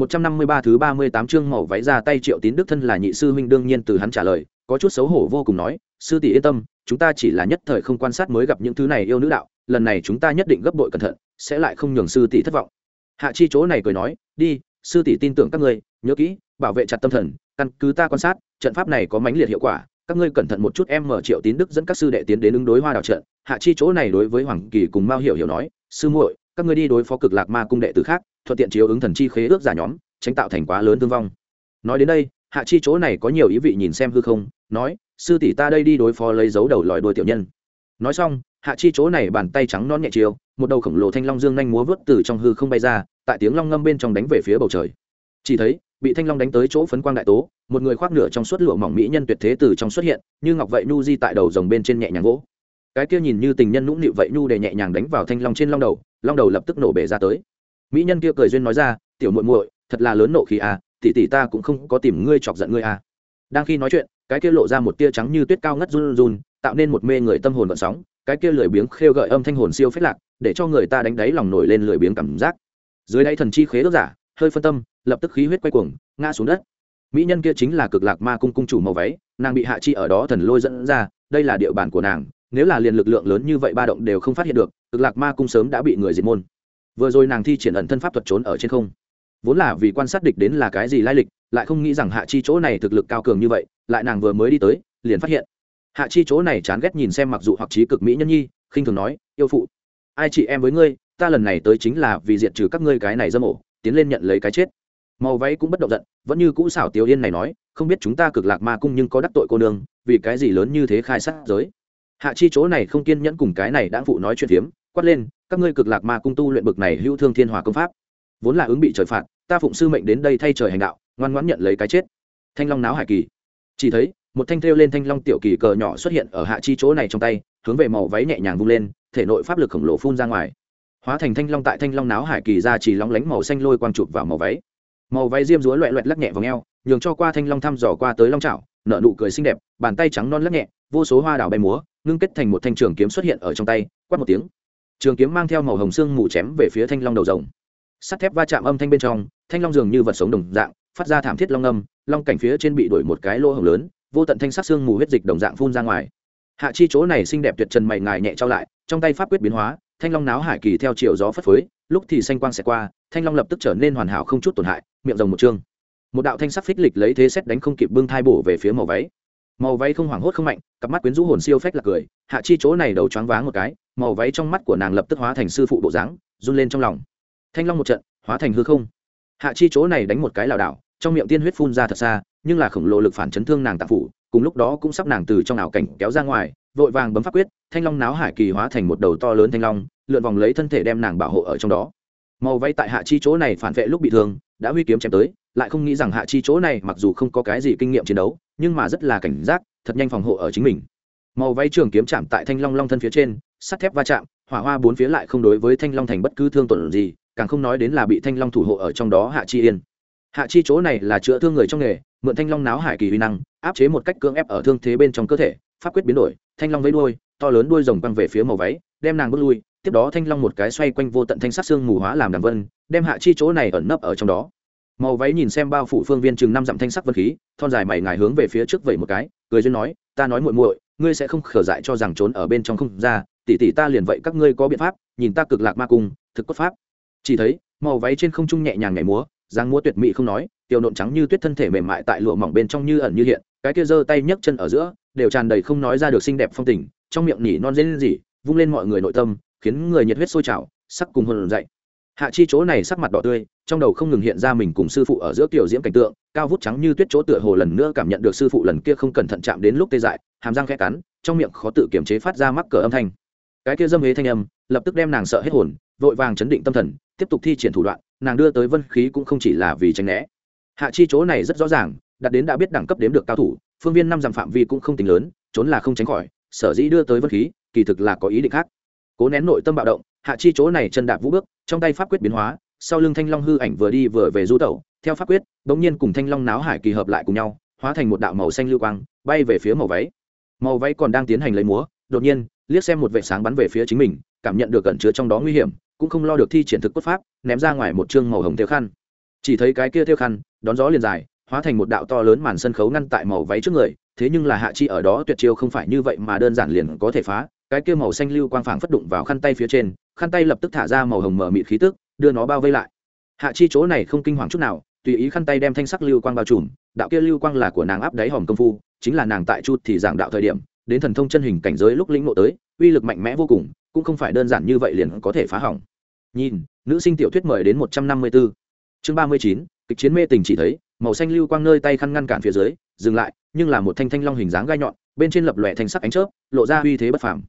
153 thứ 38 chương màu váy ra tay Triệu Tín Đức thân là nhị sư huynh đương nhiên từ hắn trả lời, có chút xấu hổ vô cùng nói, sư tỷ yên tâm, chúng ta chỉ là nhất thời không quan sát mới gặp những thứ này yêu nữ đạo, lần này chúng ta nhất định gấp bội cẩn thận, sẽ lại không nhường sư tỷ thất vọng. Hạ Chi chỗ này cười nói, đi, sư tỷ tin tưởng các ngươi, nhớ kỹ, bảo vệ chặt tâm thần, căn cứ ta quan sát, trận pháp này có mãnh liệt hiệu quả, các ngươi cẩn thận một chút em mở Triệu Tín Đức dẫn các sư đệ tiến đến ứng đối Hoa Đào trận. Hạ Chi chỗ này đối với Hoàng Kỳ cùng Mao Hiểu Hiểu nói, sư muội, các ngươi đi đối phó cực lạc ma cung đệ tử khác, thuận tiện chiếu ứng thần chi khế ước giả nhóm, tránh tạo thành quá lớn thương vong. Nói đến đây hạ chi chỗ này có nhiều ý vị nhìn xem hư không nói sư tỷ ta đây đi đối phó lấy dấu đầu lòi đuôi tiểu nhân. Nói xong hạ chi chỗ này bàn tay trắng non nhẹ chiều một đầu khổng lồ thanh long dương nhanh múa vớt từ trong hư không bay ra tại tiếng long ngâm bên trong đánh về phía bầu trời. Chỉ thấy bị thanh long đánh tới chỗ phấn quang đại tố một người khoác nửa trong suốt lụa mỏng mỹ nhân tuyệt thế từ trong xuất hiện như ngọc vậy nu di tại đầu rồng bên trên nhẹ nhàng gỗ cái kia nhìn như tình nhân nũng nịu vậy nu để nhẹ nhàng đánh vào thanh long trên long đầu long đầu lập tức nổ bể ra tới mỹ nhân kia cười duyên nói ra, tiểu muội muội, thật là lớn nộ khí à tỷ tỷ ta cũng không có tìm ngươi chọc giận ngươi à. Đang khi nói chuyện, cái kia lộ ra một tia trắng như tuyết cao ngất run run, tạo nên một mê người tâm hồn vận sóng, cái kia lười biếng khêu gợi âm thanh hồn siêu phết lạc, để cho người ta đánh đáy lòng nổi lên lười biếng cảm giác. Dưới đáy thần chi khế ước giả, hơi phân tâm, lập tức khí huyết quay cuồng, ngã xuống đất. Mỹ nhân kia chính là cực lạc ma cung cung chủ màu váy, nàng bị hạ chi ở đó thần lôi dẫn ra, đây là địa bàn của nàng, nếu là liền lực lượng lớn như vậy ba động đều không phát hiện được, cực lạc ma cung sớm đã bị người diệt môn vừa rồi nàng thi triển ẩn thân pháp thuật trốn ở trên không. Vốn là vì quan sát địch đến là cái gì lai lịch, lại không nghĩ rằng hạ chi chỗ này thực lực cao cường như vậy, lại nàng vừa mới đi tới, liền phát hiện. Hạ chi chỗ này chán ghét nhìn xem mặc dù hoặc trí cực mỹ nhân nhi, khinh thường nói, yêu phụ, ai chị em với ngươi, ta lần này tới chính là vì diệt trừ các ngươi cái này dâm ổ, tiến lên nhận lấy cái chết. Màu váy cũng bất động giận, vẫn như cũ xảo tiểu yên này nói, không biết chúng ta cực lạc ma cung nhưng có đắc tội cô nương, vì cái gì lớn như thế khai sát giới? Hạ chi chỗ này không kiên nhẫn cùng cái này đã phụ nói chuyện phiếm quát lên, các ngươi cực lạc ma cung tu luyện bực này hữu thương thiên hòa công pháp. Vốn là ứng bị trời phạt, ta phụng sư mệnh đến đây thay trời hành đạo, ngoan ngoãn nhận lấy cái chết. Thanh long náo hải kỳ. Chỉ thấy, một thanh thêu lên thanh long tiểu kỳ cờ nhỏ xuất hiện ở hạ chi chỗ này trong tay, hướng về màu váy nhẹ nhàng vung lên, thể nội pháp lực khổng lồ phun ra ngoài. Hóa thành thanh long tại thanh long náo hải kỳ ra chỉ lóng lánh màu xanh lôi quang chụp vào màu váy. Màu váy diêm rúa loẹ loẹt lắc nhẹ vào ngheo, nhường cho qua thanh long thăm dò qua tới long trào nở nụ cười xinh đẹp, bàn tay trắng non lắc nhẹ, vô số hoa đào bay múa, ngưng kết thành một thanh trường kiếm xuất hiện ở trong tay, quát một tiếng trường kiếm mang theo màu hồng xương mù chém về phía thanh long đầu rồng. Sắt thép va chạm âm thanh bên trong, thanh long dường như vật sống đồng dạng, phát ra thảm thiết long âm, long cảnh phía trên bị đổi một cái lỗ hồng lớn, vô tận thanh sắc xương mù huyết dịch đồng dạng phun ra ngoài. Hạ chi chỗ này xinh đẹp tuyệt trần mày ngài nhẹ trao lại, trong tay pháp quyết biến hóa, thanh long náo hải kỳ theo chiều gió phất phới, lúc thì xanh quang xẹt qua, thanh long lập tức trở nên hoàn hảo không chút tổn hại, miệng rồng một chương một đạo thanh sắc phích lịch lấy thế xét đánh không kịp bưng thai bổ về phía màu váy. Màu váy không hoảng hốt không mạnh, cặp mắt quyến rũ hồn siêu phách là cười, hạ chi chỗ này đầu choáng váng một cái màu váy trong mắt của nàng lập tức hóa thành sư phụ bộ dáng, run lên trong lòng. Thanh long một trận, hóa thành hư không. Hạ chi chỗ này đánh một cái lảo đảo, trong miệng tiên huyết phun ra thật xa, nhưng là khổng lồ lực phản chấn thương nàng tạp phủ, cùng lúc đó cũng sắp nàng từ trong ảo cảnh kéo ra ngoài, vội vàng bấm pháp quyết, thanh long náo hải kỳ hóa thành một đầu to lớn thanh long, lượn vòng lấy thân thể đem nàng bảo hộ ở trong đó. Màu vay tại hạ chi chỗ này phản vệ lúc bị thương, đã huy kiếm chém tới, lại không nghĩ rằng hạ chi chỗ này mặc dù không có cái gì kinh nghiệm chiến đấu, nhưng mà rất là cảnh giác, thật nhanh phòng hộ ở chính mình. Màu váy trường kiếm chạm tại thanh long long thân phía trên sắt thép va chạm, hỏa hoa bốn phía lại không đối với thanh long thành bất cứ thương tổn gì, càng không nói đến là bị thanh long thủ hộ ở trong đó hạ chi yên. Hạ chi chỗ này là chữa thương người trong nghề, mượn thanh long náo hải kỳ huy năng, áp chế một cách cưỡng ép ở thương thế bên trong cơ thể, pháp quyết biến đổi, thanh long với đuôi, to lớn đuôi rồng băng về phía màu váy, đem nàng bước lui, tiếp đó thanh long một cái xoay quanh vô tận thanh sát xương mù hóa làm đàm vân, đem hạ chi chỗ này ẩn nấp ở trong đó. Màu váy nhìn xem bao phủ phương viên chừng năm dặm thanh sắc vân khí, thon dài mày ngài hướng về phía trước vậy một cái, cười duyên nói, ta nói muội muội, ngươi sẽ không khở dại cho rằng trốn ở bên trong không ra tỷ tỷ ta liền vậy các ngươi có biện pháp, nhìn ta cực lạc ma cung, thực cốt pháp. Chỉ thấy, màu váy trên không trung nhẹ nhàng nhảy múa, dáng múa tuyệt mỹ không nói, tiểu nộn trắng như tuyết thân thể mềm mại tại lụa mỏng bên trong như ẩn như hiện, cái kia giơ tay nhấc chân ở giữa, đều tràn đầy không nói ra được xinh đẹp phong tình, trong miệng nhỉ non dên gì vung lên mọi người nội tâm, khiến người nhiệt huyết sôi trào, sắc cùng hồn dậy. Hạ chi chỗ này sắc mặt đỏ tươi, trong đầu không ngừng hiện ra mình cùng sư phụ ở giữa kiểu diễm cảnh tượng, cao vút trắng như tuyết chỗ tựa hồ lần nữa cảm nhận được sư phụ lần kia không cẩn thận chạm đến lúc tê dại, hàm răng khẽ cắn, trong miệng khó tự kiềm chế phát ra mắc cờ âm thanh cái kia dâm hế thanh âm, lập tức đem nàng sợ hết hồn, vội vàng chấn định tâm thần, tiếp tục thi triển thủ đoạn, nàng đưa tới vân khí cũng không chỉ là vì tránh né. Hạ chi chỗ này rất rõ ràng, đặt đến đã biết đẳng cấp đếm được cao thủ, phương viên năm dặm phạm vi cũng không tính lớn, trốn là không tránh khỏi, sở dĩ đưa tới vân khí, kỳ thực là có ý định khác. Cố nén nội tâm bạo động, hạ chi chỗ này chân đạp vũ bước, trong tay pháp quyết biến hóa, sau lưng thanh long hư ảnh vừa đi vừa về du tẩu, theo pháp quyết, bỗng nhiên cùng thanh long náo hải kỳ hợp lại cùng nhau, hóa thành một đạo màu xanh lưu quang, bay về phía màu váy. Màu váy còn đang tiến hành lấy múa, đột nhiên liếc xem một vệ sáng bắn về phía chính mình, cảm nhận được cẩn chứa trong đó nguy hiểm, cũng không lo được thi triển thực cốt pháp, ném ra ngoài một chương màu hồng theo khăn. Chỉ thấy cái kia theo khăn, đón gió liền dài, hóa thành một đạo to lớn màn sân khấu ngăn tại màu váy trước người, thế nhưng là hạ chi ở đó tuyệt chiêu không phải như vậy mà đơn giản liền có thể phá, cái kia màu xanh lưu quang phảng phất đụng vào khăn tay phía trên, khăn tay lập tức thả ra màu hồng mở mịt khí tức, đưa nó bao vây lại. Hạ chi chỗ này không kinh hoàng chút nào, tùy ý khăn tay đem thanh sắc lưu quang bao trùm, đạo kia lưu quang là của nàng áp đáy hòm công phu, chính là nàng tại chút thì giảng đạo thời điểm đến thần thông chân hình cảnh giới lúc lĩnh ngộ tới, uy lực mạnh mẽ vô cùng, cũng không phải đơn giản như vậy liền có thể phá hỏng. Nhìn, nữ sinh tiểu thuyết mời đến một trăm năm mươi 154. chương ba mươi chín, kịch chiến mê tình chỉ thấy, màu xanh lưu quang nơi tay khăn ngăn cản phía dưới, dừng lại, nhưng là một thanh thanh long hình dáng gai nhọn, bên trên lập lòe thanh sắc ánh chớp, lộ ra uy thế bất phàm.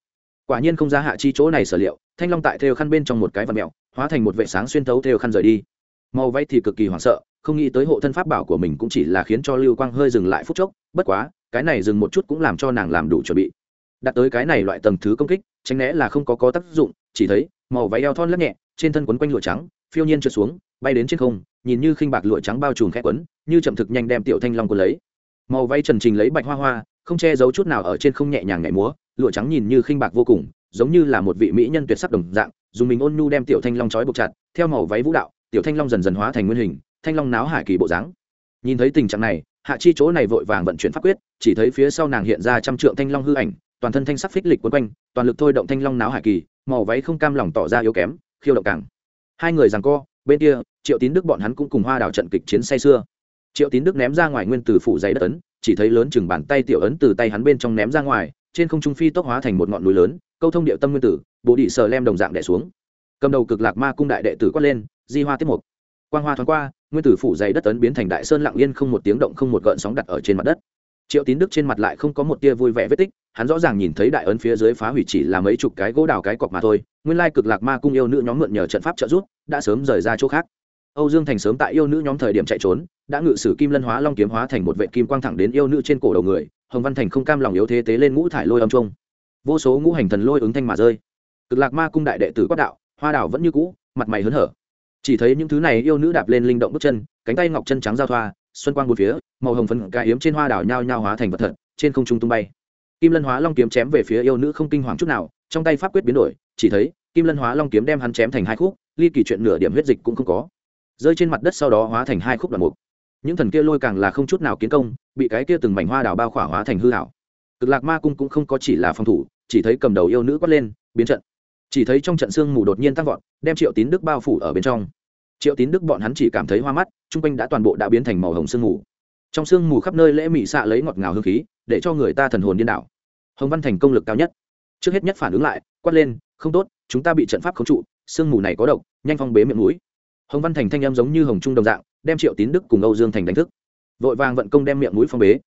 Quả nhiên không ra hạ chi chỗ này sở liệu, thanh long tại thêu khăn bên trong một cái vật mèo, hóa thành một vệ sáng xuyên thấu thêu khăn rời đi. Màu váy thì cực kỳ hoảng sợ, không nghĩ tới hộ thân pháp bảo của mình cũng chỉ là khiến cho lưu quang hơi dừng lại phút chốc, bất quá cái này dừng một chút cũng làm cho nàng làm đủ chuẩn bị. Đặt tới cái này loại tầng thứ công kích, tránh né là không có có tác dụng, chỉ thấy, màu váy eo thon lấp nhẹ, trên thân quấn quanh lụa trắng, phiêu nhiên trượt xuống, bay đến trên không, nhìn như khinh bạc lụa trắng bao trùm khẽ quấn, như chậm thực nhanh đem tiểu thanh long quân lấy. Màu váy trần trình lấy bạch hoa hoa, không che giấu chút nào ở trên không nhẹ nhàng nhảy múa, lụa trắng nhìn như khinh bạc vô cùng, giống như là một vị mỹ nhân tuyệt sắc đồng dạng, dùng mình ôn nhu đem tiểu thanh long trói buộc chặt, theo màu váy vũ đạo, tiểu thanh long dần dần hóa thành nguyên hình, thanh long náo hải kỳ bộ dáng. Nhìn thấy tình trạng này hạ chi chỗ này vội vàng vận chuyển pháp quyết, chỉ thấy phía sau nàng hiện ra trăm trượng thanh long hư ảnh, toàn thân thanh sắc phích lịch quấn quanh, toàn lực thôi động thanh long náo hải kỳ, màu váy không cam lòng tỏ ra yếu kém, khiêu động càng. Hai người rằng co, bên kia, triệu tín đức bọn hắn cũng cùng hoa đào trận kịch chiến say xưa triệu tín đức ném ra ngoài nguyên từ phủ dày đất ấn, chỉ thấy lớn chừng bàn tay tiểu ấn từ tay hắn bên trong ném ra ngoài, trên không trung phi tốc hóa thành một ngọn núi lớn, câu thông điệu tâm nguyên tử bộ đĩ sờ lem đồng dạng đẻ xuống. Cầm đầu cực lạc ma cung đại đệ tử quát lên, di hoa tiếp mục quang hoa thoáng qua, nguyên tử phủ dày đất tấn biến thành đại sơn lặng yên không một tiếng động, không một gợn sóng đặt ở trên mặt đất. Triệu tín đức trên mặt lại không có một tia vui vẻ vết tích, hắn rõ ràng nhìn thấy đại ấn phía dưới phá hủy chỉ là mấy chục cái gỗ đào cái cọc mà thôi, nguyên lai cực lạc ma cung yêu nữ nhóm mượn nhờ trận pháp trợ giúp, đã sớm rời ra chỗ khác. Âu dương thành sớm tại yêu nữ nhóm thời điểm chạy trốn, đã ngự sử kim lân hóa long kiếm hóa thành một vệ kim quang thẳng đến yêu nữ trên cổ đầu người, hồng văn thành không cam lòng yếu thế tế lên ngũ thải lôi âm trung. Vô số ngũ hành thần lôi ứng thanh mà rơi. Cực lạc ma cung đại đệ tử quát đạo, hoa đảo vẫn như cũ, mặt mày hớn hở chỉ thấy những thứ này yêu nữ đạp lên linh động bước chân, cánh tay ngọc chân trắng giao thoa, xuân quang bốn phía, màu hồng phấn cà yếm trên hoa đảo nhao nhao hóa thành vật thật, trên không trung tung bay. Kim lân hóa long kiếm chém về phía yêu nữ không kinh hoàng chút nào, trong tay pháp quyết biến đổi, chỉ thấy kim lân hóa long kiếm đem hắn chém thành hai khúc, ly kỳ chuyện nửa điểm huyết dịch cũng không có. Rơi trên mặt đất sau đó hóa thành hai khúc đoạn mục. Những thần kia lôi càng là không chút nào kiến công, bị cái kia từng mảnh hoa đảo bao khỏa hóa thành hư hảo cực lạc ma cung cũng không có chỉ là phòng thủ, chỉ thấy cầm đầu yêu nữ quát lên, biến trận chỉ thấy trong trận sương mù đột nhiên tăng vọt, đem triệu tín đức bao phủ ở bên trong. Triệu tín đức bọn hắn chỉ cảm thấy hoa mắt, chung quanh đã toàn bộ đã biến thành màu hồng sương mù. Trong sương mù khắp nơi lễ mị xạ lấy ngọt ngào hương khí, để cho người ta thần hồn điên đảo. Hồng văn thành công lực cao nhất. Trước hết nhất phản ứng lại, quát lên, không tốt, chúng ta bị trận pháp khống trụ, sương mù này có độc, nhanh phong bế miệng mũi. Hồng văn thành thanh em giống như hồng trung đồng dạng, đem triệu tín đức cùng âu dương thành đánh thức. Vội vàng vận công đem miệng mũi phong bế.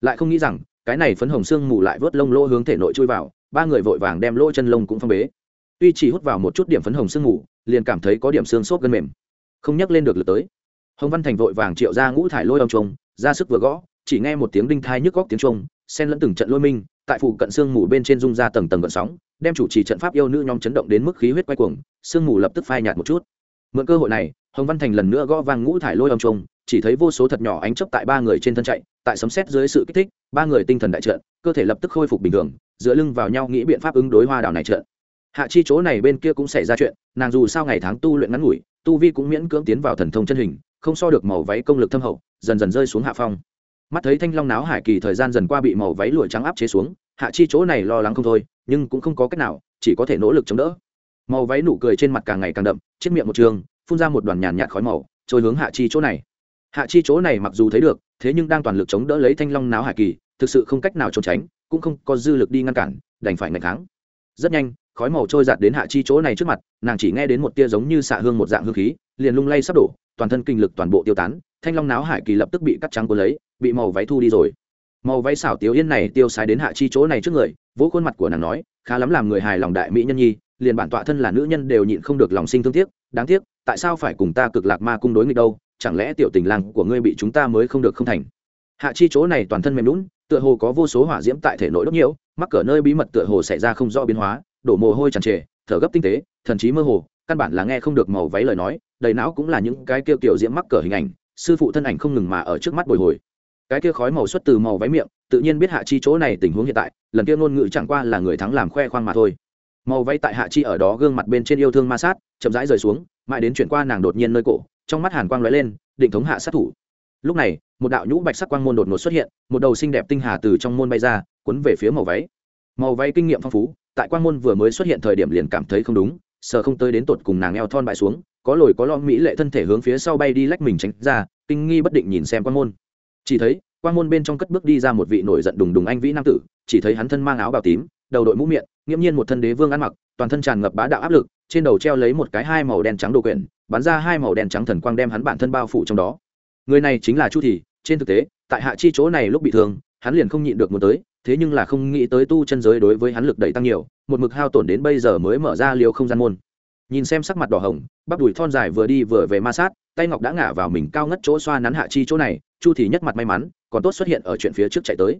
Lại không nghĩ rằng, cái này phấn hồng sương mù lại vớt lông lỗ hướng thể nội chui vào, ba người vội vàng đem lỗ chân lông cũng phong bế tuy chỉ hút vào một chút điểm phấn hồng sương ngủ, liền cảm thấy có điểm xương xốp gân mềm. Không nhắc lên được lượt tới. Hồng văn thành vội vàng triệu ra ngũ thải lôi ông trông ra sức vừa gõ chỉ nghe một tiếng đinh thai nhức góc tiếng trông xen lẫn từng trận lôi minh tại phụ cận sương mù bên trên rung ra tầng tầng gợn sóng đem chủ trì trận pháp yêu nữ nhóm chấn động đến mức khí huyết quay cuồng sương mù lập tức phai nhạt một chút. Mượn cơ hội này hồng văn thành lần nữa gõ vang ngũ thải lôi ông trông chỉ thấy vô số thật nhỏ ánh chấp tại ba người trên thân chạy tại sấm xét dưới sự kích thích ba người tinh thần đại trận cơ thể lập tức khôi phục bình thường dựa lưng vào nhau nghĩ biện pháp ứng đối hoa đảo này trận hạ chi chỗ này bên kia cũng xảy ra chuyện, nàng dù sao ngày tháng tu luyện ngắn ngủi, tu vi cũng miễn cưỡng tiến vào thần thông chân hình, không so được màu váy công lực thâm hậu, dần dần rơi xuống hạ phong. Mắt thấy thanh long náo hải kỳ thời gian dần qua bị màu váy lụa trắng áp chế xuống, hạ chi chỗ này lo lắng không thôi, nhưng cũng không có cách nào, chỉ có thể nỗ lực chống đỡ. Màu váy nụ cười trên mặt càng ngày càng đậm, chiếc miệng một trường, phun ra một đoàn nhàn nhạt khói màu, trôi hướng hạ chi chỗ này. Hạ chi chỗ này mặc dù thấy được, thế nhưng đang toàn lực chống đỡ lấy thanh long náo hải kỳ, thực sự không cách nào trốn tránh, cũng không có dư lực đi ngăn cản, đành phải ngày kháng. Rất nhanh khói màu trôi giạt đến hạ chi chỗ này trước mặt, nàng chỉ nghe đến một tia giống như xạ hương một dạng hương khí, liền lung lay sắp đổ, toàn thân kinh lực toàn bộ tiêu tán, thanh long náo hải kỳ lập tức bị cắt trắng cuốn lấy, bị màu váy thu đi rồi. Màu váy xảo tiểu yên này tiêu sái đến hạ chi chỗ này trước người, vỗ khuôn mặt của nàng nói, khá lắm làm người hài lòng đại mỹ nhân nhi, liền bản tọa thân là nữ nhân đều nhịn không được lòng sinh thương tiếc, đáng tiếc, tại sao phải cùng ta cực lạc ma cung đối nghịch đâu, chẳng lẽ tiểu tình lang của ngươi bị chúng ta mới không được không thành? Hạ chi chỗ này toàn thân mềm lún tựa hồ có vô số hỏa diễm tại thể nội đốt nhiễu, mắc cỡ nơi bí mật tựa hồ xảy ra không rõ biến hóa đổ mồ hôi tràn trề, thở gấp tinh tế, thần trí mơ hồ, căn bản là nghe không được màu váy lời nói, đầy não cũng là những cái kia kiểu diễm mắc cỡ hình ảnh, sư phụ thân ảnh không ngừng mà ở trước mắt bồi hồi. Cái kia khói màu xuất từ màu váy miệng, tự nhiên biết hạ chi chỗ này tình huống hiện tại, lần kia ngôn ngữ chẳng qua là người thắng làm khoe khoang mà thôi. Màu váy tại hạ chi ở đó gương mặt bên trên yêu thương ma sát, chậm rãi rời xuống, mãi đến chuyển qua nàng đột nhiên nơi cổ, trong mắt hàn quang lóe lên, định thống hạ sát thủ. Lúc này, một đạo nhũ bạch sắc quang môn đột ngột xuất hiện, một đầu xinh đẹp tinh hà từ trong môn bay ra, cuốn về phía màu váy. Màu váy kinh nghiệm phong phú tại quang môn vừa mới xuất hiện thời điểm liền cảm thấy không đúng sợ không tới đến tột cùng nàng eo thon bại xuống, có lồi có lo mỹ lệ thân thể hướng phía sau bay đi lách mình tránh ra, kinh nghi bất định nhìn xem quang môn. Chỉ thấy, quang môn bên trong cất bước đi ra một vị nổi giận đùng đùng anh vĩ nam tử, chỉ thấy hắn thân mang áo bào tím, đầu đội mũ miệng, nghiễm nhiên một thân đế vương ăn mặc, toàn thân tràn ngập bá đạo áp lực, trên đầu treo lấy một cái hai màu đen trắng đồ quyển, bắn ra hai màu đen trắng thần quang đem hắn bản thân bao phủ trong đó. Người này chính là chu thị, trên thực tế, tại hạ chi chỗ này lúc bị thương, hắn liền không nhịn được muốn tới thế nhưng là không nghĩ tới tu chân giới đối với hắn lực đẩy tăng nhiều, một mực hao tổn đến bây giờ mới mở ra liều không gian môn. Nhìn xem sắc mặt đỏ hồng, bắp đùi thon dài vừa đi vừa về ma sát, tay ngọc đã ngả vào mình cao ngất chỗ xoa nắn hạ chi chỗ này, chu thì nhất mặt may mắn, còn tốt xuất hiện ở chuyện phía trước chạy tới.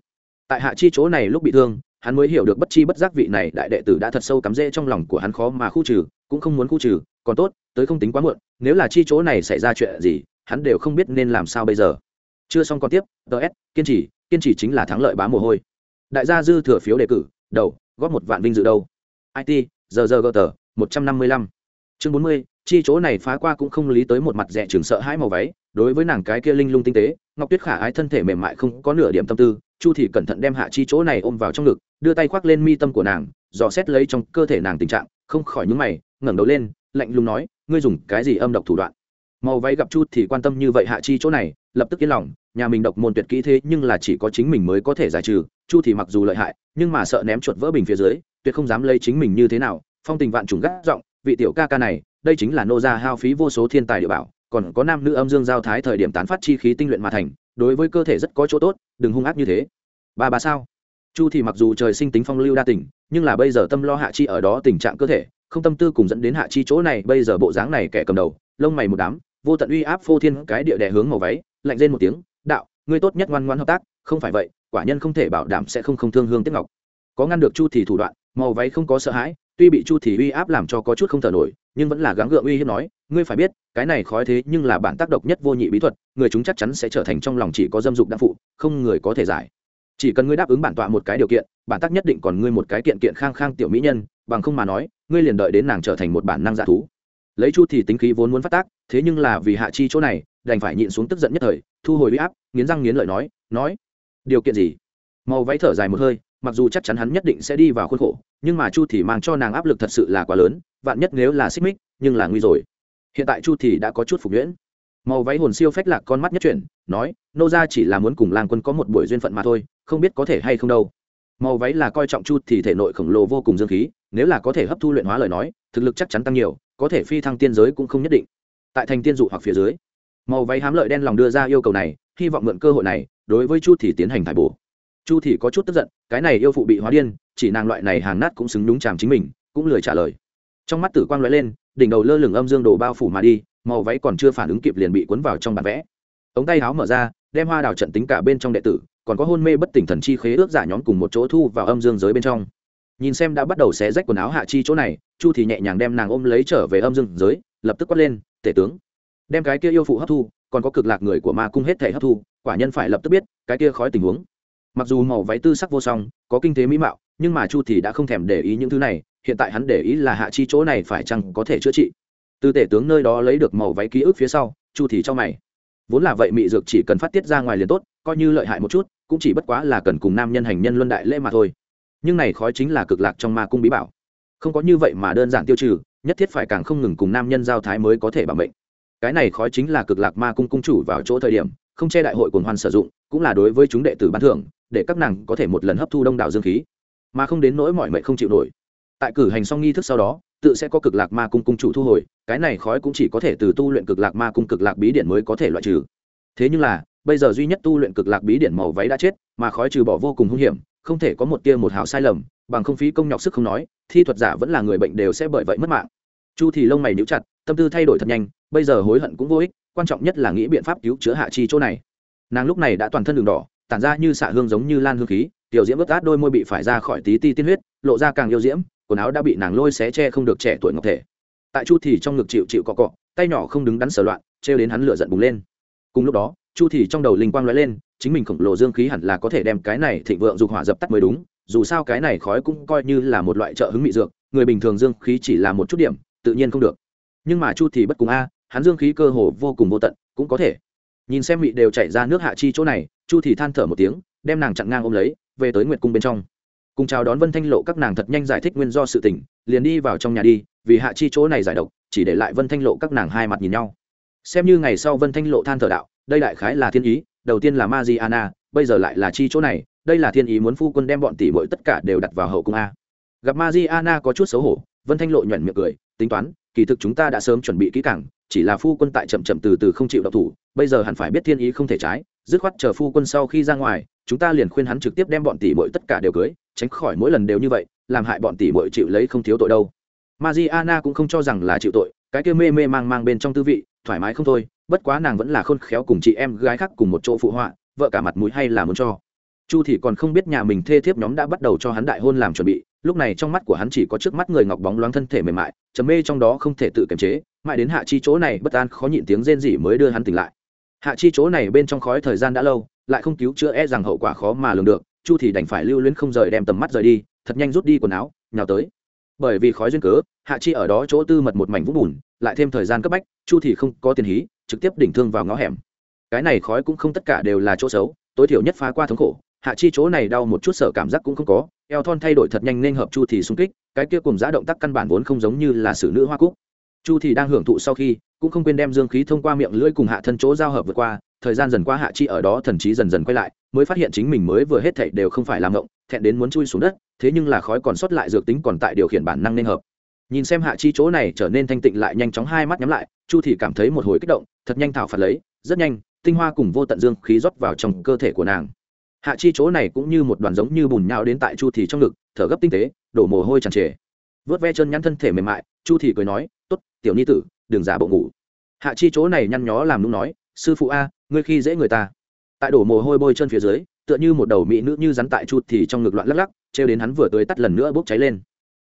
Tại hạ chi chỗ này lúc bị thương, hắn mới hiểu được bất chi bất giác vị này đại đệ tử đã thật sâu cắm rễ trong lòng của hắn khó mà khu trừ, cũng không muốn khu trừ, còn tốt, tới không tính quá muộn, nếu là chi chỗ này xảy ra chuyện gì, hắn đều không biết nên làm sao bây giờ. Chưa xong còn tiếp ts kiên trì kiên trì chính là thắng lợi bá mồ hôi đại gia dư thừa phiếu đề cử, đầu, góp một vạn vinh dự đâu. It giờ giờ gờ tờ một trăm năm mươi lăm. Chương bốn mươi, chi chỗ này phá qua cũng không lý tới một mặt rẻ trường sợ hãi màu váy, đối với nàng cái kia linh lung tinh tế, ngọc tuyết khả ái thân thể mềm mại không có nửa điểm tâm tư, chu thì cẩn thận đem hạ chi chỗ này ôm vào trong ngực, đưa tay khoác lên mi tâm của nàng, dò xét lấy trong cơ thể nàng tình trạng, không khỏi nhúng mày, ngẩng đầu lên, lạnh lùng nói, ngươi dùng cái gì âm độc thủ đoạn? Màu váy gặp chu thì quan tâm như vậy hạ chi chỗ này, lập tức yên lòng, nhà mình độc môn tuyệt kỹ thế nhưng là chỉ có chính mình mới có thể giải trừ, chu thì mặc dù lợi hại, nhưng mà sợ ném chuột vỡ bình phía dưới, tuyệt không dám lấy chính mình như thế nào, phong tình vạn trùng gắt giọng, vị tiểu ca ca này, đây chính là nô gia hao phí vô số thiên tài địa bảo, còn có nam nữ âm dương giao thái thời điểm tán phát chi khí tinh luyện mà thành, đối với cơ thể rất có chỗ tốt, đừng hung ác như thế. Ba ba sao? Chu thì mặc dù trời sinh tính phong lưu đa tình, nhưng là bây giờ tâm lo hạ chi ở đó tình trạng cơ thể, không tâm tư cùng dẫn đến hạ chi chỗ này, bây giờ bộ dáng này kẻ cầm đầu, lông mày một đám vô tận uy áp phô thiên cái địa đè hướng màu váy, lạnh lên một tiếng, đạo, ngươi tốt nhất ngoan ngoan hợp tác, không phải vậy, quả nhân không thể bảo đảm sẽ không không thương hương tiếp ngọc. Có ngăn được chu thì thủ đoạn, màu váy không có sợ hãi, tuy bị chu thì uy áp làm cho có chút không thở nổi, nhưng vẫn là gắng gượng uy hiếp nói, ngươi phải biết, cái này khói thế nhưng là bản tác độc nhất vô nhị bí thuật, người chúng chắc chắn sẽ trở thành trong lòng chỉ có dâm dục đắc phụ, không người có thể giải. Chỉ cần ngươi đáp ứng bản tọa một cái điều kiện, bản tác nhất định còn ngươi một cái kiện kiện khang khang tiểu mỹ nhân, bằng không mà nói, ngươi liền đợi đến nàng trở thành một bản năng giả thú lấy chu thì tính khí vốn muốn phát tác, thế nhưng là vì hạ chi chỗ này, đành phải nhịn xuống tức giận nhất thời, thu hồi uy áp, nghiến răng nghiến lợi nói nói, điều kiện gì? Màu váy thở dài một hơi, mặc dù chắc chắn hắn nhất định sẽ đi vào khuôn khổ, nhưng mà chu thì mang cho nàng áp lực thật sự là quá lớn, vạn nhất nếu là xích mích, nhưng là nguy rồi. Hiện tại chu thì đã có chút phục nhuyễn. Màu váy hồn siêu phách lạc con mắt nhất chuyển, nói, nô ra chỉ là muốn cùng lang quân có một buổi duyên phận mà thôi, không biết có thể hay không đâu. Màu váy là coi trọng chu thì thể nội khổng lồ vô cùng dương khí, nếu là có thể hấp thu luyện hóa lời nói, thực lực chắc chắn tăng nhiều có thể phi thăng tiên giới cũng không nhất định. Tại thành tiên dụ hoặc phía dưới, màu váy hám lợi đen lòng đưa ra yêu cầu này, hy vọng mượn cơ hội này, đối với chu thì tiến hành thải bổ. Chu thì có chút tức giận, cái này yêu phụ bị hóa điên, chỉ nàng loại này hàng nát cũng xứng đúng chàm chính mình, cũng lười trả lời. Trong mắt tử quang lóe lên, đỉnh đầu lơ lửng âm dương đồ bao phủ mà đi, màu váy còn chưa phản ứng kịp liền bị cuốn vào trong bản vẽ. Ống tay áo mở ra, đem hoa đào trận tính cả bên trong đệ tử, còn có hôn mê bất tỉnh thần chi khế ước giả nhóm cùng một chỗ thu vào âm dương giới bên trong. Nhìn xem đã bắt đầu xé rách quần áo hạ chi chỗ này chu thì nhẹ nhàng đem nàng ôm lấy trở về âm dương giới, lập tức quát lên, tể tướng, đem cái kia yêu phụ hấp thu, còn có cực lạc người của ma cung hết thể hấp thu, quả nhân phải lập tức biết cái kia khói tình huống. Mặc dù màu váy tư sắc vô song, có kinh tế mỹ mạo, nhưng mà chu thì đã không thèm để ý những thứ này, hiện tại hắn để ý là hạ chi chỗ này phải chăng có thể chữa trị. Từ tể tướng nơi đó lấy được màu váy ký ức phía sau, chu thì cho mày. Vốn là vậy mị dược chỉ cần phát tiết ra ngoài liền tốt, coi như lợi hại một chút, cũng chỉ bất quá là cần cùng nam nhân hành nhân luân đại lễ mà thôi. Nhưng này khói chính là cực lạc trong ma cung bí bảo không có như vậy mà đơn giản tiêu trừ, nhất thiết phải càng không ngừng cùng nam nhân giao thái mới có thể bảo mệnh. Cái này khói chính là cực lạc ma cung cung chủ vào chỗ thời điểm, không che đại hội cuồng hoan sử dụng, cũng là đối với chúng đệ tử ban thưởng, để các nàng có thể một lần hấp thu đông đảo dương khí, mà không đến nỗi mọi mệnh không chịu nổi. Tại cử hành xong nghi thức sau đó, tự sẽ có cực lạc ma cung cung chủ thu hồi, cái này khói cũng chỉ có thể từ tu luyện cực lạc ma cung cực lạc bí điển mới có thể loại trừ. Thế nhưng là, bây giờ duy nhất tu luyện cực lạc bí điển màu váy đã chết, mà khói trừ bỏ vô cùng hung hiểm, không thể có một tia một hào sai lầm bằng không phí công nhọc sức không nói, thi thuật giả vẫn là người bệnh đều sẽ bởi vậy mất mạng. Chu thì lông mày níu chặt, tâm tư thay đổi thật nhanh, bây giờ hối hận cũng vô ích, quan trọng nhất là nghĩ biện pháp cứu chữa hạ chi chỗ này. Nàng lúc này đã toàn thân đường đỏ, tản ra như xạ hương giống như lan hương khí, tiểu diễm ướt át đôi môi bị phải ra khỏi tí ti tiên huyết, lộ ra càng yêu diễm, quần áo đã bị nàng lôi xé che không được trẻ tuổi ngọc thể. Tại chu thì trong ngực chịu chịu cọ cọ, tay nhỏ không đứng đắn sở loạn treo đến hắn lửa giận bùng lên. Cùng lúc đó, chu thì trong đầu linh quang lóe lên, chính mình khổng lồ dương khí hẳn là có thể đem cái này thịnh vượng dục hỏa dập tắt mới đúng dù sao cái này khói cũng coi như là một loại trợ hứng mị dược người bình thường dương khí chỉ là một chút điểm tự nhiên không được. Nhưng mà chu thì bất cùng a hắn dương khí cơ hồ vô cùng vô tận cũng có thể. Nhìn xem mị đều chảy ra nước hạ chi chỗ này chu thì than thở một tiếng đem nàng chặn ngang ôm lấy về tới nguyệt cung bên trong. Cùng chào đón vân thanh lộ các nàng thật nhanh giải thích nguyên do sự tình liền đi vào trong nhà đi vì hạ chi chỗ này giải độc chỉ để lại vân thanh lộ các nàng hai mặt nhìn nhau. Xem như ngày sau vân thanh lộ than thở đạo đây đại khái là thiên ý đầu tiên là Mariana, bây giờ lại là chi chỗ này đây là thiên ý muốn phu quân đem bọn tỷ muội tất cả đều đặt vào hậu cung a. Gặp Mariana có chút xấu hổ, vân thanh lộ nhuận miệng cười, tính toán, kỳ thực chúng ta đã sớm chuẩn bị kỹ càng, chỉ là phu quân tại chậm chậm từ từ không chịu độc thủ, bây giờ hẳn phải biết thiên ý không thể trái, dứt khoát chờ phu quân sau khi ra ngoài, chúng ta liền khuyên hắn trực tiếp đem bọn tỷ muội tất cả đều cưới, tránh khỏi mỗi lần đều như vậy, làm hại bọn tỷ muội chịu lấy không thiếu tội đâu. Mariana cũng không cho rằng là chịu tội, cái kia mê mê mang mang bên trong tư vị, thoải mái không thôi, bất quá nàng vẫn là khôn khéo cùng chị em gái khác cùng một chỗ phụ họa, vợ cả mặt mũi hay là muốn cho chu thì còn không biết nhà mình thê thiếp nhóm đã bắt đầu cho hắn đại hôn làm chuẩn bị, lúc này trong mắt của hắn chỉ có trước mắt người ngọc bóng loáng thân thể mềm mại, trầm mê trong đó không thể tự kiềm chế, mãi đến hạ chi chỗ này bất an khó nhịn tiếng rên rỉ mới đưa hắn tỉnh lại. Hạ chi chỗ này bên trong khói thời gian đã lâu, lại không cứu chữa e rằng hậu quả khó mà lường được, chu thì đành phải lưu luyến không rời đem tầm mắt rời đi, thật nhanh rút đi quần áo, nhào tới. Bởi vì khói duyên cớ, hạ chi ở đó chỗ tư mật một mảnh vũng bùn, lại thêm thời gian cấp bách, chu thì không có tiền hí, trực tiếp đỉnh thương vào ngõ hẻm. Cái này khói cũng không tất cả đều là chỗ xấu, tối thiểu nhất phá qua thống khổ hạ chi chỗ này đau một chút sợ cảm giác cũng không có, eo thon thay đổi thật nhanh nên hợp chu thì xung kích, cái kia cùng giã động tác căn bản vốn không giống như là xử nữ hoa cúc. Chu thì đang hưởng thụ sau khi, cũng không quên đem dương khí thông qua miệng lưỡi cùng hạ thân chỗ giao hợp vượt qua, thời gian dần qua hạ chi ở đó thần trí dần dần quay lại, mới phát hiện chính mình mới vừa hết thảy đều không phải làm ngộng, thẹn đến muốn chui xuống đất, thế nhưng là khói còn sót lại dược tính còn tại điều khiển bản năng nên hợp. Nhìn xem hạ chi chỗ này trở nên thanh tịnh lại nhanh chóng hai mắt nhắm lại, chu thì cảm thấy một hồi kích động, thật nhanh thảo phạt lấy, rất nhanh, tinh hoa cùng vô tận dương khí rót vào trong cơ thể của nàng hạ chi chỗ này cũng như một đoàn giống như bùn nhão đến tại chu thì trong ngực, thở gấp tinh tế, đổ mồ hôi tràn trề. Vớt ve chân nhăn thân thể mềm mại, chu thì cười nói, tốt, tiểu ni tử, đừng giả bộ ngủ. Hạ chi chỗ này nhăn nhó làm nung nói, sư phụ a, ngươi khi dễ người ta. Tại đổ mồ hôi bôi chân phía dưới, tựa như một đầu mỹ nữ như rắn tại chu thì trong ngực loạn lắc lắc treo đến hắn vừa tới tắt lần nữa bốc cháy lên.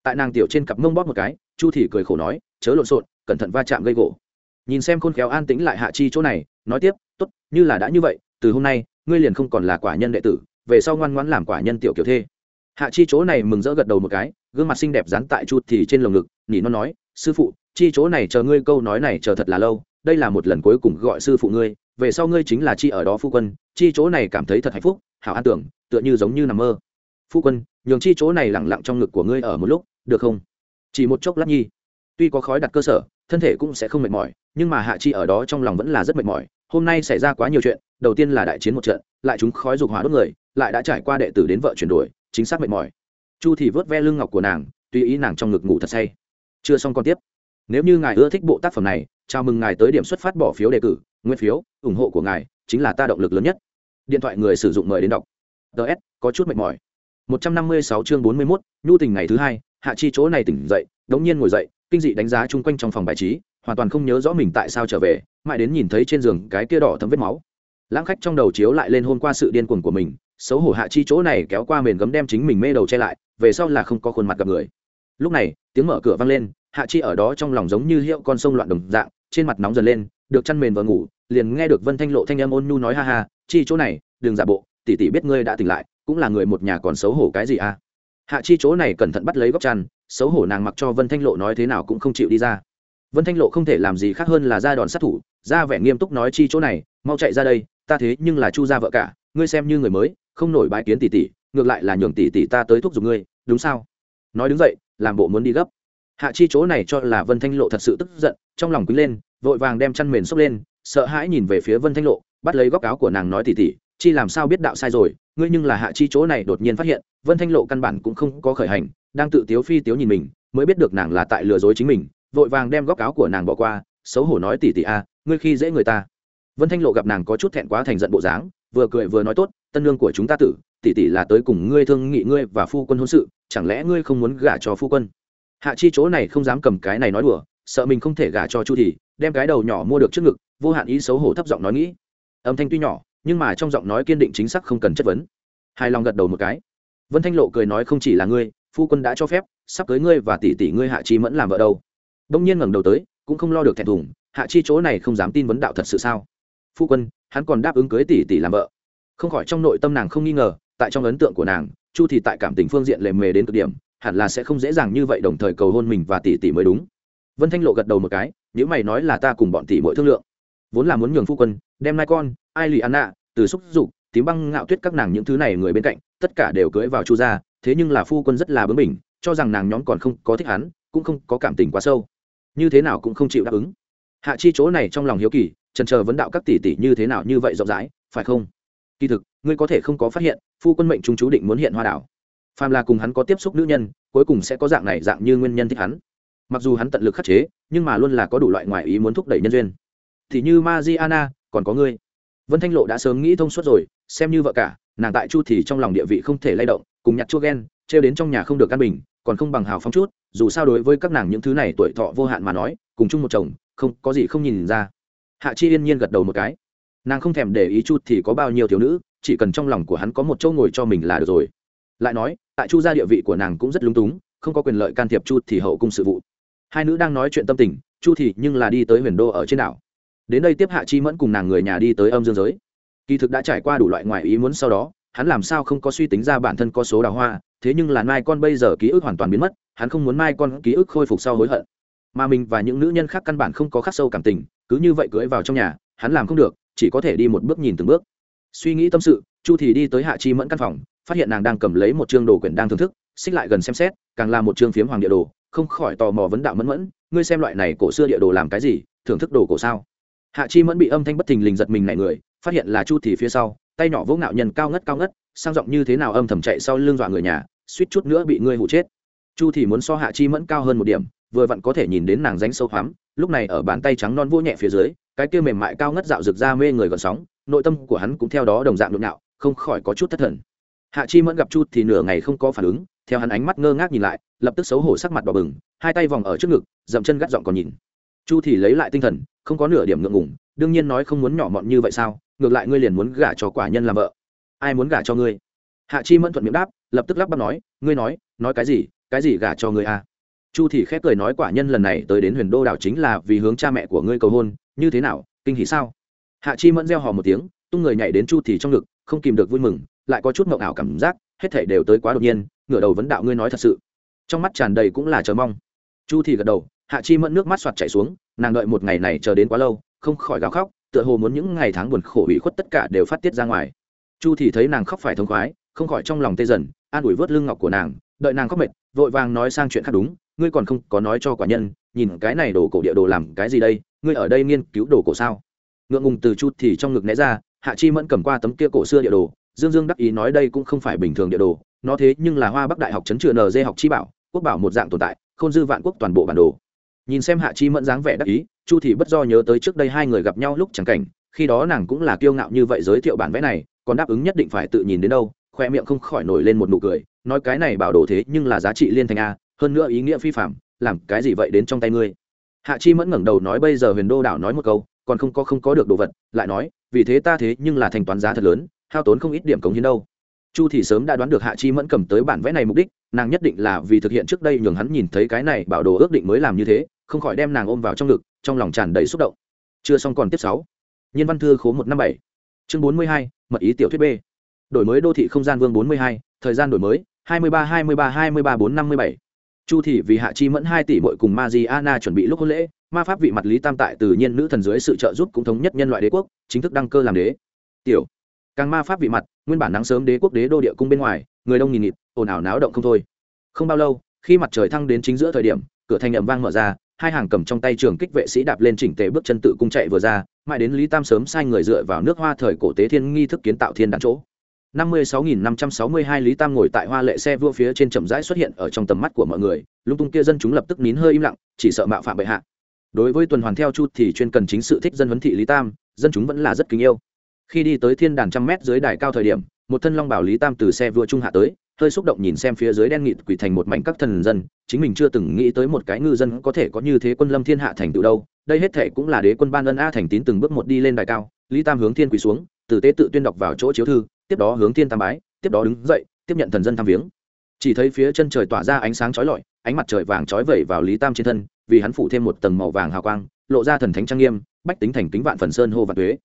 Tại nàng tiểu trên cặp mông bóp một cái, chu thì cười khổ nói, chớ lộn xộn, cẩn thận va chạm gây gỗ. Nhìn xem khôn khéo an tĩnh lại hạ chi chỗ này, nói tiếp, tốt, như là đã như vậy, từ hôm nay ngươi liền không còn là quả nhân đệ tử, về sau ngoan ngoãn làm quả nhân tiểu kiểu thê. Hạ chi chỗ này mừng rỡ gật đầu một cái, gương mặt xinh đẹp dán tại chu thì trên lồng ngực nhỉ nó nói, sư phụ, chi chỗ này chờ ngươi câu nói này chờ thật là lâu, đây là một lần cuối cùng gọi sư phụ ngươi, về sau ngươi chính là chi ở đó phu quân, chi chỗ này cảm thấy thật hạnh phúc, hảo an tưởng, tựa như giống như nằm mơ. Phu quân, nhường chi chỗ này lẳng lặng trong ngực của ngươi ở một lúc, được không? Chỉ một chốc lát nhi. Tuy có khói đặt cơ sở, thân thể cũng sẽ không mệt mỏi, nhưng mà hạ chi ở đó trong lòng vẫn là rất mệt mỏi, hôm nay xảy ra quá nhiều chuyện đầu tiên là đại chiến một trận lại chúng khói dục hỏa đốt người lại đã trải qua đệ tử đến vợ chuyển đổi chính xác mệt mỏi. Chu thì vớt ve lưng ngọc của nàng tùy ý nàng trong ngực ngủ thật say. Chưa xong còn tiếp. Nếu như ngài ưa thích bộ tác phẩm này chào mừng ngài tới điểm xuất phát bỏ phiếu đề cử nguyên phiếu ủng hộ của ngài chính là ta động lực lớn nhất. Điện thoại người sử dụng mời đến đọc. Ts có chút mệt mỏi. 156 chương 41, nhu tình ngày thứ hai hạ chi chỗ này tỉnh dậy đống nhiên ngồi dậy kinh dị đánh giá chung quanh trong phòng bài trí hoàn toàn không nhớ rõ mình tại sao trở về mãi đến nhìn thấy trên giường cái kia đỏ thấm vết máu lãng khách trong đầu chiếu lại lên hôm qua sự điên cuồng của mình, xấu hổ hạ chi chỗ này kéo qua mền gấm đem chính mình mê đầu che lại, về sau là không có khuôn mặt gặp người. Lúc này, tiếng mở cửa vang lên, hạ chi ở đó trong lòng giống như hiệu con sông loạn đồng dạng, trên mặt nóng dần lên, được chăn mền vừa ngủ, liền nghe được vân thanh lộ thanh âm ôn nhu nói ha ha, chi chỗ này, đừng giả bộ, tỷ tỷ biết ngươi đã tỉnh lại, cũng là người một nhà còn xấu hổ cái gì à? Hạ chi chỗ này cẩn thận bắt lấy góc chăn, xấu hổ nàng mặc cho vân thanh lộ nói thế nào cũng không chịu đi ra. Vân thanh lộ không thể làm gì khác hơn là ra đòn sát thủ ra vẻ nghiêm túc nói chi chỗ này, mau chạy ra đây, ta thế nhưng là chu gia vợ cả, ngươi xem như người mới, không nổi bãi kiến tỷ tỷ, ngược lại là nhường tỷ tỷ ta tới thúc giục ngươi, đúng sao? Nói đứng dậy, làm bộ muốn đi gấp. Hạ chi chỗ này cho là vân thanh lộ thật sự tức giận, trong lòng quý lên, vội vàng đem chăn mền xốc lên, sợ hãi nhìn về phía vân thanh lộ, bắt lấy góc áo của nàng nói tỉ tỉ chi làm sao biết đạo sai rồi, ngươi nhưng là hạ chi chỗ này đột nhiên phát hiện, vân thanh lộ căn bản cũng không có khởi hành, đang tự tiếu phi tiếu nhìn mình, mới biết được nàng là tại lừa dối chính mình, vội vàng đem góc áo của nàng bỏ qua, xấu hổ nói tỉ tỉ a ngươi khi dễ người ta. Vân thanh lộ gặp nàng có chút thẹn quá thành giận bộ dáng, vừa cười vừa nói tốt, tân lương của chúng ta tử, tỷ tỷ là tới cùng ngươi thương nghị ngươi và phu quân hôn sự, chẳng lẽ ngươi không muốn gả cho phu quân? Hạ chi chỗ này không dám cầm cái này nói đùa, sợ mình không thể gả cho chu thì đem cái đầu nhỏ mua được trước ngực, vô hạn ý xấu hổ thấp giọng nói nghĩ. Âm thanh tuy nhỏ, nhưng mà trong giọng nói kiên định chính xác không cần chất vấn. Hài lòng gật đầu một cái. Vân thanh lộ cười nói không chỉ là ngươi, phu quân đã cho phép, sắp cưới ngươi và tỷ tỷ ngươi hạ chi mẫn làm vợ đâu. Đông nhiên ngẩng đầu tới, cũng không lo được thẹn thùng hạ chi chỗ này không dám tin vấn đạo thật sự sao? Phu quân, hắn còn đáp ứng cưới tỷ tỷ làm vợ. Không khỏi trong nội tâm nàng không nghi ngờ, tại trong ấn tượng của nàng, chu thì tại cảm tình phương diện lề mề đến cực điểm, hẳn là sẽ không dễ dàng như vậy đồng thời cầu hôn mình và tỷ tỷ mới đúng. Vân thanh lộ gật đầu một cái nếu mày nói là ta cùng bọn tỷ mỗi thương lượng. Vốn là muốn nhường phu quân, đem nai con, ai lì ăn nạ, từ xúc dục, tím băng ngạo tuyết các nàng những thứ này người bên cạnh, tất cả đều cưới vào chu gia, thế nhưng là phu quân rất là bướng bỉnh, cho rằng nàng nhóm còn không có thích hắn, cũng không có cảm tình quá sâu. Như thế nào cũng không chịu đáp ứng hạ chi chỗ này trong lòng hiếu kỳ trần chờ vấn đạo các tỷ tỷ như thế nào như vậy rộng rãi phải không? Kỳ thực ngươi có thể không có phát hiện phu quân mệnh chúng chú định muốn hiện hoa đảo. Phàm là cùng hắn có tiếp xúc nữ nhân cuối cùng sẽ có dạng này dạng như nguyên nhân thích hắn. Mặc dù hắn tận lực khắc chế nhưng mà luôn là có đủ loại ngoại ý muốn thúc đẩy nhân duyên. Thì như Mariana, còn có ngươi. Vân thanh lộ đã sớm nghĩ thông suốt rồi xem như vợ cả nàng tại chu thì trong lòng địa vị không thể lay động cùng nhặt chua ghen treo đến trong nhà không được căn bình còn không bằng hào phóng chút dù sao đối với các nàng những thứ này tuổi thọ vô hạn mà nói cùng chung một chồng không, có gì không nhìn ra. Hạ chi yên nhiên gật đầu một cái. Nàng không thèm để ý chu thì có bao nhiêu thiếu nữ, chỉ cần trong lòng của hắn có một chỗ ngồi cho mình là được rồi. Lại nói, tại chu gia địa vị của nàng cũng rất lung túng, không có quyền lợi can thiệp chu thì hậu cung sự vụ. Hai nữ đang nói chuyện tâm tình, chu thì nhưng là đi tới huyền đô ở trên đảo. Đến đây tiếp hạ chi mẫn cùng nàng người nhà đi tới âm dương giới. Kỳ thực đã trải qua đủ loại ngoại ý muốn sau đó, hắn làm sao không có suy tính ra bản thân có số đào hoa, thế nhưng là mai con bây giờ ký ức hoàn toàn biến mất, hắn không muốn mai con ký ức khôi phục sau hối hận mà mình và những nữ nhân khác căn bản không có khắc sâu cảm tình, cứ như vậy cưỡi vào trong nhà, hắn làm không được, chỉ có thể đi một bước nhìn từng bước. Suy nghĩ tâm sự, chu thì đi tới hạ chi mẫn căn phòng, phát hiện nàng đang cầm lấy một chương đồ quyển đang thưởng thức, xích lại gần xem xét, càng là một chương phiếm hoàng địa đồ, không khỏi tò mò vấn đạo mẫn mẫn, ngươi xem loại này cổ xưa địa đồ làm cái gì, thưởng thức đồ cổ sao? Hạ chi mẫn bị âm thanh bất thình lình giật mình này người, phát hiện là chu thì phía sau, tay nhỏ vỗ ngạo nhân cao ngất cao ngất, sang giọng như thế nào âm thầm chạy sau lưng dọa người nhà, suýt chút nữa bị ngươi hụ chết. Chu thì muốn so hạ chi mẫn cao hơn một điểm vừa vặn có thể nhìn đến nàng ránh sâu hoắm, lúc này ở bàn tay trắng non vô nhẹ phía dưới, cái kia mềm mại cao ngất dạo rực ra mê người gọn sóng, nội tâm của hắn cũng theo đó đồng dạng nhộn nhạo, không khỏi có chút thất thần. Hạ chi mẫn gặp chu thì nửa ngày không có phản ứng, theo hắn ánh mắt ngơ ngác nhìn lại, lập tức xấu hổ sắc mặt đỏ bừng, hai tay vòng ở trước ngực, dậm chân gắt giọng còn nhìn. Chu thì lấy lại tinh thần, không có nửa điểm ngượng ngùng, đương nhiên nói không muốn nhỏ mọn như vậy sao, ngược lại ngươi liền muốn gả cho quả nhân làm vợ. Ai muốn gả cho ngươi? Hạ chi mẫn thuận miệng đáp, lập tức lắp bắp nói, ngươi nói nói cái gì cái gì gả cho ngươi à? Chu thì khép cười nói quả nhân lần này tới đến huyền đô đảo chính là vì hướng cha mẹ của ngươi cầu hôn, như thế nào, kinh hỉ sao? Hạ chi mẫn reo hò một tiếng, tung người nhảy đến chu thì trong ngực, không kìm được vui mừng, lại có chút mộng ảo cảm giác, hết thảy đều tới quá đột nhiên, ngửa đầu vấn đạo ngươi nói thật sự. Trong mắt tràn đầy cũng là chờ mong. Chu thì gật đầu, hạ chi mẫn nước mắt xoạt chảy xuống, nàng đợi một ngày này chờ đến quá lâu, không khỏi gào khóc, tựa hồ muốn những ngày tháng buồn khổ ủy khuất tất cả đều phát tiết ra ngoài. Chu thì thấy nàng khóc phải thông khoái, không khỏi trong lòng tê dần, an ủi vớt lưng ngọc của nàng, đợi nàng khóc mệt, vội vàng nói sang chuyện khác đúng ngươi còn không có nói cho quả nhân, nhìn cái này đồ cổ địa đồ làm cái gì đây, ngươi ở đây nghiên cứu đồ cổ sao? Ngượng ngùng từ chút thì trong ngực né ra, hạ chi mẫn cầm qua tấm kia cổ xưa địa đồ, dương dương đắc ý nói đây cũng không phải bình thường địa đồ, nó thế nhưng là hoa bắc đại học chấn chừa nd học chi bảo, quốc bảo một dạng tồn tại không dư vạn quốc toàn bộ bản đồ. Nhìn xem hạ chi mẫn dáng vẻ đắc ý, chu thì bất do nhớ tới trước đây hai người gặp nhau lúc chẳng cảnh, khi đó nàng cũng là kiêu ngạo như vậy giới thiệu bản vẽ này, còn đáp ứng nhất định phải tự nhìn đến đâu, khoe miệng không khỏi nổi lên một nụ cười, nói cái này bảo đồ thế nhưng là giá trị liên thành a hơn nữa ý nghĩa phi phạm, làm cái gì vậy đến trong tay ngươi? Hạ chi mẫn ngẩng đầu nói bây giờ huyền đô đảo nói một câu, còn không có không có được đồ vật, lại nói, vì thế ta thế nhưng là thanh toán giá thật lớn, hao tốn không ít điểm cống hiến đâu. Chu thì sớm đã đoán được hạ chi mẫn cầm tới bản vẽ này mục đích, nàng nhất định là vì thực hiện trước đây nhường hắn nhìn thấy cái này bảo đồ ước định mới làm như thế, không khỏi đem nàng ôm vào trong ngực, trong lòng tràn đầy xúc động. Chưa xong còn tiếp sáu. Nhân văn thư khố một năm bảy. Chương bốn mươi hai, mật ý tiểu thuyết b. Đổi mới đô thị không gian vương bốn mươi hai, thời gian đổi mới, hai mươi ba hai mươi ba hai mươi ba bốn năm mươi bảy chu thị vì hạ chi mẫn hai tỷ bội cùng ma di ana chuẩn bị lúc hôn lễ, ma pháp vị mặt lý tam tại tự nhiên nữ thần dưới sự trợ giúp cũng thống nhất nhân loại đế quốc, chính thức đăng cơ làm đế. Tiểu, càng ma pháp vị mặt, nguyên bản nắng sớm đế quốc đế đô địa cung bên ngoài, người đông nghìn nghịt, ồn ào náo động không thôi. Không bao lâu, khi mặt trời thăng đến chính giữa thời điểm, cửa thanh ẩm vang mở ra, hai hàng cầm trong tay trường kích vệ sĩ đạp lên chỉnh tề bước chân tự cung chạy vừa ra, mãi đến lý tam sớm sai người dựa vào nước hoa thời cổ tế thiên nghi thức kiến tạo thiên đàn chỗ năm mươi sáu nghìn năm trăm sáu mươi hai lý tam ngồi tại hoa lệ xe vua phía trên chậm rãi xuất hiện ở trong tầm mắt của mọi người, lung tung kia dân chúng lập tức nín hơi im lặng, chỉ sợ mạo phạm bệ hạ. Đối với tuần hoàn theo chu thì chuyên cần chính sự thích dân huấn thị lý tam, dân chúng vẫn là rất kính yêu. Khi đi tới thiên đàn trăm mét dưới đài cao thời điểm, một thân long bảo lý tam từ xe vua trung hạ tới, hơi xúc động nhìn xem phía dưới đen nghịt quỷ thành một mảnh các thần dân, chính mình chưa từng nghĩ tới một cái ngư dân có thể có như thế quân lâm thiên hạ thành tựu đâu. Đây hết thảy cũng là đế quân ban ân a thành tín từng bước một đi lên đài cao, lý tam hướng thiên quỳ xuống, từ tế tự tuyên đọc vào chỗ chiếu thư tiếp đó hướng thiên tam bái tiếp đó đứng dậy tiếp nhận thần dân tham viếng. Chỉ thấy phía chân trời tỏa ra ánh sáng chói lọi ánh mặt trời vàng chói vẩy vào lý tam trên thân vì hắn phủ thêm một tầng màu vàng hào quang lộ ra thần thánh trang nghiêm bách tính thành kính vạn phần sơn hô và tuế.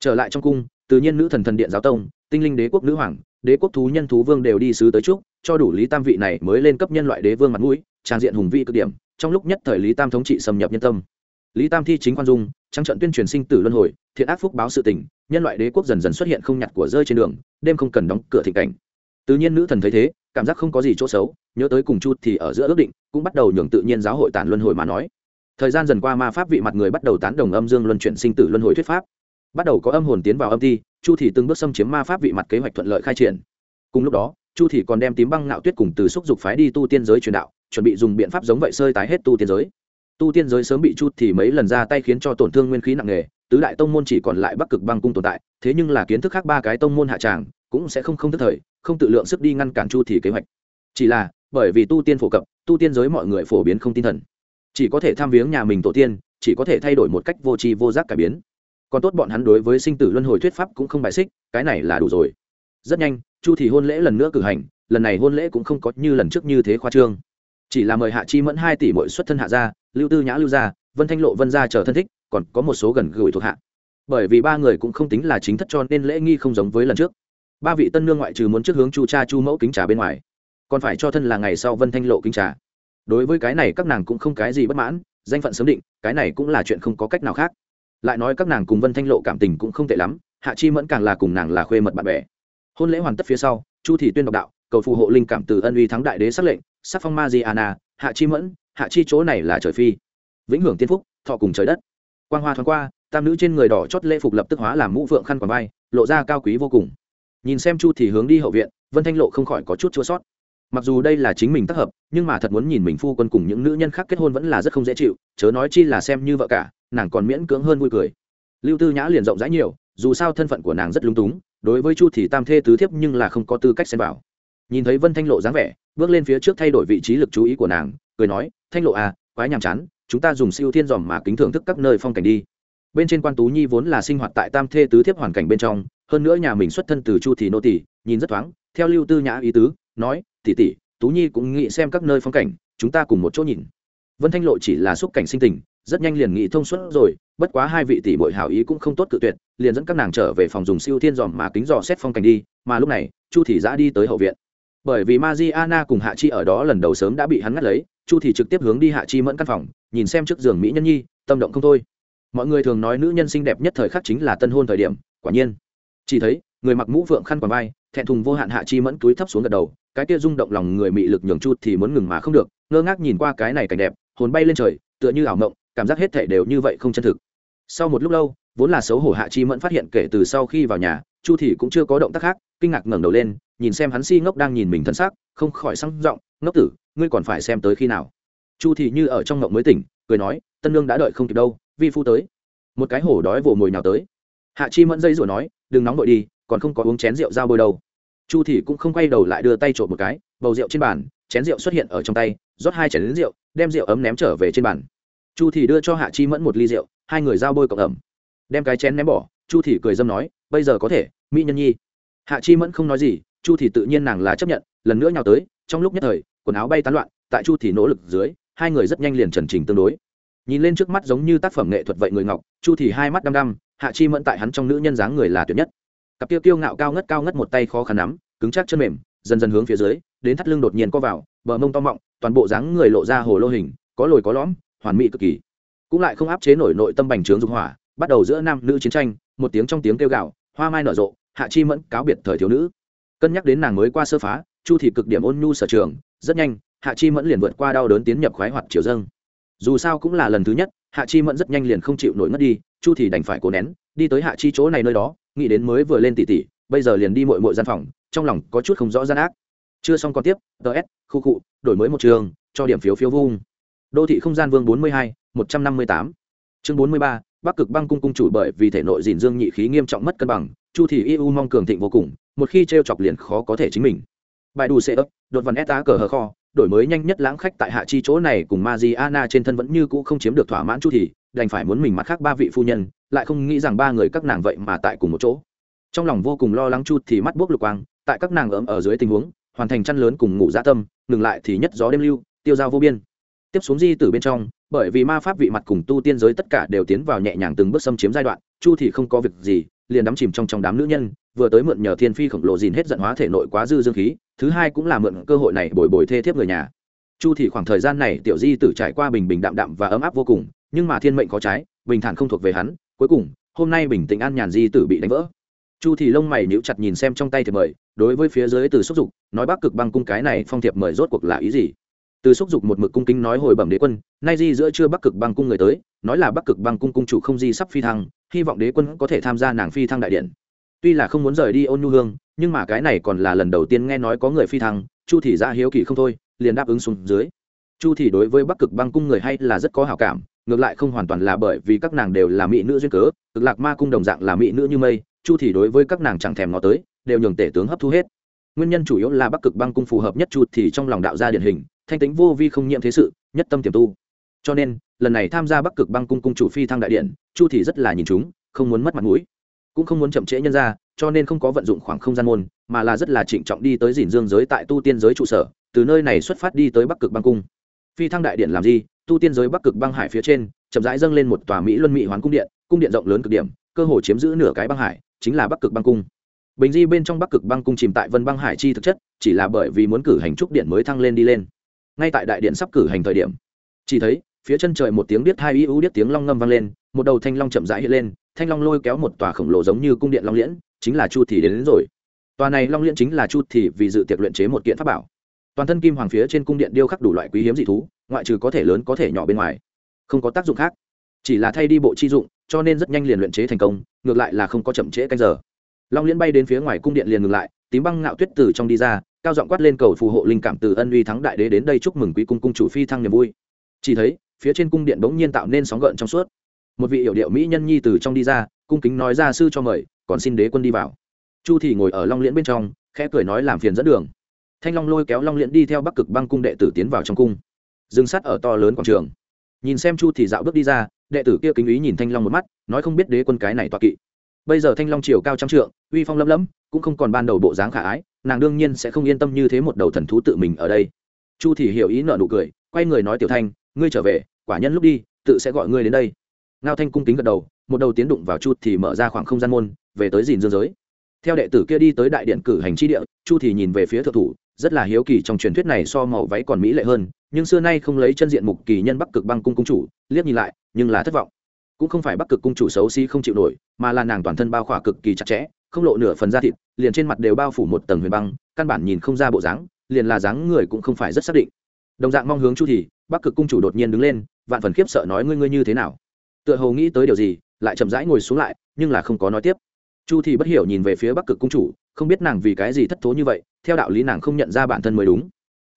Trở lại trong cung tự nhiên nữ thần thần điện giáo tông tinh linh đế quốc nữ hoàng đế quốc thú nhân thú vương đều đi sứ tới trước, cho đủ lý tam vị này mới lên cấp nhân loại đế vương mặt mũi trang diện hùng vị cực điểm trong lúc nhất thời lý tam thống trị xâm nhập nhân tâm. Lý tam thi chính quan dung trắng trận tuyên truyền sinh tử luân hồi thiện ác phúc báo sự tình nhân loại đế quốc dần dần xuất hiện không nhặt của rơi trên đường, đêm không cần đóng cửa thịnh cảnh. Tự nhiên nữ thần thấy thế, cảm giác không có gì chỗ xấu, nhớ tới cùng chu thì ở giữa ước định, cũng bắt đầu nhường tự nhiên giáo hội tản luân hồi mà nói. Thời gian dần qua ma pháp vị mặt người bắt đầu tán đồng âm dương luân chuyển sinh tử luân hồi thuyết pháp. Bắt đầu có âm hồn tiến vào âm ti, chu thì từng bước xâm chiếm ma pháp vị mặt kế hoạch thuận lợi khai triển. Cùng lúc đó, chu thì còn đem tím băng ngạo tuyết cùng từ xúc dục phái đi tu tiên giới truyền đạo, chuẩn bị dùng biện pháp giống vậy sơi tái hết tu tiên giới. Tu tiên giới sớm bị chu thì mấy lần ra tay khiến cho tổn thương nguyên khí nặng nề tứ đại tông môn chỉ còn lại bắc cực băng cung tồn tại, thế nhưng là kiến thức khác ba cái tông môn hạ tràng, cũng sẽ không không tức thời, không tự lượng sức đi ngăn cản chu thì kế hoạch. Chỉ là, bởi vì tu tiên phổ cập, tu tiên giới mọi người phổ biến không tin thần. Chỉ có thể tham viếng nhà mình tổ tiên, chỉ có thể thay đổi một cách vô tri vô giác cải biến. Còn tốt bọn hắn đối với sinh tử luân hồi thuyết pháp cũng không bài xích, cái này là đủ rồi. Rất nhanh, chu thì hôn lễ lần nữa cử hành, lần này hôn lễ cũng không có như lần trước như thế khoa trương. Chỉ là mời hạ chi mẫn hai tỷ mỗi xuất thân hạ gia, lưu tư nhã lưu gia, vân thanh lộ vân gia chờ thân thích còn có một số gần gửi thuộc hạ. Bởi vì ba người cũng không tính là chính thất cho nên lễ nghi không giống với lần trước. Ba vị tân nương ngoại trừ muốn trước hướng chu cha chu mẫu kính trà bên ngoài, còn phải cho thân là ngày sau vân thanh lộ kính trà. Đối với cái này các nàng cũng không cái gì bất mãn, danh phận sớm định, cái này cũng là chuyện không có cách nào khác. Lại nói các nàng cùng vân thanh lộ cảm tình cũng không tệ lắm, hạ chi mẫn càng là cùng nàng là khuê mật bạn bè. Hôn lễ hoàn tất phía sau, chu thị tuyên độc đạo, cầu phù hộ linh cảm từ ân uy thắng đại đế xác lệnh, sắc phong ma di hạ chi mẫn, hạ chi chỗ này là trời phi. Vĩnh hưởng tiên phúc, thọ cùng trời đất quang hoa thoáng qua, tam nữ trên người đỏ chót lễ phục lập tức hóa làm mũ vượng khăn quàng vai, lộ ra cao quý vô cùng. Nhìn xem chu thì hướng đi hậu viện, vân thanh lộ không khỏi có chút chua sót. Mặc dù đây là chính mình tác hợp, nhưng mà thật muốn nhìn mình phu quân cùng những nữ nhân khác kết hôn vẫn là rất không dễ chịu, chớ nói chi là xem như vợ cả, nàng còn miễn cưỡng hơn vui cười. Lưu tư nhã liền rộng rãi nhiều, dù sao thân phận của nàng rất lung túng, đối với chu thì tam thê tứ thiếp nhưng là không có tư cách xem vào. Nhìn thấy vân thanh lộ dáng vẻ, bước lên phía trước thay đổi vị trí lực chú ý của nàng, cười nói, thanh lộ à quái nhàm chán chúng ta dùng siêu thiên dòm mà kính thưởng thức các nơi phong cảnh đi. Bên trên quan tú nhi vốn là sinh hoạt tại tam thê tứ thiếp hoàn cảnh bên trong, hơn nữa nhà mình xuất thân từ chu thì nô tỷ nhìn rất thoáng, theo lưu tư nhã ý tứ, nói, tỷ tỷ, tú nhi cũng nghĩ xem các nơi phong cảnh, chúng ta cùng một chỗ nhìn. Vân thanh lộ chỉ là xúc cảnh sinh tình, rất nhanh liền nghĩ thông suốt rồi, bất quá hai vị tỷ bội hảo ý cũng không tốt cự tuyệt, liền dẫn các nàng trở về phòng dùng siêu thiên dòm mà kính dò xét phong cảnh đi, mà lúc này, chu thị giã đi tới hậu viện bởi vì Mariana cùng Hạ Chi ở đó lần đầu sớm đã bị hắn ngắt lấy, Chu thì trực tiếp hướng đi Hạ Chi mẫn căn phòng, nhìn xem trước giường mỹ nhân nhi, tâm động không thôi. Mọi người thường nói nữ nhân xinh đẹp nhất thời khắc chính là tân hôn thời điểm, quả nhiên. Chỉ thấy, người mặc mũ vượng khăn quàng vai, thẹn thùng vô hạn Hạ Chi mẫn túi thấp xuống gật đầu, cái kia rung động lòng người mị lực nhường Chu thì muốn ngừng mà không được, ngơ ngác nhìn qua cái này cảnh đẹp, hồn bay lên trời, tựa như ảo mộng, cảm giác hết thảy đều như vậy không chân thực. Sau một lúc lâu, vốn là xấu hổ Hạ Chi mẫn phát hiện kể từ sau khi vào nhà, Chu thì cũng chưa có động tác khác, kinh ngạc ngẩng đầu lên, nhìn xem hắn si ngốc đang nhìn mình thân xác không khỏi sang giọng ngốc tử ngươi còn phải xem tới khi nào? Chu thì như ở trong ngộng mới tỉnh cười nói tân lương đã đợi không kịp đâu vi phu tới. Một cái hổ đói vồ mồi nào tới. Hạ chi mẫn dây rồi nói đừng nóng vội đi còn không có uống chén rượu ra bôi đâu. Chu thì cũng không quay đầu lại đưa tay trộn một cái bầu rượu trên bàn chén rượu xuất hiện ở trong tay rót hai chén rượu đem rượu ấm ném trở về trên bàn. Chu thì đưa cho hạ chi mẫn một ly rượu hai người giao bôi cộng ẩm. Đem cái chén ném bỏ chu Thị cười dâm nói, bây giờ có thể, mỹ nhân nhi. Hạ chi mẫn không nói gì, chu Thị tự nhiên nàng là chấp nhận, lần nữa nhào tới, trong lúc nhất thời, quần áo bay tán loạn, tại chu Thị nỗ lực dưới, hai người rất nhanh liền trần trình tương đối. Nhìn lên trước mắt giống như tác phẩm nghệ thuật vậy người ngọc, chu Thị hai mắt đăm đăm, hạ chi mẫn tại hắn trong nữ nhân dáng người là tuyệt nhất. Cặp tiêu tiêu ngạo cao ngất cao ngất một tay khó khăn nắm, cứng chắc chân mềm, dần dần hướng phía dưới, đến thắt lưng đột nhiên co vào, bờ mông to mọng, toàn bộ dáng người lộ ra hồ lô hình, có lồi có lõm, hoàn mỹ cực kỳ. Cũng lại không áp chế nổi nội tâm bành trướng dục hỏa bắt đầu giữa nam nữ chiến tranh, một tiếng trong tiếng kêu gạo hoa mai nở rộ, hạ chi mẫn cáo biệt thời thiếu nữ. Cân nhắc đến nàng mới qua sơ phá, chu thị cực điểm ôn nhu sở trường, rất nhanh, hạ chi mẫn liền vượt qua đau đớn tiến nhập khoái hoạt chiều dâng. Dù sao cũng là lần thứ nhất, hạ chi mẫn rất nhanh liền không chịu nổi mất đi, chu thì đành phải cố nén, đi tới hạ chi chỗ này nơi đó, nghĩ đến mới vừa lên tỷ tỷ, bây giờ liền đi mội mội gian phòng, trong lòng có chút không rõ gian ác. Chưa xong còn tiếp ts khu cụ đổi mới một trường, cho điểm phiếu phiếu vung. Đô thị không gian vương bốn mươi hai, một trăm năm mươi tám. Chương bốn mươi ba bắc cực băng cung cung chủ bởi vì thể nội dìn dương nhị khí nghiêm trọng mất cân bằng, chu thì eu mong cường thịnh vô cùng, một khi treo chọc liền khó có thể chính mình. Bài đủ sẽ ấp, đột văn eta cờ hờ kho, đổi mới nhanh nhất lãng khách tại hạ chi chỗ này cùng Mariana trên thân vẫn như cũ không chiếm được thỏa mãn chu thì đành phải muốn mình mặt khác ba vị phu nhân, lại không nghĩ rằng ba người các nàng vậy mà tại cùng một chỗ. Trong lòng vô cùng lo lắng chu thì mắt buốc lục quang, tại các nàng ấm ở dưới tình huống, hoàn thành chăn lớn cùng ngủ dạ tâm, ngừng lại thì nhất gió đêm lưu, tiêu dao vô biên tiếp xuống di tử bên trong, bởi vì ma pháp vị mặt cùng tu tiên giới tất cả đều tiến vào nhẹ nhàng từng bước xâm chiếm giai đoạn, chu thì không có việc gì, liền đắm chìm trong trong đám nữ nhân, vừa tới mượn nhờ thiên phi khổng lồ dìn hết giận hóa thể nội quá dư dương khí, thứ hai cũng là mượn cơ hội này bồi bồi thê thiếp người nhà. Chu thì khoảng thời gian này tiểu di tử trải qua bình bình đạm đạm và ấm áp vô cùng, nhưng mà thiên mệnh có trái, bình thản không thuộc về hắn, cuối cùng, hôm nay bình tĩnh an nhàn di tử bị đánh vỡ. Chu thì lông mày nhíu chặt nhìn xem trong tay thiệp mời, đối với phía dưới từ xúc dục, nói bắc cực băng cung cái này phong thiệp mời rốt cuộc là ý gì? Từ xúc dục một mực cung kính nói hồi bẩm đế quân, nay di giữa chưa bắc cực băng cung người tới, nói là bắc cực băng cung cung chủ không di sắp phi thăng, hy vọng đế quân có thể tham gia nàng phi thăng đại điện. Tuy là không muốn rời đi ôn nhu hương, nhưng mà cái này còn là lần đầu tiên nghe nói có người phi thăng, chu thì ra hiếu kỳ không thôi, liền đáp ứng xuống dưới. Chu thì đối với bắc cực băng cung người hay là rất có hảo cảm, ngược lại không hoàn toàn là bởi vì các nàng đều là mỹ nữ duyên cớ, cực lạc ma cung đồng dạng là mỹ nữ như mây, chu thì đối với các nàng chẳng thèm ngó tới, đều nhường tể tướng hấp thu hết. Nguyên nhân chủ yếu là bắc cực băng cung phù hợp nhất chu thì trong lòng đạo gia điển hình thanh tính vô vi không nhiễm thế sự, nhất tâm tiềm tu. Cho nên, lần này tham gia bắc cực băng cung cung chủ phi thăng đại điện, chu thì rất là nhìn chúng, không muốn mất mặt mũi. Cũng không muốn chậm trễ nhân ra cho nên không có vận dụng khoảng không gian môn, mà là rất là trịnh trọng đi tới dìn dương giới tại tu tiên giới trụ sở, từ nơi này xuất phát đi tới bắc cực băng cung. Phi thăng đại điện làm gì? Tu tiên giới bắc cực băng hải phía trên, chậm rãi dâng lên một tòa mỹ luân mỹ hoán cung điện cung điện rộng lớn cực điểm, cơ hồ chiếm giữ nửa cái băng hải, chính là bắc cực băng cung. Bình di bên trong bắc cực băng cung chìm tại vân băng hải chi thực chất, chỉ là bởi vì muốn cử hành trúc điện mới thăng lên đi lên ngay tại đại điện sắp cử hành thời điểm. Chỉ thấy phía chân trời một tiếng điếc hai y ưu điếc tiếng long ngâm vang lên một đầu thanh long chậm rãi hiện lên thanh long lôi kéo một tòa khổng lồ giống như cung điện long liễn chính là chu thì đến, đến rồi. Tòa này long liễn chính là chu thì vì dự tiệc luyện chế một kiện pháp bảo. Toàn thân kim hoàng phía trên cung điện điêu khắc đủ loại quý hiếm dị thú ngoại trừ có thể lớn có thể nhỏ bên ngoài. Không có tác dụng khác. Chỉ là thay đi bộ chi dụng cho nên rất nhanh liền luyện chế thành công ngược lại là không có chậm trễ canh giờ. Long liễn bay đến phía ngoài cung điện liền ngừng lại tím băng ngạo tuyết từ trong đi ra cao giọng quát lên cầu phù hộ linh cảm từ ân uy thắng đại đế đến đây chúc mừng quý cung cung chủ phi thăng niềm vui. Chỉ thấy, phía trên cung điện bỗng nhiên tạo nên sóng gợn trong suốt. Một vị hiệu điệu mỹ nhân nhi từ trong đi ra, cung kính nói ra sư cho mời, còn xin đế quân đi vào. Chu thì ngồi ở long liễn bên trong, khẽ cười nói làm phiền dẫn đường. Thanh long lôi kéo long liễn đi theo bắc cực băng cung đệ tử tiến vào trong cung. Dừng sắt ở to lớn quảng trường. Nhìn xem chu thì dạo bước đi ra, đệ tử kia kính ý nhìn thanh long một mắt, nói không biết đế quân cái này toạ kỵ. Bây giờ thanh long chiều cao trăm trượng, uy phong lấm lấm cũng không còn ban đầu bộ dáng khả ái nàng đương nhiên sẽ không yên tâm như thế một đầu thần thú tự mình ở đây. Chu thì hiểu ý nợ nụ cười, quay người nói tiểu thanh, ngươi trở về, quả nhân lúc đi, tự sẽ gọi ngươi đến đây. Ngao thanh cung kính gật đầu, một đầu tiến đụng vào chu thì mở ra khoảng không gian môn, về tới dìn dương giới. Theo đệ tử kia đi tới đại điện cử hành chi địa, chu thì nhìn về phía thượng thủ, rất là hiếu kỳ trong truyền thuyết này so màu váy còn mỹ lệ hơn, nhưng xưa nay không lấy chân diện mục kỳ nhân bắc cực băng cung cung chủ, liếc nhìn lại, nhưng là thất vọng. Cũng không phải bắc cực cung chủ xấu xí không chịu nổi, mà là nàng toàn thân bao khỏa cực kỳ chặt chẽ không lộ nửa phần da thịt, liền trên mặt đều bao phủ một tầng huyền băng, căn bản nhìn không ra bộ dáng, liền là dáng người cũng không phải rất xác định. Đồng dạng mong hướng chu thì, bắc cực cung chủ đột nhiên đứng lên, vạn phần khiếp sợ nói ngươi ngươi như thế nào? Tựa hồ nghĩ tới điều gì, lại chậm rãi ngồi xuống lại, nhưng là không có nói tiếp. Chu thì bất hiểu nhìn về phía bắc cực cung chủ, không biết nàng vì cái gì thất thố như vậy, theo đạo lý nàng không nhận ra bản thân mới đúng.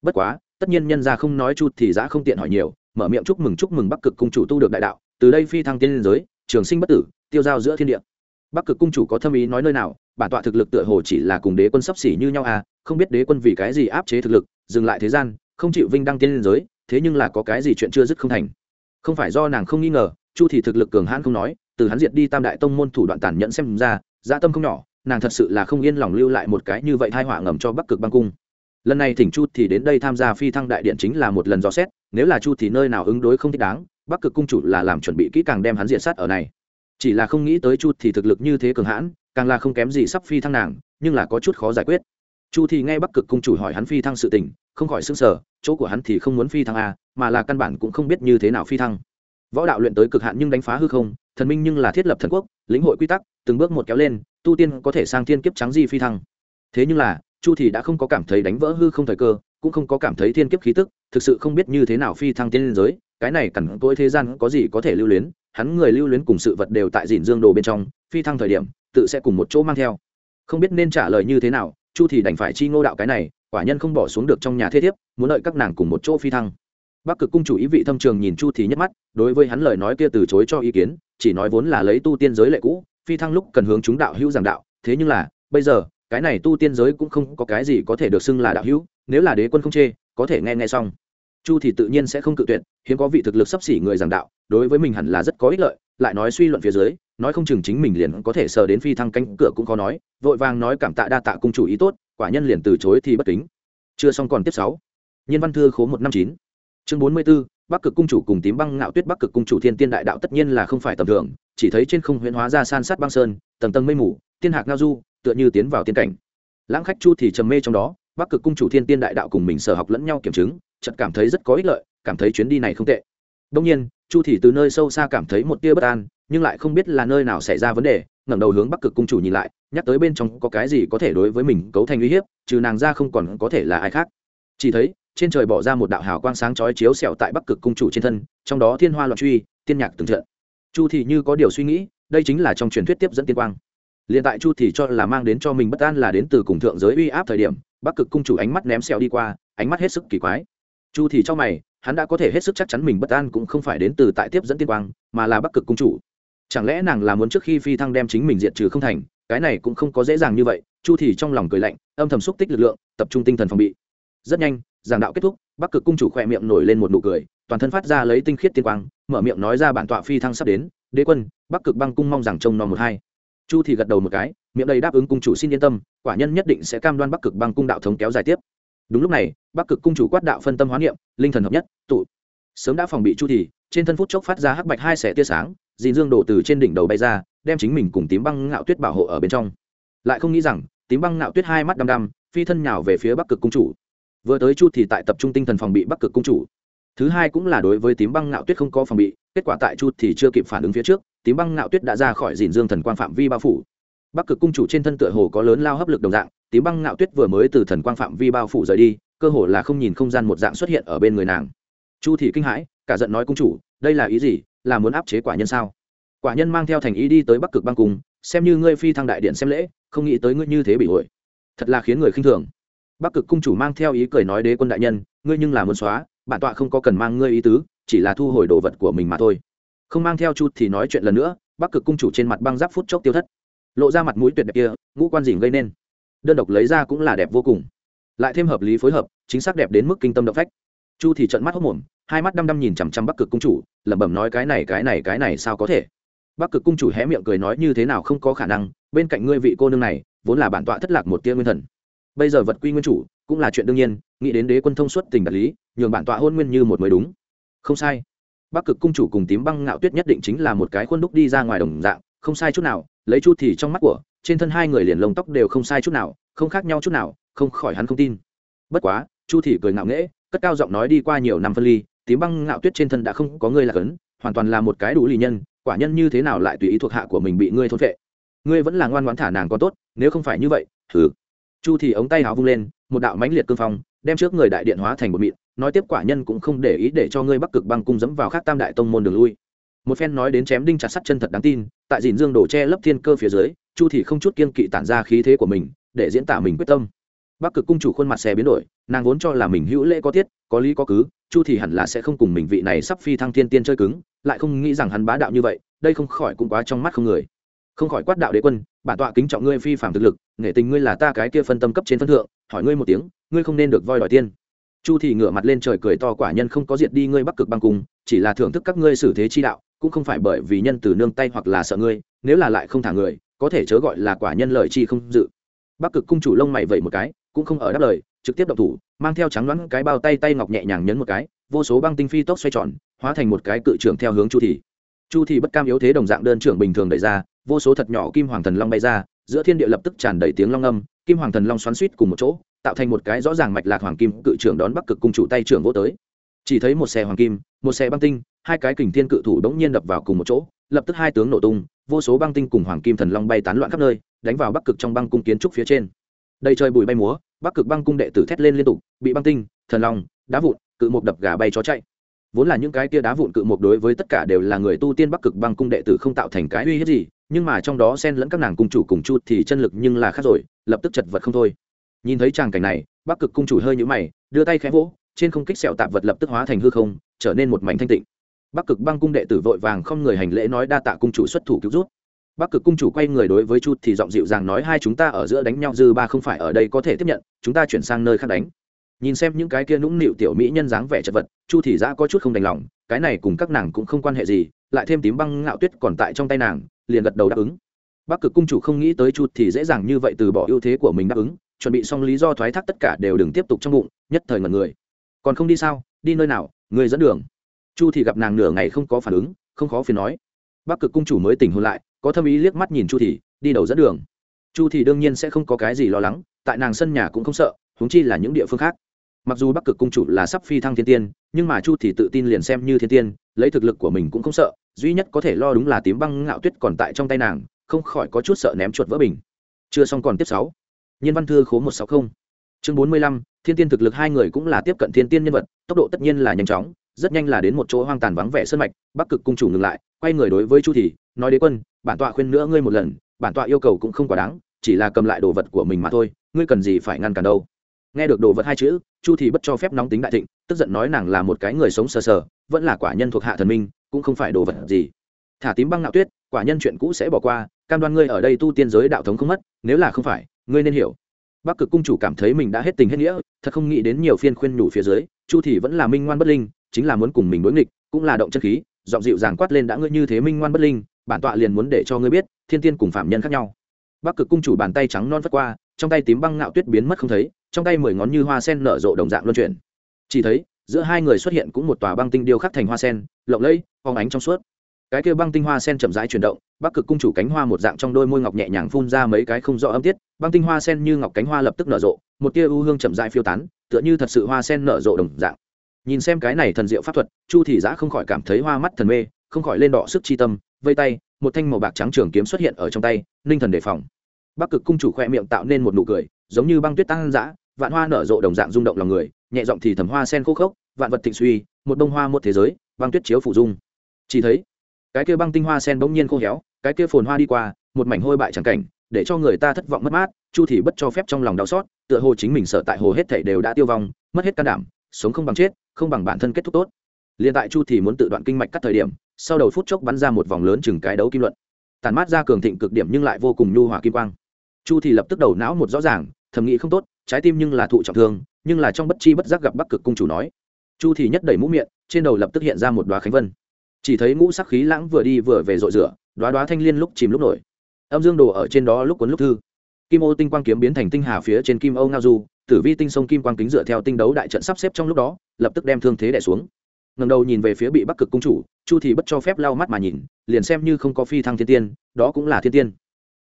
Bất quá, tất nhiên nhân gia không nói chu thì dã không tiện hỏi nhiều, mở miệng chúc mừng chúc mừng bắc cực cung chủ tu được đại đạo, từ đây phi thăng tiên giới, trường sinh bất tử, tiêu giao giữa thiên địa bắc cực cung chủ có thâm ý nói nơi nào, bản tọa thực lực tựa hồ chỉ là cùng đế quân sắp xỉ như nhau à không biết đế quân vì cái gì áp chế thực lực, dừng lại thế gian, không chịu vinh đăng tiên liên giới, thế nhưng là có cái gì chuyện chưa dứt không thành. Không phải do nàng không nghi ngờ, chu thì thực lực cường hãn không nói, từ hắn diệt đi tam đại tông môn thủ đoạn tàn nhẫn xem ra dạ tâm không nhỏ, nàng thật sự là không yên lòng lưu lại một cái như vậy thai họa ngầm cho bắc cực băng cung. Lần này thỉnh chu thì đến đây tham gia phi thăng đại điện chính là một lần dò xét, nếu là chu thì nơi nào ứng đối không thích đáng, bắc cực cung chủ là làm chuẩn bị kỹ càng đem hắn diện sát ở này chỉ là không nghĩ tới chu thì thực lực như thế cường hãn, càng là không kém gì sắp phi thăng nàng, nhưng là có chút khó giải quyết. Chu thì nghe bắc cực cung chủ hỏi hắn phi thăng sự tình, không khỏi sững sở chỗ của hắn thì không muốn phi thăng a mà là căn bản cũng không biết như thế nào phi thăng. Võ đạo luyện tới cực hạn nhưng đánh phá hư không, thần minh nhưng là thiết lập thần quốc, lĩnh hội quy tắc, từng bước một kéo lên, tu tiên có thể sang thiên kiếp trắng di phi thăng. Thế nhưng là, chu thì đã không có cảm thấy đánh vỡ hư không thời cơ, cũng không có cảm thấy thiên kiếp khí tức, thực sự không biết như thế nào phi thăng tiên giới, cái này cẩn tối thế gian có gì có thể lưu luyến hắn người lưu luyến cùng sự vật đều tại dìn dương đồ bên trong, phi thăng thời điểm, tự sẽ cùng một chỗ mang theo. Không biết nên trả lời như thế nào, chu thì đành phải chi ngô đạo cái này, quả nhân không bỏ xuống được trong nhà thế thiếp, muốn đợi các nàng cùng một chỗ phi thăng. Bắc cực cung chủ ý vị thâm trường nhìn chu thì nhất mắt, đối với hắn lời nói kia từ chối cho ý kiến, chỉ nói vốn là lấy tu tiên giới lệ cũ, phi thăng lúc cần hướng chúng đạo hữu giảng đạo, thế nhưng là, bây giờ, cái này tu tiên giới cũng không có cái gì có thể được xưng là đạo hữu, nếu là đế quân không chê, có thể nghe nghe xong chu thì tự nhiên sẽ không cự tuyệt hiếm có vị thực lực sắp xỉ người giảng đạo đối với mình hẳn là rất có ích lợi lại nói suy luận phía dưới nói không chừng chính mình liền có thể sờ đến phi thăng cánh cửa cũng khó nói vội vàng nói cảm tạ đa tạ cung chủ ý tốt quả nhân liền từ chối thì bất kính. Chưa xong còn tiếp sáu. Nhân văn thư khố một năm chín. Chương bốn mươi 44, bắc cực cung chủ cùng tím băng ngạo tuyết bắc cực cung chủ thiên tiên đại đạo tất nhiên là không phải tầm thường chỉ thấy trên không huyễn hóa ra san sát băng sơn tầng tầng mây mù tiên hạc ngao du tựa như tiến vào tiên cảnh. Lãng khách chu thì trầm mê trong đó bắc cực cung chủ thiên tiên đại đạo cùng mình sở học lẫn nhau kiểm chứng chợt cảm thấy rất có ích lợi, cảm thấy chuyến đi này không tệ. Đông nhiên, chu thì từ nơi sâu xa cảm thấy một tia bất an, nhưng lại không biết là nơi nào xảy ra vấn đề, ngẩng đầu hướng bắc cực cung chủ nhìn lại, nhắc tới bên trong có cái gì có thể đối với mình cấu thành uy hiếp, trừ nàng ra không còn có thể là ai khác. Chỉ thấy, trên trời bỏ ra một đạo hào quang sáng chói chiếu xẹo tại bắc cực cung chủ trên thân, trong đó thiên hoa loạn truy, tiên nhạc từng trận. Chu thì như có điều suy nghĩ, đây chính là trong truyền thuyết tiếp dẫn tiên quang. Liền tại chu thì cho là mang đến cho mình bất an là đến từ cùng thượng giới uy áp thời điểm, bắc cực cung chủ ánh mắt ném xẹo đi qua, ánh mắt hết sức kỳ quái chu thì cho mày, hắn đã có thể hết sức chắc chắn mình bất an cũng không phải đến từ tại tiếp dẫn tiên quang, mà là bắc cực cung chủ. Chẳng lẽ nàng là muốn trước khi phi thăng đem chính mình diệt trừ không thành, cái này cũng không có dễ dàng như vậy, chu thì trong lòng cười lạnh, âm thầm xúc tích lực lượng, tập trung tinh thần phòng bị. Rất nhanh, giảng đạo kết thúc, bắc cực cung chủ khỏe miệng nổi lên một nụ cười, toàn thân phát ra lấy tinh khiết tiên quang, mở miệng nói ra bản tọa phi thăng sắp đến, đế quân, bắc cực băng cung mong rằng trông non một hai. Chu thì gật đầu một cái, miệng đầy đáp ứng cung chủ xin yên tâm, quả nhân nhất định sẽ cam đoan bắc cực băng cung đạo thống kéo dài tiếp đúng lúc này, bắc cực cung chủ quát đạo phân tâm hóa niệm, linh thần hợp nhất, tụ. Sớm đã phòng bị chu thì, trên thân phút chốc phát ra hắc bạch hai xẻ tia sáng dìn dương đổ từ trên đỉnh đầu bay ra, đem chính mình cùng tím băng ngạo tuyết bảo hộ ở bên trong. Lại không nghĩ rằng, tím băng ngạo tuyết hai mắt đăm đăm, phi thân nhào về phía bắc cực cung chủ. Vừa tới chu thì tại tập trung tinh thần phòng bị bắc cực cung chủ. Thứ hai cũng là đối với tím băng ngạo tuyết không có phòng bị, kết quả tại chu thì chưa kịp phản ứng phía trước, tím băng ngạo tuyết đã ra khỏi dìn dương thần quang phạm vi bao phủ. Bắc cực cung chủ trên thân tựa hồ có lớn lao hấp lực đồng dạng tím băng ngạo tuyết vừa mới từ thần quang phạm vi bao phủ rời đi, cơ hồ là không nhìn không gian một dạng xuất hiện ở bên người nàng. Chu thì kinh hãi, cả giận nói cung chủ, đây là ý gì, là muốn áp chế quả nhân sao? Quả nhân mang theo thành ý đi tới bắc cực băng cung, xem như ngươi phi thăng đại điện xem lễ, không nghĩ tới ngươi như thế bị hội thật là khiến người khinh thường. Bắc cực cung chủ mang theo ý cười nói đế quân đại nhân, ngươi nhưng là muốn xóa, bản tọa không có cần mang ngươi ý tứ, chỉ là thu hồi đồ vật của mình mà thôi. Không mang theo chút thì nói chuyện lần nữa, bắc cực cung chủ trên mặt băng giáp phút chốc tiêu thất. Lộ ra mặt mũi tuyệt đẹp kia, ngũ quan dình gây nên đơn độc lấy ra cũng là đẹp vô cùng. Lại thêm hợp lý phối hợp, chính xác đẹp đến mức kinh tâm động phách. Chu thì trận mắt hốc mồm, hai mắt đăm đăm nhìn chằm chằm bắc cực cung chủ, lẩm bẩm nói cái này cái này cái này sao có thể? Bắc cực cung chủ hé miệng cười nói như thế nào không có khả năng, bên cạnh ngươi vị cô nương này, vốn là bản tọa thất lạc một tia nguyên thần. Bây giờ vật quy nguyên chủ, cũng là chuyện đương nhiên, nghĩ đến đế quân thông suốt tình đạt lý, nhường bản tọa hôn nguyên như một mới đúng. Không sai. Bắc cực cung chủ cùng tím băng ngạo tuyết nhất định chính là một cái khuôn đúc đi ra ngoài đồng dạng, không sai chút nào, lấy Chu thì trong mắt của trên thân hai người liền lông tóc đều không sai chút nào, không khác nhau chút nào, không khỏi hắn không tin. Bất quá, chu thị cười ngạo nghễ, cất cao giọng nói đi qua nhiều năm phân ly, tím băng ngạo tuyết trên thân đã không có ngươi là cấn, hoàn toàn là một cái đủ lì nhân, quả nhân như thế nào lại tùy ý thuộc hạ của mình bị ngươi thôn vệ ngươi vẫn là ngoan ngoãn thả nàng có tốt, nếu không phải như vậy thử chu thì ống tay áo vung lên, một đạo mãnh liệt cương phong, đem trước người đại điện hóa thành một mịn, nói tiếp quả nhân cũng không để ý để cho ngươi bắc cực băng cung dẫm vào khác tam đại tông môn đường lui. Một phen nói đến chém đinh chặt sắt chân thật đáng tin, tại dìn dương đổ che lấp thiên cơ phía dưới chu thì không chút kiên kỵ tản ra khí thế của mình, để diễn tả mình quyết tâm. Bắc cực cung chủ khuôn mặt xe biến đổi, nàng vốn cho là mình hữu lễ có tiết, có lý có cứ, chu thì hẳn là sẽ không cùng mình vị này sắp phi thăng thiên tiên chơi cứng, lại không nghĩ rằng hắn bá đạo như vậy, đây không khỏi cũng quá trong mắt không người. Không khỏi quát đạo đế quân, bản tọa kính trọng ngươi phi phạm thực lực, nghệ tình ngươi là ta cái kia phân tâm cấp trên phân thượng, hỏi ngươi một tiếng, ngươi không nên được voi đòi tiên. Chu thì ngửa mặt lên trời cười to quả nhân không có diệt đi ngươi bắc cực băng cung, chỉ là thưởng thức các ngươi xử thế chi đạo, cũng không phải bởi vì nhân từ nương tay hoặc là sợ ngươi, nếu là lại không thả người có thể chớ gọi là quả nhân lời chi không dự. Bắc cực cung chủ lông mày vẩy một cái, cũng không ở đáp lời, trực tiếp động thủ, mang theo trắng loãng cái bao tay tay ngọc nhẹ nhàng nhấn một cái, vô số băng tinh phi tốc xoay tròn, hóa thành một cái cự trưởng theo hướng chu thị. Chu thị bất cam yếu thế đồng dạng đơn trưởng bình thường đẩy ra, vô số thật nhỏ kim hoàng thần long bay ra, giữa thiên địa lập tức tràn đầy tiếng long âm, kim hoàng thần long xoắn suýt cùng một chỗ, tạo thành một cái rõ ràng mạch lạc hoàng kim cự trưởng đón bắc cực cung chủ tay trưởng vô tới. Chỉ thấy một xe hoàng kim, một xe băng tinh, hai cái kình thiên cự thủ đống nhiên đập vào cùng một chỗ lập tức hai tướng nổ tung, vô số băng tinh cùng hoàng kim thần long bay tán loạn khắp nơi, đánh vào bắc cực trong băng cung kiến trúc phía trên. Đầy trời bụi bay múa, bắc cực băng cung đệ tử thét lên liên tục, bị băng tinh, thần long, đá vụn, cự một đập gà bay chó chạy. Vốn là những cái kia đá vụn cự một đối với tất cả đều là người tu tiên bắc cực băng cung đệ tử không tạo thành cái uy hiếp gì, nhưng mà trong đó xen lẫn các nàng cung chủ cùng chu thì chân lực nhưng là khác rồi, lập tức chật vật không thôi. Nhìn thấy tràng cảnh này, bắc cực cung chủ hơi nhũ mày, đưa tay khẽ vỗ, trên không kích sẹo tạp vật lập tức hóa thành hư không, trở nên một mảnh thanh tịnh bắc cực băng cung đệ tử vội vàng không người hành lễ nói đa tạ cung chủ xuất thủ cứu rút bắc cực cung chủ quay người đối với Chu thì giọng dịu dàng nói hai chúng ta ở giữa đánh nhau dư ba không phải ở đây có thể tiếp nhận, chúng ta chuyển sang nơi khác đánh. Nhìn xem những cái kia nũng nịu tiểu mỹ nhân dáng vẻ chật vật, chu thì ra có chút không đành lòng, cái này cùng các nàng cũng không quan hệ gì, lại thêm tím băng ngạo tuyết còn tại trong tay nàng, liền gật đầu đáp ứng. Bắc cực cung chủ không nghĩ tới Chu thì dễ dàng như vậy từ bỏ ưu thế của mình đáp ứng, chuẩn bị xong lý do thoái thác tất cả đều đừng tiếp tục trong bụng, nhất thời ngẩn người. Còn không đi sao? Đi nơi nào? Người dẫn đường chu thì gặp nàng nửa ngày không có phản ứng, không khó phiền nói. Bắc cực cung chủ mới tỉnh hôn lại, có thâm ý liếc mắt nhìn chu thì, đi đầu dẫn đường. Chu thì đương nhiên sẽ không có cái gì lo lắng, tại nàng sân nhà cũng không sợ, huống chi là những địa phương khác. Mặc dù bắc cực cung chủ là sắp phi thăng thiên tiên, nhưng mà chu thì tự tin liền xem như thiên tiên, lấy thực lực của mình cũng không sợ, duy nhất có thể lo đúng là tím băng ngạo tuyết còn tại trong tay nàng, không khỏi có chút sợ ném chuột vỡ bình. Chưa xong còn tiếp sáu. Nhân văn thư khố một sáu không. Chương bốn mươi lăm, thiên tiên thực lực hai người cũng là tiếp cận thiên tiên nhân vật, tốc độ tất nhiên là nhanh chóng rất nhanh là đến một chỗ hoang tàn vắng vẻ sơn mạch, bắc cực cung chủ ngừng lại, quay người đối với chu thì nói đế quân, bản tọa khuyên nữa ngươi một lần, bản tọa yêu cầu cũng không quá đáng, chỉ là cầm lại đồ vật của mình mà thôi, ngươi cần gì phải ngăn cản đâu. Nghe được đồ vật hai chữ, chu thì bất cho phép nóng tính đại thịnh, tức giận nói nàng là một cái người sống sờ sờ, vẫn là quả nhân thuộc hạ thần minh, cũng không phải đồ vật gì. Thả tím băng ngạo tuyết, quả nhân chuyện cũ sẽ bỏ qua, cam đoan ngươi ở đây tu tiên giới đạo thống không mất, nếu là không phải, ngươi nên hiểu. Bắc cực cung chủ cảm thấy mình đã hết tình hết nghĩa, thật không nghĩ đến nhiều phiên khuyên nhủ phía dưới, chu thì vẫn là minh ngoan bất linh chính là muốn cùng mình đối nghịch, cũng là động chân khí, giọng dịu dàng quát lên đã ngươi như thế minh ngoan bất linh, bản tọa liền muốn để cho ngươi biết, thiên tiên cùng phạm nhân khác nhau. Bắc cực cung chủ bàn tay trắng non vất qua, trong tay tím băng ngạo tuyết biến mất không thấy, trong tay mười ngón như hoa sen nở rộ đồng dạng luân chuyển. Chỉ thấy, giữa hai người xuất hiện cũng một tòa băng tinh điêu khắc thành hoa sen, lộng lẫy, phóng ánh trong suốt. Cái kia băng tinh hoa sen chậm rãi chuyển động, bắc cực cung chủ cánh hoa một dạng trong đôi môi ngọc nhẹ nhàng phun ra mấy cái không rõ âm tiết, băng tinh hoa sen như ngọc cánh hoa lập tức nở rộ, một tia u hương chậm rãi phiêu tán, tựa như thật sự hoa sen nở rộ đồng dạng nhìn xem cái này thần diệu pháp thuật, chu thị giã không khỏi cảm thấy hoa mắt thần mê, không khỏi lên đỏ sức chi tâm, vây tay, một thanh màu bạc trắng trường kiếm xuất hiện ở trong tay, ninh thần đề phòng. Bắc cực cung chủ khoe miệng tạo nên một nụ cười, giống như băng tuyết tăng dã vạn hoa nở rộ đồng dạng rung động lòng người, nhẹ giọng thì thầm hoa sen khô khốc, vạn vật thịnh suy, một bông hoa một thế giới, băng tuyết chiếu phủ dung. Chỉ thấy, cái kia băng tinh hoa sen bỗng nhiên khô héo, cái kia phồn hoa đi qua, một mảnh hôi bại chẳng cảnh, để cho người ta thất vọng mất mát, chu thì bất cho phép trong lòng đau xót, tựa hồ chính mình sợ tại hồ hết thảy đều đã tiêu vong, mất hết can đảm, sống không bằng chết không bằng bản thân kết thúc tốt. Liền tại chu thì muốn tự đoạn kinh mạch cắt thời điểm, sau đầu phút chốc bắn ra một vòng lớn chừng cái đấu kim luận. Tàn mát ra cường thịnh cực điểm nhưng lại vô cùng nhu hòa kim quang. Chu thì lập tức đầu não một rõ ràng, thầm nghĩ không tốt, trái tim nhưng là thụ trọng thương, nhưng là trong bất chi bất giác gặp bắc cực cung chủ nói. Chu thì nhất đẩy mũ miệng, trên đầu lập tức hiện ra một đóa khánh vân. Chỉ thấy ngũ sắc khí lãng vừa đi vừa về rội rửa, đóa đóa thanh liên lúc chìm lúc nổi. Âm dương đồ ở trên đó lúc cuốn lúc thư. Kim ô tinh quang kiếm biến thành tinh hà phía trên kim âu ngao du, tử vi tinh sông kim quang kính dựa theo tinh đấu đại trận sắp xếp trong lúc đó lập tức đem thương thế đẻ xuống. Ngầm đầu nhìn về phía bị bắc cực cung chủ, chu thì bất cho phép lau mắt mà nhìn, liền xem như không có phi thăng thiên tiên, đó cũng là thiên tiên.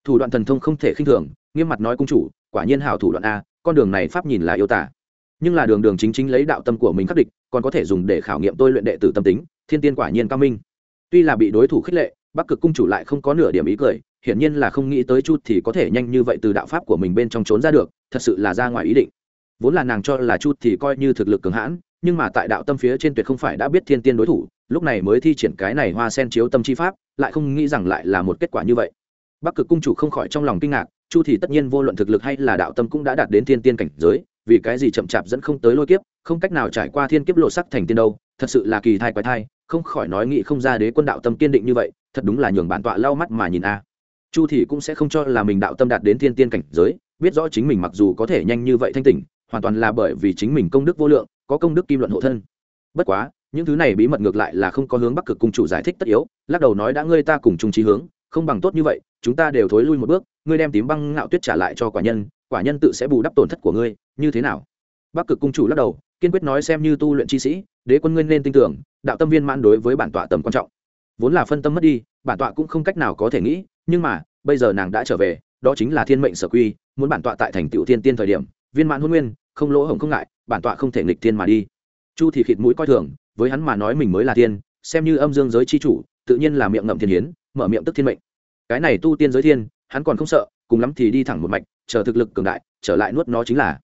Thủ đoạn thần thông không thể khinh thường, nghiêm mặt nói cung chủ, quả nhiên hảo thủ đoạn a, con đường này pháp nhìn là yêu tả. Nhưng là đường đường chính chính lấy đạo tâm của mình khắc địch, còn có thể dùng để khảo nghiệm tôi luyện đệ tử tâm tính, thiên tiên quả nhiên cao minh. Tuy là bị đối thủ khích lệ, bắc cực cung chủ lại không có nửa điểm ý cười, hiển nhiên là không nghĩ tới chút thì có thể nhanh như vậy từ đạo pháp của mình bên trong trốn ra được, thật sự là ra ngoài ý định. Vốn là nàng cho là chút thì coi như thực lực cường hãn nhưng mà tại đạo tâm phía trên tuyệt không phải đã biết thiên tiên đối thủ, lúc này mới thi triển cái này hoa sen chiếu tâm chi pháp, lại không nghĩ rằng lại là một kết quả như vậy. Bắc cực cung chủ không khỏi trong lòng kinh ngạc, chu thì tất nhiên vô luận thực lực hay là đạo tâm cũng đã đạt đến thiên tiên cảnh giới, vì cái gì chậm chạp dẫn không tới lôi kiếp, không cách nào trải qua thiên kiếp lộ sắc thành tiên đâu, thật sự là kỳ thai quái thai, không khỏi nói nghĩ không ra đế quân đạo tâm kiên định như vậy, thật đúng là nhường bản tọa lau mắt mà nhìn a. Chu thì cũng sẽ không cho là mình đạo tâm đạt đến thiên tiên cảnh giới, biết rõ chính mình mặc dù có thể nhanh như vậy thanh tỉnh, hoàn toàn là bởi vì chính mình công đức vô lượng có công đức kim luận hộ thân. Bất quá, những thứ này bí mật ngược lại là không có hướng bắc cực cung chủ giải thích tất yếu, lắc đầu nói đã ngươi ta cùng chung trí hướng, không bằng tốt như vậy, chúng ta đều thối lui một bước, ngươi đem tím băng ngạo tuyết trả lại cho quả nhân quả nhân tự sẽ bù đắp tổn thất của ngươi, như thế nào? Bắc cực cung chủ lắc đầu, kiên quyết nói xem như tu luyện chi sĩ, đế quân ngươi nên tin tưởng, đạo tâm viên mãn đối với bản tọa tầm quan trọng. Vốn là phân tâm mất đi, bản tọa cũng không cách nào có thể nghĩ, nhưng mà, bây giờ nàng đã trở về, đó chính là thiên mệnh sở quy, muốn bản tọa tại thành tựu thiên tiên thời điểm, viên mãn hôn nguyên không lỗ hổng không ngại, bản tọa không thể nghịch thiên mà đi. Chu thì khịt mũi coi thường, với hắn mà nói mình mới là tiên, xem như âm dương giới chi chủ, tự nhiên là miệng ngậm thiên hiến, mở miệng tức thiên mệnh. Cái này tu tiên giới thiên, hắn còn không sợ, cùng lắm thì đi thẳng một mạch, chờ thực lực cường đại, trở lại nuốt nó chính là.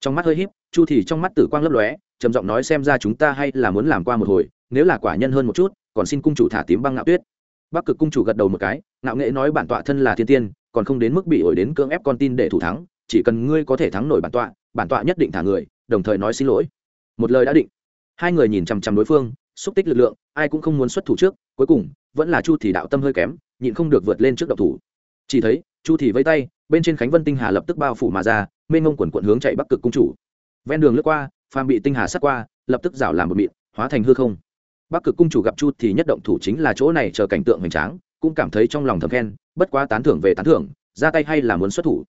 Trong mắt hơi híp, chu thì trong mắt tử quang lấp lóe, trầm giọng nói xem ra chúng ta hay là muốn làm qua một hồi, nếu là quả nhân hơn một chút, còn xin cung chủ thả tím băng ngạo tuyết. Bắc cực cung chủ gật đầu một cái, ngạo nghệ nói bản tọa thân là thiên tiên, còn không đến mức bị ổi đến cưỡng ép con tin để thủ thắng chỉ cần ngươi có thể thắng nổi bản tọa bản tọa nhất định thả người, đồng thời nói xin lỗi. Một lời đã định. Hai người nhìn chằm chằm đối phương, xúc tích lực lượng, ai cũng không muốn xuất thủ trước, cuối cùng, vẫn là chu thì đạo tâm hơi kém, nhịn không được vượt lên trước độc thủ. Chỉ thấy, chu thì vây tay, bên trên khánh vân tinh hà lập tức bao phủ mà ra, mênh ngông quần quận hướng chạy bắc cực cung chủ. Ven đường lướt qua, phàm bị tinh hà sát qua, lập tức rảo làm một mịn, hóa thành hư không. Bắc cực cung chủ gặp chu thì nhất động thủ chính là chỗ này chờ cảnh tượng hoành tráng, cũng cảm thấy trong lòng thầm khen, bất quá tán thưởng về tán thưởng, ra tay hay là muốn xuất thủ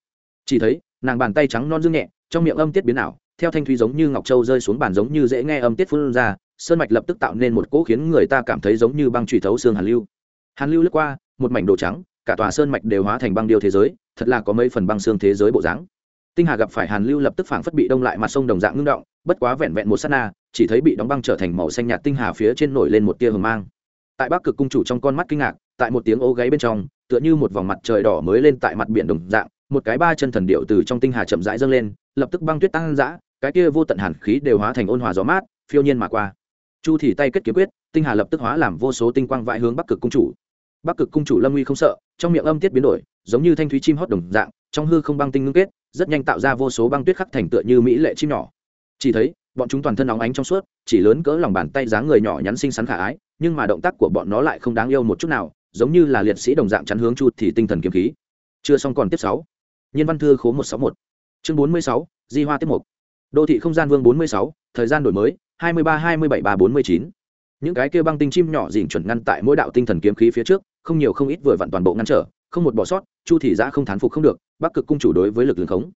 chỉ thấy, nàng bàn tay trắng non dương nhẹ, trong miệng âm tiết biến ảo, theo thanh thúy giống như ngọc châu rơi xuống bàn giống như dễ nghe âm tiết phun ra, sơn mạch lập tức tạo nên một cỗ khiến người ta cảm thấy giống như băng trụy thấu xương hàn lưu. Hàn lưu lướt qua, một mảnh đồ trắng, cả tòa sơn mạch đều hóa thành băng điêu thế giới, thật là có mấy phần băng xương thế giới bộ dáng. Tinh hà gặp phải hàn lưu lập tức phảng phất bị đông lại mặt sông đồng dạng ngưng động, bất quá vẹn vẹn một sát na, chỉ thấy bị đóng băng trở thành màu xanh nhạt tinh hà phía trên nổi lên một tia hờ mang. Tại bắc cực cung chủ trong con mắt kinh ngạc, tại một tiếng ô gáy bên trong, tựa như một vòng mặt trời đỏ mới lên tại mặt biển đồng dạng một cái ba chân thần điệu từ trong tinh hà chậm rãi dâng lên, lập tức băng tuyết tăng dã, cái kia vô tận hàn khí đều hóa thành ôn hòa gió mát, phiêu nhiên mà qua. Chu thì tay kết kiếm quyết, tinh hà lập tức hóa làm vô số tinh quang vãi hướng bắc cực cung chủ. Bắc cực cung chủ lâm uy không sợ, trong miệng âm tiết biến đổi, giống như thanh thúy chim hót đồng dạng, trong hư không băng tinh ngưng kết, rất nhanh tạo ra vô số băng tuyết khắc thành tựa như mỹ lệ chim nhỏ. Chỉ thấy, bọn chúng toàn thân óng ánh trong suốt, chỉ lớn cỡ lòng bàn tay dáng người nhỏ nhắn xinh xắn khả ái, nhưng mà động tác của bọn nó lại không đáng yêu một chút nào, giống như là liệt sĩ đồng dạng chắn hướng chu thì tinh thần kiếm khí. Chưa xong còn tiếp sáu nhân văn thư khố một sáu một. Chương bốn mươi sáu, di hoa tiếp mục. Đô thị không gian vương bốn mươi sáu, thời gian đổi mới, hai mươi ba hai mươi bảy ba bốn mươi chín. Những cái kia băng tinh chim nhỏ dỉn chuẩn ngăn tại mỗi đạo tinh thần kiếm khí phía trước, không nhiều không ít vừa vặn toàn bộ ngăn trở, không một bỏ sót, chu thị giã không thán phục không được, bắc cực cung chủ đối với lực lượng khống.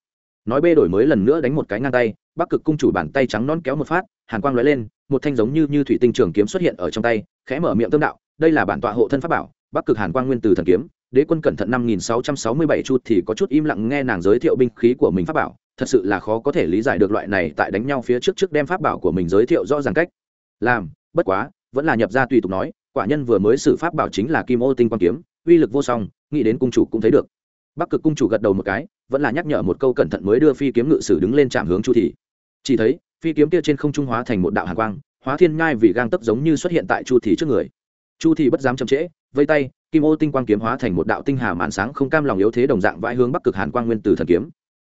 Nói bê đổi mới lần nữa đánh một cái ngang tay, bắc cực cung chủ bàn tay trắng non kéo một phát, hàn quang lóe lên, một thanh giống như như thủy tinh trường kiếm xuất hiện ở trong tay, khẽ mở miệng tâm đạo, đây là bản tọa hộ thân pháp bảo, bắc cực hàn quang nguyên từ thần kiếm đế quân cẩn thận năm nghìn sáu trăm sáu mươi bảy chút thì có chút im lặng nghe nàng giới thiệu binh khí của mình pháp bảo. Thật sự là khó có thể lý giải được loại này tại đánh nhau phía trước trước đem pháp bảo của mình giới thiệu rõ ràng cách. Làm, bất quá, vẫn là nhập ra tùy tục nói, quả nhân vừa mới xử pháp bảo chính là kim ô tinh quang kiếm, uy lực vô song, nghĩ đến cung chủ cũng thấy được. Bắc cực cung chủ gật đầu một cái, vẫn là nhắc nhở một câu cẩn thận mới đưa phi kiếm ngự sử đứng lên chạm hướng chu thị. Chỉ thấy, phi kiếm kia trên không trung hóa thành một đạo hàn quang, hóa thiên ngai vì gang tấp giống như xuất hiện tại chu thị trước người. Chu thị bất dám chậm trễ, vây tay kim ô tinh quang kiếm hóa thành một đạo tinh hà màn sáng không cam lòng yếu thế đồng dạng vãi hướng bắc cực hàn quang nguyên từ thần kiếm.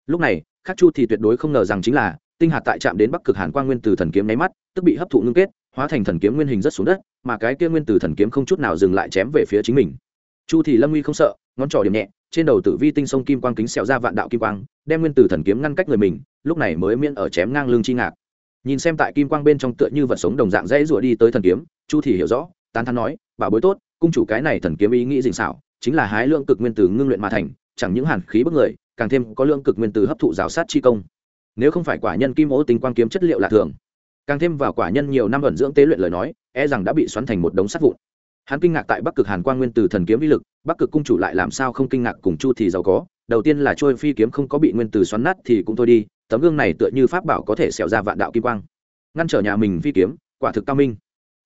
Lúc này, khắc chu thì tuyệt đối không ngờ rằng chính là, tinh hạt tại chạm đến bắc cực hàn quang nguyên từ thần kiếm nháy mắt, tức bị hấp thụ ngưng kết, hóa thành thần kiếm nguyên hình rất xuống đất, mà cái kia nguyên từ thần kiếm không chút nào dừng lại chém về phía chính mình. Chu thì lâm nguy không sợ, ngón trỏ điểm nhẹ, trên đầu tử vi tinh sông kim quang kính xẹo ra vạn đạo kim quang, đem nguyên từ thần kiếm ngăn cách người mình, lúc này mới miễn ở chém ngang lưng chi ngạc. Nhìn xem tại kim quang bên trong tựa như vật sống đồng dạng dễ rủa đi tới thần kiếm, chu thì hiểu rõ, tán thán nói bảo bối tốt cung chủ cái này thần kiếm ý nghĩ dình xảo, chính là hái lượng cực nguyên tử ngưng luyện mà thành, chẳng những hàn khí bức người, càng thêm có lượng cực nguyên tử hấp thụ rào sát chi công. Nếu không phải quả nhân kim ố tính quang kiếm chất liệu là thường, càng thêm vào quả nhân nhiều năm ẩn dưỡng tế luyện lời nói e rằng đã bị xoắn thành một đống sắt vụn. Hắn kinh ngạc tại bắc cực hàn quang nguyên tử thần kiếm vi lực, bắc cực cung chủ lại làm sao không kinh ngạc cùng chu thì giàu có, đầu tiên là trôi phi kiếm không có bị nguyên tử xoắn nát thì cũng thôi đi, tấm gương này tựa như pháp bảo có thể xẻo ra vạn đạo kim quang. Ngăn trở nhà mình phi kiếm, quả thực cao minh.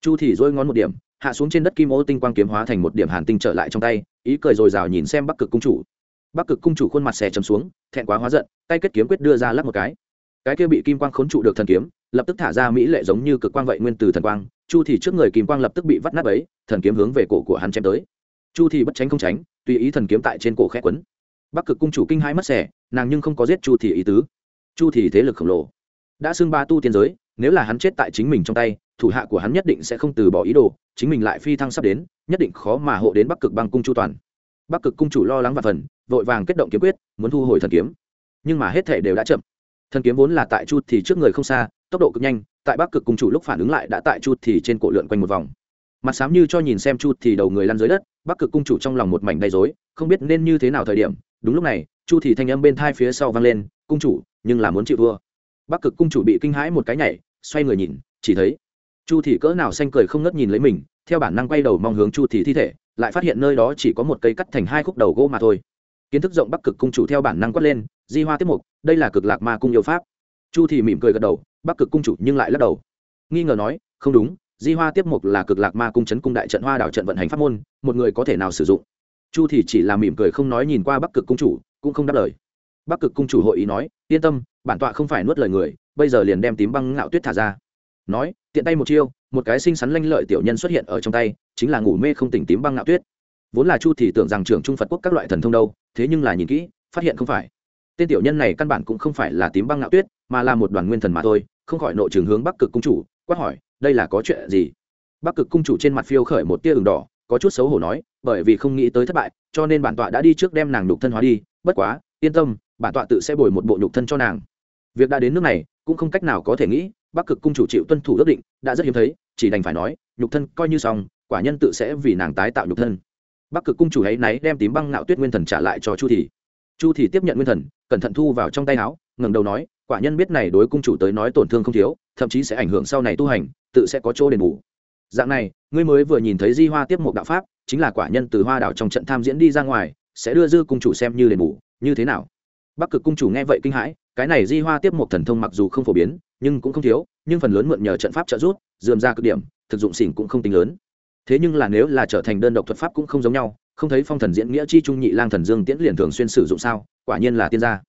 Chu thì dôi ngón một điểm hạ xuống trên đất kim ô tinh quang kiếm hóa thành một điểm hàn tinh trở lại trong tay, ý cười rồi rào nhìn xem bắc cực cung chủ. Bắc cực cung chủ khuôn mặt xè chấm xuống, thẹn quá hóa giận, tay kết kiếm quyết đưa ra lắp một cái. Cái kia bị kim quang khốn trụ được thần kiếm, lập tức thả ra mỹ lệ giống như cực quang vậy nguyên từ thần quang, chu thì trước người kim quang lập tức bị vắt nát ấy thần kiếm hướng về cổ của hắn chém tới. Chu thì bất tránh không tránh, tùy ý thần kiếm tại trên cổ khẽ quấn. Bắc cực cung chủ kinh hãi mất xẻ nàng nhưng không có giết chu thì ý tứ. Chu thì thế lực khổng lồ. Đã xưng ba tu tiên giới, nếu là hắn chết tại chính mình trong tay thủ hạ của hắn nhất định sẽ không từ bỏ ý đồ, chính mình lại phi thăng sắp đến, nhất định khó mà hộ đến bắc cực băng cung chu toàn. Bắc cực cung chủ lo lắng và phần, vội vàng kết động kiếm quyết, muốn thu hồi thần kiếm. Nhưng mà hết thể đều đã chậm. Thần kiếm vốn là tại chu thì trước người không xa, tốc độ cực nhanh, tại bắc cực cung chủ lúc phản ứng lại đã tại chu thì trên cổ lượn quanh một vòng. Mặt sám như cho nhìn xem chu thì đầu người lăn dưới đất, bắc cực cung chủ trong lòng một mảnh đầy rối, không biết nên như thế nào thời điểm, đúng lúc này, chu thì thanh âm bên thai phía sau vang lên, cung chủ, nhưng là muốn chịu thua. Bắc cực cung chủ bị kinh hãi một cái nhảy, xoay người nhìn, chỉ thấy chu thì cỡ nào xanh cười không ngớt nhìn lấy mình, theo bản năng quay đầu mong hướng chu thì thi thể, lại phát hiện nơi đó chỉ có một cây cắt thành hai khúc đầu gỗ mà thôi. Kiến thức rộng bắc cực cung chủ theo bản năng quát lên, di hoa tiếp mục, đây là cực lạc ma cung yêu pháp. Chu thì mỉm cười gật đầu, bắc cực cung chủ nhưng lại lắc đầu. Nghi ngờ nói, không đúng, di hoa tiếp mục là cực lạc ma cung chấn cung đại trận hoa đảo trận vận hành pháp môn, một người có thể nào sử dụng? Chu thì chỉ là mỉm cười không nói nhìn qua bắc cực cung chủ, cũng không đáp lời. Bắc cực cung chủ hội ý nói, yên tâm, bản tọa không phải nuốt lời người, bây giờ liền đem tím băng ngạo tuyết thả ra nói, tiện tay một chiêu, một cái xinh xắn lanh lợi tiểu nhân xuất hiện ở trong tay, chính là ngủ mê không tỉnh tím băng ngạo tuyết. Vốn là chu thì tưởng rằng trưởng trung phật quốc các loại thần thông đâu, thế nhưng là nhìn kỹ, phát hiện không phải. Tên tiểu nhân này căn bản cũng không phải là tím băng ngạo tuyết, mà là một đoàn nguyên thần mà thôi, không khỏi nội trường hướng bắc cực cung chủ, quát hỏi, đây là có chuyện gì? Bắc cực cung chủ trên mặt phiêu khởi một tia ửng đỏ, có chút xấu hổ nói, bởi vì không nghĩ tới thất bại, cho nên bản tọa đã đi trước đem nàng nhục thân hóa đi, bất quá, yên tâm, bản tọa tự sẽ bồi một bộ nhục thân cho nàng. Việc đã đến nước này, cũng không cách nào có thể nghĩ bắc cực cung chủ chịu tuân thủ ước định, đã rất hiếm thấy, chỉ đành phải nói, nhục thân coi như xong, quả nhân tự sẽ vì nàng tái tạo nhục thân. Bắc cực cung chủ ấy náy đem tím băng ngạo tuyết nguyên thần trả lại cho chu thị. Chu thị tiếp nhận nguyên thần, cẩn thận thu vào trong tay áo, ngẩng đầu nói, quả nhân biết này đối cung chủ tới nói tổn thương không thiếu, thậm chí sẽ ảnh hưởng sau này tu hành, tự sẽ có chỗ đền bù. Dạng này, ngươi mới vừa nhìn thấy di hoa tiếp một đạo pháp, chính là quả nhân từ hoa đảo trong trận tham diễn đi ra ngoài, sẽ đưa dư cung chủ xem như đền bù, như thế nào? Bắc cực cung chủ nghe vậy kinh hãi, cái này di hoa tiếp một thần thông mặc dù không phổ biến nhưng cũng không thiếu, nhưng phần lớn mượn nhờ trận pháp trợ giúp, dườm ra cực điểm, thực dụng xỉn cũng không tính lớn. Thế nhưng là nếu là trở thành đơn độc thuật pháp cũng không giống nhau, không thấy phong thần diễn nghĩa chi trung nhị lang thần dương tiễn liền thường xuyên sử dụng sao, quả nhiên là tiên gia.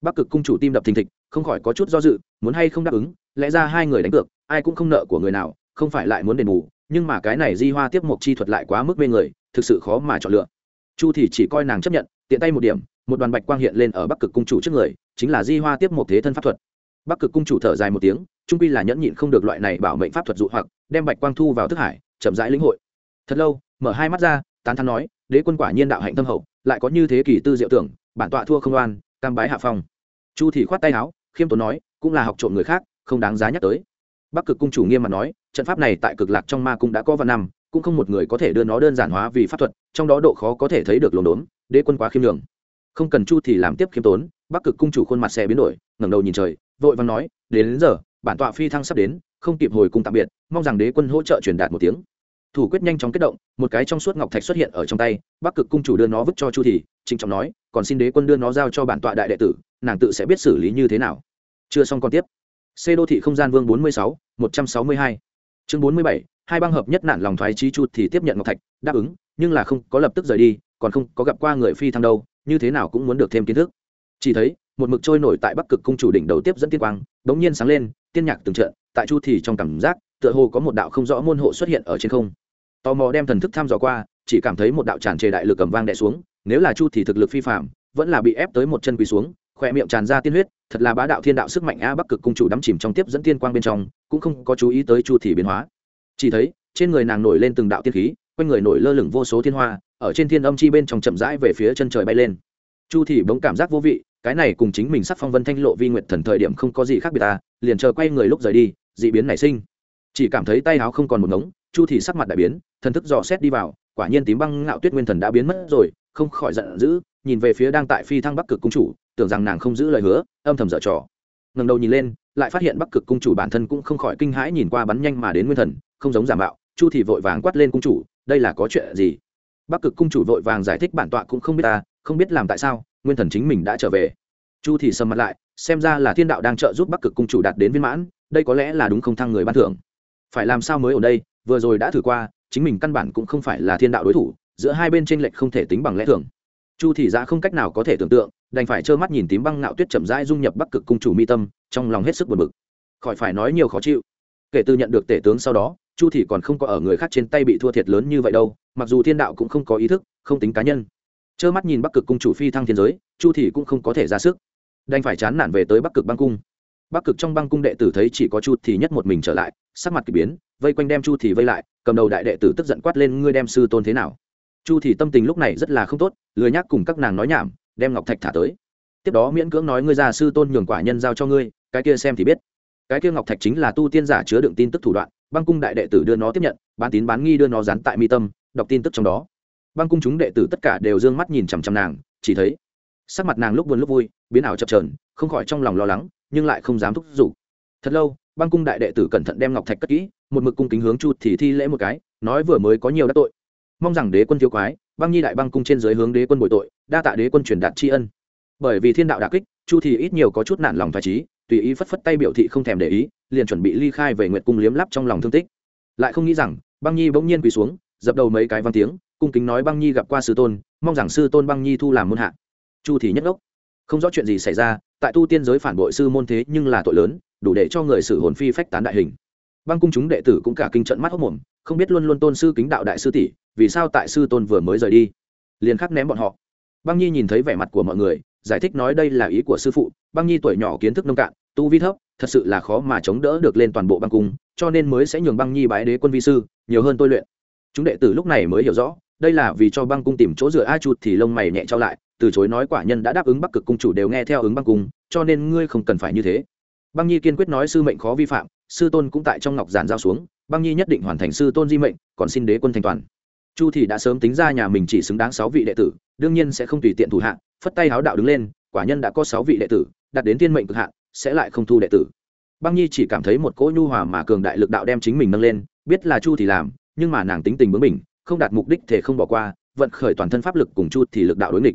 Bắc cực cung chủ tim đập thình thịch, không khỏi có chút do dự, muốn hay không đáp ứng, lẽ ra hai người đánh cược, ai cũng không nợ của người nào, không phải lại muốn đền bù, nhưng mà cái này di hoa tiếp mộc chi thuật lại quá mức mê người, thực sự khó mà chọn lựa. Chu thì chỉ coi nàng chấp nhận, tiện tay một điểm, một đoàn bạch quang hiện lên ở bắc cực cung chủ trước người, chính là di hoa tiếp một thế thân pháp thuật bắc cực cung chủ thở dài một tiếng, trung quy là nhẫn nhịn không được loại này bảo mệnh pháp thuật dụ hoặc, đem bạch quang thu vào thức hải, chậm rãi lĩnh hội. Thật lâu, mở hai mắt ra, tán thắn nói, đế quân quả nhiên đạo hạnh tâm hậu, lại có như thế kỷ tư diệu tưởng, bản tọa thua không oan, cam bái hạ phong. Chu thì khoát tay áo, khiêm tốn nói, cũng là học trộm người khác, không đáng giá nhắc tới. Bắc cực cung chủ nghiêm mà nói, trận pháp này tại cực lạc trong ma cung đã có vạn năm, cũng không một người có thể đưa nó đơn giản hóa vì pháp thuật, trong đó độ khó có thể thấy được lồn đốn, đế quân quá khiêm nhường. Không cần chu thì làm tiếp khiêm tốn, bắc cực cung chủ khuôn mặt xe biến đổi, ngẩng đầu nhìn trời vội vàng nói đến, đến giờ bản tọa phi thăng sắp đến không kịp hồi cung tạm biệt mong rằng đế quân hỗ trợ truyền đạt một tiếng. Thủ quyết nhanh chóng kết động một cái trong suốt ngọc thạch xuất hiện ở trong tay bắc cực cung chủ đưa nó vứt cho chu thì trịnh trọng nói còn xin đế quân đưa nó giao cho bản tọa đại đệ tử nàng tự sẽ biết xử lý như thế nào. Chưa xong còn tiếp. C đô thị không gian vương bốn mươi sáu một trăm sáu mươi hai. Chương bốn mươi bảy hai băng hợp nhất nạn lòng thoái trí chu thì tiếp nhận ngọc thạch đáp ứng nhưng là không có lập tức rời đi còn không có gặp qua người phi thăng đâu như thế nào cũng muốn được thêm kiến thức. Chỉ thấy một mực trôi nổi tại bắc cực cung chủ đỉnh đầu tiếp dẫn tiên quang, đống nhiên sáng lên, tiên nhạc từng trận, tại chu thì trong cảm giác, tựa hồ có một đạo không rõ môn hộ xuất hiện ở trên không. Tò mò đem thần thức thăm dò qua, chỉ cảm thấy một đạo tràn trề đại lực cầm vang đè xuống, nếu là chu thì thực lực phi phạm vẫn là bị ép tới một chân quỳ xuống, khỏe miệng tràn ra tiên huyết, thật là bá đạo thiên đạo sức mạnh a bắc cực cung chủ đắm chìm trong tiếp dẫn tiên quang bên trong, cũng không có chú ý tới chu thì biến hóa. Chỉ thấy, trên người nàng nổi lên từng đạo tiên khí, quanh người nổi lơ lửng vô số thiên hoa, ở trên thiên âm chi bên trong chậm rãi về phía chân trời bay lên. Chu thì bỗng cảm giác vô vị cái này cùng chính mình sắc phong vân thanh lộ vi nguyện thần thời điểm không có gì khác biệt ta, liền chờ quay người lúc rời đi, dị biến nảy sinh. Chỉ cảm thấy tay áo không còn một ngống, chu thì sắc mặt đại biến, thần thức dò xét đi vào, quả nhiên tím băng ngạo tuyết nguyên thần đã biến mất rồi, không khỏi giận dữ, nhìn về phía đang tại phi thăng bắc cực cung chủ, tưởng rằng nàng không giữ lời hứa, âm thầm dở trò. Ngẩng đầu nhìn lên, lại phát hiện bắc cực cung chủ bản thân cũng không khỏi kinh hãi nhìn qua bắn nhanh mà đến nguyên thần, không giống giả mạo, chu thì vội vàng quát lên cung chủ, đây là có chuyện gì? Bắc cực cung chủ vội vàng giải thích bản tọa cũng không biết ta, không biết làm tại sao nguyên thần chính mình đã trở về. Chu thì sầm mặt lại, xem ra là thiên đạo đang trợ giúp bắc cực cung chủ đạt đến viên mãn, đây có lẽ là đúng không thăng người ban thưởng. Phải làm sao mới ở đây, vừa rồi đã thử qua, chính mình căn bản cũng không phải là thiên đạo đối thủ, giữa hai bên tranh lệch không thể tính bằng lẽ thường. Chu thị ra không cách nào có thể tưởng tượng, đành phải trơ mắt nhìn tím băng ngạo tuyết chậm rãi dung nhập bắc cực cung chủ mi tâm, trong lòng hết sức buồn bực. Khỏi phải nói nhiều khó chịu. Kể từ nhận được tể tướng sau đó, chu thị còn không có ở người khác trên tay bị thua thiệt lớn như vậy đâu, mặc dù thiên đạo cũng không có ý thức, không tính cá nhân trơ mắt nhìn bắc cực cung chủ phi thăng thiên giới, chu thị cũng không có thể ra sức. Đành phải chán nản về tới bắc cực băng cung. Bắc cực trong băng cung đệ tử thấy chỉ có chu thì nhất một mình trở lại, sắc mặt k ỳ biến, vây quanh đem chu thì vây lại, cầm đầu đại đệ tử tức giận quát lên, ngươi đem sư tôn thế nào? Chu thì tâm tình lúc này rất là không tốt, lười nhắc cùng các nàng nói nhảm, đem ngọc thạch thả tới. Tiếp đó miễn cưỡng nói, ngươi già sư tôn nhường quả nhân giao cho ngươi, cái kia xem thì biết. Cái kia ngọc thạch chính là tu tiên giả chứa đựng tin tức thủ đoạn, băng cung đại đệ tử đưa nó tiếp nhận, bán tín bán nghi đưa nó dán tại mi tâm, đọc tin tức trong đó băng cung chúng đệ tử tất cả đều d ư ơ n g mắt nhìn chằm chằm nàng, chỉ thấy sắc mặt nàng lúc buồn lúc vui, biến ảo chập trờn không khỏi trong lòng lo lắng, nhưng lại không dám thúc giục. Thật lâu, băng cung đại đệ tử cẩn thận đem ngọc thạch cất kỹ, một mực cung kính hướng chu thì thi lễ một cái, nói vừa mới có nhiều đắc tội. Mong rằng đế quân thiếu quái, băng nhi đại băng cung trên dưới hướng đế quân bội tội, đa tạ đế quân truyền đạt tri ân. Bởi vì thiên đạo đà kích, chu thì ít nhiều có chút nản lòng phải trí, tùy ý phất phất tay biểu thị không thèm để ý, liền chuẩn bị ly khai về nguyệt cung liếm lắp trong lòng thương tích. Lại không nghĩ rằng, băng nhi bỗng nhiên quỳ xuống, dập đầu mấy cái văn tiếng cung kính nói băng nhi gặp qua sư tôn, mong rằng sư tôn băng nhi thu làm môn hạ. Chu thì nhất ốc không rõ chuyện gì xảy ra, tại tu tiên giới phản bội sư môn thế nhưng là tội lớn, đủ để cho người xử hồn phi phách tán đại hình. Băng cung chúng đệ tử cũng cả kinh trận mắt hốc mồm, không biết luôn luôn tôn sư kính đạo đại sư tỷ, vì sao tại sư tôn vừa mới rời đi? Liền khắc ném bọn họ. Băng nhi nhìn thấy vẻ mặt của mọi người, giải thích nói đây là ý của sư phụ, băng nhi tuổi nhỏ kiến thức nông cạn, tu vi thấp, thật sự là khó mà chống đỡ được lên toàn bộ băng cung, cho nên mới sẽ nhường băng nhi bái đế quân vi sư, nhiều hơn tôi luyện. Chúng đệ tử lúc này mới hiểu rõ đây là vì cho băng cung tìm chỗ dựa a chuột thì lông mày nhẹ trao lại, từ chối nói quả nhân đã đáp ứng bắc cực cung chủ đều nghe theo ứng băng cung, cho nên ngươi không cần phải như thế. Băng nhi kiên quyết nói sư mệnh khó vi phạm, sư tôn cũng tại trong ngọc giản giao xuống, băng nhi nhất định hoàn thành sư tôn di mệnh, còn xin đế quân thành toàn. Chu thì đã sớm tính ra nhà mình chỉ xứng đáng sáu vị đệ tử, đương nhiên sẽ không tùy tiện thủ hạ, phất tay háo đạo đứng lên, quả nhân đã có sáu vị đệ tử, đạt đến thiên mệnh cực hạn, sẽ lại không thu đệ tử. Băng nhi chỉ cảm thấy một cỗ nhu hòa mà cường đại lực đạo đem chính mình nâng lên, biết là chu thì làm, nhưng mà nàng tính tình bướng mình không đạt mục đích thể không bỏ qua, vận khởi toàn thân pháp lực cùng chu thì lực đạo đối nghịch.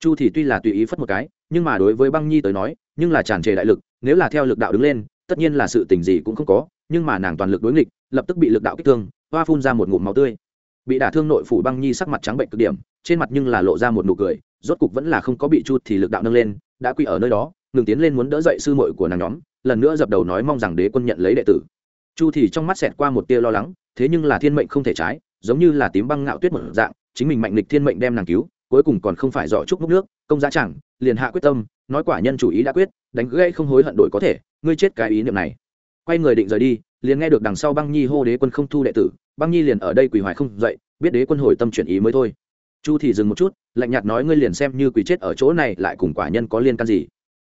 Chu thì tuy là tùy ý phất một cái, nhưng mà đối với băng nhi tới nói, nhưng là tràn trề đại lực, nếu là theo lực đạo đứng lên, tất nhiên là sự tình gì cũng không có, nhưng mà nàng toàn lực đối nghịch, lập tức bị lực đạo kích thương, hoa phun ra một ngụm máu tươi. Bị đả thương nội phủ băng nhi sắc mặt trắng bệnh cực điểm, trên mặt nhưng là lộ ra một nụ cười, rốt cục vẫn là không có bị chu thì lực đạo nâng lên, đã quỳ ở nơi đó, ngừng tiến lên muốn đỡ dậy sư muội của nàng nhóm, lần nữa dập đầu nói mong rằng đế quân nhận lấy đệ tử. Chu thì trong mắt xẹt qua một tia lo lắng, thế nhưng là thiên mệnh không thể trái giống như là tím băng ngạo tuyết một dạng, chính mình mạnh lịch thiên mệnh đem nàng cứu, cuối cùng còn không phải dọ chúc múc nước, công giá chẳng, liền hạ quyết tâm, nói quả nhân chủ ý đã quyết, đánh gãy không hối hận đổi có thể, ngươi chết cái ý niệm này. Quay người định rời đi, liền nghe được đằng sau băng nhi hô đế quân không thu đệ tử, băng nhi liền ở đây quỳ hoài không dậy, biết đế quân hồi tâm chuyển ý mới thôi. Chu thì dừng một chút, lạnh nhạt nói ngươi liền xem như quỳ chết ở chỗ này lại cùng quả nhân có liên can gì.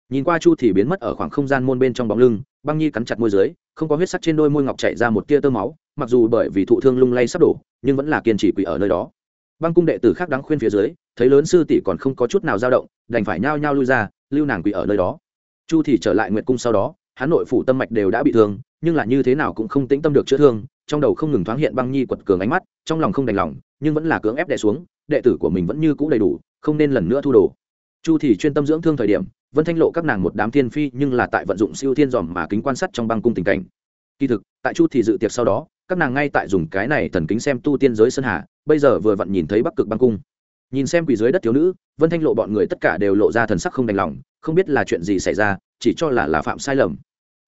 Nhìn qua chu thì biến mất ở khoảng không gian môn bên trong bóng lưng, băng nhi cắn chặt môi dưới, không có huyết sắc trên đôi môi ngọc chảy ra một tia tơ máu, mặc dù bởi vì thụ thương lung lay sắp đổ nhưng vẫn là kiên trì quỳ ở nơi đó. Băng cung đệ tử khác đáng khuyên phía dưới, thấy lớn sư tỷ còn không có chút nào dao động, đành phải nhao nhao lui ra, lưu nàng quỳ ở nơi đó. Chu thì trở lại nguyệt cung sau đó, hắn nội phủ tâm mạch đều đã bị thương, nhưng là như thế nào cũng không tĩnh tâm được chữa thương, trong đầu không ngừng thoáng hiện băng nhi quật cường ánh mắt, trong lòng không đành lòng, nhưng vẫn là cưỡng ép đè xuống, đệ tử của mình vẫn như cũ đầy đủ, không nên lần nữa thu đồ. Chu thì chuyên tâm dưỡng thương thời điểm, vân thanh lộ các nàng một đám thiên phi nhưng là tại vận dụng siêu thiên dòm mà kính quan sát trong băng cung tình cảnh. Kỳ thực, tại chu thì dự tiệc sau đó các nàng ngay tại dùng cái này thần kính xem tu tiên giới sơn hà, bây giờ vừa vặn nhìn thấy bắc cực băng cung. Nhìn xem quỷ dưới đất thiếu nữ, vân thanh lộ bọn người tất cả đều lộ ra thần sắc không đành lòng, không biết là chuyện gì xảy ra, chỉ cho là là phạm sai lầm.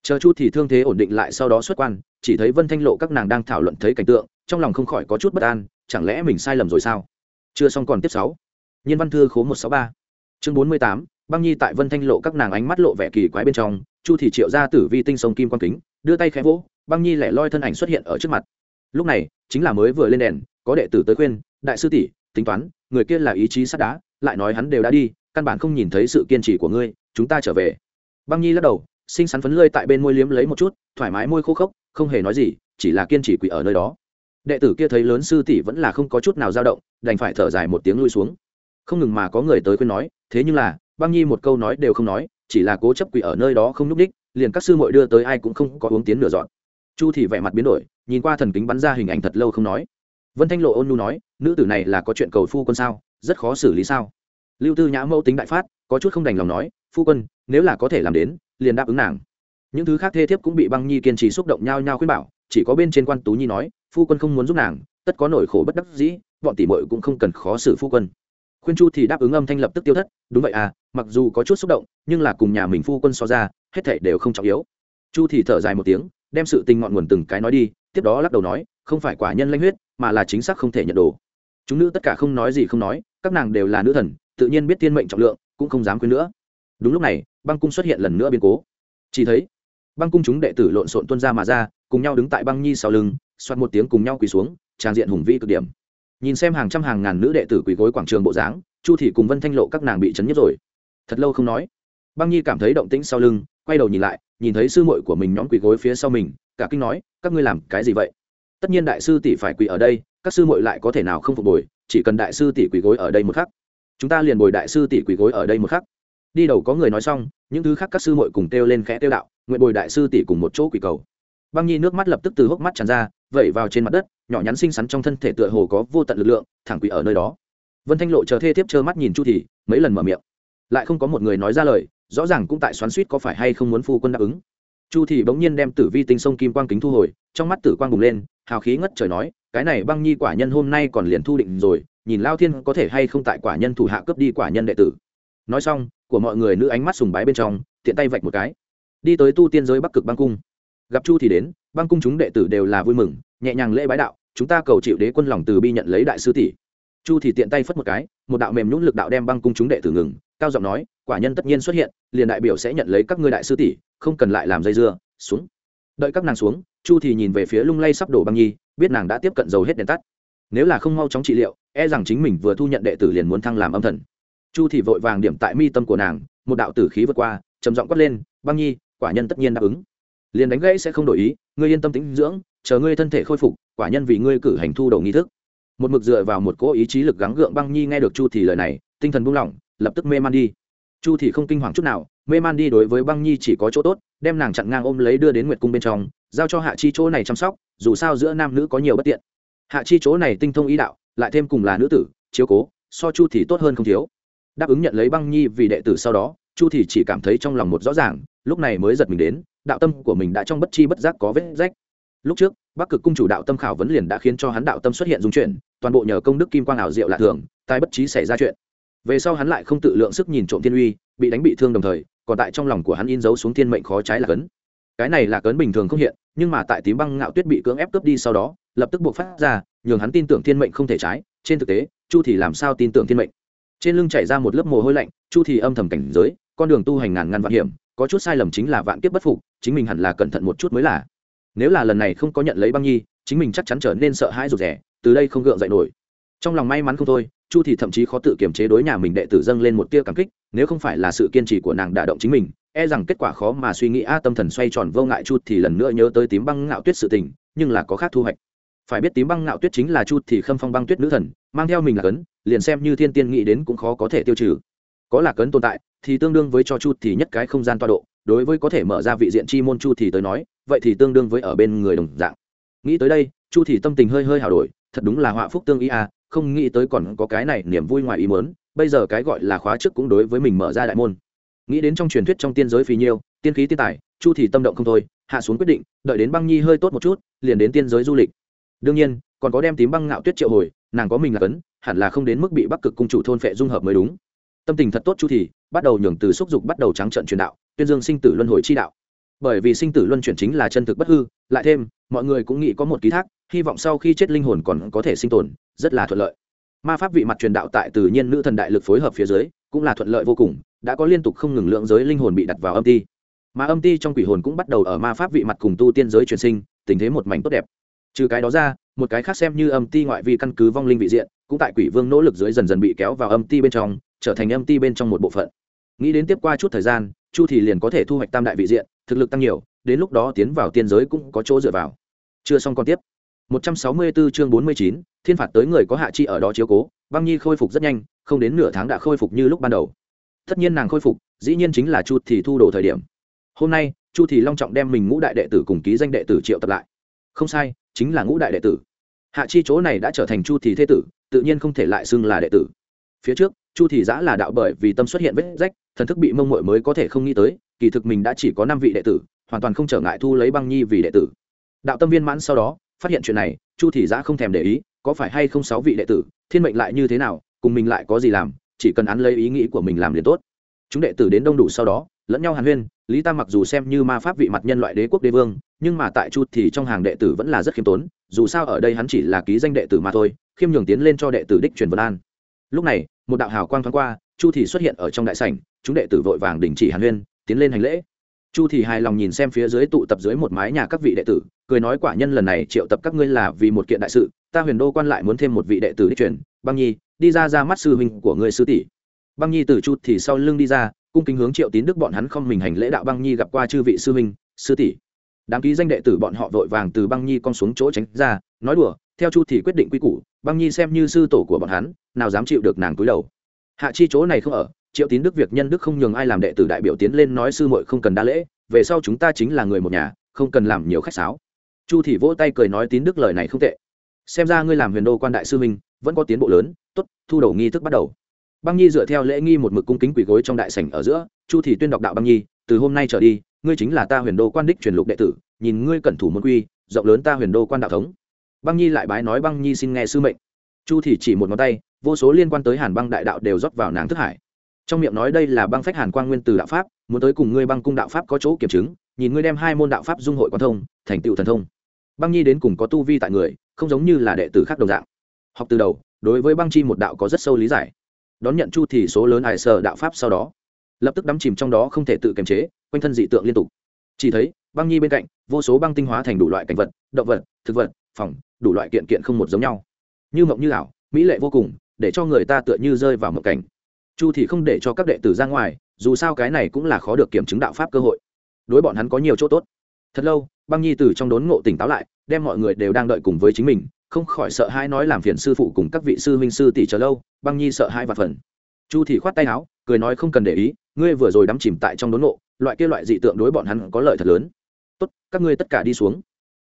Chờ chu thì thương thế ổn định lại sau đó xuất quan, chỉ thấy vân thanh lộ các nàng đang thảo luận thấy cảnh tượng, trong lòng không khỏi có chút bất an, chẳng lẽ mình sai lầm rồi sao? Chưa xong còn tiếp sáu. Nhân văn thư khố một sáu ba. Chương bốn mươi tám, băng nhi tại vân thanh lộ các nàng ánh mắt lộ vẻ kỳ quái bên trong, chu thì triệu ra tử vi tinh sông kim quan kính, đưa tay khẽ vỗ băng nhi lẻ loi thân ảnh xuất hiện ở trước mặt. Lúc này, chính là mới vừa lên đèn, có đệ tử tới khuyên, đại sư tỷ, tính toán, người kia là ý chí sắt đá, lại nói hắn đều đã đi, căn bản không nhìn thấy sự kiên trì của ngươi, chúng ta trở về. Băng nhi lắc đầu xinh xắn phấn lơi tại bên môi liếm lấy một chút, thoải mái môi khô khốc, không hề nói gì, chỉ là kiên trì quỷ ở nơi đó. Đệ tử kia thấy lớn sư tỷ vẫn là không có chút nào dao động, đành phải thở dài một tiếng lui xuống. Không ngừng mà có người tới khuyên nói, thế nhưng là, băng nhi một câu nói đều không nói, chỉ là cố chấp quỷ ở nơi đó không n ú c đích liền các sư muội đưa tới ai cũng không có uống tiến nửa dọn chu thì vẻ mặt biến đổi, nhìn qua thần kính bắn ra hình ảnh thật lâu không nói. Vân thanh lộ ôn nhu nói, nữ tử này là có chuyện cầu phu quân sao? Rất khó xử lý sao? Lưu tư nhã mẫu tính đại phát, có chút không đành lòng nói, phu quân, nếu là có thể làm đến, liền đáp ứng nàng. Những thứ khác thê thiếp cũng bị băng nhi kiên trì xúc động nhau nhau khuyên bảo, chỉ có bên trên quan tú nhi nói, phu quân không muốn giúp nàng, tất có nỗi khổ bất đắc dĩ, bọn tỷ muội cũng không cần khó xử phu quân. Khuyên chu thì đáp ứng âm thanh lập tức tiêu thất, đúng vậy à mặc dù có chút xúc động, nhưng là cùng nhà mình phu quân so ra, hết thảy đều không trọng yếu. Chu thì thở dài một tiếng đem sự tình ngọn nguồn từng cái nói đi, tiếp đó lắc đầu nói, không phải quả nhân lanh huyết, mà là chính xác không thể nhận đồ. Chúng nữ tất cả không nói gì không nói, các nàng đều là nữ thần, tự nhiên biết thiên mệnh trọng lượng, cũng không dám quên nữa. Đúng lúc này, băng cung xuất hiện lần nữa biến cố. Chỉ thấy, băng cung chúng đệ tử lộn xộn tuân ra mà ra, cùng nhau đứng tại băng nhi sau lưng, xoát một tiếng cùng nhau quỳ xuống tràng diện hùng vĩ cực điểm. Nhìn xem hàng trăm hàng ngàn nữ đệ tử quỳ gối quảng trường bộ dáng, chu thị cùng vân thanh lộ các nàng bị chấn nhất rồi. Thật lâu không nói, băng nhi cảm thấy động tĩnh sau lưng quay đầu nhìn lại, nhìn thấy sư muội của mình nhóm quỳ gối phía sau mình, cả kinh nói, các ngươi làm cái gì vậy? Tất nhiên đại sư tỷ phải quỳ ở đây, các sư muội lại có thể nào không phục bồi, chỉ cần đại sư tỷ quỳ gối ở đây một khắc. Chúng ta liền bồi đại sư tỷ quỳ gối ở đây một khắc. Đi đầu có người nói xong, những thứ khác các sư muội cùng kêu lên khẽ tiêu đạo, nguyện bồi đại sư tỷ cùng một chỗ quỳ cầu. Băng nhi nước mắt lập tức từ hốc mắt tràn ra, vẩy vào trên mặt đất, nhỏ nhắn xinh xắn trong thân thể tựa hồ có vô tận lực lượng, thẳng quỳ ở nơi đó. Vân thanh lộ chờ thê tiếp trơ mắt nhìn chu thì mấy lần mở miệng. Lại không có một người nói ra lời rõ ràng cũng tại xoắn suýt có phải hay không muốn phu quân đáp ứng. Chu thì bỗng nhiên đem tử vi tinh sông kim quang kính thu hồi, trong mắt tử quang bùng lên, hào khí ngất trời nói, cái này băng nhi quả nhân hôm nay còn liền thu định rồi, nhìn lao thiên có thể hay không tại quả nhân thủ hạ cướp đi quả nhân đệ tử. Nói xong, của mọi người nữ ánh mắt sùng bái bên trong, tiện tay vạch một cái. Đi tới tu tiên giới bắc cực băng cung. Gặp chu thì đến, băng cung chúng đệ tử đều là vui mừng, nhẹ nhàng lễ bái đạo, chúng ta cầu chịu đế quân lòng từ bi nhận lấy đại sư tỷ. Chu thì tiện tay phất một cái, một đạo mềm nhũn lực đạo đem băng cung chúng đệ tử ngừng, cao giọng nói quả nhân tất nhiên xuất hiện, liền đại biểu sẽ nhận lấy các ngươi đại sư tỷ, không cần lại làm dây dưa, xuống. Đợi các nàng xuống, chu thì nhìn về phía lung lay sắp đổ băng nhi, biết nàng đã tiếp cận dầu hết đèn tắt. Nếu là không mau chóng trị liệu e rằng chính mình vừa thu nhận đệ tử liền muốn thăng làm âm thần. Chu thì vội vàng điểm tại mi tâm của nàng, một đạo tử khí vượt qua, trầm giọng quát lên, băng nhi, quả nhân tất nhiên đáp ứng. Liền đánh gãy sẽ không đổi ý, ngươi yên tâm tĩnh dưỡng, chờ ngươi thân thể khôi phục, quả nhân vì ngươi cử hành thu đầu nghi thức. Một mực dựa vào một cỗ ý chí lực gắng gượng băng nhi nghe được chu thì lời này, tinh thần buông lỏng, lập tức mê man đi chu thì không kinh hoàng chút nào, mê man đi đối với băng nhi chỉ có chỗ tốt, đem nàng chặn ngang ôm lấy đưa đến nguyệt cung bên trong, giao cho hạ chi chỗ này chăm sóc, dù sao giữa nam nữ có nhiều bất tiện. Hạ chi chỗ này tinh thông ý đạo, lại thêm cùng là nữ tử, chiếu cố, so chu thì tốt hơn không thiếu. Đáp ứng nhận lấy băng nhi vì đệ tử sau đó, chu thì chỉ cảm thấy trong lòng một rõ ràng, lúc này mới giật mình đến, đạo tâm của mình đã trong bất chi bất giác có vết rách. Lúc trước, bắc cực cung chủ đạo tâm khảo vấn liền đã khiến cho hắn đạo tâm xuất hiện dung chuyển, toàn bộ nhờ công đức kim quang ảo diệu lạ thường, tai bất trí xảy ra chuyện về sau hắn lại không tự lượng sức nhìn trộm thiên uy, bị đánh bị thương đồng thời, còn tại trong lòng của hắn in dấu xuống thiên mệnh khó trái là cấn. Cái này là cấn bình thường không hiện, nhưng mà tại tím băng ngạo tuyết bị cưỡng ép cướp đi sau đó, lập tức buộc phát ra, nhường hắn tin tưởng thiên mệnh không thể trái. Trên thực tế, chu thì làm sao tin tưởng thiên mệnh? Trên lưng chảy ra một lớp mồ hôi lạnh, chu thì âm thầm cảnh giới, con đường tu hành ngàn ngàn vạn hiểm, có chút sai lầm chính là vạn kiếp bất phục, chính mình hẳn là cẩn thận một chút mới là. Nếu là lần này không có nhận lấy băng nhi, chính mình chắc chắn trở nên sợ hãi rụt rẻ từ đây không gượng dậy nổi. Trong lòng may mắn không thôi chu thì thậm chí khó tự kiềm chế đối nhà mình đệ tử dâng lên một tia cảm kích, nếu không phải là sự kiên trì của nàng đả động chính mình e rằng kết quả khó mà suy nghĩ, a tâm thần xoay tròn vô ngại chu thì lần nữa nhớ tới tím băng ngạo tuyết sự tình, nhưng là có khác thu hoạch. Phải biết tím băng ngạo tuyết chính là chu thì khâm phong băng tuyết nữ thần, mang theo mình là cấn, liền xem như thiên tiên nghĩ đến cũng khó có thể tiêu trừ. Có là cấn tồn tại, thì tương đương với cho chu thì nhất cái không gian toa độ, đối với có thể mở ra vị diện chi môn chu thì tới nói, vậy thì tương đương với ở bên người đồng dạng. Nghĩ tới đây, chu thì tâm tình hơi hơi hào đổi, thật đúng là họa phúc tương ý a không nghĩ tới còn có cái này niềm vui ngoài ý muốn, bây giờ cái gọi là khóa trước cũng đối với mình mở ra đại môn. Nghĩ đến trong truyền thuyết trong tiên giới phí nhiêu, tiên khí tiên tài, chu thì tâm động không thôi, hạ xuống quyết định, đợi đến băng nhi hơi tốt một chút, liền đến tiên giới du lịch. Đương nhiên, còn có đem tím băng ngạo tuyết triệu hồi, nàng có mình là cấn, hẳn là không đến mức bị bắc cực cung chủ thôn phệ dung hợp mới đúng. Tâm tình thật tốt chu thì, bắt đầu nhường từ xúc dục bắt đầu trắng trận truyền đạo, tuyên dương sinh tử luân hồi chi đạo bởi vì sinh tử luân chuyển chính là chân thực bất hư, lại thêm, mọi người cũng nghĩ có một ký thác, hy vọng sau khi chết linh hồn còn có thể sinh tồn, rất là thuận lợi. Ma pháp vị mặt truyền đạo tại tự nhiên nữ thần đại lực phối hợp phía dưới, cũng là thuận lợi vô cùng, đã có liên tục không ngừng lượng giới linh hồn bị đặt vào âm ti. Mà âm ti trong quỷ hồn cũng bắt đầu ở ma pháp vị mặt cùng tu tiên giới truyền sinh, tình thế một mảnh tốt đẹp. Trừ cái đó ra, một cái khác xem như âm ti ngoại vi căn cứ vong linh vị diện, cũng tại quỷ vương nỗ lực dưới dần dần bị kéo vào âm ti bên trong, trở thành âm ti bên trong một bộ phận. Nghĩ đến tiếp qua chút thời gian, chu thì liền có thể thu hoạch tam đại vị diện thực lực tăng nhiều đến lúc đó tiến vào tiên giới cũng có chỗ dựa vào. Chưa xong còn tiếp. 164 chương 49, thiên phạt tới người có hạ chi ở đó chiếu cố băng nhi khôi phục rất nhanh không đến nửa tháng đã khôi phục như lúc ban đầu. Tất nhiên nàng khôi phục dĩ nhiên chính là chu thì thu đồ thời điểm. Hôm nay chu thì long trọng đem mình ngũ đại đệ tử cùng ký danh đệ tử triệu tập lại. Không sai chính là ngũ đại đệ tử. Hạ chi chỗ này đã trở thành chu thì thế tử tự nhiên không thể lại xưng là đệ tử. Phía trước chu thì giã là đạo bởi vì tâm xuất hiện vết rách thần thức bị mông muội mới có thể không nghĩ tới kỳ thực mình đã chỉ có năm vị đệ tử, hoàn toàn không trở ngại thu lấy băng nhi vì đệ tử. Đạo tâm viên mãn sau đó, phát hiện chuyện này, chu thị giã không thèm để ý, có phải hay không sáu vị đệ tử, thiên mệnh lại như thế nào, cùng mình lại có gì làm, chỉ cần án lấy ý nghĩ của mình làm liền tốt. Chúng đệ tử đến đông đủ sau đó, lẫn nhau hàn huyên, lý tam mặc dù xem như ma pháp vị mặt nhân loại đế quốc đế vương, nhưng mà tại chu thì trong hàng đệ tử vẫn là rất khiêm tốn, dù sao ở đây hắn chỉ là ký danh đệ tử mà thôi, khiêm nhường tiến lên cho đệ tử đích truyền vân an. Lúc này, một đạo hào quang thoáng qua, chu thì xuất hiện ở trong đại sảnh, chúng đệ tử vội vàng đình chỉ hàn huyên tiến lên hành lễ. Chu thì hài lòng nhìn xem phía dưới tụ tập dưới một mái nhà các vị đệ tử, cười nói quả nhân lần này triệu tập các ngươi là vì một kiện đại sự, ta huyền đô quan lại muốn thêm một vị đệ tử đích truyền. Băng nhi, đi ra ra mắt sư huynh của người sư tỷ. Băng nhi từ chu thì sau lưng đi ra, cung kính hướng triệu tín đức bọn hắn không mình hành lễ đạo băng nhi gặp qua chư vị sư huynh, sư tỷ. Đám ký danh đệ tử bọn họ vội vàng từ băng nhi con xuống chỗ tránh ra, nói đùa, theo chu thì quyết định quy củ, băng nhi xem như sư tổ của bọn hắn, nào dám chịu được nàng túi đầu. Hạ chi chỗ này không ở triệu tín đức việc nhân đức không nhường ai làm đệ tử đại biểu tiến lên nói sư muội không cần đa lễ, về sau chúng ta chính là người một nhà, không cần làm nhiều khách sáo. Chu thì vỗ tay cười nói tín đức lời này không tệ. Xem ra ngươi làm huyền đô quan đại sư minh vẫn có tiến bộ lớn, tốt, thu đầu nghi thức bắt đầu. Băng nhi dựa theo lễ nghi một mực cung kính quỳ gối trong đại sảnh ở giữa, chu thì tuyên đọc đạo băng nhi, từ hôm nay trở đi, ngươi chính là ta huyền đô quan đích truyền lục đệ tử, nhìn ngươi cẩn thủ môn quy, rộng lớn ta huyền đô quan đạo thống. Băng nhi lại bái nói băng nhi xin nghe sư mệnh. Chu thì chỉ một ngón tay, vô số liên quan tới hàn băng đại đạo đều rót vào nàng thức hải trong miệng nói đây là băng phách hàn quang nguyên từ đạo pháp, muốn tới cùng ngươi băng cung đạo pháp có chỗ kiểm chứng, nhìn ngươi đem hai môn đạo pháp dung hội quan thông, thành tựu thần thông. Băng nhi đến cùng có tu vi tại người, không giống như là đệ tử khác đồng dạng. Học từ đầu, đối với băng chi một đạo có rất sâu lý giải. Đón nhận chu thì số lớn ải sở đạo pháp sau đó, lập tức đắm chìm trong đó không thể tự kiềm chế, quanh thân dị tượng liên tục. Chỉ thấy, băng nhi bên cạnh, vô số băng tinh hóa thành đủ loại cảnh vật, động vật, thực vật, phòng, đủ loại kiện kiện không một giống nhau. Như mộng như ảo, mỹ lệ vô cùng, để cho người ta tựa như rơi vào mộng cảnh chu thì không để cho các đệ tử ra ngoài, dù sao cái này cũng là khó được kiểm chứng đạo pháp cơ hội. Đối bọn hắn có nhiều chỗ tốt. Thật lâu, băng nhi từ trong đốn ngộ tỉnh táo lại, đem mọi người đều đang đợi cùng với chính mình, không khỏi sợ hãi nói làm phiền sư phụ cùng các vị sư huynh sư tỷ chờ lâu, băng nhi sợ hai và phần chu thì khoát tay áo, cười nói không cần để ý, ngươi vừa rồi đắm chìm tại trong đốn ngộ, loại kia loại dị tượng đối bọn hắn có lợi thật lớn. Tốt, các ngươi tất cả đi xuống.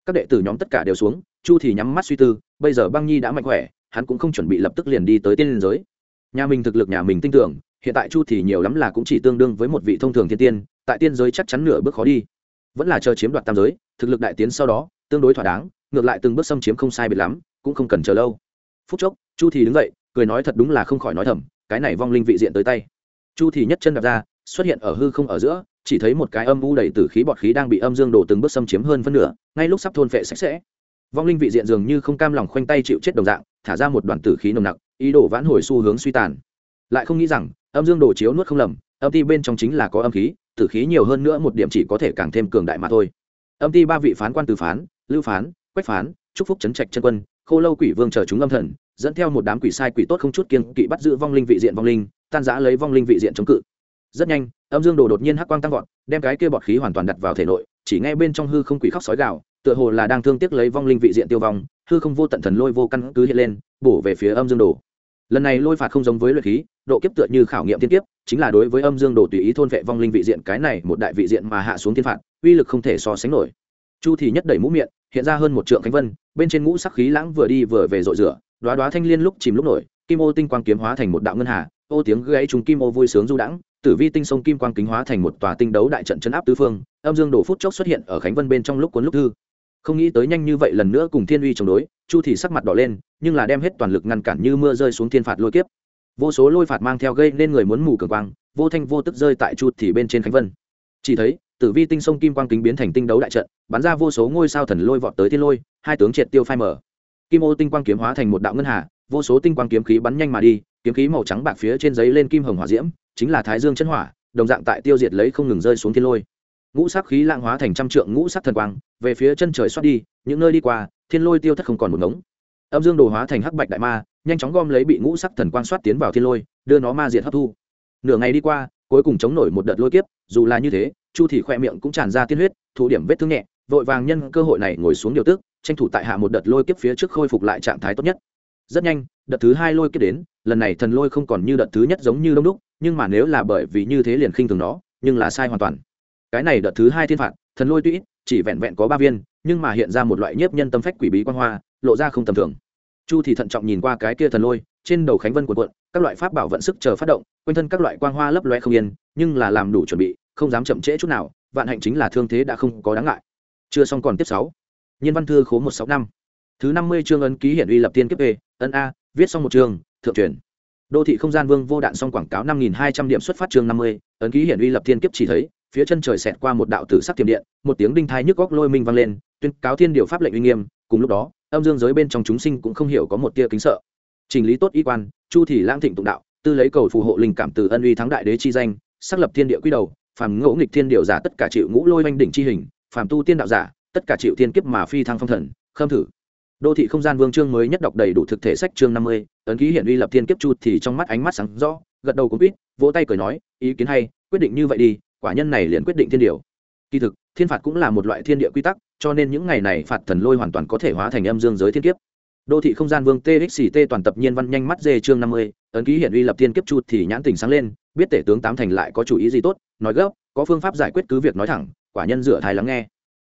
Các đệ tử nhóm tất cả đều xuống, chu thì nhắm mắt suy tư, bây giờ băng nhi đã mạnh khỏe, hắn cũng không chuẩn bị lập tức liền đi tới tiên giới nhà mình thực lực, nhà mình tin tưởng, hiện tại chu thì nhiều lắm là cũng chỉ tương đương với một vị thông thường thiên tiên, tại tiên giới chắc chắn nửa bước khó đi. Vẫn là chờ chiếm đoạt tam giới, thực lực đại tiến sau đó, tương đối thỏa đáng, ngược lại từng bước xâm chiếm không sai biệt lắm, cũng không cần chờ lâu. Phút chốc, chu thì đứng dậy, cười nói thật đúng là không khỏi nói thầm, cái này vong linh vị diện tới tay. Chu thì nhất chân đạp ra, xuất hiện ở hư không ở giữa, chỉ thấy một cái âm u đầy tử khí bọt khí đang bị âm dương đổ từng bước xâm chiếm hơn phân nửa, ngay lúc sắp thôn phệ sạch sẽ. Vong linh vị diện dường như không cam lòng khoanh tay chịu chết đồng dạng, thả ra một đoàn tử khí nồng nặc ý đồ vãn hồi xu hướng suy tàn. Lại không nghĩ rằng, âm dương đồ chiếu nuốt không lầm, âm ti bên trong chính là có âm khí, tử khí nhiều hơn nữa một điểm chỉ có thể càng thêm cường đại mà thôi. Âm ti ba vị phán quan từ phán, lưu phán, quách phán, chúc phúc chấn trạch chân quân, khô lâu quỷ vương chờ chúng âm thần, dẫn theo một đám quỷ sai quỷ tốt không chút kiên kỵ bắt giữ vong linh vị diện vong linh, tan giã lấy vong linh vị diện chống cự. Rất nhanh, âm dương đồ đột nhiên hắc quang tăng vọt, đem cái kia bọt khí hoàn toàn đặt vào thể nội, chỉ ngay bên trong hư không quỷ khóc sói gạo tựa hồ là đang thương tiếc lấy vong linh vị diện tiêu vong, hư không vô tận thần lôi vô căn cứ hiện lên, bổ về phía âm dương đồ lần này lôi phạt không giống với luyện khí, độ kiếp tựa như khảo nghiệm thiên kiếp, chính là đối với âm dương đồ tùy ý thôn vệ vong linh vị diện, cái này một đại vị diện mà hạ xuống thiên phạt, uy lực không thể so sánh nổi. Chu thì nhất đẩy mũ miệng, hiện ra hơn một trượng khánh vân, bên trên ngũ sắc khí lãng vừa đi vừa về rội rửa đoá đoá thanh liên lúc chìm lúc nổi, kim ô tinh quang kiếm hóa thành một đạo ngân hà, ô tiếng gãy trùng kim ô vui sướng du đãng, tử vi tinh sông kim quang kính hóa thành một tòa tinh đấu đại trận chấn áp tứ phương, âm dương đổ phút chốc xuất hiện ở khánh vân bên trong lúc cuốn lúc thư không nghĩ tới nhanh như vậy lần nữa cùng thiên uy chống đối, chu thì sắc mặt đỏ lên, nhưng là đem hết toàn lực ngăn cản như mưa rơi xuống thiên phạt lôi kiếp. Vô số lôi phạt mang theo gây nên người muốn mù cường quang, vô thanh vô tức rơi tại chu thì bên trên khánh vân. Chỉ thấy, tử vi tinh sông kim quang kính biến thành tinh đấu đại trận, bắn ra vô số ngôi sao thần lôi vọt tới thiên lôi, hai tướng triệt tiêu phai mở kim ô tinh quang kiếm hóa thành một đạo ngân hà, vô số tinh quang kiếm khí bắn nhanh mà đi, kiếm khí màu trắng bạc phía trên giấy lên kim hồng hỏa diễm, chính là thái dương chân hỏa, đồng dạng tại tiêu diệt lấy không ngừng rơi xuống thiên lôi ngũ sắc khí lạng hóa thành trăm trượng ngũ sắc thần quang, về phía chân trời xoát đi, những nơi đi qua, thiên lôi tiêu thất không còn một ngống. Âm dương đồ hóa thành hắc bạch đại ma, nhanh chóng gom lấy bị ngũ sắc thần quang xoát tiến vào thiên lôi, đưa nó ma diệt hấp thu. Nửa ngày đi qua, cuối cùng chống nổi một đợt lôi kiếp, dù là như thế, chu thì khoe miệng cũng tràn ra tiên huyết thủ điểm vết thương nhẹ, vội vàng nhân cơ hội này ngồi xuống điều tức, tranh thủ tại hạ một đợt lôi kiếp phía trước khôi phục lại trạng thái tốt nhất. Rất nhanh, đợt thứ hai lôi kiếp đến, lần này thần lôi không còn như đợt thứ nhất giống như đông đúc, nhưng mà nếu là bởi vì như thế liền khinh thường nó, nhưng là sai hoàn toàn cái này đợt thứ hai thiên phạt, thần lôi tuy chỉ vẹn vẹn có ba viên, nhưng mà hiện ra một loại nhiếp nhân tâm phách quỷ bí quan hoa, lộ ra không tầm thường. Chu thì thận trọng nhìn qua cái kia thần lôi, trên đầu khánh vân cuộn quận các loại pháp bảo vận sức chờ phát động, quanh thân các loại quang hoa lấp loe không yên, nhưng là làm đủ chuẩn bị, không dám chậm trễ chút nào, vạn hạnh chính là thương thế đã không có đáng ngại. Chưa xong còn tiếp sáu. Nhân văn thư khố một sáu năm. Thứ năm mươi chương ấn ký hiển uy lập tiên kiếp về ấn a, viết xong một chương, thượng truyền. Đô thị không gian vương vô đạn xong quảng cáo năm nghìn hai trăm điểm xuất phát chương năm mươi, ấn ký hiển uy lập tiên kiếp chỉ thấy phía chân trời xẹt qua một đạo tử sắc tiềm điện, một tiếng đinh thai nhức góc lôi minh vang lên, tuyên cáo thiên điều pháp lệnh uy nghiêm, cùng lúc đó, âm dương giới bên trong chúng sinh cũng không hiểu có một tia kính sợ. Trình lý tốt y quan, chu thì lãng thịnh tụng đạo, tư lấy cầu phù hộ linh cảm từ ân uy thắng đại đế chi danh, xác lập thiên địa quy đầu, phàm ngỗ nghịch thiên điều giả tất cả chịu ngũ lôi oanh đỉnh chi hình, phàm tu tiên đạo giả, tất cả chịu thiên kiếp mà phi thăng phong thần, khâm thử. Đô thị không gian vương chương mới nhất đọc đầy đủ thực thể sách chương năm mươi, ấn ký hiện uy lập thiên kiếp chu thì trong mắt ánh mắt sáng rõ, gật đầu cũng biết vỗ tay cười nói, ý kiến hay, quyết định như vậy đi quả nhân này liền quyết định thiên điều. Kỳ thực, thiên phạt cũng là một loại thiên địa quy tắc, cho nên những ngày này phạt thần lôi hoàn toàn có thể hóa thành âm dương giới thiên kiếp. Đô thị không gian vương txt toàn tập nhiên văn nhanh mắt dê chương năm mươi, ấn ký hiện uy lập thiên kiếp chu thì nhãn tình sáng lên, biết tể tướng tám thành lại có chủ ý gì tốt, nói gấp, có phương pháp giải quyết cứ việc nói thẳng, quả nhân dựa thái lắng nghe.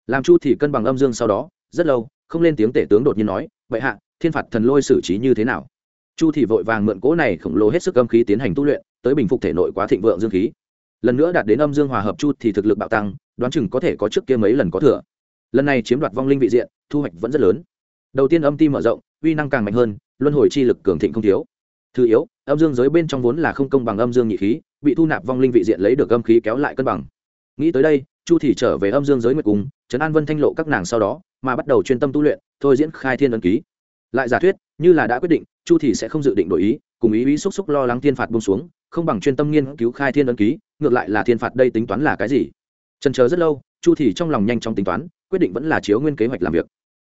Làm chu thì cân bằng âm dương sau đó, rất lâu, không lên tiếng tể tướng đột nhiên nói, vậy hạ, thiên phạt thần lôi xử trí như thế nào? Chu thì vội vàng mượn cỗ này khổng lồ hết sức âm khí tiến hành tu luyện, tới bình phục thể nội quá thịnh vượng dương khí lần nữa đạt đến âm dương hòa hợp chu thì thực lực bạo tăng, đoán chừng có thể có trước kia mấy lần có thừa. Lần này chiếm đoạt vong linh vị diện, thu hoạch vẫn rất lớn. Đầu tiên âm ti mở rộng, uy năng càng mạnh hơn, luân hồi chi lực cường thịnh không thiếu. Thứ yếu, âm dương giới bên trong vốn là không công bằng âm dương nhị khí, bị thu nạp vong linh vị diện lấy được âm khí kéo lại cân bằng. Nghĩ tới đây, chu thì trở về âm dương giới nguyệt cung trấn an vân thanh lộ các nàng sau đó, mà bắt đầu chuyên tâm tu luyện, thôi diễn khai thiên ấn ký. Lại giả thuyết, như là đã quyết định, chu thì sẽ không dự định đổi ý, cùng ý ý xúc xúc lo lắng thiên phạt buông xuống, không bằng chuyên tâm nghiên cứu khai thiên ấn ký ngược lại là thiên phạt đây tính toán là cái gì? Trần chờ rất lâu, chu thì trong lòng nhanh chóng tính toán, quyết định vẫn là chiếu nguyên kế hoạch làm việc.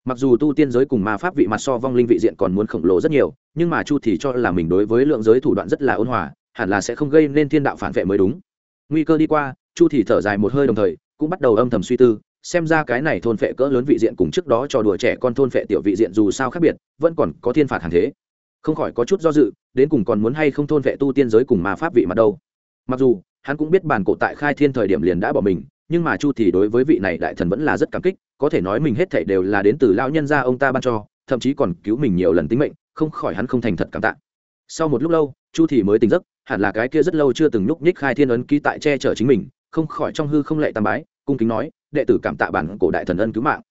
Mặc dù tu tiên giới cùng ma pháp vị mặt so vong linh vị diện còn muốn khổng lồ rất nhiều, nhưng mà chu thì cho là mình đối với lượng giới thủ đoạn rất là ôn hòa, hẳn là sẽ không gây nên thiên đạo phản vệ mới đúng. Nguy cơ đi qua, chu thì thở dài một hơi đồng thời, cũng bắt đầu âm thầm suy tư, xem ra cái này thôn phệ cỡ lớn vị diện cùng trước đó trò đùa trẻ con thôn phệ tiểu vị diện dù sao khác biệt, vẫn còn có thiên phạt hàng thế. Không khỏi có chút do dự, đến cùng còn muốn hay không thôn vệ tu tiên giới cùng ma pháp vị mặt đâu mặc dù, hắn cũng biết bản cổ tại khai thiên thời điểm liền đã bỏ mình, nhưng mà chu thì đối với vị này đại thần vẫn là rất cảm kích, có thể nói mình hết thảy đều là đến từ lão nhân gia ông ta ban cho, thậm chí còn cứu mình nhiều lần tính mệnh, không khỏi hắn không thành thật cảm tạ. Sau một lúc lâu, chu thì mới tỉnh giấc, hẳn là cái kia rất lâu chưa từng nhúc nhích khai thiên ấn ký tại che chở chính mình, không khỏi trong hư không lệ tam bái, cung kính nói, đệ tử cảm tạ bản cổ đại thần ân cứu mạng.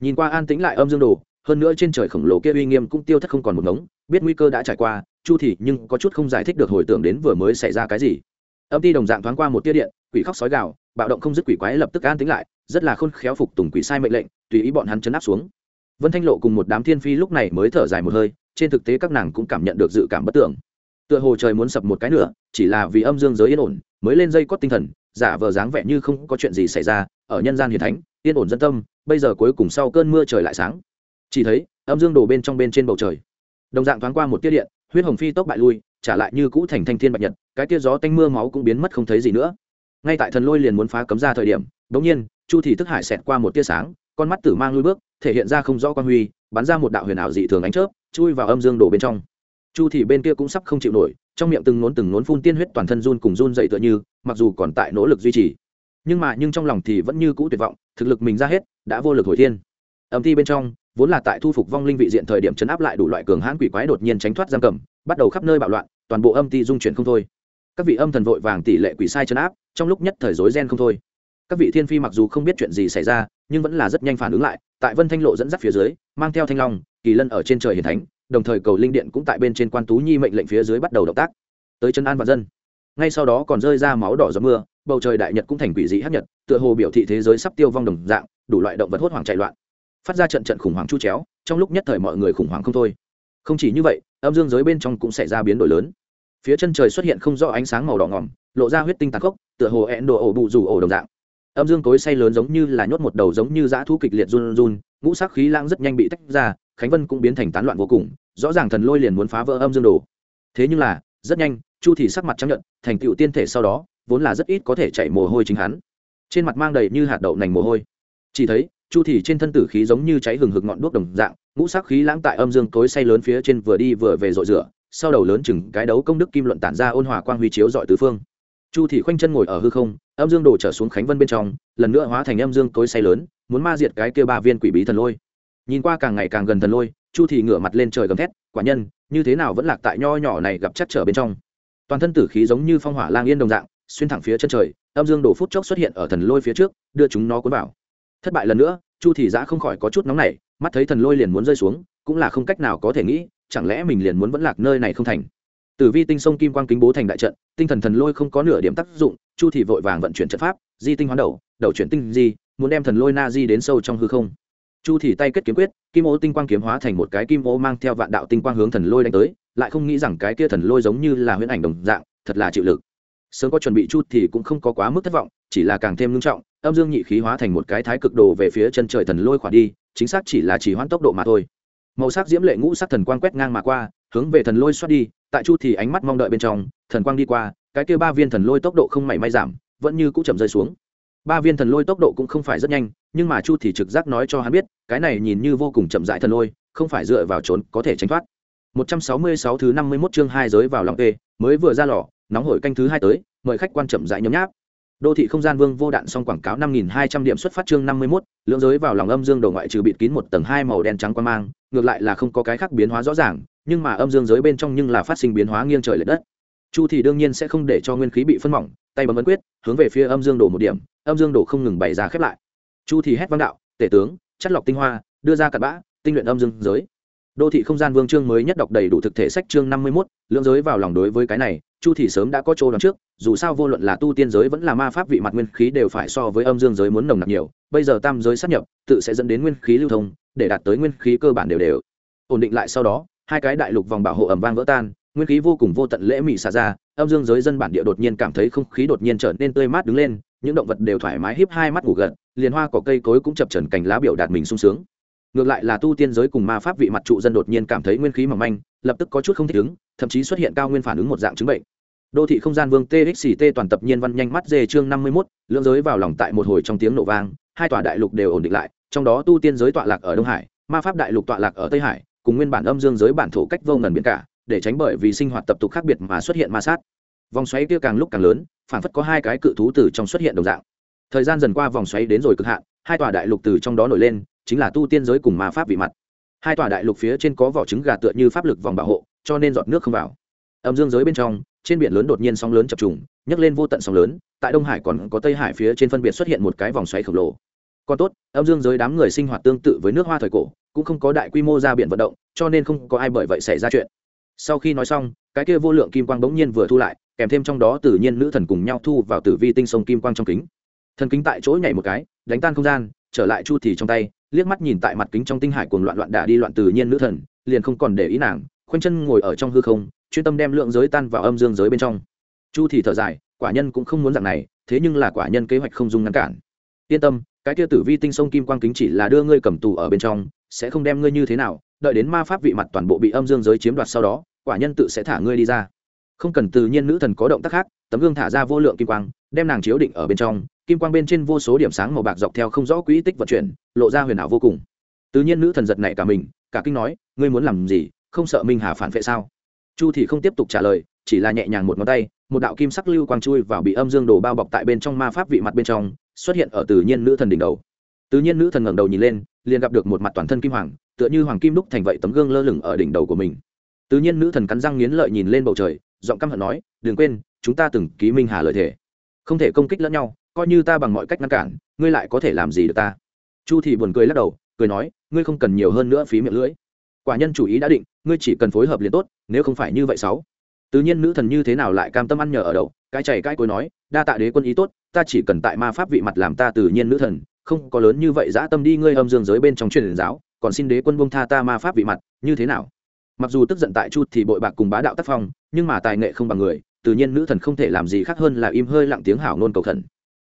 Nhìn qua an tĩnh lại âm dương đồ, hơn nữa trên trời khổng lồ kia uy nghiêm cũng tiêu thất không còn một ngống, biết nguy cơ đã trải qua, chu thì nhưng có chút không giải thích được hồi tưởng đến vừa mới xảy ra cái gì âm ti đồng dạng thoáng qua một tia điện, quỷ khóc sói gào, bạo động không dứt quỷ quái lập tức an tính lại, rất là khôn khéo phục tùng quỷ sai mệnh lệnh, tùy ý bọn hắn chấn áp xuống. Vân thanh lộ cùng một đám thiên phi lúc này mới thở dài một hơi, trên thực tế các nàng cũng cảm nhận được dự cảm bất tưởng tựa hồ trời muốn sập một cái nữa, chỉ là vì âm dương giới yên ổn, mới lên dây cót tinh thần, giả vờ dáng vẻ như không có chuyện gì xảy ra, ở nhân gian hiền thánh, yên ổn dân tâm, bây giờ cuối cùng sau cơn mưa trời lại sáng. Chỉ thấy, âm dương đổ bên trong bên trên bầu trời. Đồng dạng thoáng qua một tia điện, huyết hồng phi tốc bại lui trả lại như cũ thành thanh thiên bạch nhật, cái tia gió tanh mưa máu cũng biến mất không thấy gì nữa. Ngay tại thần lôi liền muốn phá cấm ra thời điểm bỗng nhiên, chu thì thức hải xẹt qua một tia sáng, con mắt tử mang lui bước, thể hiện ra không rõ quan huy, bắn ra một đạo huyền ảo dị thường ánh chớp, chui vào âm dương đổ bên trong. Chu thì bên kia cũng sắp không chịu nổi, trong miệng từng nốn từng nốn phun tiên huyết toàn thân run cùng run dậy tựa như, mặc dù còn tại nỗ lực duy trì, nhưng mà nhưng trong lòng thì vẫn như cũ tuyệt vọng, thực lực mình ra hết, đã vô lực hồi thiên. Âm thi bên trong, vốn là tại thu phục vong linh vị diện thời điểm chấn áp lại đủ loại cường hãn quỷ quái đột nhiên tránh thoát giam cầm, bắt đầu khắp nơi bạo loạn toàn bộ âm ti dung chuyển không thôi. Các vị âm thần vội vàng tỷ lệ quỷ sai chấn áp, trong lúc nhất thời rối gen không thôi. Các vị thiên phi mặc dù không biết chuyện gì xảy ra, nhưng vẫn là rất nhanh phản ứng lại, tại vân thanh lộ dẫn dắt phía dưới, mang theo thanh long, kỳ lân ở trên trời hiền thánh, đồng thời cầu linh điện cũng tại bên trên quan tú nhi mệnh lệnh phía dưới bắt đầu động tác. Tới chân an và dân. Ngay sau đó còn rơi ra máu đỏ gió mưa, bầu trời đại nhật cũng thành quỷ dị hấp nhật, tựa hồ biểu thị thế giới sắp tiêu vong đồng dạng, đủ loại động vật hốt hoảng chạy loạn. Phát ra trận trận khủng hoảng chu chéo, trong lúc nhất thời mọi người khủng hoảng không thôi. Không chỉ như vậy, âm dương giới bên trong cũng xảy ra biến đổi lớn phía chân trời xuất hiện không rõ ánh sáng màu đỏ ngỏm, lộ ra huyết tinh tàn khốc, tựa hồ ẹn đồ ổ bụ rủ ổ đồng dạng. Âm dương tối say lớn giống như là nhốt một đầu giống như dã thu kịch liệt run run, ngũ sắc khí lãng rất nhanh bị tách ra, khánh vân cũng biến thành tán loạn vô cùng, rõ ràng thần lôi liền muốn phá vỡ âm dương đồ. Thế nhưng là, rất nhanh, chu thì sắc mặt chấp nhận thành tựu tiên thể sau đó, vốn là rất ít có thể chạy mồ hôi chính hắn. Trên mặt mang đầy như hạt đậu nành mồ hôi. Chỉ thấy, chu thì trên thân tử khí giống như cháy hừng hực ngọn đuốc đồng dạng, ngũ sắc khí lãng tại âm dương tối say lớn phía trên vừa đi vừa về rội rửa sau đầu lớn chừng cái đấu công đức kim luận tản ra ôn hòa quang huy chiếu dọi tứ phương. Chu Thị khoanh chân ngồi ở hư không, âm dương đổ trở xuống khánh vân bên trong, lần nữa hóa thành âm dương tối say lớn, muốn ma diệt cái kia ba viên quỷ bí thần lôi. Nhìn qua càng ngày càng gần thần lôi, chu Thị ngửa mặt lên trời gầm thét, quả nhân, như thế nào vẫn lạc tại nho nhỏ này gặp chắc trở bên trong? Toàn thân tử khí giống như phong hỏa lang yên đồng dạng, xuyên thẳng phía chân trời, âm dương đổ phút chốc xuất hiện ở thần lôi phía trước, đưa chúng nó cuốn vào. Thất bại lần nữa, chu thị giã không khỏi có chút nóng nảy, mắt thấy thần lôi liền muốn rơi xuống, cũng là không cách nào có thể nghĩ chẳng lẽ mình liền muốn vẫn lạc nơi này không thành? Tử vi tinh sông kim quang kính bố thành đại trận, tinh thần thần lôi không có nửa điểm tác dụng, chu thị vội vàng vận chuyển trận pháp, di tinh hoán đầu đầu chuyển tinh di, muốn đem thần lôi na di đến sâu trong hư không. Chu thị tay kết kiếm quyết, kim ô tinh quang kiếm hóa thành một cái kim ô mang theo vạn đạo tinh quang hướng thần lôi đánh tới, lại không nghĩ rằng cái kia thần lôi giống như là huyễn ảnh đồng dạng, thật là chịu lực. Sớm có chuẩn bị chút thì cũng không có quá mức thất vọng, chỉ là càng thêm nghiêm trọng, âm dương nhị khí hóa thành một cái thái cực đồ về phía chân trời thần lôi khỏa đi, chính xác chỉ là chỉ hoãn tốc độ mà thôi màu sắc diễm lệ ngũ sắc thần quang quét ngang mà qua hướng về thần lôi xoát đi tại chu thì ánh mắt mong đợi bên trong thần quang đi qua cái kia ba viên thần lôi tốc độ không mảy may giảm vẫn như cũng chậm rơi xuống. Ba viên thần lôi tốc độ cũng không phải rất nhanh nhưng mà chu thì trực giác nói cho hắn biết cái này nhìn như vô cùng chậm rãi thần lôi không phải dựa vào trốn có thể tránh thoát. 166 thứ 51 chương hai giới vào lòng tê mới vừa ra lò nóng hổi canh thứ hai tới mời khách quan chậm rãi nhấm nháp. Đô thị không gian vương vô đạn xong quảng cáo 5.200 điểm xuất phát chương 51, lượng giới vào lòng âm dương đầu ngoại trừ bịt kín một tầng hai màu đen trắng quan mang ngược lại là không có cái khác biến hóa rõ ràng nhưng mà âm dương giới bên trong nhưng là phát sinh biến hóa nghiêng trời lệch đất. Chu thì đương nhiên sẽ không để cho nguyên khí bị phân mỏng tay bấm ấn quyết hướng về phía âm dương đổ một điểm âm dương đổ không ngừng bày ra khép lại. Chu thì hét vang đạo tể tướng chất lọc tinh hoa đưa ra cặn bã tinh luyện âm dương giới. Đô thị không gian vương chương mới nhất đọc đầy đủ thực thể sách chương năm mươi 51, lượng giới vào lòng đối với cái này chu thì sớm đã có chỗ đoán trước, dù sao vô luận là tu tiên giới vẫn là ma pháp vị mặt nguyên khí đều phải so với âm dương giới muốn nồng nặc nhiều, bây giờ tam giới sát nhập, tự sẽ dẫn đến nguyên khí lưu thông, để đạt tới nguyên khí cơ bản đều đều. Ổn định lại sau đó, hai cái đại lục vòng bảo hộ ẩm vang vỡ tan, nguyên khí vô cùng vô tận lễ mị xả ra, âm dương giới dân bản địa đột nhiên cảm thấy không khí đột nhiên trở nên tươi mát đứng lên, những động vật đều thoải mái híp hai mắt ngủ gật, liền hoa cỏ cây cối cũng chập trần cành lá biểu đạt mình sung sướng. Ngược lại là tu tiên giới cùng ma pháp vị mặt trụ dân đột nhiên cảm thấy nguyên khí mỏng manh, lập tức có chút không thích ứng, thậm chí xuất hiện cao nguyên phản ứng một dạng chứng bệnh đô thị không gian vương txt toàn tập nhiên văn nhanh mắt dê chương năm mươi mốt, lưỡng giới vào lòng tại một hồi trong tiếng nổ vang, hai tòa đại lục đều ổn định lại, trong đó tu tiên giới tọa lạc ở đông hải, ma pháp đại lục tọa lạc ở tây hải, cùng nguyên bản âm dương giới bản thổ cách vô ngần biển cả, để tránh bởi vì sinh hoạt tập tục khác biệt mà xuất hiện ma sát. Vòng xoáy kia càng lúc càng lớn phản phất có hai cái cự thú từ trong xuất hiện đồng dạng. Thời gian dần qua vòng xoáy đến rồi cực hạn, hai tòa đại lục từ trong đó nổi lên, chính là tu tiên giới cùng ma pháp vị mặt. Hai tòa đại lục phía trên có vỏ trứng gà tựa như pháp lực vòng bảo hộ, cho nên giọt nước không vào âm dương giới bên trong, trên biển lớn đột nhiên sóng lớn chập trùng, nhấc lên vô tận sóng lớn, tại đông hải còn có tây hải phía trên phân biệt xuất hiện một cái vòng xoáy khổng lồ. Còn tốt, âm dương giới đám người sinh hoạt tương tự với nước hoa thời cổ, cũng không có đại quy mô ra biển vận động, cho nên không có ai bởi vậy xảy ra chuyện. Sau khi nói xong, cái kia vô lượng kim quang bỗng nhiên vừa thu lại, kèm thêm trong đó tự nhiên nữ thần cùng nhau thu vào tử vi tinh sông kim quang trong kính. Thần kính tại chỗ nhảy một cái, đánh tan không gian, trở lại chu thì trong tay, liếc mắt nhìn tại mặt kính trong tinh hải cuồng loạn loạn đả đi loạn tự nhiên nữ thần, liền không còn để ý nàng, khoanh chân ngồi ở trong hư không chuyên tâm đem lượng giới tan vào âm dương giới bên trong. Chu thì thở dài, quả nhân cũng không muốn dạng này, thế nhưng là quả nhân kế hoạch không dung ngăn cản. Yên tâm, cái kia tử vi tinh sông kim quang kính chỉ là đưa ngươi cầm tù ở bên trong, sẽ không đem ngươi như thế nào, đợi đến ma pháp vị mặt toàn bộ bị âm dương giới chiếm đoạt sau đó, quả nhân tự sẽ thả ngươi đi ra. Không cần tự nhiên nữ thần có động tác khác, tấm gương thả ra vô lượng kim quang, đem nàng chiếu định ở bên trong, kim quang bên trên vô số điểm sáng màu bạc dọc theo không rõ quỹ tích vận chuyển, lộ ra huyền ảo vô cùng. Tự nhiên nữ thần giật này cả mình, cả kinh nói, ngươi muốn làm gì? Không sợ minh hà phản vệ sao? Chu thì không tiếp tục trả lời, chỉ là nhẹ nhàng một ngón tay, một đạo kim sắc lưu quang chui vào bị âm dương đồ bao bọc tại bên trong ma pháp vị mặt bên trong, xuất hiện ở tự nhiên nữ thần đỉnh đầu. Tự nhiên nữ thần ngẩng đầu nhìn lên, liền gặp được một mặt toàn thân kim hoàng, tựa như hoàng kim đúc thành vậy tấm gương lơ lửng ở đỉnh đầu của mình. Tự nhiên nữ thần cắn răng nghiến lợi nhìn lên bầu trời, giọng căm hận nói, đừng quên, chúng ta từng ký minh hà lợi thể không thể công kích lẫn nhau, coi như ta bằng mọi cách ngăn cản, ngươi lại có thể làm gì được ta? Chu thì buồn cười lắc đầu, cười nói, ngươi không cần nhiều hơn nữa phí miệng lưỡi quả nhân chủ ý đã định, ngươi chỉ cần phối hợp liền tốt, nếu không phải như vậy sáu. Tự nhiên nữ thần như thế nào lại cam tâm ăn nhờ ở đậu, cái chảy cái cối nói, đa tạ đế quân ý tốt, ta chỉ cần tại ma pháp vị mặt làm ta tự nhiên nữ thần, không có lớn như vậy dã tâm đi ngươi âm dương giới bên trong truyền giáo, còn xin đế quân bông tha ta ma pháp vị mặt, như thế nào? Mặc dù tức giận tại chu thì bội bạc cùng bá đạo tác phong, nhưng mà tài nghệ không bằng người, tự nhiên nữ thần không thể làm gì khác hơn là im hơi lặng tiếng hảo nôn cầu thần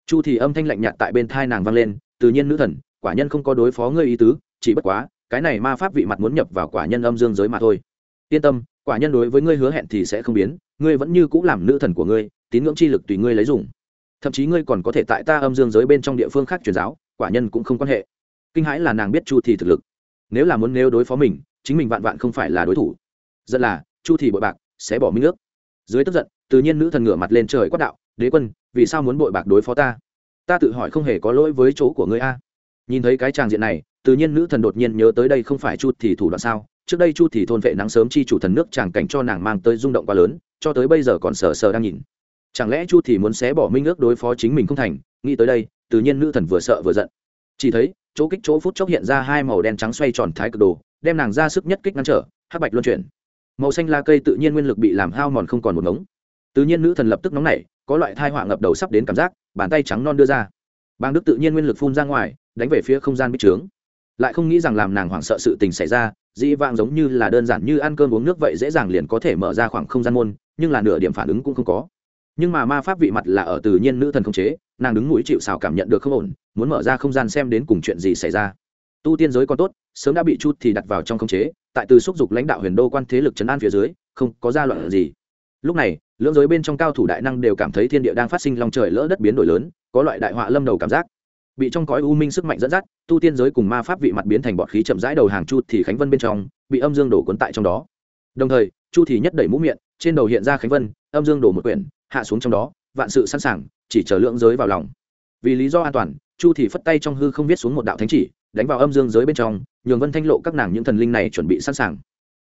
chu thì âm thanh lạnh nhạt tại bên thai nàng vang lên, tự nhiên nữ thần, quả nhân không có đối phó ngươi ý tứ, chỉ bất quá cái này ma pháp vị mặt muốn nhập vào quả nhân âm dương giới mà thôi. Yên tâm, quả nhân đối với ngươi hứa hẹn thì sẽ không biến, ngươi vẫn như cũ làm nữ thần của ngươi, tín ngưỡng chi lực tùy ngươi lấy dùng. Thậm chí ngươi còn có thể tại ta âm dương giới bên trong địa phương khác truyền giáo, quả nhân cũng không quan hệ. Kinh hãi là nàng biết chu thì thực lực. Nếu là muốn nếu đối phó mình, chính mình vạn vạn không phải là đối thủ. Giận là, chu thì bội bạc, sẽ bỏ minh ước. Dưới tức giận tự nhiên nữ thần ngửa mặt lên trời quát đạo, đế quân, vì sao muốn bội bạc đối phó ta? Ta tự hỏi không hề có lỗi với chỗ của ngươi a. Nhìn thấy cái tràng diện này tự nhiên nữ thần đột nhiên nhớ tới đây không phải chu thì thủ đoạn sao? Trước đây chu thì thôn vệ nắng sớm chi chủ thần nước chẳng cảnh cho nàng mang tới rung động quá lớn, cho tới bây giờ còn sờ sờ đang nhìn. Chẳng lẽ chu thì muốn xé bỏ minh ước đối phó chính mình không thành? Nghĩ tới đây tự nhiên nữ thần vừa sợ vừa giận. Chỉ thấy, chỗ kích chỗ phút chốc hiện ra hai màu đen trắng xoay tròn thái cực đồ, đem nàng ra sức nhất kích ngăn trở, hắc bạch luân chuyển. Màu xanh la cây tự nhiên nguyên lực bị làm hao mòn không còn một ngống. Tự nhiên nữ thần lập tức nóng nảy, có loại thai họa ngập đầu sắp đến cảm giác, bàn tay trắng non đưa ra. Bang đức tự nhiên nguyên lực phun ra ngoài, đánh về phía không gian bích trướng lại không nghĩ rằng làm nàng hoảng sợ sự tình xảy ra, dĩ vãng giống như là đơn giản như ăn cơm uống nước vậy dễ dàng liền có thể mở ra khoảng không gian môn, nhưng là nửa điểm phản ứng cũng không có. Nhưng mà ma pháp vị mặt là ở tự nhiên nữ thần không chế, nàng đứng mũi chịu xào cảm nhận được không ổn, muốn mở ra không gian xem đến cùng chuyện gì xảy ra. Tu tiên giới còn tốt, sớm đã bị chút thì đặt vào trong không chế, tại từ xúc dục lãnh đạo huyền đô quan thế lực trấn an phía dưới, không có ra loạn gì. Lúc này, lưỡng giới bên trong cao thủ đại năng đều cảm thấy thiên địa đang phát sinh lòng trời lỡ đất biến đổi lớn, có loại đại họa lâm đầu cảm giác bị trong cõi u minh sức mạnh dẫn dắt, tu tiên giới cùng ma pháp vị mặt biến thành bọt khí chậm rãi đầu hàng chu thì khánh vân bên trong, bị âm dương đổ cuốn tại trong đó. Đồng thời, chu thì nhất đẩy mũ miệng, trên đầu hiện ra khánh vân, âm dương đổ một quyển, hạ xuống trong đó, vạn sự sẵn sàng, chỉ chờ lượng giới vào lòng. Vì lý do an toàn, chu thì phất tay trong hư không viết xuống một đạo thánh chỉ, đánh vào âm dương giới bên trong, nhường vân thanh lộ các nàng những thần linh này chuẩn bị sẵn sàng.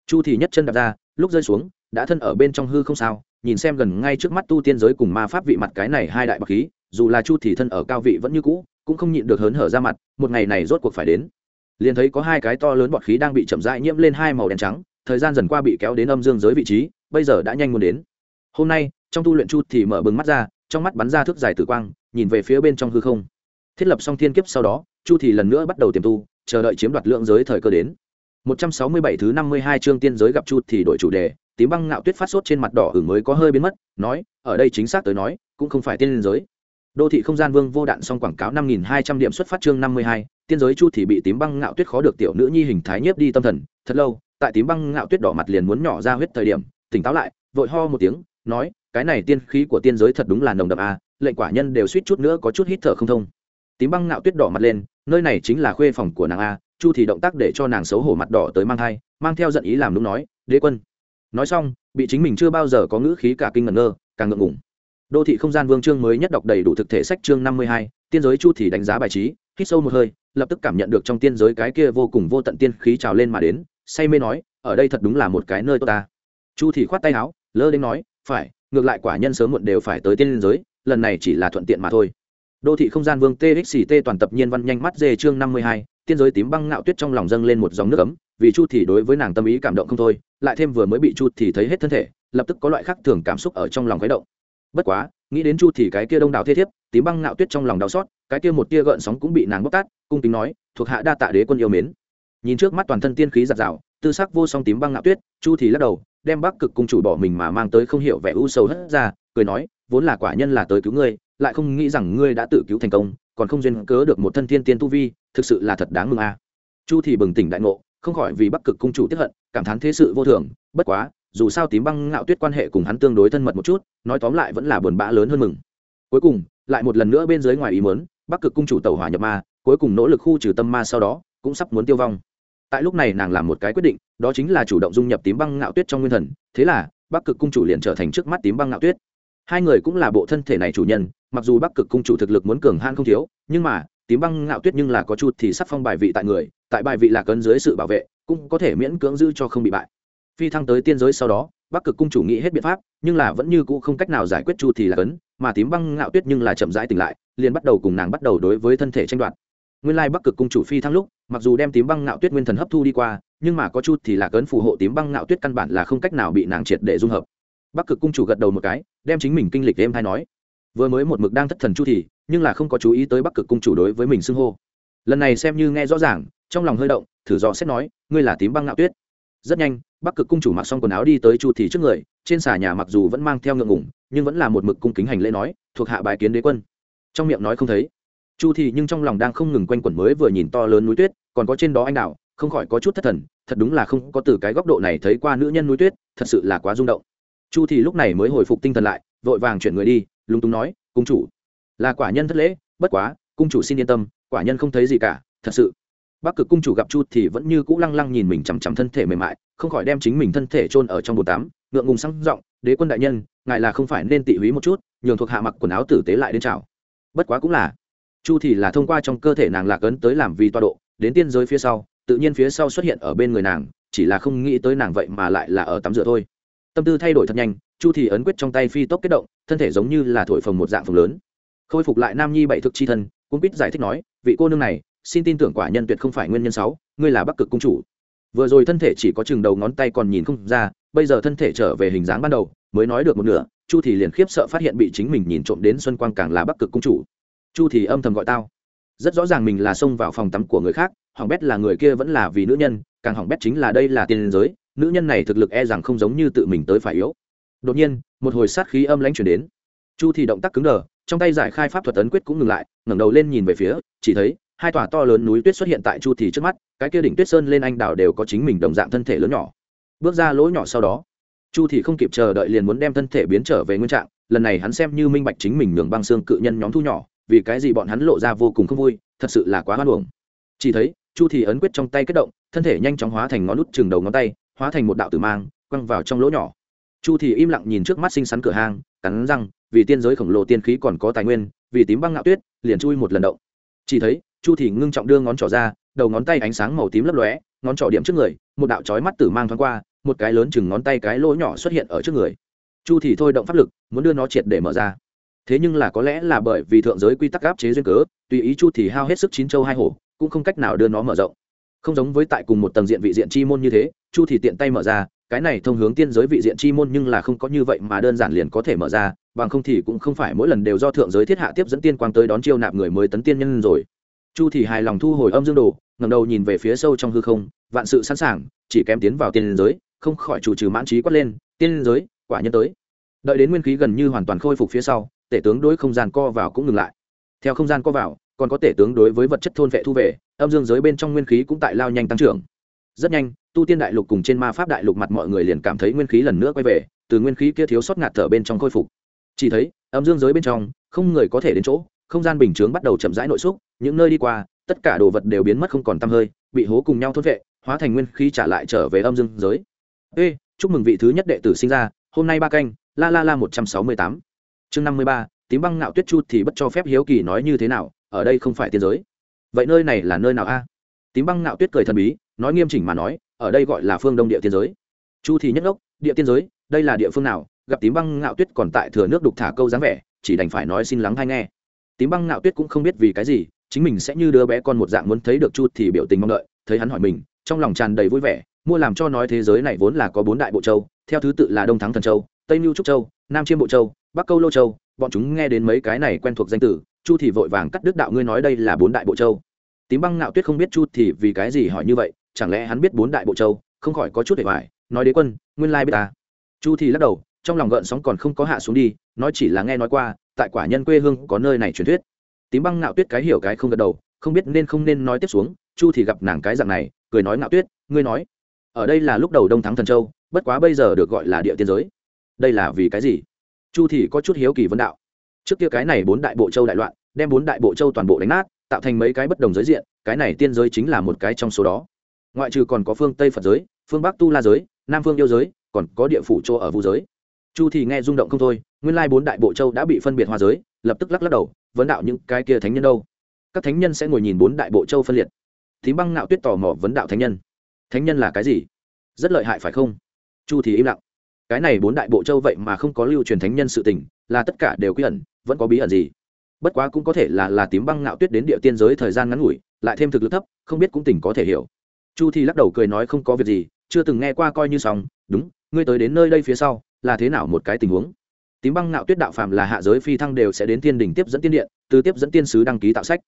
Chu thì nhất chân đạp ra, lúc rơi xuống, đã thân ở bên trong hư không sao, nhìn xem gần ngay trước mắt tu tiên giới cùng ma pháp vị mặt cái này hai đại bậc khí, dù là chu thì thân ở cao vị vẫn như cũ cũng không nhịn được hớn hở ra mặt, một ngày này rốt cuộc phải đến. Liền thấy có hai cái to lớn bọt khí đang bị chậm rãi nhiễm lên hai màu đen trắng, thời gian dần qua bị kéo đến âm dương giới vị trí, bây giờ đã nhanh muốn đến. Hôm nay, trong tu luyện chu thì mở bừng mắt ra, trong mắt bắn ra thước dài tử quang, nhìn về phía bên trong hư không. Thiết lập xong thiên kiếp sau đó, chu thì lần nữa bắt đầu tiềm tu, chờ đợi chiếm đoạt lượng giới thời cơ đến. 167 thứ 52 chương tiên giới gặp chu thì đổi chủ đề, tím băng ngạo tuyết phát sốt trên mặt đỏ ửng mới có hơi biến mất, nói, ở đây chính xác tới nói, cũng không phải tiên giới đô thị không gian vương vô đạn xong quảng cáo 5.200 điểm xuất phát chương 52, tiên giới chu thì bị tím băng ngạo tuyết khó được tiểu nữ nhi hình thái nhiếp đi tâm thần. Thật lâu tại tím băng ngạo tuyết đỏ mặt liền muốn nhỏ ra huyết thời điểm tỉnh táo lại vội ho một tiếng nói cái này tiên khí của tiên giới thật đúng là nồng đậm a à, lệnh quả nhân đều suýt chút nữa có chút hít thở không thông. Tím băng ngạo tuyết đỏ mặt lên nơi này chính là khuê phòng của nàng a chu thì động tác để cho nàng xấu hổ mặt đỏ tới mang hai, mang theo giận ý làm lúc nói đế quân. Nói xong bị chính mình chưa bao giờ có ngữ khí cả kinh ngẩn ngơ càng ngượng ngùng đô thị không gian vương chương mới nhất đọc đầy đủ thực thể sách chương năm mươi hai, tiên giới chu thì đánh giá bài trí, hít sâu một hơi, lập tức cảm nhận được trong tiên giới cái kia vô cùng vô tận tiên khí trào lên mà đến, say mê nói, ở đây thật đúng là một cái nơi tốt ta. Chu thì khoát tay áo, lơ đến nói, phải, ngược lại quả nhân sớm muộn đều phải tới tiên giới, lần này chỉ là thuận tiện mà thôi. Đô thị không gian vương txt toàn tập nhiên văn nhanh mắt dê chương năm mươi hai, tiên giới tím băng ngạo tuyết trong lòng dâng lên một dòng nước ấm, vì chu thì đối với nàng tâm ý cảm động không thôi, lại thêm vừa mới bị chu thì thấy hết thân thể, lập tức có loại khác thường cảm xúc ở trong lòng khuấy động bất quá, nghĩ đến chu thì cái kia đông đảo thế thiếp, tím băng ngạo tuyết trong lòng đau xót, cái kia một tia gợn sóng cũng bị nàng bóc tát, cung kính nói, thuộc hạ đa tạ đế quân yêu mến. Nhìn trước mắt toàn thân tiên khí giạt rào, tư sắc vô song tím băng ngạo tuyết, chu thì lắc đầu, đem bắc cực cung chủ bỏ mình mà mang tới không hiểu vẻ u sầu hất ra, cười nói, vốn là quả nhân là tới cứu ngươi, lại không nghĩ rằng ngươi đã tự cứu thành công, còn không duyên cớ được một thân thiên tiên tu vi, thực sự là thật đáng mừng a. Chu thì bừng tỉnh đại ngộ, không khỏi vì bắc cực cung chủ tiếc hận, cảm thán thế sự vô thường, bất quá dù sao tím băng ngạo tuyết quan hệ cùng hắn tương đối thân mật một chút, nói tóm lại vẫn là buồn bã lớn hơn mừng. Cuối cùng, lại một lần nữa bên dưới ngoài ý muốn, bắc cực cung chủ tàu hỏa nhập ma, cuối cùng nỗ lực khu trừ tâm ma sau đó, cũng sắp muốn tiêu vong. Tại lúc này nàng làm một cái quyết định, đó chính là chủ động dung nhập tím băng ngạo tuyết trong nguyên thần, thế là, bắc cực cung chủ liền trở thành trước mắt tím băng ngạo tuyết. Hai người cũng là bộ thân thể này chủ nhân, mặc dù bắc cực cung chủ thực lực muốn cường han không thiếu, nhưng mà, tím băng ngạo tuyết nhưng là có chút thì sắc phong bài vị tại người, tại bài vị là cấn dưới sự bảo vệ, cũng có thể miễn cưỡng giữ cho không bị bại phi thăng tới tiên giới sau đó, bắc cực cung chủ nghĩ hết biện pháp, nhưng là vẫn như cũ không cách nào giải quyết chu thì là cấn mà tím băng ngạo tuyết nhưng là chậm rãi tỉnh lại, liền bắt đầu cùng nàng bắt đầu đối với thân thể tranh đoạt. Nguyên lai bắc cực cung chủ phi thăng lúc, mặc dù đem tím băng ngạo tuyết nguyên thần hấp thu đi qua, nhưng mà có chút thì là cấn phù hộ tím băng ngạo tuyết căn bản là không cách nào bị nàng triệt để dung hợp. Bắc cực cung chủ gật đầu một cái, đem chính mình kinh lịch em hay nói. Vừa mới một mực đang thất thần chu thì, nhưng là không có chú ý tới bắc cực cung chủ đối với mình xưng hô. Lần này xem như nghe rõ ràng, trong lòng hơi động, thử dò xét nói, ngươi là tím băng ngạo tuyết? Rất nhanh bắc cực cung chủ mặc xong quần áo đi tới chu thì trước người trên xà nhà mặc dù vẫn mang theo ngượng ngủng nhưng vẫn là một mực cung kính hành lễ nói thuộc hạ bài kiến đế quân. Trong miệng nói không thấy. Chu thì nhưng trong lòng đang không ngừng quanh quẩn mới vừa nhìn to lớn núi tuyết còn có trên đó anh đảo, không khỏi có chút thất thần thật đúng là không có từ cái góc độ này thấy qua nữ nhân núi tuyết thật sự là quá rung động. Chu thì lúc này mới hồi phục tinh thần lại vội vàng chuyển người đi lúng túng nói cung chủ là quả nhân thất lễ bất quá cung chủ xin yên tâm quả nhân không thấy gì cả thật sự bắc cực cung chủ gặp chu thì vẫn như cũ lăng lăng nhìn mình chằm chằm thân thể mềm mại, không khỏi đem chính mình thân thể chôn ở trong bồn tắm, ngượng ngùng sang giọng, đế quân đại nhân, ngài là không phải nên tị húy một chút, nhường thuộc hạ mặc quần áo tử tế lại đến chào. Bất quá cũng là, chu thì là thông qua trong cơ thể nàng lạc ấn tới làm vì toa độ, đến tiên giới phía sau, tự nhiên phía sau xuất hiện ở bên người nàng, chỉ là không nghĩ tới nàng vậy mà lại là ở tắm rửa thôi. Tâm tư thay đổi thật nhanh, chu thì ấn quyết trong tay phi tốc kết động, thân thể giống như là thổi phồng một dạng phồng lớn. Khôi phục lại nam nhi bảy thực chi thân cũng biết giải thích nói, vị cô nương này xin tin tưởng quả nhân tuyệt không phải nguyên nhân sáu, ngươi là bắc cực cung chủ. Vừa rồi thân thể chỉ có chừng đầu ngón tay còn nhìn không ra, bây giờ thân thể trở về hình dáng ban đầu, mới nói được một nửa, chu thì liền khiếp sợ phát hiện bị chính mình nhìn trộm đến xuân quang càng là bắc cực cung chủ. Chu thì âm thầm gọi tao. Rất rõ ràng mình là xông vào phòng tắm của người khác, hỏng bét là người kia vẫn là vì nữ nhân, càng hỏng bét chính là đây là tiền giới, nữ nhân này thực lực e rằng không giống như tự mình tới phải yếu. Đột nhiên, một hồi sát khí âm lãnh chuyển đến. Chu thì động tác cứng đờ, trong tay giải khai pháp thuật ấn quyết cũng ngừng lại, ngẩng đầu lên nhìn về phía, chỉ thấy hai tòa to lớn núi tuyết xuất hiện tại chu thì trước mắt, cái kia đỉnh tuyết sơn lên anh đào đều có chính mình đồng dạng thân thể lớn nhỏ. Bước ra lỗ nhỏ sau đó, chu thì không kịp chờ đợi liền muốn đem thân thể biến trở về nguyên trạng, lần này hắn xem như minh bạch chính mình nhường băng xương cự nhân nhóm thu nhỏ, vì cái gì bọn hắn lộ ra vô cùng không vui, thật sự là quá hoan uổng. Chỉ thấy, chu thì ấn quyết trong tay kết động, thân thể nhanh chóng hóa thành ngón nút chừng đầu ngón tay, hóa thành một đạo tử mang, quăng vào trong lỗ nhỏ. Chu thì im lặng nhìn trước mắt xinh xắn cửa hang, cắn răng, vì tiên giới khổng lồ tiên khí còn có tài nguyên, vì tím băng ngạo tuyết, liền chui một lần động. Chỉ thấy chu thì ngưng trọng đưa ngón trỏ ra, đầu ngón tay ánh sáng màu tím lấp lóe, ngón trỏ điểm trước người, một đạo chói mắt tử mang thoáng qua, một cái lớn chừng ngón tay cái lỗ nhỏ xuất hiện ở trước người. Chu thì thôi động pháp lực, muốn đưa nó triệt để mở ra. Thế nhưng là có lẽ là bởi vì thượng giới quy tắc áp chế duyên cớ, tùy ý chu thì hao hết sức chín châu hai hổ, cũng không cách nào đưa nó mở rộng. Không giống với tại cùng một tầng diện vị diện chi môn như thế, chu thì tiện tay mở ra, cái này thông hướng tiên giới vị diện chi môn nhưng là không có như vậy mà đơn giản liền có thể mở ra, bằng không thì cũng không phải mỗi lần đều do thượng giới thiết hạ tiếp dẫn tiên quang tới đón chiêu nạp người mới tấn tiên nhân rồi chu thì hài lòng thu hồi âm dương đồ ngầm đầu nhìn về phía sâu trong hư không, vạn sự sẵn sàng, chỉ kém tiến vào tiên giới, không khỏi chủ trừ mãn trí quát lên, tiên giới, quả nhân tới. Đợi đến nguyên khí gần như hoàn toàn khôi phục phía sau, tể tướng đối không gian co vào cũng ngừng lại. Theo không gian co vào, còn có tể tướng đối với vật chất thôn vệ thu về, âm dương giới bên trong nguyên khí cũng tại lao nhanh tăng trưởng. Rất nhanh, tu tiên đại lục cùng trên ma pháp đại lục mặt mọi người liền cảm thấy nguyên khí lần nữa quay về, từ nguyên khí kia thiếu sót ngạt thở bên trong khôi phục. Chỉ thấy, âm dương giới bên trong, không người có thể đến chỗ không gian bình chướng bắt đầu chậm rãi nội xúc, những nơi đi qua, tất cả đồ vật đều biến mất không còn tăm hơi, bị hố cùng nhau thốt vệ, hóa thành nguyên khí trả lại trở về âm dương giới. Ê, chúc mừng vị thứ nhất đệ tử sinh ra, hôm nay ba canh, la la la một trăm sáu mươi tám. Chương năm mươi ba, tím băng ngạo tuyết chu thì bất cho phép hiếu kỳ nói như thế nào, ở đây không phải tiên giới. Vậy nơi này là nơi nào a? Tím băng ngạo tuyết cười thần bí, nói nghiêm chỉnh mà nói, ở đây gọi là phương đông địa tiên giới. Chu thì nhất ốc địa tiên giới, đây là địa phương nào? Gặp tím băng ngạo tuyết còn tại thừa nước đục thả câu dáng vẻ, chỉ đành phải nói xin lắng hay nghe tím băng ngạo tuyết cũng không biết vì cái gì, chính mình sẽ như đứa bé con một dạng muốn thấy được chu thì biểu tình mong đợi, thấy hắn hỏi mình, trong lòng tràn đầy vui vẻ, mua làm cho nói thế giới này vốn là có bốn đại bộ châu, theo thứ tự là đông thắng thần châu, tây mưu trúc châu, nam chiêm bộ châu, bắc câu lô châu, bọn chúng nghe đến mấy cái này quen thuộc danh tử, chu thì vội vàng cắt đứt đạo ngươi nói đây là bốn đại bộ châu. Tím băng ngạo tuyết không biết chu thì vì cái gì hỏi như vậy, chẳng lẽ hắn biết bốn đại bộ châu, không khỏi có chút để hoài, nói đế quân, nguyên lai biết ta. Chu thì lắc đầu trong lòng gợn sóng còn không có hạ xuống đi, nói chỉ là nghe nói qua, tại quả nhân quê hương có nơi này truyền thuyết. Tím băng ngạo tuyết cái hiểu cái không gật đầu, không biết nên không nên nói tiếp xuống, chu thì gặp nàng cái dạng này, cười nói ngạo tuyết, ngươi nói, ở đây là lúc đầu đông thắng thần châu, bất quá bây giờ được gọi là địa tiên giới. Đây là vì cái gì? Chu thì có chút hiếu kỳ vấn đạo. Trước kia cái này bốn đại bộ châu đại loạn, đem bốn đại bộ châu toàn bộ đánh nát, tạo thành mấy cái bất đồng giới diện, cái này tiên giới chính là một cái trong số đó. Ngoại trừ còn có phương tây phật giới, phương bắc tu la giới, nam phương yêu giới, còn có địa phủ chỗ ở vũ giới chu thì nghe rung động không thôi, nguyên lai bốn đại bộ châu đã bị phân biệt hoa giới, lập tức lắc lắc đầu, vấn đạo những cái kia thánh nhân đâu? Các thánh nhân sẽ ngồi nhìn bốn đại bộ châu phân liệt. Thím băng nạo tuyết tò mò vấn đạo thánh nhân. Thánh nhân là cái gì? Rất lợi hại phải không? Chu thì im lặng. Cái này bốn đại bộ châu vậy mà không có lưu truyền thánh nhân sự tình, là tất cả đều quy ẩn, vẫn có bí ẩn gì? Bất quá cũng có thể là là tím băng nạo tuyết đến địa tiên giới thời gian ngắn ngủi, lại thêm thực lực thấp, không biết cũng tỉnh có thể hiểu. Chu thì lắc đầu cười nói không có việc gì, chưa từng nghe qua coi như xong, đúng, ngươi tới đến nơi đây phía sau là thế nào một cái tình huống? Tím băng nạo tuyết đạo phàm là hạ giới phi thăng đều sẽ đến thiên đình tiếp dẫn tiên điện, từ tiếp dẫn tiên sứ đăng ký tạo sách.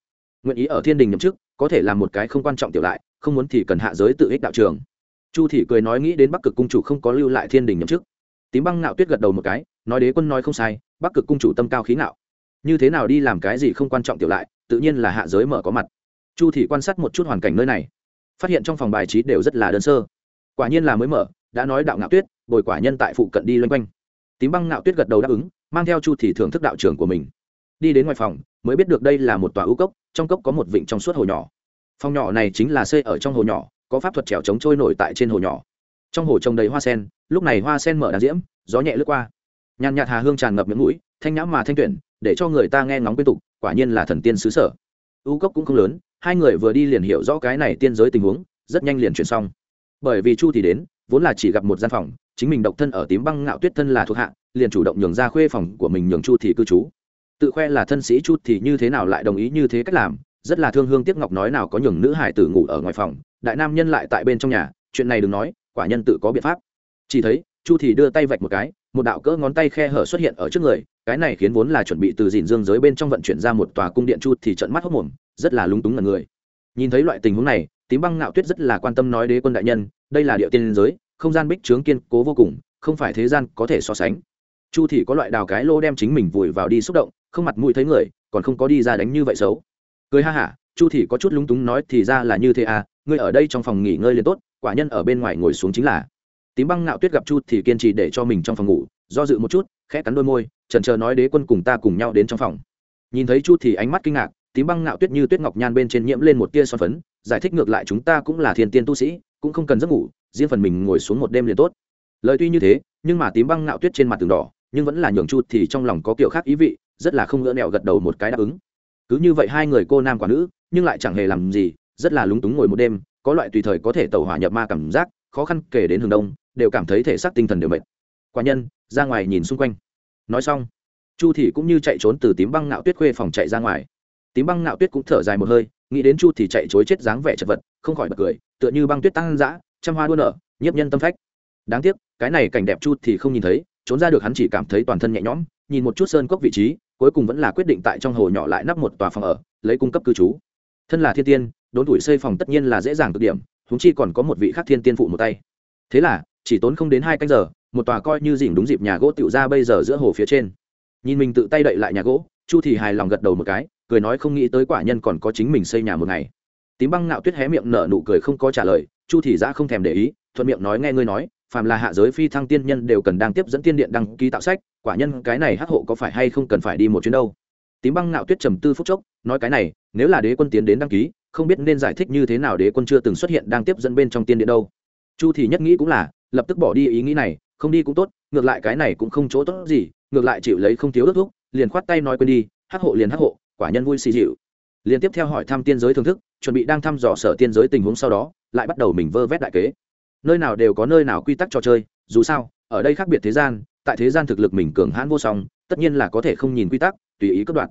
Nguyện ý ở thiên đình nhậm chức, có thể làm một cái không quan trọng tiểu lại, không muốn thì cần hạ giới tự ích đạo trường. Chu thị cười nói nghĩ đến bắc cực cung chủ không có lưu lại thiên đình nhậm chức. Tím băng nạo tuyết gật đầu một cái, nói đế quân nói không sai, bắc cực cung chủ tâm cao khí nạo như thế nào đi làm cái gì không quan trọng tiểu lại, tự nhiên là hạ giới mở có mặt. Chu thị quan sát một chút hoàn cảnh nơi này, phát hiện trong phòng bài trí đều rất là đơn sơ. Quả nhiên là mới mở, đã nói đạo ngạo tuyết bồi quả nhân tại phụ cận đi loanh quanh. Tím băng ngạo tuyết gật đầu đáp ứng, mang theo chu thì thưởng thức đạo trưởng của mình. Đi đến ngoài phòng, mới biết được đây là một tòa ưu cốc, trong cốc có một vịnh trong suốt hồ nhỏ. Phòng nhỏ này chính là xây ở trong hồ nhỏ, có pháp thuật trèo trống trôi nổi tại trên hồ nhỏ. Trong hồ trồng đầy hoa sen, lúc này hoa sen mở đàn diễm, gió nhẹ lướt qua. Nhàn nhạt hà hương tràn ngập miệng mũi, thanh nhãm mà thanh tuyển, để cho người ta nghe ngóng quyên tục, quả nhiên là thần tiên xứ sở. Ưu cốc cũng không lớn, hai người vừa đi liền hiểu rõ cái này tiên giới tình huống, rất nhanh liền chuyển xong. Bởi vì chu thì đến vốn là chỉ gặp một gian phòng, chính mình độc thân ở tím băng ngạo tuyết thân là thuộc hạ, liền chủ động nhường ra khuê phòng của mình nhường chu thì cư trú. Tự khoe là thân sĩ chu thì như thế nào lại đồng ý như thế cách làm, rất là thương hương tiếc ngọc nói nào có nhường nữ hải tử ngủ ở ngoài phòng, đại nam nhân lại tại bên trong nhà, chuyện này đừng nói, quả nhân tự có biện pháp. Chỉ thấy, chu thì đưa tay vạch một cái, một đạo cỡ ngón tay khe hở xuất hiện ở trước người, cái này khiến vốn là chuẩn bị từ dìn dương giới bên trong vận chuyển ra một tòa cung điện chu thì trận mắt hốc mồm, rất là lúng túng là người. Nhìn thấy loại tình huống này, tím băng ngạo tuyết rất là quan tâm nói đế quân đại nhân đây là địa tiên giới, không gian bích trướng kiên cố vô cùng, không phải thế gian có thể so sánh. Chu thì có loại đào cái lô đem chính mình vùi vào đi xúc động, không mặt mũi thấy người, còn không có đi ra đánh như vậy xấu. Cười ha hả, chu thì có chút lúng túng nói thì ra là như thế à ngươi ở đây trong phòng nghỉ ngơi liền tốt, quả nhân ở bên ngoài ngồi xuống chính là. Tím băng nạo tuyết gặp chu thì kiên trì để cho mình trong phòng ngủ, do dự một chút, khẽ cắn đôi môi, trần chờ nói đế quân cùng ta cùng nhau đến trong phòng. Nhìn thấy chu thì ánh mắt kinh ngạc, tím băng nạo tuyết như tuyết ngọc nhan bên trên nhiễm lên một tia son phấn, giải thích ngược lại chúng ta cũng là thiên tiên tu sĩ cũng không cần giấc ngủ, riêng phần mình ngồi xuống một đêm liền tốt. Lời tuy như thế, nhưng mà tím băng ngạo tuyết trên mặt tường đỏ, nhưng vẫn là nhường chu thì trong lòng có kiểu khác ý vị, rất là không ngỡ nẹo gật đầu một cái đáp ứng. Cứ như vậy hai người cô nam quả nữ, nhưng lại chẳng hề làm gì, rất là lúng túng ngồi một đêm, có loại tùy thời có thể tẩu hỏa nhập ma cảm giác, khó khăn kể đến hướng đông, đều cảm thấy thể xác tinh thần đều mệt. Quả nhân, ra ngoài nhìn xung quanh. Nói xong, chu thì cũng như chạy trốn từ tím băng ngạo tuyết khuê phòng chạy ra ngoài tím băng nạo tuyết cũng thở dài một hơi, nghĩ đến chu thì chạy chối chết dáng vẻ chật vật, không khỏi bật cười, tựa như băng tuyết tăng dã, trăm hoa đua nở, nhiếp nhân tâm phách. Đáng tiếc, cái này cảnh đẹp chu thì không nhìn thấy, trốn ra được hắn chỉ cảm thấy toàn thân nhẹ nhõm, nhìn một chút sơn cốc vị trí, cuối cùng vẫn là quyết định tại trong hồ nhỏ lại nắp một tòa phòng ở, lấy cung cấp cư trú. Thân là thiên tiên, đốn tuổi xây phòng tất nhiên là dễ dàng cực điểm chúng chi còn có một vị khác thiên tiên phụ một tay. Thế là, chỉ tốn không đến hai canh giờ, một tòa coi như dỉnh đúng dịp nhà gỗ tiểu ra bây giờ giữa hồ phía trên. Nhìn mình tự tay đậy lại nhà gỗ, chu thì hài lòng gật đầu một cái cười nói không nghĩ tới quả nhân còn có chính mình xây nhà một ngày. Tím băng ngạo tuyết hé miệng nở nụ cười không có trả lời, chu thì giã không thèm để ý, thuận miệng nói nghe ngươi nói, phàm là hạ giới phi thăng tiên nhân đều cần đang tiếp dẫn tiên điện đăng ký tạo sách, quả nhân cái này hắc hộ có phải hay không cần phải đi một chuyến đâu. Tím băng ngạo tuyết trầm tư phút chốc, nói cái này, nếu là đế quân tiến đến đăng ký, không biết nên giải thích như thế nào đế quân chưa từng xuất hiện đang tiếp dẫn bên trong tiên điện đâu. Chu thì nhất nghĩ cũng là, lập tức bỏ đi ý nghĩ này, không đi cũng tốt, ngược lại cái này cũng không chỗ tốt gì, ngược lại chịu lấy không thiếu ước thuốc liền khoát tay nói quên đi, hắc hộ liền hắc hộ quả nhân vui xì dịu. Liên tiếp theo hỏi thăm tiên giới thưởng thức, chuẩn bị đang thăm dò sở tiên giới tình huống sau đó, lại bắt đầu mình vơ vét đại kế. Nơi nào đều có nơi nào quy tắc trò chơi, dù sao, ở đây khác biệt thế gian, tại thế gian thực lực mình cường hãn vô song, tất nhiên là có thể không nhìn quy tắc, tùy ý cất đoạt.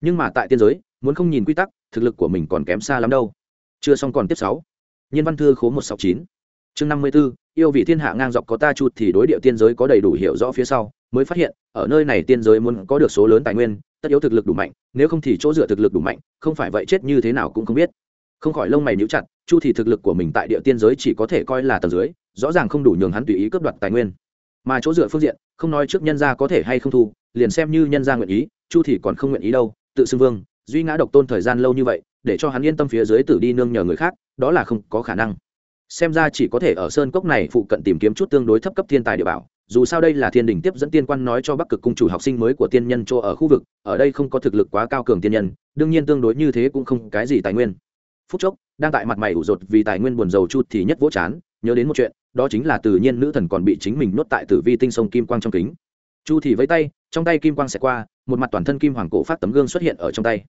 Nhưng mà tại tiên giới, muốn không nhìn quy tắc, thực lực của mình còn kém xa lắm đâu. Chưa xong còn tiếp sáu. Nhân văn thư khố một sáu chín chương năm mươi b ố yêu vị thiên hạ ngang dọc có ta chút thì đối địa tiên giới có đầy đủ hiểu rõ phía sau, mới phát hiện, ở nơi này tiên giới muốn có được số lớn tài nguyên, tất yếu thực lực đủ mạnh, nếu không thì chỗ dựa thực lực đủ mạnh, không phải vậy chết như thế nào cũng không biết. Không khỏi lông mày níu chặt, chu thì thực lực của mình tại địa tiên giới chỉ có thể coi là tầng dưới, rõ ràng không đủ nhường hắn tùy ý cướp đoạt tài nguyên. Mà chỗ dựa phương diện, không nói trước nhân gia có thể hay không thu, liền xem như nhân gia nguyện ý, chu thì còn không nguyện ý đâu, tự xưng vương, duy ngã độc tôn thời gian lâu như vậy, để cho hắn yên tâm phía dưới tử đi nương nhờ người khác, đó là không có khả năng xem ra chỉ có thể ở sơn cốc này phụ cận tìm kiếm chút tương đối thấp cấp thiên tài địa bảo. Dù sao đây là thiên đình tiếp dẫn tiên quan nói cho bắc cực cung chủ học sinh mới của tiên nhân chỗ ở khu vực, ở đây không có thực lực quá cao cường tiên nhân, đương nhiên tương đối như thế cũng không cái gì tài nguyên. Phúc chốc, đang tại mặt mày ủ rột vì tài nguyên buồn dầu chút thì nhất vỗ chán, nhớ đến một chuyện, đó chính là tự nhiên nữ thần còn bị chính mình nuốt tại tử vi tinh sông kim quang trong kính. Chu thì với tay, trong tay kim quang sẽ qua, một mặt toàn thân kim hoàng cổ phát tấm gương xuất hiện ở trong tay.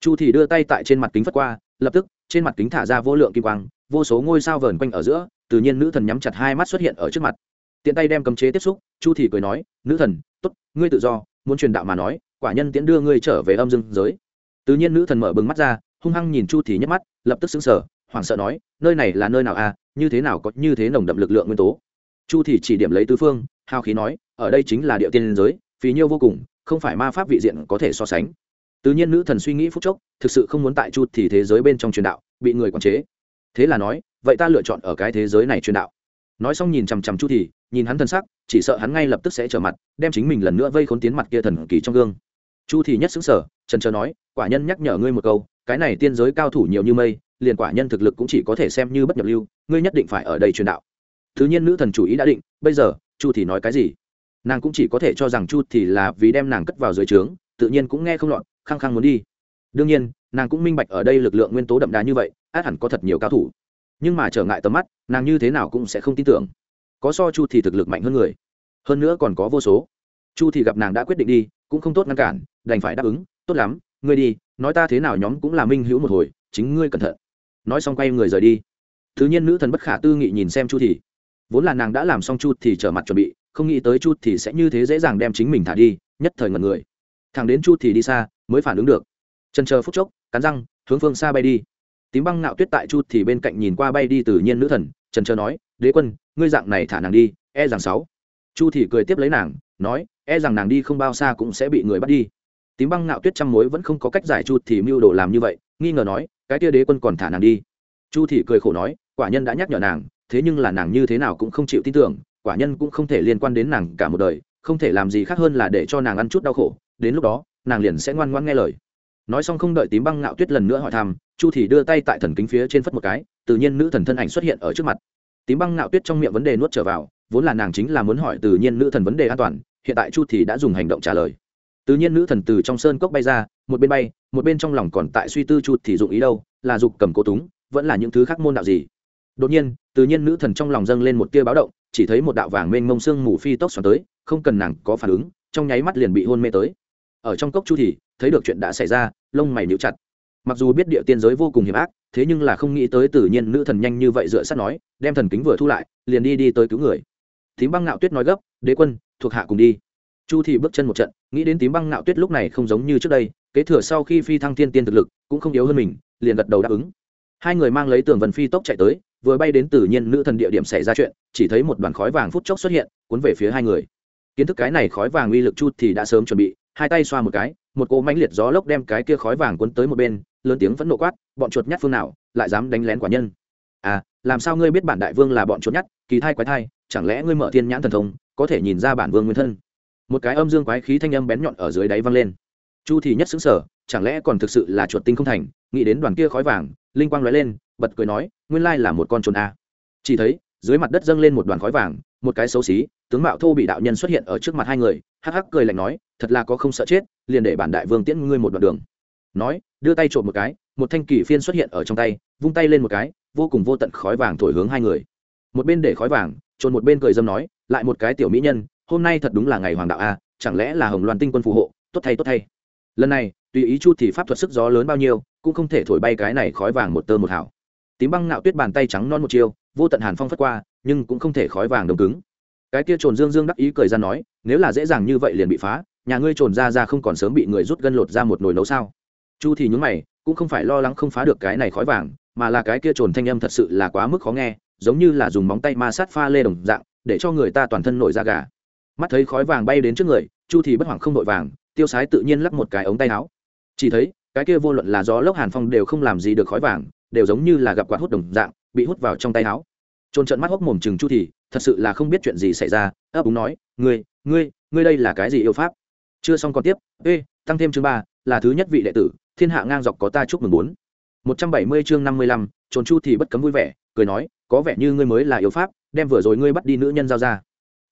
Chu thì đưa tay tại trên mặt kính phất qua lập tức, trên mặt kính thả ra vô lượng kim quang, vô số ngôi sao vờn quanh ở giữa, tự nhiên nữ thần nhắm chặt hai mắt xuất hiện ở trước mặt. Tiện tay đem cấm chế tiếp xúc, chu thì cười nói, nữ thần, tốt, ngươi tự do, muốn truyền đạo mà nói, quả nhân tiễn đưa ngươi trở về âm dương giới. Tự nhiên nữ thần mở bừng mắt ra, hung hăng nhìn chu thì nhấc mắt, lập tức xứng sở hoảng sợ nói, nơi này là nơi nào à như thế nào có như thế nồng đậm lực lượng nguyên tố? Chu thì chỉ điểm lấy tứ phương hao khí nói, ở đây chính là địa tiên giới, phí nhiêu vô cùng, không phải ma pháp vị diện có thể so sánh tự nhiên nữ thần suy nghĩ phút chốc, thực sự không muốn tại chu thì thế giới bên trong truyền đạo, bị người quản chế. Thế là nói, vậy ta lựa chọn ở cái thế giới này truyền đạo. Nói xong nhìn chằm chằm chu thì, nhìn hắn thân sắc, chỉ sợ hắn ngay lập tức sẽ trở mặt, đem chính mình lần nữa vây khốn tiến mặt kia thần kỳ trong gương. Chu thì nhất xứng sở trần chờ nói, quả nhân nhắc nhở ngươi một câu, cái này tiên giới cao thủ nhiều như mây, liền quả nhân thực lực cũng chỉ có thể xem như bất nhập lưu, ngươi nhất định phải ở đây truyền đạo. Thứ nhiên nữ thần chủ ý đã định, bây giờ, chu thì nói cái gì? Nàng cũng chỉ có thể cho rằng chu thì là vì đem nàng cất vào dưới trướng, tự nhiên cũng nghe không lọt khăng khăng muốn đi. Đương nhiên, nàng cũng minh bạch ở đây lực lượng nguyên tố đậm đà như vậy, át hẳn có thật nhiều cao thủ. Nhưng mà trở ngại tầm mắt, nàng như thế nào cũng sẽ không tin tưởng. Có so chu thì thực lực mạnh hơn người, hơn nữa còn có vô số. Chu thì gặp nàng đã quyết định đi, cũng không tốt ngăn cản, đành phải đáp ứng, tốt lắm, ngươi đi, nói ta thế nào nhóm cũng là minh hữu một hồi, chính ngươi cẩn thận. Nói xong quay người rời đi. Thứ nhiên nữ thần bất khả tư nghị nhìn xem chu thì. Vốn là nàng đã làm xong chu thì trở mặt chuẩn bị, không nghĩ tới chu thì sẽ như thế dễ dàng đem chính mình thả đi, nhất thời ngẩn người. Thằng đến chu thì đi xa mới phản ứng được. Trần chờ phút chốc, cắn răng, hướng phương xa bay đi. Tím băng nạo tuyết tại chu thì bên cạnh nhìn qua bay đi tự nhiên nữ thần, trần chờ nói, đế quân, ngươi dạng này thả nàng đi e rằng sáu. Chu thì cười tiếp lấy nàng, nói e rằng nàng đi không bao xa cũng sẽ bị người bắt đi. Tím băng nạo tuyết trăm mối vẫn không có cách giải chu thì mưu đồ làm như vậy, nghi ngờ nói, cái kia đế quân còn thả nàng đi. Chu thì cười khổ nói, quả nhân đã nhắc nhở nàng, thế nhưng là nàng như thế nào cũng không chịu tin tưởng, quả nhân cũng không thể liên quan đến nàng cả một đời, không thể làm gì khác hơn là để cho nàng ăn chút đau khổ, đến lúc đó nàng liền sẽ ngoan ngoan nghe lời. Nói xong không đợi tím băng ngạo tuyết lần nữa hỏi thăm, chu thì đưa tay tại thần kính phía trên phất một cái, tự nhiên nữ thần thân ảnh xuất hiện ở trước mặt. Tím băng ngạo tuyết trong miệng vấn đề nuốt trở vào, vốn là nàng chính là muốn hỏi tự nhiên nữ thần vấn đề an toàn, hiện tại chu thì đã dùng hành động trả lời. Tự nhiên nữ thần từ trong sơn cốc bay ra, một bên bay, một bên trong lòng còn tại suy tư chu thì dụng ý đâu, là dục cầm cố túng, vẫn là những thứ khác môn đạo gì. Đột nhiên, tự nhiên nữ thần trong lòng dâng lên một tia báo động, chỉ thấy một đạo vàng mênh mông sương mù phi tốc xoắn tới, không cần nàng có phản ứng, trong nháy mắt liền bị hôn mê tới ở trong cốc chu thì, thấy được chuyện đã xảy ra, lông mày níu chặt. Mặc dù biết địa tiên giới vô cùng hiểm ác, thế nhưng là không nghĩ tới tự nhiên nữ thần nhanh như vậy dựa sát nói, đem thần kính vừa thu lại, liền đi đi tới cứu người. Tím băng ngạo tuyết nói gấp, đế quân, thuộc hạ cùng đi. Chu thì bước chân một trận, nghĩ đến tím băng ngạo tuyết lúc này không giống như trước đây, kế thừa sau khi phi thăng thiên tiên thực lực, cũng không yếu hơn mình, liền gật đầu đáp ứng. Hai người mang lấy tường vần phi tốc chạy tới, vừa bay đến tự nhiên nữ thần địa điểm xảy ra chuyện, chỉ thấy một đoàn khói vàng phút chốc xuất hiện, cuốn về phía hai người. Kiến thức cái này khói vàng uy lực chu thì đã sớm chuẩn bị hai tay xoa một cái, một cỗ mãnh liệt gió lốc đem cái kia khói vàng cuốn tới một bên, lớn tiếng vẫn nộ quát, bọn chuột nhắt phương nào, lại dám đánh lén quả nhân? À làm sao ngươi biết bản đại vương là bọn chuột nhắt kỳ thai quái thai, chẳng lẽ ngươi mở thiên nhãn thần thông, có thể nhìn ra bản vương nguyên thân? Một cái âm dương quái khí thanh âm bén nhọn ở dưới đáy văng lên. Chu thì nhất xứng sở chẳng lẽ còn thực sự là chuột tinh không thành, nghĩ đến đoàn kia khói vàng, linh quang lóe lên, bật cười nói, nguyên lai là một con chuột a. Chỉ thấy, dưới mặt đất dâng lên một đoàn khói vàng một cái xấu xí, tướng mạo thô bị đạo nhân xuất hiện ở trước mặt hai người, hắc hắc cười lạnh nói, thật là có không sợ chết, liền để bản đại vương tiễn ngươi một đoạn đường. Nói, đưa tay trộm một cái, một thanh kỳ phiên xuất hiện ở trong tay, vung tay lên một cái, vô cùng vô tận khói vàng thổi hướng hai người. Một bên để khói vàng, trồn một bên cười dâm nói, lại một cái tiểu mỹ nhân, hôm nay thật đúng là ngày hoàng đạo a, chẳng lẽ là hồng loan tinh quân phù hộ, tốt thay tốt thay. Lần này, tùy ý chu thì pháp thuật sức gió lớn bao nhiêu, cũng không thể thổi bay cái này khói vàng một tơ một hảo tím băng nạo tuyết bàn tay trắng non một chiêu vô tận hàn phong phất qua nhưng cũng không thể khói vàng đông cứng. Cái kia trồn dương dương đắc ý cười ra nói, nếu là dễ dàng như vậy liền bị phá, nhà ngươi trồn ra ra không còn sớm bị người rút gân lột ra một nồi nấu sao? Chu thì nhúng mày, cũng không phải lo lắng không phá được cái này khói vàng, mà là cái kia trồn thanh âm thật sự là quá mức khó nghe, giống như là dùng móng tay ma sát pha lê đồng dạng, để cho người ta toàn thân nổi da gà. Mắt thấy khói vàng bay đến trước người, chu thì bất hoảng không đội vàng, tiêu sái tự nhiên lắc một cái ống tay áo. Chỉ thấy, cái kia vô luận là gió lốc hàn phong đều không làm gì được khói vàng, đều giống như là gặp quạt hút đồng dạng, bị hút vào trong tay áo trôn trận mắt hốc mồm chừng chu thì, thật sự là không biết chuyện gì xảy ra. Ấp úng nói, ngươi ngươi ngươi đây là cái gì yêu pháp? Chưa xong còn tiếp. Ê, tăng thêm chương ba, là thứ nhất vị đệ tử, thiên hạ ngang dọc có ta chúc mừng bốn. Một trăm bảy mươi chương năm mươi lăm trốn chu thì bất cấm vui vẻ, cười nói, có vẻ như ngươi mới là yêu pháp, đem vừa rồi ngươi bắt đi nữ nhân giao ra.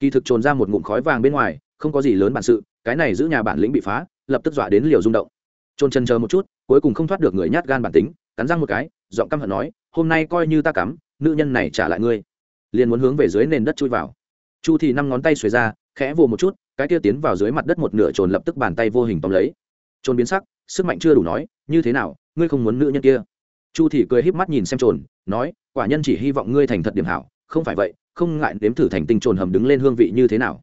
Kỳ thực trồn ra một ngụm khói vàng bên ngoài, không có gì lớn bản sự, cái này giữ nhà bản lĩnh bị phá, lập tức dọa đến liều rung động. Trôn chân chờ một chút, cuối cùng không thoát được người nhát gan bản tính, cắn răng một cái, giọng căm hận nói, hôm nay coi như ta cắm nữ nhân này trả lại ngươi. Liền muốn hướng về dưới nền đất chui vào. Chu thì năm ngón tay xuề ra, khẽ vồ một chút, cái kia tiến vào dưới mặt đất một nửa trồn lập tức bàn tay vô hình tóm lấy. Trồn biến sắc, sức mạnh chưa đủ nói, như thế nào, ngươi không muốn nữ nhân kia? Chu thì cười híp mắt nhìn xem trồn, nói, quả nhân chỉ hy vọng ngươi thành thật điểm hảo, không phải vậy, không ngại đếm thử thành tinh trồn hầm đứng lên hương vị như thế nào.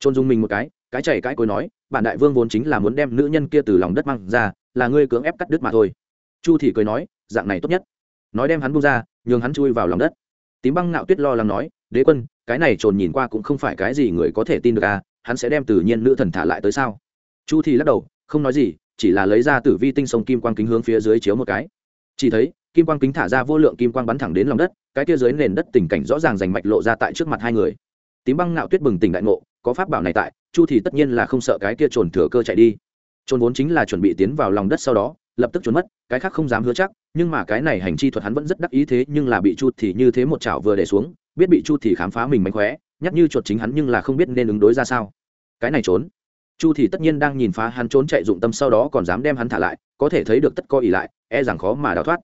Trồn dùng mình một cái cái chảy cái cối nói, bản đại vương vốn chính là muốn đem nữ nhân kia từ lòng đất mang ra, là ngươi cưỡng ép cắt đứt mà thôi. Chu thì cười nói, dạng này tốt nhất nói đem hắn buông ra, nhường hắn chui vào lòng đất. Tím băng ngạo tuyết lo lắng nói, đế quân, cái này trồn nhìn qua cũng không phải cái gì người có thể tin được à hắn sẽ đem tự nhiên nữ thần thả lại tới sao? Chu thì lắc đầu, không nói gì, chỉ là lấy ra tử vi tinh sông kim quang kính hướng phía dưới chiếu một cái. Chỉ thấy, kim quang kính thả ra vô lượng kim quang bắn thẳng đến lòng đất, cái kia dưới nền đất tình cảnh rõ ràng rành mạch lộ ra tại trước mặt hai người. Tím băng ngạo tuyết bừng tỉnh đại ngộ, có pháp bảo này tại, chu thì tất nhiên là không sợ cái kia trồn thừa cơ chạy đi. Trồn vốn chính là chuẩn bị tiến vào lòng đất sau đó, lập tức trốn mất, cái khác không dám hứa chắc nhưng mà cái này hành chi thuật hắn vẫn rất đắc ý thế, nhưng là bị chu thì như thế một chảo vừa để xuống, biết bị chu thì khám phá mình mánh khóe, nhắc như chuột chính hắn nhưng là không biết nên ứng đối ra sao. Cái này trốn. Chu thì tất nhiên đang nhìn phá hắn trốn chạy dụng tâm sau đó còn dám đem hắn thả lại, có thể thấy được tất co ỉ lại e rằng khó mà đào thoát.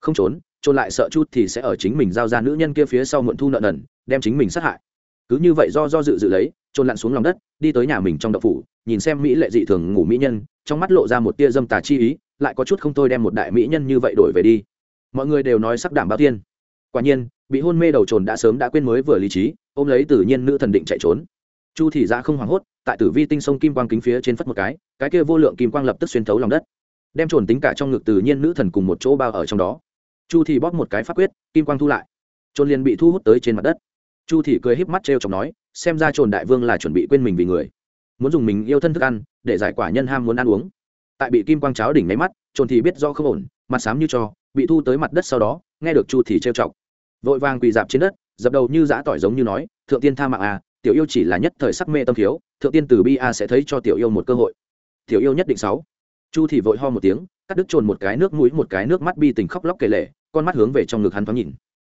Không trốn trốn lại sợ chu thì sẽ ở chính mình giao ra nữ nhân kia phía sau muộn thu nợ nần, đem chính mình sát hại. Cứ như vậy do do dự dự lấy trôn lặn xuống lòng đất, đi tới nhà mình trong đậu phủ, nhìn xem mỹ lệ dị thường ngủ mỹ nhân, trong mắt lộ ra một tia dâm tà chi ý, lại có chút không thôi đem một đại mỹ nhân như vậy đổi về đi. Mọi người đều nói sắc đảm bao tiên quả nhiên, bị hôn mê đầu trồn đã sớm đã quên mới vừa lý trí, ôm lấy tự nhiên nữ thần định chạy trốn. Chu thị ra không hoảng hốt, tại tử vi tinh sông kim quang kính phía trên phất một cái cái kia vô lượng kim quang lập tức xuyên thấu lòng đất. Đem trồn tính cả trong ngực tự nhiên nữ thần cùng một chỗ bao ở trong đó. Chu thị bóp một cái pháp quyết, kim quang thu lại. Trồn liền bị thu hút tới trên mặt đất chu thị cười híp mắt t r chọc nói, xem ra trồn đại vương là chuẩn bị quên mình vì người. Muốn dùng mình yêu thân thức ăn, để giải quả nhân ham muốn ăn uống. Tại bị kim quang cháo đỉnh máy mắt, trồn thì biết do không ổn, mặt xám như cho, bị thu tới mặt đất sau đó, nghe được chu thì trêu chọc. Vội vàng quỳ dạp trên đất, dập đầu như giã tỏi giống như nói, thượng tiên tha mạng à tiểu yêu chỉ là nhất thời sắc mê tâm thiếu, thượng tiên từ bi a sẽ thấy cho tiểu yêu một cơ hội. Tiểu yêu nhất định sáu. Chu thì vội ho một tiếng, cắt đứt trồn một cái nước mũi, một cái nước mắt bi tình khóc lóc kể lể, con mắt hướng về trong ngực hắn thoáng nhìn.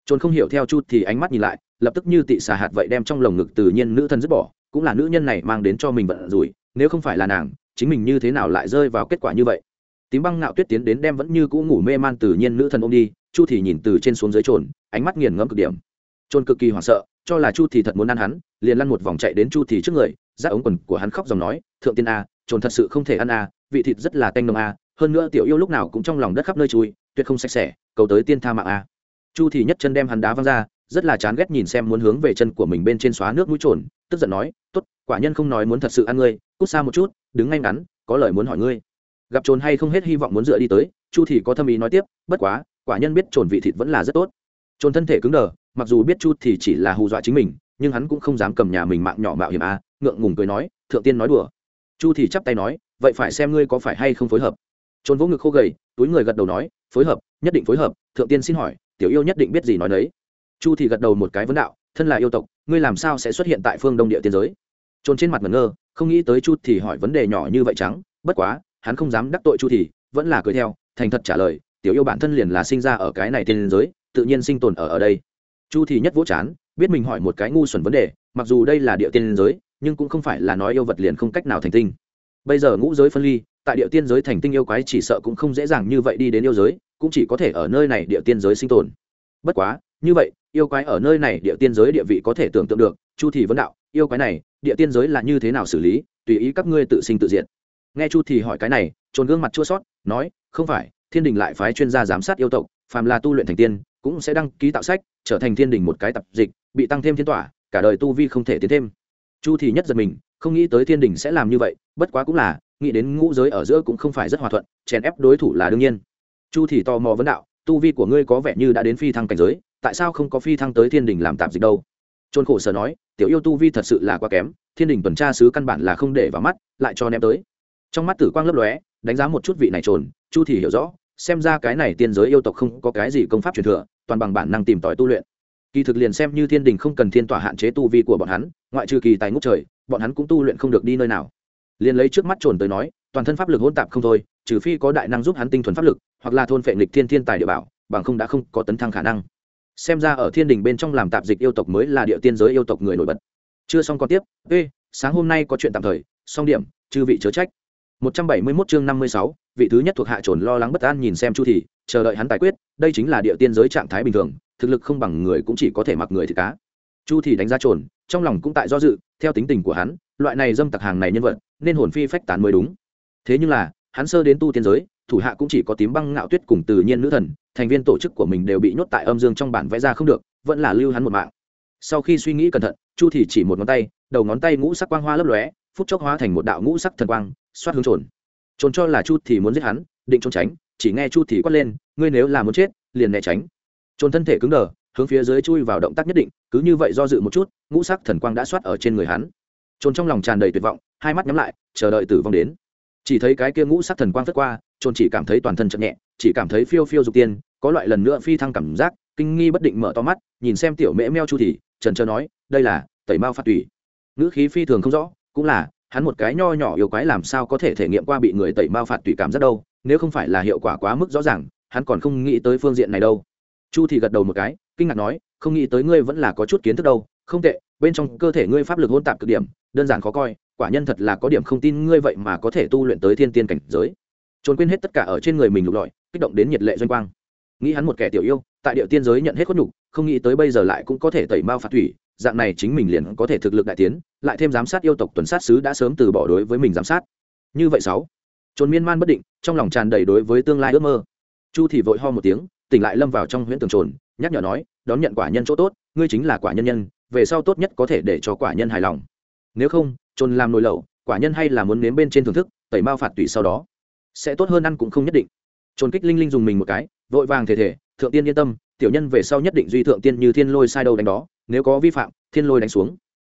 Trồn không hiểu theo chu thì ánh mắt nhìn lại lập tức như tị xà hạt vậy đem trong lồng ngực tự nhiên nữ thân dứt bỏ, cũng là nữ nhân này mang đến cho mình vận rủi, nếu không phải là nàng, chính mình như thế nào lại rơi vào kết quả như vậy? Tím băng ngạo tuyết tiến đến đem vẫn như cũ ngủ mê man tự nhiên nữ thần ôm đi, chu thì nhìn từ trên xuống dưới trồn, ánh mắt nghiền ngẫm cực điểm. Trồn cực kỳ hoảng sợ, cho là chu thì thật muốn ăn hắn, liền lăn một vòng chạy đến chu thì trước người giáp ống quần của hắn khóc dòng nói, thượng tiên a, trồn thật sự không thể ăn a, vị thịt rất là tanh nồng a, hơn nữa tiểu yêu lúc nào cũng trong lòng đất khắp nơi chui, tuyệt không sạch sẽ, cầu tới tiên tha mạng a. Chu thì nhất chân đem hắn đá văng ra rất là chán ghét nhìn xem muốn hướng về chân của mình bên trên xóa nước mũi trồn tức giận nói tốt quả nhân không nói muốn thật sự ăn ngươi cút xa một chút đứng ngay ngắn có lời muốn hỏi ngươi. Gặp trồn hay không hết hy vọng muốn dựa đi tới chu thì có tâm ý nói tiếp bất quá quả nhân biết trồn vị thịt vẫn là rất tốt. Trồn thân thể cứng đờ mặc dù biết chu thì chỉ là hù dọa chính mình nhưng hắn cũng không dám cầm nhà mình mạng nhỏ mạo hiểm a à, ngượng ngùng cười nói thượng tiên nói đùa. Chu thì chắp tay nói vậy phải xem ngươi có phải hay không phối hợp. Trồn vỗ ngực khô gầy túi người gật đầu nói phối hợp nhất định phối hợp thượng tiên xin hỏi tiểu yêu nhất định biết gì nói đấy chu thì gật đầu một cái vấn đạo, thân là yêu tộc, ngươi làm sao sẽ xuất hiện tại phương đông địa tiên giới? Trôn trên mặt ngẩn ngơ, không nghĩ tới chu thì hỏi vấn đề nhỏ như vậy trắng, bất quá, hắn không dám đắc tội chu thì, vẫn là cười theo, thành thật trả lời, tiểu yêu bản thân liền là sinh ra ở cái này tiên giới, tự nhiên sinh tồn ở ở đây. Chu thì nhất vỗ chán, biết mình hỏi một cái ngu xuẩn vấn đề, mặc dù đây là địa tiên giới, nhưng cũng không phải là nói yêu vật liền không cách nào thành tinh. Bây giờ ngũ giới phân ly, tại địa tiên giới thành tinh yêu quái chỉ sợ cũng không dễ dàng như vậy đi đến yêu giới, cũng chỉ có thể ở nơi này địa tiên giới sinh tồn. Bất quá như vậy yêu quái ở nơi này địa tiên giới địa vị có thể tưởng tượng được chu thì vấn đạo yêu quái này địa tiên giới là như thế nào xử lý tùy ý các ngươi tự sinh tự diệt. nghe chu thì hỏi cái này trồn gương mặt chua xót, nói không phải thiên đình lại phái chuyên gia giám sát yêu tộc phàm là tu luyện thành tiên cũng sẽ đăng ký tạo sách trở thành thiên đình một cái tập dịch bị tăng thêm thiên tỏa cả đời tu vi không thể tiến thêm chu thì nhất giật mình không nghĩ tới thiên đình sẽ làm như vậy bất quá cũng là nghĩ đến ngũ giới ở giữa cũng không phải rất hòa thuận chèn ép đối thủ là đương nhiên chu thì tò mò vấn đạo tu vi của ngươi có vẻ như đã đến phi thăng cảnh giới tại sao không có phi thăng tới thiên đình làm tạm dịch đâu? Trôn khổ sở nói, tiểu yêu tu vi thật sự là quá kém, thiên đình tuần tra sứ căn bản là không để vào mắt, lại cho ném tới. Trong mắt tử quang lấp lóe, đánh giá một chút vị này trồn, chu thì hiểu rõ, xem ra cái này tiên giới yêu tộc không có cái gì công pháp truyền thừa, toàn bằng bản năng tìm tòi tu luyện. Kỳ thực liền xem như thiên đình không cần thiên tỏa hạn chế tu vi của bọn hắn, ngoại trừ kỳ tài ngút trời, bọn hắn cũng tu luyện không được đi nơi nào. Liền lấy trước mắt trồn tới nói, toàn thân pháp lực hỗn tạp không thôi, trừ phi có đại năng giúp hắn tinh thuần pháp lực, hoặc là thôn phệ nghịch thiên thiên tài địa bảo, bằng không đã không có tấn thăng khả năng xem ra ở thiên đình bên trong làm tạp dịch yêu tộc mới là địa tiên giới yêu tộc người nổi bật. Chưa xong còn tiếp ê sáng hôm nay có chuyện tạm thời song điểm chư vị chớ trách. 171 chương 56, vị thứ nhất thuộc hạ trồn lo lắng bất an nhìn xem chu thị chờ đợi hắn tài quyết đây chính là địa tiên giới trạng thái bình thường thực lực không bằng người cũng chỉ có thể mặc người thì cá. Chu thị đánh giá trồn trong lòng cũng tại do dự theo tính tình của hắn loại này dâm tặc hàng này nhân vật nên hồn phi phách tán mới đúng. Thế nhưng là hắn sơ đến tu tiên giới thủ hạ cũng chỉ có tím băng ngạo tuyết cùng tự nhiên nữ thần, thành viên tổ chức của mình đều bị nhốt tại âm dương trong bản vẽ ra không được, vẫn là lưu hắn một mạng. Sau khi suy nghĩ cẩn thận, chu thì chỉ một ngón tay, đầu ngón tay ngũ sắc quang hoa lấp lóe, phút chốc hóa thành một đạo ngũ sắc thần quang, xoát hướng trồn. Trồn cho là chu thì muốn giết hắn, định trốn tránh, chỉ nghe chu thì quát lên, ngươi nếu là muốn chết, liền né tránh. Trồn thân thể cứng đờ, hướng phía dưới chui vào động tác nhất định, cứ như vậy do dự một chút, ngũ sắc thần quang đã xoát ở trên người hắn. Trồn trong lòng tràn đầy tuyệt vọng, hai mắt nhắm lại, chờ đợi tử vong đến. Chỉ thấy cái kia ngũ sắc thần quang phất qua trôn chỉ cảm thấy toàn thân chậm nhẹ, chỉ cảm thấy phiêu phiêu dục tiên, có loại lần nữa phi thăng cảm giác, kinh nghi bất định mở to mắt, nhìn xem tiểu mễ meo chu thì trần trơ nói, đây là tẩy mao phạt tùy ngữ khí phi thường không rõ, cũng là, hắn một cái nho nhỏ yêu quái làm sao có thể thể nghiệm qua bị người tẩy mao phạt tùy cảm giác đâu, nếu không phải là hiệu quả quá mức rõ ràng, hắn còn không nghĩ tới phương diện này đâu. Chu thì gật đầu một cái, kinh ngạc nói, không nghĩ tới ngươi vẫn là có chút kiến thức đâu, không tệ, bên trong cơ thể ngươi pháp lực hôn tạp cực điểm, đơn giản khó coi, quả nhân thật là có điểm không tin ngươi vậy mà có thể tu luyện tới thiên tiên cảnh giới trốn quên hết tất cả ở trên người mình lục lọi, kích động đến nhiệt lệ doanh quang. Nghĩ hắn một kẻ tiểu yêu, tại địa tiên giới nhận hết khuất nhục, không nghĩ tới bây giờ lại cũng có thể tẩy mao phạt thủy, dạng này chính mình liền có thể thực lực đại tiến, lại thêm giám sát yêu tộc tuần sát sứ đã sớm từ bỏ đối với mình giám sát. Như vậy sáu, trốn miên man bất định, trong lòng tràn đầy đối với tương lai ước mơ. Chu thì vội ho một tiếng, tỉnh lại lâm vào trong huyễn tường trồn, nhắc nhở nói, đón nhận quả nhân chỗ tốt, ngươi chính là quả nhân nhân, về sau tốt nhất có thể để cho quả nhân hài lòng. Nếu không, trồn làm nồi lẩu, quả nhân hay là muốn nếm bên trên thưởng thức, tẩy mao phạt tùy sau đó sẽ tốt hơn ăn cũng không nhất định. Trồn kích linh linh dùng mình một cái vội vàng thể thể thượng tiên yên tâm tiểu nhân về sau nhất định duy thượng tiên như thiên lôi sai đâu đánh đó nếu có vi phạm thiên lôi đánh xuống.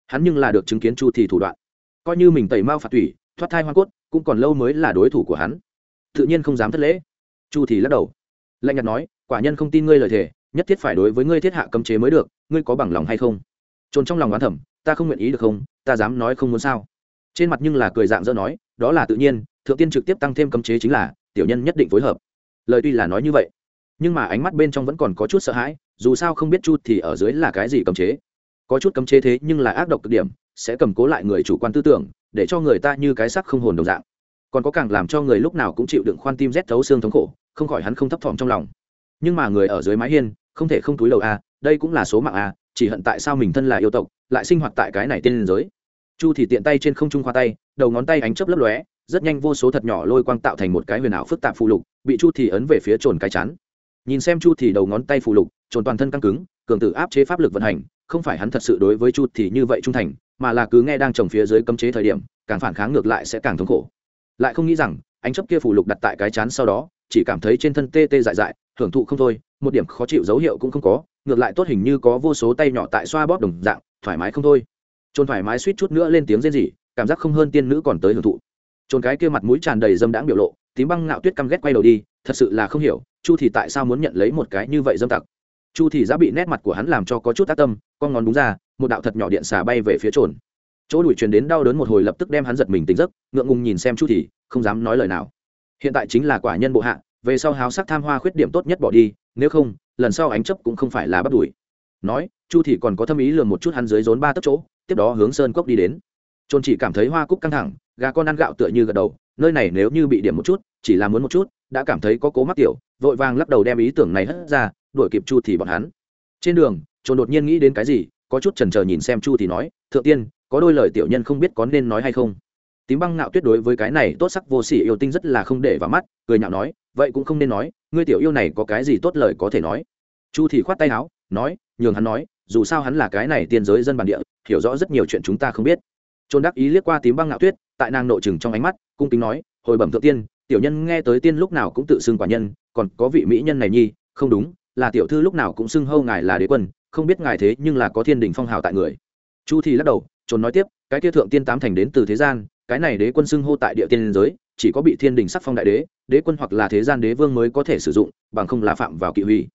Hắn nhưng là được chứng kiến chu thì thủ đoạn. Coi như mình tẩy mao phạt thủy, thoát thai hoa cốt cũng còn lâu mới là đối thủ của hắn. Tự nhiên không dám thất lễ. Chu thì lắc đầu. Lạnh nhạt nói quả nhân không tin ngươi lời thề nhất thiết phải đối với ngươi thiết hạ cấm chế mới được ngươi có bằng lòng hay không? Trồn trong lòng oán thẩm ta không nguyện ý được không? Ta dám nói không muốn sao? Trên mặt nhưng là cười dạng dỡ nói, đó là tự nhiên, thượng tiên trực tiếp tăng thêm cấm chế chính là, tiểu nhân nhất định phối hợp. Lời tuy là nói như vậy, nhưng mà ánh mắt bên trong vẫn còn có chút sợ hãi, dù sao không biết chút thì ở dưới là cái gì cấm chế. Có chút cấm chế thế nhưng là ác độc cực điểm, sẽ cầm cố lại người chủ quan tư tưởng, để cho người ta như cái sắc không hồn đồng dạng. Còn có càng làm cho người lúc nào cũng chịu đựng khoan tim rét thấu xương thống khổ, không khỏi hắn không thấp thỏm trong lòng. Nhưng mà người ở dưới mái hiên, không thể không túi đầu a, đây cũng là số mạng a, chỉ hận tại sao mình thân là yêu tộc, lại sinh hoạt tại cái này tiên giới chu thì tiện tay trên không trung khoa tay, đầu ngón tay ánh chớp lấp lóe, rất nhanh vô số thật nhỏ lôi quang tạo thành một cái huyền ảo phức tạp phù lục, bị chu thì ấn về phía trồn cái chắn nhìn xem chu thì đầu ngón tay phù lục, trồn toàn thân căng cứng, cường tử áp chế pháp lực vận hành, không phải hắn thật sự đối với chu thì như vậy trung thành, mà là cứ nghe đang trồng phía dưới cấm chế thời điểm, càng phản kháng ngược lại sẽ càng thống khổ. Lại không nghĩ rằng, ánh chớp kia phù lục đặt tại cái chán sau đó, chỉ cảm thấy trên thân tê tê dại dại, hưởng thụ không thôi, một điểm khó chịu dấu hiệu cũng không có, ngược lại tốt hình như có vô số tay nhỏ tại xoa bóp đồng dạng, thoải mái không thôi trôn thoải mái suýt chút nữa lên tiếng rên rỉ, cảm giác không hơn tiên nữ còn tới hưởng thụ. Trôn cái kia mặt mũi tràn đầy dâm đãng biểu lộ, tím băng ngạo tuyết căm ghét quay đầu đi, thật sự là không hiểu, chu thì tại sao muốn nhận lấy một cái như vậy dâm tặc. Chu thì đã bị nét mặt của hắn làm cho có chút ác tâm, con ngón đúng ra, một đạo thật nhỏ điện xà bay về phía trồn. Chỗ đuổi truyền đến đau đớn một hồi lập tức đem hắn giật mình tỉnh giấc, ngượng ngùng nhìn xem chu thì, không dám nói lời nào. Hiện tại chính là quả nhân bộ hạ, về sau háo sắc tham hoa khuyết điểm tốt nhất bỏ đi, nếu không, lần sau ánh chấp cũng không phải là bắt đuổi. Nói, chu thì còn có thâm ý lường một chút hắn dưới rốn ba tấc chỗ tiếp đó hướng sơn cốc đi đến. Trôn chỉ cảm thấy hoa cúc căng thẳng, gà con ăn gạo tựa như gật đầu, nơi này nếu như bị điểm một chút, chỉ là muốn một chút, đã cảm thấy có cố mắc tiểu, vội vàng lắc đầu đem ý tưởng này hất ra, đuổi kịp chu thì bọn hắn. Trên đường, trôn đột nhiên nghĩ đến cái gì, có chút chần chờ nhìn xem chu thì nói, thượng tiên, có đôi lời tiểu nhân không biết có nên nói hay không? Tím băng ngạo tuyết đối với cái này tốt sắc vô sỉ yêu tinh rất là không để vào mắt, cười nhạo nói, vậy cũng không nên nói, ngươi tiểu yêu này có cái gì tốt lời có thể nói? Chu thì khoát tay áo, nói, nhường hắn nói dù sao hắn là cái này tiên giới dân bản địa, hiểu rõ rất nhiều chuyện chúng ta không biết. Trôn đắc ý liếc qua tím băng ngạo tuyết, tại nàng nội chừng trong ánh mắt, cung kính nói, hồi bẩm thượng tiên, tiểu nhân nghe tới tiên lúc nào cũng tự xưng quả nhân, còn có vị mỹ nhân này nhi, không đúng, là tiểu thư lúc nào cũng xưng hâu ngài là đế quân, không biết ngài thế nhưng là có thiên đình phong hào tại người. Chu thì lắc đầu, trốn nói tiếp, cái kia thượng tiên tám thành đến từ thế gian, cái này đế quân xưng hô tại địa tiên giới, chỉ có bị thiên đình sắc phong đại đế đế quân hoặc là thế gian đế vương mới có thể sử dụng, bằng không là phạm vào kỵ huy.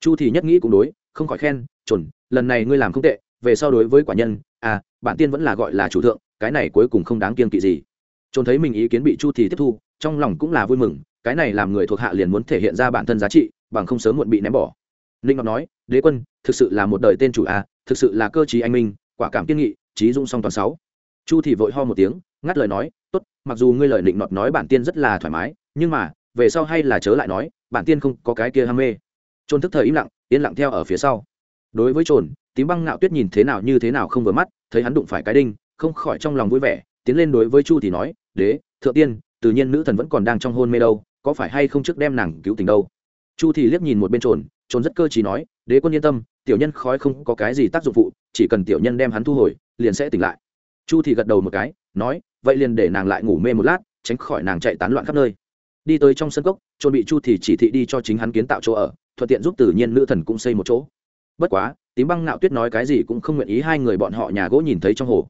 Chu thì nhất nghĩ cũng đối, không khỏi khen chuẩn, lần này ngươi làm không tệ, về sau đối với quả nhân à bản tiên vẫn là gọi là chủ thượng, cái này cuối cùng không đáng kiêng kỵ gì. Trốn thấy mình ý kiến bị chu thì tiếp thu, trong lòng cũng là vui mừng, cái này làm người thuộc hạ liền muốn thể hiện ra bản thân giá trị, bằng không sớm muộn bị ném bỏ. Ninh ngọc nói, đế quân, thực sự là một đời tên chủ à thực sự là cơ chí anh minh, quả cảm kiên nghị, trí dung song toàn sáu. Chu thì vội ho một tiếng, ngắt lời nói, tốt, mặc dù ngươi lời định nọt nói bản tiên rất là thoải mái, nhưng mà, về sau hay là chớ lại nói, bản tiên không có cái kia ham mê. Trôn thức thời im lặng, yên lặng theo ở phía sau đối với trồn, tím băng nạo tuyết nhìn thế nào như thế nào không vừa mắt, thấy hắn đụng phải cái đinh, không khỏi trong lòng vui vẻ, tiến lên đối với chu thì nói, đế, thượng tiên, tự nhiên nữ thần vẫn còn đang trong hôn mê đâu, có phải hay không trước đem nàng cứu tình đâu? Chu thì liếc nhìn một bên trồn trồn rất cơ trí nói, đế quân yên tâm, tiểu nhân khói không có cái gì tác dụng phụ, chỉ cần tiểu nhân đem hắn thu hồi, liền sẽ tỉnh lại. Chu thì gật đầu một cái, nói, vậy liền để nàng lại ngủ mê một lát, tránh khỏi nàng chạy tán loạn khắp nơi. Đi tới trong sân cốc, trồn bị chu thì chỉ thị đi cho chính hắn kiến tạo chỗ ở, thuận tiện giúp tự nhiên nữ thần cũng xây một chỗ bất quá, tím băng nạo tuyết nói cái gì cũng không nguyện ý hai người bọn họ nhà gỗ nhìn thấy trong hồ.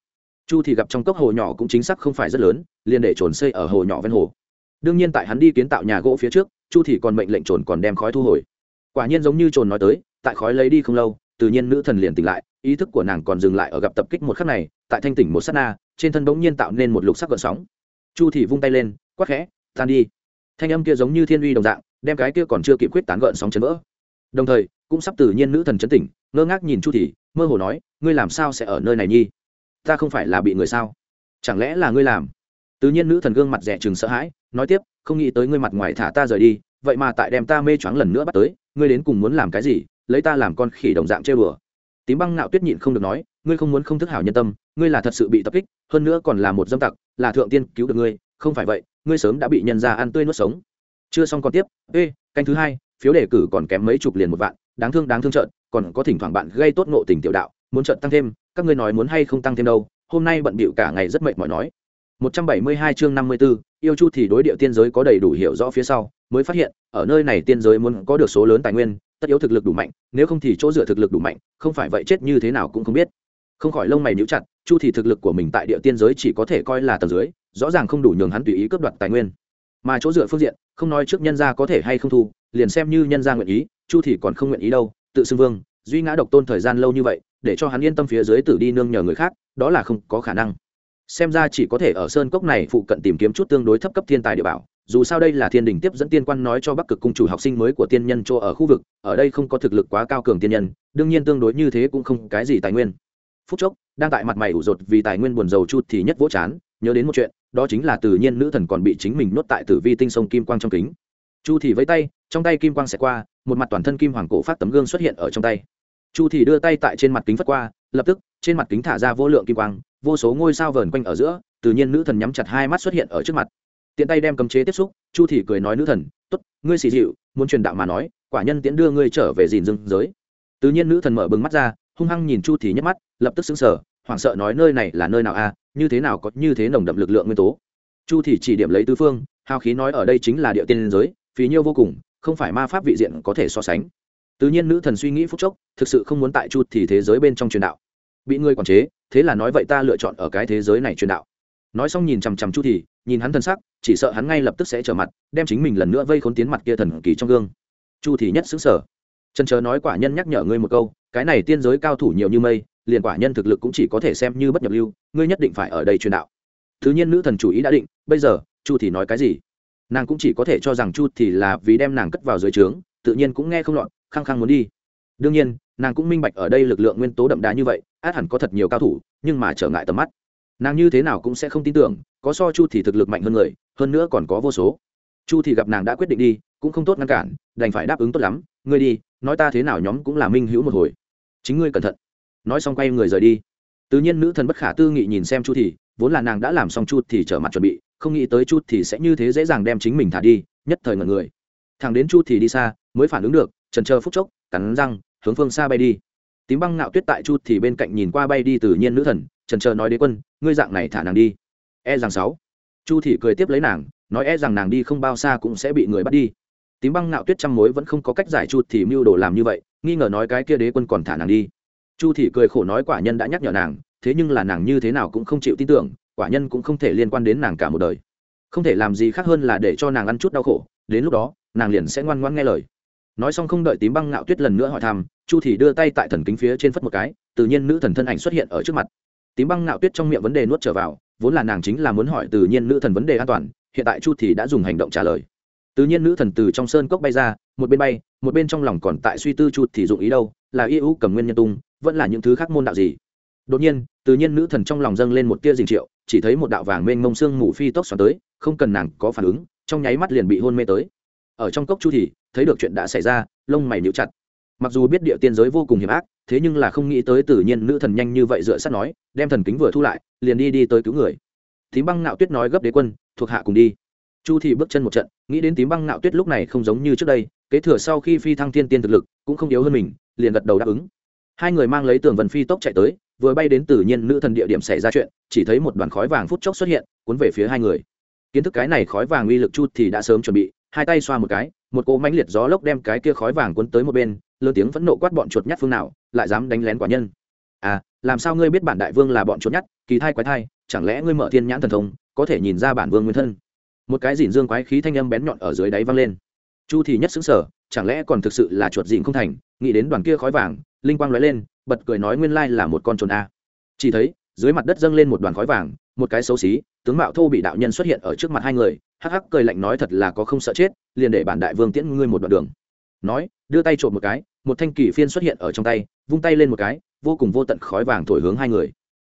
Chu thì gặp trong cốc hồ nhỏ cũng chính xác không phải rất lớn, liền để trồn xây ở hồ nhỏ ven hồ. Đương nhiên tại hắn đi kiến tạo nhà gỗ phía trước, chu thì còn mệnh lệnh trồn còn đem khói thu hồi. Quả nhiên giống như trồn nói tới, tại khói lấy đi không lâu, tự nhiên nữ thần liền tỉnh lại, ý thức của nàng còn dừng lại ở gặp tập kích một khắc này, tại thanh tỉnh một sát na, trên thân bỗng nhiên tạo nên một lục sắc gợn sóng. Chu thì vung tay lên, quát khẽ, tan đi. Thanh âm kia giống như thiên uy đồng dạng, đem cái kia còn chưa kịp quyết tán gợn sóng chấn vỡ đồng thời, cũng sắp tự nhiên nữ thần chấn tỉnh, ngơ ngác nhìn chu thì mơ hồ nói, ngươi làm sao sẽ ở nơi này nhi? Ta không phải là bị người sao? Chẳng lẽ là ngươi làm? Tự nhiên nữ thần gương mặt rẻ chừng sợ hãi, nói tiếp, không nghĩ tới ngươi mặt ngoài thả ta rời đi, vậy mà tại đem ta mê choáng lần nữa bắt tới, ngươi đến cùng muốn làm cái gì? Lấy ta làm con khỉ đồng dạng chơi bừa tím băng nạo tuyết nhịn không được nói, ngươi không muốn không thức hảo nhân tâm, ngươi là thật sự bị tập kích, hơn nữa còn là một dâm tặc, là thượng tiên cứu được ngươi, không phải vậy, ngươi sớm đã bị nhân ra ăn tươi nuốt sống. Chưa xong còn tiếp, ê, canh thứ hai phiếu đề cử còn kém mấy chục liền một vạn đáng thương đáng thương trợn còn có thỉnh thoảng bạn gây tốt ngộ tình tiểu đạo muốn trợn tăng thêm các ngươi nói muốn hay không tăng thêm đâu hôm nay bận bịu cả ngày rất mệt mỏi nói. 172 chương 54, yêu chu thì đối địa tiên giới có đầy đủ hiểu rõ phía sau mới phát hiện ở nơi này tiên giới muốn có được số lớn tài nguyên tất yếu thực lực đủ mạnh nếu không thì chỗ dựa thực lực đủ mạnh không phải vậy chết như thế nào cũng không biết. Không khỏi lông mày níu chặt chu thì thực lực của mình tại địa tiên giới chỉ có thể coi là tầng dưới rõ ràng không đủ nhường hắn tùy ý cướp đoạt tài nguyên. Mà chỗ dựa phương diện không nói trước nhân gia có thể hay không thu liền xem như nhân gia nguyện ý, chu thì còn không nguyện ý đâu, tự xưng vương, duy ngã độc tôn thời gian lâu như vậy, để cho hắn yên tâm phía dưới tử đi nương nhờ người khác, đó là không có khả năng. Xem ra chỉ có thể ở sơn cốc này phụ cận tìm kiếm chút tương đối thấp cấp thiên tài địa bảo, dù sao đây là thiên đình tiếp dẫn tiên quan nói cho bắc cực cung chủ học sinh mới của tiên nhân chỗ ở khu vực, ở đây không có thực lực quá cao cường tiên nhân, đương nhiên tương đối như thế cũng không cái gì tài nguyên. Phút chốc, đang tại mặt mày ủ rột vì tài nguyên buồn rầu chút thì nhất vỗ chán, nhớ đến một chuyện, đó chính là tự nhiên nữ thần còn bị chính mình nuốt tại tử vi tinh sông kim quang trong kính chu thì với tay trong tay kim quang sẽ qua một mặt toàn thân kim hoàng cổ phát tấm gương xuất hiện ở trong tay. Chu thì đưa tay tại trên mặt kính phất qua lập tức trên mặt kính thả ra vô lượng kim quang vô số ngôi sao vờn quanh ở giữa tự nhiên nữ thần nhắm chặt hai mắt xuất hiện ở trước mặt. Tiện tay đem cấm chế tiếp xúc chu thì cười nói nữ thần tốt, ngươi xì dịu muốn truyền đạo mà nói quả nhân tiễn đưa ngươi trở về dìn dương giới. Tự nhiên nữ thần mở bừng mắt ra hung hăng nhìn chu thì nhắc mắt lập tức sững sờ, hoảng sợ nói nơi này là nơi nào a? Như thế nào có như thế nồng đậm lực lượng nguyên tố? Chu thì chỉ điểm lấy tứ phương hào khí nói ở đây chính là địa tiên giới phí nhiêu vô cùng, không phải ma pháp vị diện có thể so sánh. Tự nhiên nữ thần suy nghĩ phút chốc, thực sự không muốn tại chu thì thế giới bên trong truyền đạo. Bị ngươi quản chế, thế là nói vậy ta lựa chọn ở cái thế giới này truyền đạo. Nói xong nhìn chằm chằm chu thì, nhìn hắn thân sắc, chỉ sợ hắn ngay lập tức sẽ trở mặt, đem chính mình lần nữa vây khốn tiến mặt kia thần kỳ trong gương. Chu thì nhất xứng sở trần chờ nói quả nhân nhắc nhở ngươi một câu, cái này tiên giới cao thủ nhiều như mây, liền quả nhân thực lực cũng chỉ có thể xem như bất nhập lưu, ngươi nhất định phải ở đây truyền đạo. Thứ nhiên nữ thần chủ ý đã định, bây giờ, chu thì nói cái gì? Nàng cũng chỉ có thể cho rằng chu thì là vì đem nàng cất vào dưới trướng, tự nhiên cũng nghe không lọt, khăng khăng muốn đi. Đương nhiên, nàng cũng minh bạch ở đây lực lượng nguyên tố đậm đà như vậy, át hẳn có thật nhiều cao thủ, nhưng mà trở ngại tầm mắt. Nàng như thế nào cũng sẽ không tin tưởng, có so chu thì thực lực mạnh hơn người, hơn nữa còn có vô số. Chu thì gặp nàng đã quyết định đi, cũng không tốt ngăn cản, đành phải đáp ứng tốt lắm, ngươi đi, nói ta thế nào nhóm cũng là minh hữu một hồi. Chính ngươi cẩn thận. Nói xong quay người rời đi. Tự nhiên nữ thần bất khả tư nghị nhìn xem chu thì vốn là nàng đã làm xong chu thì trở mặt chuẩn bị, không nghĩ tới chu thì sẽ như thế dễ dàng đem chính mình thả đi, nhất thời ngẩn người. Thằng đến chu thì đi xa, mới phản ứng được, trần chờ phút chốc, cắn răng, hướng phương xa bay đi. Tím băng ngạo tuyết tại chu thì bên cạnh nhìn qua bay đi từ nhiên nữ thần, trần chờ nói đế quân, ngươi dạng này thả nàng đi. E rằng sáu. Chu thì cười tiếp lấy nàng, nói e rằng nàng đi không bao xa cũng sẽ bị người bắt đi. Tím băng ngạo tuyết trăm mối vẫn không có cách giải chu thì mưu đồ làm như vậy, nghi ngờ nói cái kia đế quân còn thả nàng đi. Chu thì cười khổ nói quả nhân đã nhắc nhở nàng thế nhưng là nàng như thế nào cũng không chịu tin tưởng, quả nhân cũng không thể liên quan đến nàng cả một đời. Không thể làm gì khác hơn là để cho nàng ăn chút đau khổ, đến lúc đó, nàng liền sẽ ngoan ngoan nghe lời. Nói xong không đợi tím băng ngạo tuyết lần nữa hỏi thăm, chu thì đưa tay tại thần kính phía trên phất một cái, tự nhiên nữ thần thân ảnh xuất hiện ở trước mặt. Tím băng ngạo tuyết trong miệng vấn đề nuốt trở vào, vốn là nàng chính là muốn hỏi tự nhiên nữ thần vấn đề an toàn, hiện tại chu thì đã dùng hành động trả lời. Tự nhiên nữ thần từ trong sơn cốc bay ra, một bên bay, một bên trong lòng còn tại suy tư chu thì dụng ý đâu, là yêu cầm nguyên nhân tung, vẫn là những thứ khác môn đạo gì đột nhiên tự nhiên nữ thần trong lòng dâng lên một tia dình triệu, chỉ thấy một đạo vàng mênh mông xương mù phi tốc xoắn tới, không cần nàng có phản ứng, trong nháy mắt liền bị hôn mê tới. Ở trong cốc chu thì thấy được chuyện đã xảy ra, lông mày níu chặt. Mặc dù biết địa tiên giới vô cùng hiểm ác, thế nhưng là không nghĩ tới tự nhiên nữ thần nhanh như vậy dựa sát nói, đem thần kính vừa thu lại, liền đi đi tới cứu người. Tím băng nạo tuyết nói gấp đế quân, thuộc hạ cùng đi. Chu thì bước chân một trận, nghĩ đến tím băng nạo tuyết lúc này không giống như trước đây, kế thừa sau khi phi thăng thiên tiên thực lực, cũng không yếu hơn mình, liền gật đầu đáp ứng hai người mang lấy tường vân phi tốc chạy tới, vừa bay đến tự nhiên nữ thần địa điểm xảy ra chuyện, chỉ thấy một đoàn khói vàng phút chốc xuất hiện, cuốn về phía hai người. Kiến thức cái này khói vàng uy lực chu thì đã sớm chuẩn bị, hai tay xoa một cái, một cỗ mãnh liệt gió lốc đem cái kia khói vàng cuốn tới một bên, lớn tiếng phẫn nộ quát bọn chuột nhắt phương nào, lại dám đánh lén quả nhân. À làm sao ngươi biết bản đại vương là bọn chuột nhắt, kỳ thai quái thai, chẳng lẽ ngươi mở thiên nhãn thần thông, có thể nhìn ra bản vương nguyên thân? Một cái dìn dương quái khí thanh âm bén nhọn ở dưới đáy văng lên. Chu thì nhất xứng sở chẳng lẽ còn thực sự là chuột dịn không thành? Nghĩ đến đoàn kia khói vàng, linh quang lóe lên, bật cười nói nguyên lai là một con trồn a. Chỉ thấy, dưới mặt đất dâng lên một đoàn khói vàng, một cái xấu xí, tướng mạo thô bị đạo nhân xuất hiện ở trước mặt hai người, hắc hắc cười lạnh nói thật là có không sợ chết, liền để bản đại vương tiễn ngươi một đoạn đường. Nói, đưa tay trộm một cái, một thanh kỳ phiên xuất hiện ở trong tay, vung tay lên một cái, vô cùng vô tận khói vàng thổi hướng hai người.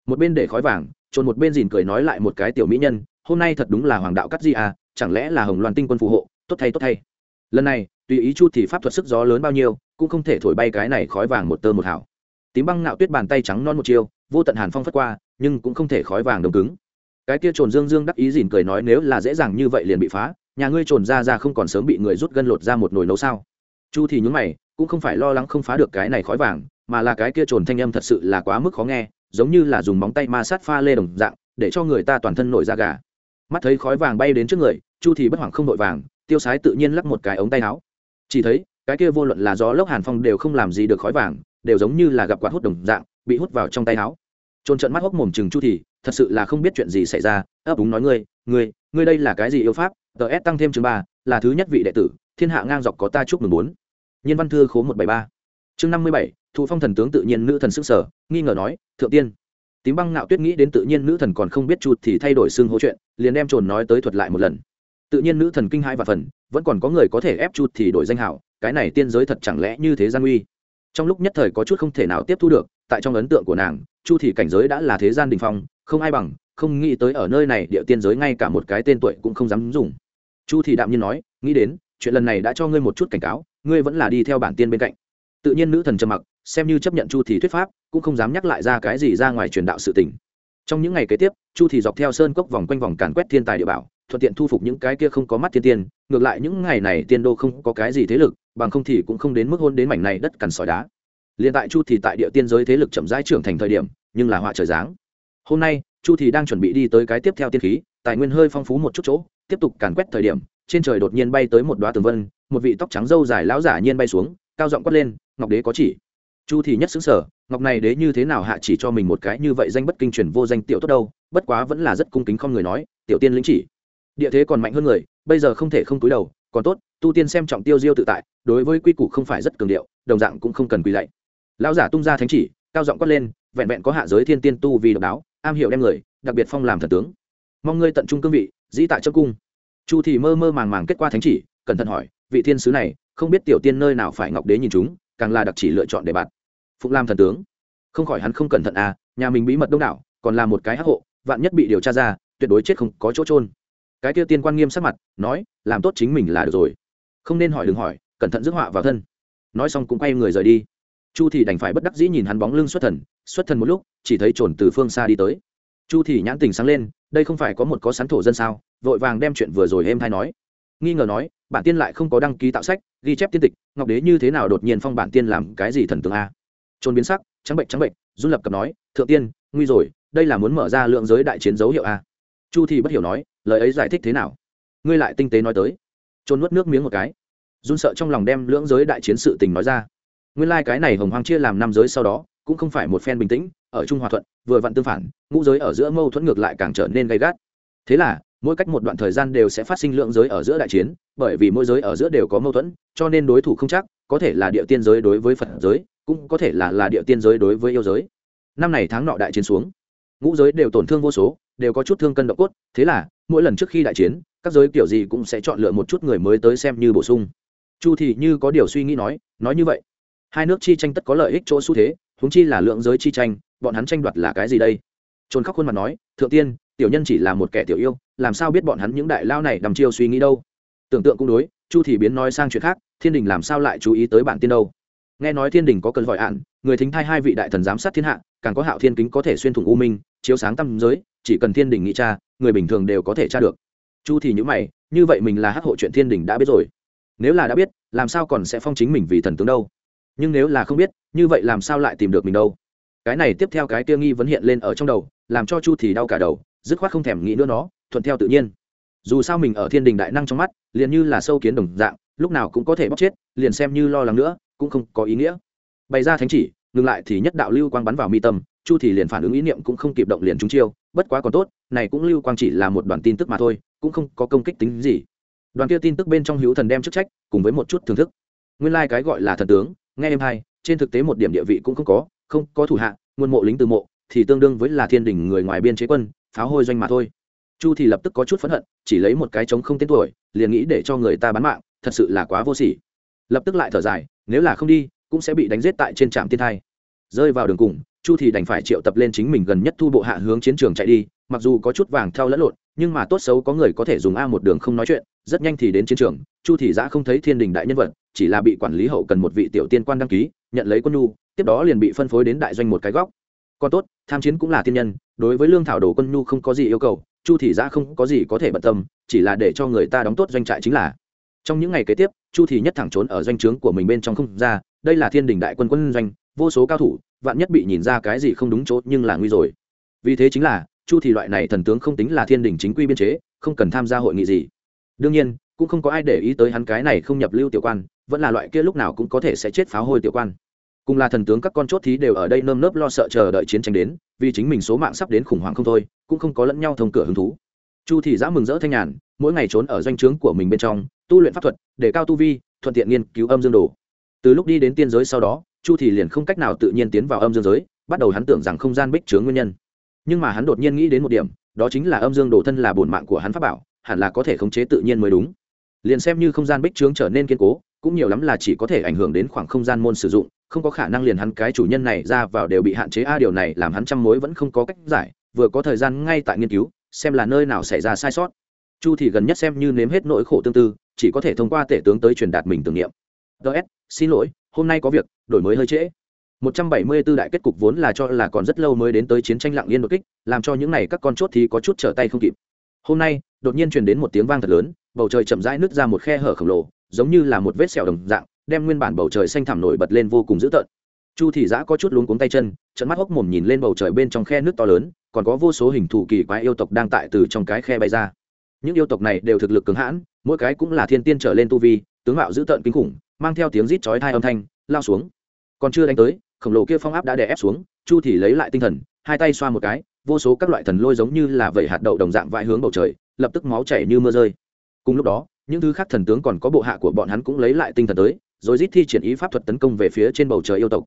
Một bên để khói vàng, trộn một bên dìn cười nói lại một cái tiểu mỹ nhân, hôm nay thật đúng là hoàng đạo cắt di à chẳng lẽ là hồng loan tinh quân phù hộ, tốt thay tốt thay lần này, tùy ý chu thì pháp thuật sức gió lớn bao nhiêu, cũng không thể thổi bay cái này khói vàng một tơ một hảo tím băng ngạo tuyết bàn tay trắng non một chiêu, vô tận hàn phong phất qua, nhưng cũng không thể khói vàng đồng cứng. Cái kia trồn dương dương đắc ý dỉn cười nói nếu là dễ dàng như vậy liền bị phá, nhà ngươi trồn ra ra không còn sớm bị người rút gân lột ra một nồi nấu sao? Chu thì nhún mày, cũng không phải lo lắng không phá được cái này khói vàng, mà là cái kia trồn thanh âm thật sự là quá mức khó nghe, giống như là dùng móng tay ma sát pha lê đồng dạng, để cho người ta toàn thân nổi da gà. Mắt thấy khói vàng bay đến trước người, chu thì bất hoảng không nội vàng tiêu sái tự nhiên lắc một cái ống tay áo. Chỉ thấy, cái kia vô luận là gió lốc hàn phong đều không làm gì được khói vàng, đều giống như là gặp quạt hút đồng dạng, bị hút vào trong tay áo. Trôn trận mắt hốc mồm chừng chu thì, thật sự là không biết chuyện gì xảy ra, ấp úng nói ngươi ngươi ngươi đây là cái gì yêu pháp? Tờ s tăng thêm chương ba, là thứ nhất vị đệ tử, thiên hạ ngang dọc có ta chúc mừng bốn. Nhân văn thư khố một bảy ba. Chương năm mươi bảy thụ phong thần tướng tự nhiên nữ thần sức sở, nghi ngờ nói, thượng tiên. Tím băng ngạo tuyết nghĩ đến tự nhiên nữ thần còn không biết chu thì thay đổi xương hỗ chuyện, liền đem trồn nói tới thuật lại một lần tự nhiên nữ thần kinh hai và phần, vẫn còn có người có thể ép chu thì đổi danh hảo, cái này tiên giới thật chẳng lẽ như thế gian uy. Trong lúc nhất thời có chút không thể nào tiếp thu được, tại trong ấn tượng của nàng, chu thì cảnh giới đã là thế gian đình phong, không ai bằng, không nghĩ tới ở nơi này địa tiên giới ngay cả một cái tên tuổi cũng không dám dùng. Chu thì đạm nhiên nói, nghĩ đến, chuyện lần này đã cho ngươi một chút cảnh cáo, ngươi vẫn là đi theo bản tiên bên cạnh. Tự nhiên nữ thần trầm mặc, xem như chấp nhận chu thì thuyết pháp, cũng không dám nhắc lại ra cái gì ra ngoài truyền đạo sự tình. Trong những ngày kế tiếp, chu thì dọc theo sơn cốc vòng quanh vòng càn quét thiên tài địa bảo thuận tiện thu phục những cái kia không có mắt thiên tiên, ngược lại những ngày này tiên đô không có cái gì thế lực, bằng không thì cũng không đến mức hôn đến mảnh này đất cằn sỏi đá. Liền tại chu thì tại địa tiên giới thế lực chậm rãi trưởng thành thời điểm, nhưng là họa trời dáng hôm nay, chu thì đang chuẩn bị đi tới cái tiếp theo tiên khí, tài nguyên hơi phong phú một chút chỗ, tiếp tục càn quét thời điểm, trên trời đột nhiên bay tới một đóa tường vân, một vị tóc trắng râu dài lão giả nhiên bay xuống, cao giọng quát lên, ngọc đế có chỉ. Chu thì nhất xứng sở ngọc này đế như thế nào hạ chỉ cho mình một cái như vậy danh bất kinh truyền vô danh tiểu tốt đâu, bất quá vẫn là rất cung kính không người nói, tiểu tiên lĩnh chỉ địa thế còn mạnh hơn người, bây giờ không thể không túi đầu, còn tốt, tu tiên xem trọng tiêu diêu tự tại, đối với quy củ không phải rất cường điệu, đồng dạng cũng không cần quỳ lạy lão giả tung ra thánh chỉ, cao giọng quát lên, vẹn vẹn có hạ giới thiên tiên tu vì độc đáo, am hiểu đem người, đặc biệt phong làm thần tướng. Mong ngươi tận trung cương vị, dĩ tại trong cung. Chu thì mơ mơ màng màng kết quả thánh chỉ, cẩn thận hỏi, vị thiên sứ này, không biết tiểu tiên nơi nào phải ngọc đế nhìn chúng, càng là đặc chỉ lựa chọn để bạn. Phụng làm thần tướng. Không khỏi hắn không cẩn thận à nhà mình bí mật đông đảo, còn là một cái hắc hộ, vạn nhất bị điều tra ra, tuyệt đối chết không có chỗ trôn cái kia tiên quan nghiêm sắc mặt, nói, làm tốt chính mình là được rồi. Không nên hỏi đừng hỏi, cẩn thận rước họa vào thân. Nói xong cũng quay người rời đi. Chu thì đành phải bất đắc dĩ nhìn hắn bóng lưng xuất thần xuất thần một lúc, chỉ thấy trồn từ phương xa đi tới. Chu thì nhãn tình sáng lên, đây không phải có một có sắn thổ dân sao? Vội vàng đem chuyện vừa rồi êm thay nói. Nghi ngờ nói, bản tiên lại không có đăng ký tạo sách, ghi chép tiên tịch, ngọc đế như thế nào đột nhiên phong bản tiên làm cái gì thần tượng a? Trồn biến sắc, trắng bệnh trắng bệnh run lập cập nói, thượng tiên, nguy rồi, đây là muốn mở ra lượng giới đại chiến dấu hiệu a. Chu thì bất hiểu nói lời ấy giải thích thế nào? Ngươi lại tinh tế nói tới. Trôn nuốt nước miếng một cái. Run sợ trong lòng đem lưỡng giới đại chiến sự tình nói ra. Nguyên lai、like、cái này hồng hoang chia làm năm giới sau đó, cũng không phải một phen bình tĩnh, ở trung hòa thuận, vừa vặn tương phản, ngũ giới ở giữa mâu thuẫn ngược lại càng trở nên gay gắt. Thế là, mỗi cách một đoạn thời gian đều sẽ phát sinh lượng giới ở giữa đại chiến, bởi vì mỗi giới ở giữa đều có mâu thuẫn, cho nên đối thủ không chắc, có thể là địa tiên giới đối với phật giới, cũng có thể là là địa tiên giới đối với yêu giới. Năm này tháng nọ đại chiến xuống, ngũ giới đều tổn thương vô số, đều có chút thương cân độ cốt, thế là mỗi lần trước khi đại chiến, các giới kiểu gì cũng sẽ chọn lựa một chút người mới tới xem như bổ sung. Chu thì như có điều suy nghĩ nói nói như vậy. Hai nước chi tranh tất có lợi ích chỗ xu thế, huống chi là lượng giới chi tranh, bọn hắn tranh đoạt là cái gì đây? Trôn khóc khuôn mặt nói, thượng tiên, tiểu nhân chỉ là một kẻ tiểu yêu, làm sao biết bọn hắn những đại lao này đầm chiêu suy nghĩ đâu? Tưởng tượng cũng đối, chu thì biến nói sang chuyện khác, thiên đình làm sao lại chú ý tới bản tiên đâu? Nghe nói thiên đình có cần vội ạn, người thính thai hai vị đại thần giám sát thiên hạ, càng có hạo thiên kính có thể xuyên thủng u minh chiếu sáng tâm giới, chỉ cần thiên đình nghĩ cha người bình thường đều có thể tra được. Chu thì những mày, như vậy mình là hắc hộ chuyện thiên đình đã biết rồi. Nếu là đã biết, làm sao còn sẽ phong chính mình vì thần tướng đâu? Nhưng nếu là không biết, như vậy làm sao lại tìm được mình đâu? Cái này tiếp theo cái kia nghi vấn hiện lên ở trong đầu, làm cho chu thì đau cả đầu, dứt khoát không thèm nghĩ nữa nó, thuận theo tự nhiên. Dù sao mình ở thiên đình đại năng trong mắt, liền như là sâu kiến đồng dạng, lúc nào cũng có thể bóc chết, liền xem như lo lắng nữa, cũng không có ý nghĩa. Bày ra thánh chỉ, ngừng lại thì nhất đạo lưu quang bắn vào mi tâm chu thì liền phản ứng ý niệm cũng không kịp động liền trúng chiêu, bất quá còn tốt, này cũng lưu quang chỉ là một đoàn tin tức mà thôi, cũng không có công kích tính gì. Đoàn kia tin tức bên trong hữu thần đem chức trách, cùng với một chút thưởng thức. Nguyên lai cái gọi là thần tướng, nghe em hay, trên thực tế một điểm địa vị cũng không có không có thủ hạ, nguồn mộ lính từ mộ, thì tương đương với là thiên đình người ngoài biên chế quân, pháo hôi doanh mà thôi. Chu thì lập tức có chút phẫn hận, chỉ lấy một cái trống không tên tuổi, liền nghĩ để cho người ta bán mạng, thật sự là quá vô sỉ. Lập tức lại thở dài, nếu là không đi, cũng sẽ bị đánh giết tại trên trạm tiên thai. Rơi vào đường cùng chu thì đành phải triệu tập lên chính mình gần nhất thu bộ hạ hướng chiến trường chạy đi, mặc dù có chút vàng theo lẫn lộn, nhưng mà tốt xấu có người có thể dùng a một đường không nói chuyện, rất nhanh thì đến chiến trường, chu thì giã không thấy thiên đình đại nhân vật, chỉ là bị quản lý hậu cần một vị tiểu tiên quan đăng ký, nhận lấy quân nhu, tiếp đó liền bị phân phối đến đại doanh một cái góc. Còn tốt, tham chiến cũng là thiên nhân, đối với lương thảo đồ quân nhu không có gì yêu cầu, chu thì giã không có gì có thể bận tâm, chỉ là để cho người ta đóng tốt doanh trại chính là. Trong những ngày kế tiếp, chu thì nhất thẳng trốn ở doanh trướng của mình bên trong không ra, đây là thiên đình đại quân quân doanh vô số cao thủ, vạn nhất bị nhìn ra cái gì không đúng chỗ nhưng là nguy rồi. Vì thế chính là, chu thì loại này thần tướng không tính là thiên đình chính quy biên chế, không cần tham gia hội nghị gì. Đương nhiên, cũng không có ai để ý tới hắn cái này không nhập lưu tiểu quan, vẫn là loại kia lúc nào cũng có thể sẽ chết pháo hôi tiểu quan. Cùng là thần tướng các con chốt thí đều ở đây nơm nớp lo sợ chờ đợi chiến tranh đến, vì chính mình số mạng sắp đến khủng hoảng không thôi, cũng không có lẫn nhau thông cửa hứng thú. Chu thì giã mừng rỡ thanh nhàn, mỗi ngày trốn ở doanh trướng của mình bên trong, tu luyện pháp thuật, để cao tu vi, thuận tiện nghiên cứu âm dương đồ từ lúc đi đến tiên giới sau đó, chu thì liền không cách nào tự nhiên tiến vào âm dương giới, bắt đầu hắn tưởng rằng không gian bích chướng nguyên nhân. Nhưng mà hắn đột nhiên nghĩ đến một điểm, đó chính là âm dương đồ thân là bổn mạng của hắn pháp bảo, hẳn là có thể khống chế tự nhiên mới đúng. Liền xem như không gian bích trướng trở nên kiên cố, cũng nhiều lắm là chỉ có thể ảnh hưởng đến khoảng không gian môn sử dụng, không có khả năng liền hắn cái chủ nhân này ra vào đều bị hạn chế. A, điều này làm hắn trăm mối vẫn không có cách giải, vừa có thời gian ngay tại nghiên cứu, xem là nơi nào xảy ra sai sót. Chu thì gần nhất xem như nếm hết nỗi khổ tương tư, chỉ có thể thông qua tể tướng tới truyền đạt mình tưởng niệm. Ts xin lỗi hôm nay có việc đổi mới hơi trễ 174 đại kết cục vốn là cho là còn rất lâu mới đến tới chiến tranh lặng yên đột kích, làm cho những này các con chốt thì có chút trở tay không kịp. Hôm nay, đột nhiên truyền đến một tiếng vang thật lớn, bầu trời chậm rãi nứt ra một khe hở khổng lồ, giống như là một vết sẹo đồng dạng, đem nguyên bản bầu trời xanh thẳm nổi bật lên vô cùng dữ tợn. Chu thị giã có chút luống cuống tay chân, trợn mắt hốc mồm nhìn lên bầu trời bên trong khe nước to lớn, còn có vô số hình thù kỳ quái yêu tộc đang tại từ trong cái khe bay ra. Những yêu tộc này đều thực lực cứng hãn, mỗi cái cũng là thiên tiên trở lên tu vi, tướng mạo dữ tợn kinh khủng, mang theo tiếng rít chói tai âm thanh, lao xuống. Còn chưa đánh tới, khổng lồ kia phong áp đã đè ép xuống chu thì lấy lại tinh thần hai tay xoa một cái vô số các loại thần lôi giống như là vẩy hạt đậu đồng dạng vãi hướng bầu trời lập tức máu chảy như mưa rơi. Cùng lúc đó những thứ khác thần tướng còn có bộ hạ của bọn hắn cũng lấy lại tinh thần tới rồi rít thi triển ý pháp thuật tấn công về phía trên bầu trời yêu tộc.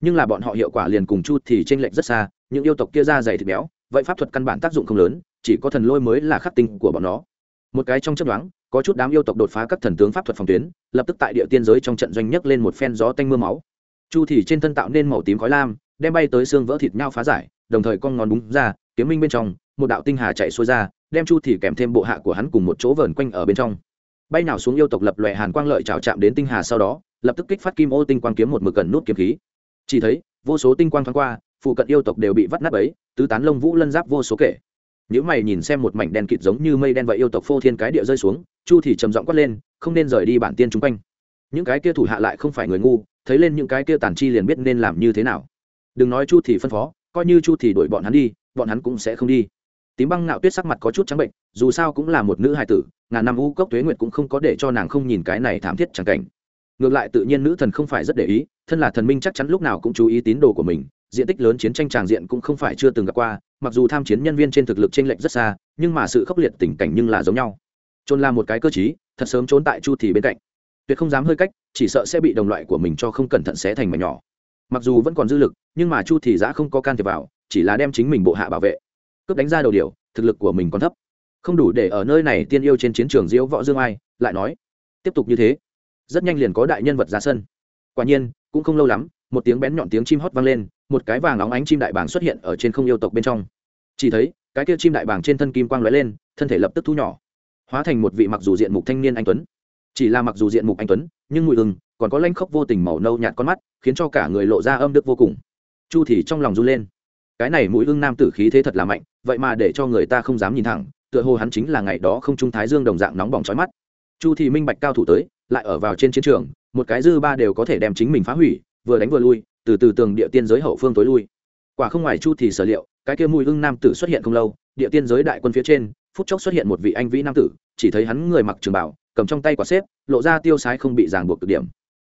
Nhưng là bọn họ hiệu quả liền cùng chu thì trên lệnh rất xa những yêu tộc kia ra dày thịt béo vậy pháp thuật căn bản tác dụng không lớn chỉ có thần lôi mới là khắc tinh của bọn nó một cái trong chấp đoán có chút đám yêu tộc đột phá các thần tướng pháp thuật phòng tuyến, lập tức tại địa tiên giới trong trận doanh nhất lên một phen gió tanh mưa máu. Chu thì trên thân tạo nên màu tím khói lam, đem bay tới xương vỡ thịt nhau phá giải, đồng thời con ngón búng ra, kiếm minh bên trong, một đạo tinh hà chạy xuôi ra, đem chu thì kèm thêm bộ hạ của hắn cùng một chỗ vờn quanh ở bên trong. Bay nào xuống yêu tộc lập loè hàn quang lợi chảo chạm đến tinh hà sau đó, lập tức kích phát kim ô tinh quang kiếm một mực cần nút kiếm khí. Chỉ thấy, vô số tinh quang thoáng qua, phụ cận yêu tộc đều bị vắt nát ấy tứ tán lông vũ lân giáp vô số kể nếu mày nhìn xem một mảnh đen kịt giống như mây đen vậy yêu tộc phô thiên cái địa rơi xuống, chu thì trầm giọng quát lên, không nên rời đi bản tiên chúng quanh. Những cái kia thủ hạ lại không phải người ngu, thấy lên những cái kia tàn chi liền biết nên làm như thế nào. Đừng nói chu thì phân phó, coi như chu thì đuổi bọn hắn đi, bọn hắn cũng sẽ không đi. Tím băng ngạo tuyết sắc mặt có chút trắng bệnh, dù sao cũng là một nữ hài tử, ngàn năm u cốc tuế nguyệt cũng không có để cho nàng không nhìn cái này thảm thiết chẳng cảnh. Ngược lại tự nhiên nữ thần không phải rất để ý, thân là thần minh chắc chắn lúc nào cũng chú ý tín đồ của mình diện tích lớn chiến tranh tràng diện cũng không phải chưa từng gặp qua, mặc dù tham chiến nhân viên trên thực lực t r ê n lệch rất xa, nhưng mà sự khốc liệt tình cảnh nhưng là giống nhau. Trôn là một cái cơ trí, thật sớm trốn tại chu thì bên cạnh. Tuyệt không dám hơi cách, chỉ sợ sẽ bị đồng loại của mình cho không cẩn thận sẽ thành mảnh nhỏ. Mặc dù vẫn còn dư lực, nhưng mà chu thì giã không có can thiệp vào, chỉ là đem chính mình bộ hạ bảo vệ. Cướp đánh ra đầu điều, thực lực của mình còn thấp. Không đủ để ở nơi này tiên yêu trên chiến trường diễu võ dương ai, lại nói. Tiếp tục như thế, rất nhanh liền có đại nhân vật ra sân. Quả nhiên, cũng không lâu lắm một tiếng bén nhọn tiếng chim hót vang lên, một cái vàng óng ánh chim đại bàng xuất hiện ở trên không yêu tộc bên trong. Chỉ thấy, cái kia chim đại bàng trên thân kim quang lóe lên, thân thể lập tức thu nhỏ, hóa thành một vị mặc dù diện mục thanh niên anh tuấn. Chỉ là mặc dù diện mục anh tuấn, nhưng mùi ưng còn có lanh khốc vô tình màu nâu nhạt con mắt, khiến cho cả người lộ ra âm đức vô cùng. Chu thì trong lòng run lên. Cái này mũi ưng nam tử khí thế thật là mạnh, vậy mà để cho người ta không dám nhìn thẳng, tựa hồ hắn chính là ngày đó không trung thái dương đồng dạng nóng bỏng chói mắt. Chu thì minh bạch cao thủ tới, lại ở vào trên chiến trường, một cái dư ba đều có thể đem chính mình phá hủy vừa đánh vừa lui từ từ tường địa tiên giới hậu phương tối lui. Quả không ngoài chu thì sở liệu cái kia mùi hưng nam tử xuất hiện không lâu địa tiên giới đại quân phía trên phút chốc xuất hiện một vị anh vĩ nam tử chỉ thấy hắn người mặc trường bảo cầm trong tay quả xếp lộ ra tiêu sái không bị ràng buộc cực điểm.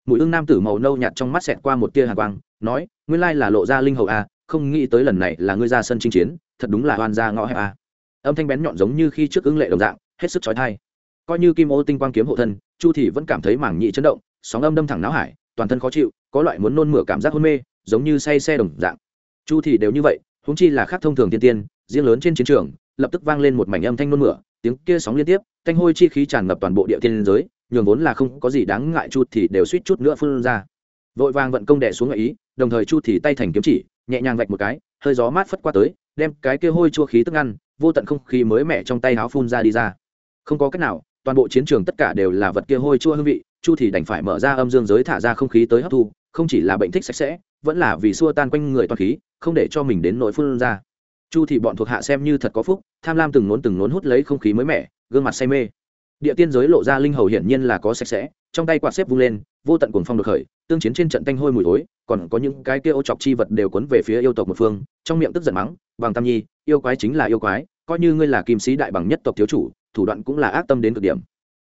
Mùi hưng nam tử màu nâu nhạt trong mắt xẹt qua một tia hàn quang nói nguyên lai là lộ ra linh hậu a à, không nghĩ tới lần này là ngươi ra sân chinh chiến thật đúng là oan ra ngõ hẹp a. À. âm thanh bén nhọn giống như khi trước ứng lệ đồng dạng hết sức chói tai. Coi như kim ô tinh quang kiếm hộ thân chu thì vẫn cảm thấy mảng nhị chấn động sóng âm đâm thẳng não hải toàn thân khó chịu có loại muốn nôn mửa cảm giác hôn mê, giống như say xe đồng dạng. Chu thì đều như vậy húng chi là khác thông thường tiên tiên, riêng lớn trên chiến trường, lập tức vang lên một mảnh âm thanh nôn mửa, tiếng kia sóng liên tiếp, thanh hôi chi khí tràn ngập toàn bộ địa tiên giới, nhường vốn là không có gì đáng ngại chu thì đều suýt chút nữa phun ra. Vội vàng vận công đè xuống ngợi ý, đồng thời chu thì tay thành kiếm chỉ, nhẹ nhàng vạch một cái, hơi gió mát phất qua tới, đem cái kia hôi chua khí tức ăn vô tận không khí mới mẻ trong tay áo phun ra đi ra. Không có cách nào, toàn bộ chiến trường tất cả đều là vật kia hôi chua hương vị chu thì đành phải mở ra âm dương giới thả ra không khí tới hấp thu, không chỉ là bệnh thích sạch sẽ, vẫn là vì xua tan quanh người toàn khí, không để cho mình đến nỗi phun ra. Chu thì bọn thuộc hạ xem như thật có phúc, tham lam từng nốn từng nốn hút lấy không khí mới mẻ, gương mặt say mê. Địa tiên giới lộ ra linh hầu hiển nhiên là có sạch sẽ, trong tay quạt xếp vung lên, vô tận cuồng phong được khởi, tương chiến trên trận tanh hôi mùi thối, còn có những cái kia ô chọc chi vật đều cuốn về phía yêu tộc một phương, trong miệng tức giận mắng bằng tam nhi, yêu quái chính là yêu quái, coi như ngươi là kim sĩ đại bằng nhất tộc thiếu chủ, thủ đoạn cũng là ác tâm đến cực điểm.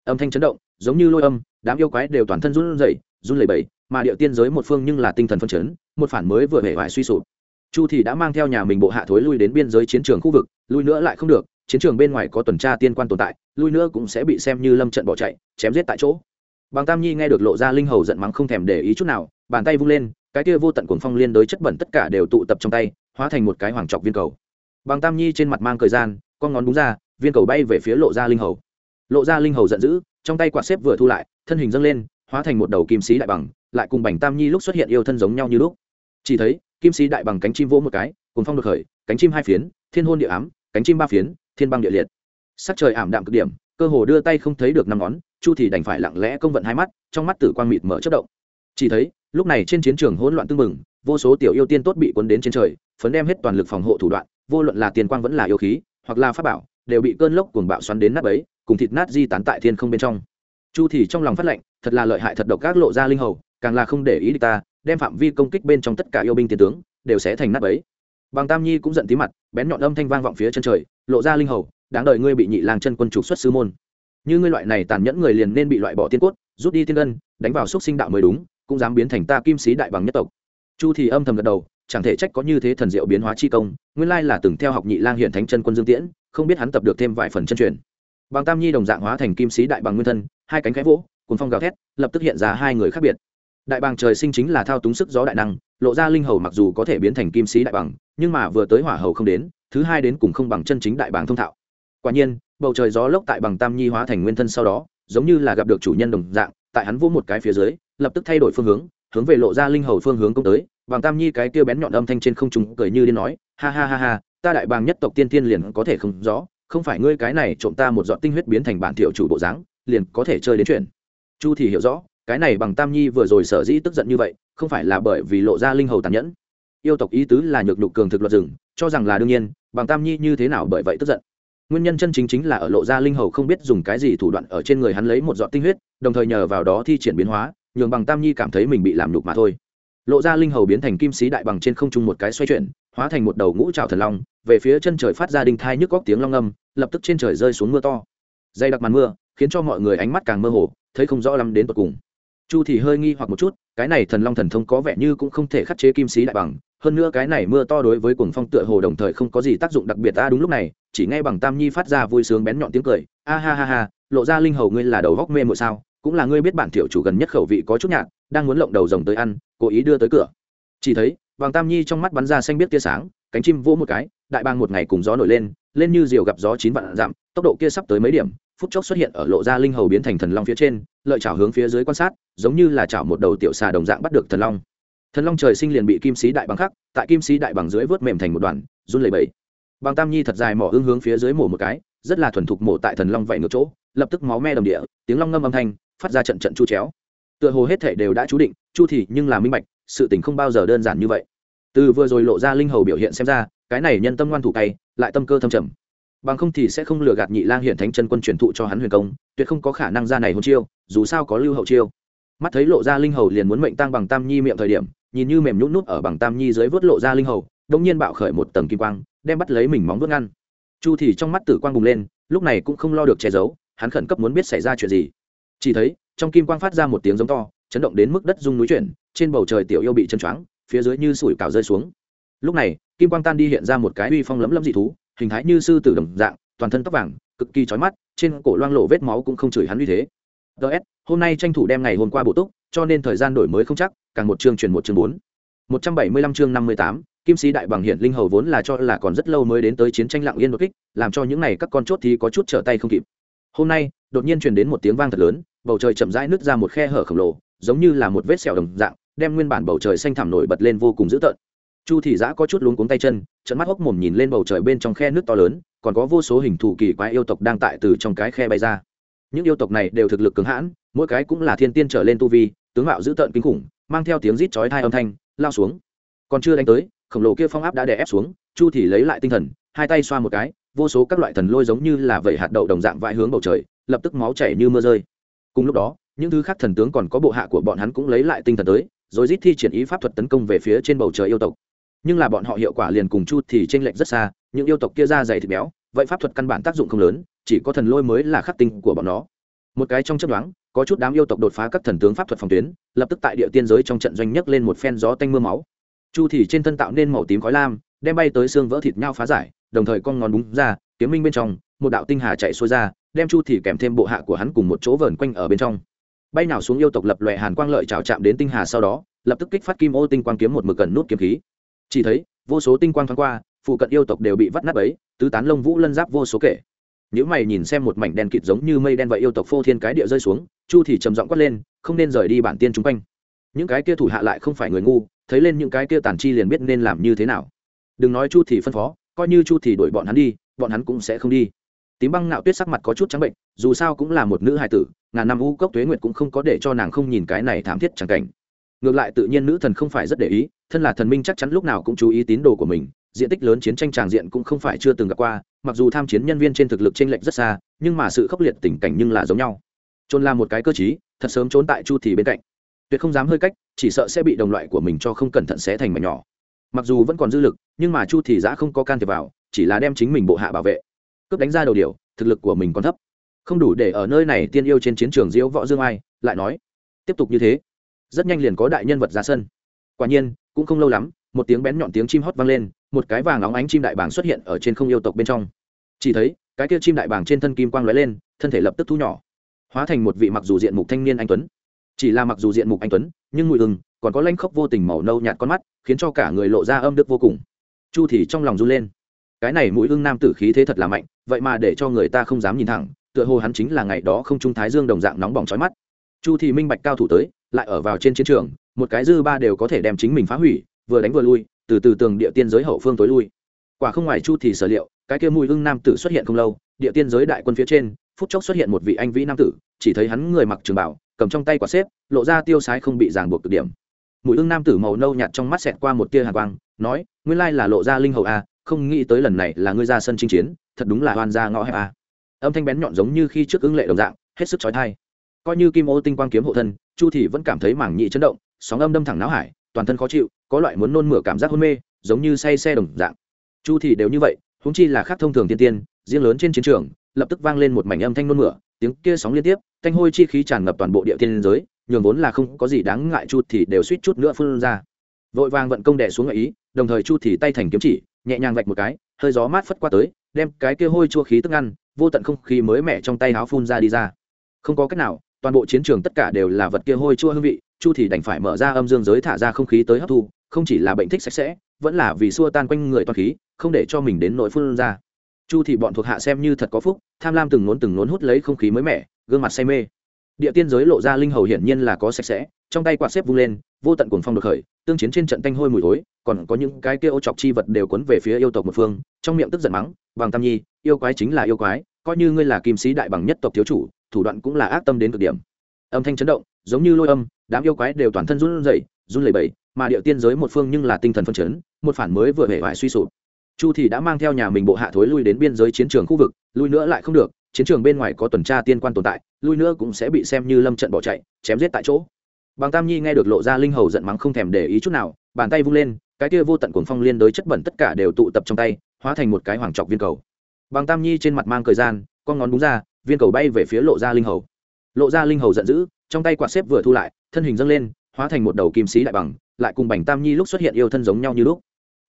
Âm thanh chấn động, giống như lôi âm đám yêu quái đều toàn thân run rẩy, run lẩy bẩy, mà địa tiên giới một phương nhưng là tinh thần phân chấn, một phản mới vừa hề vải suy sụp. Chu thì đã mang theo nhà mình bộ hạ thối lui đến biên giới chiến trường khu vực, lui nữa lại không được, chiến trường bên ngoài có tuần tra tiên quan tồn tại, lui nữa cũng sẽ bị xem như lâm trận bỏ chạy, chém giết tại chỗ. Bằng tam nhi nghe được lộ ra linh hầu giận mắng không thèm để ý chút nào, bàn tay vung lên, cái kia vô tận cuồng phong liên đối chất bẩn tất cả đều tụ tập trong tay, hóa thành một cái hoàng trọc viên cầu. Bằng tam nhi trên mặt mang cười gian, con ngón đúng ra, viên cầu bay về phía lộ ra linh hầu. Lộ ra linh hầu giận dữ trong tay quạt xếp vừa thu lại, thân hình dâng lên, hóa thành một đầu kim sĩ đại bằng, lại cùng bành tam nhi lúc xuất hiện yêu thân giống nhau như lúc. Chỉ thấy, kim sĩ đại bằng cánh chim vỗ một cái cùng phong được khởi, cánh chim hai phiến, thiên hôn địa ám, cánh chim ba phiến, thiên băng địa liệt. Sắc trời ảm đạm cực điểm, cơ hồ đưa tay không thấy được năm ngón, chu thì đành phải lặng lẽ công vận hai mắt, trong mắt tử quang mịt mở chất động. Chỉ thấy, lúc này trên chiến trường hỗn loạn tương mừng vô số tiểu yêu tiên tốt bị cuốn đến trên trời, phấn đem hết toàn lực phòng hộ thủ đoạn, vô luận là tiền quang vẫn là yêu khí, hoặc là pháp bảo, đều bị cơn lốc cuồng bạo xoắn đến nát bấy cùng thịt nát di tán tại thiên không bên trong. Chu thì trong lòng phát lệnh, thật là lợi hại thật độc các lộ ra linh hầu, càng là không để ý địch ta, đem phạm vi công kích bên trong tất cả yêu binh tiền tướng, đều sẽ thành nát ấy bằng tam nhi cũng giận tí mặt, bén nhọn âm thanh vang vọng phía chân trời, lộ ra linh hầu, đáng đời ngươi bị nhị lang chân quân trục xuất sư môn. Như ngươi loại này tàn nhẫn người liền nên bị loại bỏ tiên cốt, rút đi tiên gân đánh vào xúc sinh đạo mới đúng, cũng dám biến thành ta kim sĩ đại bằng nhất tộc. Chu thì âm thầm gật đầu, chẳng thể trách có như thế thần diệu biến hóa chi công, nguyên lai là từng theo học nhị lang hiện thánh chân quân dương tiễn, không biết hắn tập được thêm vài phần chân truyền bằng tam nhi đồng dạng hóa thành kim sĩ đại bằng nguyên thân, hai cánh khẽ vỗ cuốn phong gào thét, lập tức hiện ra hai người khác biệt. Đại bàng trời sinh chính là thao túng sức gió đại năng, lộ ra linh hầu mặc dù có thể biến thành kim sĩ đại bằng, nhưng mà vừa tới hỏa hầu không đến, thứ hai đến cùng không bằng chân chính đại bàng thông thạo. Quả nhiên, bầu trời gió lốc tại bằng tam nhi hóa thành nguyên thân sau đó, giống như là gặp được chủ nhân đồng dạng, tại hắn vỗ một cái phía dưới, lập tức thay đổi phương hướng hướng về lộ ra linh hầu phương hướng công tới, bằng tam nhi cái kia bén nhọn âm thanh trên không trung cười như điên nói, ha ha ha ha, ta đại bàng nhất tộc tiên tiên liền có thể không rõ không phải ngươi cái này trộm ta một giọt tinh huyết biến thành bản thiệu chủ bộ dáng, liền có thể chơi đến chuyện. Chu thì hiểu rõ, cái này bằng tam nhi vừa rồi sở dĩ tức giận như vậy, không phải là bởi vì lộ ra linh hầu tàn nhẫn. Yêu tộc ý tứ là nhược đục cường thực luật rừng, cho rằng là đương nhiên, bằng tam nhi như thế nào bởi vậy tức giận. Nguyên nhân chân chính chính là ở lộ ra linh hầu không biết dùng cái gì thủ đoạn ở trên người hắn lấy một giọt tinh huyết, đồng thời nhờ vào đó thi triển biến hóa, nhường bằng tam nhi cảm thấy mình bị làm nhục mà thôi. Lộ ra linh hầu biến thành kim sĩ đại bằng trên không trung một cái xoay chuyển, hóa thành một đầu ngũ trào thần long về phía chân trời phát ra đinh thai nhức góc tiếng long âm, lập tức trên trời rơi xuống mưa to. Dày đặc màn mưa, khiến cho mọi người ánh mắt càng mơ hồ, thấy không rõ lắm đến tột cùng. Chu thì hơi nghi hoặc một chút, cái này thần long thần thông có vẻ như cũng không thể khắc chế kim sĩ đại bằng, hơn nữa cái này mưa to đối với cuồng phong tựa hồ đồng thời không có gì tác dụng đặc biệt ta đúng lúc này, chỉ nghe bằng tam nhi phát ra vui sướng bén nhọn tiếng cười, a ha ha ha, lộ ra linh hầu ngươi là đầu góc mê mội sao, cũng là ngươi biết bản tiểu chủ gần nhất khẩu vị có chút nhạt, đang muốn lộng đầu rồng tới ăn, cố ý đưa tới cửa. Chỉ thấy, bằng tam nhi trong mắt bắn ra xanh biết tia sáng cánh chim vỗ một cái, đại bang một ngày cùng gió nổi lên lên như diều gặp gió chín vạn dặm, tốc độ kia sắp tới mấy điểm, phút chốc xuất hiện ở lộ ra linh hầu biến thành thần long phía trên, lợi chảo hướng phía dưới quan sát, giống như là chảo một đầu tiểu xà đồng dạng bắt được thần long. Thần long trời sinh liền bị kim sĩ đại bằng khắc, tại kim sĩ đại bằng dưới vớt mềm thành một đoàn, run lẩy bẩy. Bằng tam nhi thật dài mỏ hương hướng phía dưới mổ một cái, rất là thuần thục mổ tại thần long vậy ngược chỗ, lập tức máu me đồng địa, tiếng long ngâm âm thanh, phát ra trận trận chu chéo. Tựa hồ hết thể đều đã chú định, chu thì nhưng là minh bạch, sự tình không bao giờ đơn giản như vậy từ vừa rồi lộ ra linh hầu biểu hiện xem ra, cái này nhân tâm ngoan thủ tay lại tâm cơ thâm trầm. Bằng không thì sẽ không lừa gạt nhị lang hiện thánh chân quân truyền thụ cho hắn huyền công, tuyệt không có khả năng ra này hôn chiêu, dù sao có lưu hậu chiêu. Mắt thấy lộ ra linh hầu liền muốn mệnh tăng bằng tam nhi miệng thời điểm, nhìn như mềm nhũn nút ở bằng tam nhi dưới vớt lộ ra linh hầu đông nhiên bạo khởi một tầng kim quang, đem bắt lấy mình móng vớt ngăn. Chu thì trong mắt tử quang bùng lên, lúc này cũng không lo được che giấu, hắn khẩn cấp muốn biết xảy ra chuyện gì. Chỉ thấy, trong kim quang phát ra một tiếng giống to, chấn động đến mức đất rung núi chuyển, trên bầu trời tiểu yêu bị chân choáng phía dưới như sủi cảo rơi xuống. Lúc này, kim quang tan đi hiện ra một cái uy phong lấm lấm dị thú, hình thái như sư tử đồng dạng, toàn thân tóc vàng, cực kỳ chói mắt, trên cổ loang lộ vết máu cũng không chửi hắn uy thế. Ts hôm nay tranh thủ đem ngày hôm qua bổ túc, cho nên thời gian đổi mới không chắc, càng một chương truyền một chương bốn. Một trăm bảy mươi lăm chương năm mươi tám, kim sĩ đại bằng hiện linh hầu vốn là cho là còn rất lâu mới đến tới chiến tranh lặng yên đột kích, làm cho những n à y các con chốt thì có chút trở tay không kịp. Hôm nay, đột nhiên truyền đến một tiếng vang thật lớn, bầu trời chậm rãi nứt ra một khe hở khổng lồ, giống như là một vết sẹo đồng dạng đem nguyên bản bầu trời xanh thẳm nổi bật lên vô cùng dữ tợn. Chu thị giã có chút luống cuống tay chân trận mắt hốc mồm nhìn lên bầu trời bên trong khe nước to lớn, còn có vô số hình thù kỳ quái yêu tộc đang tại từ trong cái khe bay ra. Những yêu tộc này đều thực lực cứng hãn, mỗi cái cũng là thiên tiên trở lên tu vi, tướng mạo dữ tợn kinh khủng, mang theo tiếng rít chói thai âm thanh, lao xuống. Còn chưa đánh tới, khổng lồ kia phong áp đã đè ép xuống, chu thì lấy lại tinh thần, hai tay xoa một cái, vô số các loại thần lôi giống như là vẩy hạt đậu đồng dạng vãi hướng bầu trời, lập tức máu chảy như mưa rơi. Cùng lúc đó, những thứ khác thần tướng còn có bộ hạ của bọn hắn cũng lấy lại tinh thần tới rồi rít thi triển ý pháp thuật tấn công về phía trên bầu trời yêu tộc. Nhưng là bọn họ hiệu quả liền cùng chu thì trên lệnh rất xa, những yêu tộc kia ra dày thịt béo, vậy pháp thuật căn bản tác dụng không lớn, chỉ có thần lôi mới là khắc tinh của bọn nó. Một cái trong chấp đoán có chút đám yêu tộc đột phá các thần tướng pháp thuật phòng tuyến, lập tức tại địa tiên giới trong trận doanh nhấc lên một phen gió tanh mưa máu. Chu thì trên thân tạo nên màu tím khói lam, đem bay tới xương vỡ thịt nhau phá giải, đồng thời con ngón búng ra, kiếm minh bên trong, một đạo tinh hà chạy xuôi ra, đem chu thì kèm thêm bộ hạ của hắn cùng một chỗ vờn quanh ở bên trong bay nào xuống yêu tộc lập loè hàn quang lợi trào chạm đến tinh hà sau đó, lập tức kích phát kim ô tinh quang kiếm một mực gần nút kiếm khí. Chỉ thấy, vô số tinh quang thoáng qua, phụ cận yêu tộc đều bị vắt nát ấy tứ tán lông vũ lân giáp vô số kể. Nếu mày nhìn xem một mảnh đen kịt giống như mây đen vậy yêu tộc phô thiên cái địa rơi xuống, chu thì trầm giọng quát lên, không nên rời đi bản tiên chúng quanh. Những cái kia thủ hạ lại không phải người ngu, thấy lên những cái kia tàn chi liền biết nên làm như thế nào. Đừng nói chu thì phân phó, coi như chu thì đuổi bọn hắn đi, bọn hắn cũng sẽ không đi. Tím băng ngạo tuyết sắc mặt có chút trắng bệnh, dù sao cũng là một nữ hài tử ngàn năm u cốc tuế nguyệt cũng không có để cho nàng không nhìn cái này thảm thiết chẳng cảnh. Ngược lại tự nhiên nữ thần không phải rất để ý, thân là thần minh chắc chắn lúc nào cũng chú ý tín đồ của mình, diện tích lớn chiến tranh tràng diện cũng không phải chưa từng gặp qua, mặc dù tham chiến nhân viên trên thực lực t r ê n lệch rất xa, nhưng mà sự khốc liệt tình cảnh nhưng là giống nhau. Trôn là một cái cơ chí thật sớm trốn tại chu thì bên cạnh. Tuyệt không dám hơi cách, chỉ sợ sẽ bị đồng loại của mình cho không cẩn thận xé thành mảnh nhỏ. Mặc dù vẫn còn dư lực, nhưng mà chu thì giã không có can thiệp vào, chỉ là đem chính mình bộ hạ bảo vệ. Cướp đánh ra đầu điều, thực lực của mình còn thấp không đủ để ở nơi này tiên yêu trên chiến trường diễu võ dương ai, lại nói, tiếp tục như thế, rất nhanh liền có đại nhân vật ra sân. Quả nhiên, cũng không lâu lắm, một tiếng bén nhọn tiếng chim hót vang lên, một cái vàng óng ánh chim đại bàng xuất hiện ở trên không yêu tộc bên trong. Chỉ thấy, cái kia chim đại bàng trên thân kim quang lóe lên, thân thể lập tức thu nhỏ, hóa thành một vị mặc dù diện mục thanh niên anh tuấn. Chỉ là mặc dù diện mục anh tuấn, nhưng mùi ưng, còn có lanh khốc vô tình màu nâu nhạt con mắt, khiến cho cả người lộ ra âm đức vô cùng. Chu thì trong lòng run lên. Cái này mũi ưng nam tử khí thế thật là mạnh, vậy mà để cho người ta không dám nhìn thẳng tựa hồ hắn chính là ngày đó không trung thái dương đồng dạng nóng bỏng trói mắt. Chu thì minh bạch cao thủ tới, lại ở vào trên chiến trường, một cái dư ba đều có thể đem chính mình phá hủy, vừa đánh vừa lui, từ từ tường địa tiên giới hậu phương tối lui. Quả không ngoài chu thì sở liệu, cái kia mùi hương nam tử xuất hiện không lâu, địa tiên giới đại quân phía trên, phút chốc xuất hiện một vị anh vĩ nam tử, chỉ thấy hắn người mặc trường bảo, cầm trong tay quả xếp, lộ ra tiêu sái không bị ràng buộc cực điểm. Mùi hương nam tử màu nâu nhạt trong mắt xẹt qua một tia hàn quang, nói, nguyên lai là lộ ra linh hầu a, không nghĩ tới lần này là ngươi ra sân chinh chiến, thật đúng là oan gia ngõ hẹp a âm thanh bén nhọn giống như khi trước ứng lệ đồng dạng, hết sức trói thai coi như kim ô tinh quang kiếm hộ thân, chu thì vẫn cảm thấy mảng nhị chấn động, sóng âm đâm thẳng não hải, toàn thân khó chịu, có loại muốn nôn mửa cảm giác hôn mê, giống như say xe đồng dạng. Chu thì đều như vậy, huống chi là khác thông thường tiên tiên, riêng lớn trên chiến trường, lập tức vang lên một mảnh âm thanh nôn mửa, tiếng kia sóng liên tiếp, thanh hôi chi khí tràn ngập toàn bộ địa tiên giới, nhường vốn là không có gì đáng ngại chu thì đều suýt chút nữa phun ra. Vội vàng vận công đè xuống ngợi ý, đồng thời chu thì tay thành kiếm chỉ, nhẹ nhàng vạch một cái, hơi gió mát phất qua tới, đem cái kia hôi chua khí tức ăn vô tận không khí mới mẻ trong tay áo phun ra đi ra. Không có cách nào, toàn bộ chiến trường tất cả đều là vật kia hôi chua hương vị, chu thì đành phải mở ra âm dương giới thả ra không khí tới hấp thu, không chỉ là bệnh thích sạch sẽ, vẫn là vì xua tan quanh người toàn khí, không để cho mình đến nỗi phun ra. Chu thì bọn thuộc hạ xem như thật có phúc, tham lam từng nốn từng nốn hút lấy không khí mới mẻ, gương mặt say mê. Địa tiên giới lộ ra linh hầu hiển nhiên là có sạch sẽ, trong tay quạt xếp vung lên, vô tận cuồng phong được khởi, tương chiến trên trận tanh hôi mùi thối, còn có những cái kia ô chọc chi vật đều cuốn về phía yêu tộc một phương, trong miệng tức giận mắng bằng tam nhi, yêu quái chính là yêu quái coi như ngươi là kim sĩ đại bằng nhất tộc thiếu chủ, thủ đoạn cũng là ác tâm đến cực điểm. Âm thanh chấn động, giống như lôi âm, đám yêu quái đều toàn thân run rẩy, run lẩy bẩy, mà địa tiên giới một phương nhưng là tinh thần phân chấn, một phản mới vừa hề vải suy sụp. Chu thì đã mang theo nhà mình bộ hạ thối lui đến biên giới chiến trường khu vực, lui nữa lại không được, chiến trường bên ngoài có tuần tra tiên quan tồn tại, lui nữa cũng sẽ bị xem như lâm trận bỏ chạy, chém giết tại chỗ. Bằng tam nhi nghe được lộ ra linh hầu giận mắng không thèm để ý chút nào, bàn tay vung lên, cái kia vô tận cuồng phong liên đối chất bẩn tất cả đều tụ tập trong tay, hóa thành một cái hoàng trọc viên cầu bằng tam nhi trên mặt mang thời gian con ngón búng ra viên cầu bay về phía lộ ra linh hầu. Lộ ra linh hầu giận dữ trong tay quạt xếp vừa thu lại thân hình dâng lên hóa thành một đầu kim sĩ đại bằng lại cùng bành tam nhi lúc xuất hiện yêu thân giống nhau như lúc.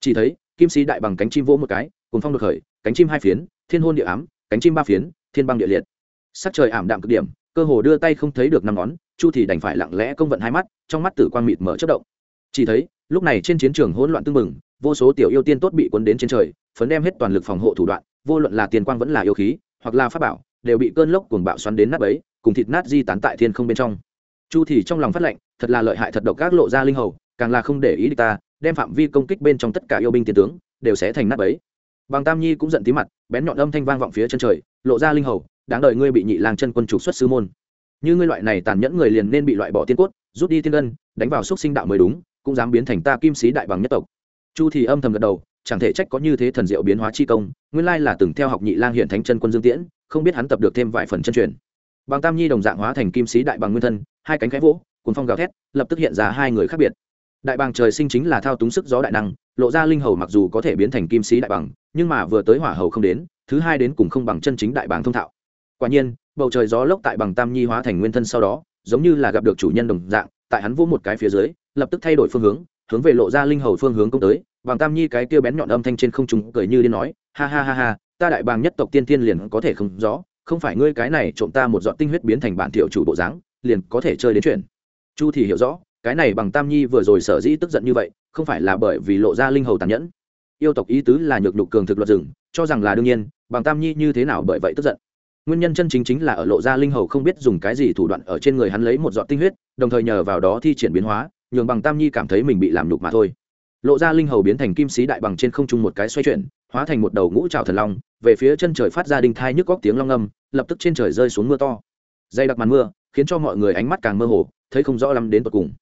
Chỉ thấy kim sĩ đại bằng cánh chim vỗ một cái cùng phong được khởi cánh chim hai phiến thiên hôn địa ám cánh chim ba phiến thiên băng địa liệt. Sắc trời ảm đạm cực điểm cơ hồ đưa tay không thấy được năm ngón chu thì đành phải lặng lẽ công vận hai mắt trong mắt tử quang mịt mở chất động. Chỉ thấy lúc này trên chiến trường hỗn loạn tưng mừng, vô số tiểu yêu tiên tốt bị cuốn đến trên trời phấn đem hết toàn lực phòng hộ thủ đoạn vô luận là tiền quang vẫn là yêu khí, hoặc là pháp bảo, đều bị cơn lốc cuồng bạo xoắn đến nát bấy, cùng thịt nát di tán tại thiên không bên trong. Chu thì trong lòng phát lệnh, thật là lợi hại thật độc các lộ ra linh hầu, càng là không để ý địch ta, đem phạm vi công kích bên trong tất cả yêu binh tiền tướng, đều sẽ thành nát bấy. Bằng tam nhi cũng giận tí mặt, bén nhọn âm thanh vang vọng phía chân trời, lộ ra linh hầu, đáng đời ngươi bị nhị lang chân quân trục xuất sư môn. Như ngươi loại này tàn nhẫn người liền nên bị loại bỏ tiên cốt, rút đi tiên ân, đánh vào xúc sinh đạo mới đúng, cũng dám biến thành ta kim sĩ đại bằng nhất tộc. Chu thì âm thầm gật đầu chẳng thể trách có như thế thần diệu biến hóa chi công, nguyên lai là từng theo học nhị lang hiện thánh chân quân dương tiễn, không biết hắn tập được thêm vài phần chân truyền. Bằng tam nhi đồng dạng hóa thành kim sĩ đại bằng nguyên thân, hai cánh khẽ vỗ cùng phong gào thét, lập tức hiện ra hai người khác biệt. Đại bàng trời sinh chính là thao túng sức gió đại năng, lộ ra linh hầu mặc dù có thể biến thành kim sĩ đại bằng, nhưng mà vừa tới hỏa hầu không đến, thứ hai đến cùng không bằng chân chính đại bàng thông thạo. Quả nhiên, bầu trời gió lốc tại bằng tam nhi hóa thành nguyên thân sau đó, giống như là gặp được chủ nhân đồng dạng, tại hắn vỗ một cái phía dưới, lập tức thay đổi phương hướng hướng về lộ ra linh hầu phương hướng công tới bằng tam nhi cái kia bén nhọn âm thanh trên không trung cười như điên nói, ha ha ha ha, ta đại bàng nhất tộc tiên tiên liền có thể không rõ, không phải ngươi cái này trộm ta một giọt tinh huyết biến thành bản thiệu chủ bộ dáng, liền có thể chơi đến chuyện. Chu thì hiểu rõ, cái này bằng tam nhi vừa rồi sở dĩ tức giận như vậy, không phải là bởi vì lộ ra linh hầu tàn nhẫn. Yêu tộc ý tứ là nhược nhục cường thực luật rừng, cho rằng là đương nhiên, bằng tam nhi như thế nào bởi vậy tức giận. Nguyên nhân chân chính chính là ở lộ ra linh hầu không biết dùng cái gì thủ đoạn ở trên người hắn lấy một giọt tinh huyết, đồng thời nhờ vào đó thi triển biến hóa, nhường bằng tam nhi cảm thấy mình bị làm nhục mà thôi lộ ra linh hầu biến thành kim sĩ đại bằng trên không trung một cái xoay chuyển, hóa thành một đầu ngũ trào thần long, về phía chân trời phát ra đinh thai nhức góc tiếng long âm, lập tức trên trời rơi xuống mưa to. Dày đặc màn mưa, khiến cho mọi người ánh mắt càng mơ hồ, thấy không rõ lắm đến tột cùng.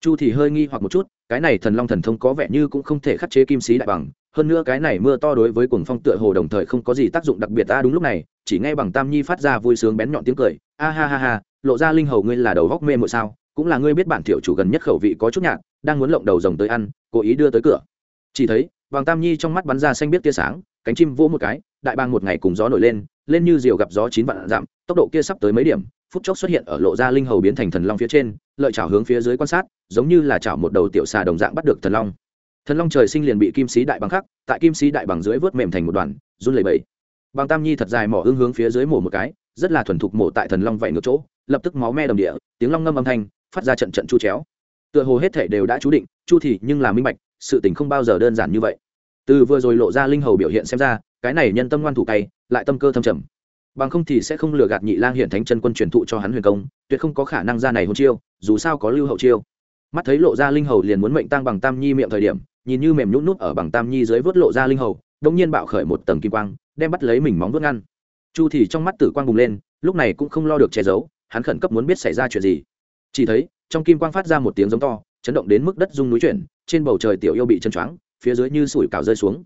Chu thì hơi nghi hoặc một chút, cái này thần long thần thông có vẻ như cũng không thể khắc chế kim sĩ đại bằng, hơn nữa cái này mưa to đối với cuồng phong tựa hồ đồng thời không có gì tác dụng đặc biệt ta đúng lúc này, chỉ nghe bằng tam nhi phát ra vui sướng bén nhọn tiếng cười, a ha ha ha, lộ ra linh hầu ngươi là đầu góc mê mội sao? Cũng là ngươi biết bản tiểu chủ gần nhất khẩu vị có chút nhạt, đang muốn lộng đầu rồng tới ăn, cố ý đưa tới cửa. Chỉ thấy, vàng tam nhi trong mắt bắn ra xanh biết tia sáng, cánh chim vỗ một cái, đại bang một ngày cùng gió nổi lên lên như diều gặp gió chín vạn dặm, tốc độ kia sắp tới mấy điểm, phút chốc xuất hiện ở lộ ra linh hầu biến thành thần long phía trên, lợi chảo hướng phía dưới quan sát, giống như là chảo một đầu tiểu xà đồng dạng bắt được thần long. Thần long trời sinh liền bị kim sĩ đại bằng khắc, tại kim sĩ đại bằng dưới vớt mềm thành một đoàn, run lẩy bẩy. Bằng tam nhi thật dài mỏ hương hướng phía dưới mổ một cái, rất là thuần thục mổ tại thần long vậy ngược chỗ, lập tức máu me đồng địa, tiếng long ngâm âm thanh phát ra trận trận chu chéo. Tựa hồ hết thể đều đã chú định, chu thì nhưng là minh bạch, sự tình không bao giờ đơn giản như vậy. Từ vừa rồi lộ ra linh hầu biểu hiện xem ra, cái này nhân tâm ngoan thủ tay lại tâm cơ thâm trầm. Bằng không thì sẽ không lừa gạt nhị lang hiện thánh chân quân truyền thụ cho hắn huyền công, tuyệt không có khả năng ra này hôn chiêu, dù sao có lưu hậu chiêu. Mắt thấy lộ ra linh hầu liền muốn mệnh tăng bằng tam nhi miệng thời điểm, nhìn như mềm nhũn nút ở bằng tam nhi dưới vớt lộ ra linh hầu đống nhiên bạo khởi một tầng kim quang, đem bắt lấy mình móng vuốt ngăn. Chu thì trong mắt tử quang bùng lên, lúc này cũng không lo được che giấu, hắn khẩn cấp muốn biết xảy ra chuyện gì chỉ thấy, trong kim quang phát ra một tiếng giống to, chấn động đến mức đất rung núi chuyển, trên bầu trời tiểu yêu bị chân choáng, phía dưới như sủi cảo rơi xuống.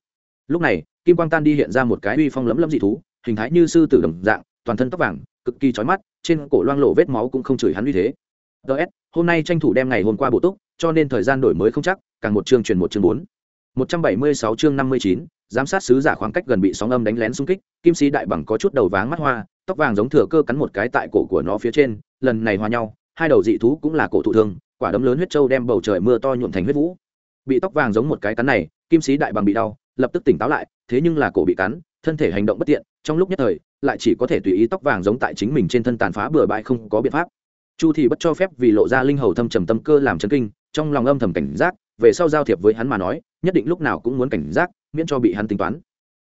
Lúc này, kim quang tan đi hiện ra một cái uy phong lấm lấm dị thú, hình thái như sư tử đồng dạng, toàn thân tóc vàng, cực kỳ chói mắt, trên cổ loang lộ vết máu cũng không chửi hắn uy thế. Ts hôm nay tranh thủ đem ngày hôm qua bổ túc, cho nên thời gian đổi mới không chắc, càng một chương truyền một chương bốn. Một trăm bảy mươi sáu chương năm mươi chín, giám sát sứ giả khoảng cách gần bị sóng âm đánh lén xung kích, kim sĩ đại bằng có chút đầu váng mắt hoa, tóc vàng giống thừa cơ cắn một cái tại cổ của nó phía trên, lần này hòa nhau hai đầu dị thú cũng là cổ thụ thương, quả đấm lớn huyết trâu đem bầu trời mưa to nhuộm thành huyết vũ. Bị tóc vàng giống một cái cắn này, kim sĩ đại bằng bị đau, lập tức tỉnh táo lại, thế nhưng là cổ bị cắn, thân thể hành động bất tiện, trong lúc nhất thời, lại chỉ có thể tùy ý tóc vàng giống tại chính mình trên thân tàn phá bừa bãi không có biện pháp. Chu thì bất cho phép vì lộ ra linh hầu thâm trầm tâm cơ làm chấn kinh, trong lòng âm thầm cảnh giác, về sau giao thiệp với hắn mà nói, nhất định lúc nào cũng muốn cảnh giác, miễn cho bị hắn tính toán.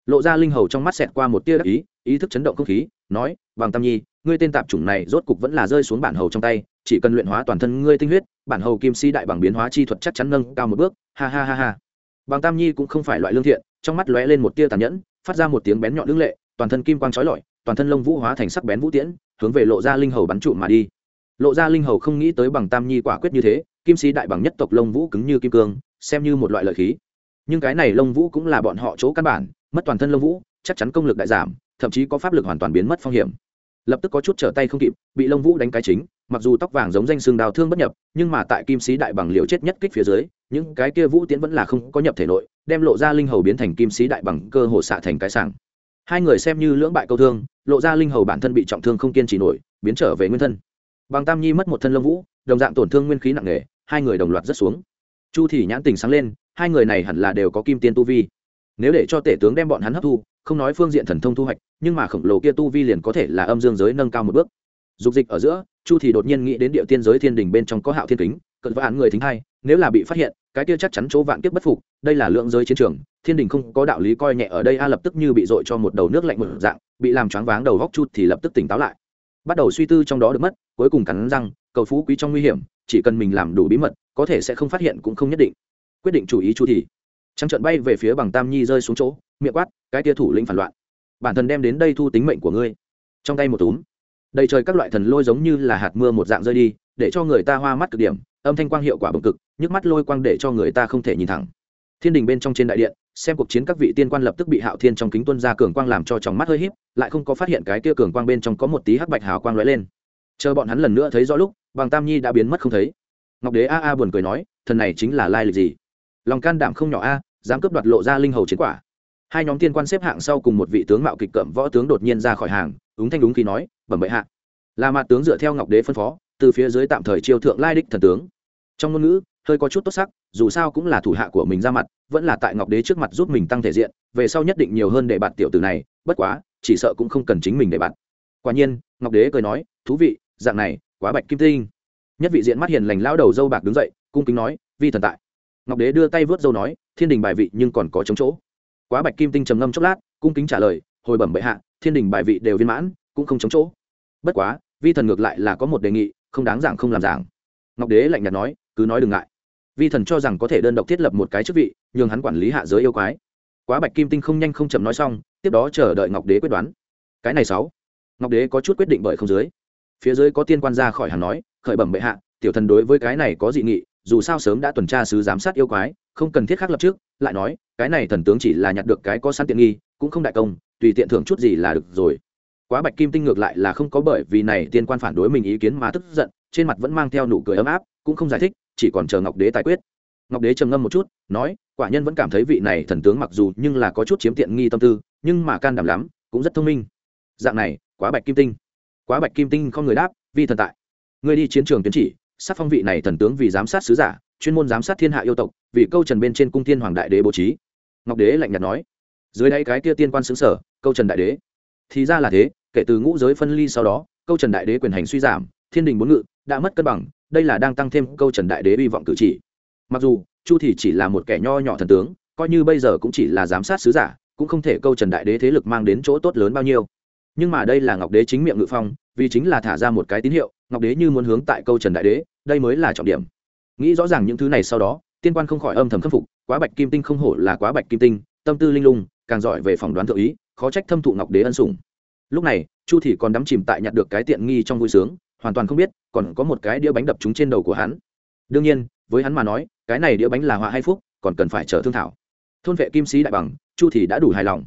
Lộ ra linh hầu trong mắt xẹt qua một tia đắc ý ý thức chấn động không khí, nói bằng tam nhi ngươi tên tạp chủng này rốt cục vẫn là rơi xuống bản hầu trong tay, chỉ cần luyện hóa toàn thân ngươi tinh huyết, bản hầu kim si đại bằng biến hóa chi thuật chắc chắn nâng cao một bước, ha ha ha ha. Bằng tam nhi cũng không phải loại lương thiện, trong mắt lóe lên một tia tàn nhẫn, phát ra một tiếng bén nhọn lưng lệ, toàn thân kim quang trói lọi, toàn thân lông vũ hóa thành sắc bén vũ tiễn, hướng về lộ ra linh hầu bắn trụ mà đi. Lộ ra linh hầu không nghĩ tới bằng tam nhi quả quyết như thế, kim sĩ đại bằng nhất tộc lông vũ cứng như kim cương, xem như một loại lợi khí. Nhưng cái này lông vũ cũng là bọn họ chỗ căn bản, mất toàn thân lông vũ, chắc chắn công lực đại giảm, thậm chí có pháp lực hoàn toàn biến mất phong hiểm lập tức có chút trở tay không kịp, bị lông vũ đánh cái chính, mặc dù tóc vàng giống danh xương đào thương bất nhập, nhưng mà tại kim sĩ đại bằng liều chết nhất kích phía dưới, những cái kia vũ tiễn vẫn là không có nhập thể nội, đem lộ ra linh hầu biến thành kim sĩ đại bằng cơ hồ xạ thành cái sảng. Hai người xem như lưỡng bại câu thương, lộ ra linh hầu bản thân bị trọng thương không kiên trì nổi, biến trở về nguyên thân. Bằng tam nhi mất một thân lông vũ, đồng dạng tổn thương nguyên khí nặng nề, hai người đồng loạt rất xuống. Chu thì nhãn tình sáng lên, hai người này hẳn là đều có kim tiên tu vi nếu để cho tể tướng đem bọn hắn hấp thu, không nói phương diện thần thông thu hoạch, nhưng mà khổng lồ kia tu vi liền có thể là âm dương giới nâng cao một bước. Dục dịch ở giữa, chu thì đột nhiên nghĩ đến địa tiên giới thiên đình bên trong có hạo thiên kính, cận vạn người thính hai nếu là bị phát hiện, cái kia chắc chắn chỗ vạn kiếp bất phục, đây là lượng giới chiến trường, thiên đình không có đạo lý coi nhẹ ở đây, a lập tức như bị dội cho một đầu nước lạnh một dạng, bị làm choáng váng đầu góc chút thì lập tức tỉnh táo lại. Bắt đầu suy tư trong đó được mất, cuối cùng cắn răng, cầu phú quý trong nguy hiểm, chỉ cần mình làm đủ bí mật, có thể sẽ không phát hiện cũng không nhất định. Quyết định chủ ý chu thì trăng trận bay về phía bằng tam nhi rơi xuống chỗ, miệng quát, cái tia thủ lĩnh phản loạn. Bản thân đem đến đây thu tính mệnh của ngươi. Trong tay một túm. Đầy trời các loại thần lôi giống như là hạt mưa một dạng rơi đi, để cho người ta hoa mắt cực điểm, âm thanh quang hiệu quả bừng cực, nhức mắt lôi quang để cho người ta không thể nhìn thẳng. Thiên đình bên trong trên đại điện, xem cuộc chiến các vị tiên quan lập tức bị hạo thiên trong kính tuân ra cường quang làm cho trong mắt hơi híp, lại không có phát hiện cái tia cường quang bên trong có một tí hắc bạch hào quang lóe lên. Chờ bọn hắn lần nữa thấy rõ lúc, bằng tam nhi đã biến mất không thấy. Ngọc đế a a buồn cười nói, thần này chính là lai lịch gì? Lòng can đảm không nhỏ a, dám cướp đoạt lộ ra linh hầu chiến quả. Hai nhóm tiên quan xếp hạng sau cùng một vị tướng mạo kịch cậm võ tướng đột nhiên ra khỏi hàng, ứng thanh đúng khi nói, bẩm bệ hạ. Là mặt tướng dựa theo ngọc đế phân phó, từ phía dưới tạm thời chiêu thượng lai đích thần tướng. Trong ngôn ngữ, hơi có chút tốt sắc, dù sao cũng là thủ hạ của mình ra mặt, vẫn là tại ngọc đế trước mặt giúp mình tăng thể diện, về sau nhất định nhiều hơn để bạt tiểu tử này, bất quá, chỉ sợ cũng không cần chính mình để bạt. Quả nhiên, ngọc đế cười nói, thú vị, dạng này, quá bạch kim tinh. Nhất vị diện mắt hiền lành lao đầu dâu bạc đứng dậy, cung kính nói, vi thần tại ngọc đế đưa tay vớt dâu nói, thiên đình bài vị nhưng còn có chống chỗ. Quá bạch kim tinh trầm ngâm chốc lát, cung kính trả lời, hồi bẩm bệ hạ, thiên đình bài vị đều viên mãn, cũng không chống chỗ. Bất quá, vi thần ngược lại là có một đề nghị, không đáng giảng không làm giảng. Ngọc đế lạnh nhạt nói, cứ nói đừng ngại. Vi thần cho rằng có thể đơn độc thiết lập một cái chức vị, nhường hắn quản lý hạ giới yêu quái. Quá bạch kim tinh không nhanh không chậm nói xong, tiếp đó chờ đợi ngọc đế quyết đoán. Cái này sáu. Ngọc đế có chút quyết định bởi không dưới. Phía dưới có tiên quan ra khỏi hàng nói, khởi bẩm bệ hạ, tiểu thần đối với cái này có dị nghị dù sao sớm đã tuần tra sứ giám sát yêu quái, không cần thiết khác lập trước, lại nói, cái này thần tướng chỉ là nhặt được cái có sẵn tiện nghi, cũng không đại công, tùy tiện thưởng chút gì là được rồi. Quá bạch kim tinh ngược lại là không có bởi vì này tiên quan phản đối mình ý kiến mà tức giận, trên mặt vẫn mang theo nụ cười ấm áp, cũng không giải thích, chỉ còn chờ ngọc đế tài quyết. Ngọc đế trầm ngâm một chút, nói, quả nhân vẫn cảm thấy vị này thần tướng mặc dù nhưng là có chút chiếm tiện nghi tâm tư, nhưng mà can đảm lắm, cũng rất thông minh. Dạng này, quá bạch kim tinh. Quá bạch kim tinh không người đáp, vi thần tại người đi chiến trường tiến chỉ Sát phong vị này thần tướng vì giám sát sứ giả, chuyên môn giám sát thiên hạ yêu tộc, vì câu trần bên trên cung thiên hoàng đại đế bố trí. Ngọc đế lạnh nhạt nói. Dưới đây cái kia tiên quan xứng sở, câu trần đại đế. Thì ra là thế, kể từ ngũ giới phân ly sau đó, câu trần đại đế quyền hành suy giảm, thiên đình bốn ngự đã mất cân bằng, đây là đang tăng thêm câu trần đại đế hy vọng cử chỉ. Mặc dù, chu thì chỉ là một kẻ nho nhỏ thần tướng, coi như bây giờ cũng chỉ là giám sát sứ giả, cũng không thể câu trần đại đế thế lực mang đến chỗ tốt lớn bao nhiêu. Nhưng mà đây là ngọc đế chính miệng ngự phong, vì chính là thả ra một cái tín hiệu ngọc đế như muốn hướng tại câu trần đại đế, đây mới là trọng điểm. Nghĩ rõ ràng những thứ này sau đó, tiên quan không khỏi âm thầm khâm phục, quá bạch kim tinh không hổ là quá bạch kim tinh, tâm tư linh lung, càng giỏi về phỏng đoán thượng ý, khó trách thâm thụ ngọc đế ân sủng. Lúc này, chu thì còn đắm chìm tại nhặt được cái tiện nghi trong vui sướng, hoàn toàn không biết còn có một cái đĩa bánh đập trúng trên đầu của hắn. Đương nhiên, với hắn mà nói, cái này đĩa bánh là họa hay phúc, còn cần phải chờ thương thảo. Thôn vệ kim sĩ đại bằng, chu thì đã đủ hài lòng.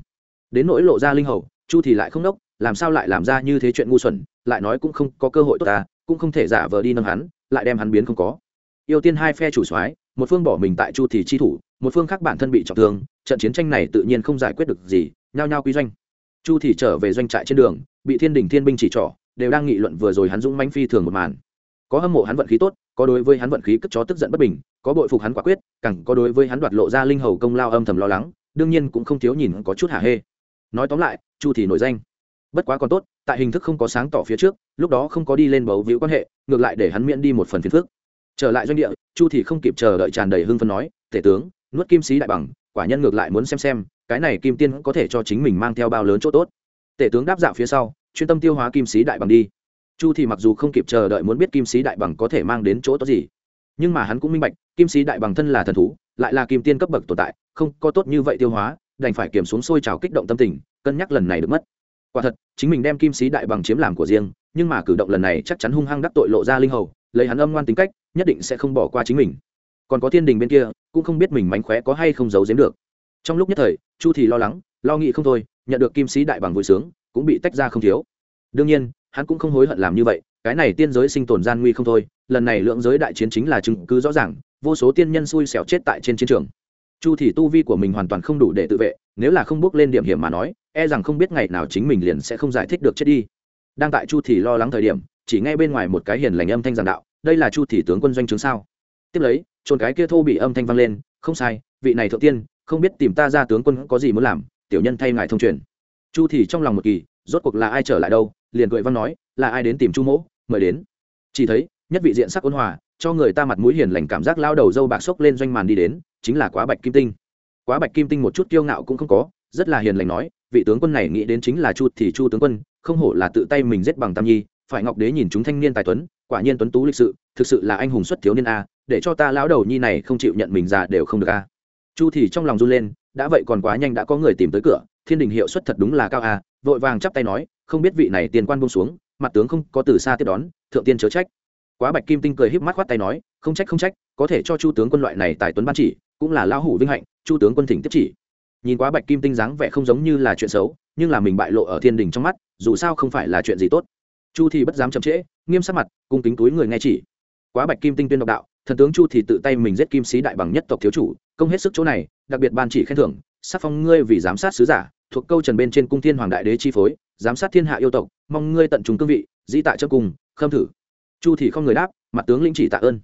Đến nỗi lộ ra linh hầu, chu thì lại không đốc làm sao lại làm ra như thế chuyện ngu xuẩn, lại nói cũng không có cơ hội tốt ta, cũng không thể giả vờ đi nâng hắn, lại đem hắn biến không có. Yêu tiên hai phe chủ soái, một phương bỏ mình tại chu thì chi thủ, một phương khác bản thân bị trọng thương, trận chiến tranh này tự nhiên không giải quyết được gì, nhao nhao quy doanh. Chu thì trở về doanh trại trên đường, bị thiên đình thiên binh chỉ trỏ, đều đang nghị luận vừa rồi hắn dũng manh phi thường một màn. Có hâm mộ hắn vận khí tốt, có đối với hắn vận khí cất chó tức giận bất bình, có bội phục hắn quả quyết, càng có đối với hắn đoạt lộ ra linh hầu công lao âm thầm lo lắng, đương nhiên cũng không thiếu nhìn có chút hả hê. Nói tóm lại, chu thì nổi danh bất quá còn tốt, tại hình thức không có sáng tỏ phía trước, lúc đó không có đi lên bấu víu quan hệ, ngược lại để hắn miễn đi một phần phiền phức. Trở lại doanh địa, chu thì không kịp chờ đợi tràn đầy hưng phân nói, tể tướng, nuốt kim sĩ đại bằng, quả nhân ngược lại muốn xem xem, cái này kim tiên có thể cho chính mình mang theo bao lớn chỗ tốt. Tể tướng đáp dạo phía sau, chuyên tâm tiêu hóa kim sĩ đại bằng đi. Chu thì mặc dù không kịp chờ đợi muốn biết kim sĩ đại bằng có thể mang đến chỗ tốt gì, nhưng mà hắn cũng minh bạch, kim sĩ đại bằng thân là thần thú, lại là kim tiên cấp bậc tồn tại, không có tốt như vậy tiêu hóa, đành phải kiểm xuống sôi trào kích động tâm tình, cân nhắc lần này được mất quả thật, chính mình đem kim sĩ đại bằng chiếm làm của riêng, nhưng mà cử động lần này chắc chắn hung hăng đắc tội lộ ra linh hầu, lấy hắn âm ngoan tính cách, nhất định sẽ không bỏ qua chính mình. Còn có thiên đình bên kia, cũng không biết mình mánh khóe có hay không giấu giếm được. Trong lúc nhất thời, chu thì lo lắng, lo nghĩ không thôi, nhận được kim sĩ đại bằng vui sướng, cũng bị tách ra không thiếu. Đương nhiên, hắn cũng không hối hận làm như vậy, cái này tiên giới sinh tồn gian nguy không thôi, lần này lượng giới đại chiến chính là chứng cứ rõ ràng, vô số tiên nhân xui xẻo chết tại trên chiến trường. Chu thì tu vi của mình hoàn toàn không đủ để tự vệ, nếu là không bước lên điểm hiểm mà nói e rằng không biết ngày nào chính mình liền sẽ không giải thích được chết đi. Đang tại chu thì lo lắng thời điểm, chỉ nghe bên ngoài một cái hiền lành âm thanh giảng đạo, đây là chu thì tướng quân doanh chứng sao? Tiếp lấy trôn cái kia thô bị âm thanh vang lên, không sai, vị này thượng tiên, không biết tìm ta ra tướng quân có gì muốn làm, tiểu nhân thay ngài thông truyền. Chu thì trong lòng một kỳ, rốt cuộc là ai trở lại đâu, liền cười văn nói, là ai đến tìm chu mỗ, mời đến. Chỉ thấy, nhất vị diện sắc ôn hòa, cho người ta mặt mũi hiền lành cảm giác lao đầu dâu bạc xốc lên doanh màn đi đến, chính là quá bạch kim tinh. Quá bạch kim tinh một chút kiêu ngạo cũng không có, rất là hiền lành nói vị tướng quân này nghĩ đến chính là chu thì chu tướng quân, không hổ là tự tay mình giết bằng tam nhi, phải ngọc đế nhìn chúng thanh niên tài tuấn, quả nhiên tuấn tú lịch sự, thực sự là anh hùng xuất thiếu niên a, để cho ta lão đầu nhi này không chịu nhận mình già đều không được a. Chu thì trong lòng run lên, đã vậy còn quá nhanh đã có người tìm tới cửa, thiên đình hiệu suất thật đúng là cao a, vội vàng chắp tay nói, không biết vị này tiền quan buông xuống, mặt tướng không có từ xa tiếp đón, thượng tiên chớ trách. Quá bạch kim tinh cười híp mắt khoát tay nói, không trách không trách, có thể cho chu tướng quân loại này tài tuấn ban chỉ, cũng là lão hủ vinh hạnh, chu tướng quân thỉnh tiếp chỉ nhìn quá bạch kim tinh dáng vẻ không giống như là chuyện xấu, nhưng là mình bại lộ ở thiên đình trong mắt, dù sao không phải là chuyện gì tốt. Chu thì bất dám chậm trễ, nghiêm sắc mặt, cung kính túi người nghe chỉ. Quá bạch kim tinh tuyên độc đạo, thần tướng chu thì tự tay mình giết kim sĩ đại bằng nhất tộc thiếu chủ, công hết sức chỗ này, đặc biệt ban chỉ khen thưởng, sắc phong ngươi vì giám sát sứ giả, thuộc câu trần bên trên cung thiên hoàng đại đế chi phối, giám sát thiên hạ yêu tộc, mong ngươi tận trung cương vị, dĩ tại cho cùng, khâm thử. Chu thì không người đáp, mặt tướng lĩnh chỉ tạ ơn.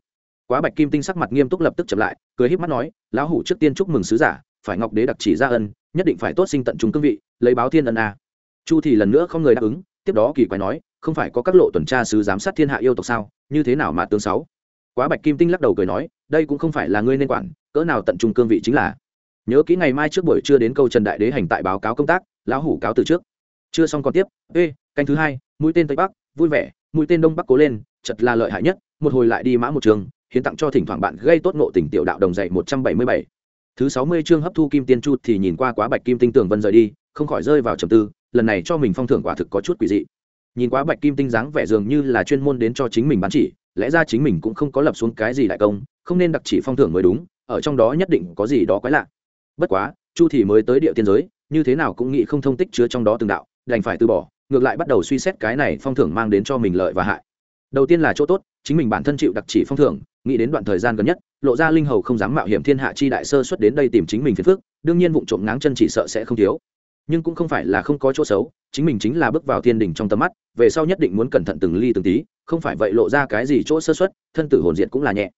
Quá bạch kim tinh sắc mặt nghiêm túc lập tức chậm lại, cười híp mắt nói, lão hủ trước tiên chúc mừng sứ giả phải ngọc đế đặc chỉ ra ân, nhất định phải tốt sinh tận trung cương vị, lấy báo thiên ân a. Chu thì lần nữa không người đáp ứng, tiếp đó kỳ quái nói, không phải có các lộ tuần tra sứ giám sát thiên hạ yêu tộc sao, như thế nào mà tướng sáu? Quá bạch kim tinh lắc đầu cười nói, đây cũng không phải là ngươi nên quản, cỡ nào tận trung cương vị chính là. Nhớ kỹ ngày mai trước buổi trưa đến câu trần đại đế hành tại báo cáo công tác, lão hủ cáo từ trước. Chưa xong còn tiếp, ê, canh thứ hai, mũi tên tây bắc, vui vẻ, mũi tên đông bắc cố lên, chật là lợi hại nhất, một hồi lại đi mã một trường, hiến tặng cho thỉnh thoảng bạn gây tốt nộ tình tiểu đạo đồng dạy một trăm bảy mươi bảy thứ sáu mươi chương hấp thu kim tiên chu thì nhìn qua quá bạch kim tinh tường vân rời đi, không khỏi rơi vào trầm tư, lần này cho mình phong thưởng quả thực có chút quỷ dị. Nhìn quá bạch kim tinh dáng vẻ dường như là chuyên môn đến cho chính mình bán chỉ, lẽ ra chính mình cũng không có lập xuống cái gì đại công, không nên đặc chỉ phong thưởng mới đúng, ở trong đó nhất định có gì đó quái lạ. Bất quá, chu thì mới tới địa tiên giới, như thế nào cũng nghĩ không thông tích chứa trong đó từng đạo, đành phải từ bỏ, ngược lại bắt đầu suy xét cái này phong thưởng mang đến cho mình lợi và hại. Đầu tiên là chỗ tốt, chính mình bản thân chịu đặc chỉ phong thưởng nghĩ đến đoạn thời gian gần nhất lộ ra linh hầu không dám mạo hiểm thiên hạ chi đại sơ xuất đến đây tìm chính mình phiền phước, đương nhiên vụ trộm ngáng chân chỉ sợ sẽ không thiếu. Nhưng cũng không phải là không có chỗ xấu chính mình chính là bước vào thiên đình trong tầm mắt về sau nhất định muốn cẩn thận từng ly từng tí không phải vậy lộ ra cái gì chỗ sơ xuất thân tử hồn diện cũng là nhẹ.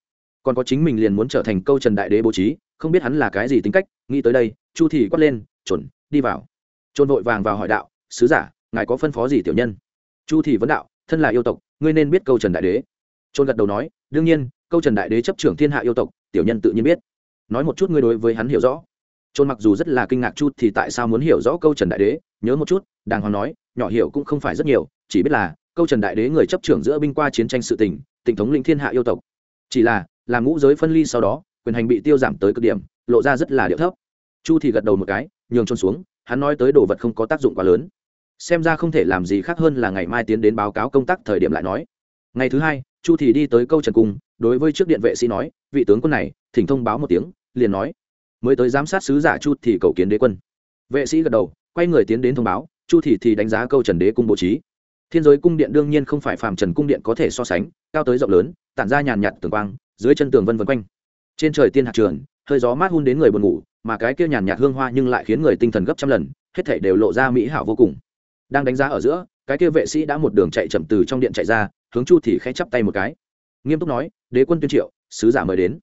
Còn có chính mình liền muốn trở thành câu trần đại đế bố trí không biết hắn là cái gì tính cách nghĩ tới đây chu thì quát lên chuẩn đi vào. Trôn vội vàng vào hỏi đạo sứ giả ngài có phân phó gì tiểu nhân? Chu thì vấn đạo thân là yêu tộc ngươi nên biết câu trần đại đế. Trôn gật đầu nói đương nhiên câu trần đại đế chấp trưởng thiên hạ yêu tộc, tiểu nhân tự nhiên biết. Nói một chút ngươi đối với hắn hiểu rõ. Trôn mặc dù rất là kinh ngạc chút thì tại sao muốn hiểu rõ câu trần đại đế, nhớ một chút, đàng hoàng nói, nhỏ hiểu cũng không phải rất nhiều, chỉ biết là, câu trần đại đế người chấp trưởng giữa binh qua chiến tranh sự tỉnh tỉnh thống lĩnh thiên hạ yêu tộc. Chỉ là làm ngũ giới phân ly sau đó, quyền hành bị tiêu giảm tới cực điểm, lộ ra rất là điệu thấp. Chu thì gật đầu một cái, nhường trôn xuống, hắn nói tới đồ vật không có tác dụng quá lớn. Xem ra không thể làm gì khác hơn là ngày mai tiến đến báo cáo công tác thời điểm lại nói. Ngày thứ hai, chu thì đi tới câu trần cung đối với trước điện vệ sĩ nói, vị tướng quân này, thỉnh thông báo một tiếng, liền nói. Mới tới giám sát sứ giả chu thì cầu kiến đế quân. Vệ sĩ gật đầu, quay người tiến đến thông báo, chu thì thì đánh giá câu trần đế cung bố trí. Thiên giới cung điện đương nhiên không phải phàm trần cung điện có thể so sánh, cao tới rộng lớn, tản ra nhàn nhạt tường quang, dưới chân tường vân vân quanh. Trên trời tiên hạt trường, hơi gió mát hun đến người buồn ngủ, mà cái kia nhàn nhạt hương hoa nhưng lại khiến người tinh thần gấp trăm lần, hết thảy đều lộ ra mỹ hảo vô cùng. Đang đánh giá ở giữa, cái kia vệ sĩ đã một đường chạy chậm từ trong điện chạy ra, hướng chu thì khẽ chắp tay một cái nghiêm túc nói, đế quân tuyên triệu, sứ giả mời đến.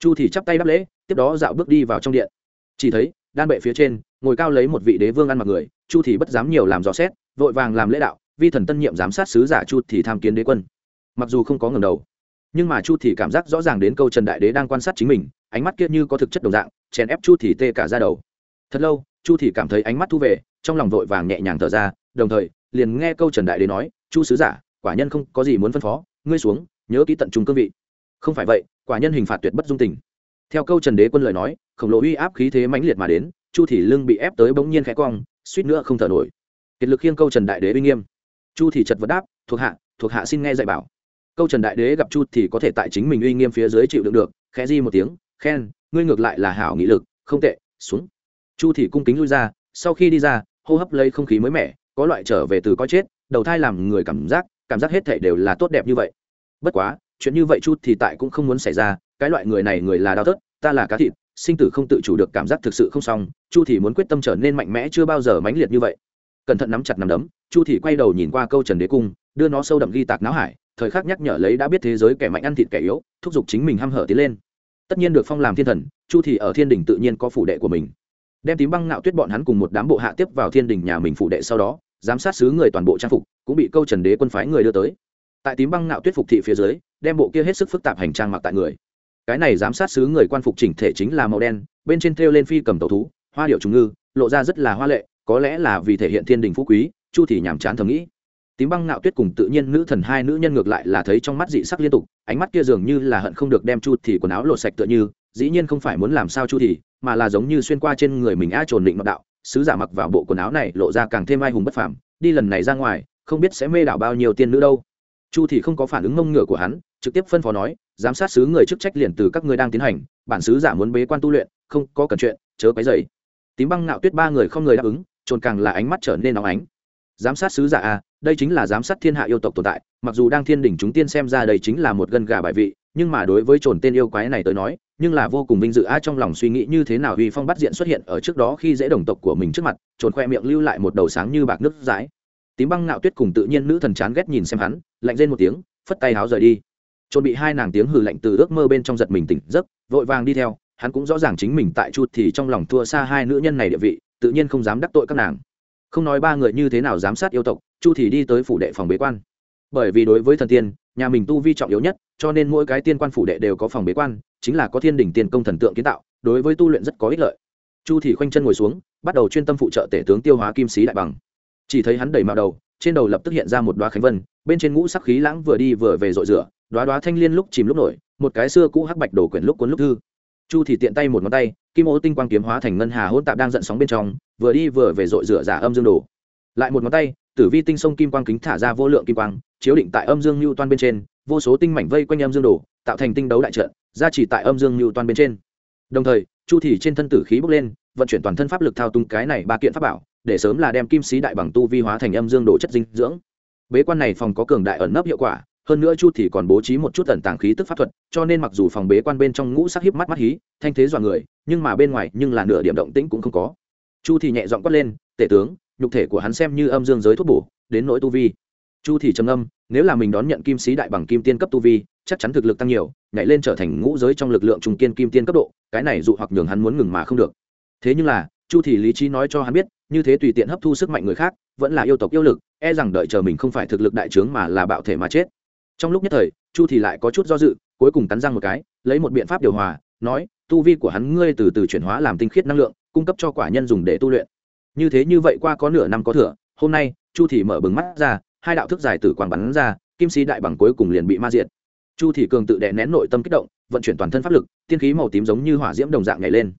Chu thì chắp tay đáp lễ, tiếp đó dạo bước đi vào trong điện. Chỉ thấy, đan bệ phía trên, ngồi cao lấy một vị đế vương ăn mặc người, chu thì bất dám nhiều làm dò xét, vội vàng làm lễ đạo, vi thần tân nhiệm giám sát sứ giả chu thì tham kiến đế quân. Mặc dù không có ngầm đầu, nhưng mà chu thì cảm giác rõ ràng đến câu trần đại đế đang quan sát chính mình, ánh mắt kia như có thực chất đồng dạng, chèn ép chu thì tê cả ra đầu. Thật lâu, chu thì cảm thấy ánh mắt thu về, trong lòng vội vàng nhẹ nhàng thở ra, đồng thời, liền nghe câu trần đại đế nói, chu sứ giả, quả nhân không có gì muốn phân phó, ngươi xuống nhớ ký tận trung cương vị. Không phải vậy, quả nhân hình phạt tuyệt bất dung tình. Theo câu trần đế quân lời nói, khổng lồ uy áp khí thế mãnh liệt mà đến, chu thì lưng bị ép tới bỗng nhiên khẽ cong, suýt nữa không thở nổi. Kiệt lực khiêng câu trần đại đế uy nghiêm. Chu thì chật vật đáp, thuộc hạ thuộc hạ xin nghe dạy bảo. Câu trần đại đế gặp chu thì có thể tại chính mình uy nghiêm phía dưới chịu đựng được, khẽ di một tiếng, khen, ngươi ngược lại là hảo nghị lực, không tệ, xuống. Chu thì cung kính lui ra, sau khi đi ra, hô hấp lấy không khí mới mẻ, có loại trở về từ coi chết, đầu thai làm người cảm giác cảm giác hết thể đều là tốt đẹp như vậy bất quá, chuyện như vậy chu thì tại cũng không muốn xảy ra, cái loại người này người là đau tớt ta là cá thịt, sinh tử không tự chủ được cảm giác thực sự không xong, chu thì muốn quyết tâm trở nên mạnh mẽ chưa bao giờ mãnh liệt như vậy. Cẩn thận nắm chặt nắm đấm, chu thì quay đầu nhìn qua câu trần đế cung, đưa nó sâu đậm ghi tạc não hải, thời khắc nhắc nhở lấy đã biết thế giới kẻ mạnh ăn thịt kẻ yếu, thúc giục chính mình ham hở tiến lên. Tất nhiên được phong làm thiên thần, chu thì ở thiên đình tự nhiên có phủ đệ của mình. Đem tím băng ngạo tuyết bọn hắn cùng một đám bộ hạ tiếp vào thiên đình nhà mình phủ đệ sau đó, giám sát sứ người toàn bộ trang phục, cũng bị câu trần đế quân phái người đưa tới tại tím băng Nạo tuyết phục thị phía dưới, đem bộ kia hết sức phức tạp hành trang mặc tại người. Cái này giám sát sứ người quan phục chỉnh thể chính là màu đen, bên trên thêu lên phi cầm tàu thú, hoa điệu trùng ngư, lộ ra rất là hoa lệ, có lẽ là vì thể hiện thiên đình phú quý, chu thì nhàm chán thầm nghĩ. Tím băng Nạo tuyết cùng tự nhiên nữ thần hai nữ nhân ngược lại là thấy trong mắt dị sắc liên tục, ánh mắt kia dường như là hận không được đem chu thì quần áo lột sạch tựa như, dĩ nhiên không phải muốn làm sao chu thì mà là giống như xuyên qua trên người mình a trồn định mật đạo, sứ giả mặc vào bộ quần áo này lộ ra càng thêm ai hùng bất phàm, đi lần này ra ngoài, không biết sẽ mê đảo bao nhiêu tiên nữ đâu chu thì không có phản ứng mông ngựa của hắn, trực tiếp phân phó nói, giám sát sứ người chức trách liền từ các ngươi đang tiến hành, bản sứ giả muốn bế quan tu luyện, không có cần chuyện, chớ quấy dày tím băng ngạo tuyết ba người không người đáp ứng, trồn càng là ánh mắt trở nên nóng ánh. Giám sát sứ giả a đây chính là giám sát thiên hạ yêu tộc tồn tại, mặc dù đang thiên đỉnh chúng tiên xem ra đây chính là một gân gà bài vị, nhưng mà đối với trồn tên yêu quái này tới nói, nhưng là vô cùng vinh dự a trong lòng suy nghĩ như thế nào uy phong bắt diện xuất hiện ở trước đó khi dễ đồng tộc của mình trước mặt, trồn khoe miệng lưu lại một đầu sáng như bạc nước dãi tím băng ngạo tuyết cùng tự nhiên nữ thần chán ghét nhìn xem hắn, lạnh lên một tiếng, phất tay háo rời đi. Trồn bị hai nàng tiếng hừ lạnh từ ước mơ bên trong giật mình tỉnh giấc, vội vàng đi theo, hắn cũng rõ ràng chính mình tại chu thì trong lòng thua xa hai nữ nhân này địa vị, tự nhiên không dám đắc tội các nàng. Không nói ba người như thế nào giám sát yêu tộc, chu thì đi tới phủ đệ phòng bế quan. Bởi vì đối với thần tiên, nhà mình tu vi trọng yếu nhất, cho nên mỗi cái tiên quan phủ đệ đều có phòng bế quan, chính là có thiên đỉnh tiên công thần tượng kiến tạo, đối với tu luyện rất có ích lợi. Chu thì khoanh chân ngồi xuống, bắt đầu chuyên tâm phụ trợ tể tướng tiêu hóa kim sĩ đại bằng chỉ thấy hắn đẩy mạo đầu, trên đầu lập tức hiện ra một đoá khánh vân, bên trên ngũ sắc khí lãng vừa đi vừa về rội rửa đoá đoá thanh liên lúc chìm lúc nổi, một cái xưa cũ hắc bạch đổ quyển lúc cuốn lúc thư. Chu thì tiện tay một ngón tay, kim ô tinh quang kiếm hóa thành ngân hà hỗn tạp đang giận sóng bên trong, vừa đi vừa về rội rửa giả âm dương đồ. Lại một ngón tay, tử vi tinh sông kim quang kính thả ra vô lượng kim quang, chiếu định tại âm dương lưu toan bên trên, vô số tinh mảnh vây quanh âm dương đồ, tạo thành tinh đấu đại trận ra chỉ tại âm dương lưu toan bên trên. Đồng thời, chu thì trên thân tử khí bốc lên, vận chuyển toàn thân pháp lực thao tung cái này ba kiện pháp bảo để sớm là đem kim sĩ đại bằng tu vi hóa thành âm dương đồ chất dinh dưỡng. Bế quan này phòng có cường đại ẩn nấp hiệu quả, hơn nữa chu thì còn bố trí một chút ẩn tàng khí tức pháp thuật, cho nên mặc dù phòng bế quan bên trong ngũ sắc hiếp mắt mắt hí, thanh thế dọa người, nhưng mà bên ngoài nhưng là nửa điểm động tĩnh cũng không có. Chu thì nhẹ giọng quát lên, tể tướng, nhục thể của hắn xem như âm dương giới thuốc bổ, đến nỗi tu vi. Chu thì trầm âm nếu là mình đón nhận kim sĩ đại bằng kim tiên cấp tu vi, chắc chắn thực lực tăng nhiều, nhảy lên trở thành ngũ giới trong lực lượng trung kiên kim tiên cấp độ, cái này dụ hoặc nhường hắn muốn ngừng mà không được. Thế nhưng là, chu thì lý trí nói cho hắn biết như thế tùy tiện hấp thu sức mạnh người khác, vẫn là yêu tộc yêu lực e rằng đợi chờ mình không phải thực lực đại trướng mà là bạo thể mà chết. Trong lúc nhất thời, chu thì lại có chút do dự, cuối cùng cắn răng một cái, lấy một biện pháp điều hòa, nói, tu vi của hắn ngươi từ từ chuyển hóa làm tinh khiết năng lượng, cung cấp cho quả nhân dùng để tu luyện. Như thế như vậy qua có nửa năm có thừa, hôm nay, chu thì mở bừng mắt ra, hai đạo thức dài tử quang bắn ra, kim sĩ đại bằng cuối cùng liền bị ma diệt. Chu thì cường tự đè nén nội tâm kích động, vận chuyển toàn thân pháp lực, tiên khí màu tím giống như hỏa diễm đồng dạng nhảy lên.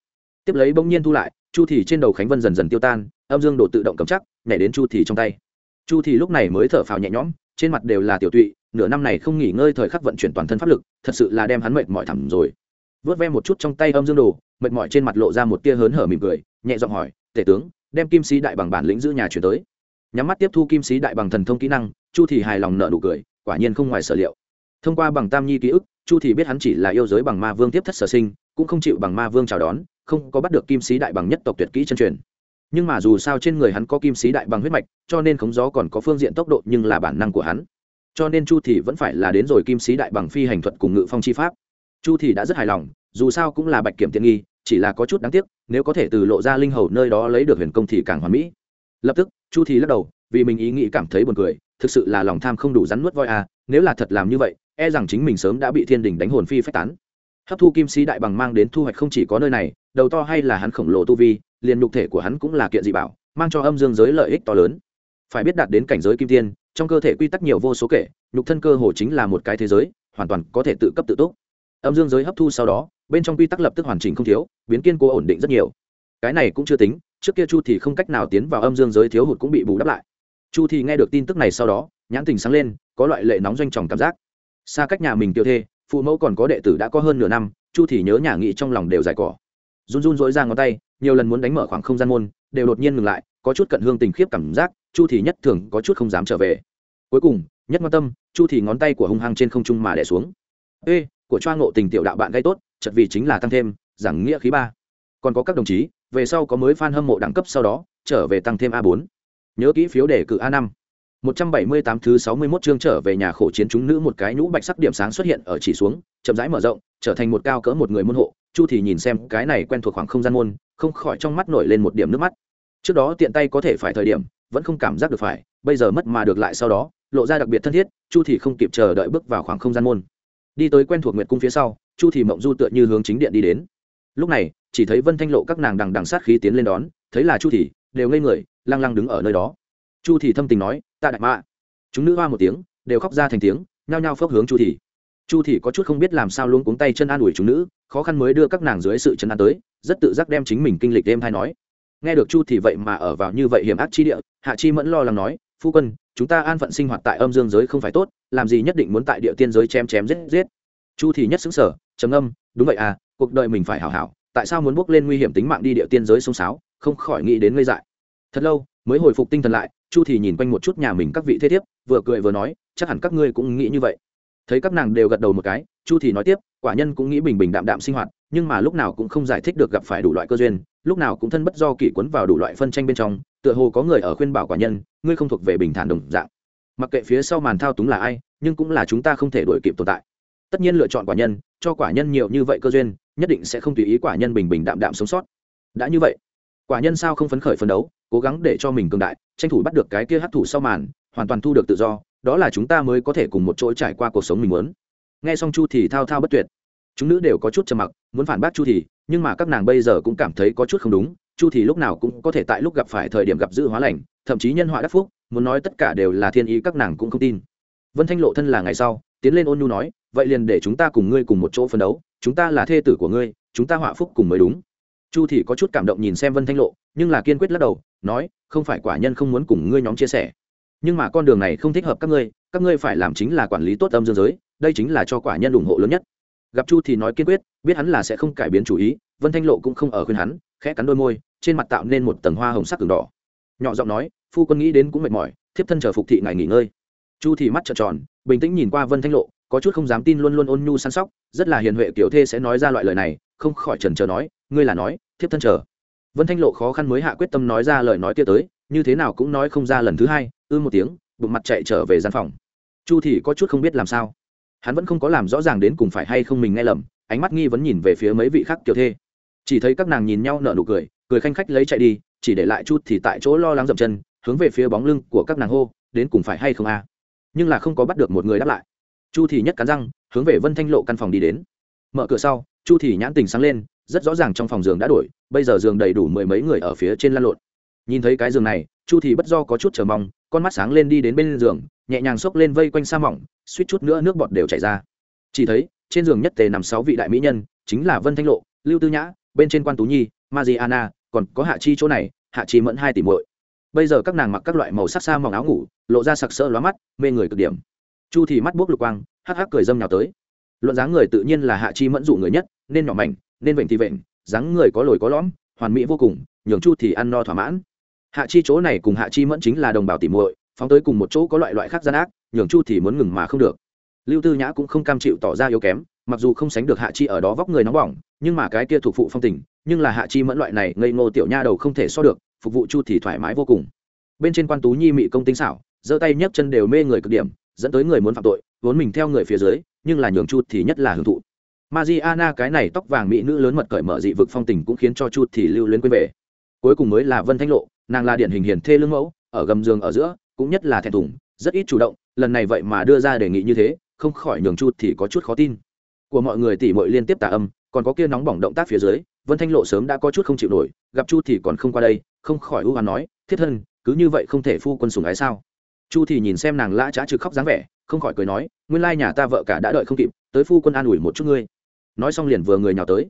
Tiếp lấy bỗng nhiên thu lại, chu thì trên đầu khánh vân dần dần tiêu tan âm dương Đồ tự động cầm chắc, nhảy đến chu thì trong tay. Chu thì lúc này mới thở phào nhẹ nhõm, trên mặt đều là tiểu tụy, nửa năm này không nghỉ ngơi thời khắc vận chuyển toàn thân pháp lực, thật sự là đem hắn mệt mỏi thẳm rồi. Vớt ve một chút trong tay âm dương đồ, mệt mỏi trên mặt lộ ra một tia hớn hở mỉm cười, nhẹ giọng hỏi, tể tướng, đem kim sĩ đại bằng bản lĩnh giữ nhà chuyển tới. Nhắm mắt tiếp thu kim sĩ đại bằng thần thông kỹ năng, chu thì hài lòng nợ nụ cười, quả nhiên không ngoài sở liệu. Thông qua bằng tam nhi ký ức, chu thì biết hắn chỉ là yêu giới bằng ma vương tiếp thất sở sinh, cũng không chịu bằng ma vương chào đón, không có bắt được kim sĩ đại bằng nhất tộc tuyệt kỹ chân truyền nhưng mà dù sao trên người hắn có kim sĩ đại bằng huyết mạch, cho nên khống gió còn có phương diện tốc độ nhưng là bản năng của hắn. Cho nên chu thì vẫn phải là đến rồi kim sĩ đại bằng phi hành thuật cùng ngự phong chi pháp. Chu thì đã rất hài lòng, dù sao cũng là bạch kiểm tiện nghi, chỉ là có chút đáng tiếc, nếu có thể từ lộ ra linh hầu nơi đó lấy được huyền công thì càng hoàn mỹ. Lập tức, chu thì lắc đầu, vì mình ý nghĩ cảm thấy buồn cười, thực sự là lòng tham không đủ rắn nuốt voi à nếu là thật làm như vậy e rằng chính mình sớm đã bị thiên đình đánh hồn phi phách tán. Hấp thu kim sĩ đại bằng mang đến thu hoạch không chỉ có nơi này, đầu to hay là hắn khổng lồ tu vi liền nhục thể của hắn cũng là kiện dị bảo, mang cho âm dương giới lợi ích to lớn. Phải biết đạt đến cảnh giới kim tiên, trong cơ thể quy tắc nhiều vô số kể, nhục thân cơ hồ chính là một cái thế giới, hoàn toàn có thể tự cấp tự túc. Âm dương giới hấp thu sau đó, bên trong quy tắc lập tức hoàn chỉnh không thiếu, biến kiên cố ổn định rất nhiều. Cái này cũng chưa tính, trước kia chu thì không cách nào tiến vào âm dương giới thiếu hụt cũng bị bù đắp lại. Chu thì nghe được tin tức này sau đó, nhãn tình sáng lên, có loại lệ nóng doanh tròng cảm giác. Xa cách nhà mình tiêu thê, phụ mẫu còn có đệ tử đã có hơn nửa năm, chu thì nhớ nhà nghị trong lòng đều dài cỏ. Run run dỗi ra ngón tay nhiều lần muốn đánh mở khoảng không gian môn đều đột nhiên ngừng lại có chút cận hương tình khiếp cảm giác chu thì nhất thường có chút không dám trở về. Cuối cùng nhất quan tâm chu thì ngón tay của hung hăng trên không trung mà đè xuống. Ê của choa ngộ tình tiểu đạo bạn gây tốt chật vì chính là tăng thêm giảng nghĩa khí ba. Còn có các đồng chí về sau có mới fan hâm mộ đẳng cấp sau đó trở về tăng thêm a 4 nhớ kỹ phiếu đề cử a 5 178 thứ 61 chương trở về nhà khổ chiến chúng nữ một cái nhũ bạch sắc điểm sáng xuất hiện ở chỉ xuống, chậm rãi mở rộng, trở thành một cao cỡ một người môn hộ, Chu thì nhìn xem cái này quen thuộc khoảng không gian môn, không khỏi trong mắt nổi lên một điểm nước mắt. Trước đó tiện tay có thể phải thời điểm, vẫn không cảm giác được phải, bây giờ mất mà được lại sau đó, lộ ra đặc biệt thân thiết, Chu thì không kịp chờ đợi bước vào khoảng không gian môn. Đi tới quen thuộc nguyệt cung phía sau, Chu thì mộng du tựa như hướng chính điện đi đến. Lúc này, chỉ thấy Vân Thanh lộ các nàng đằng đằng sát khí tiến lên đón, thấy là Chu thì, đều ngây người, lăng lăng đứng ở nơi đó chu thì thâm tình nói ta đại mạ chúng nữ hoa một tiếng đều khóc ra thành tiếng nhao nhao phốc hướng chu thì chu thì có chút không biết làm sao luôn cuống tay chân an ủi chúng nữ khó khăn mới đưa các nàng dưới sự chân an tới, rất tự giác đem chính mình kinh lịch đêm hay nói. Nghe được chu thì vậy mà ở vào như vậy hiểm ác chi địa, hạ chi mẫn lo lắng nói, phu quân, chúng ta an phận sinh hoạt tại âm dương giới không phải tốt, làm gì nhất định muốn tại địa tiên giới chém chém giết giết. Chu thì nhất xứng sở trầm âm đúng vậy à cuộc đời mình phải hảo hảo, tại sao muốn bước lên nguy hiểm tính mạng đi địa tiên giới sông sáo không khỏi nghĩ đến ngây dại. Thật lâu, mới hồi phục tinh thần lại, chu thì nhìn quanh một chút nhà mình các vị thế thiếp, vừa cười vừa nói, chắc hẳn các ngươi cũng nghĩ như vậy. Thấy các nàng đều gật đầu một cái, chu thì nói tiếp quả nhân cũng nghĩ bình bình đạm đạm sinh hoạt, nhưng mà lúc nào cũng không giải thích được gặp phải đủ loại cơ duyên, lúc nào cũng thân bất do kỷ quấn vào đủ loại phân tranh bên trong, tựa hồ có người ở khuyên bảo quả nhân, ngươi không thuộc về bình thản đồng dạng. Mặc kệ phía sau màn thao túng là ai, nhưng cũng là chúng ta không thể đổi kịp tồn tại. Tất nhiên lựa chọn quả nhân, cho quả nhân nhiều như vậy cơ duyên, nhất định sẽ không tùy ý quả nhân bình bình đạm đạm sống sót. Đã như vậy, quả nhân sao không phấn khởi phấn đấu, cố gắng để cho mình cường đại, tranh thủ bắt được cái kia hấp thụ sau màn, hoàn toàn thu được tự do, đó là chúng ta mới có thể cùng một chỗ trải qua cuộc sống mình muốn nghe xong chu thì thao thao bất tuyệt. Chúng nữ đều có chút trầm mặc, muốn phản bác chu thì, nhưng mà các nàng bây giờ cũng cảm thấy có chút không đúng. Chu thì lúc nào cũng có thể tại lúc gặp phải thời điểm gặp dữ hóa lành, thậm chí nhân họa đắc phúc, muốn nói tất cả đều là thiên ý các nàng cũng không tin. Vân thanh lộ thân là ngày sau, tiến lên ôn nhu nói, vậy liền để chúng ta cùng ngươi cùng một chỗ phấn đấu, chúng ta là thê tử của ngươi, chúng ta họa phúc cùng mới đúng. Chu thì có chút cảm động nhìn xem vân thanh lộ, nhưng là kiên quyết lắc đầu, nói, không phải quả nhân không muốn cùng ngươi nhóm chia sẻ nhưng mà con đường này không thích hợp các ngươi các ngươi phải làm chính là quản lý tốt âm dương giới, đây chính là cho quả nhân ủng hộ lớn nhất. Gặp chu thì nói kiên quyết, biết hắn là sẽ không cải biến chủ ý, vân thanh lộ cũng không ở khuyên hắn, khẽ cắn đôi môi, trên mặt tạo nên một tầng hoa hồng sắc từng đỏ. Nhỏ giọng nói, phu quân nghĩ đến cũng mệt mỏi, thiếp thân chờ phục thị ngài nghỉ ngơi. Chu thì mắt trợn tròn, bình tĩnh nhìn qua vân thanh lộ, có chút không dám tin luôn luôn ôn nhu săn sóc, rất là hiền huệ tiểu thê sẽ nói ra loại lời này, không khỏi chần chờ nói, ngươi là nói, thiếp thân chờ. Vân thanh lộ khó khăn mới hạ quyết tâm nói ra lời nói kia tới, như thế nào cũng nói không ra lần thứ hai ư một tiếng, bụng mặt chạy trở về gian phòng. Chu thì có chút không biết làm sao. Hắn vẫn không có làm rõ ràng đến cùng phải hay không mình nghe lầm, ánh mắt nghi vẫn nhìn về phía mấy vị khác kiểu thê. Chỉ thấy các nàng nhìn nhau nở nụ cười cười khanh khách lấy chạy đi, chỉ để lại chút thì tại chỗ lo lắng dậm chân, hướng về phía bóng lưng của các nàng hô, đến cùng phải hay không a? Nhưng là không có bắt được một người đáp lại. Chu thì nhất cắn răng, hướng về vân thanh lộ căn phòng đi đến. Mở cửa sau, chu thì nhãn tình sáng lên, rất rõ ràng trong phòng giường đã đổi, bây giờ giường đầy đủ mười mấy người ở phía trên lăn lộn nhìn thấy cái giường này, chu thì bất do có chút chờ mong, con mắt sáng lên đi đến bên giường, nhẹ nhàng xốc lên vây quanh sa mỏng, suýt chút nữa nước bọt đều chảy ra. Chỉ thấy, trên giường nhất tề nằm sáu vị đại mỹ nhân, chính là vân thanh lộ, lưu tư nhã, bên trên quan tú nhi, mariana, còn có hạ chi chỗ này, hạ chi mẫn hai tỷ muội. Bây giờ các nàng mặc các loại màu sắc sa mỏng áo ngủ, lộ ra sặc sỡ lóa mắt, mê người cực điểm. Chu thì mắt buốc lục quang, hắc hắc cười dâm nhào tới. Luận dáng người tự nhiên là hạ chi mẫn dụ người nhất, nên nhỏ mảnh, nên vệnh thì vệnh dáng người có lồi có lõm, hoàn mỹ vô cùng, nhường chu thì ăn no thỏa mãn hạ chi chỗ này cùng hạ chi mẫn chính là đồng bào tìm muội, phóng tới cùng một chỗ có loại loại khác gian ác, nhường chu thì muốn ngừng mà không được. Lưu tư nhã cũng không cam chịu tỏ ra yếu kém, mặc dù không sánh được hạ chi ở đó vóc người nóng bỏng, nhưng mà cái kia thuộc phụ phong tình, nhưng là hạ chi mẫn loại này ngây ngô tiểu nha đầu không thể so được, phục vụ chu thì thoải mái vô cùng. Bên trên quan tú nhi mị công tinh xảo, giơ tay nhấc chân đều mê người cực điểm, dẫn tới người muốn phạm tội, vốn mình theo người phía dưới, nhưng là nhường chu thì nhất là hưởng thụ. Mariana cái này tóc vàng mỹ nữ lớn mật cởi mở dị vực phong tình cũng khiến cho chu thì lưu luyến quên về. Cuối cùng mới là vân thanh lộ nàng là điển hình hiền thê lương mẫu, ở gầm giường ở giữa, cũng nhất là thẹn thùng, rất ít chủ động, lần này vậy mà đưa ra đề nghị như thế, không khỏi nhường chu thì có chút khó tin. Của mọi người tỉ mội liên tiếp tà âm, còn có kia nóng bỏng động tác phía dưới, vân thanh lộ sớm đã có chút không chịu nổi, gặp chu thì còn không qua đây, không khỏi ưu hoán nói, thiết thân cứ như vậy không thể phu quân sùng ái sao? Chu thì nhìn xem nàng lã trá trực khóc dáng vẻ, không khỏi cười nói, nguyên lai nhà ta vợ cả đã đợi không kịp, tới phu quân an ủi một chút ngươi. Nói xong liền vừa người nhào tới.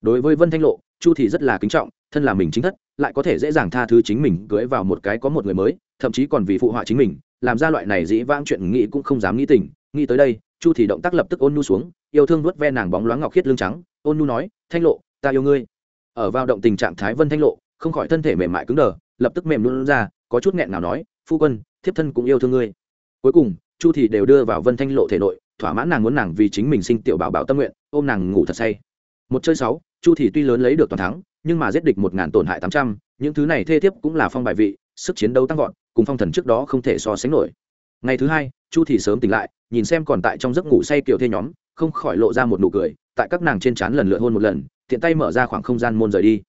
Đối với vân thanh lộ, chu thì rất là kính trọng, thân là mình chính thất lại có thể dễ dàng tha thứ chính mình cưới vào một cái có một người mới, thậm chí còn vì phụ họa chính mình, làm ra loại này dĩ vãng chuyện nghĩ cũng không dám nghĩ tình. Nghĩ tới đây, chu thì động tác lập tức ôn nu xuống, yêu thương nuốt ve nàng bóng loáng ngọc khiết lưng trắng, ôn nu nói, thanh lộ, ta yêu ngươi. Ở vào động tình trạng thái vân thanh lộ, không khỏi thân thể mềm mại cứng đờ, lập tức mềm luôn ra, có chút nghẹn nào nói, phu quân, thiếp thân cũng yêu thương ngươi. Cuối cùng, chu thì đều đưa vào vân thanh lộ thể nội, thỏa mãn nàng muốn nàng vì chính mình sinh tiểu bảo bảo tâm nguyện, ôm nàng ngủ thật say. Một chơi sáu, chu thì tuy lớn lấy được toàn thắng nhưng mà giết địch một ngàn tổn hại tám trăm, những thứ này thê thiếp cũng là phong bài vị, sức chiến đấu tăng vọt, cùng phong thần trước đó không thể so sánh nổi. Ngày thứ hai, chu thì sớm tỉnh lại, nhìn xem còn tại trong giấc ngủ say kiểu thê nhóm, không khỏi lộ ra một nụ cười, tại các nàng trên trán lần lượt hôn một lần, tiện tay mở ra khoảng không gian môn rời đi.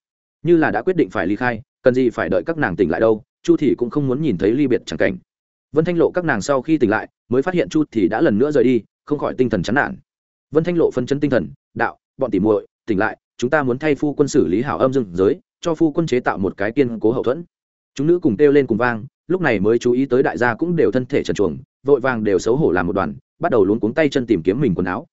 Như là đã quyết định phải ly khai, cần gì phải đợi các nàng tỉnh lại đâu, chu thì cũng không muốn nhìn thấy ly biệt chẳng cảnh. Vân thanh lộ các nàng sau khi tỉnh lại, mới phát hiện chu thì đã lần nữa rời đi, không khỏi tinh thần chán nản. Vân thanh lộ phân chấn tinh thần, đạo, bọn tỉ muội, tỉnh lại chúng ta muốn thay phu quân xử lý hảo âm dương giới cho phu quân chế tạo một cái kiên cố hậu thuẫn. Chúng nữ cùng kêu lên cùng vang lúc này mới chú ý tới đại gia cũng đều thân thể trần chuồng vội vàng đều xấu hổ làm một đoàn bắt đầu luống cuống tay chân tìm kiếm mình quần áo.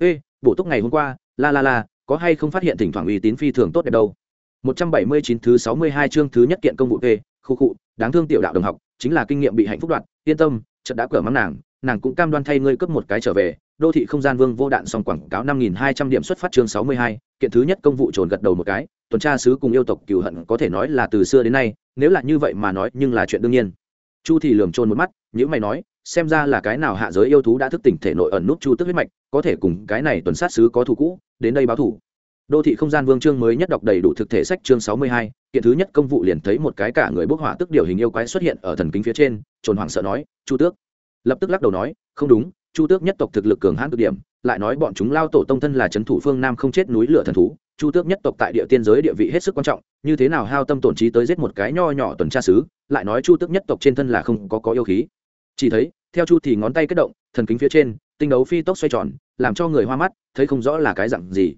Ê bổ túc ngày hôm qua la la la có hay không phát hiện thỉnh thoảng uy tín phi thường tốt đẹp đâu? 179 thứ 62 chương thứ nhất kiện công vụ P, khu cụ, đáng thương tiểu đạo đồng học, chính là kinh nghiệm bị hạnh phúc đoạt, yên tâm, trận đã cửa mắng nàng, nàng cũng cam đoan thay ngươi cấp một cái trở về, đô thị không gian vương vô đạn xong quảng cáo 5200 điểm xuất phát chương 62, kiện thứ nhất công vụ trồn gật đầu một cái, tuần tra sứ cùng yêu tộc cừu hận có thể nói là từ xưa đến nay, nếu là như vậy mà nói, nhưng là chuyện đương nhiên. Chu thì lườm trôn một mắt, những mày nói, xem ra là cái nào hạ giới yêu thú đã thức tỉnh thể nội ẩn nút chu tức huyết mạch, có thể cùng cái này tuần sát sứ có thủ cũ, đến đây báo thủ. đô thị không gian vương chương mới nhất đọc đầy đủ thực thể sách chương sáu mươi hai kiện thứ nhất công vụ liền thấy một cái cả người bốc hỏa tức điều hình yêu quái xuất hiện ở thần kính phía trên trồn hoảng sợ nói chu tước lập tức lắc đầu nói, không đúng, chu tước nhất tộc thực lực cường hãn cực điểm, lại nói bọn chúng lao tổ tông thân là c thủ phương nam không chết núi lửa thần thú, chu tước nhất tộc tại địa tiên giới địa vị hết sức quan trọng, như thế nào hao tâm tổn trí tới giết một cái nho nhỏ tuần tra xứ, lại nói chu tước nhất tộc trên thân là không có có yêu khí. Chỉ thấy, theo chu thì ngón tay kết động, thần kính phía trên, tinh đấu phi tốc xoay tròn, làm cho người hoa mắt, thấy không rõ là cái dặn gì.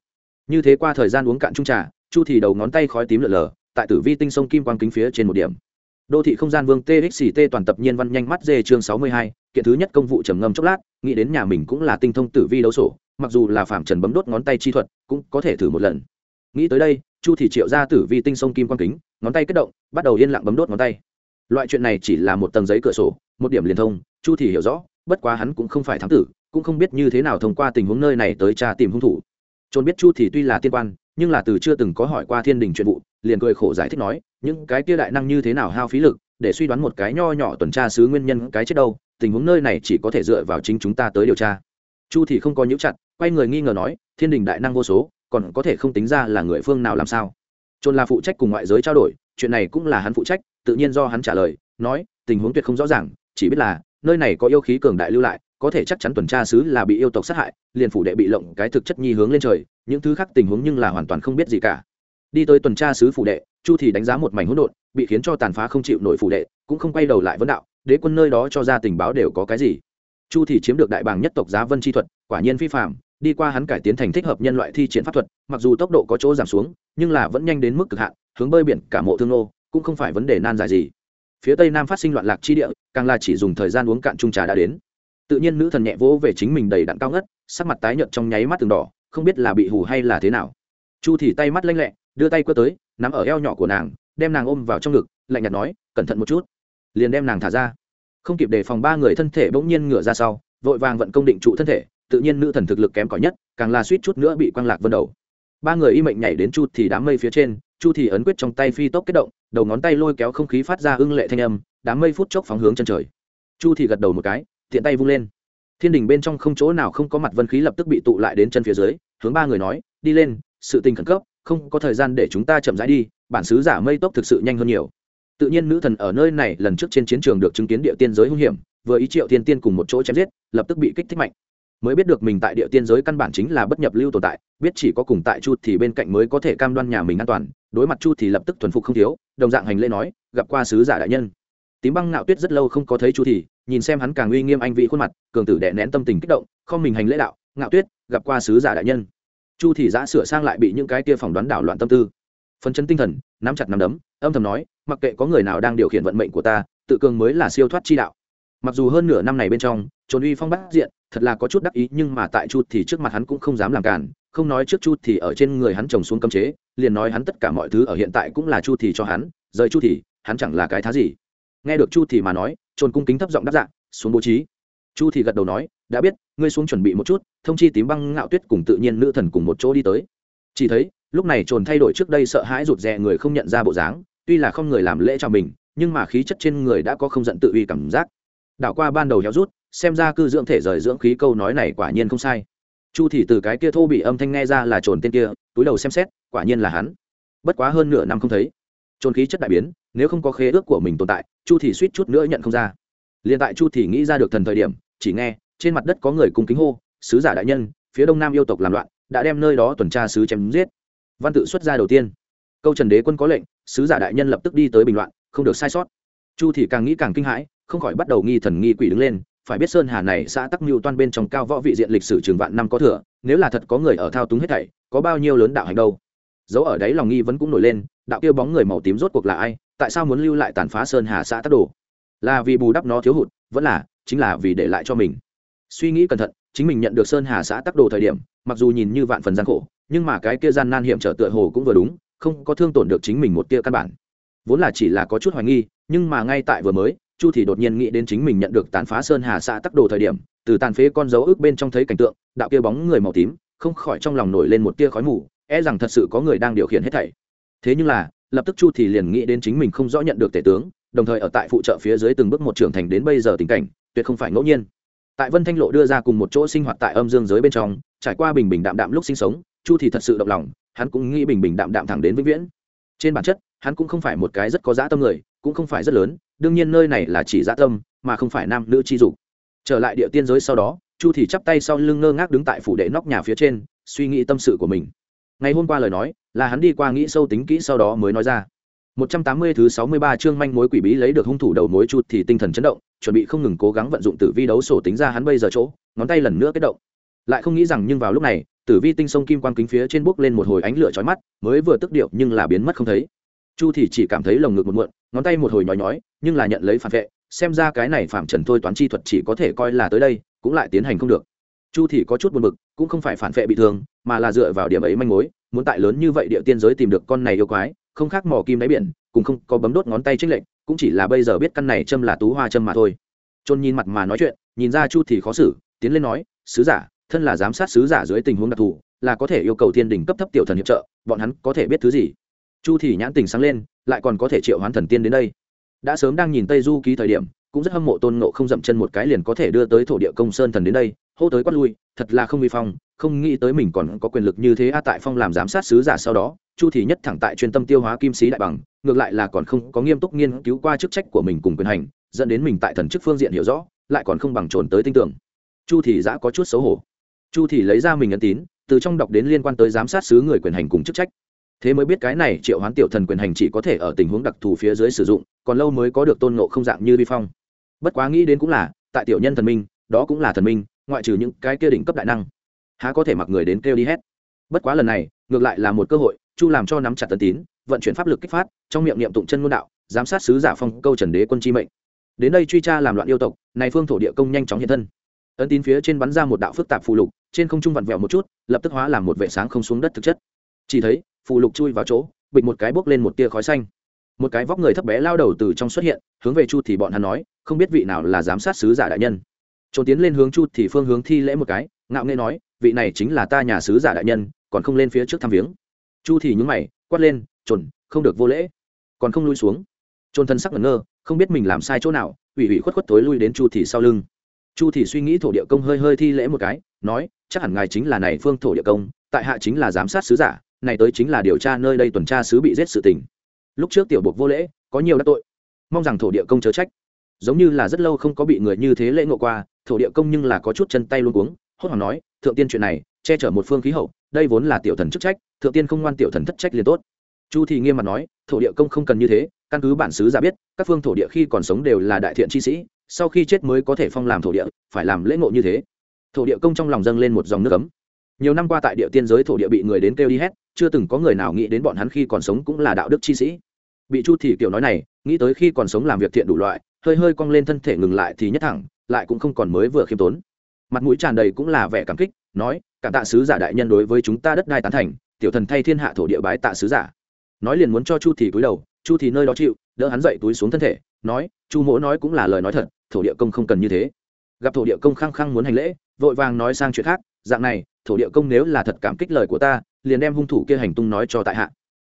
Như thế qua thời gian uống cạn trung trà, chu thì đầu ngón tay khói tím lở lờ tại tử vi tinh sông kim quang kính phía trên một điểm đô thị không gian vương txt toàn tập nhiên văn nhanh mắt dê chương sáu mươi hai, kiện thứ nhất công vụ trầm ngâm chốc lát, nghĩ đến nhà mình cũng là tinh thông tử vi đấu sổ, mặc dù là phạm trần bấm đốt ngón tay chi thuật, cũng có thể thử một lần. Nghĩ tới đây, chu thị triệu ra tử vi tinh sông kim quang kính, ngón tay kết động, bắt đầu yên lặng bấm đốt ngón tay. Loại chuyện này chỉ là một tầng giấy cửa sổ, một điểm liên thông, chu thị hiểu rõ, bất quá hắn cũng không phải thám tử, cũng không biết như thế nào thông qua tình huống nơi này tới tra tìm hung thủ. Trốn biết chu thị tuy là tiên quan, nhưng là từ chưa từng có hỏi qua thiên đình chuyện vụ, liền cười khổ giải thích nói những cái kia đại năng như thế nào hao phí lực, để suy đoán một cái nho nhỏ tuần tra xứ nguyên nhân cái chết đâu, tình huống nơi này chỉ có thể dựa vào chính chúng ta tới điều tra. Chu thì không có nhũ chặt, quay người nghi ngờ nói, thiên đình đại năng vô số, còn có thể không tính ra là người phương nào làm sao? Trôn là phụ trách cùng ngoại giới trao đổi, chuyện này cũng là hắn phụ trách, tự nhiên do hắn trả lời, nói, tình huống tuyệt không rõ ràng, chỉ biết là, nơi này có yêu khí cường đại lưu lại, có thể chắc chắn tuần tra sứ là bị yêu tộc sát hại, liền phủ đệ bị lộng cái thực chất nhi hướng lên trời, những thứ khác tình huống nhưng là hoàn toàn không biết gì cả. Đi tới tuần tra sứ phủ đệ chu thì đánh giá một mảnh hỗn độn, bị khiến cho tàn phá không chịu nổi phủ đệ, cũng không quay đầu lại vấn đạo, đế quân nơi đó cho ra tình báo đều có cái gì? Chu thì chiếm được đại bàng nhất tộc giá vân chi thuật, quả nhiên phi phạm đi qua hắn cải tiến thành thích hợp nhân loại thi triển pháp thuật, mặc dù tốc độ có chỗ giảm xuống, nhưng là vẫn nhanh đến mức cực hạn, hướng bơi biển cả mộ thương nô, cũng không phải vấn đề nan giải gì. Phía tây nam phát sinh loạn lạc chi địa, càng là chỉ dùng thời gian uống cạn chung trà đã đến. Tự nhiên nữ thần nhẹ vỗ về chính mình đầy đặn cao ngất, sắc mặt tái nhợt trong nháy mắt từng đỏ, không biết là bị hù hay là thế nào. Chu thì tay mắt lanh lẹ, đưa tay quơ tới nắm ở eo nhỏ của nàng, đem nàng ôm vào trong ngực, lạnh nhạt nói, cẩn thận một chút. Liền đem nàng thả ra. Không kịp đề phòng ba người thân thể bỗng nhiên ngửa ra sau, vội vàng vận công định trụ thân thể, tự nhiên nữ thần thực lực kém cỏi nhất, càng là suýt chút nữa bị quang lạc vân đầu. Ba người y mệnh nhảy đến chu thì đám mây phía trên, chu thì ấn quyết trong tay phi tốc kết động, đầu ngón tay lôi kéo không khí phát ra ưng lệ thanh âm, đám mây phút chốc phóng hướng chân trời. Chu thì gật đầu một cái, tiện tay vung lên. Thiên đình bên trong không chỗ nào không có mặt vân khí lập tức bị tụ lại đến chân phía dưới, hướng ba người nói, đi lên, sự tình khẩn cấp không có thời gian để chúng ta chậm rãi đi, bản sứ giả mây tốc thực sự nhanh hơn nhiều. Tự nhiên nữ thần ở nơi này lần trước trên chiến trường được chứng kiến địa tiên giới hung hiểm, vừa ý triệu tiên tiên cùng một chỗ chém giết, lập tức bị kích thích mạnh. Mới biết được mình tại địa tiên giới căn bản chính là bất nhập lưu tồn tại, biết chỉ có cùng tại chu thì bên cạnh mới có thể cam đoan nhà mình an toàn, đối mặt chu thì lập tức thuần phục không thiếu, đồng dạng hành lễ nói, gặp qua sứ giả đại nhân. Tím băng ngạo tuyết rất lâu không có thấy chu thì, nhìn xem hắn càng uy nghiêm anh vị khuôn mặt, cường tử đè nén tâm tình kích động, không mình hành lễ đạo, ngạo tuyết, gặp qua sứ giả đại nhân chu thì giã sửa sang lại bị những cái kia phỏng đoán đảo loạn tâm tư. Phấn chấn tinh thần, nắm chặt nắm đấm, âm thầm nói, mặc kệ có người nào đang điều khiển vận mệnh của ta, tự cường mới là siêu thoát chi đạo. Mặc dù hơn nửa năm này bên trong, trốn uy phong bắt diện, thật là có chút đắc ý, nhưng mà tại chu thì trước mặt hắn cũng không dám làm cản, không nói trước chu thì ở trên người hắn trồng xuống cấm chế, liền nói hắn tất cả mọi thứ ở hiện tại cũng là chu thì cho hắn, rời chu thì hắn chẳng là cái thá gì. Nghe được chu thì mà nói, trồn cung kính thấp giọng đáp dạng xuống bố trí. Chu thì gật đầu nói đã biết, ngươi xuống chuẩn bị một chút, thông chi tím băng ngạo tuyết cùng tự nhiên nữ thần cùng một chỗ đi tới. Chỉ thấy, lúc này trồn thay đổi trước đây sợ hãi rụt rè người không nhận ra bộ dáng, tuy là không người làm lễ cho mình, nhưng mà khí chất trên người đã có không giận tự uy cảm giác. Đảo qua ban đầu héo rút, xem ra cư dưỡng thể rời dưỡng khí câu nói này quả nhiên không sai. Chu thì từ cái kia thô bị âm thanh nghe ra là trồn tên kia, túi đầu xem xét, quả nhiên là hắn. Bất quá hơn nửa năm không thấy, trồn khí chất đại biến, nếu không có khế ước của mình tồn tại, chu thì suýt chút nữa nhận không ra. Liền tại chu thì nghĩ ra được thần thời điểm, chỉ nghe trên mặt đất có người cung kính hô, sứ giả đại nhân, phía đông nam yêu tộc làm loạn, đã đem nơi đó tuần tra sứ chém giết. Văn tự xuất ra đầu tiên. Câu trần đế quân có lệnh, sứ giả đại nhân lập tức đi tới bình loạn, không được sai sót. Chu thì càng nghĩ càng kinh hãi, không khỏi bắt đầu nghi thần nghi quỷ đứng lên, phải biết sơn hà này xã tắc mưu toan bên trong cao võ vị diện lịch sử trường vạn năm có thừa, nếu là thật có người ở thao túng hết thảy, có bao nhiêu lớn đạo hành đâu? Dấu ở đấy lòng nghi vẫn cũng nổi lên, đạo kia bóng người màu tím rốt cuộc là ai, tại sao muốn lưu lại tàn phá sơn hà xã tắc đồ? Là vì bù đắp nó thiếu hụt, vẫn là, chính là vì để lại cho mình suy nghĩ cẩn thận, chính mình nhận được sơn hà xã tắc đồ thời điểm, mặc dù nhìn như vạn phần gian khổ, nhưng mà cái kia gian nan hiểm trở tựa hồ cũng vừa đúng, không có thương tổn được chính mình một tia căn bản. Vốn là chỉ là có chút hoài nghi, nhưng mà ngay tại vừa mới, chu thì đột nhiên nghĩ đến chính mình nhận được tàn phá sơn hà xã tắc đồ thời điểm, từ tàn phế con dấu ước bên trong thấy cảnh tượng, đạo kia bóng người màu tím, không khỏi trong lòng nổi lên một tia khói mù e rằng thật sự có người đang điều khiển hết thảy. Thế nhưng là, lập tức chu thì liền nghĩ đến chính mình không rõ nhận được tể tướng, đồng thời ở tại phụ trợ phía dưới từng bước một trưởng thành đến bây giờ tình cảnh, tuyệt không phải ngẫu nhiên tại vân thanh lộ đưa ra cùng một chỗ sinh hoạt tại âm dương giới bên trong, trải qua bình bình đạm đạm lúc sinh sống, chu thì thật sự động lòng, hắn cũng nghĩ bình bình đạm đạm thẳng đến vĩnh viễn. Trên bản chất, hắn cũng không phải một cái rất có dã tâm người, cũng không phải rất lớn, đương nhiên nơi này là chỉ dã tâm, mà không phải nam nữ chi dục. Trở lại địa tiên giới sau đó, chu thì chắp tay sau lưng ngơ ngác đứng tại phủ đệ nóc nhà phía trên, suy nghĩ tâm sự của mình. Ngày hôm qua lời nói, là hắn đi qua nghĩ sâu tính kỹ sau đó mới nói ra. 180 thứ 63 chương manh mối quỷ bí lấy được hung thủ đầu mối chu thì tinh thần chấn động, chuẩn bị không ngừng cố gắng vận dụng tử vi đấu sổ tính ra hắn bây giờ chỗ, ngón tay lần nữa kết động. Lại không nghĩ rằng nhưng vào lúc này, tử vi tinh sông kim quang kính phía trên bốc lên một hồi ánh lửa chói mắt, mới vừa tức điệu nhưng là biến mất không thấy. Chu thì chỉ cảm thấy lồng ngực một muộn, ngón tay một hồi nhói nhói, nhưng là nhận lấy phản vệ, xem ra cái này phạm trần thôi toán chi thuật chỉ có thể coi là tới đây, cũng lại tiến hành không được. Chu thì có chút buồn bực, cũng không phải phản vệ bị thương, mà là dựa vào điểm ấy manh mối, muốn tại lớn như vậy địa tiên giới tìm được con này yêu quái không khác mỏ kim đáy biển, cũng không có bấm đốt ngón tay trích lệnh cũng chỉ là bây giờ biết căn này châm là tú hoa châm mà thôi. Trôn nhìn mặt mà nói chuyện, nhìn ra chu thì khó xử, tiến lên nói, sứ giả, thân là giám sát sứ giả dưới tình huống đặc thù, là có thể yêu cầu thiên đình cấp thấp tiểu thần hiệp trợ, bọn hắn có thể biết thứ gì? Chu thì nhãn tình sáng lên, lại còn có thể triệu hoán thần tiên đến đây. Đã sớm đang nhìn tây du ký thời điểm, cũng rất hâm mộ tôn ngộ không dậm chân một cái liền có thể đưa tới thổ địa công sơn thần đến đây hô tới quát lui, thật là không vi phong, không nghĩ tới mình còn có quyền lực như thế a, tại phong làm giám sát sứ giả sau đó, chu thì nhất thẳng tại chuyên tâm tiêu hóa kim sĩ đại bằng, ngược lại là còn không có nghiêm túc nghiên cứu qua chức trách của mình cùng quyền hành, dẫn đến mình tại thần chức phương diện hiểu rõ, lại còn không bằng trồn tới tinh tưởng chu thì đã có chút xấu hổ. Chu thì lấy ra mình ấn tín, từ trong đọc đến liên quan tới giám sát sứ người quyền hành cùng chức trách. Thế mới biết cái này triệu hoán tiểu thần quyền hành chỉ có thể ở tình huống đặc thù phía dưới sử dụng, còn lâu mới có được tôn ngộ không dạng như vi phong. Bất quá nghĩ đến cũng là, tại tiểu nhân thần minh, đó cũng là thần minh ngoại trừ những cái kia đỉnh cấp đại năng, há có thể mặc người đến kêu đi hết. Bất quá lần này, ngược lại là một cơ hội, chu làm cho nắm chặt tân tín, vận chuyển pháp lực kích phát, trong miệng niệm tụng chân ngôn đạo, giám sát sứ giả phong câu trần đế quân chi mệnh. Đến đây truy tra làm loạn yêu tộc, này phương thổ địa công nhanh chóng hiện thân. Ấn tín phía trên bắn ra một đạo phức tạp phù lục, trên không trung vặn vẹo một chút, lập tức hóa làm một vệ sáng không xuống đất thực chất. Chỉ thấy, phù lục chui vào chỗ, bịch một cái bốc lên một tia khói xanh. Một cái vóc người thấp bé lao đầu từ trong xuất hiện, hướng về chu thì bọn hắn nói, không biết vị nào là giám sát sứ giả đại nhân trốn tiến lên hướng chu thì phương hướng thi lễ một cái, ngạo nghễ nói, vị này chính là ta nhà sứ giả đại nhân, còn không lên phía trước thăm viếng. Chu thì nhúng mày, quát lên trồn không được vô lễ. Còn không lui xuống. Trôn thân sắc ngẩn ngơ, không biết mình làm sai chỗ nào, ủy ủy khuất khuất tối lui đến chu thì sau lưng. Chu thì suy nghĩ thổ địa công hơi hơi thi lễ một cái, nói, chắc hẳn ngài chính là này phương thổ địa công, tại hạ chính là giám sát sứ giả, này tới chính là điều tra nơi đây tuần tra sứ bị giết sự tình. Lúc trước tiểu buộc vô lễ, có nhiều đắc tội. Mong rằng thổ địa công chớ trách. Giống như là rất lâu không có bị người như thế lễ ngộ qua thổ địa công nhưng là có chút chân tay luôn cuống, hốt hoảng nói, thượng tiên chuyện này, che chở một phương khí hậu, đây vốn là tiểu thần chức trách, thượng tiên không ngoan tiểu thần thất trách liền tốt. Chu thì nghiêm mặt nói, thổ địa công không cần như thế, căn cứ bản xứ giả biết, các phương thổ địa khi còn sống đều là đại thiện chi sĩ, sau khi chết mới có thể phong làm thổ địa, phải làm lễ ngộ như thế. Thổ địa công trong lòng dâng lên một dòng nước ấm. Nhiều năm qua tại địa tiên giới thổ địa bị người đến kêu đi hết chưa từng có người nào nghĩ đến bọn hắn khi còn sống cũng là đạo đức chi sĩ. Bị chu thì kiểu nói này, nghĩ tới khi còn sống làm việc thiện đủ loại, hơi hơi cong lên thân thể ngừng lại thì nhất thẳng lại cũng không còn mới vừa khiêm tốn. Mặt mũi tràn đầy cũng là vẻ cảm kích, nói, cảm tạ sứ giả đại nhân đối với chúng ta đất đai tán thành, tiểu thần thay thiên hạ thổ địa bái tạ sứ giả. Nói liền muốn cho chu thì cúi đầu, chu thì nơi đó chịu, đỡ hắn dậy túi xuống thân thể, nói, chu mỗ nói cũng là lời nói thật, thổ địa công không cần như thế. Gặp thổ địa công khăng khăng muốn hành lễ, vội vàng nói sang chuyện khác, dạng này, thổ địa công nếu là thật cảm kích lời của ta, liền đem hung thủ kia hành tung nói cho tại hạ.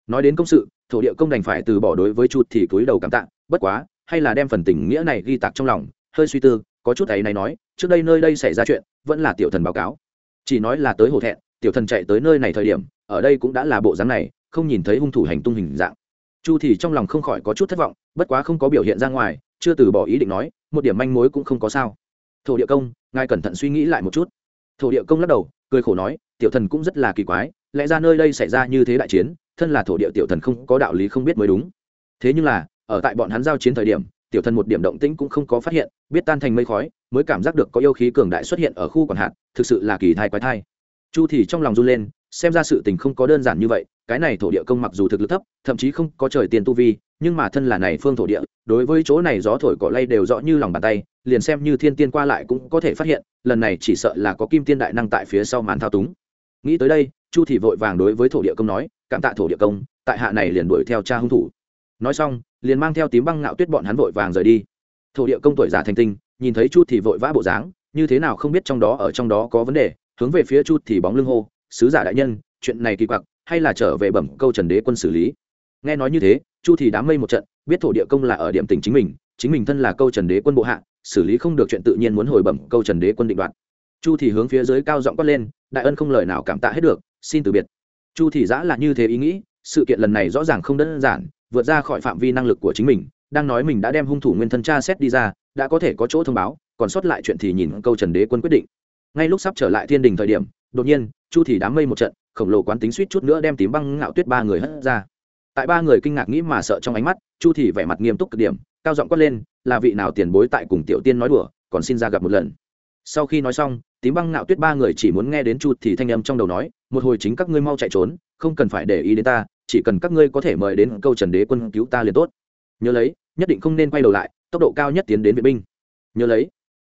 Nói đến công sự, thổ địa công đành phải từ bỏ đối với chu thì cúi đầu cảm tạ, bất quá, hay là đem phần tình nghĩa này ghi tạc trong lòng, hơi suy tư có chút ấy này nói, trước đây nơi đây xảy ra chuyện, vẫn là tiểu thần báo cáo. Chỉ nói là tới hổ thẹn, tiểu thần chạy tới nơi này thời điểm, ở đây cũng đã là bộ dáng này, không nhìn thấy hung thủ hành tung hình dạng. Chu thì trong lòng không khỏi có chút thất vọng, bất quá không có biểu hiện ra ngoài, chưa từ bỏ ý định nói, một điểm manh mối cũng không có sao. Thổ địa công, ngài cẩn thận suy nghĩ lại một chút. Thổ địa công lắc đầu, cười khổ nói, tiểu thần cũng rất là kỳ quái, lẽ ra nơi đây xảy ra như thế đại chiến, thân là thổ địa tiểu thần không có đạo lý không biết mới đúng. Thế nhưng là, ở tại bọn hắn giao chiến thời điểm tiểu thần một điểm động tĩnh cũng không có phát hiện, biết tan thành mây khói, mới cảm giác được có yêu khí cường đại xuất hiện ở khu còn hạt, thực sự là kỳ thai quái thai. Chu thì trong lòng run lên, xem ra sự tình không có đơn giản như vậy, cái này thổ địa công mặc dù thực lực thấp, thậm chí không có trời tiền tu vi, nhưng mà thân là này phương thổ địa, đối với chỗ này gió thổi cỏ lay đều rõ như lòng bàn tay, liền xem như thiên tiên qua lại cũng có thể phát hiện, lần này chỉ sợ là có kim tiên đại năng tại phía sau màn thao túng. Nghĩ tới đây, chu thì vội vàng đối với thổ địa công nói, cảm tạ thổ địa công, tại hạ này liền đuổi theo cha hung thủ. Nói xong liền mang theo tím băng ngạo tuyết bọn hắn vội vàng rời đi. Thổ địa công tuổi giả thành tinh, nhìn thấy chu thì vội vã bộ dáng, như thế nào không biết trong đó, ở trong đó có vấn đề, hướng về phía chu thì bóng lưng hô, sứ giả đại nhân, chuyện này kỳ quặc, hay là trở về bẩm câu trần đế quân xử lý? Nghe nói như thế, chu thì đám mây một trận, biết thổ địa công là ở điểm tỉnh chính mình chính mình thân là câu trần đế quân bộ hạ, xử lý không được chuyện tự nhiên muốn hồi bẩm câu trần đế quân định đoạt. Chu thì hướng phía dưới cao giọng quát lên, đại ân không lời nào cảm tạ hết được, xin từ biệt. Chu thì giã là như thế ý nghĩ, sự kiện lần này rõ ràng không đơn giản vượt ra khỏi phạm vi năng lực của chính mình, đang nói mình đã đem hung thủ nguyên thân tra xét đi ra, đã có thể có chỗ thông báo, còn sót lại chuyện thì nhìn câu trần đế quân quyết định. Ngay lúc sắp trở lại thiên đình thời điểm, đột nhiên, chu thì đám mây một trận, khổng lồ quán tính suýt chút nữa đem tím băng ngạo tuyết ba người hất ra. Tại ba người kinh ngạc nghĩ mà sợ trong ánh mắt, chu thì vẻ mặt nghiêm túc cực điểm, cao giọng quát lên, là vị nào tiền bối tại cùng tiểu tiên nói đùa, còn xin ra gặp một lần. Sau khi nói xong, tím băng ngạo tuyết ba người chỉ muốn nghe đến chu thì thanh âm trong đầu nói, một hồi chính các ngươi mau chạy trốn, không cần phải để ý đến ta chỉ cần các ngươi có thể mời đến câu trần đế quân cứu ta liền tốt. Nhớ lấy, nhất định không nên quay đầu lại, tốc độ cao nhất tiến đến viện binh. Nhớ lấy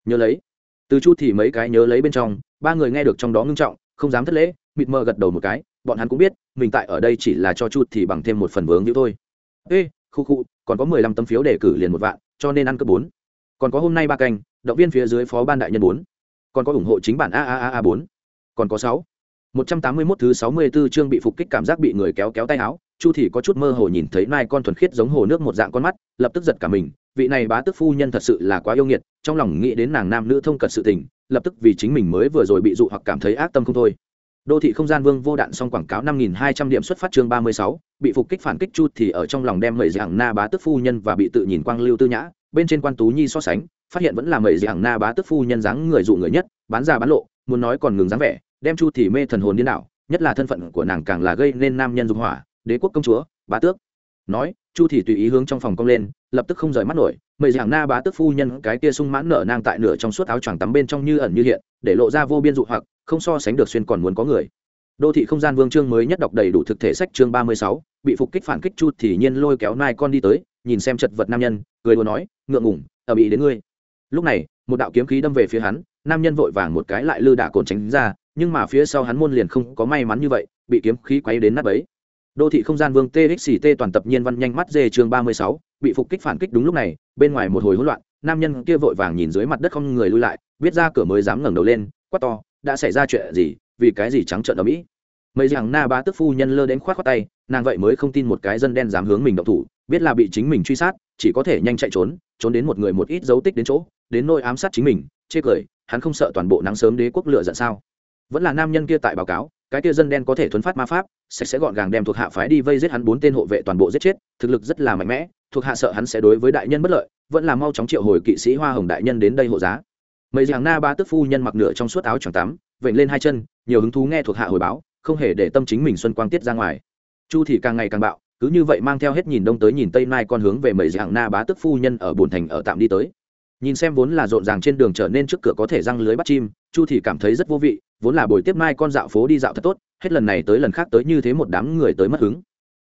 nhớ lấy. Từ chu thì mấy cái nhớ lấy bên trong, ba người nghe được trong đó ngưng trọng, không dám thất lễ, mịt mờ gật đầu một cái, bọn hắn cũng biết, mình tại ở đây chỉ là cho chu thì bằng thêm một phần vướng như thôi. Ê, khu khu, còn có mười lăm tấm phiếu đề cử liền một vạn, cho nên ăn cấp bốn. Còn có hôm nay ba canh, động viên phía dưới phó ban đại nhân bốn. Còn có ủng hộ chính bản a a a a bốn. Còn có sáu một trăm tám mươi 181 thứ sáu mươi 64 chương bị phục kích cảm giác bị người kéo kéo tay áo, Chu thì có chút mơ hồ nhìn thấy mai con thuần khiết giống hồ nước một dạng con mắt, lập tức giật cả mình, vị này bá tước phu nhân thật sự là quá yêu nghiệt, trong lòng nghĩ đến nàng nam nữ thông cật sự tình, lập tức vì chính mình mới vừa rồi bị dụ hoặc cảm thấy ác tâm không thôi. Đô thị không gian vương vô đạn xong quảng cáo 5200 điểm xuất phát chương 36, bị phục kích phản kích Chu thì ở trong lòng đem mẩy dạng na bá tước phu nhân và bị tự nhìn quang lưu tư nhã, bên trên quan tú nhi so sánh, phát hiện vẫn là mẩy dạng na bá tước phu nhân dáng người dụ người nhất, bán ra bán lộ, muốn nói còn ngừng dáng vẻ, đem chu thì mê thần hồn điên đảo, nhất là thân phận của nàng càng là gây nên nam nhân dục hỏa, đế quốc công chúa, bá tước. Nói, chu thì tùy ý hướng trong phòng cong lên, lập tức không rời mắt nổi mời giảng na bá tước phu nhân cái kia sung mãn nở nang tại nửa trong suốt áo choàng tắm bên trong như ẩn như hiện, để lộ ra vô biên dụ hoặc, không so sánh được xuyên còn muốn có người. Đô thị không gian vương chương mới nhất đọc đầy đủ thực thể sách chương ba mươi sáu, bị phục kích phản kích chu thì nhiên lôi kéo nai con đi tới, nhìn xem chật vật nam nhân, cười đùa nói, ngượng ngùng, ở bị đến ngươi. Lúc này, một đạo kiếm khí đâm về phía hắn, nam nhân vội vàng một cái lại lư đả cồn tránh ra nhưng mà phía sau hắn môn liền không có may mắn như vậy, bị kiếm khí quay đến nắp ấy đô thị không gian vương txt toàn tập nhiên văn nhanh mắt dê chương ba mươi sáu, bị phục kích phản kích đúng lúc này, bên ngoài một hồi hỗn loạn, nam nhân kia vội vàng nhìn dưới mặt đất không người lui lại, biết ra cửa mới dám ngẩng đầu lên, quát to, đã xảy ra chuyện gì? Vì cái gì trắng trợn ở mỹ? Mấy rằng na bá tức phu nhân lơ đến khoát khoát tay, nàng vậy mới không tin một cái dân đen dám hướng mình động thủ, biết là bị chính mình truy sát, chỉ có thể nhanh chạy trốn trốn đến một người một ít dấu tích đến chỗ, đến nôi ám sát chính mình, chê cười, hắn không sợ toàn bộ nắng sớm đế quốc lựa giận sao? Vẫn là nam nhân kia tại báo cáo, cái kia dân đen có thể thuấn phát ma pháp, sạch sẽ gọn gàng đem thuộc hạ phái đi vây giết hắn bốn tên hộ vệ toàn bộ giết chết, thực lực rất là mạnh mẽ, thuộc hạ sợ hắn sẽ đối với đại nhân bất lợi, vẫn là mau chóng triệu hồi kỵ sĩ hoa hồng đại nhân đến đây hộ giá. Mấy giảng na ba tức phu nhân mặc nửa trong suốt áo choàng tắm, vểnh lên hai chân, nhiều hứng thú nghe thuộc hạ hồi báo, không hề để tâm chính mình xuân quang tiết ra ngoài. Chu thì càng ngày càng bạo, cứ như vậy mang theo hết nhìn đông tới nhìn tây mai con hướng về mấy giảng na bá tức phu nhân ở bồn thành ở tạm đi tới nhìn xem vốn là rộn ràng trên đường trở nên trước cửa có thể răng lưới bắt chim, chu thì cảm thấy rất vô vị, vốn là buổi tiếp mai con dạo phố đi dạo thật tốt, hết lần này tới lần khác tới như thế một đám người tới mất hứng.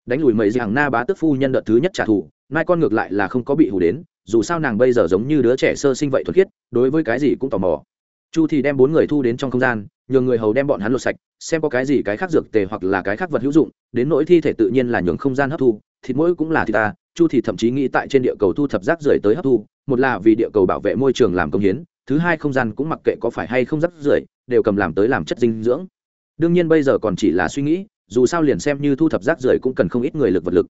Đánh lùi mấy giảng na bá tức phu nhân đợt thứ nhất trả thù, mai con ngược lại là không có bị hù đến, dù sao nàng bây giờ giống như đứa trẻ sơ sinh vậy thuật khiết, đối với cái gì cũng tò mò. Chu thì đem bốn người thu đến trong không gian, nhường người hầu đem bọn hắn lột sạch, xem có cái gì cái khác dược tề hoặc là cái khác vật hữu dụng, đến nỗi thi thể tự nhiên là nhường không gian hấp thu, thịt mỗi cũng là thịt ta, chu thì thậm chí nghĩ tại trên địa cầu thu thập rác rưởi tới hấp thu một là vì địa cầu bảo vệ môi trường làm công hiến, thứ hai không gian cũng mặc kệ có phải hay không rắc rưởi, đều cầm làm tới làm chất dinh dưỡng. Đương nhiên bây giờ còn chỉ là suy nghĩ, dù sao liền xem như thu thập rác rưởi cũng cần không ít người lực vật lực.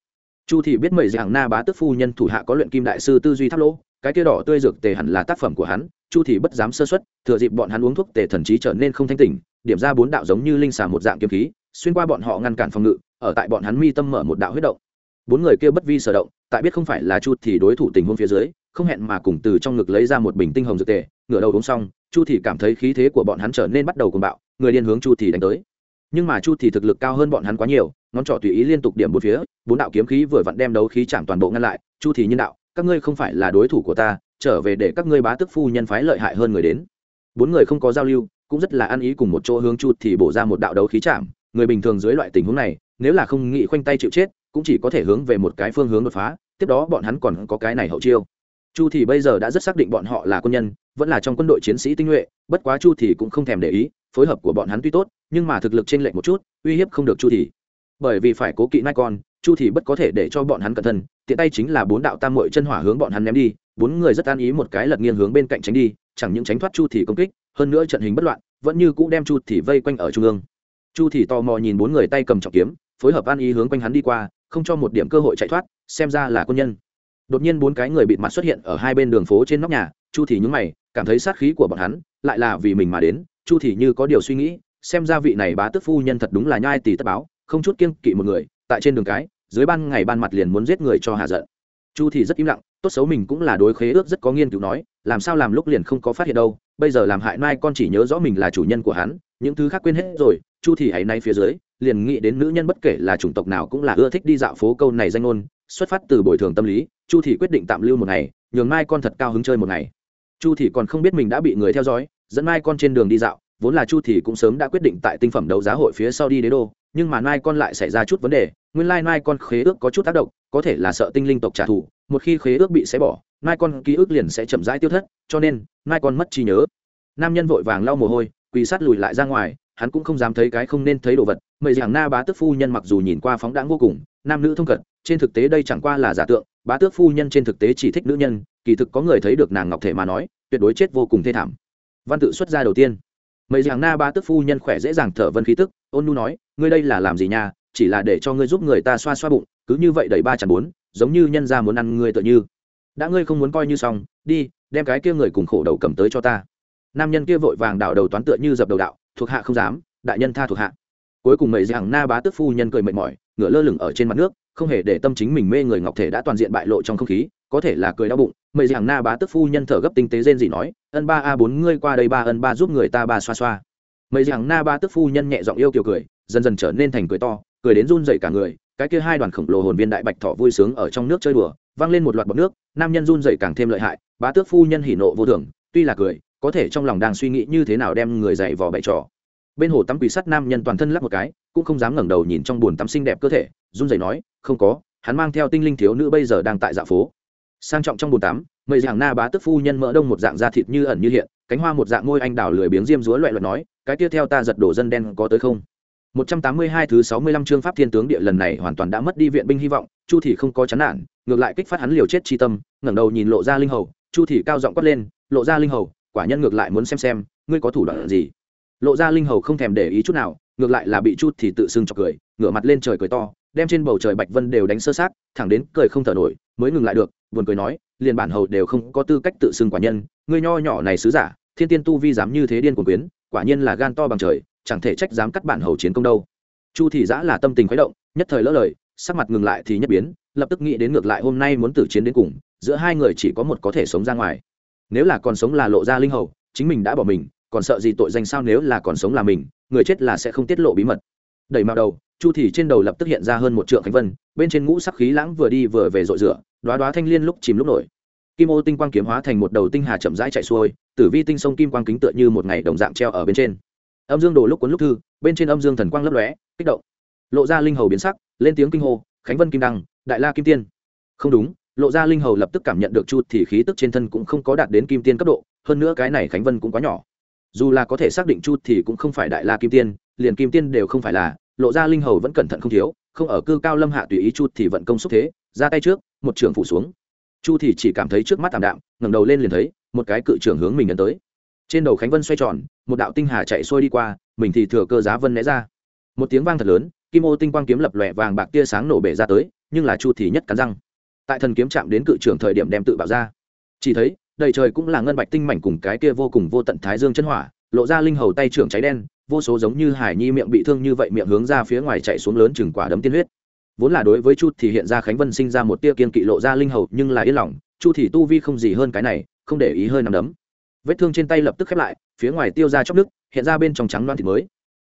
Chu thì biết mấy dạng na bá tức phu nhân thủ hạ có luyện kim đại sư tư duy tháp lỗ, cái kia đỏ tươi dược tề hẳn là tác phẩm của hắn, chu thì bất dám sơ suất, thừa dịp bọn hắn uống thuốc tề thần trí trở nên không thanh tỉnh, điểm ra bốn đạo giống như linh xà một dạng kiếm khí, xuyên qua bọn họ ngăn cản phòng ngự, ở tại bọn hắn mi tâm mở một đạo huyết động. Bốn người kia bất vi sở động, tại biết không phải là chu thì đối thủ tình huống phía dưới không hẹn mà cùng từ trong ngực lấy ra một bình tinh hồng dược tề, ngửa đầu uống xong, chu thì cảm thấy khí thế của bọn hắn trở nên bắt đầu cuồng bạo, người điên hướng chu thì đánh tới. Nhưng mà chu thì thực lực cao hơn bọn hắn quá nhiều, ngón trỏ tùy ý liên tục điểm bốn phía, bốn đạo kiếm khí vừa vặn đem đấu khí chạm toàn bộ ngăn lại, chu thì nhân đạo, các ngươi không phải là đối thủ của ta, trở về để các ngươi bá tức phu nhân phái lợi hại hơn người đến. Bốn người không có giao lưu, cũng rất là ăn ý cùng một chỗ hướng chu thì bổ ra một đạo đấu khí chạm. Người bình thường dưới loại tình huống này, nếu là không nghĩ khoanh tay chịu chết, cũng chỉ có thể hướng về một cái phương hướng đột phá, tiếp đó bọn hắn còn có cái này hậu chiêu chu thì bây giờ đã rất xác định bọn họ là quân nhân, vẫn là trong quân đội chiến sĩ tinh nhuệ, bất quá chu thì cũng không thèm để ý, phối hợp của bọn hắn tuy tốt, nhưng mà thực lực trên lệnh một chút, uy hiếp không được chu thì. Bởi vì phải cố kỵ nai con, chu thì bất có thể để cho bọn hắn cẩn thận, tiện tay chính là bốn đạo tam muội chân hỏa hướng bọn hắn ném đi, bốn người rất an ý một cái lật nghiêng hướng bên cạnh tránh đi, chẳng những tránh thoát chu thì công kích, hơn nữa trận hình bất loạn, vẫn như cũ đem chu thì vây quanh ở trung ương. Chu thì tò mò nhìn bốn người tay cầm trọng kiếm, phối hợp an ý hướng quanh hắn đi qua, không cho một điểm cơ hội chạy thoát, xem ra là quân nhân đột nhiên bốn cái người bịt mặt xuất hiện ở hai bên đường phố trên nóc nhà, chu thì nhúng mày, cảm thấy sát khí của bọn hắn, lại là vì mình mà đến. Chu thì như có điều suy nghĩ, xem ra vị này bá tước phu nhân thật đúng là nhai tỷ tất báo, không chút kiêng kỵ một người, tại trên đường cái, dưới ban ngày ban mặt liền muốn giết người cho hạ giận. Chu thì rất im lặng, tốt xấu mình cũng là đối khế ước rất có nghiên cứu nói, làm sao làm lúc liền không có phát hiện đâu, bây giờ làm hại mai con chỉ nhớ rõ mình là chủ nhân của hắn, những thứ khác quên hết rồi, chu thì hãy nay phía dưới, liền nghĩ đến nữ nhân bất kể là chủng tộc nào cũng là ưa thích đi dạo phố câu này danh ngôn, xuất phát từ bồi thường tâm lý chu thì quyết định tạm lưu một ngày, nhường mai con thật cao hứng chơi một ngày. Chu thì còn không biết mình đã bị người theo dõi, dẫn mai con trên đường đi dạo, vốn là chu thì cũng sớm đã quyết định tại tinh phẩm đấu giá hội phía sau đi đế đô, nhưng mà mai con lại xảy ra chút vấn đề, nguyên lai mai con khế ước có chút tác động, có thể là sợ tinh linh tộc trả thù, một khi khế ước bị xé bỏ, mai con ký ức liền sẽ chậm rãi tiêu thất, cho nên, mai con mất trí nhớ. Nam nhân vội vàng lau mồ hôi, quỳ sát lùi lại ra ngoài, hắn cũng không dám thấy cái không nên thấy đồ vật mời rằng na bá tước phu nhân mặc dù nhìn qua phóng đãng vô cùng, nam nữ thông cận, trên thực tế đây chẳng qua là giả tượng bá tước phu nhân trên thực tế chỉ thích nữ nhân, kỳ thực có người thấy được nàng ngọc thể mà nói, tuyệt đối chết vô cùng thê thảm. Văn tự xuất ra đầu tiên. Mấy rằng na Bá tước phu nhân khỏe dễ dàng thở vân khí tức, ôn nu nói, ngươi đây là làm gì nha? Chỉ là để cho ngươi giúp người ta xoa xoa bụng, cứ như vậy đầy ba chặt bốn, giống như nhân ra muốn ăn ngươi tự như. Đã ngươi không muốn coi như xong, đi, đem cái kia người cùng khổ đầu cầm tới cho ta. Nam nhân kia vội vàng đảo đầu toán tựa như dập đầu đạo, thuộc hạ không dám, đại nhân tha thuộc hạ. Cuối cùng mấy rằng na bá tước phu nhân cười mệt mỏi ngựa lơ lửng ở trên mặt nước không hề để tâm chính mình mê người ngọc thể đã toàn diện bại lộ trong không khí, có thể là cười đau bụng mấy rằng na bá tức phu nhân thở gấp tinh tế rên gì nói, ân ba a bốn ngươi qua đây ba, ân ba giúp người ta ba xoa xoa. Mấy rằng na bá tức phu nhân nhẹ giọng yêu kiều cười, dần dần trở nên thành cười to, cười đến run dậy cả người, cái kia hai đoàn khổng lồ hồn viên đại bạch thọ vui sướng ở trong nước chơi đùa văng lên một loạt bọc nước, nam nhân run dậy càng thêm lợi hại, bá tước phu nhân hỉ nộ vô thường, tuy là cười, có thể trong lòng đang suy nghĩ như thế nào đem người dạy vò bậy trò. Bên hồ tắm quỷ sắt nam nhân toàn thân lắp một cái cũng không dám ngẩng đầu nhìn trong bồn tắm xinh đẹp cơ thể, run rẩy nói, không có, hắn mang theo tinh linh thiếu nữ bây giờ đang tại dạ phố. Sang trọng trong bồn tắm, mây dạng na bá tức phu nhân mỡ đông một dạng da thịt như ẩn như hiện, cánh hoa một dạng môi anh đào lười biếng diêm dúa loại loẹt nói, cái kia theo ta giật đổ dân đen có tới không? 182 thứ 65 chương pháp thiên tướng địa lần này hoàn toàn đã mất đi viện binh hy vọng, chu thị không có chán nản, ngược lại kích phát hắn liều chết chi tâm, ngẩng đầu nhìn lộ ra linh hầu, chu thị cao giọng quát lên, lộ ra linh hầu, quả nhân ngược lại muốn xem xem, ngươi có thủ đoạn gì? Lộ ra linh hầu không thèm để ý chút nào ngược lại là bị chu thì tự xưng chọc cười, ngửa mặt lên trời cười to, đem trên bầu trời bạch vân đều đánh sơ sát, thẳng đến cười không thở nổi, mới ngừng lại được, buồn cười nói, liền bản hầu đều không có tư cách tự xưng quả nhân, ngươi nho nhỏ này sứ giả, thiên tiên tu vi dám như thế điên cuồng quyến, quả nhiên là gan to bằng trời, chẳng thể trách dám cắt bản hầu chiến công đâu. Chu thị giã là tâm tình khuấy động, nhất thời lỡ lời, sắc mặt ngừng lại thì nhất biến, lập tức nghĩ đến ngược lại hôm nay muốn tử chiến đến cùng, giữa hai người chỉ có một có thể sống ra ngoài. Nếu là còn sống là lộ ra linh hầu, chính mình đã bỏ mình còn sợ gì tội danh sao nếu là còn sống là mình, người chết là sẽ không tiết lộ bí mật. Đẩy mao đầu, chu thì trên đầu lập tức hiện ra hơn một trượng khánh vân, bên trên ngũ sắc khí lãng vừa đi vừa về rội rửa đoá đoá thanh liên lúc chìm lúc nổi. Kim ô tinh quang kiếm hóa thành một đầu tinh hà chậm rãi chạy xuôi, tử vi tinh sông kim quang kính tựa như một ngày đồng dạng treo ở bên trên. Âm dương đồ lúc cuốn lúc thư, bên trên âm dương thần quang lấp lóe, kích động. Lộ ra linh hầu biến sắc, lên tiếng kinh hô, khánh vân kim đăng, đại la kim tiên. Không đúng, lộ ra linh hầu lập tức cảm nhận được chu thì khí tức trên thân cũng không có đạt đến kim tiên cấp độ, hơn nữa cái này khánh vân cũng quá nhỏ dù là có thể xác định chu thì cũng không phải đại la kim tiên, liền kim tiên đều không phải là, lộ ra linh hầu vẫn cẩn thận không thiếu, không ở cư cao lâm hạ tùy ý chu thì vận công xúc thế, ra tay trước, một trường phủ xuống. Chu thì chỉ cảm thấy trước mắt tạm đạm, ngẩng đầu lên liền thấy, một cái cự trưởng hướng mình nhận tới. Trên đầu khánh vân xoay tròn, một đạo tinh hà chạy xuôi đi qua, mình thì thừa cơ giá vân né ra. Một tiếng vang thật lớn, kim ô tinh quang kiếm lập lòe vàng bạc tia sáng nổ bể ra tới, nhưng là chu thì nhất cắn răng. Tại thần kiếm chạm đến cự trưởng thời điểm đem tự bảo ra. Chỉ thấy đầy trời cũng là ngân bạch tinh mảnh cùng cái kia vô cùng vô tận thái dương chân hỏa, lộ ra linh hầu tay trưởng cháy đen, vô số giống như hải nhi miệng bị thương như vậy miệng hướng ra phía ngoài chạy xuống lớn chừng quả đấm tiên huyết. Vốn là đối với chu thì hiện ra khánh vân sinh ra một tia kiên kỵ lộ ra linh hầu, nhưng là yên lòng, chu thì tu vi không gì hơn cái này, không để ý hơi nằm đấm. Vết thương trên tay lập tức khép lại, phía ngoài tiêu ra chóc nước, hiện ra bên trong trắng loan thịt mới.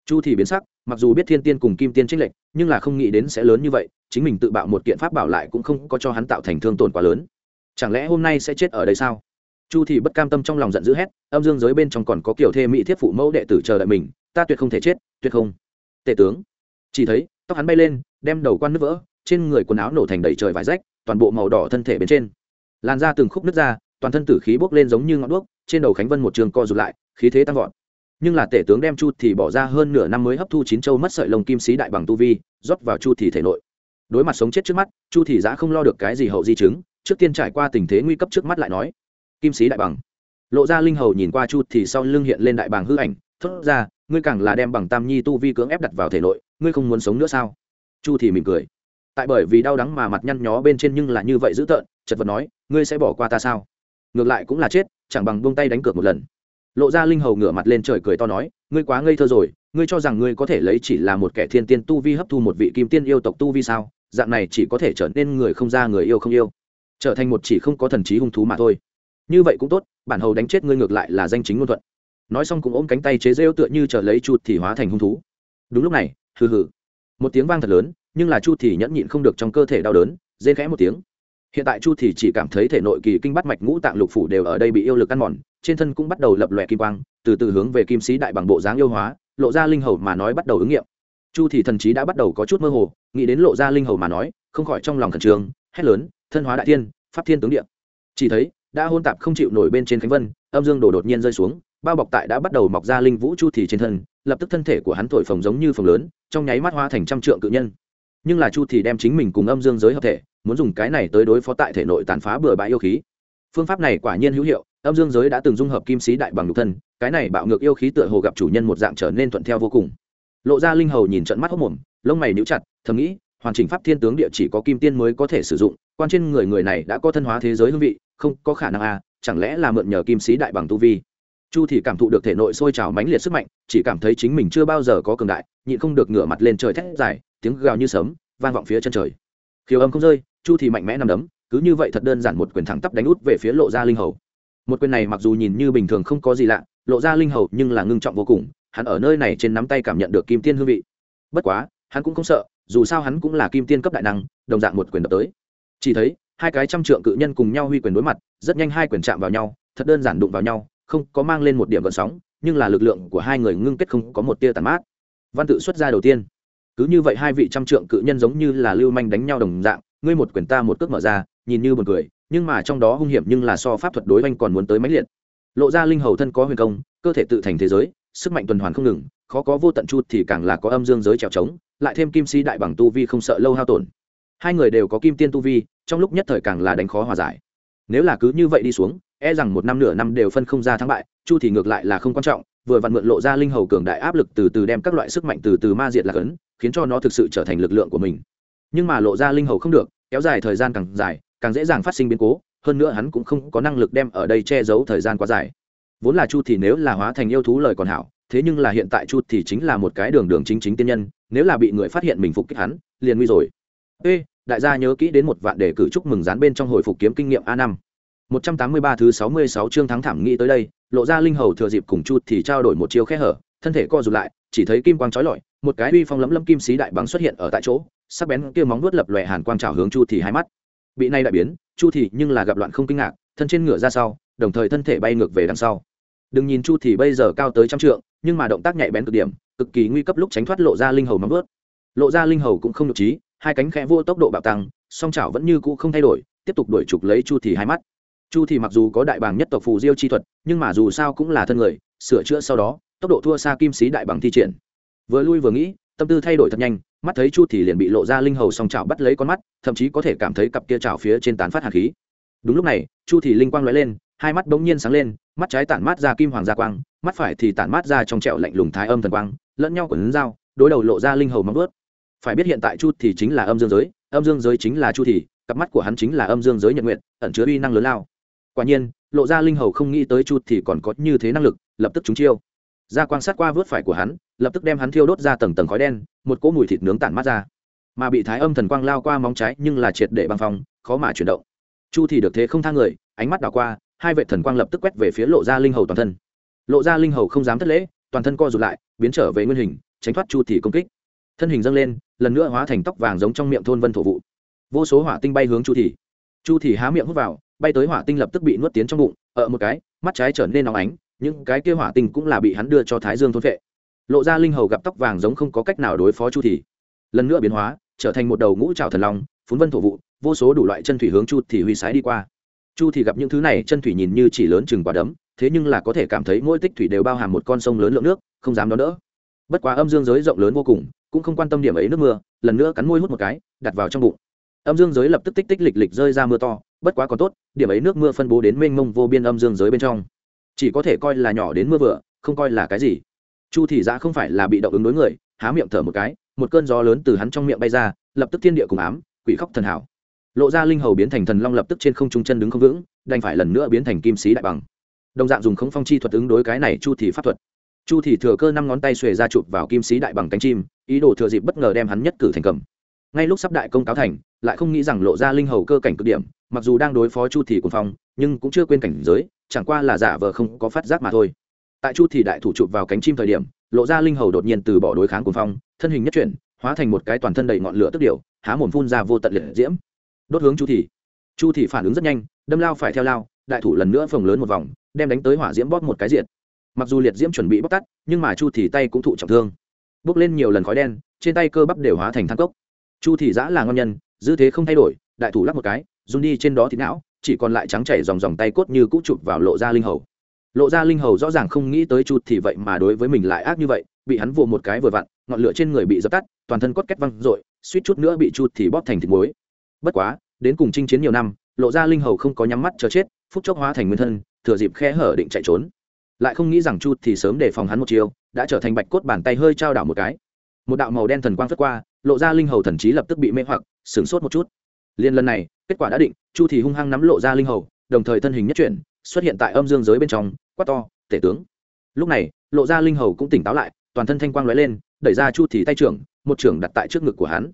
Chu thì biến sắc, mặc dù biết thiên tiên cùng kim tiên trích lệnh nhưng là không nghĩ đến sẽ lớn như vậy, chính mình tự bạo một kiện pháp bảo lại cũng không có cho hắn tạo thành thương tổn quá lớn. Chẳng lẽ hôm nay sẽ chết ở đây sao? Chu thì bất cam tâm trong lòng giận dữ hét, âm dương giới bên trong còn có kiểu thê mỹ thiếp phụ mẫu đệ tử chờ đợi mình, ta tuyệt không thể chết, tuyệt không. Tể tướng. Chỉ thấy, tóc hắn bay lên, đem đầu quan nước vỡ, trên người quần áo nổ thành đầy trời vải rách, toàn bộ màu đỏ thân thể bên trên. Làn da từng khúc nứt ra, toàn thân tử khí bốc lên giống như ngọn đuốc, trên đầu khánh vân một trường co rụt lại, khí thế tăng vọt. Nhưng là tể tướng đem chu thì bỏ ra hơn nửa năm mới hấp thu chín châu mất sợi lông kim sĩ đại bằng tu vi, rót vào chu thì thể nội. Đối mặt sống chết trước mắt, chu thì giã không lo được cái gì hậu di chứng, trước tiên trải qua tình thế nguy cấp trước mắt lại nói kim sĩ đại bằng. Lộ ra linh hầu nhìn qua chu thì sau lưng hiện lên đại bàng hư ảnh, thốt ra, ngươi càng là đem bằng tam nhi tu vi cưỡng ép đặt vào thể nội, ngươi không muốn sống nữa sao? Chu thì mỉm cười. Tại bởi vì đau đắng mà mặt nhăn nhó bên trên nhưng là như vậy dữ tợn, chật vật nói, ngươi sẽ bỏ qua ta sao? Ngược lại cũng là chết, chẳng bằng buông tay đánh cược một lần. Lộ ra linh hầu ngửa mặt lên trời cười to nói, ngươi quá ngây thơ rồi, ngươi cho rằng ngươi có thể lấy chỉ là một kẻ thiên tiên tu vi hấp thu một vị kim tiên yêu tộc tu vi sao? Dạng này chỉ có thể trở nên người không ra người yêu không yêu, trở thành một chỉ không có thần trí hung thú mà thôi như vậy cũng tốt, bản hầu đánh chết ngươi ngược lại là danh chính ngôn thuận. Nói xong cũng ôm cánh tay chế rêu tựa như chờ lấy chu thì hóa thành hung thú. Đúng lúc này, hừ hừ. Một tiếng vang thật lớn, nhưng là chu thì nhẫn nhịn không được trong cơ thể đau đớn, rên khẽ một tiếng. Hiện tại chu thì chỉ cảm thấy thể nội kỳ kinh bắt mạch ngũ tạng lục phủ đều ở đây bị yêu lực ăn mòn, trên thân cũng bắt đầu lập lòe kim quang, từ từ hướng về kim sĩ đại bằng bộ dáng yêu hóa, lộ ra linh hầu mà nói bắt đầu ứng nghiệm. Chu thì thần trí đã bắt đầu có chút mơ hồ, nghĩ đến lộ ra linh hầu mà nói, không khỏi trong lòng khẩn trương, hét lớn, thân hóa đại thiên, pháp thiên tướng địa. Chỉ thấy đã hôn tạp không chịu nổi bên trên khánh vân, âm dương đổ đột nhiên rơi xuống, bao bọc tại đã bắt đầu mọc ra linh vũ chu thì trên thân, lập tức thân thể của hắn thổi phồng giống như phồng lớn, trong nháy mắt hoa thành trăm trượng cự nhân. Nhưng là chu thì đem chính mình cùng âm dương giới hợp thể, muốn dùng cái này tới đối phó tại thể nội tàn phá bừa bãi yêu khí. Phương pháp này quả nhiên hữu hiệu, âm dương giới đã từng dung hợp kim sĩ đại bằng lục thân, cái này bạo ngược yêu khí tựa hồ gặp chủ nhân một dạng trở nên thuận theo vô cùng. Lộ ra linh hầu nhìn trận mắt hốc mồm, lông mày níu chặt, thầm nghĩ hoàn chỉnh pháp thiên tướng địa chỉ có kim tiên mới có thể sử dụng, quan trên người người này đã có thân hóa thế giới hương vị, không có khả năng à chẳng lẽ là mượn nhờ kim sĩ đại bằng tu vi? Chu thì cảm thụ được thể nội sôi trào mãnh liệt sức mạnh, chỉ cảm thấy chính mình chưa bao giờ có cường đại, nhịn không được ngửa mặt lên trời thét dài, tiếng gào như sấm, vang vọng phía chân trời. Khiêu âm không rơi, chu thì mạnh mẽ nằm đấm, cứ như vậy thật đơn giản một quyền thẳng tắp đánh út về phía lộ ra linh hầu. Một quyền này mặc dù nhìn như bình thường không có gì lạ, lộ ra linh hầu nhưng là ngưng trọng vô cùng, hắn ở nơi này trên nắm tay cảm nhận được kim tiên hương vị. Bất quá, hắn cũng không sợ dù sao hắn cũng là kim tiên cấp đại năng, đồng dạng một quyền đập tới. Chỉ thấy, hai cái trăm trượng cự nhân cùng nhau huy quyền đối mặt, rất nhanh hai quyền chạm vào nhau, thật đơn giản đụng vào nhau, không có mang lên một điểm gợn sóng, nhưng là lực lượng của hai người ngưng kết không có một tia tàn mát. Văn tự xuất ra đầu tiên. Cứ như vậy hai vị trăm trượng cự nhân giống như là lưu manh đánh nhau đồng dạng, ngươi một quyền ta một cước mở ra, nhìn như buồn cười, nhưng mà trong đó hung hiểm nhưng là so pháp thuật đối oanh còn muốn tới máy liệt. Lộ ra linh hầu thân có huyền công, cơ thể tự thành thế giới, sức mạnh tuần hoàn không ngừng, khó có vô tận chu thì càng là có âm dương giới trèo trống lại thêm kim si đại bằng tu vi không sợ lâu hao tổn. Hai người đều có kim tiên tu vi, trong lúc nhất thời càng là đánh khó hòa giải. Nếu là cứ như vậy đi xuống e rằng một năm nửa năm đều phân không ra thắng bại, chu thì ngược lại là không quan trọng, vừa vặn mượn lộ ra linh hầu cường đại áp lực từ từ đem các loại sức mạnh từ từ ma diệt lạc ấn, khiến cho nó thực sự trở thành lực lượng của mình. Nhưng mà lộ ra linh hầu không được, kéo dài thời gian càng dài, càng dễ dàng phát sinh biến cố, hơn nữa hắn cũng không có năng lực đem ở đây che giấu thời gian quá dài. Vốn là chu thì nếu là hóa thành yêu thú lời còn hảo, thế nhưng là hiện tại chu thì chính là một cái đường đường chính chính tiên nhân nếu là bị người phát hiện mình phục kích hắn, liền nguy rồi. Ê, đại gia nhớ kỹ đến một vạn để cử chúc mừng dán bên trong hồi phục kiếm kinh nghiệm a năm. Một trăm tám mươi ba thứ sáu mươi sáu chương thắng thảm nghĩ tới đây, lộ ra linh hầu thừa dịp cùng chu thì trao đổi một chiêu khe hở, thân thể co rụt lại, chỉ thấy kim quang chói lọi, một cái uy phong lấm lấm kim xí đại bằng xuất hiện ở tại chỗ, sắc bén kia móng vuốt lập lòe hàn quang trào hướng chu thì hai mắt. Bị nay đại biến, chu thì nhưng là gặp loạn không kinh ngạc, thân trên ngựa ra sau, đồng thời thân thể bay ngược về đằng sau đừng nhìn chu thì bây giờ cao tới trăm trượng, nhưng mà động tác nhạy bén cực điểm, cực kỳ nguy cấp lúc tránh thoát lộ ra linh hầu móng vớt lộ ra linh hầu cũng không nhục trí, hai cánh khẽ vô tốc độ bạo tăng, song chảo vẫn như cũ không thay đổi, tiếp tục đuổi trục lấy chu thì hai mắt. Chu thì mặc dù có đại bàng nhất tộc phù diêu chi thuật, nhưng mà dù sao cũng là thân người, sửa chữa sau đó, tốc độ thua xa kim sĩ đại bằng thi triển. Vừa lui vừa nghĩ, tâm tư thay đổi thật nhanh, mắt thấy chu thì liền bị lộ ra linh hầu song chảo bắt lấy con mắt, thậm chí có thể cảm thấy cặp kia chảo phía trên tán phát hàn khí. Đúng lúc này, chu thì linh quang lóe lên hai mắt bỗng nhiên sáng lên, mắt trái tản mát ra kim hoàng gia quang, mắt phải thì tản mát ra trong trẹo lạnh lùng thái âm thần quang, lẫn nhau quần dao, đối đầu lộ ra linh hầu móng vớt phải biết hiện tại chu thì chính là âm dương giới, âm dương giới chính là chu thì, cặp mắt của hắn chính là âm dương giới nhật nguyện ẩn chứa uy năng lớn lao. Quả nhiên, lộ ra linh hầu không nghĩ tới chu thì còn có như thế năng lực, lập tức chúng chiêu. Gia quang sát qua vớt phải của hắn, lập tức đem hắn thiêu đốt ra tầng tầng khói đen, một cỗ mùi thịt nướng tản mát ra. Mà bị thái âm thần quang lao qua móng trái nhưng là triệt để băng phong, khó mà chuyển động. Chu thì được thế không thang người, ánh mắt đảo qua hai vệ thần quang lập tức quét về phía lộ ra linh hầu toàn thân. Lộ ra linh hầu không dám thất lễ, toàn thân co rụt lại, biến trở về nguyên hình, tránh thoát chu thì công kích. Thân hình dâng lên, lần nữa hóa thành tóc vàng giống trong miệng thôn vân thổ vụ. Vô số hỏa tinh bay hướng chu thì. Chu thì há miệng hút vào, bay tới hỏa tinh lập tức bị nuốt tiến trong bụng, ở một cái, mắt trái trở nên nóng ánh, những cái kia hỏa tinh cũng là bị hắn đưa cho thái dương thôn vệ. Lộ ra linh hầu gặp tóc vàng giống không có cách nào đối phó chu thì. Lần nữa biến hóa, trở thành một đầu ngũ trào thần long phun vân thổ vụ, vô số đủ loại chân thủy hướng chu thì huy sái đi qua chu thì gặp những thứ này, chân thủy nhìn như chỉ lớn chừng quả đấm, thế nhưng là có thể cảm thấy mỗi tích thủy đều bao hàm một con sông lớn lượng nước, không dám đón đỡ. Bất quá âm dương giới rộng lớn vô cùng, cũng không quan tâm điểm ấy nước mưa, lần nữa cắn môi hút một cái, đặt vào trong bụng. Âm dương giới lập tức tích tích lịch lịch rơi ra mưa to, bất quá còn tốt, điểm ấy nước mưa phân bố đến mênh mông vô biên âm dương giới bên trong. Chỉ có thể coi là nhỏ đến mưa vừa, không coi là cái gì. Chu thị giã không phải là bị động ứng đối người, há miệng thở một cái, một cơn gió lớn từ hắn trong miệng bay ra, lập tức thiên địa cùng ám, quỷ khóc thần hảo lộ ra linh hầu biến thành thần long lập tức trên không trung chân đứng không vững, đành phải lần nữa biến thành kim sĩ đại bằng. Đồng dạng dùng không phong chi thuật ứng đối cái này chu thị pháp thuật. Chu thị thừa cơ năm ngón tay xuề ra chụp vào kim sĩ đại bằng cánh chim, ý đồ thừa dịp bất ngờ đem hắn nhất cử thành cầm. Ngay lúc sắp đại công cáo thành, lại không nghĩ rằng lộ ra linh hầu cơ cảnh cực điểm, mặc dù đang đối phó chu thị cuồng phong, nhưng cũng chưa quên cảnh giới, chẳng qua là giả vờ không có phát giác mà thôi. Tại chu thị đại thủ chụp vào cánh chim thời điểm, lộ ra linh hầu đột nhiên từ bỏ đối kháng cuồng phong, thân hình nhất chuyển, hóa thành một cái toàn thân đầy ngọn lửa tức điệu há mồm phun ra vô tận liệt diễm đốt hướng chu thị. Chu thị phản ứng rất nhanh, đâm lao phải theo lao, đại thủ lần nữa phồng lớn một vòng, đem đánh tới hỏa diễm bóp một cái diện mặc dù liệt diễm chuẩn bị bóc tắt nhưng mà chu thị tay cũng thụ trọng thương. Bốc lên nhiều lần khói đen, trên tay cơ bắp đều hóa thành thang cốc. Chu thị giã là ngon nhân, dư thế không thay đổi, đại thủ lắp một cái, run đi trên đó thì não, chỉ còn lại trắng chảy dòng dòng tay cốt như cũ chụp vào lộ ra linh hầu. Lộ ra linh hầu rõ ràng không nghĩ tới chu thì vậy mà đối với mình lại ác như vậy, bị hắn vụ một cái vừa vặn, ngọn lửa trên người bị dập tắt, toàn thân cốt kết văng rồi suýt chút nữa bị chu thì bóp thành thịt muối. Bất quá đến cùng chinh chiến nhiều năm, lộ ra linh hầu không có nhắm mắt chờ chết, phút chốc hóa thành nguyên thân, thừa dịp khe hở định chạy trốn. Lại không nghĩ rằng chu thì sớm đề phòng hắn một chiều đã trở thành bạch cốt bàn tay hơi trao đảo một cái. Một đạo màu đen thần quang phất qua, lộ ra linh hầu thần trí lập tức bị mê hoặc, sửng sốt một chút. Liên lần này, kết quả đã định, chu thì hung hăng nắm lộ ra linh hầu, đồng thời thân hình nhất chuyển, xuất hiện tại âm dương giới bên trong, quát to, tể tướng. Lúc này, lộ ra linh hầu cũng tỉnh táo lại, toàn thân thanh quang lóe lên, đẩy ra chu thì tay trưởng, một trưởng đặt tại trước ngực của hắn.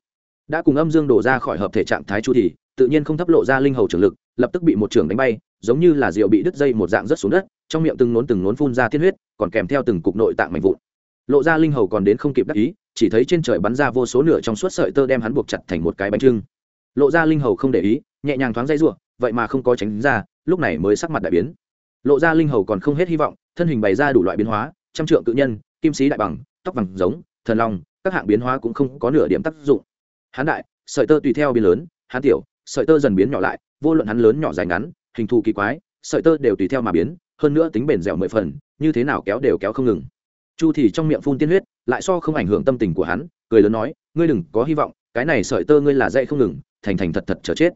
Đã cùng âm dương đổ ra khỏi hợp thể trạng thái chu thì tự nhiên không thấp lộ ra linh hầu trưởng lực, lập tức bị một trưởng đánh bay, giống như là rượu bị đứt dây một dạng rất xuống đất, trong miệng từng nốn từng nốn phun ra thiên huyết, còn kèm theo từng cục nội tạng mạnh vụn. Lộ ra linh hầu còn đến không kịp đắc ý, chỉ thấy trên trời bắn ra vô số nửa trong suốt sợi tơ đem hắn buộc chặt thành một cái bánh trưng. Lộ ra linh hầu không để ý, nhẹ nhàng thoáng dây r vậy mà không có tránh ra, lúc này mới sắc mặt đại biến. Lộ ra linh hầu còn không hết hy vọng, thân hình bày ra đủ loại biến hóa, trăm trượng cự nhân, kim sĩ đại bằng, tóc vàng giống, thần long, các hạng biến hóa cũng không có nửa điểm tác dụng. Hán đại, sợi tơ tùy theo biến lớn hán tiểu sợi tơ dần biến nhỏ lại, vô luận hắn lớn nhỏ dài ngắn, hình thù kỳ quái, sợi tơ đều tùy theo mà biến, hơn nữa tính bền dẻo mười phần, như thế nào kéo đều kéo không ngừng. Chu thì trong miệng phun tiên huyết, lại so không ảnh hưởng tâm tình của hắn, cười lớn nói, ngươi đừng có hy vọng, cái này sợi tơ ngươi là dây không ngừng, thành thành thật thật chờ chết.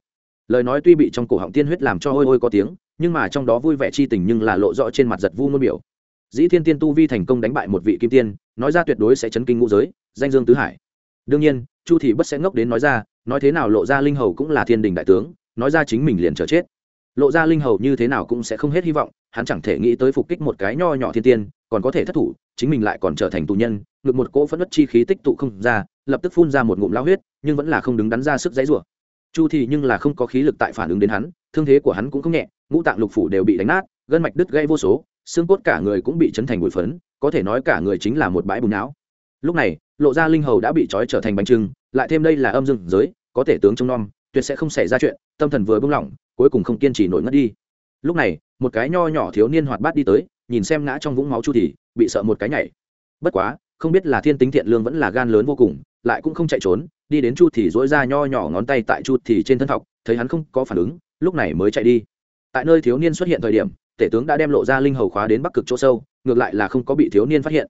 Lời nói tuy bị trong cổ họng tiên huyết làm cho hôi hôi có tiếng, nhưng mà trong đó vui vẻ chi tình nhưng là lộ rõ trên mặt giật vu ngôn biểu. Dĩ thiên tiên tu vi thành công đánh bại một vị kim tiên, nói ra tuyệt đối sẽ chấn kinh ngũ giới, danh dương tứ hải. Đương nhiên chu thì bất sẽ ngốc đến nói ra, nói thế nào lộ ra linh hầu cũng là thiên đình đại tướng, nói ra chính mình liền chờ chết. Lộ ra linh hầu như thế nào cũng sẽ không hết hy vọng, hắn chẳng thể nghĩ tới phục kích một cái nho nhỏ thiên tiên, còn có thể thất thủ, chính mình lại còn trở thành tù nhân, ngược một cỗ phẫn nứt chi khí tích tụ không ra, lập tức phun ra một ngụm lao huyết, nhưng vẫn là không đứng đắn ra sức dãy rủa. Chu thì nhưng là không có khí lực tại phản ứng đến hắn, thương thế của hắn cũng không nhẹ, ngũ tạng lục phủ đều bị đánh nát, gân mạch đứt gãy vô số, xương cốt cả người cũng bị chấn thành bụi phấn, có thể nói cả người chính là một bãi bùn não. Lúc này lộ ra linh hầu đã bị trói trở thành bánh trưng, lại thêm đây là âm dương giới, có thể tướng trông nom, tuyệt sẽ không xảy ra chuyện, tâm thần vừa buông lỏng, cuối cùng không kiên trì nổi ngất đi. Lúc này, một cái nho nhỏ thiếu niên hoạt bát đi tới, nhìn xem ngã trong vũng máu chu thì bị sợ một cái nhảy. Bất quá, không biết là thiên tính thiện lương vẫn là gan lớn vô cùng, lại cũng không chạy trốn, đi đến chu thì dỗi ra nho nhỏ ngón tay tại chu thì trên thân thọc, thấy hắn không có phản ứng, lúc này mới chạy đi. Tại nơi thiếu niên xuất hiện thời điểm, tể tướng đã đem lộ ra linh hầu khóa đến bắc cực chỗ sâu, ngược lại là không có bị thiếu niên phát hiện.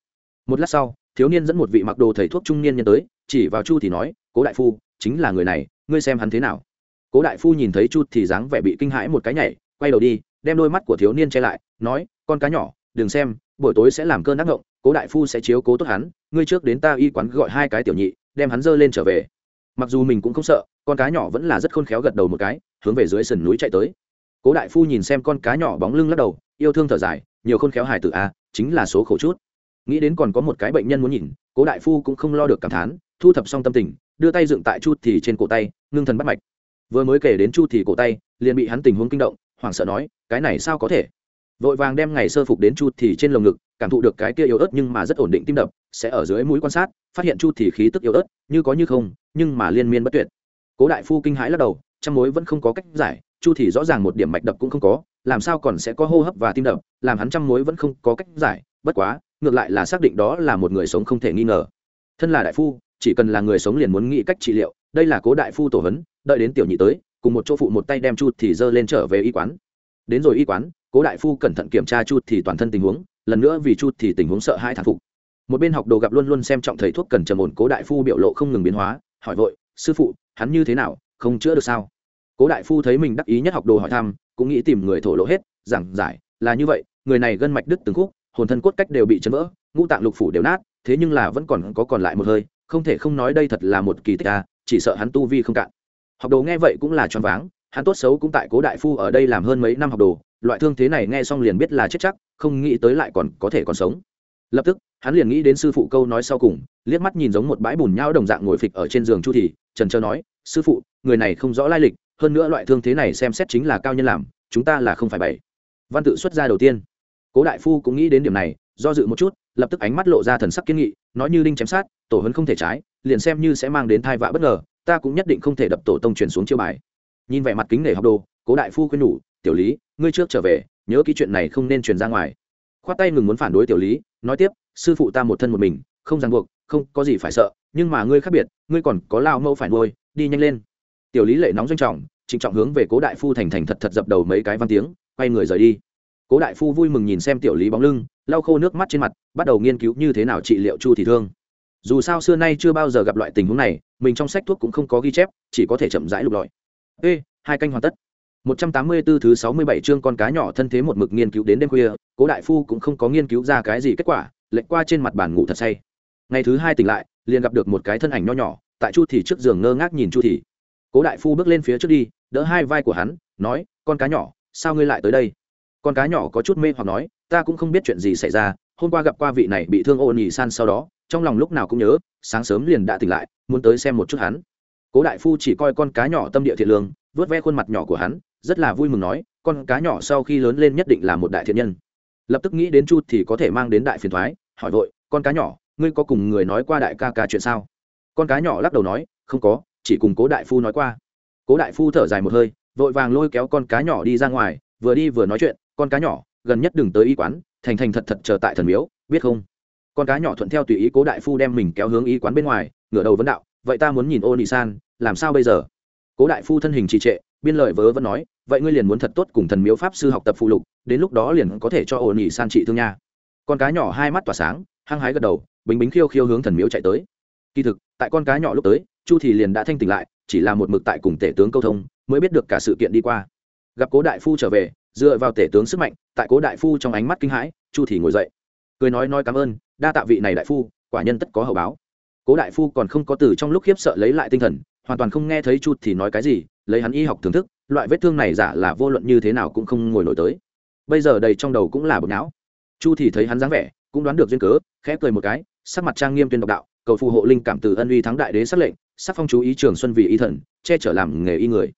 Một lát sau thiếu niên dẫn một vị mặc đồ thầy thuốc trung niên nhân tới, chỉ vào chu thì nói, cố đại phu, chính là người này, ngươi xem hắn thế nào? Cố đại phu nhìn thấy chu thì dáng vẻ bị kinh hãi một cái nhảy, quay đầu đi, đem đôi mắt của thiếu niên che lại, nói, con cá nhỏ, đừng xem, buổi tối sẽ làm cơn ác ngộng, cố đại phu sẽ chiếu cố tốt hắn, ngươi trước đến ta y quán gọi hai cái tiểu nhị, đem hắn dơ lên trở về. Mặc dù mình cũng không sợ, con cá nhỏ vẫn là rất khôn khéo gật đầu một cái, hướng về dưới sườn núi chạy tới. Cố đại phu nhìn xem con cá nhỏ bóng lưng lắc đầu, yêu thương thở dài, nhiều khôn khéo hài tử a chính là số khổ chút nghĩ đến còn có một cái bệnh nhân muốn nhìn, cố đại phu cũng không lo được cảm thán, thu thập xong tâm tình, đưa tay dựng tại chu thì trên cổ tay, ngưng thần bắt mạch. Vừa mới kể đến chu thì cổ tay, liền bị hắn tình huống kinh động, hoảng sợ nói, cái này sao có thể? Vội vàng đem ngày sơ phục đến chu thì trên lồng ngực, cảm thụ được cái kia yếu ớt nhưng mà rất ổn định tim đập, sẽ ở dưới mũi quan sát, phát hiện chu thì khí tức yếu ớt, như có như không, nhưng mà liên miên bất tuyệt. Cố đại phu kinh hãi lắc đầu trong mối vẫn không có cách giải, chu thì rõ ràng một điểm mạch đập cũng không có, làm sao còn sẽ có hô hấp và tim đập, làm hắn trăm mối vẫn không có cách giải, bất quá ngược lại là xác định đó là một người sống không thể nghi ngờ. Thân là đại phu, chỉ cần là người sống liền muốn nghĩ cách trị liệu, đây là cố đại phu tổ hấn đợi đến tiểu nhị tới, cùng một chỗ phụ một tay đem chu thì dơ lên trở về y quán. Đến rồi y quán, cố đại phu cẩn thận kiểm tra chu thì toàn thân tình huống, lần nữa vì chu thì tình huống sợ hai thản phục. Một bên học đồ gặp luôn luôn xem trọng thầy thuốc cần trầm ổn, cố đại phu biểu lộ không ngừng biến hóa, hỏi vội, sư phụ, hắn như thế nào, không chữa được sao? Cố đại phu thấy mình đắc ý nhất học đồ hỏi thăm, cũng nghĩ tìm người thổ lộ hết, giảng giải, là như vậy, người này gân mạch đứt từng khúc hồn thân cốt cách đều bị chấn vỡ, ngũ tạng lục phủ đều nát, thế nhưng là vẫn còn có còn lại một hơi, không thể không nói đây thật là một kỳ tích à chỉ sợ hắn tu vi không cạn. Học đồ nghe vậy cũng là choáng váng, hắn tốt xấu cũng tại cố đại phu ở đây làm hơn mấy năm học đồ, loại thương thế này nghe xong liền biết là chết chắc, không nghĩ tới lại còn có thể còn sống. Lập tức, hắn liền nghĩ đến sư phụ câu nói sau cùng, liếc mắt nhìn giống một bãi bùn nhau đồng dạng ngồi phịch ở trên giường chu thì trần trơ nói, sư phụ, người này không rõ lai lịch, hơn nữa loại thương thế này xem xét chính là cao nhân làm, chúng ta là không phải bảy. Văn tự xuất ra đầu tiên cố đại phu cũng nghĩ đến điểm này, do dự một chút, lập tức ánh mắt lộ ra thần sắc kiên nghị, nói như đinh chém sát, tổ hấn không thể trái, liền xem như sẽ mang đến thai vạ bất ngờ, ta cũng nhất định không thể đập tổ tông truyền xuống chiêu bài. Nhìn vẻ mặt kính nể học đồ, cố đại phu khuyên nhủ, tiểu lý, ngươi trước trở về, nhớ ký chuyện này không nên truyền ra ngoài. Khoát tay ngừng muốn phản đối tiểu lý, nói tiếp, sư phụ ta một thân một mình, không ràng buộc, không có gì phải sợ, nhưng mà ngươi khác biệt, ngươi còn có lao mẫu phải nuôi, đi nhanh lên. Tiểu lý lệ nóng doanh trọng, trịnh trọng hướng về cố đại phu thành thành thật thật dập đầu mấy cái văn tiếng, quay người rời đi cố đại phu vui mừng nhìn xem tiểu lý bóng lưng lau khô nước mắt trên mặt bắt đầu nghiên cứu như thế nào trị liệu chu thị thương dù sao xưa nay chưa bao giờ gặp loại tình huống này mình trong sách thuốc cũng không có ghi chép chỉ có thể chậm rãi lục lọi ê hai canh hoàn tất 184 thứ 67 chương con cá nhỏ thân thế một mực nghiên cứu đến đêm khuya, Cố đại phu cũng không có nghiên cứu ra cái gì kết quả, lệch qua trên mặt bàn ngủ thật say. Ngày thứ hai tỉnh lại, liền gặp được một cái thân ảnh nho nhỏ, tại Chu thị trước giường ngơ ngác nhìn Chu thị. Cố đại phu bước lên phía trước đi, đỡ hai vai của hắn, nói: "Con cá nhỏ, sao ngươi lại tới đây?" Con cá nhỏ có chút mê hoặc nói: "Ta cũng không biết chuyện gì xảy ra, hôm qua gặp qua vị này bị thương ôn nhì san sau đó, trong lòng lúc nào cũng nhớ, sáng sớm liền đã tỉnh lại, muốn tới xem một chút hắn." Cố đại phu chỉ coi con cá nhỏ tâm địa thiện lương, vớt ve khuôn mặt nhỏ của hắn, rất là vui mừng nói con cá nhỏ sau khi lớn lên nhất định là một đại thiện nhân. Lập tức nghĩ đến chu thì có thể mang đến đại phiền thoái hỏi vội con cá nhỏ ngươi có cùng người nói qua đại ca ca chuyện sao? Con cá nhỏ lắc đầu nói không có chỉ cùng cố đại phu nói qua. Cố đại phu thở dài một hơi vội vàng lôi kéo con cá nhỏ đi ra ngoài vừa đi vừa nói chuyện con cá nhỏ, gần nhất đừng tới y quán, thành thành thật thật chờ tại thần miếu, biết không? Con cá nhỏ thuận theo tùy ý cố đại phu đem mình kéo hướng y quán bên ngoài, ngửa đầu vấn đạo, vậy ta muốn nhìn ô nị san làm sao bây giờ? Cố đại phu thân hình trì trệ, biên lợi vớ vẫn nói, vậy ngươi liền muốn thật tốt cùng thần miếu pháp sư học tập phụ lục, đến lúc đó liền có thể cho ô nị san trị thương nha. Con cá nhỏ hai mắt tỏa sáng, hăng hái gật đầu bính bính khiêu khiêu hướng thần miếu chạy tới. Kỳ thực, tại con cá nhỏ lúc tới, chu thì liền đã thanh tỉnh lại, chỉ là một mực tại cùng tể tướng câu thông, mới biết được cả sự kiện đi qua. Gặp cố đại phu trở về dựa vào tể tướng sức mạnh, tại cố đại phu trong ánh mắt kinh hãi, chu thì ngồi dậy. Cười nói nói cảm ơn, đa tạ vị này đại phu, quả nhân tất có hậu báo. Cố đại phu còn không có từ trong lúc khiếp sợ lấy lại tinh thần, hoàn toàn không nghe thấy chu thì nói cái gì, lấy hắn y học thưởng thức, loại vết thương này giả là vô luận như thế nào cũng không ngồi nổi tới. Bây giờ đầy trong đầu cũng là bực não. Chu thì thấy hắn dáng vẻ, cũng đoán được duyên cớ, khẽ cười một cái, sắc mặt trang nghiêm tuyên độc đạo, cầu phù hộ linh cảm từ ân uy thắng đại đế sắc lệnh, sắc phong chú ý trường xuân vì y thần, che chở làm nghề y người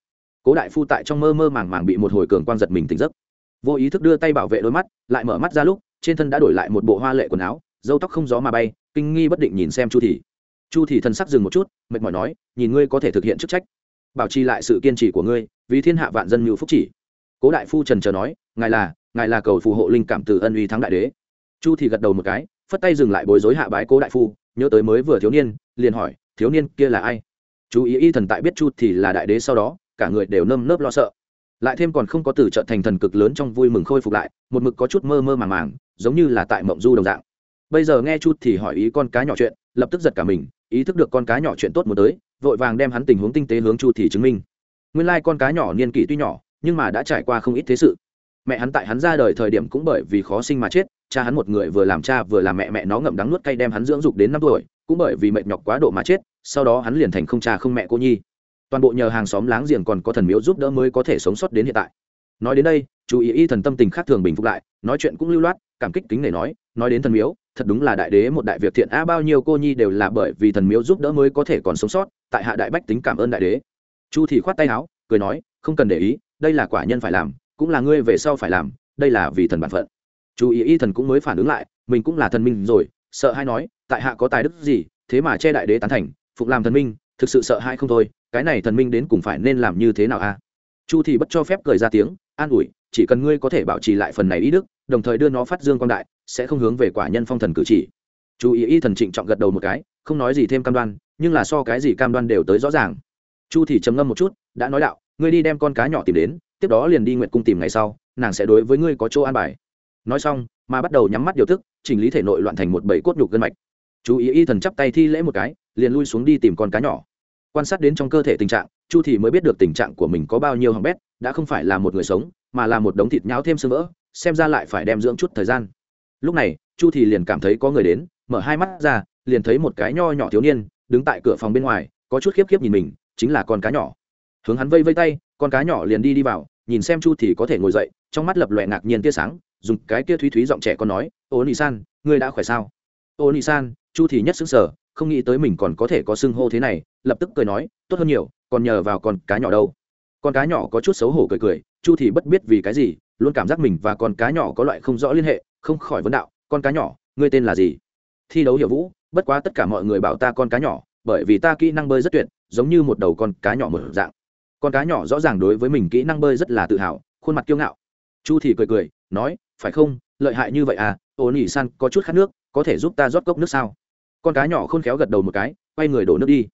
cố đại phu tại trong mơ mơ màng màng bị một hồi cường quang giật mình tỉnh giấc. Vô ý thức đưa tay bảo vệ đôi mắt, lại mở mắt ra lúc, trên thân đã đổi lại một bộ hoa lệ quần áo dâu tóc không gió mà bay, kinh nghi bất định nhìn xem chu thị. Chu thị thần sắc dừng một chút, mệt mỏi nói, nhìn ngươi có thể thực hiện chức trách, bảo trì lại sự kiên trì của ngươi, vì thiên hạ vạn dân như phúc chỉ. Cố đại phu trần chờ nói, ngài là ngài là cầu phù hộ linh cảm từ ân uy thắng đại đế. Chu thị gật đầu một cái, phất tay dừng lại bối rối hạ bái cố đại phu, nhớ tới mới vừa thiếu niên, liền hỏi, thiếu niên kia là ai? Chú ý y thần tại biết chu thì là đại đế sau đó cả người đều nơm nớp lo sợ. Lại thêm còn không có từ trận thành thần cực lớn trong vui mừng khôi phục lại, một mực có chút mơ mơ màng màng, giống như là tại mộng du đồng dạng. Bây giờ nghe chút thì hỏi ý con cá nhỏ chuyện, lập tức giật cả mình, ý thức được con cá nhỏ chuyện tốt muốn tới, vội vàng đem hắn tình huống tinh tế hướng chu thì chứng minh. Nguyên lai con cá nhỏ niên kỷ tuy nhỏ, nhưng mà đã trải qua không ít thế sự. Mẹ hắn tại hắn ra đời thời điểm cũng bởi vì khó sinh mà chết, cha hắn một người vừa làm cha vừa làm mẹ mẹ nó ngậm đắng nuốt cay đem hắn dưỡng dục đến năm tuổi, cũng bởi vì mệt nhọc quá độ mà chết, sau đó hắn liền thành không cha không mẹ cô nhi toàn bộ nhờ hàng xóm láng giềng còn có thần miếu giúp đỡ mới có thể sống sót đến hiện tại. Nói đến đây, chú ý y thần tâm tình khác thường bình phục lại, nói chuyện cũng lưu loát, cảm kích kính để nói nói đến thần miếu, thật đúng là đại đế một đại việc thiện, a, bao nhiêu cô nhi đều là bởi vì thần miếu giúp đỡ mới có thể còn sống sót, tại hạ đại bách tính cảm ơn đại đế. Chu thì khoát tay áo, cười nói, không cần để ý, đây là quả nhân phải làm, cũng là ngươi về sau phải làm, đây là vì thần bản phận. Chú ý y thần cũng mới phản ứng lại, mình cũng là thần minh rồi, sợ hay nói, tại hạ có tài đức gì, thế mà che đại đế tán thành phục làm thần minh thực sự sợ hai không thôi cái này thần minh đến cùng phải nên làm như thế nào a chu thì bất cho phép cười ra tiếng an ủi chỉ cần ngươi có thể bảo trì lại phần này ý đức đồng thời đưa nó phát dương quang đại sẽ không hướng về quả nhân phong thần cử chỉ. Chú ý y thần trịnh trọng gật đầu một cái không nói gì thêm cam đoan nhưng là so cái gì cam đoan đều tới rõ ràng. Chu thì trầm ngâm một chút đã nói đạo ngươi đi đem con cá nhỏ tìm đến tiếp đó liền đi nguyện cung tìm ngày sau nàng sẽ đối với ngươi có chỗ an bài. Nói xong mà bắt đầu nhắm mắt điều thức, chỉnh lý thể nội loạn thành một bầy cốt nhục gân mạch. Chú ý y thần chắp tay thi lễ một cái liền lui xuống đi tìm con cá nhỏ. Quan sát đến trong cơ thể tình trạng, chu thì mới biết được tình trạng của mình có bao nhiêu hỏng bét, đã không phải là một người sống, mà là một đống thịt nháo thêm sơ vỡ, xem ra lại phải đem dưỡng chút thời gian. Lúc này, chu thì liền cảm thấy có người đến, mở hai mắt ra, liền thấy một cái nho nhỏ thiếu niên đứng tại cửa phòng bên ngoài, có chút khiếp khiếp nhìn mình, chính là con cá nhỏ. Hướng hắn vây vây tay, con cá nhỏ liền đi đi vào, nhìn xem chu thì có thể ngồi dậy, trong mắt lập lòe ngạc nhiên tia sáng, dùng cái kia thúy thúy giọng trẻ con nói, ô nị san, ngươi đã khỏe sao? Ô nị san, chu thì nhất sững sờ không nghĩ tới mình còn có thể có xưng hô thế này, lập tức cười nói, tốt hơn nhiều, còn nhờ vào con cá nhỏ đâu. Con cá nhỏ có chút xấu hổ cười cười, chu thì bất biết vì cái gì, luôn cảm giác mình và con cá nhỏ có loại không rõ liên hệ, không khỏi vấn đạo, con cá nhỏ, ngươi tên là gì? Thi đấu hiểu vũ, bất quá tất cả mọi người bảo ta con cá nhỏ, bởi vì ta kỹ năng bơi rất tuyệt, giống như một đầu con cá nhỏ mở dạng. Con cá nhỏ rõ ràng đối với mình kỹ năng bơi rất là tự hào, khuôn mặt kiêu ngạo. Chu thì cười cười, nói, phải không? Lợi hại như vậy à? Ổn ỉ san có chút khát nước, có thể giúp ta rót cốc nước sao? Con cá nhỏ khôn khéo gật đầu một cái, quay người đổ nước đi.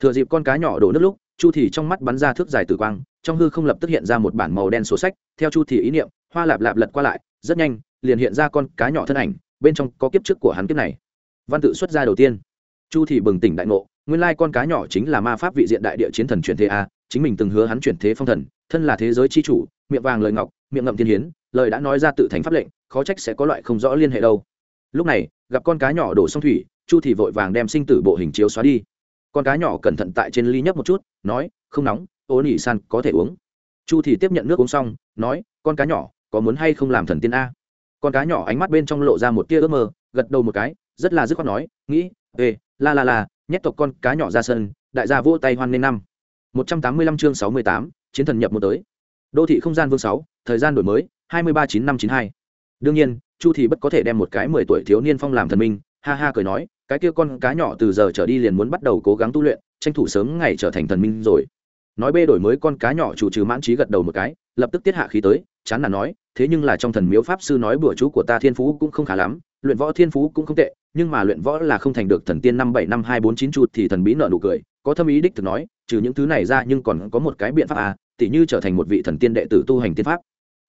Thừa dịp con cá nhỏ đổ nước lúc, chu thì trong mắt bắn ra thước dài tử quang, trong hư không lập tức hiện ra một bản màu đen sổ sách, theo chu thì ý niệm, hoa lạp lạp lật qua lại, rất nhanh, liền hiện ra con cá nhỏ thân ảnh, bên trong có kiếp trước của hắn kiếp này. Văn tự xuất ra đầu tiên. Chu thì bừng tỉnh đại ngộ, nguyên lai con cá nhỏ chính là ma pháp vị diện đại địa chiến thần chuyển thế a, chính mình từng hứa hắn chuyển thế phong thần, thân là thế giới chi chủ, miệng vàng lời ngọc, miệng ngậm thiên hiến, lời đã nói ra tự thành pháp lệnh, khó trách sẽ có loại không rõ liên hệ đâu. Lúc này, gặp con cá nhỏ đổ sông thủy chu thì vội vàng đem sinh tử bộ hình chiếu xóa đi. Con cá nhỏ cẩn thận tại trên ly nhấp một chút, nói, không nóng, ô nỉ san, có thể uống. Chu thì tiếp nhận nước uống xong, nói, con cá nhỏ, có muốn hay không làm thần tiên a? Con cá nhỏ ánh mắt bên trong lộ ra một tia ước mơ, gật đầu một cái, rất là dứt khoát nói, nghĩ, ê, la la la, nhét tộc con cá nhỏ ra sân, đại gia vỗ tay hoan nên năm. Một trăm tám mươi lăm chương sáu mươi tám, chiến thần nhập một tới. Đô thị không gian vương sáu, thời gian đổi mới, hai mươi ba chín năm chín hai. Đương nhiên, chu thì bất có thể đem một cái mười tuổi thiếu niên phong làm thần minh, ha ha cười nói cái kia con cá nhỏ từ giờ trở đi liền muốn bắt đầu cố gắng tu luyện, tranh thủ sớm ngày trở thành thần minh rồi. Nói bê đổi mới con cá nhỏ chủ trừ mãn trí gật đầu một cái, lập tức tiết hạ khí tới, chán là nói, thế nhưng là trong thần miếu pháp sư nói bữa chú của ta thiên phú cũng không khá lắm, luyện võ thiên phú cũng không tệ, nhưng mà luyện võ là không thành được thần tiên năm bảy năm hai bốn chín chu thì thần bí nợ nụ cười, có thâm ý đích thực nói, trừ những thứ này ra nhưng còn có một cái biện pháp à tỉ như trở thành một vị thần tiên đệ tử tu hành tiên pháp.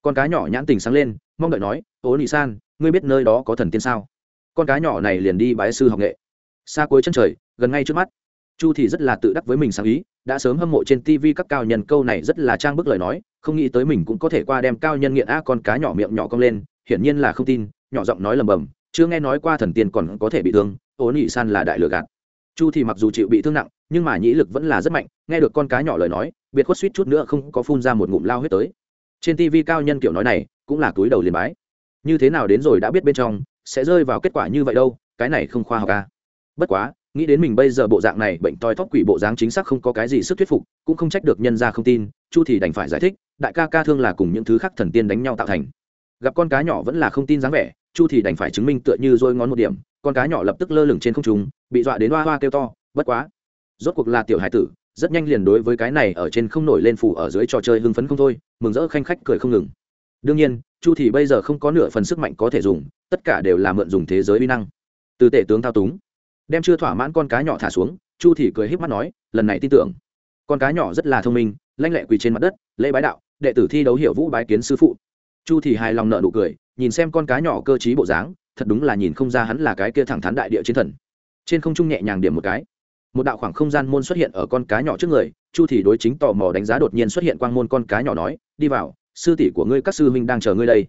Con cá nhỏ nhãn tình sáng lên, mong đợi nói ố nị san, ngươi biết nơi đó có thần tiên sao? Con cá nhỏ này liền đi bái sư học nghệ. Xa cuối chân trời, gần ngay trước mắt. Chu thì rất là tự đắc với mình sáng ý, đã sớm hâm mộ trên tv các cao nhân, câu này rất là trang bức lời nói, không nghĩ tới mình cũng có thể qua đem cao nhân nghiện a con cá nhỏ miệng nhỏ cong lên, hiển nhiên là không tin, nhỏ giọng nói lầm bầm, chưa nghe nói qua thần tiên còn có thể bị thương ố nhị san là đại lừa gạt. Chu thì mặc dù chịu bị thương nặng, nhưng mà nhĩ lực vẫn là rất mạnh, nghe được con cá nhỏ lời nói, biệt khuất suýt chút nữa không có phun ra một ngụm lao huyết tới. Trên tv cao nhân kiểu nói này, cũng là túi đầu liền bái. Như thế nào đến rồi đã biết bên trong sẽ rơi vào kết quả như vậy đâu, cái này không khoa học à. bất quá, nghĩ đến mình bây giờ bộ dạng này, bệnh toi thóp quỷ bộ dáng chính xác không có cái gì sức thuyết phục, cũng không trách được nhân ra không tin, chu thì đành phải giải thích, đại ca ca thương là cùng những thứ khác thần tiên đánh nhau tạo thành gặp con cá nhỏ vẫn là không tin dáng vẻ, chu thì đành phải chứng minh tựa như rôi ngón một điểm, con cá nhỏ lập tức lơ lửng trên không trung, bị dọa đến hoa hoa kêu to, bất quá, rốt cuộc là tiểu hải tử, rất nhanh liền đối với cái này ở trên không nổi lên phủ ở dưới trò chơi hưng phấn không thôi, mừng rỡ khanh khách cười không ngừng đương nhiên chu thì bây giờ không có nửa phần sức mạnh có thể dùng, tất cả đều là mượn dùng thế giới uy năng. Từ tể tướng thao túng, đem chưa thỏa mãn con cá nhỏ thả xuống, chu thì cười híp mắt nói, lần này tin tưởng. Con cá nhỏ rất là thông minh, lanh lẹ quỳ trên mặt đất, lễ bái đạo, đệ tử thi đấu hiểu vũ bái kiến sư phụ. Chu thì hài lòng nở nụ cười, nhìn xem con cá nhỏ cơ trí bộ dáng, thật đúng là nhìn không ra hắn là cái kia thẳng thắn đại địa chiến thần. Trên không trung nhẹ nhàng điểm một cái, một đạo khoảng không gian môn xuất hiện ở con cá nhỏ trước người, chu thì đối chính tò mò đánh giá đột nhiên xuất hiện quang môn con cá nhỏ nói, đi vào sư tỷ của ngươi các sư huynh đang chờ ngươi đây.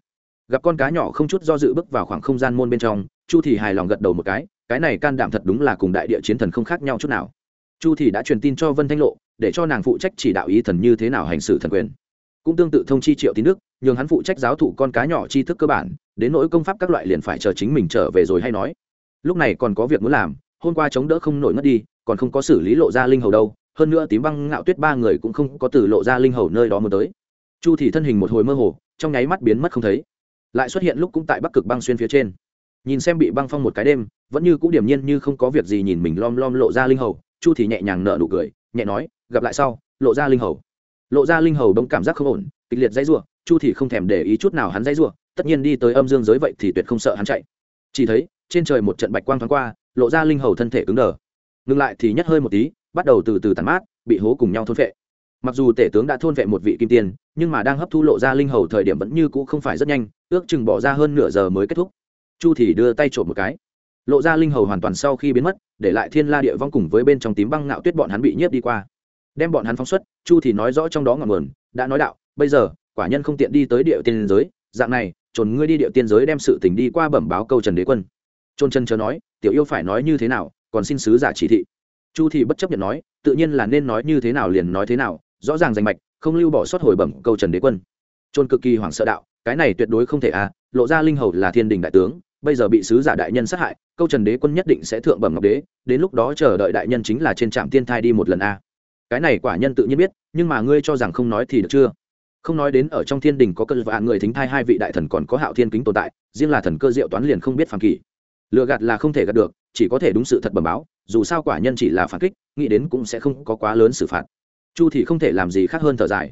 Gặp con cá nhỏ không chút do dự bước vào khoảng không gian môn bên trong, chu thì hài lòng gật đầu một cái cái này can đảm thật đúng là cùng đại địa chiến thần không khác nhau chút nào. Chu thì đã truyền tin cho vân thanh lộ, để cho nàng phụ trách chỉ đạo ý thần như thế nào hành xử thần quyền. Cũng tương tự thông chi triệu tín đức, nhường hắn phụ trách giáo thụ con cá nhỏ tri thức cơ bản, đến nỗi công pháp các loại liền phải chờ chính mình trở về rồi hay nói. Lúc này còn có việc muốn làm, hôm qua chống đỡ không nổi ngất đi, còn không có xử lý lộ ra linh hầu đâu, hơn nữa tím băng ngạo tuyết ba người cũng không có từ lộ ra linh hầu nơi đó mới tới chu thì thân hình một hồi mơ hồ, trong nháy mắt biến mất không thấy. Lại xuất hiện lúc cũng tại bắc cực băng xuyên phía trên. Nhìn xem bị băng phong một cái đêm, vẫn như cũng điểm nhiên như không có việc gì nhìn mình lom lom lộ ra linh hầu, chu thì nhẹ nhàng nở nụ cười, nhẹ nói, gặp lại sau, lộ ra linh hầu. Lộ ra linh hầu đông cảm giác không ổn, kịch liệt dãy rủa, chu thì không thèm để ý chút nào hắn dãy rủa, tất nhiên đi tới âm dương giới vậy thì tuyệt không sợ hắn chạy. Chỉ thấy, trên trời một trận bạch quang thoáng qua, lộ ra linh hầu thân thể cứng đờ. Ngừng lại thì nhất hơi một tí, bắt đầu từ từ tàn mát, bị hố cùng nhau thôn phệ mặc dù tể tướng đã thôn vệ một vị kim tiên, nhưng mà đang hấp thu lộ ra linh hầu thời điểm vẫn như cũ không phải rất nhanh, ước chừng bỏ ra hơn nửa giờ mới kết thúc. Chu thì đưa tay trộm một cái. Lộ ra linh hầu hoàn toàn sau khi biến mất, để lại thiên la địa vong cùng với bên trong tím băng ngạo tuyết bọn hắn bị nhiếp đi qua. Đem bọn hắn phóng xuất, chu thì nói rõ trong đó ngọn nguồn, đã nói đạo, bây giờ, quả nhân không tiện đi tới địa tiên giới, dạng này trồn ngươi đi địa tiên giới đem sự tình đi qua bẩm báo câu trần đế quân. Trôn chân chớ nói, tiểu yêu phải nói như thế nào, còn xin sứ giả chỉ thị. Chu thì bất chấp nhận nói, tự nhiên là nên nói như thế nào liền nói thế nào rõ ràng danh mạch, không lưu bỏ sót hồi bẩm câu trần đế quân. Trôn cực kỳ hoảng sợ đạo, cái này tuyệt đối không thể à lộ ra linh hầu là thiên đình đại tướng, bây giờ bị sứ giả đại nhân sát hại, câu trần đế quân nhất định sẽ thượng bẩm ngọc đế, đến lúc đó chờ đợi đại nhân chính là trên trạm tiên thai đi một lần a à. cái này quả nhân tự nhiên biết, nhưng mà ngươi cho rằng không nói thì được chưa? Không nói đến ở trong thiên đình có cơn vạn người thính thai hai vị đại thần còn có hạo thiên kính tồn tại, riêng là thần cơ diệu toán liền không biết phản kỳ. Lựa gạt là không thể gạt được, chỉ có thể đúng sự thật bẩm báo, dù sao quả nhân chỉ là phản kích, nghĩ đến cũng sẽ không có quá lớn xử phạt chu thì không thể làm gì khác hơn thở dài.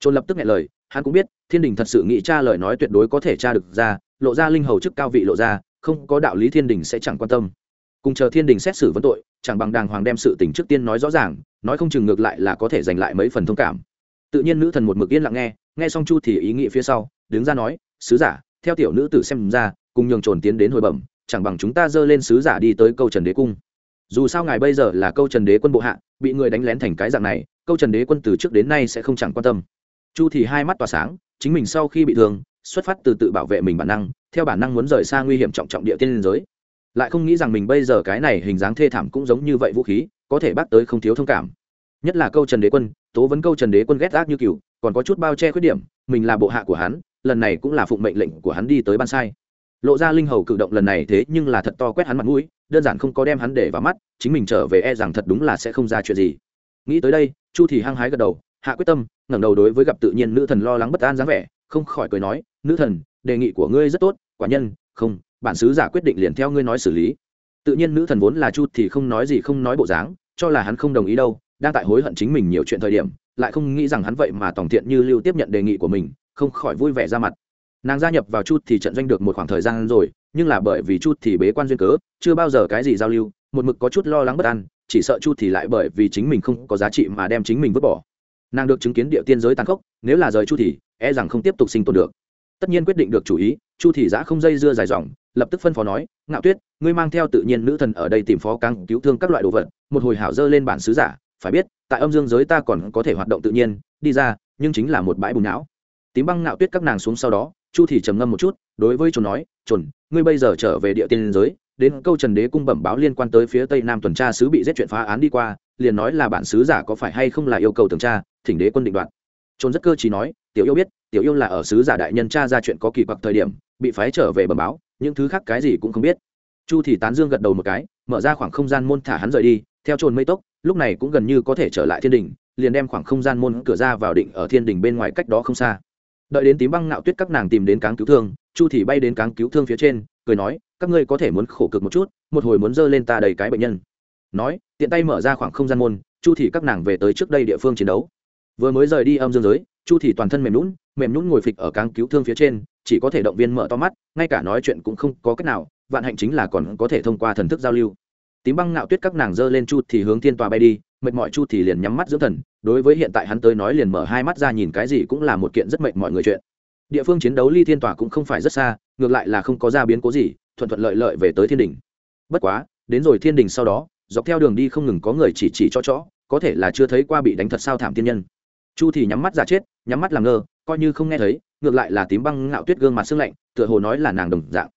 Trôn lập tức nghe lời, hắn cũng biết, thiên đình thật sự nghĩ tra lời nói tuyệt đối có thể tra được ra, lộ ra linh hầu chức cao vị lộ ra, không có đạo lý thiên đình sẽ chẳng quan tâm. Cùng chờ thiên đình xét xử vấn tội, chẳng bằng đàng hoàng đem sự tình trước tiên nói rõ ràng, nói không chừng ngược lại là có thể giành lại mấy phần thông cảm. Tự nhiên nữ thần một mực yên lặng nghe nghe xong chu thì ý nghĩ phía sau, đứng ra nói, sứ giả, theo tiểu nữ tử xem ra, cùng nhường trồn tiến đến hồi bẩm, chẳng bằng chúng ta dơ lên sứ giả đi tới câu trần đế cung dù sao ngài bây giờ là câu trần đế quân bộ hạ, bị người đánh lén thành cái dạng này, câu trần đế quân từ trước đến nay sẽ không chẳng quan tâm. Chu thì hai mắt tỏa sáng, chính mình sau khi bị thương, xuất phát từ tự bảo vệ mình bản năng, theo bản năng muốn rời xa nguy hiểm trọng trọng địa tiên giới. Lại không nghĩ rằng mình bây giờ cái này hình dáng thê thảm cũng giống như vậy vũ khí, có thể bắt tới không thiếu thông cảm. Nhất là câu trần đế quân, tố vấn câu trần đế quân ghét ác như cừu, còn có chút bao che khuyết điểm, mình là bộ hạ của hắn, lần này cũng là phụng mệnh lệnh của hắn đi tới ban sai lộ ra linh hầu cử động lần này thế nhưng là thật to quét hắn mặt mũi, đơn giản không có đem hắn để vào mắt, chính mình trở về e rằng thật đúng là sẽ không ra chuyện gì. Nghĩ tới đây, chu thì hăng hái gật đầu, hạ quyết tâm, ngẩng đầu đối với gặp tự nhiên nữ thần lo lắng bất an dáng vẻ, không khỏi cười nói, nữ thần, đề nghị của ngươi rất tốt, quả nhân, không, bản sứ giả quyết định liền theo ngươi nói xử lý. Tự nhiên nữ thần vốn là chu thì không nói gì không nói bộ dáng, cho là hắn không đồng ý đâu, đang tại hối hận chính mình nhiều chuyện thời điểm, lại không nghĩ rằng hắn vậy mà tòng thiện như lưu tiếp nhận đề nghị của mình, không khỏi vui vẻ ra mặt nàng gia nhập vào chút thì trận doanh được một khoảng thời gian rồi, nhưng là bởi vì chút thì bế quan duyên cớ, chưa bao giờ cái gì giao lưu, một mực có chút lo lắng bất an, chỉ sợ chút thì lại bởi vì chính mình không có giá trị mà đem chính mình vứt bỏ. Nàng được chứng kiến địa tiên giới tàn khốc, nếu là rời chu thì e rằng không tiếp tục sinh tồn được. Tất nhiên quyết định được chủ ý, chu thì giã không dây dưa dài dòng, lập tức phân phó nói, ngạo tuyết, ngươi mang theo tự nhiên nữ thần ở đây tìm phó căng cứu thương các loại đồ vật, một hồi hảo dơ lên bản sứ giả, phải biết, tại âm dương giới ta còn có thể hoạt động tự nhiên, đi ra, nhưng chính là một bãi bùn não. Tím băng ngạo tuyết các nàng xuống sau đó chu thì trầm ngâm một chút, đối với trồn nói, trồn, ngươi bây giờ trở về địa tiên giới, đến câu trần đế cung bẩm báo liên quan tới phía tây nam tuần tra sứ bị giết chuyện phá án đi qua, liền nói là bản sứ giả có phải hay không là yêu cầu tuần tra, thỉnh đế quân định đoạt. Trốn rất cơ trí nói, tiểu yêu biết, tiểu yêu là ở sứ giả đại nhân tra ra chuyện có kỳ quặc thời điểm, bị phái trở về bẩm báo, những thứ khác cái gì cũng không biết. Chu thì tán dương gật đầu một cái, mở ra khoảng không gian môn thả hắn rời đi, theo trồn mây tốc, lúc này cũng gần như có thể trở lại thiên đình, liền đem khoảng không gian môn cửa ra vào định ở thiên đình bên ngoài cách đó không xa đợi đến tím băng nạo tuyết các nàng tìm đến cáng cứu thương, chu thì bay đến cáng cứu thương phía trên, cười nói, các ngươi có thể muốn khổ cực một chút, một hồi muốn dơ lên ta đầy cái bệnh nhân. Nói, tiện tay mở ra khoảng không gian môn, chu thì các nàng về tới trước đây địa phương chiến đấu. Vừa mới rời đi âm dương giới, chu thì toàn thân mềm lún mềm lún ngồi phịch ở cáng cứu thương phía trên, chỉ có thể động viên mở to mắt, ngay cả nói chuyện cũng không có cách nào, vạn hạnh chính là còn có thể thông qua thần thức giao lưu. Tím băng nạo tuyết các nàng dơ lên chu thì hướng thiên tòa bay đi, mệt mỏi chu thì liền nhắm mắt dưỡng thần đối với hiện tại hắn tới nói liền mở hai mắt ra nhìn cái gì cũng là một kiện rất mệnh mọi người chuyện. Địa phương chiến đấu ly thiên tòa cũng không phải rất xa, ngược lại là không có ra biến cố gì, thuận thuận lợi lợi về tới thiên đình. Bất quá, đến rồi thiên đình sau đó, dọc theo đường đi không ngừng có người chỉ chỉ cho chó, có thể là chưa thấy qua bị đánh thật sao thảm tiên nhân. Chu thì nhắm mắt ra chết, nhắm mắt làm ngơ, coi như không nghe thấy, ngược lại là tím băng ngạo tuyết gương mặt sương lạnh, tựa hồ nói là nàng đồng dạng.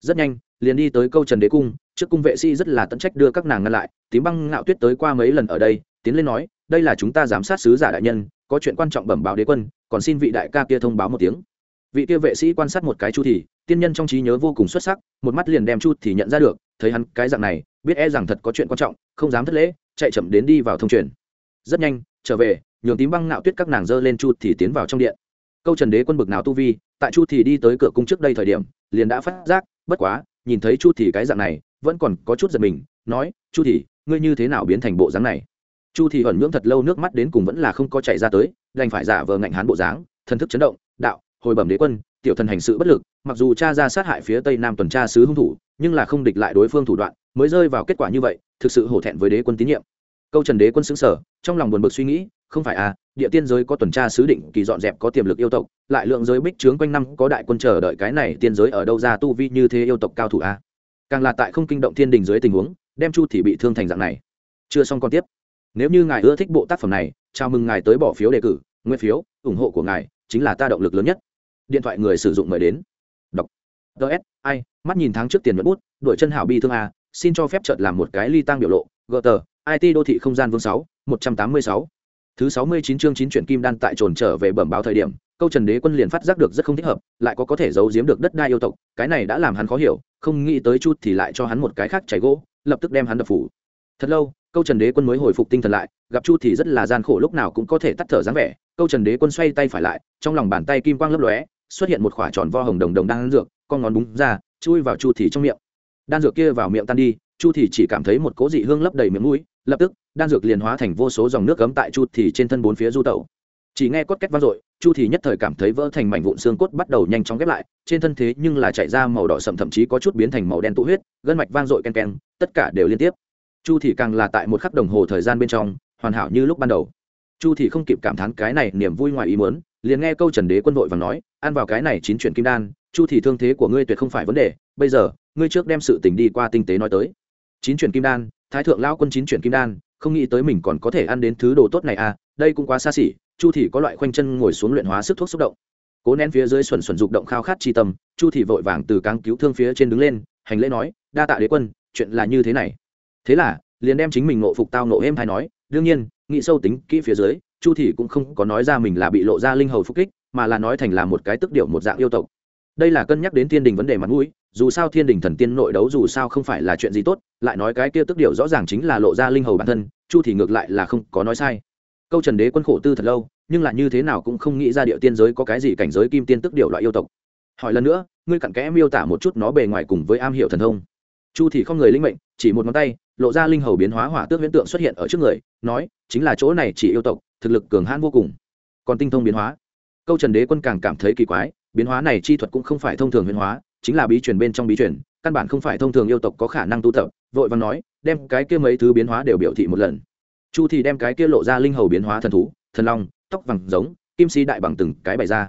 Rất nhanh, liền đi tới câu trần đế cung, trước cung vệ sĩ rất là tận trách đưa các nàng ngăn lại, tím băng ngạo tuyết tới qua mấy lần ở đây, tiến lên nói đây là chúng ta giám sát sứ giả đại nhân, có chuyện quan trọng bẩm báo đế quân, còn xin vị đại ca kia thông báo một tiếng. Vị kia vệ sĩ quan sát một cái chu thì tiên nhân trong trí nhớ vô cùng xuất sắc, một mắt liền đem chu thì nhận ra được, thấy hắn cái dạng này, biết e rằng thật có chuyện quan trọng, không dám thất lễ, chạy chậm đến đi vào thông truyền. Rất nhanh, trở về, nhường tím băng ngạo tuyết các nàng dơ lên chu thì tiến vào trong điện. Câu trần đế quân bực nào tu vi, tại chu thì đi tới cửa cung trước đây thời điểm, liền đã phát giác, bất quá, nhìn thấy chu thì cái dạng này, vẫn còn có chút giật mình, nói, chu thì ngươi như thế nào biến thành bộ dáng này? Chu thì ẩn nhưỡng thật lâu nước mắt đến cùng vẫn là không có chảy ra tới, đành phải giả vờ ngạnh hán bộ dáng, thần thức chấn động, đạo, hồi bẩm đế quân, tiểu thần hành sự bất lực, mặc dù cha ra sát hại phía tây nam tuần tra sứ hung thủ, nhưng là không địch lại đối phương thủ đoạn, mới rơi vào kết quả như vậy, thực sự hổ thẹn với đế quân tín nhiệm. Câu trần đế quân xứng sở trong lòng buồn bực suy nghĩ, không phải à địa tiên giới có tuần tra sứ định kỳ dọn dẹp có tiềm lực yêu tộc, lại lượng giới bích trướng quanh năm có đại quân chờ đợi cái này tiên giới ở đâu ra tu vi như thế yêu tộc cao thủ a càng là tại không kinh động thiên đình dưới tình huống, đem chu thì bị thương thành dạng này. Chưa xong còn tiếp nếu như ngài ưa thích bộ tác phẩm này, chào mừng ngài tới bỏ phiếu đề cử, nguyên phiếu, ủng hộ của ngài chính là ta động lực lớn nhất. Điện thoại người sử dụng mời đến. Đọc. Ts ai, mắt nhìn tháng trước tiền nhuận bút đội chân hảo bi thương a, xin cho phép chợt làm một cái ly tăng biểu lộ, gờ tờ it đô thị không gian vương sáu, một trăm tám mươi sáu. Thứ sáu mươi chín chương chín chuyển kim đan tại trồn trở về bẩm báo thời điểm, câu trần đế quân liền phát giác được rất không thích hợp, lại có có thể giấu giếm được đất đai yêu tộc, cái này đã làm hắn khó hiểu, không nghĩ tới chút thì lại cho hắn một cái khác cháy gỗ, lập tức đem hắn đập phủ. Thật lâu câu trần đế quân mới hồi phục tinh thần lại, gặp chu thì rất là gian khổ, lúc nào cũng có thể tắt thở dáng vẻ. Câu trần đế quân xoay tay phải lại, trong lòng bàn tay kim quang lấp lóe, xuất hiện một khỏa tròn vo hồng đồng đồng đang dược, con ngón búng ra, chui vào chu thì trong miệng. Đan dược kia vào miệng tan đi, chu thì chỉ cảm thấy một cỗ dị hương lấp đầy miệng mũi, lập tức, đan dược liền hóa thành vô số dòng nước cấm tại chu thì trên thân bốn phía du tẩu. Chỉ nghe cốt kết vang dội, chu thì nhất thời cảm thấy vỡ thành mảnh vụn xương cốt bắt đầu nhanh chóng ghép lại, trên thân thế nhưng là chạy ra màu đỏ sậm, thậm chí có chút biến thành màu đen tụ huyết, gân mạch vang dội ken ken tất cả đều liên tiếp chu thì càng là tại một khắc đồng hồ thời gian bên trong, hoàn hảo như lúc ban đầu. Chu thì không kịp cảm thán cái này niềm vui ngoài ý muốn, liền nghe câu trần đế quân đội và nói, ăn vào cái này chín chuyển kim đan, chu thì thương thế của ngươi tuyệt không phải vấn đề, bây giờ, ngươi trước đem sự tình đi qua tinh tế nói tới. Chín chuyển kim đan, thái thượng lão quân chín chuyển kim đan, không nghĩ tới mình còn có thể ăn đến thứ đồ tốt này à đây cũng quá xa xỉ, chu thì có loại khoanh chân ngồi xuống luyện hóa sức thuốc xúc động. Cố nén phía dưới xuẩn xuẩn dục động khao khát chi tâm, chu thì vội vàng từ cáng cứu thương phía trên đứng lên, hành lễ nói, đa tạ đế quân, chuyện là như thế này thế là, liền đem chính mình ngộ phục tao nộ êm hay nói, đương nhiên, nghĩ sâu tính kỹ phía dưới, chu thì cũng không có nói ra mình là bị lộ ra linh hầu phục kích, mà là nói thành là một cái tức điệu một dạng yêu tộc. Đây là cân nhắc đến thiên đình vấn đề mặt mũi, dù sao thiên đình thần tiên nội đấu dù sao không phải là chuyện gì tốt, lại nói cái kia tức điệu rõ ràng chính là lộ ra linh hầu bản thân, chu thì ngược lại là không có nói sai. Câu trần đế quân khổ tư thật lâu, nhưng là như thế nào cũng không nghĩ ra địa tiên giới có cái gì cảnh giới kim tiên tức điệu loại yêu tộc. Hỏi lần nữa, ngươi cặn kẽ miêu tả một chút nó bề ngoài cùng với am hiểu thần thông. Chu thì không người linh mệnh, chỉ một ngón tay lộ ra linh hầu biến hóa hỏa tước huyễn tượng xuất hiện ở trước người, nói, chính là chỗ này chỉ yêu tộc, thực lực cường hãn vô cùng. Còn tinh thông biến hóa. Câu trần đế quân càng cảm thấy kỳ quái, biến hóa này chi thuật cũng không phải thông thường huyễn hóa, chính là bí truyền bên trong bí truyền, căn bản không phải thông thường yêu tộc có khả năng tu tập, vội và nói, đem cái kia mấy thứ biến hóa đều biểu thị một lần. Chu thì đem cái kia lộ ra linh hầu biến hóa thần thú, thần long, tóc vàng giống, kim si đại bằng từng cái bày ra.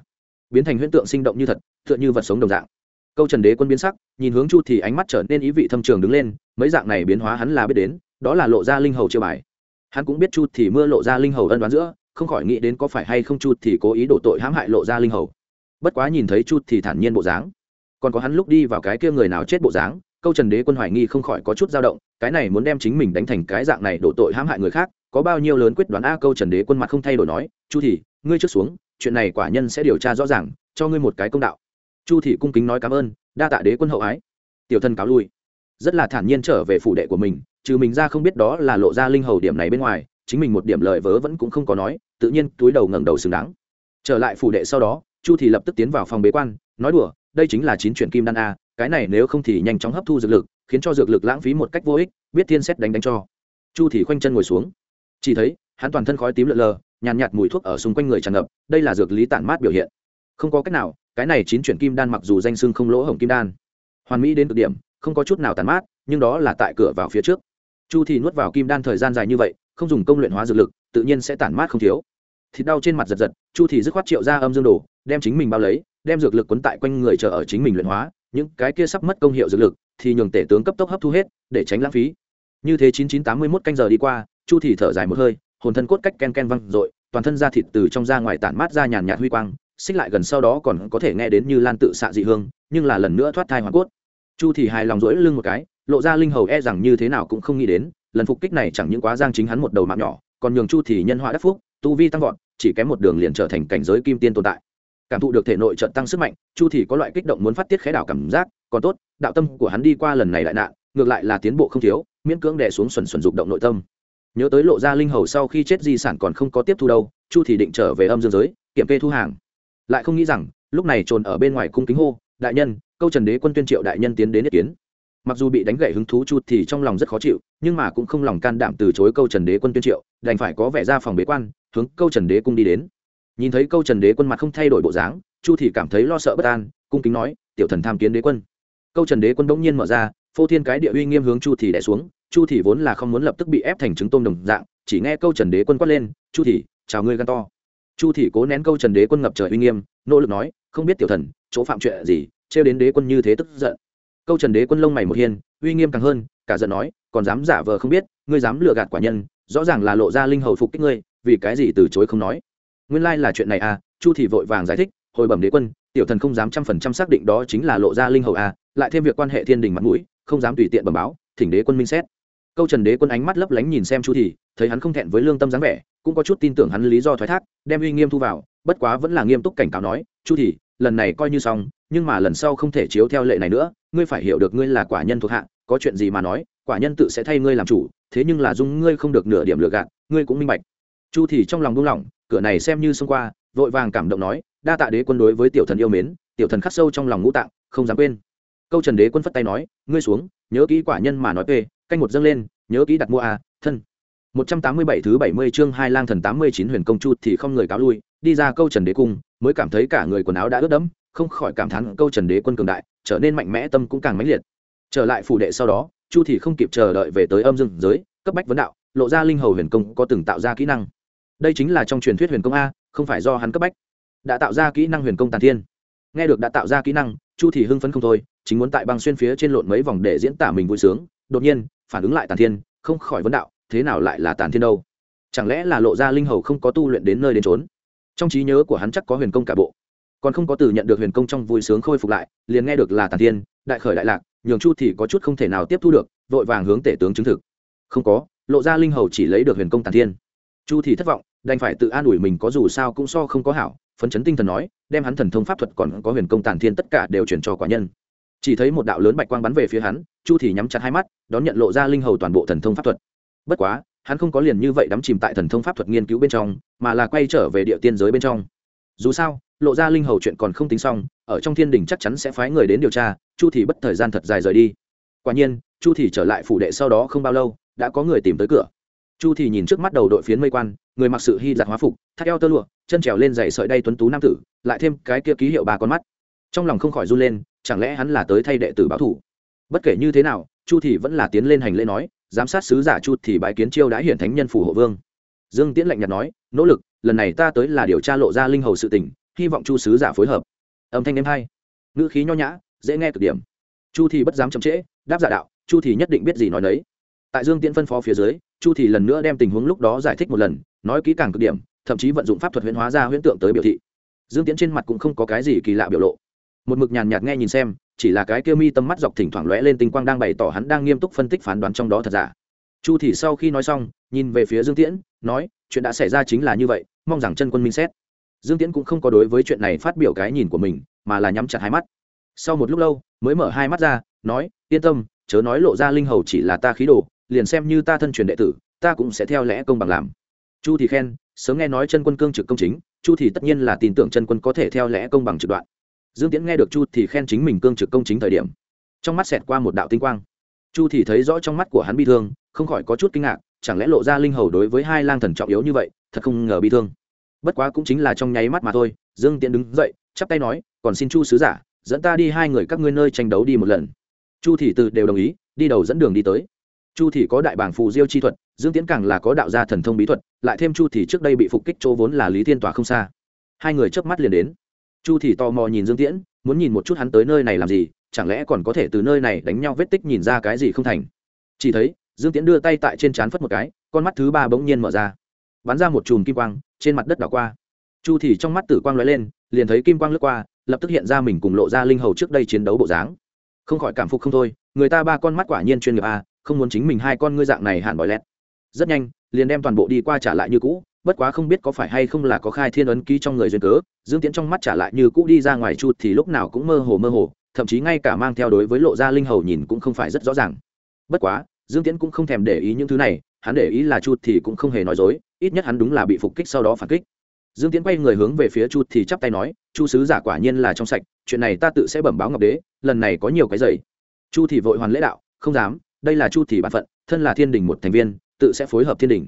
Biến thành huyễn tượng sinh động như thật, tựa như vật sống đồng dạng câu trần đế quân biến sắc, nhìn hướng chu thì ánh mắt trở nên ý vị thâm trường đứng lên, mấy dạng này biến hóa hắn là biết đến, đó là lộ ra linh hầu chiêu bài. Hắn cũng biết chu thì mưa lộ ra linh hầu ân đoán giữa, không khỏi nghĩ đến có phải hay không chu thì cố ý đổ tội hãm hại lộ ra linh hầu. Bất quá nhìn thấy chu thì thản nhiên bộ dáng. Còn có hắn lúc đi vào cái kia người nào chết bộ dáng, câu trần đế quân hoài nghi không khỏi có chút dao động, cái này muốn đem chính mình đánh thành cái dạng này đổ tội hãm hại người khác, có bao nhiêu lớn quyết đoán a câu trần đế quân mặt không thay đổi nói, chu thì, ngươi trước xuống, chuyện này quả nhân sẽ điều tra rõ ràng, cho ngươi một cái công đạo chu thị cung kính nói cảm ơn, đa tạ đế quân hậu ái. Tiểu thân cáo lui. Rất là thản nhiên trở về phủ đệ của mình, trừ mình ra không biết đó là lộ ra linh hầu điểm này bên ngoài, chính mình một điểm lời vớ vẫn cũng không có nói, tự nhiên túi đầu ngẩng đầu xứng đáng. Trở lại phủ đệ sau đó, chu thì lập tức tiến vào phòng bế quan, nói đùa, đây chính là chín chuyển kim đan a, cái này nếu không thì nhanh chóng hấp thu dược lực, khiến cho dược lực lãng phí một cách vô ích, biết thiên xét đánh đánh cho. Chu thì khoanh chân ngồi xuống. Chỉ thấy, hắn toàn thân khói tím lợn lờ, nhàn nhạt mùi thuốc ở xung quanh người tràn ngập, đây là dược lý tản mát biểu hiện. Không có cách nào cái này chín chuyển kim đan mặc dù danh xưng không lỗ hổng kim đan, hoàn mỹ đến cực điểm, không có chút nào tàn mát, nhưng đó là tại cửa vào phía trước. Chu thì nuốt vào kim đan thời gian dài như vậy, không dùng công luyện hóa dược lực, tự nhiên sẽ tản mát không thiếu. Thịt đau trên mặt giật giật, chu thì dứt khoát triệu ra âm dương đồ, đem chính mình bao lấy, đem dược lực quấn tại quanh người chờ ở chính mình luyện hóa, những cái kia sắp mất công hiệu dược lực thì nhường tể tướng cấp tốc hấp thu hết, để tránh lãng phí. Như thế chín chín tám mươi mốt canh giờ đi qua, chu thì thở dài một hơi, hồn thân cốt cách ken ken văng rội toàn thân da thịt từ trong ra ngoài tản mát ra nhàn nhạt huy quang xích lại gần sau đó còn có thể nghe đến như lan tự xạ dị hương, nhưng là lần nữa thoát thai hoàn cốt. Chu thì hài lòng rỗi lưng một cái, lộ ra linh hầu e rằng như thế nào cũng không nghĩ đến, lần phục kích này chẳng những quá giang chính hắn một đầu mạng nhỏ, còn nhường chu thì nhân họa đắc phúc, tu vi tăng vọt, chỉ kém một đường liền trở thành cảnh giới kim tiên tồn tại. Cảm thụ được thể nội trận tăng sức mạnh, chu thì có loại kích động muốn phát tiết khẽ đảo cảm giác, còn tốt, đạo tâm của hắn đi qua lần này đại nạn, ngược lại là tiến bộ không thiếu, miễn cưỡng đè xuống xuẩn xuẩn dục động nội tâm. Nhớ tới lộ ra linh hầu sau khi chết di sản còn không có tiếp thu đâu, chu thì định trở về âm dương giới, kiểm kê thu hàng lại không nghĩ rằng, lúc này trồn ở bên ngoài cung kính hô, đại nhân, câu trần đế quân tuyên triệu đại nhân tiến đến ý kiến. Mặc dù bị đánh gậy hứng thú chu thì trong lòng rất khó chịu, nhưng mà cũng không lòng can đảm từ chối câu trần đế quân tuyên triệu, đành phải có vẻ ra phòng bế quan, hướng câu trần đế cung đi đến. Nhìn thấy câu trần đế quân mặt không thay đổi bộ dáng, chu thì cảm thấy lo sợ bất an, cung kính nói, tiểu thần tham kiến đế quân. Câu trần đế quân bỗng nhiên mở ra, phô thiên cái địa uy nghiêm hướng chu thì đè xuống, chu thì vốn là không muốn lập tức bị ép thành trứng tôm đồng dạng, chỉ nghe câu trần đế quân quát lên, chu thì, chào ngươi gan to chu thị cố nén câu trần đế quân ngập trời uy nghiêm, nỗ lực nói, không biết tiểu thần, chỗ phạm chuyện gì, trêu đến đế quân như thế tức giận. Câu trần đế quân lông mày một hiên, uy nghiêm càng hơn, cả giận nói, còn dám giả vờ không biết, ngươi dám lừa gạt quả nhân, rõ ràng là lộ ra linh hầu phục kích ngươi, vì cái gì từ chối không nói? Nguyên lai là chuyện này à chu thị vội vàng giải thích, hồi bẩm đế quân, tiểu thần không dám trăm phần trăm xác định đó chính là lộ ra linh hầu à lại thêm việc quan hệ thiên đình mặt mũi, không dám tùy tiện bẩm báo, thỉnh đế quân minh xét. Câu trần đế quân ánh mắt lấp lánh nhìn xem chu thị, thấy hắn không thẹn với lương tâm dáng vẻ cũng có chút tin tưởng hắn lý do thoái thác đem uy nghiêm thu vào bất quá vẫn là nghiêm túc cảnh cáo nói chu thị lần này coi như xong nhưng mà lần sau không thể chiếu theo lệ này nữa ngươi phải hiểu được ngươi là quả nhân thuộc hạ có chuyện gì mà nói quả nhân tự sẽ thay ngươi làm chủ thế nhưng là dung ngươi không được nửa điểm lừa gạt ngươi cũng minh bạch. Chu thì trong lòng buông lỏng cửa này xem như xông qua vội vàng cảm động nói đa tạ đế quân đối với tiểu thần yêu mến tiểu thần khắc sâu trong lòng ngũ tạng không dám quên. Câu trần đế quân phất tay nói ngươi xuống nhớ kỹ quả nhân mà nói về, canh một dâng lên nhớ kỹ đặt mua à, thân. 187 thứ 70 chương hai lang thần 89 huyền công chu thì không người cáo lui, đi ra câu Trần Đế cung, mới cảm thấy cả người quần áo đã ướt đẫm, không khỏi cảm thán câu Trần Đế quân cường đại, trở nên mạnh mẽ tâm cũng càng mãnh liệt. Trở lại phủ đệ sau đó, Chu thì không kịp chờ đợi về tới âm dương giới, cấp bách vấn đạo, lộ ra linh hầu huyền công có từng tạo ra kỹ năng. Đây chính là trong truyền thuyết huyền công a, không phải do hắn cấp bách. Đã tạo ra kỹ năng huyền công tàn thiên. Nghe được đã tạo ra kỹ năng, Chu thì hưng phấn không thôi, chính muốn tại băng xuyên phía trên lộn mấy vòng để diễn tả mình vui sướng, đột nhiên, phản ứng lại tàn thiên, không khỏi vấn đạo, thế nào lại là tàn thiên đâu? Chẳng lẽ là lộ ra linh hầu không có tu luyện đến nơi đến trốn trong trí nhớ của hắn chắc có huyền công cả bộ. Còn không có từ nhận được huyền công trong vui sướng khôi phục lại, liền nghe được là tàn thiên, đại khởi đại lạc, nhường chu thì có chút không thể nào tiếp thu được, vội vàng hướng tể tướng chứng thực. Không có, lộ ra linh hầu chỉ lấy được huyền công tàn thiên. Chu thì thất vọng, đành phải tự an ủi mình có dù sao cũng so không có hảo, phấn chấn tinh thần nói, đem hắn thần thông pháp thuật còn có huyền công tàn thiên tất cả đều chuyển cho quả nhân. Chỉ thấy một đạo lớn bạch quang bắn về phía hắn, chu thì nhắm chặt hai mắt, đón nhận lộ ra linh hầu toàn bộ thần thông pháp thuật bất quá, hắn không có liền như vậy đắm chìm tại thần thông pháp thuật nghiên cứu bên trong, mà là quay trở về địa tiên giới bên trong. Dù sao, lộ ra linh hầu chuyện còn không tính xong, ở trong thiên đình chắc chắn sẽ phái người đến điều tra, chu thì bất thời gian thật dài rời đi. Quả nhiên, chu thì trở lại phủ đệ sau đó không bao lâu, đã có người tìm tới cửa. Chu thì nhìn trước mắt đầu đội phiến mây quan, người mặc sự hy giặt hóa phục, thắt eo tơ lụa, chân trèo lên giày sợi đay tuấn tú nam tử, lại thêm cái kia ký hiệu ba con mắt. Trong lòng không khỏi run lên, chẳng lẽ hắn là tới thay đệ tử báo thủ? Bất kể như thế nào, chu thì vẫn là tiến lên hành lễ nói giám sát sứ giả chu thì bái kiến chiêu đã hiển thánh nhân phủ hộ vương. Dương tiễn lạnh nhạt nói, nỗ lực, lần này ta tới là điều tra lộ ra linh hầu sự tình, hy vọng chu sứ giả phối hợp. Âm thanh em hai ngữ khí nho nhã, dễ nghe cực điểm. Chu thì bất dám chậm trễ, đáp giả đạo, chu thì nhất định biết gì nói đấy tại dương tiễn phân phó phía dưới, chu thì lần nữa đem tình huống lúc đó giải thích một lần, nói kỹ càng cực điểm, thậm chí vận dụng pháp thuật huyễn hóa ra huyễn tượng tới biểu thị. Dương tiễn trên mặt cũng không có cái gì kỳ lạ biểu lộ. Một mực nhàn nhạt nghe nhìn xem chỉ là cái kia mi tâm mắt dọc thỉnh thoảng lóe lên tinh quang đang bày tỏ hắn đang nghiêm túc phân tích phán đoán trong đó thật giả. Chu thì sau khi nói xong, nhìn về phía dương tiễn, nói, chuyện đã xảy ra chính là như vậy, mong rằng chân quân minh xét. Dương tiễn cũng không có đối với chuyện này phát biểu cái nhìn của mình, mà là nhắm chặt hai mắt. Sau một lúc lâu, mới mở hai mắt ra, nói, yên tâm, chớ nói lộ ra linh hầu chỉ là ta khí đồ, liền xem như ta thân truyền đệ tử, ta cũng sẽ theo lẽ công bằng làm. Chu thì khen, sớm nghe nói chân quân cương trực công chính, chu thì tất nhiên là tin tưởng chân quân có thể theo lẽ công bằng trực đoạn dương tiễn nghe được chu thì khen chính mình cương trực công chính thời điểm. Trong mắt xẹt qua một đạo tinh quang. Chu thì thấy rõ trong mắt của hắn bi thương, không khỏi có chút kinh ngạc, chẳng lẽ lộ ra linh hầu đối với hai lang thần trọng yếu như vậy, thật không ngờ bi thương. Bất quá cũng chính là trong nháy mắt mà thôi, dương tiễn đứng dậy, chắp tay nói, còn xin chu sứ giả, dẫn ta đi hai người các ngươi nơi tranh đấu đi một lần. Chu thị từ đều đồng ý, đi đầu dẫn đường đi tới. Chu thị có đại bảng phù diêu chi thuật, dương tiễn càng là có đạo gia thần thông bí thuật, lại thêm chu thị trước đây bị phục kích chỗ vốn là lý thiên tòa không xa. Hai người chớp mắt liền đến chu thị tò mò nhìn dương tiễn, muốn nhìn một chút hắn tới nơi này làm gì, chẳng lẽ còn có thể từ nơi này đánh nhau vết tích nhìn ra cái gì không thành. Chỉ thấy, dương tiễn đưa tay tại trên trán phất một cái, con mắt thứ ba bỗng nhiên mở ra. Bắn ra một chùm kim quang, trên mặt đất đảo qua. Chu thì trong mắt tử quang lóe lên, liền thấy kim quang lướt qua, lập tức hiện ra mình cùng lộ ra linh hầu trước đây chiến đấu bộ dáng. Không khỏi cảm phục không thôi, người ta ba con mắt quả nhiên chuyên nghiệp a không muốn chính mình hai con ngươi dạng này hạn bòi lét rất nhanh, liền đem toàn bộ đi qua trả lại như cũ bất quá không biết có phải hay không là có khai thiên ấn ký trong người duyên cớ, dương tiễn trong mắt trả lại như cũ đi ra ngoài chu thì lúc nào cũng mơ hồ mơ hồ, thậm chí ngay cả mang theo đối với lộ ra linh hầu nhìn cũng không phải rất rõ ràng. Bất quá, dương tiễn cũng không thèm để ý những thứ này, hắn để ý là chu thì cũng không hề nói dối, ít nhất hắn đúng là bị phục kích sau đó phản kích. Dương tiễn quay người hướng về phía chu thì chắp tay nói, chu sứ giả quả nhiên là trong sạch, chuyện này ta tự sẽ bẩm báo ngọc đế, lần này có nhiều cái dày chu thì vội hoàn lễ đạo, không dám, đây là chu thì bản phận, thân là thiên đình một thành viên, tự sẽ phối hợp thiên đình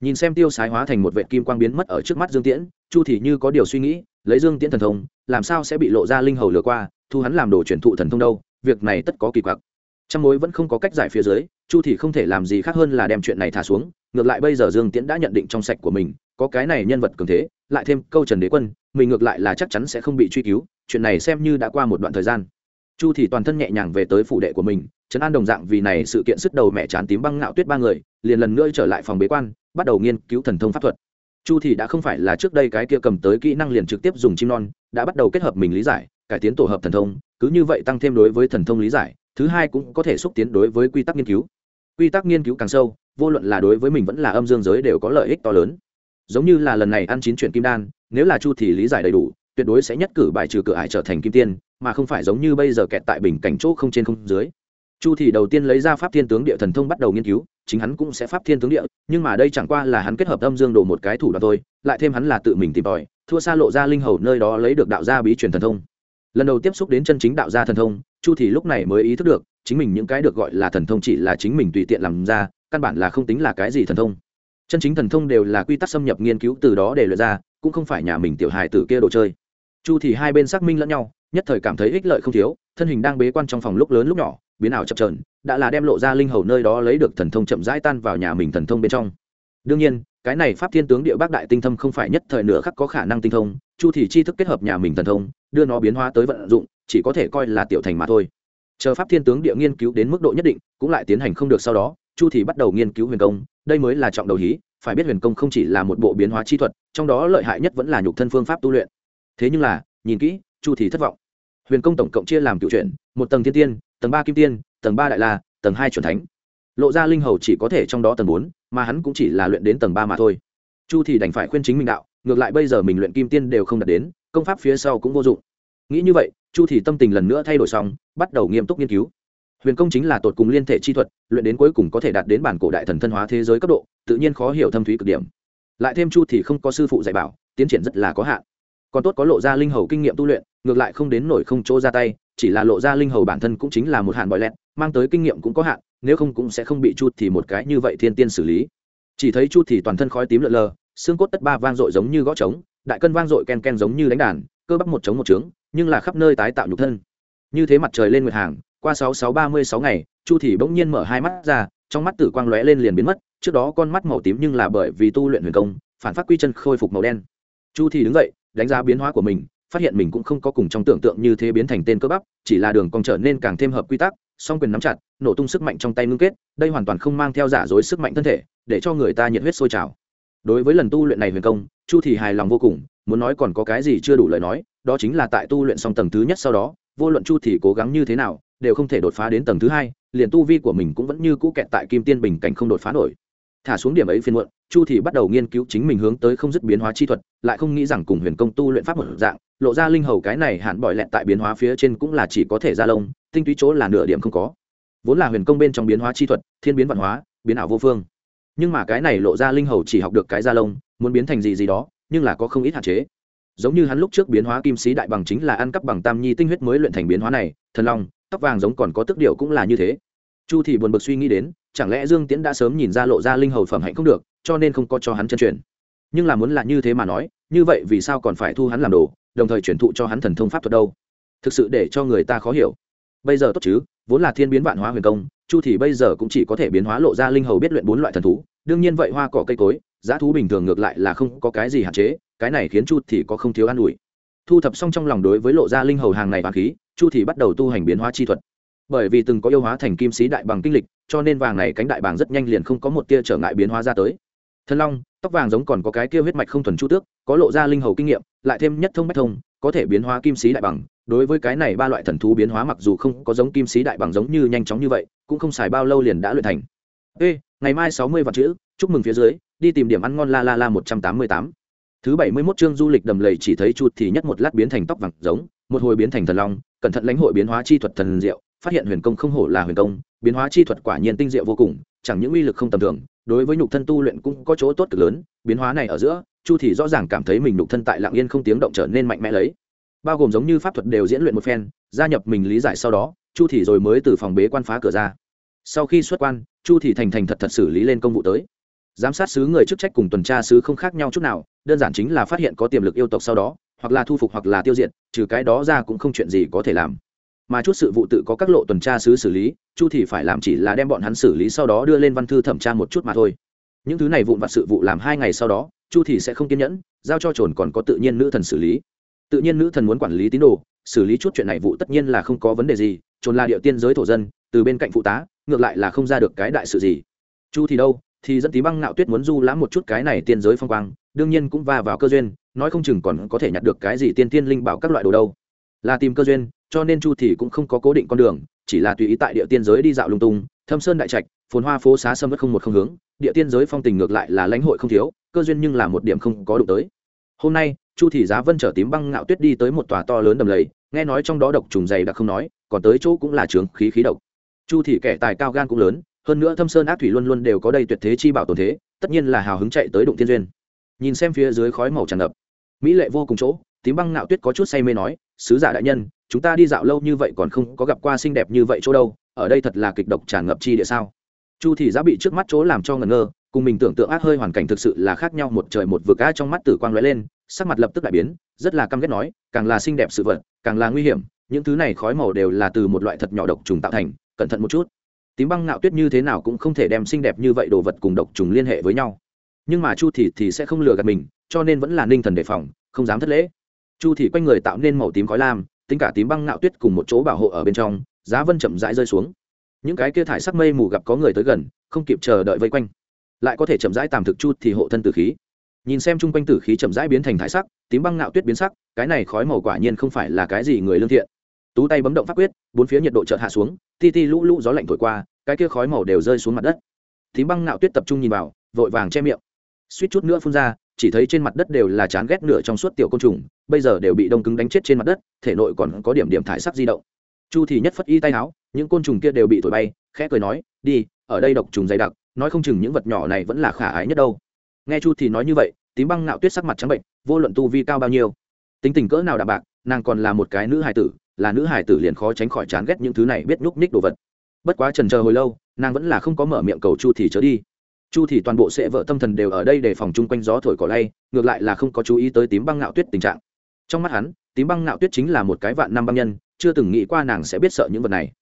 nhìn xem tiêu sái hóa thành một vệ kim quang biến mất ở trước mắt dương tiễn, chu thì như có điều suy nghĩ, lấy dương tiễn thần thông, làm sao sẽ bị lộ ra linh hầu lừa qua, thu hắn làm đồ truyền thụ thần thông đâu, việc này tất có kỳ quặc. Trong mối vẫn không có cách giải phía dưới, chu thì không thể làm gì khác hơn là đem chuyện này thả xuống, ngược lại bây giờ dương tiễn đã nhận định trong sạch của mình, có cái này nhân vật cường thế, lại thêm câu trần đế quân, mình ngược lại là chắc chắn sẽ không bị truy cứu, chuyện này xem như đã qua một đoạn thời gian chu thì toàn thân nhẹ nhàng về tới phủ đệ của mình, trấn an đồng dạng vì này sự kiện sức đầu mẹ chán tím băng ngạo tuyết ba người, liền lần nữa trở lại phòng bế quan, bắt đầu nghiên cứu thần thông pháp thuật. Chu thì đã không phải là trước đây cái kia cầm tới kỹ năng liền trực tiếp dùng chim non, đã bắt đầu kết hợp mình lý giải, cải tiến tổ hợp thần thông, cứ như vậy tăng thêm đối với thần thông lý giải, thứ hai cũng có thể xúc tiến đối với quy tắc nghiên cứu. Quy tắc nghiên cứu càng sâu, vô luận là đối với mình vẫn là âm dương giới đều có lợi ích to lớn. Giống như là lần này ăn chín chuyển kim đan, nếu là chu thì lý giải đầy đủ, tuyệt đối sẽ nhất cử bài trừ cửa ải trở thành kim tiên mà không phải giống như bây giờ kẹt tại bình cảnh chỗ không trên không dưới. Chu thì đầu tiên lấy ra pháp thiên tướng địa thần thông bắt đầu nghiên cứu, chính hắn cũng sẽ pháp thiên tướng địa, nhưng mà đây chẳng qua là hắn kết hợp âm dương đồ một cái thủ đoạn thôi, lại thêm hắn là tự mình tìm tòi, thua xa lộ ra linh hầu nơi đó lấy được đạo gia bí truyền thần thông. Lần đầu tiếp xúc đến chân chính đạo gia thần thông, chu thì lúc này mới ý thức được, chính mình những cái được gọi là thần thông chỉ là chính mình tùy tiện làm ra, căn bản là không tính là cái gì thần thông. Chân chính thần thông đều là quy tắc xâm nhập nghiên cứu từ đó để luyện ra, cũng không phải nhà mình tiểu hài tử kia đồ chơi. Chu thì hai bên xác minh lẫn nhau nhất thời cảm thấy ích lợi không thiếu, thân hình đang bế quan trong phòng lúc lớn lúc nhỏ, biến ảo chập trờn đã là đem lộ ra linh hầu nơi đó lấy được thần thông chậm rãi tan vào nhà mình thần thông bên trong. Đương nhiên, cái này pháp thiên tướng địa bác đại tinh thâm không phải nhất thời nửa khắc có khả năng tinh thông, chu thì chi thức kết hợp nhà mình thần thông, đưa nó biến hóa tới vận dụng, chỉ có thể coi là tiểu thành mà thôi. Chờ pháp thiên tướng địa nghiên cứu đến mức độ nhất định, cũng lại tiến hành không được sau đó, chu thì bắt đầu nghiên cứu huyền công, đây mới là trọng đầu hí, phải biết huyền công không chỉ là một bộ biến hóa chi thuật, trong đó lợi hại nhất vẫn là nhục thân phương pháp tu luyện. Thế nhưng là, nhìn kỹ chu thì thất vọng. Huyền công tổng cộng chia làm cựu truyện, một tầng thiên tiên, tầng ba kim tiên, tầng ba đại la, tầng hai chuẩn thánh. Lộ ra linh hầu chỉ có thể trong đó tầng bốn, mà hắn cũng chỉ là luyện đến tầng ba mà thôi. Chu thì đành phải khuyên chính mình đạo, ngược lại bây giờ mình luyện kim tiên đều không đạt đến, công pháp phía sau cũng vô dụng. Nghĩ như vậy, chu thì tâm tình lần nữa thay đổi xong, bắt đầu nghiêm túc nghiên cứu. Huyền công chính là tột cùng liên thể chi thuật, luyện đến cuối cùng có thể đạt đến bản cổ đại thần thân hóa thế giới cấp độ, tự nhiên khó hiểu thâm thúy cực điểm. Lại thêm chu thì không có sư phụ dạy bảo, tiến triển rất là có hạn. Còn tốt có lộ ra linh hầu kinh nghiệm tu luyện ngược lại không đến nổi không chỗ ra tay, chỉ là lộ ra linh hầu bản thân cũng chính là một hạn bòi lẹt, mang tới kinh nghiệm cũng có hạn, nếu không cũng sẽ không bị chu thì một cái như vậy thiên tiên xử lý. Chỉ thấy chu thì toàn thân khói tím lợn lờ, xương cốt tất ba vang dội giống như gõ trống, đại cân vang dội ken ken giống như đánh đàn, cơ bắp một trống một trướng, nhưng là khắp nơi tái tạo nhục thân. Như thế mặt trời lên nguyệt hàng, qua sáu sáu ba mươi sáu ngày, chu thì bỗng nhiên mở hai mắt ra, trong mắt tử quang lóe lên liền biến mất, trước đó con mắt màu tím nhưng là bởi vì tu luyện huyền công, phản phát quy chân khôi phục màu đen. Chu thì đứng dậy, đánh giá biến hóa của mình phát hiện mình cũng không có cùng trong tưởng tượng như thế biến thành tên cơ bắp, chỉ là đường cong trở nên càng thêm hợp quy tắc, song quyền nắm chặt, nổ tung sức mạnh trong tay ngưng kết, đây hoàn toàn không mang theo giả dối sức mạnh thân thể, để cho người ta nhiệt huyết sôi trào. Đối với lần tu luyện này huyền công, chu thì hài lòng vô cùng, muốn nói còn có cái gì chưa đủ lời nói, đó chính là tại tu luyện xong tầng thứ nhất sau đó, vô luận chu thì cố gắng như thế nào, đều không thể đột phá đến tầng thứ hai, liền tu vi của mình cũng vẫn như cũ kẹt tại kim tiên bình cảnh không đột phá nổi thả xuống điểm ấy phiên muộn, chu thì bắt đầu nghiên cứu chính mình hướng tới không dứt biến hóa chi thuật, lại không nghĩ rằng cùng huyền công tu luyện pháp một dạng, lộ ra linh hầu cái này hạn bỏi lẹn tại biến hóa phía trên cũng là chỉ có thể ra lông, tinh túy chỗ là nửa điểm không có. Vốn là huyền công bên trong biến hóa chi thuật, thiên biến văn hóa, biến ảo vô phương. Nhưng mà cái này lộ ra linh hầu chỉ học được cái da lông, muốn biến thành gì gì đó, nhưng là có không ít hạn chế. Giống như hắn lúc trước biến hóa kim sĩ đại bằng chính là ăn cắp bằng tam nhi tinh huyết mới luyện thành biến hóa này, thần long, tóc vàng giống còn có tức điệu cũng là như thế chu thì buồn bực suy nghĩ đến, chẳng lẽ dương tiễn đã sớm nhìn ra lộ ra linh hầu phẩm hạnh không được, cho nên không có cho hắn chân truyền. Nhưng là muốn là như thế mà nói, như vậy vì sao còn phải thu hắn làm đồ, đồng thời chuyển thụ cho hắn thần thông pháp thuật đâu? Thực sự để cho người ta khó hiểu. Bây giờ tốt chứ, vốn là thiên biến vạn hóa huyền công, chu thì bây giờ cũng chỉ có thể biến hóa lộ ra linh hầu biết luyện bốn loại thần thú, đương nhiên vậy hoa cỏ cây cối, giá thú bình thường ngược lại là không có cái gì hạn chế, cái này khiến chu thì có không thiếu an ủi. Thu thập xong trong lòng đối với lộ ra linh hầu hàng này và khí, chu thì bắt đầu tu hành biến hóa chi thuật bởi vì từng có yêu hóa thành kim sĩ đại bằng kinh lịch, cho nên vàng này cánh đại bàng rất nhanh liền không có một tia trở ngại biến hóa ra tới. Thân long, tóc vàng giống còn có cái kia huyết mạch không thuần chu tước, có lộ ra linh hầu kinh nghiệm, lại thêm nhất thông bách thông, có thể biến hóa kim sĩ đại bằng. Đối với cái này ba loại thần thú biến hóa mặc dù không có giống kim sĩ đại bằng giống như nhanh chóng như vậy, cũng không xài bao lâu liền đã luyện thành. Ê, ngày mai sáu mươi vạn chữ, chúc mừng phía dưới, đi tìm điểm ăn ngon la la la một trăm tám mươi tám. Thứ bảy mươi mốt chương du lịch đầm lầy chỉ thấy chuột thì nhất một lát biến thành tóc vàng giống, một hồi biến thành thần long, cẩn thận lãnh hội biến hóa chi thuật thần diệu phát hiện huyền công không hổ là huyền công, biến hóa chi thuật quả nhiên tinh diệu vô cùng, chẳng những uy lực không tầm thường, đối với nhục thân tu luyện cũng có chỗ tốt cực lớn, biến hóa này ở giữa, chu thì rõ ràng cảm thấy mình nhục thân tại lặng yên không tiếng động trở nên mạnh mẽ lấy. Bao gồm giống như pháp thuật đều diễn luyện một phen, gia nhập mình lý giải sau đó, chu thì rồi mới từ phòng bế quan phá cửa ra. Sau khi xuất quan, chu thì thành thành thật thật xử lý lên công vụ tới. Giám sát sứ người chức trách cùng tuần tra sứ không khác nhau chút nào, đơn giản chính là phát hiện có tiềm lực yêu tộc sau đó, hoặc là thu phục hoặc là tiêu diệt, trừ cái đó ra cũng không chuyện gì có thể làm mà chút sự vụ tự có các lộ tuần tra sứ xử lý, chu thì phải làm chỉ là đem bọn hắn xử lý sau đó đưa lên văn thư thẩm tra một chút mà thôi. Những thứ này vụn vặt sự vụ làm hai ngày sau đó, chu thì sẽ không kiên nhẫn, giao cho trồn còn có tự nhiên nữ thần xử lý. Tự nhiên nữ thần muốn quản lý tín đồ, xử lý chút chuyện này vụ tất nhiên là không có vấn đề gì, trồn là địa tiên giới thổ dân, từ bên cạnh phụ tá, ngược lại là không ra được cái đại sự gì. Chu thì đâu, thì dẫn tí băng nạo tuyết muốn du lãm một chút cái này tiên giới phong quang, đương nhiên cũng va vào cơ duyên, nói không chừng còn có thể nhặt được cái gì tiên tiên linh bảo các loại đồ đâu. Là tìm cơ duyên cho nên chu thì cũng không có cố định con đường, chỉ là tùy ý tại địa tiên giới đi dạo lung tung, thâm sơn đại trạch, phồn hoa phố xá sâm vất không một không hướng, địa tiên giới phong tình ngược lại là lãnh hội không thiếu, cơ duyên nhưng là một điểm không có đụng tới. Hôm nay, chu thì giá vân trở tím băng ngạo tuyết đi tới một tòa to lớn đầm lầy, nghe nói trong đó độc trùng dày đặc không nói, còn tới chỗ cũng là trường khí khí độc. Chu thì kẻ tài cao gan cũng lớn, hơn nữa thâm sơn ác thủy luôn luôn đều có đây tuyệt thế chi bảo tồn thế, tất nhiên là hào hứng chạy tới đụng tiên duyên. Nhìn xem phía dưới khói màu tràn ngập, mỹ lệ vô cùng chỗ, tím băng ngạo tuyết có chút say mê nói, sứ giả đại nhân chúng ta đi dạo lâu như vậy còn không có gặp qua xinh đẹp như vậy chỗ đâu, ở đây thật là kịch độc tràn ngập chi địa sao? Chu thị giá bị trước mắt chỗ làm cho ngẩn ngơ, cùng mình tưởng tượng ác hơi hoàn cảnh thực sự là khác nhau một trời một vực, á, trong mắt tử quang lóe lên, sắc mặt lập tức đại biến, rất là căm ghét nói, càng là xinh đẹp sự vật, càng là nguy hiểm, những thứ này khói màu đều là từ một loại thật nhỏ độc trùng tạo thành, cẩn thận một chút. Tím băng ngạo tuyết như thế nào cũng không thể đem xinh đẹp như vậy đồ vật cùng độc trùng liên hệ với nhau. Nhưng mà chu thị thì sẽ không lừa gạt mình, cho nên vẫn là ninh thần đề phòng, không dám thất lễ. Chu thị quanh người tạo nên màu tím khói lam tính cả tím băng ngạo tuyết cùng một chỗ bảo hộ ở bên trong, giá vân chậm rãi rơi xuống. Những cái kia thải sắc mây mù gặp có người tới gần, không kịp chờ đợi vây quanh. Lại có thể chậm rãi tàm thực chu thì hộ thân tử khí. Nhìn xem chung quanh tử khí chậm rãi biến thành thải sắc, tím băng ngạo tuyết biến sắc, cái này khói màu quả nhiên không phải là cái gì người lương thiện. Tú tay bấm động pháp quyết, bốn phía nhiệt độ chợt hạ xuống, ti ti lũ lũ gió lạnh thổi qua, cái kia khói màu đều rơi xuống mặt đất. Tím băng ngạo tuyết tập trung nhìn vào, vội vàng che miệng. Suýt chút nữa phun ra, chỉ thấy trên mặt đất đều là chán ghét nửa trong suốt tiểu côn trùng bây giờ đều bị đông cứng đánh chết trên mặt đất, thể nội còn có điểm điểm thải sắc di động. Chu thì nhất phất y tay áo, những côn trùng kia đều bị thổi bay, khẽ cười nói, đi, ở đây độc trùng dày đặc, nói không chừng những vật nhỏ này vẫn là khả ái nhất đâu. Nghe chu thì nói như vậy, tím băng nạo tuyết sắc mặt trắng bệnh, vô luận tu vi cao bao nhiêu. Tính tình cỡ nào đạm bạc, nàng còn là một cái nữ hài tử, là nữ hài tử liền khó tránh khỏi chán ghét những thứ này biết nhúc ních đồ vật. Bất quá trần chờ hồi lâu, nàng vẫn là không có mở miệng cầu chu thì chớ đi. Chu thì toàn bộ sẽ vợ tâm thần đều ở đây để phòng chung quanh gió thổi cỏ lay, ngược lại là không có chú ý tới tím băng ngạo tuyết tình trạng trong mắt hắn, tím băng nạo tuyết chính là một cái vạn năm băng nhân, chưa từng nghĩ qua nàng sẽ biết sợ những vật này.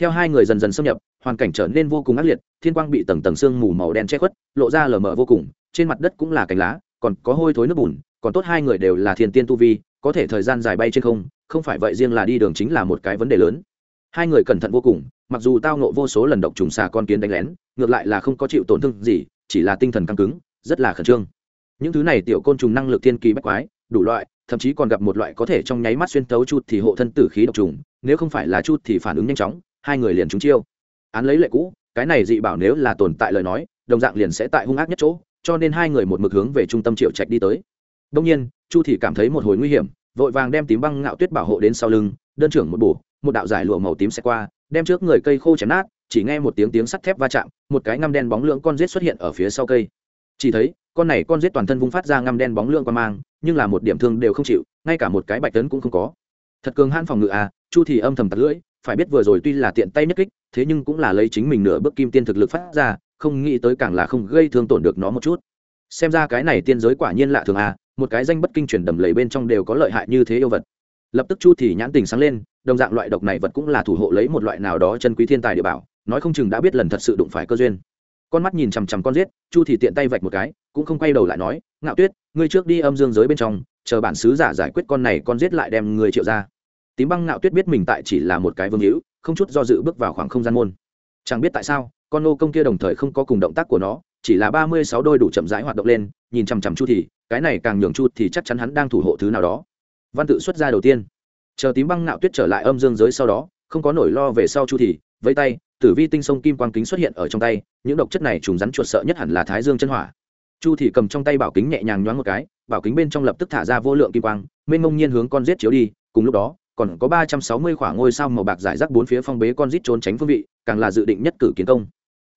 Theo hai người dần dần xâm nhập, hoàn cảnh trở nên vô cùng ác liệt, thiên quang bị tầng tầng sương mù màu đen che khuất, lộ ra lờ mờ vô cùng, trên mặt đất cũng là cành lá, còn có hôi thối nước bùn, còn tốt hai người đều là thiên tiên tu vi, có thể thời gian dài bay trên không không phải vậy riêng là đi đường chính là một cái vấn đề lớn. Hai người cẩn thận vô cùng, mặc dù tao nộ vô số lần độc trùng xà con kiến đánh lén, ngược lại là không có chịu tổn thương gì, chỉ là tinh thần căng cứng, rất là khẩn trương. Những thứ này tiểu côn trùng năng lực thiên kỳ bách quái đủ loại, thậm chí còn gặp một loại có thể trong nháy mắt xuyên tấu chút thì hộ thân tử khí độc trùng, nếu không phải là chút thì phản ứng nhanh chóng, hai người liền trúng chiêu. Án lấy lệ cũ, cái này dị bảo nếu là tồn tại lời nói, đồng dạng liền sẽ tại hung ác nhất chỗ, cho nên hai người một mực hướng về trung tâm triệu trạch đi tới. Đông nhiên, chu thì cảm thấy một hồi nguy hiểm, vội vàng đem tím băng ngạo tuyết bảo hộ đến sau lưng, đơn trưởng một bổ, một đạo giải lụa màu tím sẽ qua, đem trước người cây khô chém nát, chỉ nghe một tiếng tiếng sắt thép va chạm, một cái ngăm đen bóng lưỡng con rết xuất hiện ở phía sau cây. Chỉ thấy con này con rết toàn thân vung phát ra ngăm đen bóng lượng qua mang, nhưng là một điểm thương đều không chịu, ngay cả một cái bạch tấn cũng không có. Thật cường hãn phòng ngự à chu thì âm thầm tạt lưỡi, phải biết vừa rồi tuy là tiện tay nhất kích, thế nhưng cũng là lấy chính mình nửa bước kim tiên thực lực phát ra, không nghĩ tới càng là không gây thương tổn được nó một chút. Xem ra cái này tiên giới quả nhiên lạ thường à một cái danh bất kinh truyền đầm lầy bên trong đều có lợi hại như thế yêu vật. Lập tức chu thì nhãn tình sáng lên, đồng dạng loại độc này vật cũng là thủ hộ lấy một loại nào đó chân quý thiên tài địa bảo, nói không chừng đã biết lần thật sự đụng phải cơ duyên. Con mắt nhìn chằm chằm con giết, chu thì tiện tay vạch một cái cũng không quay đầu lại nói, ngạo tuyết, ngươi trước đi âm dương giới bên trong, chờ bản sứ giả giải quyết con này con giết lại đem người triệu ra. Tím băng ngạo tuyết biết mình tại chỉ là một cái vương hữu, không chút do dự bước vào khoảng không gian môn. Chẳng biết tại sao, con nô công kia đồng thời không có cùng động tác của nó, chỉ là ba mươi sáu đôi đủ chậm rãi hoạt động lên, nhìn chằm chằm chu thì cái này càng nhường chu thì chắc chắn hắn đang thủ hộ thứ nào đó. Văn tự xuất ra đầu tiên. Chờ tím băng ngạo tuyết trở lại âm dương giới sau đó, không có nổi lo về sau chu thì với tay, tử vi tinh sông kim quang kính xuất hiện ở trong tay, những độc chất này trùng rắn chuột sợ nhất hẳn là thái dương chân hỏa chu thì cầm trong tay bảo kính nhẹ nhàng nhoáng một cái, bảo kính bên trong lập tức thả ra vô lượng kim quang, mênh mông nhiên hướng con rết chiếu đi, cùng lúc đó, còn có ba trăm sáu mươi khoảng ngôi sao màu bạc giải rác bốn phía phong bế con rết trốn tránh phương vị, càng là dự định nhất cử kiến công.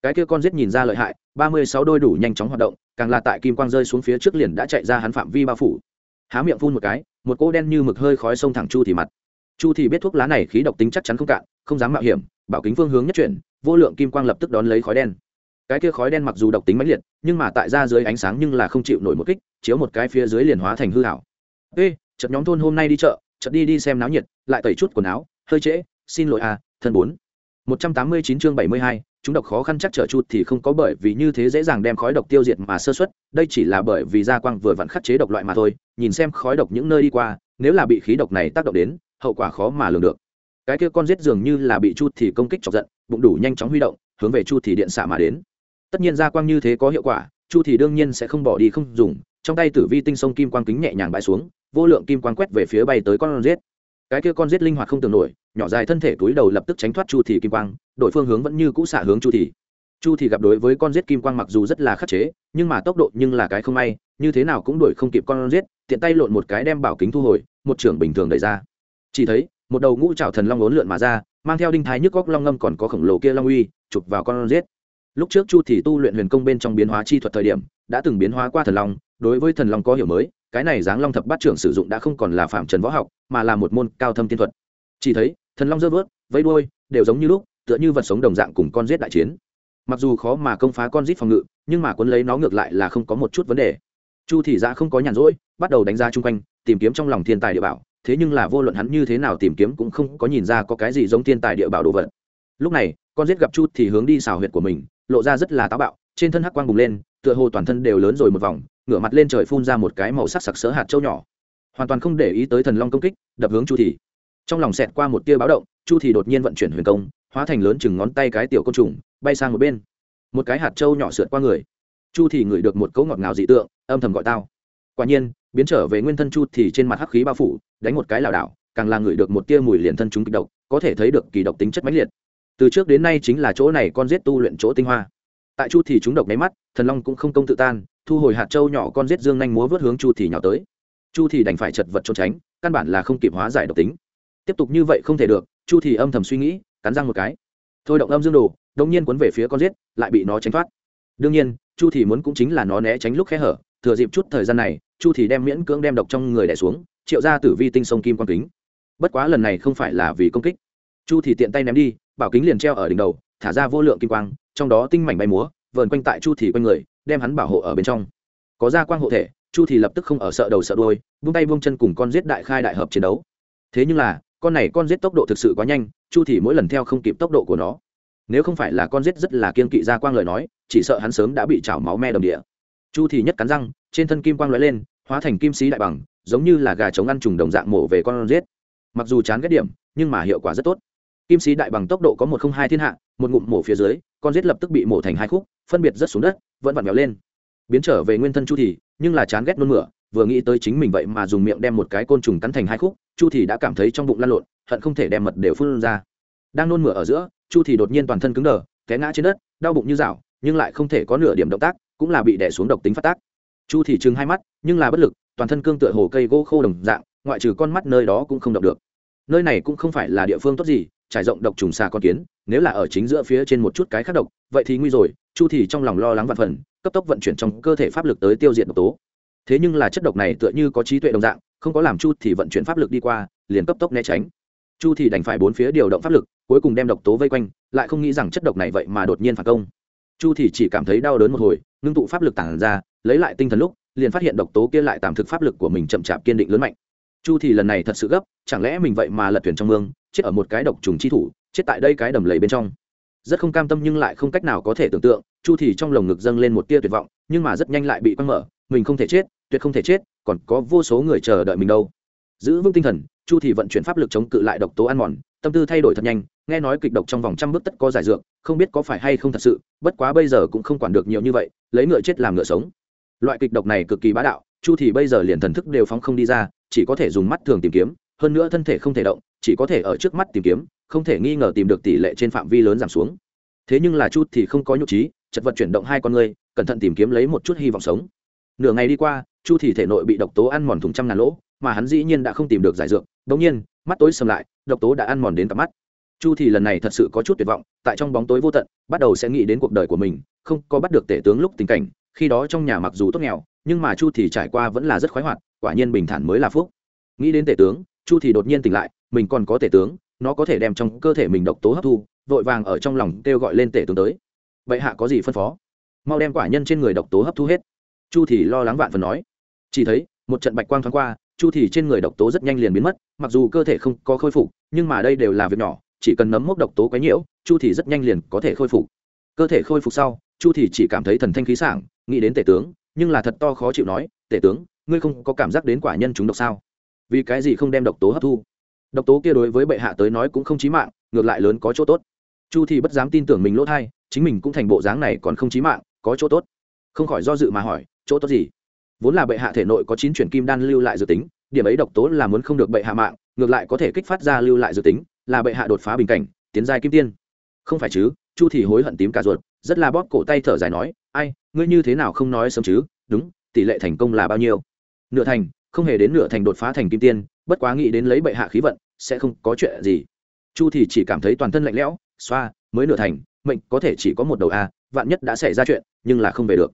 Cái kia con rết nhìn ra lợi hại, ba mươi sáu đôi đủ nhanh chóng hoạt động, càng là tại kim quang rơi xuống phía trước liền đã chạy ra hắn phạm vi bao phủ. Há miệng phun một cái, một cỗ đen như mực hơi khói sông thẳng chu thì mặt. Chu thì biết thuốc lá này khí độc tính chắc chắn không cạn, không dám mạo hiểm, bảo kính phương hướng nhất chuyển, vô lượng kim quang lập tức đón lấy khói đen cái kia khói đen mặc dù độc tính mãnh liệt, nhưng mà tại ra dưới ánh sáng nhưng là không chịu nổi một kích, chiếu một cái phía dưới liền hóa thành hư hảo ê, chợt nhóm thôn hôm nay đi chợ, chợt đi đi xem náo nhiệt, lại tẩy chút quần áo, hơi trễ, xin lỗi à thân bốn. Một trăm tám mươi chín chương bảy mươi hai, chúng độc khó khăn chắc trở chút thì không có bởi vì như thế dễ dàng đem khói độc tiêu diệt mà sơ xuất đây chỉ là bởi vì gia quang vừa vặn khắc chế độc loại mà thôi, nhìn xem khói độc những nơi đi qua, nếu là bị khí độc này tác động đến, hậu quả khó mà lường được. Cái kia con giết dường như là bị chu thì công kích chọc giận, bụng đủ nhanh chóng huy động, hướng về chu thì điện xạ mà đến tất nhiên gia quang như thế có hiệu quả, chu thì đương nhiên sẽ không bỏ đi không dùng, trong tay tử vi tinh sông kim quang kính nhẹ nhàng bãi xuống, vô lượng kim quang quét về phía bay tới con rết cái kia con rết linh hoạt không tưởng nổi, nhỏ dài thân thể túi đầu lập tức tránh thoát chu thì kim quang, đổi phương hướng vẫn như cũ xả hướng chu thì. Chu thì gặp đối với con rết kim quang mặc dù rất là khắc chế, nhưng mà tốc độ nhưng là cái không may, như thế nào cũng đuổi không kịp con rết tiện tay lộn một cái đem bảo kính thu hồi, một trưởng bình thường đẩy ra. Chỉ thấy, một đầu ngũ trảo thần long uốn lượn mà ra, mang theo đinh thái nhức góc long ngâm còn có khổng lồ kia long uy, chụp vào con rết lúc trước chu thì tu luyện huyền công bên trong biến hóa chi thuật thời điểm, đã từng biến hóa qua thần long, đối với thần long có hiểu mới, cái này dáng long thập bát trưởng sử dụng đã không còn là phạm trần võ học, mà là một môn cao thâm tiên thuật. Chỉ thấy, thần long dơ vớt vây đuôi, đều giống như lúc, tựa như vật sống đồng dạng cùng con giết đại chiến. Mặc dù khó mà công phá con giết phòng ngự, nhưng mà cuốn lấy nó ngược lại là không có một chút vấn đề. Chu thị dạ không có nhàn rỗi, bắt đầu đánh ra chung quanh, tìm kiếm trong lòng thiên tài địa bảo, thế nhưng là vô luận hắn như thế nào tìm kiếm cũng không có nhìn ra có cái gì giống thiên tài địa bảo đồ vật. Lúc này, con giết gặp chu thì hướng đi xào huyệt của mình lộ ra rất là táo bạo, trên thân hắc quang bùng lên, tựa hồ toàn thân đều lớn rồi một vòng, ngửa mặt lên trời phun ra một cái màu sắc sặc sỡ hạt trâu nhỏ. Hoàn toàn không để ý tới thần long công kích, đập hướng chu thì trong lòng xẹt qua một tia báo động, chu thì đột nhiên vận chuyển huyền công, hóa thành lớn chừng ngón tay cái tiểu côn trùng, bay sang một bên. Một cái hạt trâu nhỏ sượt qua người. Chu thì ngửi được một cấu ngọt ngào dị tượng, âm thầm gọi tao. Quả nhiên, biến trở về nguyên thân chu thì trên mặt hắc khí bao phủ, đánh một cái lảo đảo, càng là ngửi được một tia mùi liền thân chúng kịch độc, có thể thấy được kỳ độc tính chất mãnh liệt từ trước đến nay chính là chỗ này con giết tu luyện chỗ tinh hoa. Tại chu thì chúng độc nháy mắt, thần long cũng không công tự tan, thu hồi hạt châu nhỏ con giết dương nhanh múa vớt hướng chu thì nhào tới. Chu thì đành phải chật vật trốn tránh, căn bản là không kịp hóa giải độc tính. Tiếp tục như vậy không thể được, chu thì âm thầm suy nghĩ, cắn răng một cái. Thôi động âm dương đồ, đống nhiên cuốn về phía con giết, lại bị nó tránh thoát. Đương nhiên, chu thì muốn cũng chính là nó né tránh lúc khe hở, thừa dịp chút thời gian này, chu thì đem miễn cưỡng đem độc trong người đè xuống, triệu ra tử vi tinh sông kim quan kính. Bất quá lần này không phải là vì công kích. Chu thì tiện tay ném đi bảo kính liền treo ở đỉnh đầu, thả ra vô lượng kim quang, trong đó tinh mảnh bay múa, vờn quanh tại chu thì quanh người, đem hắn bảo hộ ở bên trong. Có ra quang hộ thể, chu thì lập tức không ở sợ đầu sợ đuôi buông tay buông chân cùng con giết đại khai đại hợp chiến đấu. Thế nhưng là, con này con giết tốc độ thực sự quá nhanh, chu thì mỗi lần theo không kịp tốc độ của nó. Nếu không phải là con giết rất là kiên kỵ ra quang lời nói, chỉ sợ hắn sớm đã bị chảo máu me đầm địa. Chu thì nhất cắn răng, trên thân kim quang lóe lên, hóa thành kim sĩ đại bằng, giống như là gà trống ăn trùng đồng dạng mổ về con giết. Mặc dù chán ghét điểm, nhưng mà hiệu quả rất tốt kim sĩ đại bằng tốc độ có một không hai thiên hạ, một ngụm mổ phía dưới, con rết lập tức bị mổ thành hai khúc, phân biệt rất xuống đất, vẫn vặn vẹo lên. Biến trở về nguyên thân chu thì nhưng là chán ghét nôn mửa, vừa nghĩ tới chính mình vậy mà dùng miệng đem một cái côn trùng cắn thành hai khúc, chu thì đã cảm thấy trong bụng lăn lộn, hận không thể đem mật đều phun ra. Đang nôn mửa ở giữa, chu thì đột nhiên toàn thân cứng đờ, té ngã trên đất, đau bụng như rào nhưng lại không thể có nửa điểm động tác, cũng là bị đè xuống độc tính phát tác. Chu thì trừng hai mắt, nhưng là bất lực, toàn thân cương tựa hồ cây gỗ khô đồng dạng, ngoại trừ con mắt nơi đó cũng không động được. Nơi này cũng không phải là địa phương tốt gì trải rộng độc trùng xà con kiến, nếu là ở chính giữa phía trên một chút cái khác độc, vậy thì nguy rồi, chu thì trong lòng lo lắng vạn phần, cấp tốc vận chuyển trong cơ thể pháp lực tới tiêu diệt độc tố. Thế nhưng là chất độc này tựa như có trí tuệ đồng dạng, không có làm chu thì vận chuyển pháp lực đi qua, liền cấp tốc né tránh. Chu thì đành phải bốn phía điều động pháp lực, cuối cùng đem độc tố vây quanh, lại không nghĩ rằng chất độc này vậy mà đột nhiên phản công. Chu thì chỉ cảm thấy đau đớn một hồi, ngưng tụ pháp lực tản ra, lấy lại tinh thần lúc, liền phát hiện độc tố kia lại tạm thực pháp lực của mình chậm chạp kiên định lớn mạnh chu thì lần này thật sự gấp, chẳng lẽ mình vậy mà lật thuyền trong mương, chết ở một cái độc trùng chi thủ, chết tại đây cái đầm lầy bên trong. Rất không cam tâm nhưng lại không cách nào có thể tưởng tượng, chu thì trong lồng ngực dâng lên một tia tuyệt vọng, nhưng mà rất nhanh lại bị quăng mở, mình không thể chết, tuyệt không thể chết, còn có vô số người chờ đợi mình đâu. Giữ vững tinh thần, chu thì vận chuyển pháp lực chống cự lại độc tố ăn mòn, tâm tư thay đổi thật nhanh, nghe nói kịch độc trong vòng trăm bước tất có giải dược, không biết có phải hay không thật sự, bất quá bây giờ cũng không quản được nhiều như vậy, lấy ngựa chết làm ngựa sống. Loại kịch độc này cực kỳ bá đạo, chu thì bây giờ liền thần thức đều phóng không đi ra chỉ có thể dùng mắt thường tìm kiếm, hơn nữa thân thể không thể động, chỉ có thể ở trước mắt tìm kiếm, không thể nghi ngờ tìm được tỷ lệ trên phạm vi lớn giảm xuống. Thế nhưng là chu thì không có nhục trí, chật vật chuyển động hai con người, cẩn thận tìm kiếm lấy một chút hy vọng sống. Nửa ngày đi qua, chu thì thể nội bị độc tố ăn mòn thùng trăm ngàn lỗ, mà hắn dĩ nhiên đã không tìm được giải dược. Đống nhiên, mắt tối sầm lại, độc tố đã ăn mòn đến cả mắt. Chu thì lần này thật sự có chút tuyệt vọng, tại trong bóng tối vô tận, bắt đầu sẽ nghĩ đến cuộc đời của mình, không có bắt được tể tướng lúc tình cảnh, khi đó trong nhà mặc dù tốt nghèo, nhưng mà chu thì trải qua vẫn là rất khoái hoạt quả nhiên bình thản mới là phúc. Nghĩ đến tể tướng, chu thì đột nhiên tỉnh lại, mình còn có tể tướng, nó có thể đem trong cơ thể mình độc tố hấp thu, vội vàng ở trong lòng kêu gọi lên tể tướng tới. Vậy hạ có gì phân phó? Mau đem quả nhân trên người độc tố hấp thu hết. Chu thì lo lắng vạn phần nói. Chỉ thấy, một trận bạch quang thoáng qua, chu thì trên người độc tố rất nhanh liền biến mất, mặc dù cơ thể không có khôi phục, nhưng mà đây đều là việc nhỏ, chỉ cần nấm mốc độc tố quấy nhiễu, chu thì rất nhanh liền có thể khôi phục. Cơ thể khôi phục sau, chu thì chỉ cảm thấy thần thanh khí sảng, nghĩ đến tể tướng, nhưng là thật to khó chịu nói, tể tướng ngươi không có cảm giác đến quả nhân chúng độc sao? Vì cái gì không đem độc tố hấp thu? Độc tố kia đối với bệ hạ tới nói cũng không chí mạng, ngược lại lớn có chỗ tốt. Chu thì bất dám tin tưởng mình lỗ thai, chính mình cũng thành bộ dáng này còn không chí mạng, có chỗ tốt. Không khỏi do dự mà hỏi, chỗ tốt gì? Vốn là bệ hạ thể nội có chín chuyển kim đan lưu lại dự tính, điểm ấy độc tố là muốn không được bệ hạ mạng, ngược lại có thể kích phát ra lưu lại dự tính, là bệ hạ đột phá bình cảnh, tiến giai kim tiên. Không phải chứ, chu thì hối hận tím cả ruột, rất là bóp cổ tay thở dài nói, ai, ngươi như thế nào không nói sớm chứ? Đúng, tỷ lệ thành công là bao nhiêu? Nửa thành, không hề đến nửa thành đột phá thành kim tiên, bất quá nghĩ đến lấy bệ hạ khí vận, sẽ không có chuyện gì. Chu thì chỉ cảm thấy toàn thân lạnh lẽo, xoa, mới nửa thành, mệnh có thể chỉ có một đầu a, vạn nhất đã xảy ra chuyện, nhưng là không về được.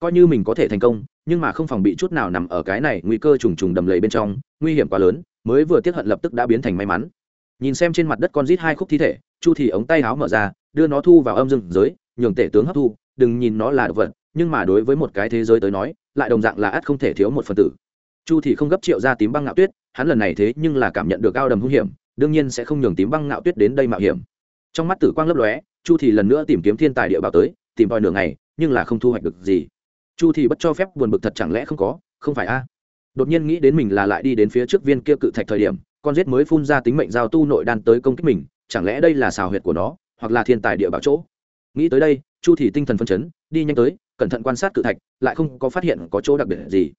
Coi như mình có thể thành công, nhưng mà không phòng bị chút nào nằm ở cái này nguy cơ trùng trùng đầm lầy bên trong, nguy hiểm quá lớn, mới vừa tiếp hận lập tức đã biến thành may mắn. Nhìn xem trên mặt đất con rít hai khúc thi thể, chu thì ống tay áo mở ra, đưa nó thu vào âm dương giới, nhường tể tướng hấp thu, đừng nhìn nó là đ vật nhưng mà đối với một cái thế giới tới nói, lại đồng dạng là ắt không thể thiếu một phần tử. Chu thì không gấp triệu ra tím băng ngạo tuyết, hắn lần này thế nhưng là cảm nhận được cao đầm hung hiểm, đương nhiên sẽ không nhường tím băng ngạo tuyết đến đây mạo hiểm. Trong mắt tử quang lấp lóe, chu thì lần nữa tìm kiếm thiên tài địa bảo tới, tìm vòi nửa ngày, nhưng là không thu hoạch được gì. Chu thì bất cho phép buồn bực thật chẳng lẽ không có, không phải a? Đột nhiên nghĩ đến mình là lại đi đến phía trước viên kia cự thạch thời điểm, con rết mới phun ra tính mệnh giao tu nội đan tới công kích mình, chẳng lẽ đây là xào huyệt của nó, hoặc là thiên tài địa bảo chỗ? Nghĩ tới đây, chu thì tinh thần phân chấn, đi nhanh tới cẩn thận quan sát cự thạch, lại không có phát hiện có chỗ đặc biệt gì.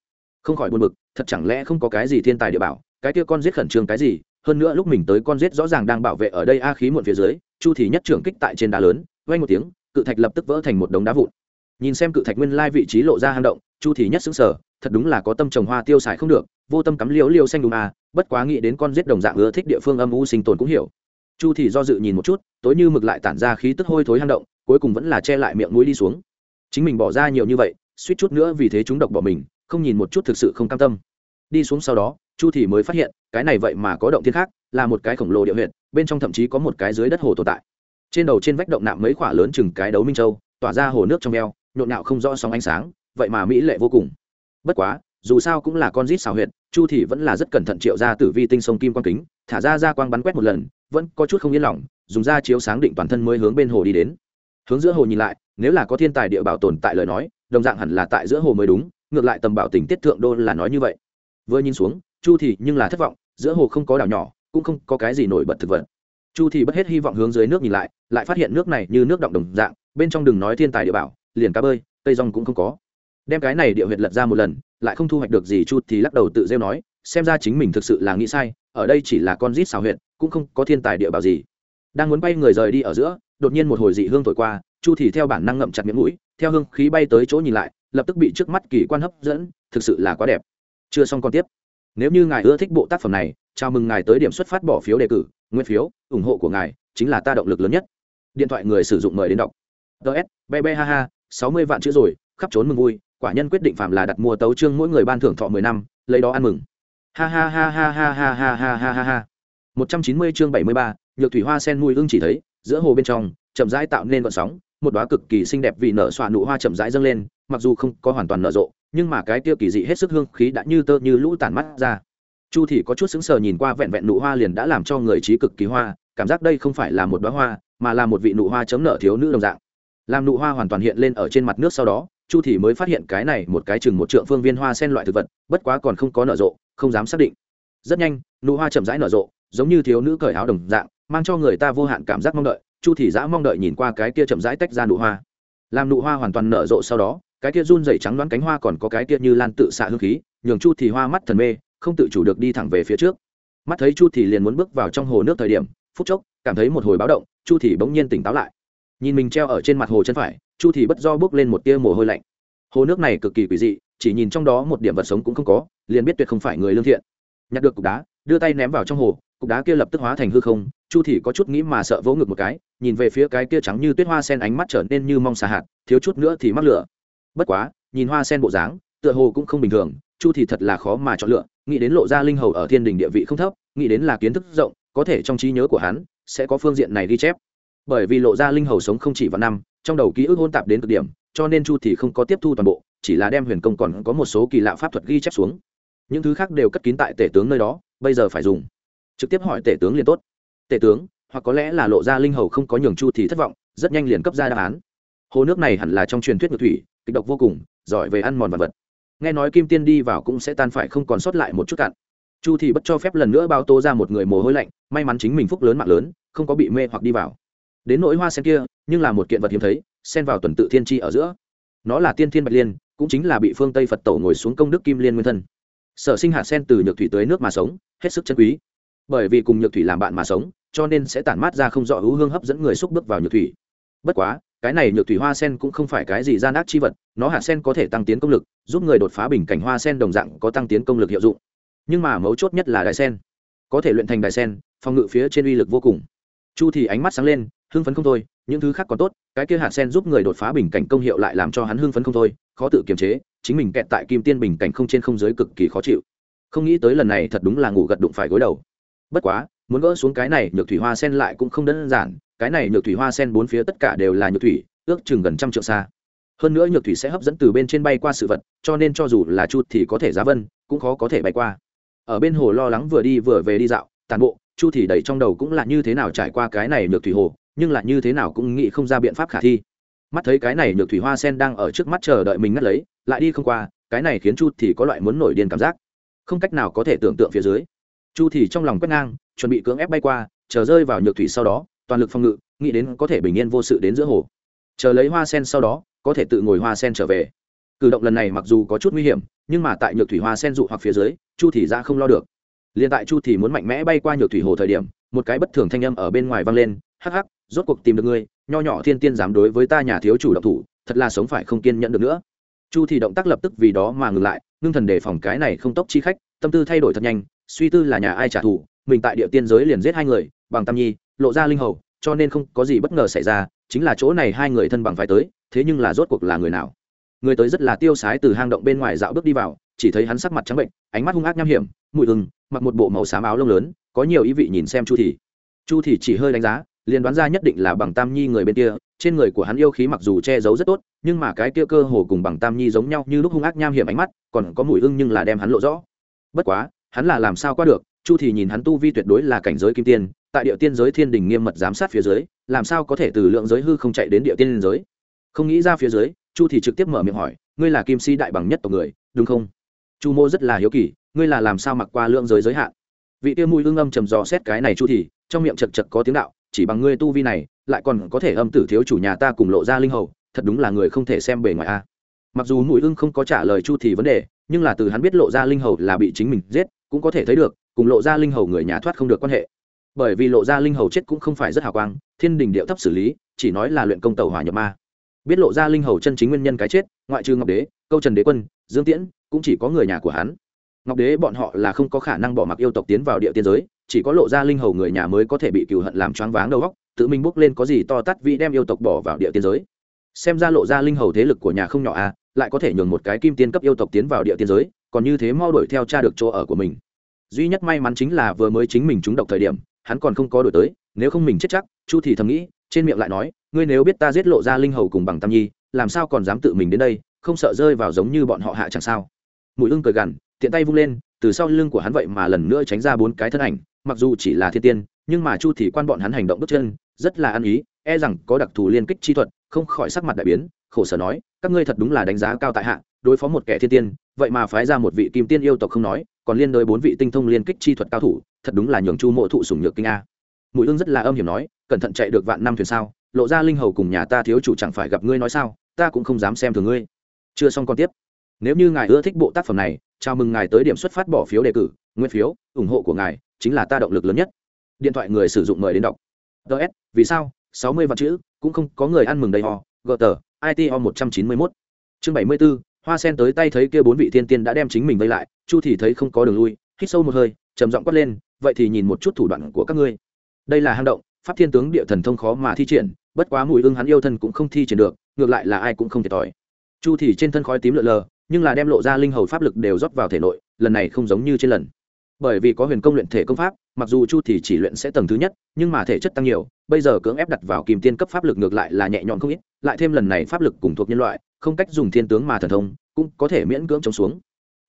Không khỏi buồn bực, thật chẳng lẽ không có cái gì thiên tài địa bảo, cái kia con giết khẩn trương cái gì, hơn nữa lúc mình tới con giết rõ ràng đang bảo vệ ở đây a khí muộn phía dưới, chu thì nhất trưởng kích tại trên đá lớn, vang một tiếng, cự thạch lập tức vỡ thành một đống đá vụn. Nhìn xem cự thạch nguyên lai vị trí lộ ra hang động, chu thì nhất xứng sở thật đúng là có tâm trồng hoa tiêu xài không được, vô tâm cắm liễu liêu xanh đúng à bất quá nghĩ đến con giết đồng dạng ưa thích địa phương âm u sinh tồn cũng hiểu. Chu thì do dự nhìn một chút, tối như mực lại tản ra khí tức hôi thối hang động, cuối cùng vẫn là che lại miệng mũi đi xuống chính mình bỏ ra nhiều như vậy, suýt chút nữa vì thế chúng độc bỏ mình, không nhìn một chút thực sự không cam tâm. Đi xuống sau đó, chu thì mới phát hiện, cái này vậy mà có động thiên khác, là một cái khổng lồ địa huyệt, bên trong thậm chí có một cái dưới đất hồ tồn tại. Trên đầu trên vách động nạm mấy quả lớn chừng cái đấu minh châu, tỏa ra hồ nước trong eo nhộn nhạo không rõ sóng ánh sáng, vậy mà mỹ lệ vô cùng. Bất quá, dù sao cũng là con rít xào huyệt, chu thì vẫn là rất cẩn thận triệu ra tử vi tinh sông kim quang kính, thả ra ra quang bắn quét một lần, vẫn có chút không yên lòng, dùng ra chiếu sáng định toàn thân mới hướng bên hồ đi đến hướng giữa hồ nhìn lại, nếu là có thiên tài địa bảo tồn tại lời nói, đồng dạng hẳn là tại giữa hồ mới đúng, ngược lại tầm bảo tình tiết thượng đô là nói như vậy. Vừa nhìn xuống, chu thì nhưng là thất vọng, giữa hồ không có đảo nhỏ, cũng không có cái gì nổi bật thực vật. Chu thì bất hết hy vọng hướng dưới nước nhìn lại lại phát hiện nước này như nước động đồng dạng, bên trong đừng nói thiên tài địa bảo, liền cá bơi, cây rong cũng không có. Đem cái này địa huyệt lật ra một lần, lại không thu hoạch được gì, chu thì lắc đầu tự rêu nói, xem ra chính mình thực sự là nghĩ sai, ở đây chỉ là con rít xào huyệt, cũng không có thiên tài địa bảo gì. Đang muốn bay người rời đi ở giữa đột nhiên một hồi dị hương thổi qua, chu thì theo bản năng ngậm chặt miệng mũi, theo hương khí bay tới chỗ nhìn lại, lập tức bị trước mắt kỳ quan hấp dẫn, thực sự là quá đẹp. Chưa xong còn tiếp. Nếu như ngài ưa thích bộ tác phẩm này, chào mừng ngài tới điểm xuất phát bỏ phiếu đề cử, nguyên phiếu, ủng hộ của ngài chính là ta động lực lớn nhất. Điện thoại người sử dụng mời đến đọc. Ts bb ha ha, sáu mươi vạn chữ rồi, khắp trốn mừng vui, quả nhân quyết định phạm là đặt mua tấu trương mỗi người ban thưởng thọ mười năm, lấy đó ăn mừng. Ha ha ha ha ha ha ha ha ha ha ha. một trăm chín mươi chương bảy mươi ba, nhược thủy hoa sen mùi hương chỉ thấy giữa hồ bên trong, chậm rãi tạo nên vận sóng, một đóa cực kỳ xinh đẹp vì nở xoa nụ hoa chậm rãi dâng lên, mặc dù không có hoàn toàn nở rộ, nhưng mà cái tiêu kỳ dị hết sức hương khí đã như tơ như lũ tản mắt ra. Chu thì có chút sững sờ nhìn qua vẹn vẹn nụ hoa liền đã làm cho người trí cực kỳ hoa, cảm giác đây không phải là một đóa hoa, mà là một vị nụ hoa chấm nở thiếu nữ đồng dạng. Làm nụ hoa hoàn toàn hiện lên ở trên mặt nước sau đó, chu thì mới phát hiện cái này một cái chừng một trượng phương viên hoa sen loại thực vật, bất quá còn không có nở rộ, không dám xác định. Rất nhanh, nụ hoa chậm rãi nở rộ, giống như thiếu nữ cởi áo đồng dạng mang cho người ta vô hạn cảm giác mong đợi, chu thì dã mong đợi nhìn qua cái kia chậm rãi tách ra nụ hoa. Làm nụ hoa hoàn toàn nở rộ sau đó, cái kia run rẩy trắng đoán cánh hoa còn có cái kia như lan tự xạ hương khí, nhường chu thì hoa mắt thần mê, không tự chủ được đi thẳng về phía trước. Mắt thấy chu thì liền muốn bước vào trong hồ nước thời điểm, phút chốc, cảm thấy một hồi báo động, chu thì bỗng nhiên tỉnh táo lại. Nhìn mình treo ở trên mặt hồ chân phải, chu thì bất do bước lên một tia mồ hôi lạnh. Hồ nước này cực kỳ quỷ dị, chỉ nhìn trong đó một điểm vật sống cũng không có, liền biết tuyệt không phải người lương thiện. Nhặt được cục đá, đưa tay ném vào trong hồ, cục đá kia lập tức hóa thành hư không chu thì có chút nghĩ mà sợ vỗ ngực một cái, nhìn về phía cái kia trắng như tuyết hoa sen ánh mắt trở nên như mong xà hạt, thiếu chút nữa thì mắc lửa. Bất quá, nhìn hoa sen bộ dáng, tựa hồ cũng không bình thường, chu thì thật là khó mà chọn lựa, nghĩ đến lộ ra linh hầu ở thiên đình địa vị không thấp, nghĩ đến là kiến thức rộng, có thể trong trí nhớ của hắn, sẽ có phương diện này ghi chép. Bởi vì lộ ra linh hầu sống không chỉ vào năm, trong đầu ký ức hôn tạp đến cực điểm, cho nên chu thì không có tiếp thu toàn bộ, chỉ là đem huyền công còn có một số kỳ lạ pháp thuật ghi chép xuống. Những thứ khác đều cất kín tại tể tướng nơi đó, bây giờ phải dùng. Trực tiếp hỏi tể tướng liền tốt tể tướng, hoặc có lẽ là lộ ra linh hầu không có nhường chu thì thất vọng, rất nhanh liền cấp ra đáp án. Hồ nước này hẳn là trong truyền thuyết ngược thủy, kịch độc vô cùng, giỏi về ăn mòn vật vật. Nghe nói kim tiên đi vào cũng sẽ tan phải không còn sót lại một chút cạn. Chu thì bất cho phép lần nữa bao tố ra một người mồ hôi lạnh, may mắn chính mình phúc lớn mạng lớn, không có bị mê hoặc đi vào. Đến nỗi hoa sen kia, nhưng là một kiện vật hiếm thấy, xen vào tuần tự thiên tri ở giữa. Nó là tiên thiên bạch liên, cũng chính là bị phương tây phật tổ ngồi xuống công đức kim liên nguyên thân. Sở sinh hạt sen từ nhược thủy tới nước mà sống, hết sức chân quý. Bởi vì cùng nhược thủy làm bạn mà sống cho nên sẽ tản mát ra không rõ hữu hương hấp dẫn người xúc bước vào nhược thủy. Bất quá, cái này nhược thủy hoa sen cũng không phải cái gì gian ác chi vật, nó hạt sen có thể tăng tiến công lực, giúp người đột phá bình cảnh hoa sen đồng dạng có tăng tiến công lực hiệu dụng. Nhưng mà mấu chốt nhất là đại sen. Có thể luyện thành đại sen, phòng ngự phía trên uy lực vô cùng. Chu thì ánh mắt sáng lên, hưng phấn không thôi, những thứ khác còn tốt, cái kia hạt sen giúp người đột phá bình cảnh công hiệu lại làm cho hắn hưng phấn không thôi, khó tự kiềm chế, chính mình kẹt tại kim tiên bình cảnh không trên không dưới cực kỳ khó chịu. Không nghĩ tới lần này thật đúng là ngủ gật đụng phải gối đầu. Bất quá muốn gỡ xuống cái này nhược thủy hoa sen lại cũng không đơn giản, cái này nhược thủy hoa sen bốn phía tất cả đều là nhược thủy, ước chừng gần trăm triệu xa. Hơn nữa nhược thủy sẽ hấp dẫn từ bên trên bay qua sự vật, cho nên cho dù là chu thì có thể giá vân, cũng khó có thể bay qua. Ở bên hồ lo lắng vừa đi vừa về đi dạo, tàn bộ, chu thì đầy trong đầu cũng là như thế nào trải qua cái này nhược thủy hồ, nhưng là như thế nào cũng nghĩ không ra biện pháp khả thi. Mắt thấy cái này nhược thủy hoa sen đang ở trước mắt chờ đợi mình ngắt lấy, lại đi không qua, cái này khiến chu thì có loại muốn nổi điên cảm giác. Không cách nào có thể tưởng tượng phía dưới. Chu thì trong lòng quét ngang chuẩn bị cưỡng ép bay qua, chờ rơi vào nhược thủy sau đó, toàn lực phòng ngự, nghĩ đến có thể bình yên vô sự đến giữa hồ. Chờ lấy hoa sen sau đó, có thể tự ngồi hoa sen trở về. Cử động lần này mặc dù có chút nguy hiểm, nhưng mà tại nhược thủy hoa sen dụ hoặc phía dưới, chu thì ra không lo được. Liền tại chu thì muốn mạnh mẽ bay qua nhược thủy hồ thời điểm, một cái bất thường thanh âm ở bên ngoài vang lên, hắc hắc, rốt cuộc tìm được ngươi, nho nhỏ thiên tiên dám đối với ta nhà thiếu chủ động thủ, thật là sống phải không kiên nhẫn được nữa. Chu thì động tác lập tức vì đó mà ngừng lại, ngưng thần đề phòng cái này không tốc chi khách, tâm tư thay đổi thật nhanh, suy tư là nhà ai trả thù mình tại địa tiên giới liền giết hai người, bằng tam nhi, lộ ra linh hầu, cho nên không có gì bất ngờ xảy ra, chính là chỗ này hai người thân bằng phải tới, thế nhưng là rốt cuộc là người nào? Người tới rất là tiêu sái từ hang động bên ngoài dạo bước đi vào, chỉ thấy hắn sắc mặt trắng bệnh, ánh mắt hung ác nham hiểm, mùi hừng, mặc một bộ màu xám áo lông lớn, có nhiều ý vị nhìn xem chu thì chu thì chỉ hơi đánh giá, liền đoán ra nhất định là bằng tam nhi người bên kia, trên người của hắn yêu khí mặc dù che giấu rất tốt, nhưng mà cái kia cơ hồ cùng bằng tam nhi giống nhau như lúc hung ác nham hiểm ánh mắt, còn có mùi hưng nhưng là đem hắn lộ rõ. Bất quá, hắn là làm sao qua được chu thì nhìn hắn tu vi tuyệt đối là cảnh giới kim tiên, tại địa tiên giới thiên đình nghiêm mật giám sát phía dưới, làm sao có thể từ lượng giới hư không chạy đến địa tiên giới? Không nghĩ ra phía dưới, chu thì trực tiếp mở miệng hỏi, ngươi là kim si đại bằng nhất tộc người, đúng không? Chu mô rất là hiếu kỳ, ngươi là làm sao mặc qua lượng giới giới hạn? Vị tiêu mùi hương âm trầm dò xét cái này chu thì, trong miệng chật chật có tiếng đạo, chỉ bằng ngươi tu vi này, lại còn có thể âm tử thiếu chủ nhà ta cùng lộ ra linh hầu, thật đúng là người không thể xem bề ngoài a. Mặc dù mùi ưng không có trả lời chu thì vấn đề, nhưng là từ hắn biết lộ ra linh hầu là bị chính mình giết, cũng có thể thấy được cùng lộ ra linh hầu người nhà thoát không được quan hệ. Bởi vì lộ ra linh hầu chết cũng không phải rất hào quang, thiên đình điệu thấp xử lý, chỉ nói là luyện công tàu hỏa nhập ma. Biết lộ ra linh hầu chân chính nguyên nhân cái chết, ngoại trừ ngọc đế, câu trần đế quân, dương tiễn, cũng chỉ có người nhà của hắn. Ngọc đế bọn họ là không có khả năng bỏ mặc yêu tộc tiến vào địa tiên giới, chỉ có lộ ra linh hầu người nhà mới có thể bị cừu hận làm choáng váng đầu góc tự mình bước lên có gì to tát vì đem yêu tộc bỏ vào địa tiên giới. Xem ra lộ ra linh hầu thế lực của nhà không nhỏ à lại có thể nhường một cái kim tiên cấp yêu tộc tiến vào địa tiên giới, còn như thế mau đuổi theo cha được chỗ ở của mình duy nhất may mắn chính là vừa mới chính mình trúng độc thời điểm, hắn còn không có đổi tới, nếu không mình chết chắc, chu thì thầm nghĩ, trên miệng lại nói, ngươi nếu biết ta giết lộ ra linh hầu cùng bằng tam nhi, làm sao còn dám tự mình đến đây, không sợ rơi vào giống như bọn họ hạ chẳng sao? Mũi ưng cười gằn, tiện tay vung lên, từ sau lưng của hắn vậy mà lần nữa tránh ra bốn cái thân ảnh, mặc dù chỉ là thiên tiên, nhưng mà chu thì quan bọn hắn hành động bước chân, rất là ăn ý e rằng có đặc thù liên kích chi thuật, không khỏi sắc mặt đại biến, khổ sở nói, các ngươi thật đúng là đánh giá cao tại hạ, đối phó một kẻ thiên tiên, vậy mà phái ra một vị kim tiên yêu tộc không nói còn liên đối bốn vị tinh thông liên kích chi thuật cao thủ, thật đúng là nhường chu mộ thụ sủng nhược kinh a. Mũi ương rất là âm hiểm nói, cẩn thận chạy được vạn năm thuyền sao? Lộ ra linh hầu cùng nhà ta thiếu chủ chẳng phải gặp ngươi nói sao? Ta cũng không dám xem thường ngươi. Chưa xong còn tiếp. Nếu như ngài ưa thích bộ tác phẩm này, chào mừng ngài tới điểm xuất phát bỏ phiếu đề cử, nguyên phiếu, ủng hộ của ngài chính là ta động lực lớn nhất. Điện thoại người sử dụng mời đến đọc. Ts vì sao? Sáu mươi vạn chữ, cũng không có người ăn mừng đầy ho gờ tờ it ho một trăm chín mươi mốt. Chương bảy mươi b ố hoa sen tới tay thấy kia bốn vị thiên tiên đã đem chính mình vây lại, chu thì thấy không có đường lui, hít sâu một hơi, trầm giọng quát lên, vậy thì nhìn một chút thủ đoạn của các ngươi. Đây là hang động, pháp thiên tướng địa thần thông khó mà thi triển, bất quá mùi ưng hắn yêu thân cũng không thi triển được, ngược lại là ai cũng không thiệt thòi. Chu thì trên thân khói tím lượn lờ, nhưng là đem lộ ra linh hầu pháp lực đều rót vào thể nội, lần này không giống như trên lần. Bởi vì có huyền công luyện thể công pháp, mặc dù chu thì chỉ luyện sẽ tầng thứ nhất, nhưng mà thể chất tăng nhiều, bây giờ cưỡng ép đặt vào kìm tiên cấp pháp lực ngược lại là nhẹ nhõm không ít, lại thêm lần này pháp lực cùng thuộc nhân loại không cách dùng thiên tướng mà thần thông, cũng có thể miễn cưỡng chống xuống.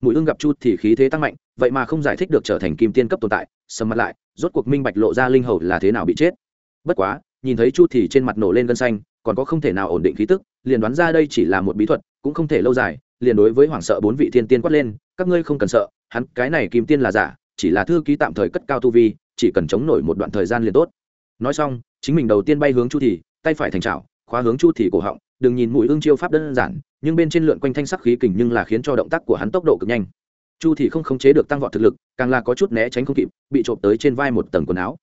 Mùi ương gặp chu thì khí thế tăng mạnh, vậy mà không giải thích được trở thành kim tiên cấp tồn tại, sầm mặt lại, rốt cuộc minh bạch lộ ra linh hầu là thế nào bị chết. Bất quá, nhìn thấy chu thì trên mặt nổ lên gân xanh, còn có không thể nào ổn định khí tức, liền đoán ra đây chỉ là một bí thuật, cũng không thể lâu dài, liền đối với hoảng sợ bốn vị thiên tiên quát lên, các ngươi không cần sợ, hắn, cái này kim tiên là giả, chỉ là thư ký tạm thời cất cao tu vi, chỉ cần chống nổi một đoạn thời gian liền tốt. Nói xong, chính mình đầu tiên bay hướng chu thì, tay phải thành chảo, khóa hướng chu thì cổ họng đừng nhìn mũi ương chiêu pháp đơn giản, nhưng bên trên lượn quanh thanh sắc khí kình nhưng là khiến cho động tác của hắn tốc độ cực nhanh. Chu thì không khống chế được tăng vọt thực lực, càng là có chút né tránh không kịp, bị trộm tới trên vai một tầng quần áo.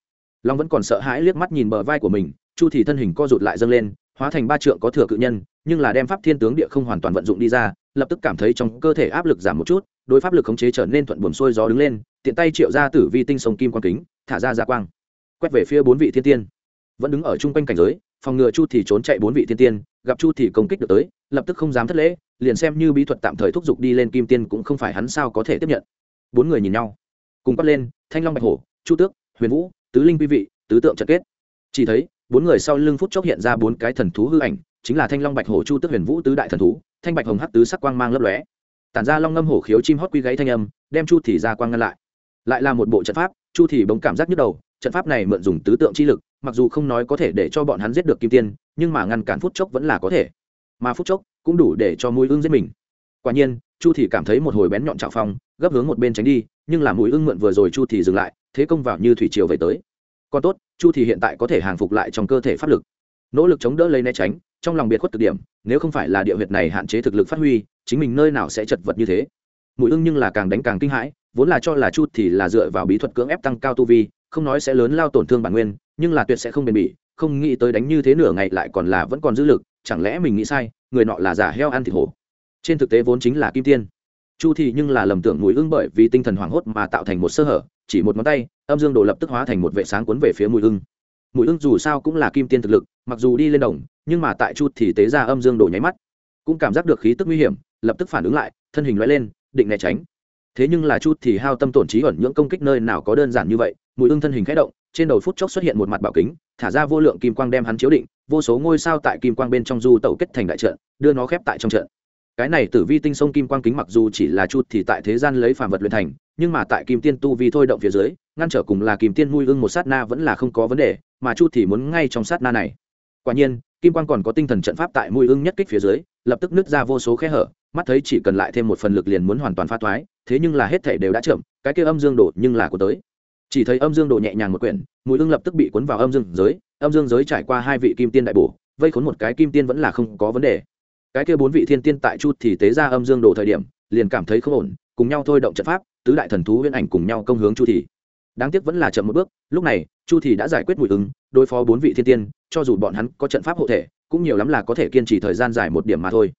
Long vẫn còn sợ hãi liếc mắt nhìn bờ vai của mình, chu thì thân hình co rụt lại dâng lên, hóa thành ba trượng có thừa cự nhân, nhưng là đem pháp thiên tướng địa không hoàn toàn vận dụng đi ra, lập tức cảm thấy trong cơ thể áp lực giảm một chút, đối pháp lực khống chế trở nên thuận buồm xuôi gió đứng lên, tiện tay triệu ra tử vi tinh sông kim quang kính, thả ra ra quang, quét về phía bốn vị thiên tiên. Vẫn đứng ở chung quanh cảnh giới, phòng ngừa chu thì trốn chạy bốn vị thiên tiên gặp chu thì công kích được tới, lập tức không dám thất lễ, liền xem như bí thuật tạm thời thúc giục đi lên kim tiên cũng không phải hắn sao có thể tiếp nhận. Bốn người nhìn nhau, cùng quát lên, thanh long bạch hổ, chu tước, huyền vũ, tứ linh quý vị, tứ tượng trận kết. Chỉ thấy, bốn người sau lưng phút chốc hiện ra bốn cái thần thú hư ảnh, chính là thanh long bạch hổ, chu tước, huyền vũ tứ đại thần thú, thanh bạch hồng hắc tứ sắc quang mang lấp lóe. Tản ra long ngâm hổ khiếu chim hót quy gáy thanh âm, đem chu thì ra quang ngăn lại. Lại là một bộ trận pháp, chu thì bỗng cảm giác nhức đầu, trận pháp này mượn dùng tứ tượng chi lực mặc dù không nói có thể để cho bọn hắn giết được kim tiên, nhưng mà ngăn cản phút chốc vẫn là có thể. Mà phút chốc cũng đủ để cho mũi ưng giết mình. Quả nhiên, chu thì cảm thấy một hồi bén nhọn trào phong gấp hướng một bên tránh đi, nhưng là mũi ưng mượn vừa rồi chu thì dừng lại, thế công vào như thủy triều về tới. Còn tốt, chu thì hiện tại có thể hàng phục lại trong cơ thể pháp lực. Nỗ lực chống đỡ lấy né tránh, trong lòng biệt khuất cực điểm, nếu không phải là địa huyệt này hạn chế thực lực phát huy, chính mình nơi nào sẽ chật vật như thế. Mũi ưng nhưng là càng đánh càng kinh hãi, vốn là cho là chu thì là dựa vào bí thuật cưỡng ép tăng cao tu vi, không nói sẽ lớn lao tổn thương bản nguyên nhưng là tuyệt sẽ không bền bỉ, không nghĩ tới đánh như thế nửa ngày lại còn là vẫn còn dư lực, chẳng lẽ mình nghĩ sai, người nọ là giả heo ăn thịt hổ. Trên thực tế vốn chính là kim tiên. Chu thì nhưng là lầm tưởng mũi ưng bởi vì tinh thần hoảng hốt mà tạo thành một sơ hở, chỉ một ngón tay, âm dương đồ lập tức hóa thành một vệ sáng cuốn về phía mũi ưng mũi ưng dù sao cũng là kim tiên thực lực, mặc dù đi lên đồng, nhưng mà tại chu thì tế ra âm dương đồ nháy mắt, cũng cảm giác được khí tức nguy hiểm, lập tức phản ứng lại, thân hình lóe lên, định né tránh. Thế nhưng là chu thì hao tâm tổn trí ẩn những công kích nơi nào có đơn giản như vậy mũi ưng thân hình khẽ động trên đầu phút chốc xuất hiện một mặt bảo kính, thả ra vô lượng kim quang đem hắn chiếu định, vô số ngôi sao tại kim quang bên trong du tẩu kết thành đại trận, đưa nó khép tại trong trận. Cái này tử vi tinh sông kim quang kính mặc dù chỉ là chút thì tại thế gian lấy phàm vật luyện thành, nhưng mà tại kim tiên tu vi thôi động phía dưới, ngăn trở cùng là kim tiên nuôi ưng một sát na vẫn là không có vấn đề, mà chút thì muốn ngay trong sát na này. Quả nhiên, kim quang còn có tinh thần trận pháp tại mùi ưng nhất kích phía dưới, lập tức nứt ra vô số khe hở, mắt thấy chỉ cần lại thêm một phần lực liền muốn hoàn toàn pha thoái, thế nhưng là hết thể đều đã chậm, cái kia âm dương đổ nhưng là của tới chỉ thấy âm dương độ nhẹ nhàng một quyển mũi ưng lập tức bị cuốn vào âm dương giới, âm dương giới trải qua hai vị kim tiên đại bổ, vây khốn một cái kim tiên vẫn là không có vấn đề. Cái kia bốn vị thiên tiên tại chu thì tế ra âm dương đồ thời điểm, liền cảm thấy không ổn, cùng nhau thôi động trận pháp, tứ đại thần thú huyễn ảnh cùng nhau công hướng chu thì. Đáng tiếc vẫn là chậm một bước, lúc này, chu thì đã giải quyết mùi ứng đối phó bốn vị thiên tiên, cho dù bọn hắn có trận pháp hộ thể, cũng nhiều lắm là có thể kiên trì thời gian dài một điểm mà thôi.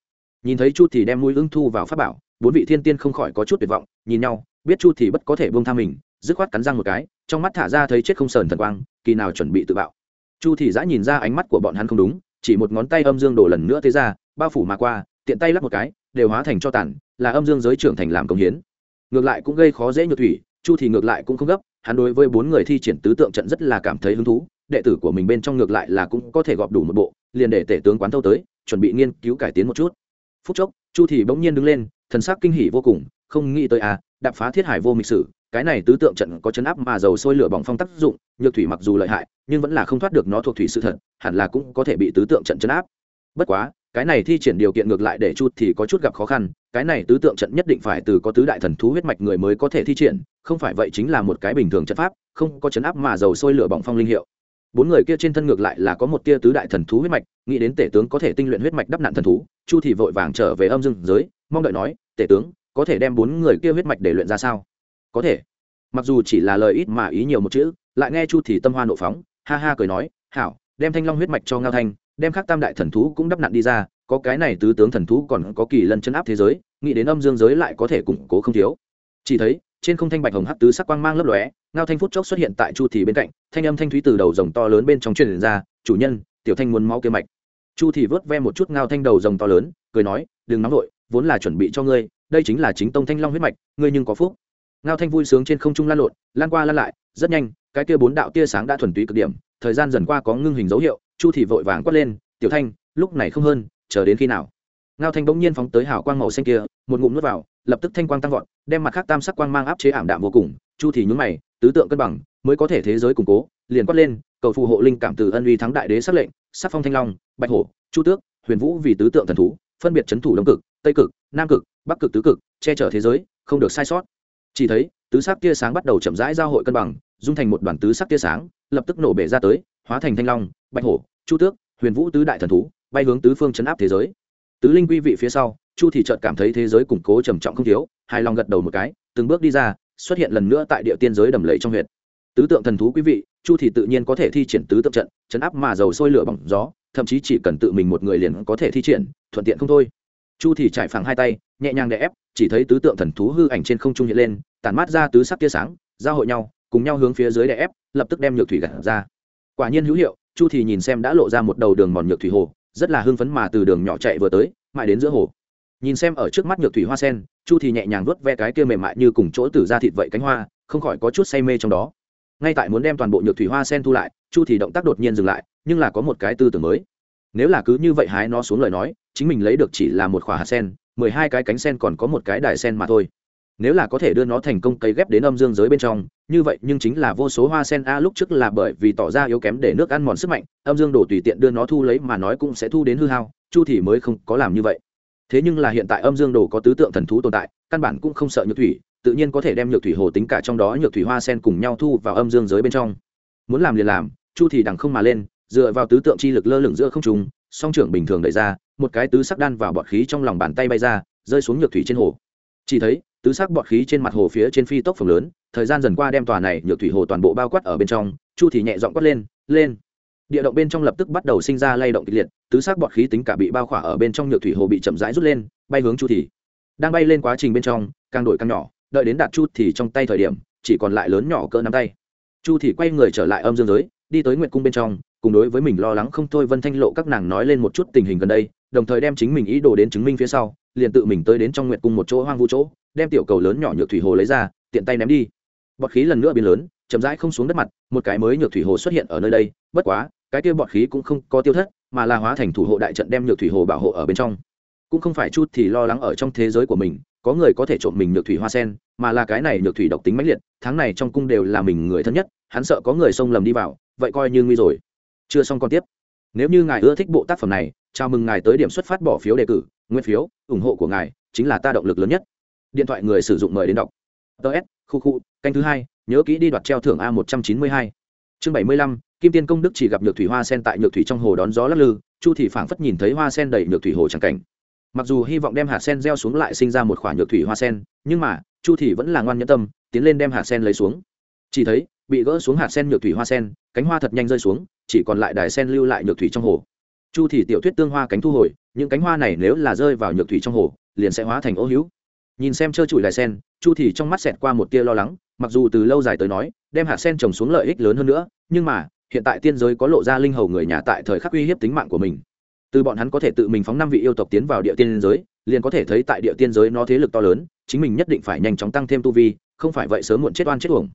Nhìn thấy chu thì đem mũi ứng thu vào pháp bảo, bốn vị thiên tiên không khỏi có chút tuyệt vọng, nhìn nhau, biết chu thì bất có thể buông tha mình dứt khoát cắn răng một cái, trong mắt thả ra thấy chết không sờn thần quang, kỳ nào chuẩn bị tự bạo. Chu thị giã nhìn ra ánh mắt của bọn hắn không đúng, chỉ một ngón tay âm dương đổ lần nữa thế ra, bao phủ mà qua, tiện tay lắp một cái, đều hóa thành cho tàn, là âm dương giới trưởng thành làm công hiến. Ngược lại cũng gây khó dễ nhược thủy, chu thì ngược lại cũng không gấp, hắn đối với bốn người thi triển tứ tượng trận rất là cảm thấy hứng thú, đệ tử của mình bên trong ngược lại là cũng có thể gọp đủ một bộ, liền để tể tướng quán thâu tới, chuẩn bị nghiên cứu cải tiến một chút. Phút chốc, chu thì bỗng nhiên đứng lên, thần sắc kinh hỉ vô cùng, không nghĩ tới à đạp phá thiết hải vô mịch sử cái này tứ tượng trận có chấn áp mà dầu sôi lửa bỏng phong tác dụng, nhược thủy mặc dù lợi hại, nhưng vẫn là không thoát được nó thuộc thủy sự thật, hẳn là cũng có thể bị tứ tượng trận chấn áp. Bất quá, cái này thi triển điều kiện ngược lại để chút thì có chút gặp khó khăn, cái này tứ tượng trận nhất định phải từ có tứ đại thần thú huyết mạch người mới có thể thi triển, không phải vậy chính là một cái bình thường trận pháp, không có chấn áp mà dầu sôi lửa bỏng phong linh hiệu. Bốn người kia trên thân ngược lại là có một tia tứ đại thần thú huyết mạch, nghĩ đến tể tướng có thể tinh luyện huyết mạch đắp nạn thần thú, chu thì vội vàng trở về âm dương giới, mong đợi nói, tể tướng, có thể đem bốn người kia huyết mạch để luyện ra sao? Có thể. Mặc dù chỉ là lời ít mà ý nhiều một chữ, lại nghe chu thì tâm hoa nộ phóng, ha ha cười nói, hảo, đem thanh long huyết mạch cho ngao thanh, đem khắc tam đại thần thú cũng đắp nặn đi ra, có cái này tứ tướng thần thú còn có kỳ lân chân áp thế giới, nghĩ đến âm dương giới lại có thể củng cố không thiếu. Chỉ thấy, trên không thanh bạch hồng hắc tứ sắc quang mang lấp lóe, ngao thanh phút chốc xuất hiện tại chu thì bên cạnh, thanh âm thanh thúy từ đầu rồng to lớn bên trong truyền ra, chủ nhân, tiểu thanh muốn máu kia mạch. Chu thì vớt ve một chút ngao thanh đầu rồng to lớn, cười nói, đừng nóng vội, vốn là chuẩn bị cho ngươi, đây chính là chính tông thanh long huyết mạch, ngươi nhưng có phúc ngao thanh vui sướng trên không trung lan lộn, lan qua lan lại, rất nhanh, cái kia bốn đạo tia sáng đã thuần túy cực điểm, thời gian dần qua có ngưng hình dấu hiệu, chu thì vội vàng quát lên, tiểu thanh, lúc này không hơn, chờ đến khi nào? Ngao thanh bỗng nhiên phóng tới hào quang màu xanh kia, một ngụm nuốt vào, lập tức thanh quang tăng vọt, đem mặt khác tam sắc quang mang áp chế ảm đạm vô cùng. Chu thì nhún mày, tứ tượng cân bằng, mới có thể thế giới củng cố, liền quát lên, cầu phù hộ linh cảm từ ân uy thắng đại đế sắc lệnh, sắc phong thanh long, bạch hổ, chu tước, huyền vũ vì tứ tượng thần thú, phân biệt chấn thủ đông cực, tây cực, nam cực, bắc cực tứ cực, che chở thế giới, không được sai sót chỉ thấy, tứ sắc tia sáng bắt đầu chậm rãi giao hội cân bằng, dung thành một đoàn tứ sắc tia sáng, lập tức nổ bể ra tới, hóa thành thanh long, bạch hổ, chu tước, huyền vũ tứ đại thần thú, bay hướng tứ phương chấn áp thế giới. Tứ linh quy vị phía sau, chu thì chợt cảm thấy thế giới củng cố trầm trọng không thiếu, hài lòng gật đầu một cái, từng bước đi ra, xuất hiện lần nữa tại địa tiên giới đầm lầy trong huyện tứ tượng thần thú quý vị, chu thì tự nhiên có thể thi triển tứ tượng trận, chấn áp mà dầu sôi lửa bỏng gió, thậm chí chỉ cần tự mình một người liền có thể thi triển, thuận tiện không thôi. Chu thì trải phẳng hai tay, nhẹ nhàng đè ép, chỉ thấy tứ tượng thần thú hư ảnh trên không trung hiện lên tản mát ra tứ sắc tia sáng, giao hội nhau, cùng nhau hướng phía dưới đè ép, lập tức đem nhược thủy gạt ra. Quả nhiên hữu hiệu, chu thì nhìn xem đã lộ ra một đầu đường mòn nhược thủy hồ, rất là hưng phấn mà từ đường nhỏ chạy vừa tới, mãi đến giữa hồ. Nhìn xem ở trước mắt nhược thủy hoa sen, chu thì nhẹ nhàng vuốt ve cái kia mềm mại như cùng chỗ từ ra thịt vậy cánh hoa, không khỏi có chút say mê trong đó. Ngay tại muốn đem toàn bộ nhược thủy hoa sen thu lại, chu thì động tác đột nhiên dừng lại, nhưng là có một cái tư tưởng mới. Nếu là cứ như vậy hái nó xuống lời nói, chính mình lấy được chỉ là một khỏa hạt sen, mười hai cái cánh sen còn có một cái đài sen mà thôi nếu là có thể đưa nó thành công cấy ghép đến âm dương giới bên trong, như vậy nhưng chính là vô số hoa sen a, lúc trước là bởi vì tỏ ra yếu kém để nước ăn mòn sức mạnh, âm dương đổ tùy tiện đưa nó thu lấy mà nói cũng sẽ thu đến hư hao, chu thì mới không có làm như vậy. Thế nhưng là hiện tại âm dương đồ có tứ tượng thần thú tồn tại, căn bản cũng không sợ nhược thủy, tự nhiên có thể đem nhược thủy hồ tính cả trong đó nhược thủy hoa sen cùng nhau thu vào âm dương giới bên trong. Muốn làm liền làm, chu thì đằng không mà lên, dựa vào tứ tượng chi lực lơ lửng giữa không trung, song trưởng bình thường đẩy ra, một cái tứ sắc đan vào bọt khí trong lòng bàn tay bay ra, rơi xuống nhược thủy trên hồ. Chỉ thấy tứ sắc bọt khí trên mặt hồ phía trên phi tốc phồng lớn, thời gian dần qua đem tòa này nhược thủy hồ toàn bộ bao quát ở bên trong, chu thì nhẹ dọn quát lên lên! Địa động bên trong lập tức bắt đầu sinh ra lay động kịch liệt, tứ sắc bọt khí tính cả bị bao khỏa ở bên trong nhược thủy hồ bị chậm rãi rút lên, bay hướng chu thì. Đang bay lên quá trình bên trong, càng đổi càng nhỏ, đợi đến đạt chu thì trong tay thời điểm, chỉ còn lại lớn nhỏ cỡ nắm tay. Chu thì quay người trở lại âm dương giới, đi tới nguyệt cung bên trong, cùng đối với mình lo lắng không thôi vân thanh lộ các nàng nói lên một chút tình hình gần đây, đồng thời đem chính mình ý đồ đến chứng minh phía sau, liền tự mình tới đến trong nguyệt cung một chỗ hoang vu chỗ đem tiểu cầu lớn nhỏ nhược thủy hồ lấy ra, tiện tay ném đi. Bọt khí lần nữa biến lớn, chậm rãi không xuống đất mặt, một cái mới nhược thủy hồ xuất hiện ở nơi đây, bất quá, cái kia bọt khí cũng không có tiêu thất, mà là hóa thành thủ hộ đại trận đem nhược thủy hồ bảo hộ ở bên trong. Cũng không phải chút thì lo lắng ở trong thế giới của mình, có người có thể trộm mình nhược thủy hoa sen, mà là cái này nhược thủy độc tính mãnh liệt, tháng này trong cung đều là mình người thân nhất, hắn sợ có người xông lầm đi vào, vậy coi như nguy rồi. Chưa xong còn tiếp. Nếu như ngài ưa thích bộ tác phẩm này, chào mừng ngài tới điểm xuất phát bỏ phiếu đề cử, nguyên phiếu, ủng hộ của ngài chính là ta động lực lớn nhất điện thoại người sử dụng mời đến đọc. Ts khu khu, canh thứ hai, nhớ kỹ đi đoạt treo thưởng a một trăm chín mươi hai. Chương bảy mươi lăm, kim tiên công đức chỉ gặp nhược thủy hoa sen tại nhược thủy trong hồ đón gió lắc lư, chu thì phảng phất nhìn thấy hoa sen đầy nhược thủy hồ tràng cảnh. Mặc dù hy vọng đem hạt sen gieo xuống lại sinh ra một khoản nhược thủy hoa sen, nhưng mà, chu thì vẫn là ngoan nhẫn tâm, tiến lên đem hạt sen lấy xuống. Chỉ thấy, bị gỡ xuống hạt sen nhược thủy hoa sen, cánh hoa thật nhanh rơi xuống, chỉ còn lại đài sen lưu lại nhược thủy trong hồ. Chu thì tiểu thuyết tương hoa cánh thu hồi, những cánh hoa này nếu là rơi vào nhược thủy trong hồ, liền sẽ hóa thành ô hữu nhìn xem trơ trụi lại sen, chu thì trong mắt xẹt qua một tia lo lắng, mặc dù từ lâu dài tới nói, đem hạt sen trồng xuống lợi ích lớn hơn nữa, nhưng mà, hiện tại tiên giới có lộ ra linh hầu người nhà tại thời khắc uy hiếp tính mạng của mình. Từ bọn hắn có thể tự mình phóng năm vị yêu tộc tiến vào địa tiên giới, liền có thể thấy tại địa tiên giới nó thế lực to lớn, chính mình nhất định phải nhanh chóng tăng thêm tu vi, không phải vậy sớm muộn chết oan chết uổng.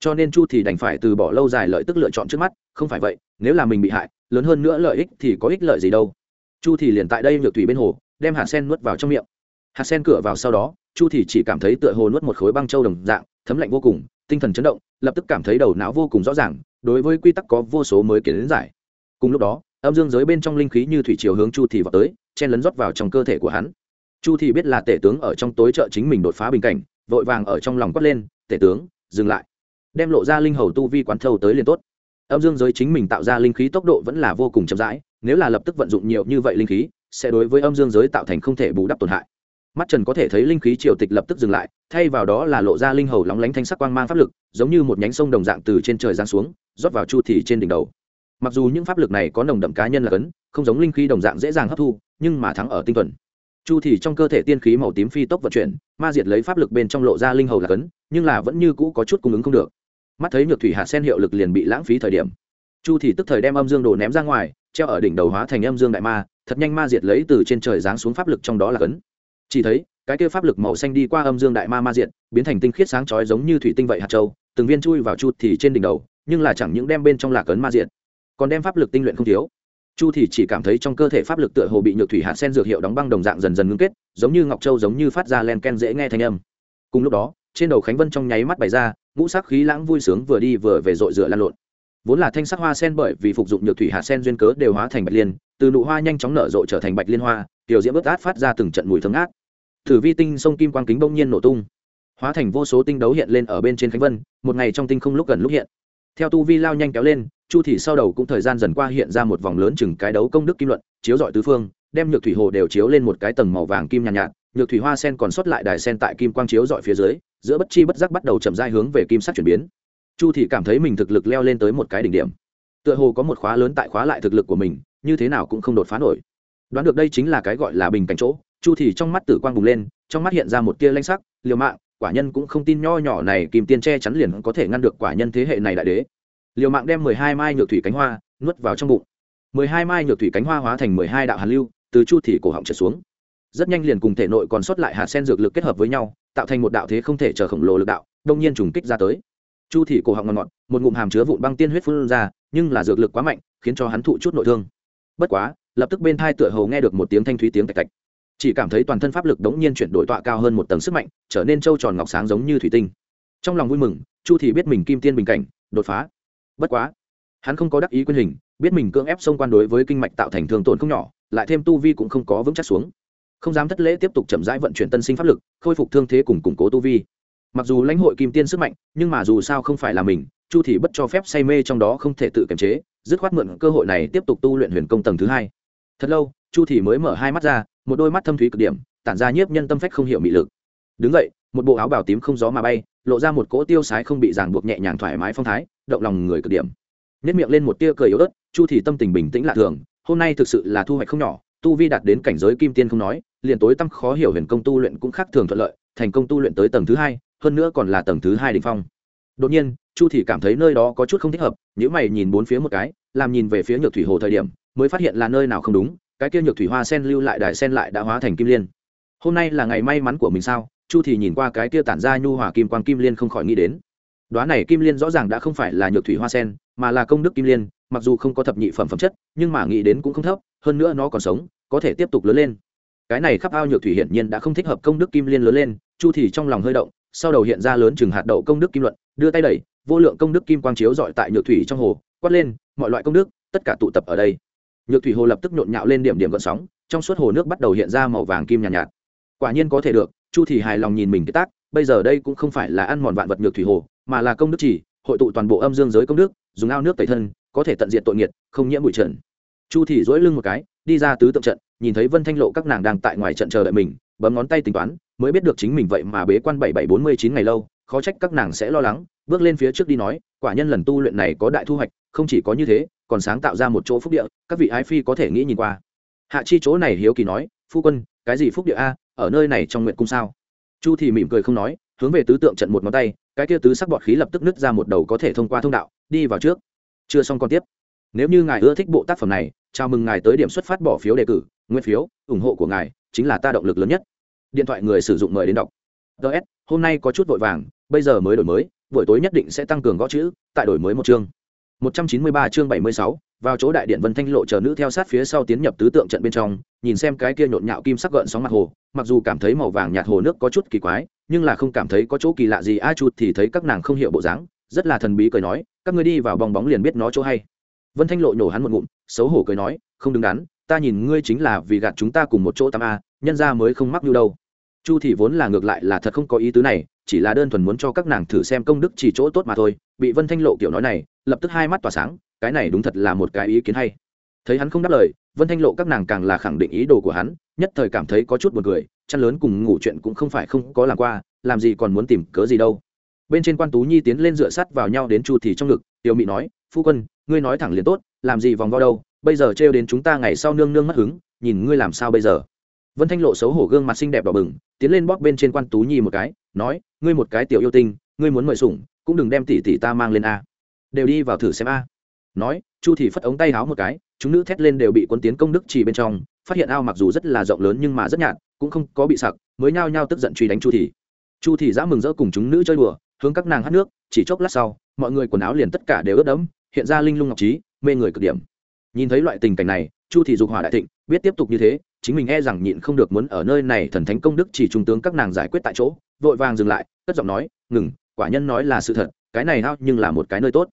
Cho nên chu thì đành phải từ bỏ lâu dài lợi tức lựa chọn trước mắt, không phải vậy, nếu là mình bị hại, lớn hơn nữa lợi ích thì có ích lợi gì đâu. Chu thì liền tại đây nhược thủy bên hồ, đem hạt sen nuốt vào trong miệng hạt sen cửa vào sau đó, chu thì chỉ cảm thấy tựa hồ nuốt một khối băng châu đồng dạng, thấm lạnh vô cùng, tinh thần chấn động, lập tức cảm thấy đầu não vô cùng rõ ràng, đối với quy tắc có vô số mới kiến giải. Cùng lúc đó, âm dương giới bên trong linh khí như thủy chiều hướng chu thì vào tới, chen lấn rót vào trong cơ thể của hắn. Chu thì biết là tể tướng ở trong tối trợ chính mình đột phá bình cảnh, vội vàng ở trong lòng quát lên, tể tướng, dừng lại. Đem lộ ra linh hầu tu vi quán thâu tới liền tốt. Âm dương giới chính mình tạo ra linh khí tốc độ vẫn là vô cùng chậm rãi, nếu là lập tức vận dụng nhiều như vậy linh khí, sẽ đối với âm dương giới tạo thành không thể bù đắp tổn hại mắt trần có thể thấy linh khí triều tịch lập tức dừng lại, thay vào đó là lộ ra linh hầu lóng lánh thanh sắc quang mang pháp lực, giống như một nhánh sông đồng dạng từ trên trời giáng xuống, rót vào chu thì trên đỉnh đầu. Mặc dù những pháp lực này có nồng đậm cá nhân là cấn, không giống linh khí đồng dạng dễ dàng hấp thu, nhưng mà thắng ở tinh thuần. Chu thì trong cơ thể tiên khí màu tím phi tốc vận chuyển, ma diệt lấy pháp lực bên trong lộ ra linh hầu là cấn, nhưng là vẫn như cũ có chút cung ứng không được. Mắt thấy nhược thủy hạt sen hiệu lực liền bị lãng phí thời điểm. Chu thì tức thời đem âm dương đồ ném ra ngoài, treo ở đỉnh đầu hóa thành âm dương đại ma, thật nhanh ma diệt lấy từ trên trời giáng xuống pháp lực trong đó là cấn chỉ thấy, cái kia pháp lực màu xanh đi qua âm dương đại ma ma diện biến thành tinh khiết sáng chói giống như thủy tinh vậy hạt châu, từng viên chui vào chu thì trên đỉnh đầu, nhưng là chẳng những đem bên trong lạc cấn ma diện còn đem pháp lực tinh luyện không thiếu. Chu thì chỉ cảm thấy trong cơ thể pháp lực tựa hồ bị nhược thủy hạt sen dược hiệu đóng băng đồng dạng dần dần ngưng kết, giống như ngọc châu giống như phát ra len ken dễ nghe thanh âm. Cùng lúc đó, trên đầu khánh vân trong nháy mắt bày ra, ngũ sắc khí lãng vui sướng vừa đi vừa về dội dựa lan lộn vốn là thanh sắc hoa sen bởi vì phục dụng nhược thủy hạ sen duyên cớ đều hóa thành bạch liên từ nụ hoa nhanh chóng nở rộ trở thành bạch liên hoa tiểu diễm ướt át phát ra từng trận mùi thơm ác thử vi tinh sông kim quang kính bỗng nhiên nổ tung. Hóa thành vô số tinh đấu hiện lên ở bên trên khánh vân một ngày trong tinh không lúc gần lúc hiện. Theo tu vi lao nhanh kéo lên chu thị sau đầu cũng thời gian dần qua hiện ra một vòng lớn chừng cái đấu công đức kim luận chiếu dọi tứ phương đem nhược thủy hồ đều chiếu lên một cái tầng màu vàng kim nhàn nhạt, nhạt nhược thủy hoa sen còn sót lại đài sen tại kim quang chiếu dọi phía dưới giữa bất chi bất giác bắt đầu chậm rãi hướng về kim sắc chuyển biến chu thị cảm thấy mình thực lực leo lên tới một cái đỉnh điểm. Tựa hồ có một khóa lớn tại khóa lại thực lực của mình, như thế nào cũng không đột phá nổi. Đoán được đây chính là cái gọi là bình cảnh chỗ, chu thị trong mắt tử quang bùng lên, trong mắt hiện ra một tia lanh sắc, liều mạng, quả nhân cũng không tin nho nhỏ này kìm tiên che chắn liền có thể ngăn được quả nhân thế hệ này đại đế. Liều mạng đem mười hai mai nhược thủy cánh hoa nuốt vào trong bụng. mười hai mai nhược thủy cánh hoa hóa thành mười hai đạo hàn lưu, từ chu thị cổ họng trở xuống. Rất nhanh liền cùng thể nội còn sót lại hạt sen dược lực kết hợp với nhau, tạo thành một đạo thế không thể chờ khổng lồ lực đạo, đông nhiên trùng kích ra tới chu thị cổ họng ngọt ngọt, một ngụm hàm chứa vụn băng tiên huyết phun ra, nhưng là dược lực quá mạnh, khiến cho hắn thụ chút nội thương. Bất quá, lập tức bên thai tựa hầu nghe được một tiếng thanh thúy tiếng tạch tạch. Chỉ cảm thấy toàn thân pháp lực đống nhiên chuyển đổi tọa cao hơn một tầng sức mạnh, trở nên trâu tròn ngọc sáng giống như thủy tinh. Trong lòng vui mừng, chu thì biết mình kim tiên bình cảnh, đột phá. Bất quá, hắn không có đắc ý quyền hình, biết mình cưỡng ép xông quan đối với kinh mạch tạo thành thương tổn không nhỏ, lại thêm tu vi cũng không có vững chắc xuống. Không dám thất lễ tiếp tục chậm rãi vận chuyển tân sinh pháp lực, khôi phục thương thế cùng củng cố tu vi mặc dù lãnh hội kim tiên sức mạnh, nhưng mà dù sao không phải là mình, chu thì bất cho phép say mê trong đó không thể tự kiềm chế, dứt khoát mượn cơ hội này tiếp tục tu luyện huyền công tầng thứ hai. Thật lâu, chu thì mới mở hai mắt ra, một đôi mắt thâm thúy cực điểm, tản ra nhiếp nhân tâm phách không hiểu mị lực. Đứng vậy một bộ áo bào tím không gió mà bay, lộ ra một cỗ tiêu sái không bị ràng buộc nhẹ nhàng thoải mái phong thái, động lòng người cực điểm. Nét miệng lên một tia cười yếu ớt, chu thì tâm tình bình tĩnh lạ thường, hôm nay thực sự là thu hoạch không nhỏ, tu vi đạt đến cảnh giới kim tiên không nói, liền tối tâm khó hiểu huyền công tu luyện cũng khác thường thuận lợi, thành công tu luyện tới tầng thứ hai hơn nữa còn là tầng thứ hai đ ỉ n h phong. Đột nhiên, chu thì cảm thấy nơi đó có chút không thích hợp nếu mày nhìn bốn phía một cái, làm nhìn về phía nhược thủy hồ thời điểm, mới phát hiện là nơi nào không đúng, cái kia nhược thủy hoa sen lưu lại đài sen lại đã hóa thành kim liên. Hôm nay là ngày may mắn của mình sao? Chu thì nhìn qua cái kia tản ra nhu hòa kim quang kim liên không khỏi nghĩ đến. Đoá này kim liên rõ ràng đã không phải là nhược thủy hoa sen, mà là công đức kim liên, mặc dù không có thập nhị phẩm phẩm chất, nhưng mà nghĩ đến cũng không thấp, hơn nữa nó còn sống, có thể tiếp tục lớn lên. Cái này khắp ao nhược thủy hiển nhiên đã không thích hợp công đức kim liên lớn lên, chu thì trong lòng hơi động sau đầu hiện ra lớn chừng hạt đậu công đức kim luận đưa tay đẩy vô lượng công đức kim quang chiếu dọi tại nhược thủy trong hồ quát lên mọi loại công đức tất cả tụ tập ở đây. Nhược thủy hồ lập tức nhộn nhạo lên điểm điểm gợn sóng trong suốt hồ nước bắt đầu hiện ra màu vàng kim nhàn nhạt, nhạt. Quả nhiên có thể được chu thì hài lòng nhìn mình cái tác bây giờ đây cũng không phải là ăn mòn vạn vật nhược thủy hồ mà là công đức chỉ hội tụ toàn bộ âm dương giới công đức dùng ao nước tẩy thân có thể tận diệt tội nghiệt không nhiễm bụi trần. Chu thì dỗi lưng một cái đi ra tứ tượng trận nhìn thấy vân thanh lộ các nàng đang tại ngoài trận chờ đợi mình bấm ngón tay tính toán mới biết được chính mình vậy mà bế quan bảy bảy bốn mươi chín ngày lâu, khó trách các nàng sẽ lo lắng, bước lên phía trước đi nói, quả nhân lần tu luyện này có đại thu hoạch, không chỉ có như thế, còn sáng tạo ra một chỗ phúc địa, các vị ái phi có thể nghĩ nhìn qua. Hạ chi chỗ này hiếu kỳ nói, phu quân, cái gì phúc địa a? Ở nơi này trong nguyện cung sao? Chu thì mỉm cười không nói, hướng về tứ tượng trận một ngón tay, cái kia tứ sắc bọt khí lập tức nứt ra một đầu có thể thông qua thông đạo, đi vào trước. Chưa xong còn tiếp. Nếu như ngài ưa thích bộ tác phẩm này, chào mừng ngài tới điểm xuất phát bỏ phiếu đề cử nguyên phiếu, ủng hộ của ngài chính là ta động lực lớn nhất điện thoại người sử dụng mời đến đọc ts hôm nay có chút vội vàng bây giờ mới đổi mới buổi tối nhất định sẽ tăng cường gõ chữ tại đổi mới một chương 193 chương 76, vào chỗ đại điện Vân Thanh lộ chờ nữ theo sát phía sau tiến nhập tứ tượng trận bên trong, nhìn xem cái kia nhộn nhạo kim sắc gợn sóng mặt hồ, mặc dù cảm thấy màu vàng nhạt hồ nước có chút kỳ quái, nhưng là không cảm thấy có chỗ kỳ lạ gì a chuột thì thấy các nàng không hiểu bộ dáng, rất là thần bí cười nói, các ngươi đi vào bong bóng liền biết nó chỗ hay. Vân Thanh lộ nhổ hắn một ngụm, xấu hổ cười nói, không đứng đắn, ta nhìn ngươi chính là vì gạt chúng ta cùng một chỗ tam a, nhân ra mới không mắc như đâu. Chu thì vốn là ngược lại là thật không có ý tứ này, chỉ là đơn thuần muốn cho các nàng thử xem công đức chỉ chỗ tốt mà thôi, bị Vân Thanh lộ kiểu nói này, lập tức hai mắt tỏa sáng cái này đúng thật là một cái ý kiến hay. Thấy hắn không đáp lời vân thanh lộ các nàng càng là khẳng định ý đồ của hắn nhất thời cảm thấy có chút b u ồ n cười chăn lớn cùng ngủ chuyện cũng không phải không có làm qua làm gì còn muốn tìm cớ gì đâu. Bên trên quan tú nhi tiến lên dựa sắt vào nhau đến chu thì trong ngực tiểu mị nói phu quân ngươi nói thẳng liền tốt làm gì vòng vo đâu bây giờ trêu đến chúng ta ngày sau nương nương mất hứng nhìn ngươi làm sao bây giờ? Vân thanh lộ xấu hổ gương mặt xinh đẹp đỏ bừng, tiến lên bóp bên trên quan tú nhi một cái, nói, ngươi một cái tiểu yêu tinh, ngươi muốn mời sủng, cũng đừng đem tỷ tỷ ta mang lên a. Đều đi vào thử xem a. Nói, chu thì phất ống tay háo một cái, chúng nữ thét lên đều bị quân tiến công đức chỉ bên trong, phát hiện ao mặc dù rất là rộng lớn nhưng mà rất nhạt, cũng không có bị sặc, mới nhao nhao tức giận truy đánh chu thì chu thì dã mừng rỡ cùng chúng nữ chơi đùa, hướng các nàng hát nước, chỉ chốc lát sau, mọi người quần áo liền tất cả đều ướt đẫm, hiện ra linh lung ngọc trí, mê người cực điểm. Nhìn thấy loại tình cảnh này, chu thì dục hỏa đại thịnh, biết tiếp tục như thế chính mình e rằng nhịn không được muốn ở nơi này thần thánh công đức chỉ trung tướng các nàng giải quyết tại chỗ, vội vàng dừng lại, cất giọng nói, ngừng, quả nhân nói là sự thật, cái này hao nhưng là một cái nơi tốt.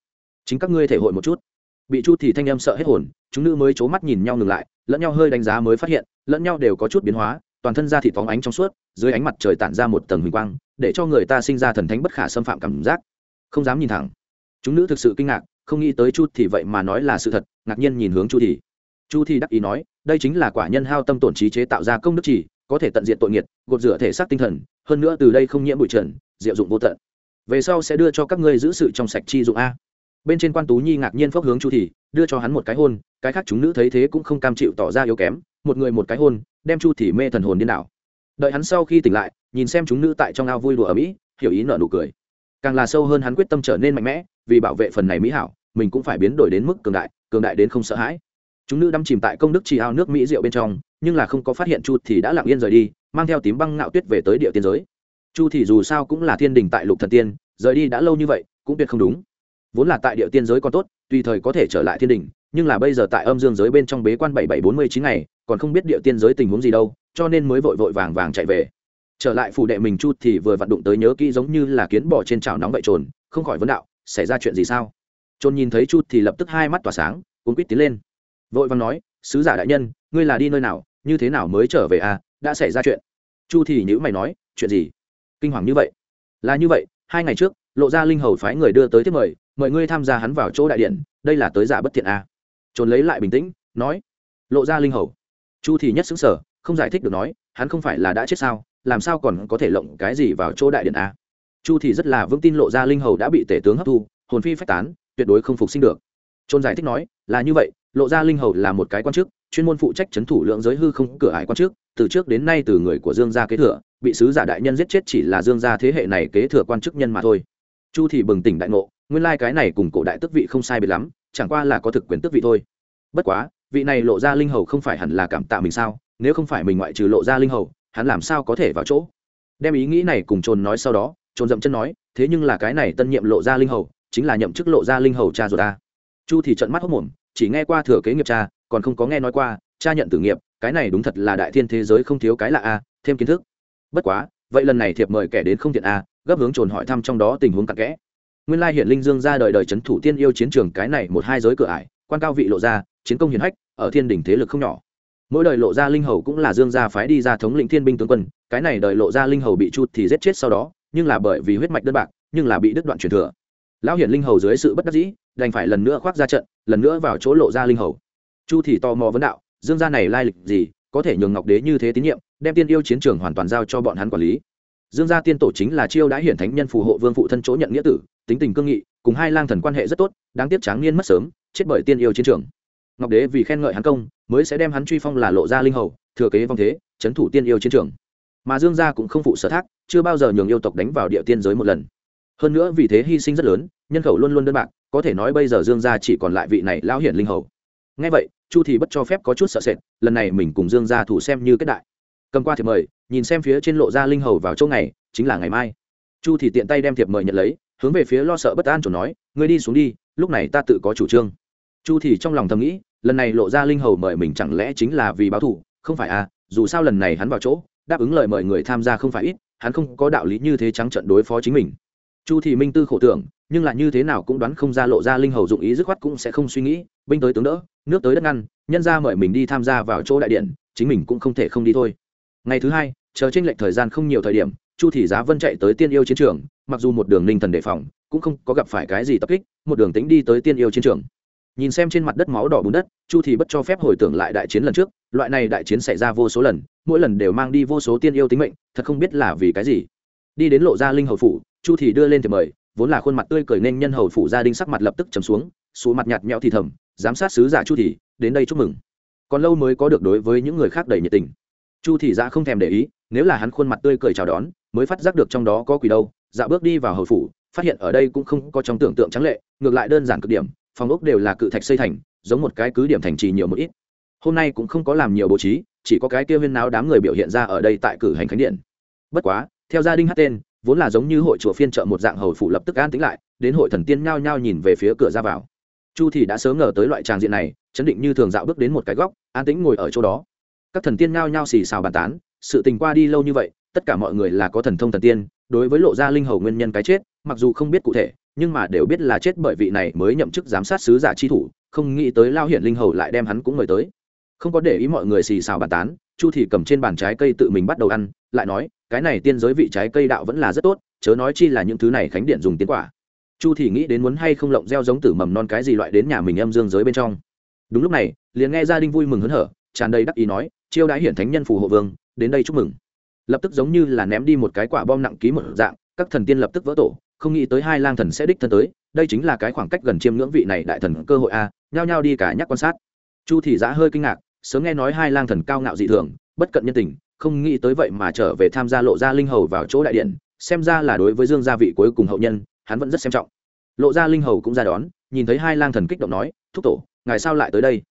Chính các ngươi thể hội một chút. Bị chu thì thanh em sợ hết hồn, chúng nữ mới c mắt nhìn nhau ngừng lại, lẫn nhau hơi đánh giá mới phát hiện, lẫn nhau đều có chút biến hóa, toàn thân da thịt phóng ánh trong suốt, dưới ánh mặt trời tản ra một tầng huỳnh quang, để cho người ta sinh ra thần thánh bất khả xâm phạm cảm giác. Không dám nhìn thẳng. Chúng nữ thực sự kinh ngạc, không nghĩ tới chu thì vậy mà nói là sự thật, ngạc nhiên nhìn hướng chu thì chu thì đắc ý nói, đây chính là quả nhân hao tâm tổn trí chế tạo ra công đức chỉ, có thể tận diện tội nghiệt, gột rửa thể xác tinh thần, hơn nữa từ đây không nhiễm bụi trần, diệu dụng vô tận. Về sau sẽ đưa cho các ngươi giữ sự trong sạch chi dụng a. Bên trên quan tú nhi ngạc nhiên phốc hướng chu thì đưa cho hắn một cái hôn, cái khác chúng nữ thấy thế cũng không cam chịu tỏ ra yếu kém, một người một cái hôn, đem chu thì mê thần hồn điên đảo. Đợi hắn sau khi tỉnh lại, nhìn xem chúng nữ tại trong ao vui đùa ở mỹ hiểu ý nở nụ cười. Càng là sâu hơn hắn quyết tâm trở nên mạnh mẽ, vì bảo vệ phần này mỹ hảo, mình cũng phải biến đổi đến mức cường đại cường đại đến không sợ hãi chúng nữ đâm chìm tại công đức chỉ ao nước mỹ rượu bên trong, nhưng là không có phát hiện chu thì đã lặng yên rời đi, mang theo tím băng ngạo tuyết về tới địa tiên giới. Chu thì dù sao cũng là thiên đình tại lục thần tiên, rời đi đã lâu như vậy, cũng tuyệt không đúng. Vốn là tại địa tiên giới còn tốt, tùy thời có thể trở lại thiên đình, nhưng là bây giờ tại âm dương giới bên trong bế quan bảy bảy bốn mươi chín ngày, còn không biết địa tiên giới tình huống gì đâu, cho nên mới vội vội vàng vàng chạy về. Trở lại phủ đệ mình chu thì vừa vặn đụng tới nhớ kỹ giống như là kiến bỏ trên chảo nóng vậy trồn, không khỏi vấn đạo, xảy ra chuyện gì sao? Trồn nhìn thấy chu thì lập tức hai mắt tỏa sáng cuốn quýt tiến lên vội vàng nói, sứ giả đại nhân, ngươi là đi nơi nào, như thế nào mới trở về à? Đã xảy ra chuyện. Chu thì nhữ mày nói, chuyện gì? Kinh hoàng như vậy. Là như vậy, hai ngày trước, lộ ra linh hầu phái người đưa tới tiếp mời mời ngươi tham gia hắn vào chỗ đại điện, đây là tới giả bất thiện à. trốn lấy lại bình tĩnh, nói, lộ ra linh hầu. Chu thì nhất xứng sở không giải thích được nói, hắn không phải là đã chết sao, làm sao còn có thể lộng cái gì vào chỗ đại điện à? chu thì rất là vững tin lộ ra linh hầu đã bị tể tướng hấp thu, hồn phi phách tán, tuyệt đối không phục sinh được trôn giải thích nói, là như vậy, lộ ra linh hầu là một cái quan chức, chuyên môn phụ trách c h ấ n thủ lượng giới hư không cửa ải quan chức, từ trước đến nay từ người của dương gia kế thừa, bị sứ giả đại nhân giết chết chỉ là dương gia thế hệ này kế thừa quan chức nhân mà thôi. Chu thì bừng tỉnh đại ngộ, nguyên lai cái này cùng cổ đại tước vị không sai biệt lắm, chẳng qua là có thực quyền tước vị thôi. Bất quá, vị này lộ ra linh hầu không phải hẳn là cảm tạ mình sao, nếu không phải mình ngoại trừ lộ ra linh hầu, hắn làm sao có thể vào chỗ? Đem ý nghĩ này cùng trồn nói sau đó trồn dậm chân nói, thế nhưng là cái này tân nhiệm lộ ra linh hầu, chính là nhậm chức lộ ra linh hầu cha rồi ta chu thì trận mắt hốc mồm, chỉ nghe qua thừa kế nghiệp cha, còn không có nghe nói qua, cha nhận tử nghiệp, cái này đúng thật là đại thiên thế giới không thiếu cái lạ a, thêm kiến thức. Bất quá, vậy lần này thiệp mời kẻ đến không tiện a, gấp hướng trồn hỏi thăm trong đó tình huống cặn kẽ. Nguyên lai hiện linh dương ra đời đời c h ấ n thủ tiên yêu chiến trường cái này một hai giới cửa ải, quan cao vị lộ ra, chiến công hiển hách, ở thiên đình thế lực không nhỏ. Mỗi đời lộ ra linh hầu cũng là dương gia phái đi ra thống lĩnh thiên binh tướng quân, cái này đời lộ ra linh hầu bị chút thì giết chết sau đó, nhưng là bởi vì huyết mạch đơn bạc, nhưng là bị đứt đoạn truyền thừa. Lão hiển linh hầu dưới sự bất đắc dĩ đành phải lần nữa khoác ra trận, lần nữa vào chỗ lộ ra linh hầu. Chu thì tò mò vấn đạo, dương gia này lai lịch gì, có thể nhường ngọc đế như thế tín nhiệm, đem tiên yêu chiến trường hoàn toàn giao cho bọn hắn quản lý? Dương gia tiên tổ chính là chiêu đã hiển thánh nhân phù hộ vương phụ thân chỗ nhận nghĩa tử, tính tình cương nghị, cùng hai lang thần quan hệ rất tốt, đáng tiếc tráng niên mất sớm, chết bởi tiên yêu chiến trường. Ngọc đế vì khen ngợi hắn công, mới sẽ đem hắn truy phong là lộ ra linh hầu, thừa kế vong thế trấn thủ tiên yêu chiến trường. Mà dương gia cũng không phụ sở thác, chưa bao giờ nhường yêu tộc đánh vào địa tiên giới một lần. Hơn nữa vì thế hy sinh rất lớn, nhân khẩu luôn luôn đơn bạc có thể nói bây giờ dương gia chỉ còn lại vị này lão hiển linh hầu. Ngay vậy, chu thì bất cho phép có chút sợ sệt, lần này mình cùng dương gia thủ xem như kết đại. Cầm qua thiệp mời, nhìn xem phía trên lộ ra linh hầu vào chỗ ngày, chính là ngày mai. Chu thì tiện tay đem thiệp mời nhận lấy, hướng về phía lo sợ bất an chủ nói, ngươi đi xuống đi, lúc này ta tự có chủ trương. Chu thì trong lòng thầm nghĩ, lần này lộ ra linh hầu mời mình chẳng lẽ chính là vì báo thù? Không phải à dù sao lần này hắn vào chỗ, đáp ứng lời mời người tham gia không phải ít, hắn không có đạo lý như thế trắng trận đối phó chính mình. Chu thì minh tư khổ tưởng nhưng là như thế nào cũng đoán không ra lộ ra linh hầu dụng ý dứt khoát cũng sẽ không suy nghĩ, binh tới tướng đỡ, nước tới đất ngăn, nhân ra mời mình đi tham gia vào chỗ đại điện, chính mình cũng không thể không đi thôi. Ngày thứ hai, chờ tranh lệch thời gian không nhiều thời điểm, chu thị giá vân chạy tới tiên yêu chiến trường, mặc dù một đường ninh thần đề phòng, cũng không có gặp phải cái gì tập kích, một đường tính đi tới tiên yêu chiến trường. Nhìn xem trên mặt đất máu đỏ bùn đất, chu thị bất cho phép hồi tưởng lại đại chiến lần trước, loại này đại chiến xảy ra vô số lần, mỗi lần đều mang đi vô số tiên yêu tính mệnh, thật không biết là vì cái gì. Đi đến lộ ra linh hầu phủ, chu thị đưa lên thì mời vốn là khuôn mặt tươi cười nên nhân hầu phủ gia đình sắc mặt lập tức trầm xuống xuống mặt nhạt nhẽo thì thầm, giám sát sứ giả chu thị đến đây chúc mừng. Còn lâu mới có được đối với những người khác đầy nhiệt tình. Chu thị dạ không thèm để ý, nếu là hắn khuôn mặt tươi cười chào đón, mới phát giác được trong đó có quỷ đâu dạ bước đi vào hầu phủ, phát hiện ở đây cũng không có trong tưởng tượng trắng lệ, ngược lại đơn giản cực điểm, phòng ốc đều là cự thạch xây thành, giống một cái cứ điểm thành trì nhiều một ít. Hôm nay cũng không có làm nhiều bố trí, chỉ có cái kia huyên náo đám người biểu hiện ra ở đây tại cử hành khánh điện. Bất quá, theo gia đình hát tên vốn là giống như hội chùa phiên chợ một dạng hầu phủ lập tức an tĩnh lại, đến hội thần tiên nhao nhao nhìn về phía cửa ra vào. Chu thì đã sớm ngờ tới loại tràng diện này, chấn định như thường dạo bước đến một cái góc, an tĩnh ngồi ở chỗ đó. Các thần tiên nhao nhao xì xào bàn tán, sự tình qua đi lâu như vậy, tất cả mọi người là có thần thông thần tiên, đối với lộ ra linh hầu nguyên nhân cái chết, mặc dù không biết cụ thể, nhưng mà đều biết là chết bởi vị này mới nhậm chức giám sát sứ giả chi thủ, không nghĩ tới lao hiển linh hầu lại đem hắn cũng mời tới. Không có để ý mọi người xì xào bàn tán, chu thì cầm trên bàn trái cây tự mình bắt đầu ăn, lại nói cái này tiên giới vị trái cây đạo vẫn là rất tốt, chớ nói chi là những thứ này khánh điện dùng tiến quả. Chu thì nghĩ đến muốn hay không lộng gieo giống tử mầm non cái gì loại đến nhà mình âm dương giới bên trong. Đúng lúc này, liền nghe gia đình vui mừng hớn hở, tràn đầy đắc ý nói, chiêu đãi hiển thánh nhân phù hộ vương, đến đây chúc mừng. Lập tức giống như là ném đi một cái quả bom nặng ký một dạng, các thần tiên lập tức vỡ tổ, không nghĩ tới hai lang thần sẽ đích thân tới, đây chính là cái khoảng cách gần chiêm ngưỡng vị này đại thần cơ hội a, nhao nhao đi cả nhắc quan sát. Chu thị giã hơi kinh ngạc, sớm nghe nói hai lang thần cao ngạo dị thường, bất cận nhân tình không nghĩ tới vậy mà trở về tham gia lộ ra linh hầu vào chỗ đại điện, xem ra là đối với dương gia vị cuối cùng hậu nhân, hắn vẫn rất xem trọng. Lộ ra linh hầu cũng ra đón, nhìn thấy hai lang thần kích động nói, thúc tổ, ngài sao lại tới đây?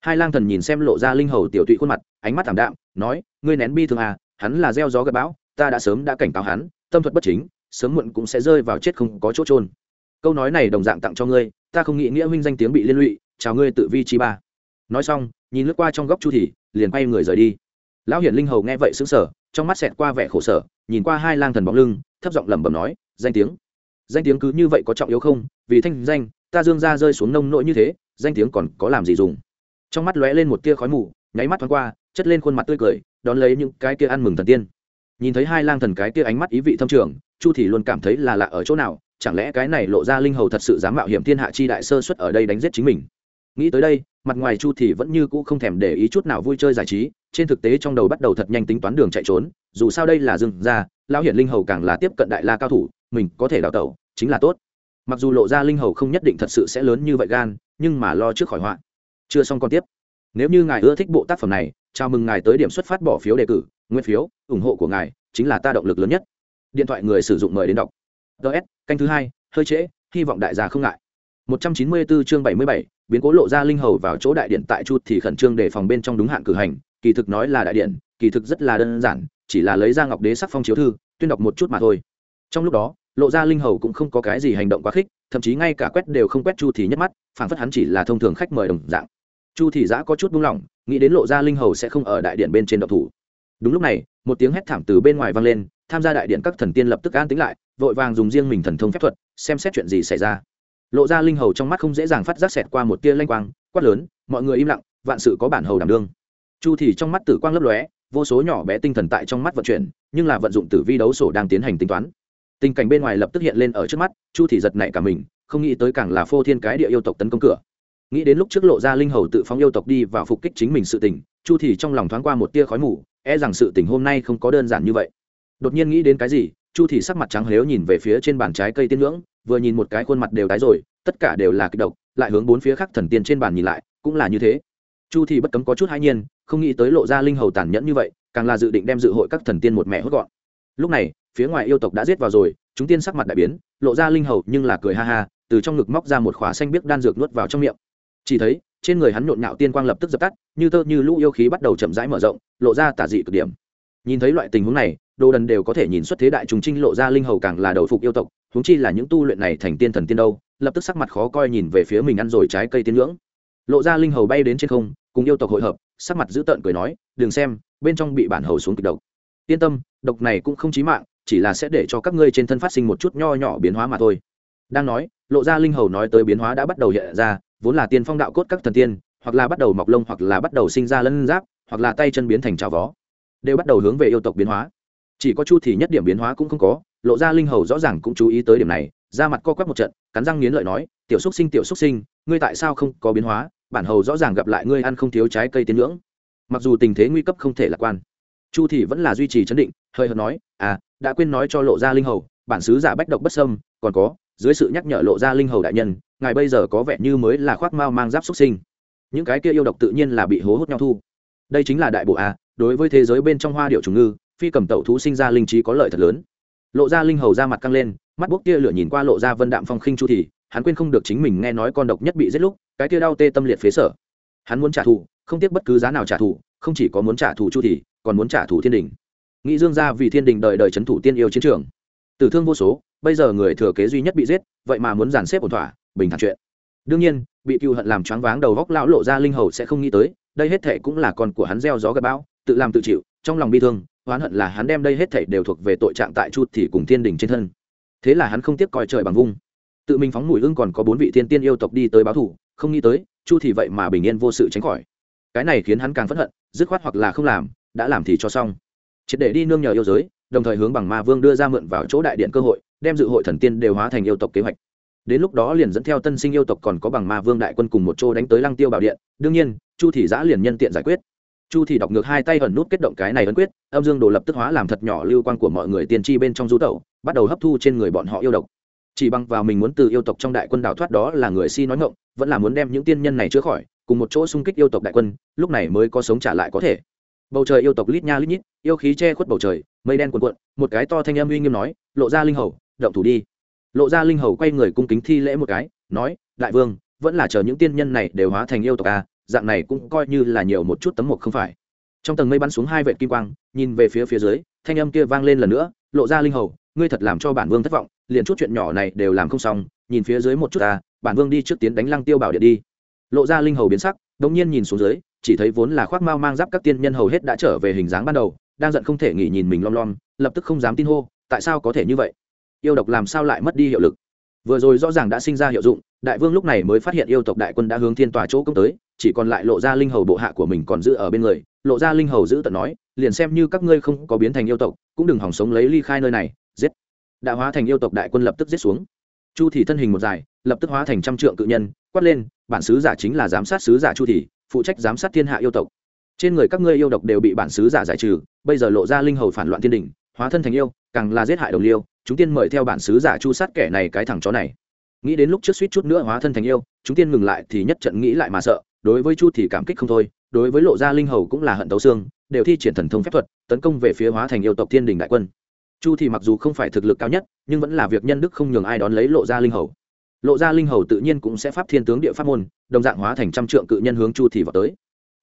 Hai lang thần nhìn xem lộ ra linh hầu tiểu tụy khuôn mặt, ánh mắt thảm đạm, nói, ngươi nén bi thương à hắn là gieo gió gặp bão, ta đã sớm đã cảnh cáo hắn, tâm thuật bất chính, sớm muộn cũng sẽ rơi vào chết không có chỗ trôn câu nói này đồng dạng tặng cho ngươi, ta không nghĩ nghĩa huynh danh tiếng bị liên lụy, chào ngươi tự vi chi ba. Nói xong, nhìn lướt qua trong góc chu thì liền quay người rời đi lão hiển linh hầu nghe vậy xứng sở trong mắt xẹt qua vẻ khổ sở, nhìn qua hai lang thần bóng lưng, thấp giọng lẩm bẩm nói, danh tiếng. Danh tiếng cứ như vậy có trọng yếu không? Vì thanh danh, ta dương ra rơi xuống nông nỗi như thế, danh tiếng còn có làm gì dùng? Trong mắt lóe lên một tia khói mù, nháy mắt thoáng qua, chất lên khuôn mặt tươi cười, đón lấy những cái tia ăn mừng thần tiên. Nhìn thấy hai lang thần cái tia ánh mắt ý vị thâm trường, chu thì luôn cảm thấy là lạ ở chỗ nào, chẳng lẽ cái này lộ ra linh hầu thật sự dám mạo hiểm thiên hạ chi đại sơ xuất ở đây đánh giết chính mình? Nghĩ tới đây mặt ngoài chu thì vẫn như cũ không thèm để ý chút nào vui chơi giải trí, trên thực tế trong đầu bắt đầu thật nhanh tính toán đường chạy trốn, dù sao đây là dừng ra lão hiển linh hầu càng là tiếp cận đại la cao thủ, mình có thể đào tẩu, chính là tốt. Mặc dù lộ ra linh hầu không nhất định thật sự sẽ lớn như vậy gan, nhưng mà lo trước khỏi họa. Chưa xong còn tiếp. Nếu như ngài ưa thích bộ tác phẩm này, chào mừng ngài tới điểm xuất phát bỏ phiếu đề cử, nguyên phiếu, ủng hộ của ngài chính là ta động lực lớn nhất. Điện thoại người sử dụng mời đến đọc. Ts canh thứ hai, hơi trễ, hy vọng đại gia không ngại. 194 chương 77, biến cố lộ ra linh hầu vào chỗ đại điện tại chu thì khẩn trương để phòng bên trong đúng hạn cử hành kỳ thực nói là đại điện kỳ thực rất là đơn giản chỉ là lấy ra ngọc đế sắc phong chiếu thư tuyên đọc một chút mà thôi. Trong lúc đó lộ ra linh hầu cũng không có cái gì hành động quá khích thậm chí ngay cả quét đều không quét chu thì nhất mắt phản phất hắn chỉ là thông thường khách mời đồng dạng. Chu thì giã có chút buông lỏng nghĩ đến lộ ra linh hầu sẽ không ở đại điện bên trên độc thủ. Đúng lúc này một tiếng hét thảm từ bên ngoài vang lên tham gia đại điện các thần tiên lập tức an tĩnh lại vội vàng dùng riêng mình thần thông phép thuật xem xét chuyện gì xảy ra lộ ra linh hầu trong mắt không dễ dàng phát giác xẹt qua một tia lanh quang, quát lớn, mọi người im lặng, vạn sự có bản hầu đảm đương. Chu thì trong mắt tử quang lấp lóe, vô số nhỏ bé tinh thần tại trong mắt vận chuyển, nhưng là vận dụng tử vi đấu sổ đang tiến hành tính toán. Tình cảnh bên ngoài lập tức hiện lên ở trước mắt, chu thì giật nảy cả mình, không nghĩ tới càng là phô thiên cái địa yêu tộc tấn công cửa. Nghĩ đến lúc trước lộ ra linh hầu tự phóng yêu tộc đi và phục kích chính mình sự tình, chu thì trong lòng thoáng qua một tia khói mù e rằng sự tình hôm nay không có đơn giản như vậy. Đột nhiên nghĩ đến cái gì, chu thì sắc mặt trắng lếu nhìn về phía trên bàn trái cây tiên ngưỡng vừa nhìn một cái khuôn mặt đều tái rồi, tất cả đều là kịch độc, lại hướng bốn phía khác thần tiên trên bàn nhìn lại, cũng là như thế. Chu thì bất cấm có chút hãi nhiên, không nghĩ tới lộ ra linh hầu tàn nhẫn như vậy, càng là dự định đem dự hội các thần tiên một mẹ hốt gọn. Lúc này, phía ngoài yêu tộc đã giết vào rồi, chúng tiên sắc mặt đại biến, lộ ra linh hầu nhưng là cười ha ha, từ trong ngực móc ra một khóa xanh biếc đan dược nuốt vào trong miệng. Chỉ thấy, trên người hắn nhộn nhạo tiên quang lập tức dập tắt, như tơ như lũ yêu khí bắt đầu chậm rãi mở rộng, lộ ra tả dị cực điểm. Nhìn thấy loại tình huống này, đồ đần đều có thể nhìn xuất thế đại trùng trinh lộ ra linh hầu càng là đầu phục yêu tộc huống chi là những tu luyện này thành tiên thần tiên đâu, lập tức sắc mặt khó coi nhìn về phía mình ăn rồi trái cây tiên ngưỡng lộ ra linh hầu bay đến trên không, cùng yêu tộc hội hợp, sắc mặt dữ tợn cười nói, đừng xem, bên trong bị bản hầu xuống kịch độc. Yên tâm, độc này cũng không chí mạng, chỉ là sẽ để cho các ngươi trên thân phát sinh một chút nho nhỏ biến hóa mà thôi. Đang nói, lộ ra linh hầu nói tới biến hóa đã bắt đầu hiện ra, vốn là tiên phong đạo cốt các thần tiên, hoặc là bắt đầu mọc lông, hoặc là bắt đầu sinh ra lân giáp, hoặc là tay chân biến thành trào vó, đều bắt đầu hướng về yêu tộc biến hóa. Chỉ có chu thì nhất điểm biến hóa cũng không có lộ ra linh hầu rõ ràng cũng chú ý tới điểm này ra mặt co quắp một trận, cắn răng nghiến lợi nói, tiểu xúc sinh, tiểu xúc sinh, ngươi tại sao không có biến hóa? Bản hầu rõ ràng gặp lại ngươi ăn không thiếu trái cây tiến ngưỡng. Mặc dù tình thế nguy cấp không thể lạc quan, chu thì vẫn là duy trì chấn định, hơi hợt nói à đã quên nói cho lộ ra linh hầu, bản sứ giả bách độc bất sâm còn có, dưới sự nhắc nhở lộ ra linh hầu đại nhân, ngài bây giờ có vẻ như mới là khoác mao mang giáp xuất sinh. Những cái kia yêu độc tự nhiên là bị hố hút nhau thu. Đây chính là đại bộ a, đối với thế giới bên trong hoa điệu trùng ngư, phi cầm tẩu thú sinh ra linh trí có lợi thật lớn lộ ra linh hầu ra mặt căng lên, mắt bốc tia lửa nhìn qua lộ ra vân đạm phong khinh chu thì hắn quên không được chính mình nghe nói con độc nhất bị giết lúc, cái tia đau tê tâm liệt phế sở. Hắn muốn trả thù, không tiếc bất cứ giá nào trả thù, không chỉ có muốn trả thù chu thì còn muốn trả thù thiên đình. Nghĩ dương ra vì thiên đình đời đời trấn thủ tiên yêu chiến trường. Tử thương vô số, bây giờ người thừa kế duy nhất bị giết, vậy mà muốn dàn xếp ổn thỏa, bình thản chuyện. Đương nhiên, bị cựu hận làm choáng váng đầu góc lão lộ ra linh hầu sẽ không nghĩ tới, đây hết thệ cũng là con của hắn gieo gió gặp bão, tự làm tự chịu, trong lòng bi thương oán hận là hắn đem đây hết thảy đều thuộc về tội trạng tại chu thì cùng thiên đình trên thân. Thế là hắn không tiếc coi trời bằng vung. Tự mình phóng mùi ưng còn có bốn vị thiên tiên yêu tộc đi tới báo thủ, không nghĩ tới, chu thì vậy mà bình yên vô sự tránh khỏi. Cái này khiến hắn càng phẫn hận, dứt khoát hoặc là không làm, đã làm thì cho xong. Triệt để đi nương nhờ yêu giới, đồng thời hướng bằng ma vương đưa ra mượn vào chỗ đại điện cơ hội, đem dự hội thần tiên đều hóa thành yêu tộc kế hoạch. Đến lúc đó liền dẫn theo tân sinh yêu tộc còn có bằng ma vương đại quân cùng một chỗ đánh tới lăng tiêu bảo điện. Đương nhiên, chu thị giã liền nhân tiện giải quyết chu thì đọc ngược hai tay ẩn nút kết động cái này ấn quyết, âm dương đồ lập tức hóa làm thật nhỏ lưu quan của mọi người tiên tri bên trong du tẩu, bắt đầu hấp thu trên người bọn họ yêu độc chỉ bằng vào mình muốn từ yêu tộc trong đại quân đào thoát đó là người si nói ngộng vẫn là muốn đem những tiên nhân này chữa khỏi, cùng một chỗ xung kích yêu tộc đại quân, lúc này mới có sống trả lại có thể bầu trời yêu tộc lít nha lít nhít, yêu khí che khuất bầu trời, mây đen cuồn cuộn, một cái to thanh âm uy nghiêm nói, lộ ra linh hầu, động thủ đi lộ ra linh hầu quay người cung kính thi lễ một cái, nói, đại vương, vẫn là chờ những tiên nhân này đều hóa thành yêu tộc à dạng này cũng coi như là nhiều một chút tấm mộc không phải. Trong tầng mây bắn xuống hai vệt kim quang, nhìn về phía phía dưới, thanh âm kia vang lên lần nữa, lộ ra linh hầu, ngươi thật làm cho bản vương thất vọng, liền chút chuyện nhỏ này đều làm không xong, nhìn phía dưới một chút ta, bản vương đi trước tiến đánh lăng tiêu bảo điện đi. Lộ ra linh hầu biến sắc, đống nhiên nhìn xuống dưới, chỉ thấy vốn là khoác mao mang giáp các tiên nhân hầu hết đã trở về hình dáng ban đầu, đang giận không thể nghỉ nhìn mình lom lom, lập tức không dám tin hô, tại sao có thể như vậy? Yêu độc làm sao lại mất đi hiệu lực? Vừa rồi rõ ràng đã sinh ra hiệu dụng, đại vương lúc này mới phát hiện yêu tộc đại quân đã hướng thiên tòa chỗ công tới chỉ còn lại lộ ra linh hầu bộ hạ của mình còn giữ ở bên người, lộ ra linh hầu giữ tận nói, liền xem như các ngươi không có biến thành yêu tộc, cũng đừng hỏng sống lấy ly khai nơi này, giết. Đã hóa thành yêu tộc đại quân lập tức giết xuống. Chu thì thân hình một dài, lập tức hóa thành trăm trượng cự nhân, quát lên, bản sứ giả chính là giám sát sứ giả chu thì phụ trách giám sát thiên hạ yêu tộc. Trên người các ngươi yêu độc đều bị bản sứ giả giải trừ, bây giờ lộ ra linh hầu phản loạn thiên đình, hóa thân thành yêu, càng là giết hại đồng liêu, chúng tiên mời theo bản sứ giả chu sát kẻ này cái thằng chó này. Nghĩ đến lúc trước suýt chút nữa hóa thân thành yêu, chúng tiên ngừng lại thì nhất trận nghĩ lại mà sợ đối với chu thì cảm kích không thôi, đối với lộ gia linh hầu cũng là hận tấu xương, đều thi triển thần thông phép thuật, tấn công về phía hóa thành yêu tộc thiên đình đại quân. Chu thì mặc dù không phải thực lực cao nhất, nhưng vẫn là việc nhân đức không nhường ai đón lấy lộ gia linh hầu. Lộ gia linh hầu tự nhiên cũng sẽ pháp thiên tướng địa pháp môn, đồng dạng hóa thành trăm trượng cự nhân hướng chu thì vào tới.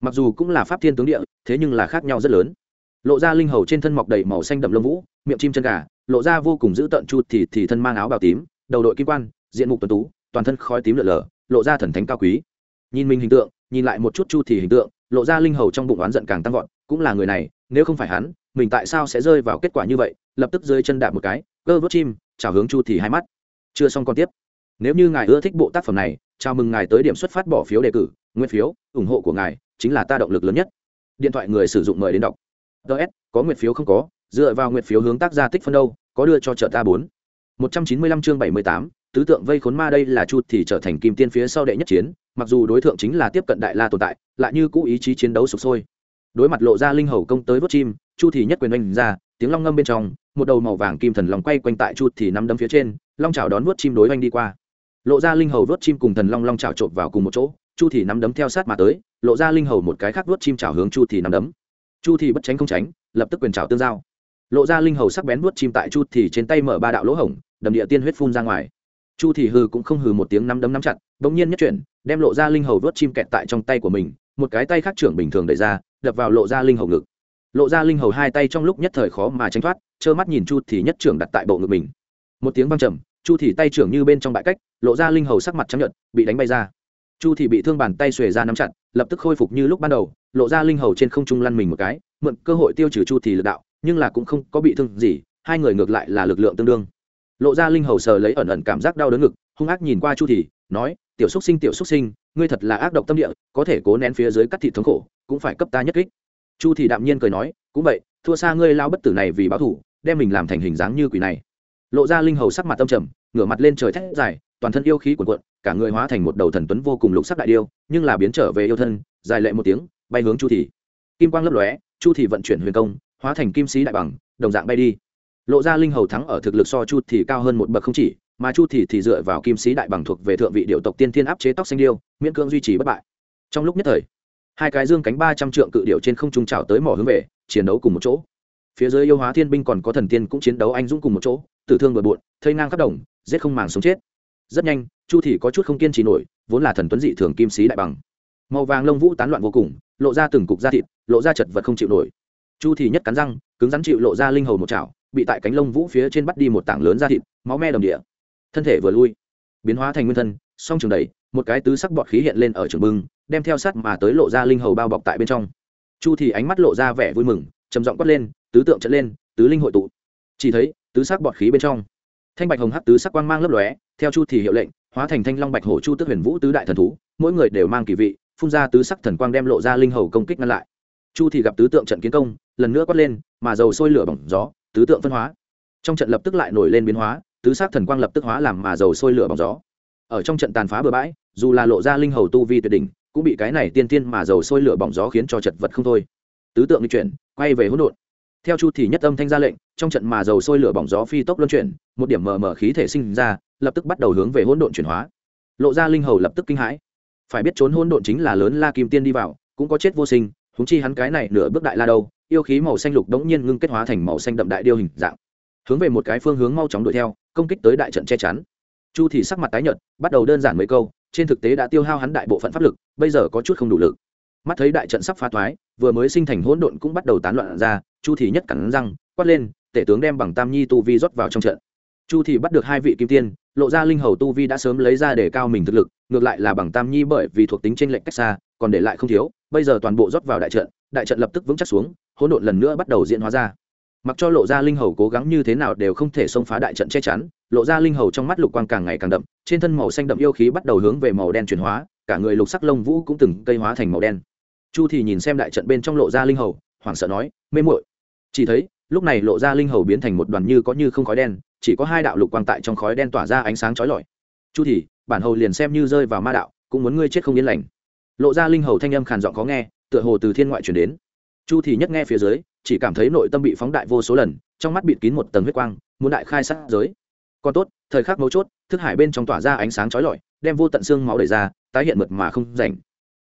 Mặc dù cũng là pháp thiên tướng địa, thế nhưng là khác nhau rất lớn. Lộ ra linh hầu trên thân mọc đầy màu xanh đậm lông vũ, miệng chim chân gà, lộ ra vô cùng dữ tợn chu thì thì thân mang áo bào tím, đầu đội kim quan, diện mục tuấn tú, toàn thân khói tím lở lở, lộ ra thần thánh cao quý nhìn mình hình tượng, nhìn lại một chút chu thì hình tượng, lộ ra linh hầu trong bụng oán giận càng tăng vọt, cũng là người này, nếu không phải hắn, mình tại sao sẽ rơi vào kết quả như vậy? Lập tức rơi chân đạp một cái, cơ vớt chim, chào hướng chu thì hai mắt. Chưa xong còn tiếp. Nếu như ngài ưa thích bộ tác phẩm này, chào mừng ngài tới điểm xuất phát bỏ phiếu đề cử, nguyên phiếu, ủng hộ của ngài, chính là ta động lực lớn nhất. Điện thoại người sử dụng mời đến đọc. Ts có nguyệt phiếu không có, dựa vào nguyệt phiếu hướng tác gia tích phân đâu, có đưa cho trợ ta bốn. Một trăm chín mươi lăm chương bảy mươi tám, tứ tượng vây khốn ma đây là chu thì trở thành kim tiên phía sau đệ nhất chiến mặc dù đối tượng chính là tiếp cận đại la tồn tại, lại như cũ ý chí chiến đấu sụp sôi. Đối mặt lộ ra linh hầu công tới vớt chim, chu thì nhất quyền oanh ra, tiếng long ngâm bên trong, một đầu màu vàng kim thần long quay quanh tại chu thì nắm đấm phía trên, long chảo đón vớt chim đối oanh đi qua. Lộ ra linh hầu vớt chim cùng thần long long chảo trộn vào cùng một chỗ, chu thì nắm đấm theo sát mà tới, lộ ra linh hầu một cái khác vớt chim chảo hướng chu thì nắm đấm. Chu thì bất tránh không tránh, lập tức quyền chảo tương giao. Lộ ra linh hầu sắc bén vớt chim tại chu thì trên tay mở ba đạo lỗ hổng, đầm địa tiên huyết phun ra ngoài. Chu thì hừ cũng không hừ một tiếng nắm đấm nắm chặt, bỗng nhiên nhất chuyển đem lộ ra linh hầu vớt chim kẹt tại trong tay của mình, một cái tay khác trưởng bình thường đẩy ra, đập vào lộ ra linh hầu ngực. Lộ ra linh hầu hai tay trong lúc nhất thời khó mà tránh thoát, trơ mắt nhìn chu thì nhất trưởng đặt tại bộ ngực mình. Một tiếng vang trầm, chu thì tay trưởng như bên trong bãi cách, lộ ra linh hầu sắc mặt trắng nhợt, bị đánh bay ra. Chu thì bị thương bàn tay xuề ra nắm chặt, lập tức khôi phục như lúc ban đầu, lộ ra linh hầu trên không trung lăn mình một cái, mượn cơ hội tiêu trừ chu thì lực đạo, nhưng là cũng không có bị thương gì, hai người ngược lại là lực lượng tương đương. Lộ ra linh hầu sờ lấy ẩn ẩn cảm giác đau đớn ngực, hung ác nhìn qua chu thì, nói tiểu xúc sinh, tiểu xúc sinh, ngươi thật là ác độc tâm địa, có thể cố nén phía dưới cắt thịt thống khổ, cũng phải cấp ta nhất kích. Chu thì đạm nhiên cười nói, cũng vậy, thua xa ngươi lao bất tử này vì báo thủ, đem mình làm thành hình dáng như quỷ này. Lộ ra linh hầu sắc mặt tâm trầm, ngửa mặt lên trời thét dài, toàn thân yêu khí cuộn cuộn, cả người hóa thành một đầu thần tuấn vô cùng lục sắc đại điêu, nhưng là biến trở về yêu thân, dài lệ một tiếng, bay hướng chu thì kim quang lấp lóe, chu thì vận chuyển huyền công, hóa thành kim sĩ đại bằng, đồng dạng bay đi. Lộ ra linh hầu thắng ở thực lực so chu thì cao hơn một bậc không chỉ mà chu thì thì dựa vào kim sĩ đại bằng thuộc về thượng vị điệu tộc tiên thiên áp chế tóc xanh điêu, miễn cưỡng duy trì bất bại. Trong lúc nhất thời, hai cái dương cánh ba trăm trượng cự điệu trên không trung trào tới mỏ hướng về, chiến đấu cùng một chỗ. Phía dưới yêu hóa thiên binh còn có thần tiên cũng chiến đấu anh dũng cùng một chỗ, tử thương bừa bộn, thây ngang khắp đồng, giết không màng sống chết. Rất nhanh, chu thì có chút không kiên trì nổi, vốn là thần tuấn dị thường kim sĩ đại bằng. Màu vàng lông vũ tán loạn vô cùng, lộ ra từng cục da thịt, lộ ra chật vật không chịu nổi. Chu thì nhất cắn răng, cứng rắn chịu lộ ra linh hầu một chảo, bị tại cánh lông vũ phía trên bắt đi một tảng lớn da thịt, máu me đồng địa thân thể vừa lui, biến hóa thành nguyên thân, song trường đẩy, một cái tứ sắc bọt khí hiện lên ở trường bưng, đem theo sắt mà tới lộ ra linh hầu bao bọc tại bên trong. Chu thì ánh mắt lộ ra vẻ vui mừng, trầm giọng quát lên, tứ tượng trận lên, tứ linh hội tụ. Chỉ thấy, tứ sắc bọt khí bên trong, thanh bạch hồng hắc tứ sắc quang mang lấp lóe, theo chu thì hiệu lệnh, hóa thành thanh long bạch hổ chu tước huyền vũ tứ đại thần thú, mỗi người đều mang kỳ vị, phun ra tứ sắc thần quang đem lộ ra linh hầu công kích ngăn lại. Chu thì gặp tứ tượng trận kiến công, lần nữa quát lên, mà dầu sôi lửa bỏng gió, tứ tượng phân hóa. Trong trận lập tức lại nổi lên biến hóa tứ sát thần quang lập tức hóa làm mà dầu sôi lửa bỏng gió. Ở trong trận tàn phá bừa bãi, dù là lộ ra linh hầu tu vi tuyệt đỉnh, cũng bị cái này tiên tiên mà dầu sôi lửa bỏng gió khiến cho chật vật không thôi. Tứ tượng di chuyển, quay về hỗn độn. Theo chu thì nhất âm thanh ra lệnh, trong trận mà dầu sôi lửa bỏng gió phi tốc luân chuyển, một điểm mờ mờ khí thể sinh ra, lập tức bắt đầu hướng về hỗn độn chuyển hóa. Lộ ra linh hầu lập tức kinh hãi. Phải biết trốn hỗn độn chính là lớn la kim tiên đi vào, cũng có chết vô sinh húng chi hắn cái này nửa bước đại la đâu, yêu khí màu xanh lục đống nhiên ngưng kết hóa thành màu xanh đậm đại điêu hình dạng hướng về một cái phương hướng mau chóng đuổi theo, công kích tới đại trận che chắn. Chu thì sắc mặt tái nhợt, bắt đầu đơn giản mấy câu, trên thực tế đã tiêu hao hắn đại bộ phận pháp lực, bây giờ có chút không đủ lực. Mắt thấy đại trận sắp phá thoái, vừa mới sinh thành hỗn độn cũng bắt đầu tán loạn ra, chu thì nhất cắn răng, quát lên, tể tướng đem bằng tam nhi tu vi rót vào trong trận. Chu thì bắt được hai vị kim tiên, lộ ra linh hầu tu vi đã sớm lấy ra để cao mình thực lực, ngược lại là bằng tam nhi bởi vì thuộc tính trên lệnh cách xa, còn để lại không thiếu, bây giờ toàn bộ rót vào đại trận đại trận lập tức vững chắc xuống, hỗn độn lần nữa bắt đầu diễn hóa ra mặc cho lộ ra linh hầu cố gắng như thế nào đều không thể xông phá đại trận che chắn, lộ ra linh hầu trong mắt lục quang càng ngày càng đậm, trên thân màu xanh đậm yêu khí bắt đầu hướng về màu đen chuyển hóa, cả người lục sắc lông vũ cũng từng cây hóa thành màu đen. Chu thì nhìn xem đại trận bên trong lộ ra linh hầu, hoảng sợ nói, mê muội. Chỉ thấy, lúc này lộ ra linh hầu biến thành một đoàn như có như không khói đen, chỉ có hai đạo lục quang tại trong khói đen tỏa ra ánh sáng chói lọi. Chu thì, bản hầu liền xem như rơi vào ma đạo, cũng muốn ngươi chết không yên lành. Lộ ra linh hầu thanh âm khàn giọng khó nghe, tựa hồ từ thiên ngoại truyền đến. Chu thì nhất nghe phía dưới chỉ cảm thấy nội tâm bị phóng đại vô số lần, trong mắt bịt kín một tầng huyết quang, muốn đại khai sát giới. Còn tốt, thời khắc mấu chốt, thức hải bên trong tỏa ra ánh sáng chói lọi, đem vô tận xương máu đẩy ra, tái hiện mượt mà không rảnh.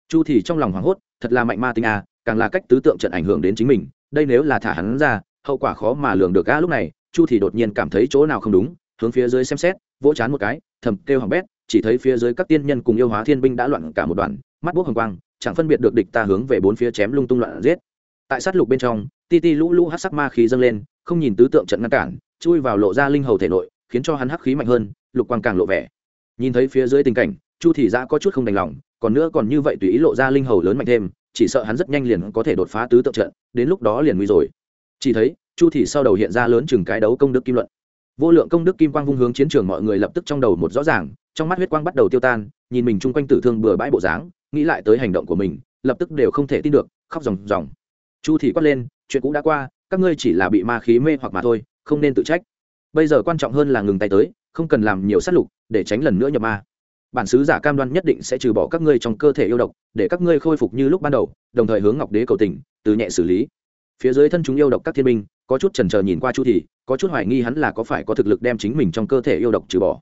Chu thì trong lòng hoảng hốt, thật là mạnh ma tinh a, càng là cách tứ tượng trận ảnh hưởng đến chính mình, đây nếu là thả hắn ra, hậu quả khó mà lường được a lúc này, chu thì đột nhiên cảm thấy chỗ nào không đúng, hướng phía dưới xem xét, vỗ chán một cái, thầm kêu hỏng bét, chỉ thấy phía dưới các tiên nhân cùng yêu hóa thiên binh đã loạn cả một đoàn, mắt bốc hồng quang, chẳng phân biệt được địch ta hướng về bốn phía chém lung tung loạn giết. Tại sát lục bên trong ti ti lũ lũ hát sắc ma khí dâng lên, không nhìn tứ tượng trận ngăn cản, chui vào lộ ra linh hầu thể nội, khiến cho hắn hắc khí mạnh hơn, lục quang càng lộ vẻ. Nhìn thấy phía dưới tình cảnh, chu thị giã có chút không đành lòng, còn nữa còn như vậy tùy ý lộ ra linh hầu lớn mạnh thêm, chỉ sợ hắn rất nhanh liền có thể đột phá tứ tượng trận, đến lúc đó liền nguy rồi. Chỉ thấy, chu thị sau đầu hiện ra lớn chừng cái đấu công đức kim luận. Vô lượng công đức kim quang vung hướng chiến trường mọi người lập tức trong đầu một rõ ràng, trong mắt huyết quang bắt đầu tiêu tan, nhìn mình chung quanh tử thương bừa bãi bộ dáng, nghĩ lại tới hành động của mình, lập tức đều không thể tin được, khóc ròng ròng. Chu thị quát lên chuyện cũ đã qua, các ngươi chỉ là bị ma khí mê hoặc mà thôi, không nên tự trách. Bây giờ quan trọng hơn là ngừng tay tới, không cần làm nhiều sát lục, để tránh lần nữa nhập ma. Bản sứ giả cam đoan nhất định sẽ trừ bỏ các ngươi trong cơ thể yêu độc, để các ngươi khôi phục như lúc ban đầu, đồng thời hướng ngọc đế cầu tình, từ nhẹ xử lý. Phía dưới thân chúng yêu độc các thiên binh, có chút trần trờ nhìn qua chu thì có chút hoài nghi hắn là có phải có thực lực đem chính mình trong cơ thể yêu độc trừ bỏ.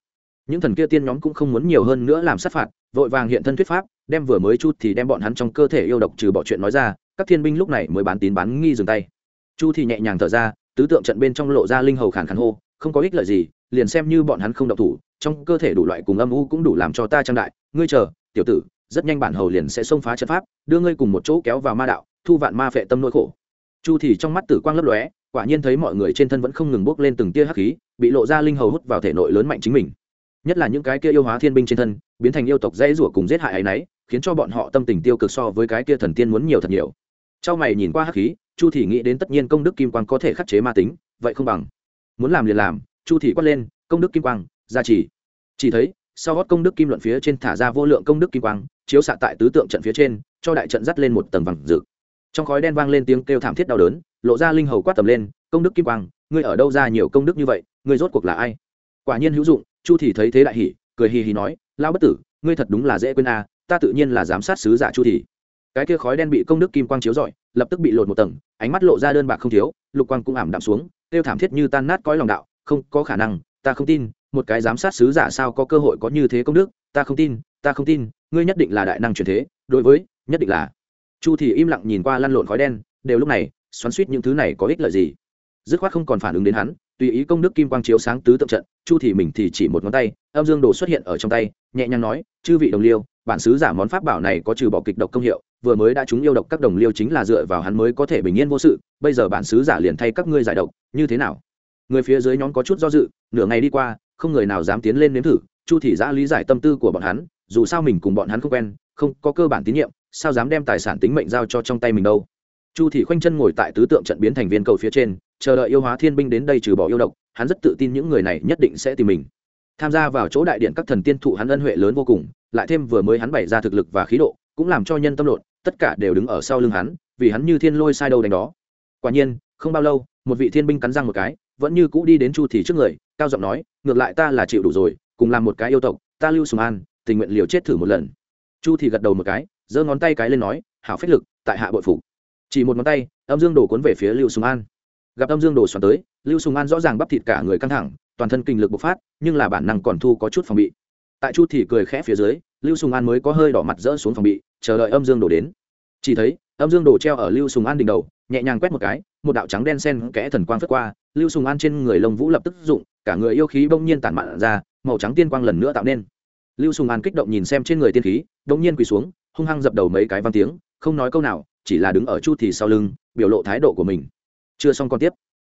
Những thần kia tiên nhóm cũng không muốn nhiều hơn nữa làm sát phạt, vội vàng hiện thân thuyết pháp, đem vừa mới chu thì đem bọn hắn trong cơ thể yêu độc trừ bỏ chuyện nói ra các thiên binh lúc này mới bán tín bán nghi dừng tay. Chu thì nhẹ nhàng thở ra, tứ tượng trận bên trong lộ ra linh hầu khàn khàn hô, không có ích lợi gì, liền xem như bọn hắn không độc thủ, trong cơ thể đủ loại cùng âm u cũng đủ làm cho ta trang đại. Ngươi chờ, tiểu tử, rất nhanh bản hầu liền sẽ xông phá trận pháp, đưa ngươi cùng một chỗ kéo vào ma đạo, thu vạn ma phệ tâm nỗi khổ. Chu thì trong mắt tử quang lấp lóe, quả nhiên thấy mọi người trên thân vẫn không ngừng bốc lên từng tia hắc khí, bị lộ ra linh hầu hút vào thể nội lớn mạnh chính mình. Nhất là những cái kia yêu hóa thiên binh trên thân, biến thành yêu tộc dễ rủa cùng giết hại ấy nấy, khiến cho bọn họ tâm tình tiêu cực so với cái kia thần tiên muốn nhiều thật nhiều trong mày nhìn qua hắc khí chu thì nghĩ đến tất nhiên công đức kim quang có thể khắc chế ma tính vậy không bằng. Muốn làm liền làm chu thì quát lên công đức kim quang gia trì. Chỉ thấy sau gót công đức kim luận phía trên thả ra vô lượng công đức kim quang chiếu xạ tại tứ tượng trận phía trên cho đại trận dắt lên một tầng vàng rực. Trong khói đen vang lên tiếng kêu thảm thiết đau đớn lộ ra linh hầu quát tầm lên công đức kim quang ngươi ở đâu ra nhiều công đức như vậy ngươi rốt cuộc là ai? Quả nhiên hữu dụng chu thì thấy thế đại hỉ cười hì hì nói lao bất tử ngươi thật đúng là dễ quên a à, ta tự nhiên là giám sát sứ giả chu thì cái kia khói đen bị công đức kim quang chiếu rọi, lập tức bị lột một tầng, ánh mắt lộ ra đơn bạc không thiếu, lục quang cũng ảm đạm xuống, tiêu thảm thiết như tan nát cõi lòng đạo, không có khả năng, ta không tin, một cái giám sát sứ giả sao có cơ hội có như thế công đức, ta không tin, ta không tin, ngươi nhất định là đại năng truyền thế, đối với, nhất định là. Chu thì im lặng nhìn qua lăn lộn khói đen, đều lúc này, xoắn suýt những thứ này có ích lợi gì. Dứt khoát không còn phản ứng đến hắn, tùy ý công đức kim quang chiếu sáng tứ tượng trận, chu thì mình thì chỉ một ngón tay, âm dương đồ xuất hiện ở trong tay, nhẹ nhàng nói, chư vị đồng liêu, bản sứ giả món pháp bảo này có trừ bỏ kịch độc công hiệu vừa mới đã chúng yêu độc các đồng liêu chính là dựa vào hắn mới có thể bình yên vô sự, bây giờ bản sứ giả liền thay các ngươi giải độc, như thế nào? Người phía dưới nhóm có chút do dự, nửa ngày đi qua, không người nào dám tiến lên nếm thử, chu thị giã lý giải tâm tư của bọn hắn, dù sao mình cùng bọn hắn không quen, không có cơ bản tín nhiệm, sao dám đem tài sản tính mệnh giao cho trong tay mình đâu? Chu thị khoanh chân ngồi tại tứ tượng trận biến thành viên cầu phía trên, chờ đợi yêu hóa thiên binh đến đây trừ bỏ yêu độc, hắn rất tự tin những người này nhất định sẽ tìm mình. Tham gia vào chỗ đại điện các thần tiên thụ hắn ân huệ lớn vô cùng, lại thêm vừa mới hắn bày ra thực lực và khí độ, cũng làm cho nhân tâm lộn tất cả đều đứng ở sau lưng hắn, vì hắn như thiên lôi sai đâu đánh đó. Quả nhiên, không bao lâu, một vị thiên binh cắn răng một cái, vẫn như cũ đi đến chu thị trước người, cao giọng nói, ngược lại ta là chịu đủ rồi, cùng làm một cái yêu tộc, ta lưu sùng an, tình nguyện liều chết thử một lần. Chu thị gật đầu một cái, giơ ngón tay cái lên nói, hảo phách lực, tại hạ bội phục. Chỉ một ngón tay, âm dương đổ cuốn về phía lưu sùng an. Gặp âm dương đổ xoắn tới, lưu sùng an rõ ràng bắp thịt cả người căng thẳng, toàn thân kinh lực bộc phát, nhưng là bản năng còn thu có chút phòng bị. Tại chu thị cười khẽ phía dưới lưu sùng an mới có hơi đỏ mặt rỡ xuống phòng bị, chờ đợi âm dương đổ đến. Chỉ thấy, âm dương đổ treo ở lưu sùng an đỉnh đầu, nhẹ nhàng quét một cái, một đạo trắng đen sen kẽ thần quang phất qua, lưu sùng an trên người lông vũ lập tức dụng cả người yêu khí bỗng nhiên tản mạn ra, màu trắng tiên quang lần nữa tạo nên. Lưu sùng an kích động nhìn xem trên người tiên khí bỗng nhiên quỳ xuống, hung hăng dập đầu mấy cái văn tiếng, không nói câu nào, chỉ là đứng ở chu thì sau lưng, biểu lộ thái độ của mình. Chưa xong còn tiếp.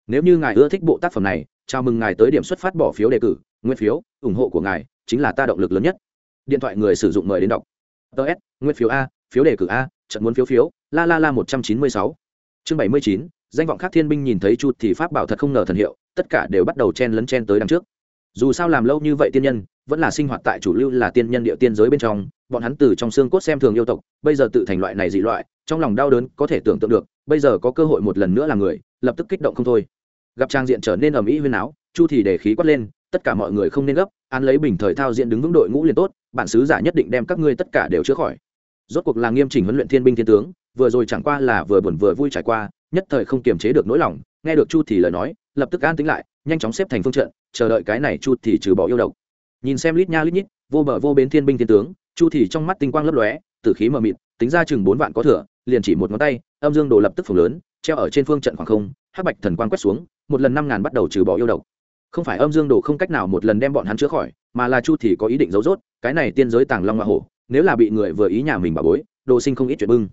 Nếu như ngài ưa thích bộ tác phẩm này, chào mừng ngài tới điểm xuất phát bỏ phiếu đề cử, nguyên phiếu, ủng hộ của ngài chính là ta động lực lớn nhất điện thoại người sử dụng mời đến đọc. Ts nguyên phiếu a, phiếu đề cử a, trận muốn phiếu phiếu, la la la một trăm chín mươi sáu. Chương bảy mươi chín, danh vọng khác thiên binh nhìn thấy chu thì pháp bảo thật không ngờ thần hiệu, tất cả đều bắt đầu chen lấn chen tới đằng trước. Dù sao làm lâu như vậy tiên nhân, vẫn là sinh hoạt tại chủ lưu là tiên nhân địa tiên giới bên trong, bọn hắn từ trong xương cốt xem thường yêu tộc, bây giờ tự thành loại này dị loại, trong lòng đau đớn có thể tưởng tượng được, bây giờ có cơ hội một lần nữa là người, lập tức kích động không thôi. Gặp trang diện trở nên ầm ĩ huyên áo chu thì để khí quát lên tất cả mọi người không nên gấp an lấy bình thời thao diện đứng vững đội ngũ liền tốt, bản sứ giả nhất định đem các ngươi tất cả đều chữa khỏi. Rốt cuộc là nghiêm chỉnh huấn luyện thiên binh thiên tướng, vừa rồi chẳng qua là vừa buồn vừa vui trải qua, nhất thời không kiềm chế được nỗi lòng, nghe được chu thì lời nói, lập tức an tính lại, nhanh chóng xếp thành phương trận, chờ đợi cái này chu thì trừ bỏ yêu độc. Nhìn xem lít nha lít nhít, vô bờ vô bến thiên binh thiên tướng, chu thì trong mắt tinh quang lấp lóe, tử khí mờ mịt, tính ra chừng bốn vạn có thừa, liền chỉ một ngón tay, âm dương đồ lập tức phồng lớn, treo ở trên phương trận khoảng không, hắc bạch thần quang quét xuống, một lần năm ngàn bắt đầu trừ bỏ yêu độc không phải âm dương đồ không cách nào một lần đem bọn hắn chữa khỏi, mà là chu thì có ý định giấu rốt, cái này tiên giới tàng long hoa hổ, nếu là bị người vừa ý nhà mình bà bối, đồ sinh không ít chuyện bưng.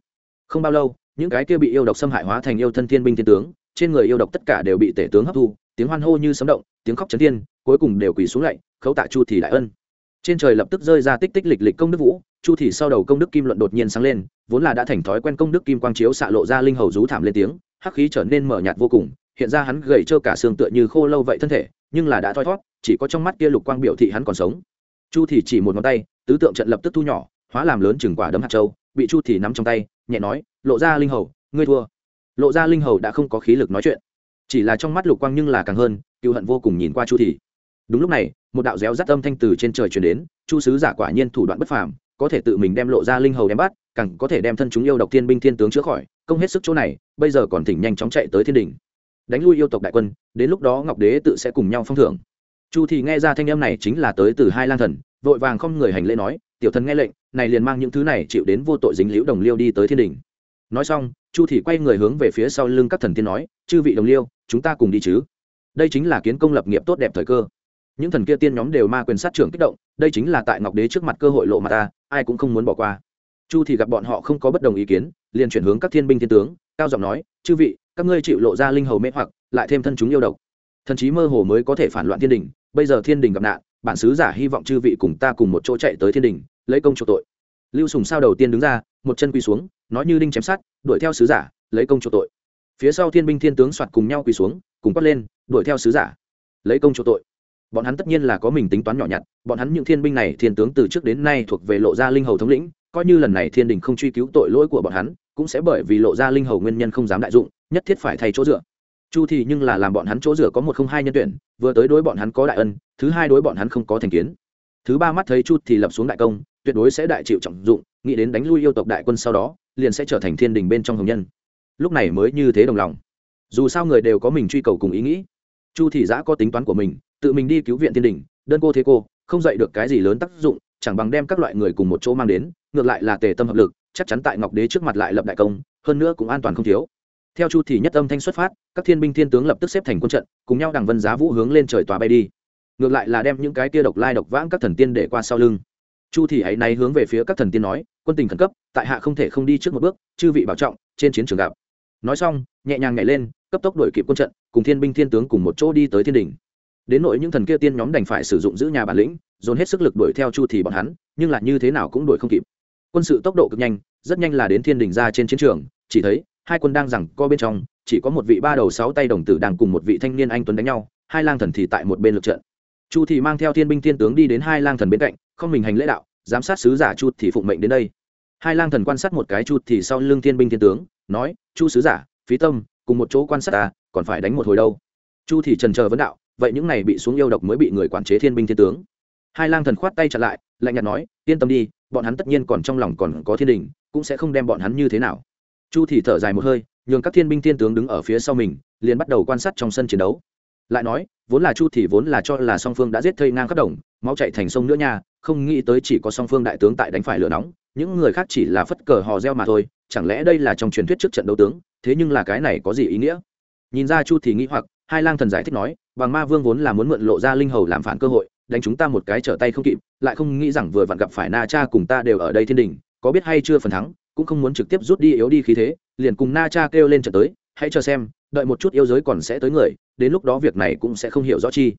Không bao lâu, những cái kia bị yêu độc xâm hại hóa thành yêu thân thiên binh thiên tướng, trên người yêu độc tất cả đều bị tể tướng hấp thu, tiếng hoan hô như sấm động, tiếng khóc chấn thiên, cuối cùng đều quỳ xuống lạy, khấu tạ chu thì đại ân. Trên trời lập tức rơi ra tích tích lịch lịch công đức vũ, chu thì sau đầu công đức kim luận đột nhiên sáng lên, vốn là đã thành thói quen công đức kim quang chiếu xạ lộ ra linh hầu rú thảm lên tiếng, hắc khí trở nên mở nhạt vô cùng hiện ra hắn gầy trơ cả xương tựa như khô lâu vậy thân thể, nhưng là đã thoi thót, chỉ có trong mắt kia lục quang biểu thị hắn còn sống. Chu thì chỉ một ngón tay, tứ tượng trận lập tức thu nhỏ, hóa làm lớn chừng quả đấm hạt châu, bị chu thì nắm trong tay, nhẹ nói, lộ ra linh hầu, ngươi thua. Lộ ra linh hầu đã không có khí lực nói chuyện. Chỉ là trong mắt lục quang nhưng là càng hơn, cựu hận vô cùng nhìn qua chu thì. Đúng lúc này, một đạo réo rắt âm thanh từ trên trời truyền đến, chu sứ giả quả nhiên thủ đoạn bất phàm, có thể tự mình đem lộ ra linh hầu đem bắt, càng có thể đem thân chúng yêu độc thiên binh thiên tướng chữa khỏi, công hết sức chỗ này, bây giờ còn thỉnh nhanh chóng chạy tới thiên đình đánh lui yêu tộc đại quân, đến lúc đó ngọc đế tự sẽ cùng nhau phong thưởng. Chu thì nghe ra thanh âm này chính là tới từ hai lang thần, vội vàng không người hành lễ nói, tiểu thần nghe lệnh, này liền mang những thứ này chịu đến vô tội dính liễu đồng liêu đi tới thiên đình. Nói xong, chu thì quay người hướng về phía sau lưng các thần tiên nói, chư vị đồng liêu, chúng ta cùng đi chứ. Đây chính là kiến công lập nghiệp tốt đẹp thời cơ. Những thần kia tiên nhóm đều ma quyền sát trưởng kích động, đây chính là tại ngọc đế trước mặt cơ hội lộ mặt ta, ai cũng không muốn bỏ qua. Chu thì gặp bọn họ không có bất đồng ý kiến, liền chuyển hướng các thiên binh thiên tướng, cao giọng nói, chư vị các ngươi chịu lộ ra linh hầu mê hoặc, lại thêm thân chúng yêu độc. Thần chí mơ hồ mới có thể phản loạn thiên đình, bây giờ thiên đình gặp nạn, bản sứ giả hy vọng chư vị cùng ta cùng một chỗ chạy tới thiên đình, lấy công chỗ tội. Lưu sùng sao đầu tiên đứng ra, một chân quỳ xuống, nói như đinh chém sát đuổi theo sứ giả, lấy công chỗ tội. Phía sau thiên binh thiên tướng soạt cùng nhau quỳ xuống, cùng quát lên, đuổi theo sứ giả, lấy công chỗ tội. Bọn hắn tất nhiên là có mình tính toán nhỏ nhặt, bọn hắn những thiên binh này thiên tướng từ trước đến nay thuộc về lộ gia linh hầu thống lĩnh coi như lần này thiên đình không truy cứu tội lỗi của bọn hắn, cũng sẽ bởi vì lộ ra linh hầu nguyên nhân không dám đại dụng, nhất thiết phải thay chỗ dựa. Chu thì nhưng là làm bọn hắn chỗ dựa có một không hai nhân tuyển, vừa tới đối bọn hắn có đại ân, thứ hai đối bọn hắn không có thành kiến. Thứ ba mắt thấy chu thì lập xuống đại công, tuyệt đối sẽ đại chịu trọng dụng, nghĩ đến đánh lui yêu tộc đại quân sau đó, liền sẽ trở thành thiên đình bên trong hồng nhân. Lúc này mới như thế đồng lòng. Dù sao người đều có mình truy cầu cùng ý nghĩ. Chu thì giã có tính toán của mình, tự mình đi cứu viện thiên đình, đơn cô thế cô, không dạy được cái gì lớn tác dụng, chẳng bằng đem các loại người cùng một chỗ mang đến ngược lại là tề tâm hợp lực, chắc chắn tại ngọc đế trước mặt lại lập đại công, hơn nữa cũng an toàn không thiếu. Theo chu thì nhất âm thanh xuất phát, các thiên binh thiên tướng lập tức xếp thành quân trận, cùng nhau đằng vân giá vũ hướng lên trời tòa bay đi. Ngược lại là đem những cái kia độc lai độc vãng các thần tiên để qua sau lưng. Chu thì ấy nay hướng về phía các thần tiên nói, quân tình khẩn cấp, tại hạ không thể không đi trước một bước, chư vị bảo trọng, trên chiến trường gặp. Nói xong, nhẹ nhàng nhảy lên, cấp tốc đuổi kịp quân trận, cùng thiên binh thiên tướng cùng một chỗ đi tới thiên đình đến nội những thần kia tiên nhóm đành phải sử dụng giữ nhà bản lĩnh, dồn hết sức lực đuổi theo chu thì bọn hắn, nhưng là như thế nào cũng đuổi không kịp quân sự tốc độ cực nhanh, rất nhanh là đến thiên đình ra trên chiến trường, chỉ thấy, hai quân đang rằng co bên trong, chỉ có một vị ba đầu sáu tay đồng tử đang cùng một vị thanh niên anh tuấn đánh nhau, hai lang thần thì tại một bên lực trận. Chu thì mang theo thiên binh thiên tướng đi đến hai lang thần bên cạnh, không mình hành lễ đạo, giám sát sứ giả chu thì phụng mệnh đến đây. Hai lang thần quan sát một cái chu thì sau lưng thiên binh thiên tướng, nói, chu sứ giả, phí tâm, cùng một chỗ quan sát ta, còn phải đánh một hồi đâu. Chu thì trần chờ vấn đạo, vậy những này bị xuống yêu độc mới bị người quản chế thiên binh thiên tướng. Hai lang thần khoát tay chặn lại, lạnh nhạt nói, yên tâm đi bọn hắn tất nhiên còn trong lòng còn có thiên đình, cũng sẽ không đem bọn hắn như thế nào. Chu thì thở dài một hơi, nhường các thiên binh thiên tướng đứng ở phía sau mình, liền bắt đầu quan sát trong sân chiến đấu. Lại nói, vốn là chu thì vốn là cho là song phương đã giết thây ngang khắp đồng, máu chạy thành sông nữa nha, không nghĩ tới chỉ có song phương đại tướng tại đánh phải lửa nóng, những người khác chỉ là phất cờ hò reo mà thôi, chẳng lẽ đây là trong truyền thuyết trước trận đấu tướng, thế nhưng là cái này có gì ý nghĩa? Nhìn ra chu thì nghĩ hoặc, hai lang thần giải thích nói bằng ma vương vốn là muốn mượn lộ ra linh hầu làm phản cơ hội đánh chúng ta một cái trở tay không kịp, lại không nghĩ rằng vừa vặn gặp phải na cha cùng ta đều ở đây thiên đình, có biết hay chưa phần thắng, cũng không muốn trực tiếp rút đi yếu đi khí thế, liền cùng na cha kêu lên trận tới, hãy chờ xem, đợi một chút yêu giới còn sẽ tới người, đến lúc đó việc này cũng sẽ không hiểu rõ chi.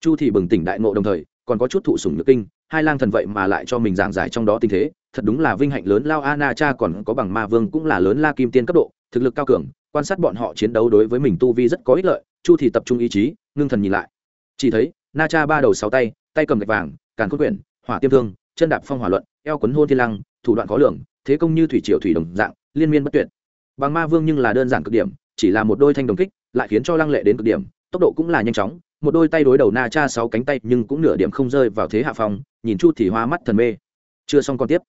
Chu thì bừng tỉnh đại ngộ đồng thời, còn có chút thụ sủng nhược kinh, hai lang thần vậy mà lại cho mình giảng giải trong đó tình thế, thật đúng là vinh hạnh lớn lao a na cha còn có bằng ma vương cũng là lớn la kim tiên cấp độ, thực lực cao cường, quan sát bọn họ chiến đấu đối với mình tu vi rất có ích lợi, chu thì tập trung ý chí, ngưng thần nhìn lại. Chỉ thấy na cha ba đầu sáu tay tay cầm gạch vàng, càn cốt quyển, hỏa tiêm thương, chân đạp phong hỏa luận, eo quấn hôn thiên lăng, thủ đoạn khó lường, thế công như thủy triều thủy đồng dạng, liên miên bất tuyệt. Bằng ma vương nhưng là đơn giản cực điểm, chỉ là một đôi thanh đồng kích, lại khiến cho lăng lệ đến cực điểm, tốc độ cũng là nhanh chóng, một đôi tay đối đầu na cha sáu cánh tay nhưng cũng nửa điểm không rơi vào thế hạ phong, nhìn chu thì hoa mắt thần mê. Chưa xong còn tiếp.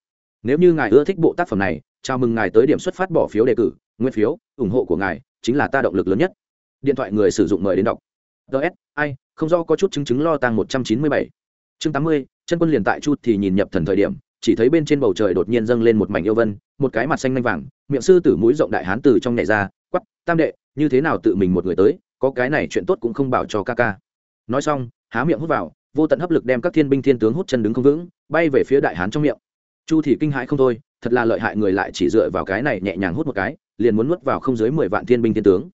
Nếu như ngài ưa thích bộ tác phẩm này, chào mừng ngài tới điểm xuất phát bỏ phiếu đề cử, nguyên phiếu, ủng hộ của ngài chính là ta động lực lớn nhất. Điện thoại người sử dụng mời đến đọc ts ai, không do có chút chứng chứng lo tàng một trăm chín mươi bảy. Chương tám mươi, chân quân liền tại chu thì nhìn nhập thần thời điểm, chỉ thấy bên trên bầu trời đột nhiên dâng lên một mảnh yêu vân, một cái mặt xanh lanh vàng, miệng sư tử mũi rộng đại hán từ trong nhảy ra quắp tam đệ, như thế nào tự mình một người tới, có cái này chuyện tốt cũng không bảo cho ca ca. Nói xong, há miệng hút vào, vô tận hấp lực đem các thiên binh thiên tướng hút chân đứng không vững, bay về phía đại hán trong miệng. Chu thì kinh hãi không thôi, thật là lợi hại người lại chỉ dựa vào cái này nhẹ nhàng hút một cái, liền muốn nuốt vào không dưới mười vạn thiên binh thiên tướng.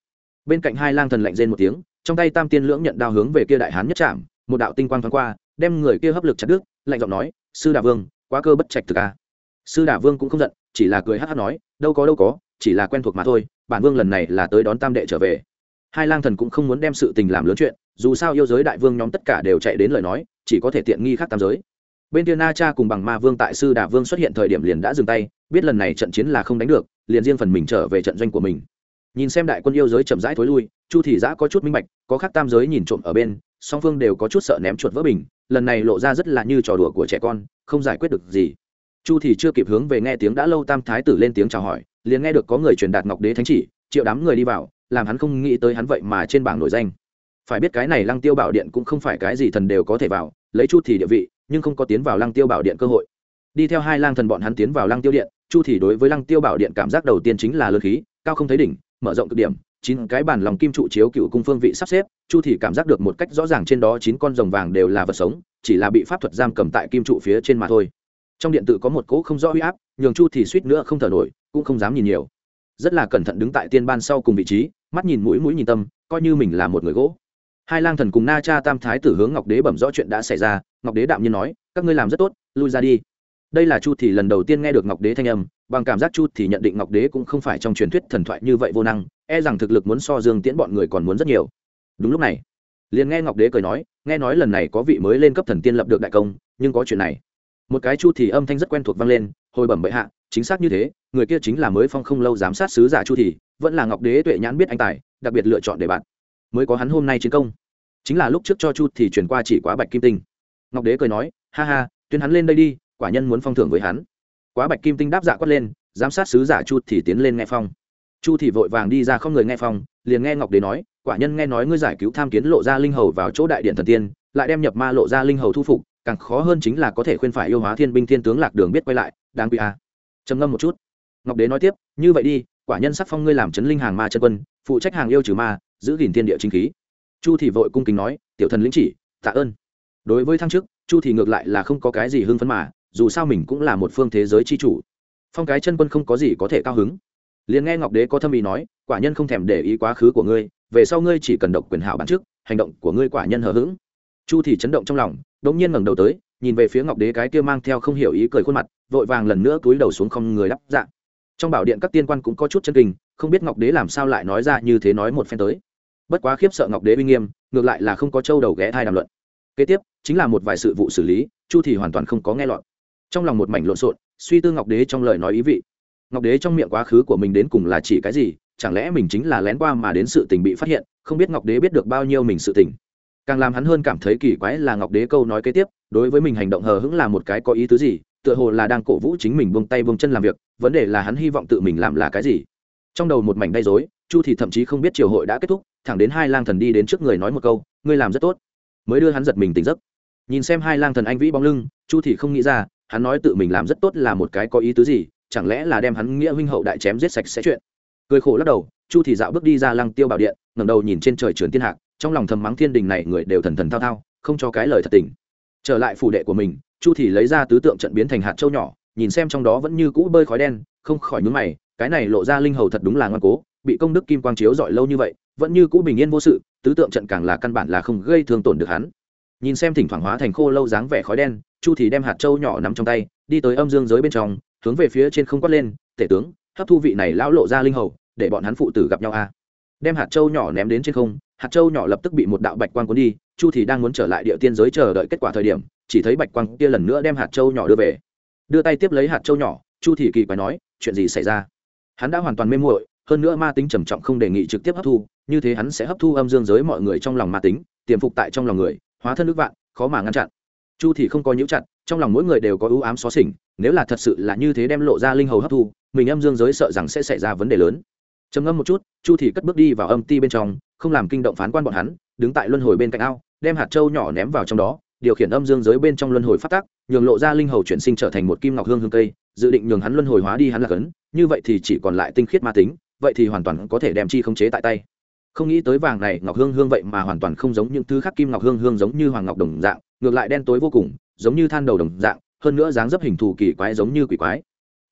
Bên cạnh hai lang thần lạnh rên một tiếng trong tay tam tiên lưỡng nhận đao hướng về kia đại hán nhất chạm một đạo tinh quang thoáng qua, đem người kia hấp lực chặt đứt, lạnh giọng nói, sư đà vương, quá cơ bất trạch thực a sư đà vương cũng không giận, chỉ là cười hát hát nói, đâu có đâu có, chỉ là quen thuộc mà thôi, bản vương lần này là tới đón tam đệ trở về. Hai lang thần cũng không muốn đem sự tình làm lớn chuyện, dù sao yêu giới đại vương nhóm tất cả đều chạy đến lời nói, chỉ có thể tiện nghi khác tam giới. Bên kia na cha cùng bằng ma vương tại sư đà vương xuất hiện thời điểm liền đã dừng tay, biết lần này trận chiến là không đánh được, liền riêng phần mình trở về trận doanh của mình nhìn xem đại quân yêu giới chậm rãi thối lui, chu thị giã có chút minh bạch, có khác tam giới nhìn trộm ở bên, song phương đều có chút sợ ném chuột vỡ bình, lần này lộ ra rất là như trò đùa của trẻ con, không giải quyết được gì. Chu thì chưa kịp hướng về nghe tiếng đã lâu tam thái tử lên tiếng chào hỏi, liền nghe được có người truyền đạt ngọc đế thánh chỉ, triệu đám người đi vào, làm hắn không nghĩ tới hắn vậy mà trên bảng nổi danh. Phải biết cái này lăng tiêu bảo điện cũng không phải cái gì thần đều có thể vào, lấy chu thì địa vị, nhưng không có tiến vào lăng tiêu bảo điện cơ hội. Đi theo hai lang thần bọn hắn tiến vào lăng tiêu điện, chu thì đối với lăng tiêu bảo điện cảm giác đầu tiên chính là lơ khí, cao không thấy đỉnh mở rộng cực điểm, chín cái bản lòng kim trụ chiếu cựu cung phương vị sắp xếp, chu thì cảm giác được một cách rõ ràng trên đó chín con rồng vàng đều là vật sống, chỉ là bị pháp thuật giam cầm tại kim trụ phía trên mà thôi. Trong điện tự có một cỗ không rõ huy áp, nhường chu thì suýt nữa không thở nổi, cũng không dám nhìn nhiều. Rất là cẩn thận đứng tại tiên ban sau cùng vị trí, mắt nhìn mũi mũi nhìn tâm, coi như mình là một người gỗ. Hai lang thần cùng na cha tam thái tử hướng ngọc đế bẩm rõ chuyện đã xảy ra, ngọc đế đạm nhiên nói, các ngươi làm rất tốt, lui ra đi đây là chu thì lần đầu tiên nghe được ngọc đế thanh âm, bằng cảm giác chu thì nhận định ngọc đế cũng không phải trong truyền thuyết thần thoại như vậy vô năng e rằng thực lực muốn so dương tiễn bọn người còn muốn rất nhiều. Đúng lúc này, liền nghe ngọc đế cười nói, nghe nói lần này có vị mới lên cấp thần tiên lập được đại công, nhưng có chuyện này. Một cái chu thì âm thanh rất quen thuộc vang lên, hồi bẩm bệ hạ, chính xác như thế, người kia chính là mới phong không lâu giám sát sứ giả chu thì, vẫn là ngọc đế tuệ nhãn biết anh tài, đặc biệt lựa chọn để bạn, mới có hắn hôm nay chiến công. Chính là lúc trước cho chu thì chuyển qua chỉ quá bạch kim tinh. Ngọc đế cười nói, ha ha, tuyên hắn lên đây đi quả nhân muốn phong thưởng với hắn. Quá bạch kim tinh đáp dạ quát lên, giám sát sứ giả chu thì tiến lên nghe phong. Chu thì vội vàng đi ra không người nghe phong, liền nghe ngọc đế nói, quả nhân nghe nói ngươi giải cứu tham kiến lộ ra linh hầu vào chỗ đại điện thần tiên, lại đem nhập ma lộ ra linh hầu thu phục, càng khó hơn chính là có thể khuyên phải yêu hóa thiên binh thiên tướng lạc đường biết quay lại, đáng quý a. À. trầm ngâm một chút. Ngọc đế nói tiếp, như vậy đi, quả nhân sắc phong ngươi làm chấn linh hàng ma chân quân, phụ trách hàng yêu trừ ma, giữ gìn thiên địa chính khí. Chu thì vội cung kính nói, tiểu thần lĩnh chỉ, tạ ơn. Đối với thăng chức, chu thì ngược lại là không có cái gì hưng phấn mà dù sao mình cũng là một phương thế giới chi chủ. Phong cái chân quân không có gì có thể cao hứng. Liền nghe ngọc đế có thâm ý nói, quả nhân không thèm để ý quá khứ của ngươi, về sau ngươi chỉ cần độc quyền hảo bản trước, hành động của ngươi quả nhân hờ hững. Chu thì chấn động trong lòng đống nhiên ngẩng đầu tới, nhìn về phía ngọc đế cái kia mang theo không hiểu ý cười khuôn mặt, vội vàng lần nữa túi đầu xuống không người đắp dạ. Trong bảo điện các tiên quan cũng có chút chân kinh, không biết ngọc đế làm sao lại nói ra như thế nói một phen tới. Bất quá khiếp sợ ngọc đế uy nghiêm, ngược lại là không có châu đầu ghé thai đàm luận. Kế tiếp, chính là một vài sự vụ xử lý, chu thì hoàn toàn không có nghe lọt trong lòng một mảnh lộn xộn, suy tư ngọc đế trong lời nói ý vị. Ngọc đế trong miệng quá khứ của mình đến cùng là chỉ cái gì, chẳng lẽ mình chính là lén qua mà đến sự tình bị phát hiện, không biết ngọc đế biết được bao nhiêu mình sự tình. Càng làm hắn hơn cảm thấy kỳ quái là ngọc đế câu nói kế tiếp, đối với mình hành động hờ hững là một cái có ý tứ gì, tựa hồ là đang cổ vũ chính mình buông tay buông chân làm việc, vấn đề là hắn hy vọng tự mình làm là cái gì. Trong đầu một mảnh đay dối chu thì thậm chí không biết triều hội đã kết thúc, thẳng đến hai lang thần đi đến trước người nói một câu, ngươi làm rất tốt. Mới đưa hắn giật mình tỉnh giấc. Nhìn xem hai lang thần anh vĩ bóng lưng, chu thì không nghĩ ra hắn nói tự mình làm rất tốt là một cái có ý tứ gì, chẳng lẽ là đem hắn nghĩa huynh hậu đại chém giết sạch sẽ chuyện? Cười khổ lắc đầu, chu thì dạo bước đi ra lăng tiêu bảo điện, ngẩng đầu nhìn trên trời trườn thiên hạc, trong lòng thầm mắng thiên đình này người đều thần thần thao thao, không cho cái lời thật tình. Trở lại phủ đệ của mình, chu thì lấy ra tứ tượng trận biến thành hạt châu nhỏ, nhìn xem trong đó vẫn như cũ bơi khói đen, không khỏi nhướng mày, cái này lộ ra linh hầu thật đúng là ngoan cố, bị công đức kim quang chiếu dọi lâu như vậy, vẫn như cũ bình yên vô sự, tứ tượng trận càng là căn bản là không gây thương tổn được hắn nhìn xem thỉnh thoảng hóa thành khô lâu dáng vẻ khói đen, chu thì đem hạt châu nhỏ nắm trong tay, đi tới âm dương giới bên trong, hướng về phía trên không quát lên, tể tướng, hấp thu vị này lão lộ ra linh hầu, để bọn hắn phụ tử gặp nhau a. Đem hạt châu nhỏ ném đến trên không, hạt châu nhỏ lập tức bị một đạo bạch quang cuốn đi, chu thì đang muốn trở lại địa tiên giới chờ đợi kết quả thời điểm, chỉ thấy bạch quang kia lần nữa đem hạt châu nhỏ đưa về. Đưa tay tiếp lấy hạt châu nhỏ, chu thì kỳ quái nói, chuyện gì xảy ra? Hắn đã hoàn toàn mê muội, hơn nữa ma tính trầm trọng không đề nghị trực tiếp hấp thu, như thế hắn sẽ hấp thu âm dương giới mọi người trong lòng ma tính, tiềm phục tại trong lòng người hóa thân nước vạn, khó mà ngăn chặn. Chu thì không có nhiễu chặn trong lòng mỗi người đều có ưu ám xó xỉnh, nếu là thật sự là như thế đem lộ ra linh hầu hấp thu, mình âm dương giới sợ rằng sẽ xảy ra vấn đề lớn. Trầm ngâm một chút, chu thì cất bước đi vào âm ti bên trong, không làm kinh động phán quan bọn hắn, đứng tại luân hồi bên cạnh ao, đem hạt châu nhỏ ném vào trong đó, điều khiển âm dương giới bên trong luân hồi phát tác nhường lộ ra linh hầu chuyển sinh trở thành một kim ngọc hương hương cây, dự định nhường hắn luân hồi hóa đi hắn là cấn, như vậy thì chỉ còn lại tinh khiết ma tính, vậy thì hoàn toàn có thể đem chi khống chế tại tay không nghĩ tới vàng này ngọc hương hương vậy mà hoàn toàn không giống những thứ khác kim ngọc hương hương giống như hoàng ngọc đồng dạng, ngược lại đen tối vô cùng, giống như than đầu đồng dạng, hơn nữa dáng dấp hình thù kỳ quái giống như quỷ quái.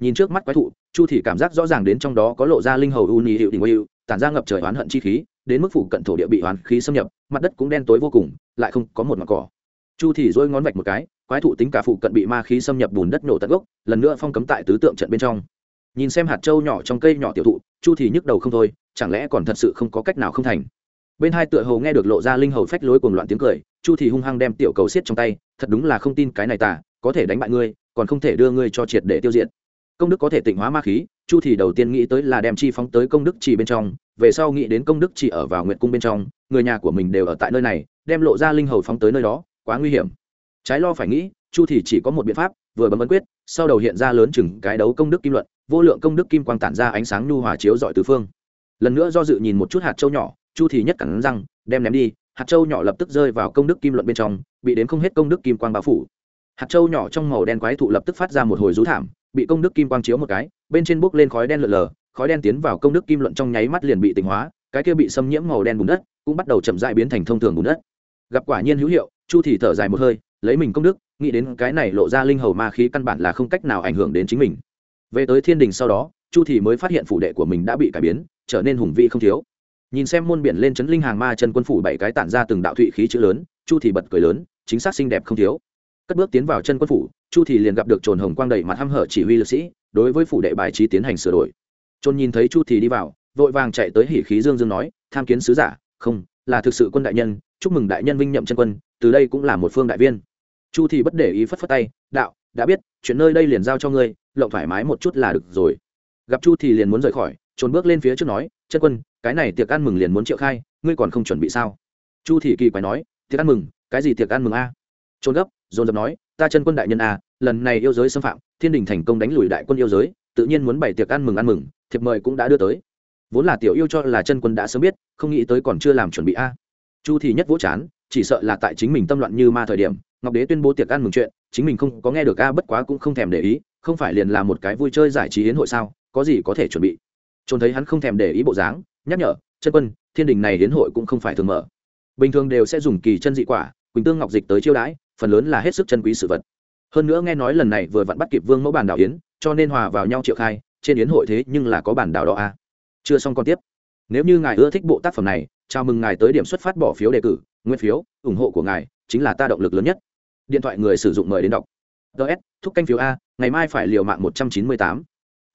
Nhìn trước mắt quái thụ, chu thì cảm giác rõ ràng đến trong đó có lộ ra linh hầu u nhị hiệu đình yêu tản ra ngập trời oán hận chi khí, đến mức phủ cận thổ địa bị oán khí xâm nhập, mặt đất cũng đen tối vô cùng, lại không có một mặt cỏ. Chu thì dỗi ngón vạch một cái, quái thụ tính cả phụ cận bị ma khí xâm nhập bùn đất nổ tận gốc, lần nữa phong cấm tại tứ tượng trận bên trong. Nhìn xem hạt trâu nhỏ trong cây nhỏ tiểu thụ, chu thì nhức đầu không thôi chẳng lẽ còn thật sự không có cách nào không thành? Bên hai tựa hầu nghe được lộ ra linh hầu phách lối cuồng loạn tiếng cười, chu thì hung hăng đem tiểu cầu xiết trong tay, thật đúng là không tin cái này tả có thể đánh bại ngươi, còn không thể đưa ngươi cho triệt để tiêu diệt. Công đức có thể tịnh hóa ma khí, chu thì đầu tiên nghĩ tới là đem chi phóng tới công đức chỉ bên trong, về sau nghĩ đến công đức chỉ ở vào nguyện cung bên trong, người nhà của mình đều ở tại nơi này, đem lộ ra linh hầu phóng tới nơi đó, quá nguy hiểm. Trái lo phải nghĩ, chu thì chỉ có một biện pháp, vừa bấm ấn quyết, sau đầu hiện ra lớn chừng cái đấu công đức kim luận, vô lượng công đức kim quang tản ra ánh sáng nhu hòa chiếu dọi tứ phương lần nữa do dự nhìn một chút hạt châu nhỏ, chu thì nhất cẳng răng, đem ném đi, hạt châu nhỏ lập tức rơi vào công đức kim luận bên trong, bị đến không hết công đức kim quang bao phủ. Hạt châu nhỏ trong màu đen quái thụ lập tức phát ra một hồi rú thảm, bị công đức kim quang chiếu một cái, bên trên bốc lên khói đen lợn lờ, khói đen tiến vào công đức kim luận trong nháy mắt liền bị tinh hóa, cái kia bị xâm nhiễm màu đen bùn đất cũng bắt đầu chậm dại biến thành thông thường bùn đất. Gặp quả nhiên hữu hiệu, chu thì thở dài một hơi, lấy mình công đức, nghĩ đến cái này lộ ra linh hầu ma khí căn bản là không cách nào ảnh hưởng đến chính mình. Về tới thiên đình sau đó, chu thì mới phát hiện phủ đệ của mình đã bị cải biến trở nên hùng vị không thiếu. Nhìn xem muôn biển lên chấn linh hàng ma chân quân phủ bảy cái tản ra từng đạo thụy khí chữ lớn, chu thì bật cười lớn, chính xác xinh đẹp không thiếu. Cất bước tiến vào chân quân phủ, chu thì liền gặp được trồn hồng quang đầy mặt hăm hở chỉ huy lực sĩ, đối với phủ đệ bài trí tiến hành sửa đổi. Trồn nhìn thấy chu thì đi vào, vội vàng chạy tới hỉ khí dương dương nói, tham kiến sứ giả, không, là thực sự quân đại nhân, chúc mừng đại nhân vinh nhậm chân quân, từ đây cũng là một phương đại viên. Chu thì bất để ý phất phất tay, đạo, đã biết, chuyện nơi đây liền giao cho ngươi, lộng thoải mái một chút là được rồi. Gặp chu thì liền muốn rời khỏi trốn bước lên phía trước nói, chân quân, cái này tiệc ăn mừng liền muốn triệu khai, ngươi còn không chuẩn bị sao? Chu Thị kỳ quái nói, tiệc ăn mừng? Cái gì tiệc ăn mừng a? Trốn gấp, dồn dập nói, ta chân quân đại nhân a lần này yêu giới xâm phạm, thiên đình thành công đánh lùi đại quân yêu giới, tự nhiên muốn bày tiệc ăn mừng ăn mừng, thiệp mời cũng đã đưa tới. Vốn là tiểu yêu cho là chân quân đã sớm biết, không nghĩ tới còn chưa làm chuẩn bị a. Chu thì nhất vỗ chán, chỉ sợ là tại chính mình tâm loạn như ma thời điểm, ngọc đế tuyên bố tiệc ăn mừng chuyện, chính mình không có nghe được a, bất quá cũng không thèm để ý, không phải liền là một cái vui chơi giải trí hiến hội sao, có gì có thể chuẩn bị? Trông thấy hắn không thèm để ý bộ dáng, nhắc nhở, chân quân, thiên đình này đến hội cũng không phải thường mở. Bình thường đều sẽ dùng kỳ chân dị quả, quỳnh tương ngọc dịch tới chiêu đãi, phần lớn là hết sức chân quý sự vật. Hơn nữa nghe nói lần này vừa vặn bắt kịp vương mẫu bản đảo yến, cho nên hòa vào nhau triệu khai, trên yến hội thế nhưng là có bản đảo đó a chưa xong còn tiếp. Nếu như ngài ưa thích bộ tác phẩm này, chào mừng ngài tới điểm xuất phát bỏ phiếu đề cử, nguyên phiếu, ủng hộ của ngài chính là ta động lực lớn nhất. Điện thoại người sử dụng mời đến đọc. Ts thúc canh phiếu a, ngày mai phải liều mạng một trăm chín mươi tám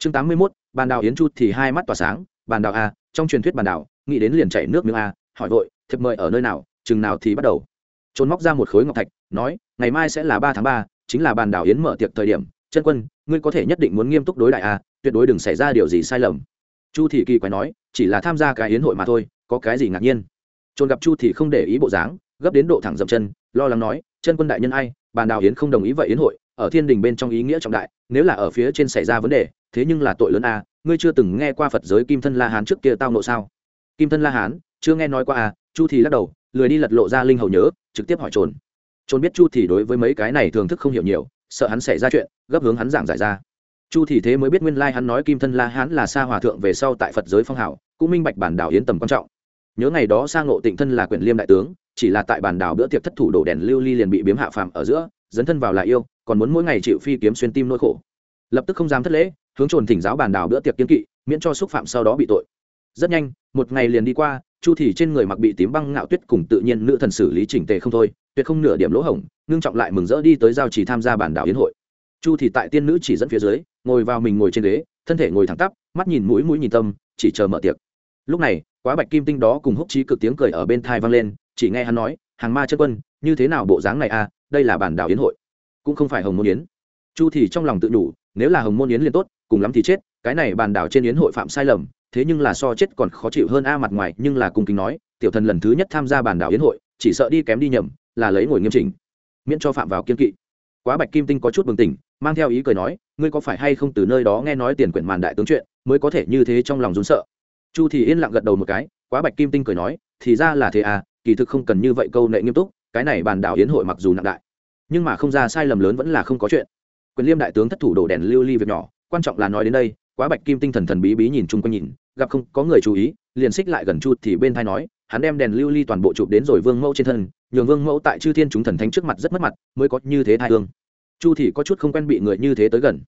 chương tám mươi mốt, bàn đào yến chu thì hai mắt tỏa sáng, bàn đào a, trong truyền thuyết bàn đào nghĩ đến liền chảy nước miếng a, hỏi vội, thiệp mời ở nơi nào, chừng nào thì bắt đầu? Trốn móc ra một khối ngọc thạch, nói, ngày mai sẽ là ba tháng ba, chính là bàn đảo yến mở tiệc thời điểm. Chân quân, ngươi có thể nhất định muốn nghiêm túc đối đại a, tuyệt đối đừng xảy ra điều gì sai lầm. Chu thị kỳ quái nói, chỉ là tham gia cái yến hội mà thôi, có cái gì ngạc nhiên? Trôn gặp chu thì không để ý bộ dáng, gấp đến độ thẳng dậm chân, lo lắng nói, chân quân đại nhân ai, bàn đào yến không đồng ý vậy yến hội, ở thiên đình bên trong ý nghĩa trọng đại, nếu là ở phía trên xảy ra vấn đề thế nhưng là tội lớn a, ngươi chưa từng nghe qua phật giới kim thân la hán trước kia tao nộ sao? Kim thân la hán, chưa nghe nói qua à? Chu thì lắc đầu, lười đi lật lộ ra linh hầu nhớ, trực tiếp hỏi trồn. Trồn biết chu thì đối với mấy cái này thường thức không hiểu nhiều, sợ hắn xảy ra chuyện, gấp hướng hắn giảng giải ra. Chu thì thế mới biết nguyên lai hắn nói kim thân la hán là sa hòa thượng về sau tại phật giới phong hảo, cũng minh bạch bản đảo yến tầm quan trọng. Nhớ ngày đó sang ngộ tịnh thân là quyền liêm đại tướng, chỉ là tại bản đảo bữa tiệc thất thủ đổ đèn lưu ly liền bị biếm hạ phàm ở giữa, dấn thân vào là yêu, còn muốn mỗi ngày chịu phi kiếm xuyên tim nỗi khổ. Lập tức không dám thất lễ hướng trồn thỉnh giáo bản đảo bữa tiệc kiên kỵ, miễn cho xúc phạm sau đó bị tội. Rất nhanh, một ngày liền đi qua, chu thì trên người mặc bị tím băng ngạo tuyết cùng tự nhiên nữ thần xử lý chỉnh tề không thôi, tuyệt không nửa điểm lỗ hổng, ngưng trọng lại mừng rỡ đi tới giao chỉ tham gia bản đảo yến hội. Chu thì tại tiên nữ chỉ dẫn phía dưới, ngồi vào mình ngồi trên ghế, thân thể ngồi thẳng tắp, mắt nhìn mũi mũi nhìn tâm, chỉ chờ mở tiệc. Lúc này, quá bạch kim tinh đó cùng húc trí cực tiếng cười ở bên thai vang lên, chỉ nghe hắn nói, hàng ma chân quân, như thế nào bộ dáng này à đây là bản đảo yến hội, cũng không phải hồng môn yến. Chu thì trong lòng tự đủ, nếu là hồng môn yến liền tốt cùng lắm thì chết, cái này bàn đảo trên yến hội phạm sai lầm, thế nhưng là so chết còn khó chịu hơn a mặt ngoài, nhưng là cung kính nói, tiểu thần lần thứ nhất tham gia bàn đảo yến hội, chỉ sợ đi kém đi nhầm, là lấy ngồi nghiêm chỉnh, miễn cho phạm vào kiên kỵ. Quá bạch kim tinh có chút bừng tỉnh, mang theo ý cười nói, ngươi có phải hay không từ nơi đó nghe nói tiền quyển màn đại tướng chuyện, mới có thể như thế trong lòng rún sợ? Chu thì yên lặng gật đầu một cái, quá bạch kim tinh cười nói, thì ra là thế à kỳ thực không cần như vậy câu nệ nghiêm túc, cái này bàn đảo yến hội mặc dù nặng đại, nhưng mà không ra sai lầm lớn vẫn là không có chuyện. Quyền liêm đại tướng thất thủ đổ đèn lưu ly việc nhỏ quan trọng là nói đến đây, quá bạch kim tinh thần thần bí bí nhìn chung quanh nhìn, gặp không có người chú ý, liền xích lại gần chu thì bên thai nói, hắn đem đèn lưu ly toàn bộ chụp đến rồi vương mẫu trên thân, nhường vương mẫu tại chư thiên chúng thần thánh trước mặt rất mất mặt, mới có như thế thai hương. Chu thì có chút không quen bị người như thế tới gần.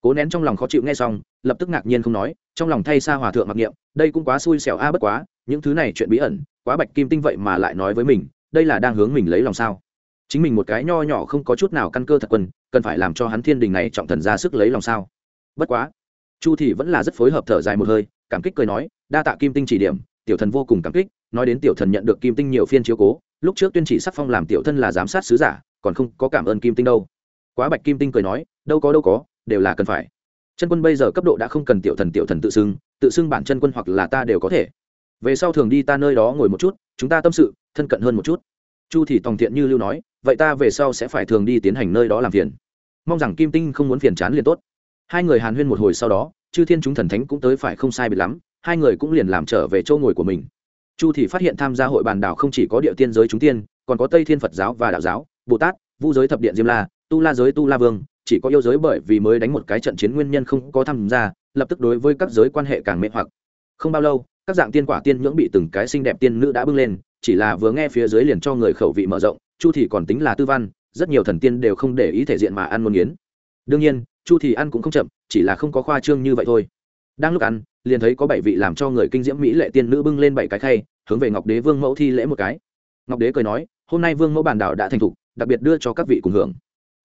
Cố nén trong lòng khó chịu nghe xong, lập tức ngạc nhiên không nói, trong lòng thay xa hòa thượng mặc niệm, đây cũng quá xui xẻo a, bất quá, những thứ này chuyện bí ẩn, quá bạch kim tinh vậy mà lại nói với mình, đây là đang hướng mình lấy lòng sao? Chính mình một cái nho nhỏ không có chút nào căn cơ thật quân cần phải làm cho hắn thiên đình này trọng thần ra sức lấy lòng sao? Bất quá, chu thì vẫn là rất phối hợp thở dài một hơi, cảm kích cười nói, đa tạ kim tinh chỉ điểm, tiểu thần vô cùng cảm kích, nói đến tiểu thần nhận được kim tinh nhiều phiên chiếu cố, lúc trước tuyên chỉ sắc phong làm tiểu thân là giám sát sứ giả, còn không có cảm ơn kim tinh đâu. Quá bạch kim tinh cười nói, đâu có đâu có, đều là cần phải. Chân quân bây giờ cấp độ đã không cần tiểu thần tiểu thần tự xưng tự xưng bản chân quân hoặc là ta đều có thể. Về sau thường đi ta nơi đó ngồi một chút, chúng ta tâm sự, thân cận hơn một chút. Chu thì tòng thiện như lưu nói, vậy ta về sau sẽ phải thường đi tiến hành nơi đó làm phiền. Mong rằng kim tinh không muốn phiền chán liền tốt hai người hàn huyên một hồi sau đó, chư thiên chúng thần thánh cũng tới phải không sai biệt lắm, hai người cũng liền làm trở về chỗ ngồi của mình. Chu thì phát hiện tham gia hội bàn đảo không chỉ có địa tiên giới chúng tiên, còn có tây thiên phật giáo và đạo giáo, bồ tát, vu giới thập điện diêm la, tu la giới tu la vương, chỉ có yêu giới bởi vì mới đánh một cái trận chiến nguyên nhân không có tham gia, lập tức đối với các giới quan hệ càng mê hoặc. Không bao lâu, các dạng tiên quả tiên nhưỡng bị từng cái xinh đẹp tiên nữ đã bưng lên, chỉ là vừa nghe phía dưới liền cho người khẩu vị mở rộng, chu thì còn tính là tư văn, rất nhiều thần tiên đều không để ý thể diện mà ăn muốn nghiến. Đương nhiên chu thì ăn cũng không chậm, chỉ là không có khoa trương như vậy thôi. Đang lúc ăn, liền thấy có bảy vị làm cho người kinh diễm mỹ lệ tiên nữ bưng lên bảy cái khay, hướng về ngọc đế vương mẫu thi lễ một cái. Ngọc đế cười nói, hôm nay vương mẫu bản đảo đã thành thục, đặc biệt đưa cho các vị cùng hưởng.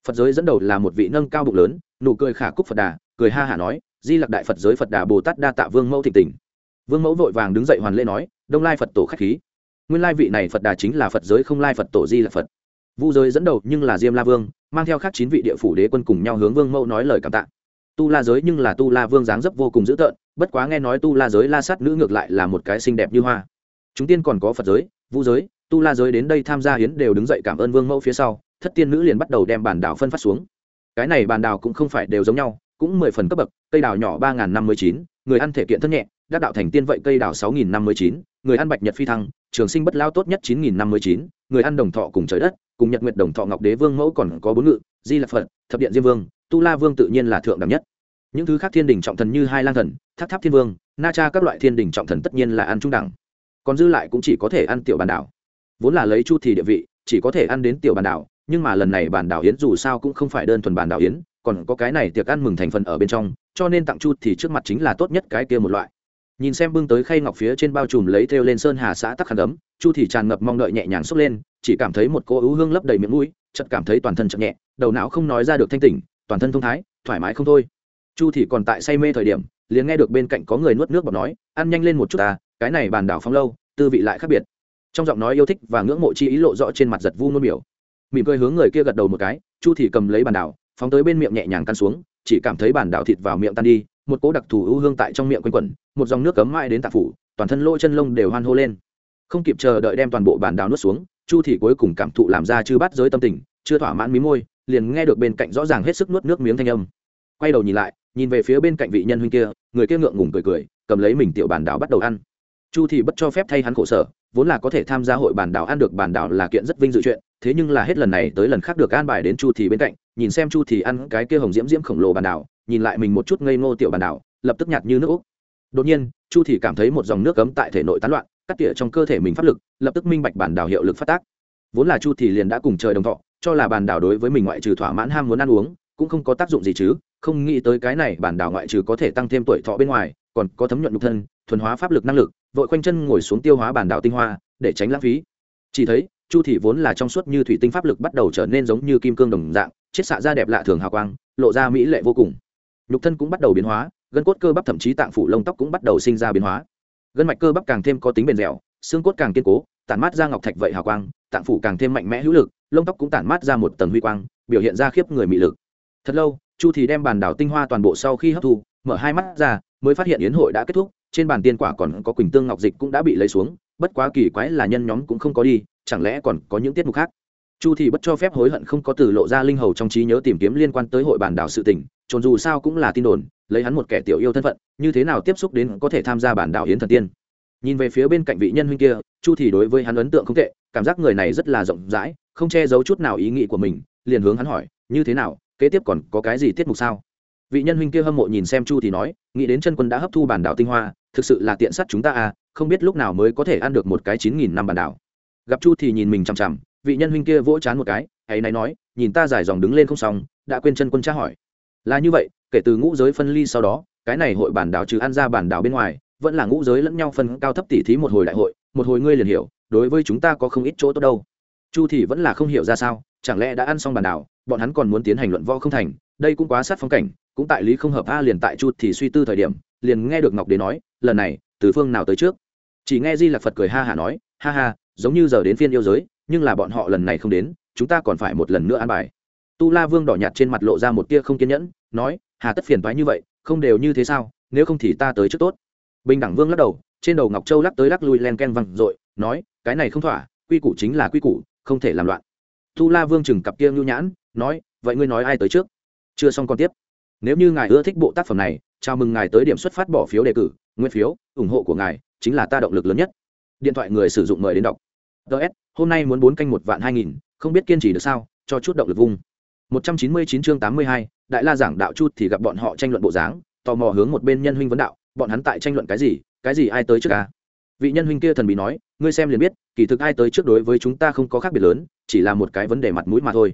Phật giới dẫn đầu là một vị nâng cao bụng lớn, nụ cười khả cúc phật đà, cười ha hả nói, di lặc đại phật giới phật đà bồ tát đa tạ vương mẫu thịnh tình. Vương mẫu vội vàng đứng dậy hoàn lễ nói, đông lai phật tổ khách khí. Nguyên lai vị này phật đà chính là phật giới không lai phật tổ di là phật. Vu giới dẫn đầu nhưng là diêm la vương mang theo khác chín vị địa phủ đế quân cùng nhau hướng vương mẫu nói lời cảm tạ. Tu la giới nhưng là tu la vương dáng dấp vô cùng dữ tợn, bất quá nghe nói tu la giới la sát nữ ngược lại là một cái xinh đẹp như hoa. Chúng tiên còn có phật giới, vu giới, tu la giới đến đây tham gia hiến đều đứng dậy cảm ơn vương mẫu phía sau, thất tiên nữ liền bắt đầu đem bản đảo phân phát xuống. Cái này bản đảo cũng không phải đều giống nhau, cũng mười phần cấp bậc, cây đào nhỏ ba nghìn năm mươi chín, người ăn thể kiện thân nhẹ, đắc đạo thành tiên vậy cây đào sáu nghìn năm mươi chín, người ăn bạch nhật phi thăng, trường sinh bất lao tốt nhất chín nghìn năm mươi chín, người ăn đồng thọ cùng trời đất cùng nhật nguyệt đồng thọ ngọc đế vương mẫu còn có bốn ngự, di lạc phật, thập điện diêm vương, tu la vương tự nhiên là thượng đẳng nhất. Những thứ khác thiên đình trọng thần như hai lang thần, tháp tháp thiên vương, na cha các loại thiên đình trọng thần tất nhiên là ăn trung đẳng. Còn dư lại cũng chỉ có thể ăn tiểu bàn đảo. Vốn là lấy chu thì địa vị, chỉ có thể ăn đến tiểu bàn đảo, nhưng mà lần này bàn đảo yến dù sao cũng không phải đơn thuần bàn đảo yến, còn có cái này tiệc ăn mừng thành phần ở bên trong, cho nên tặng chu thì trước mặt chính là tốt nhất cái kia một loại. Nhìn xem bưng tới khay ngọc phía trên bao trùm lấy theo lên sơn hà xã tắc khăn ấm chu thì tràn ngập mong đợi nhẹ nhàng xốc lên, chỉ cảm thấy một cô ưu hương lấp đầy miệng mũi, chợt cảm thấy toàn thân chậm nhẹ, đầu não không nói ra được thanh tỉnh, toàn thân thông thái, thoải mái không thôi. Chu thì còn tại say mê thời điểm, liền nghe được bên cạnh có người nuốt nước bọt nói, ăn nhanh lên một chút ta, cái này bàn đảo phong lâu, tư vị lại khác biệt. Trong giọng nói yêu thích và ngưỡng mộ chi ý lộ rõ trên mặt giật vu nôn biểu. Mỉm cười hướng người kia gật đầu một cái, chu thì cầm lấy bàn đảo, phóng tới bên miệng nhẹ nhàng căn xuống, chỉ cảm thấy bàn đảo thịt vào miệng tan đi, một cỗ đặc thù ưu hương tại trong miệng quanh quẩn, một dòng nước cấm mãi đến tạp phủ, toàn thân lỗ chân lông đều hoan hô lên không kịp chờ đợi đem toàn bộ bàn đào nuốt xuống, chu thì cuối cùng cảm thụ làm ra chư bắt giới tâm tình, chưa thỏa mãn mí môi, liền nghe được bên cạnh rõ ràng hết sức nuốt nước miếng thanh âm. Quay đầu nhìn lại, nhìn về phía bên cạnh vị nhân huynh kia, người kia ngượng ngùng cười cười, cầm lấy mình tiểu bàn đào bắt đầu ăn. Chu thì bất cho phép thay hắn khổ sở, vốn là có thể tham gia hội bàn đảo ăn được bàn đảo là kiện rất vinh dự chuyện, thế nhưng là hết lần này tới lần khác được an bài đến chu thì bên cạnh, nhìn xem chu thì ăn cái kia hồng diễm diễm khổng lồ bàn đảo, nhìn lại mình một chút ngây ngô tiểu bàn đảo, lập tức nhạt như nước úc. Đột nhiên, chu thì cảm thấy một dòng nước cấm tại thể nội tán loạn cắt tỉa trong cơ thể mình pháp lực, lập tức minh bạch bản đảo hiệu lực phát tác. Vốn là chu thì liền đã cùng trời đồng thọ, cho là bản đảo đối với mình ngoại trừ thỏa mãn ham muốn ăn uống, cũng không có tác dụng gì chứ, không nghĩ tới cái này bản đảo ngoại trừ có thể tăng thêm tuổi thọ bên ngoài, còn có thấm nhuận nhục thân, thuần hóa pháp lực năng lực, vội quanh chân ngồi xuống tiêu hóa bản đảo tinh hoa, để tránh lãng phí. Chỉ thấy, chu thị vốn là trong suốt như thủy tinh pháp lực bắt đầu trở nên giống như kim cương đồng dạng, chiết xạ ra đẹp lạ thường hào quang, lộ ra mỹ lệ vô cùng. Nhục thân cũng bắt đầu biến hóa, gân cốt cơ bắp thậm chí tạng phủ lông tóc cũng bắt đầu sinh ra biến hóa gân mạch cơ bắp càng thêm có tính bền dẻo, xương cốt càng kiên cố, tản mát ra ngọc thạch vậy hào quang, tạng phủ càng thêm mạnh mẽ hữu lực, lông tóc cũng tản mát ra một tầng huy quang, biểu hiện ra khiếp người mị lực. Thật lâu, chu thì đem bàn đảo tinh hoa toàn bộ sau khi hấp thu, mở hai mắt ra, mới phát hiện yến hội đã kết thúc, trên bàn tiên quả còn có quỳnh tương ngọc dịch cũng đã bị lấy xuống, bất quá kỳ quái là nhân nhóm cũng không có đi, chẳng lẽ còn có những tiết mục khác? Chu thì bất cho phép hối hận không có từ lộ ra linh hầu trong trí nhớ tìm kiếm liên quan tới hội bàn đảo sự tình trồn dù sao cũng là tin đồn lấy hắn một kẻ tiểu yêu thân phận, như thế nào tiếp xúc đến có thể tham gia bản đảo hiến thần tiên. Nhìn về phía bên cạnh vị nhân huynh kia, chu thì đối với hắn ấn tượng không tệ, cảm giác người này rất là rộng rãi, không che giấu chút nào ý nghĩ của mình, liền hướng hắn hỏi, như thế nào, kế tiếp còn có cái gì tiết mục sao? Vị nhân huynh kia hâm mộ nhìn xem chu thì nói, nghĩ đến chân quân đã hấp thu bản đảo tinh hoa, thực sự là tiện sắt chúng ta à không biết lúc nào mới có thể ăn được một cái chín nghìn năm bản đảo gặp chu thì nhìn mình chằm chằm, vị nhân huynh kia vỗ chán một cái hãy này nói, nhìn ta dài dòng đứng lên không xong, đã quên chân quân tra hỏi. Là như vậy kể từ ngũ giới phân ly sau đó, cái này hội bản đảo trừ ăn ra bản đảo bên ngoài, vẫn là ngũ giới lẫn nhau phân cao thấp tỉ thí một hồi đại hội, một hồi ngươi liền hiểu, đối với chúng ta có không ít chỗ tốt đâu. Chu thì vẫn là không hiểu ra sao, chẳng lẽ đã ăn xong bản đảo, bọn hắn còn muốn tiến hành luận võ không thành, đây cũng quá sát phong cảnh, cũng tại lý không hợp a liền tại chu thì suy tư thời điểm, liền nghe được ngọc đế nói, lần này, từ phương nào tới trước? Chỉ nghe di lạc phật cười ha hả nói, ha ha, giống như giờ đến phiên yêu giới, nhưng là bọn họ lần này không đến, chúng ta còn phải một lần nữa an bài. Tu la vương đỏ nhạt trên mặt lộ ra một tia không kiên nhẫn, nói hà tất phiền toái như vậy, không đều như thế sao? Nếu không thì ta tới trước tốt. Bình đẳng vương lắc đầu, trên đầu ngọc châu lắc tới lắc lui len ken văng r nói, cái này không thỏa, quy củ chính là quy củ, không thể làm loạn. Tu la vương chừng cặp kia ngưu nhãn, nói, vậy ngươi nói ai tới trước? Chưa xong còn tiếp. Nếu như ngài ưa thích bộ tác phẩm này, chào mừng ngài tới điểm xuất phát bỏ phiếu đề cử, nguyên phiếu, ủng hộ của ngài, chính là ta động lực lớn nhất. Điện thoại người sử dụng mời đến đọc. Ts hôm nay muốn bốn canh một vạn hai nghìn, không biết kiên trì được sao, cho chút động lực vung. Một trăm chín mươi chín chương tám mươi hai đại la giảng đạo chút thì gặp bọn họ tranh luận bộ dáng, tò mò hướng một bên nhân huynh vấn đạo, bọn hắn tại tranh luận cái gì cái gì ai tới trước à? vị nhân huynh kia thần bí nói, ngươi xem liền biết, kỳ thực ai tới trước đối với chúng ta không có khác biệt lớn, chỉ là một cái vấn đề mặt mũi mà thôi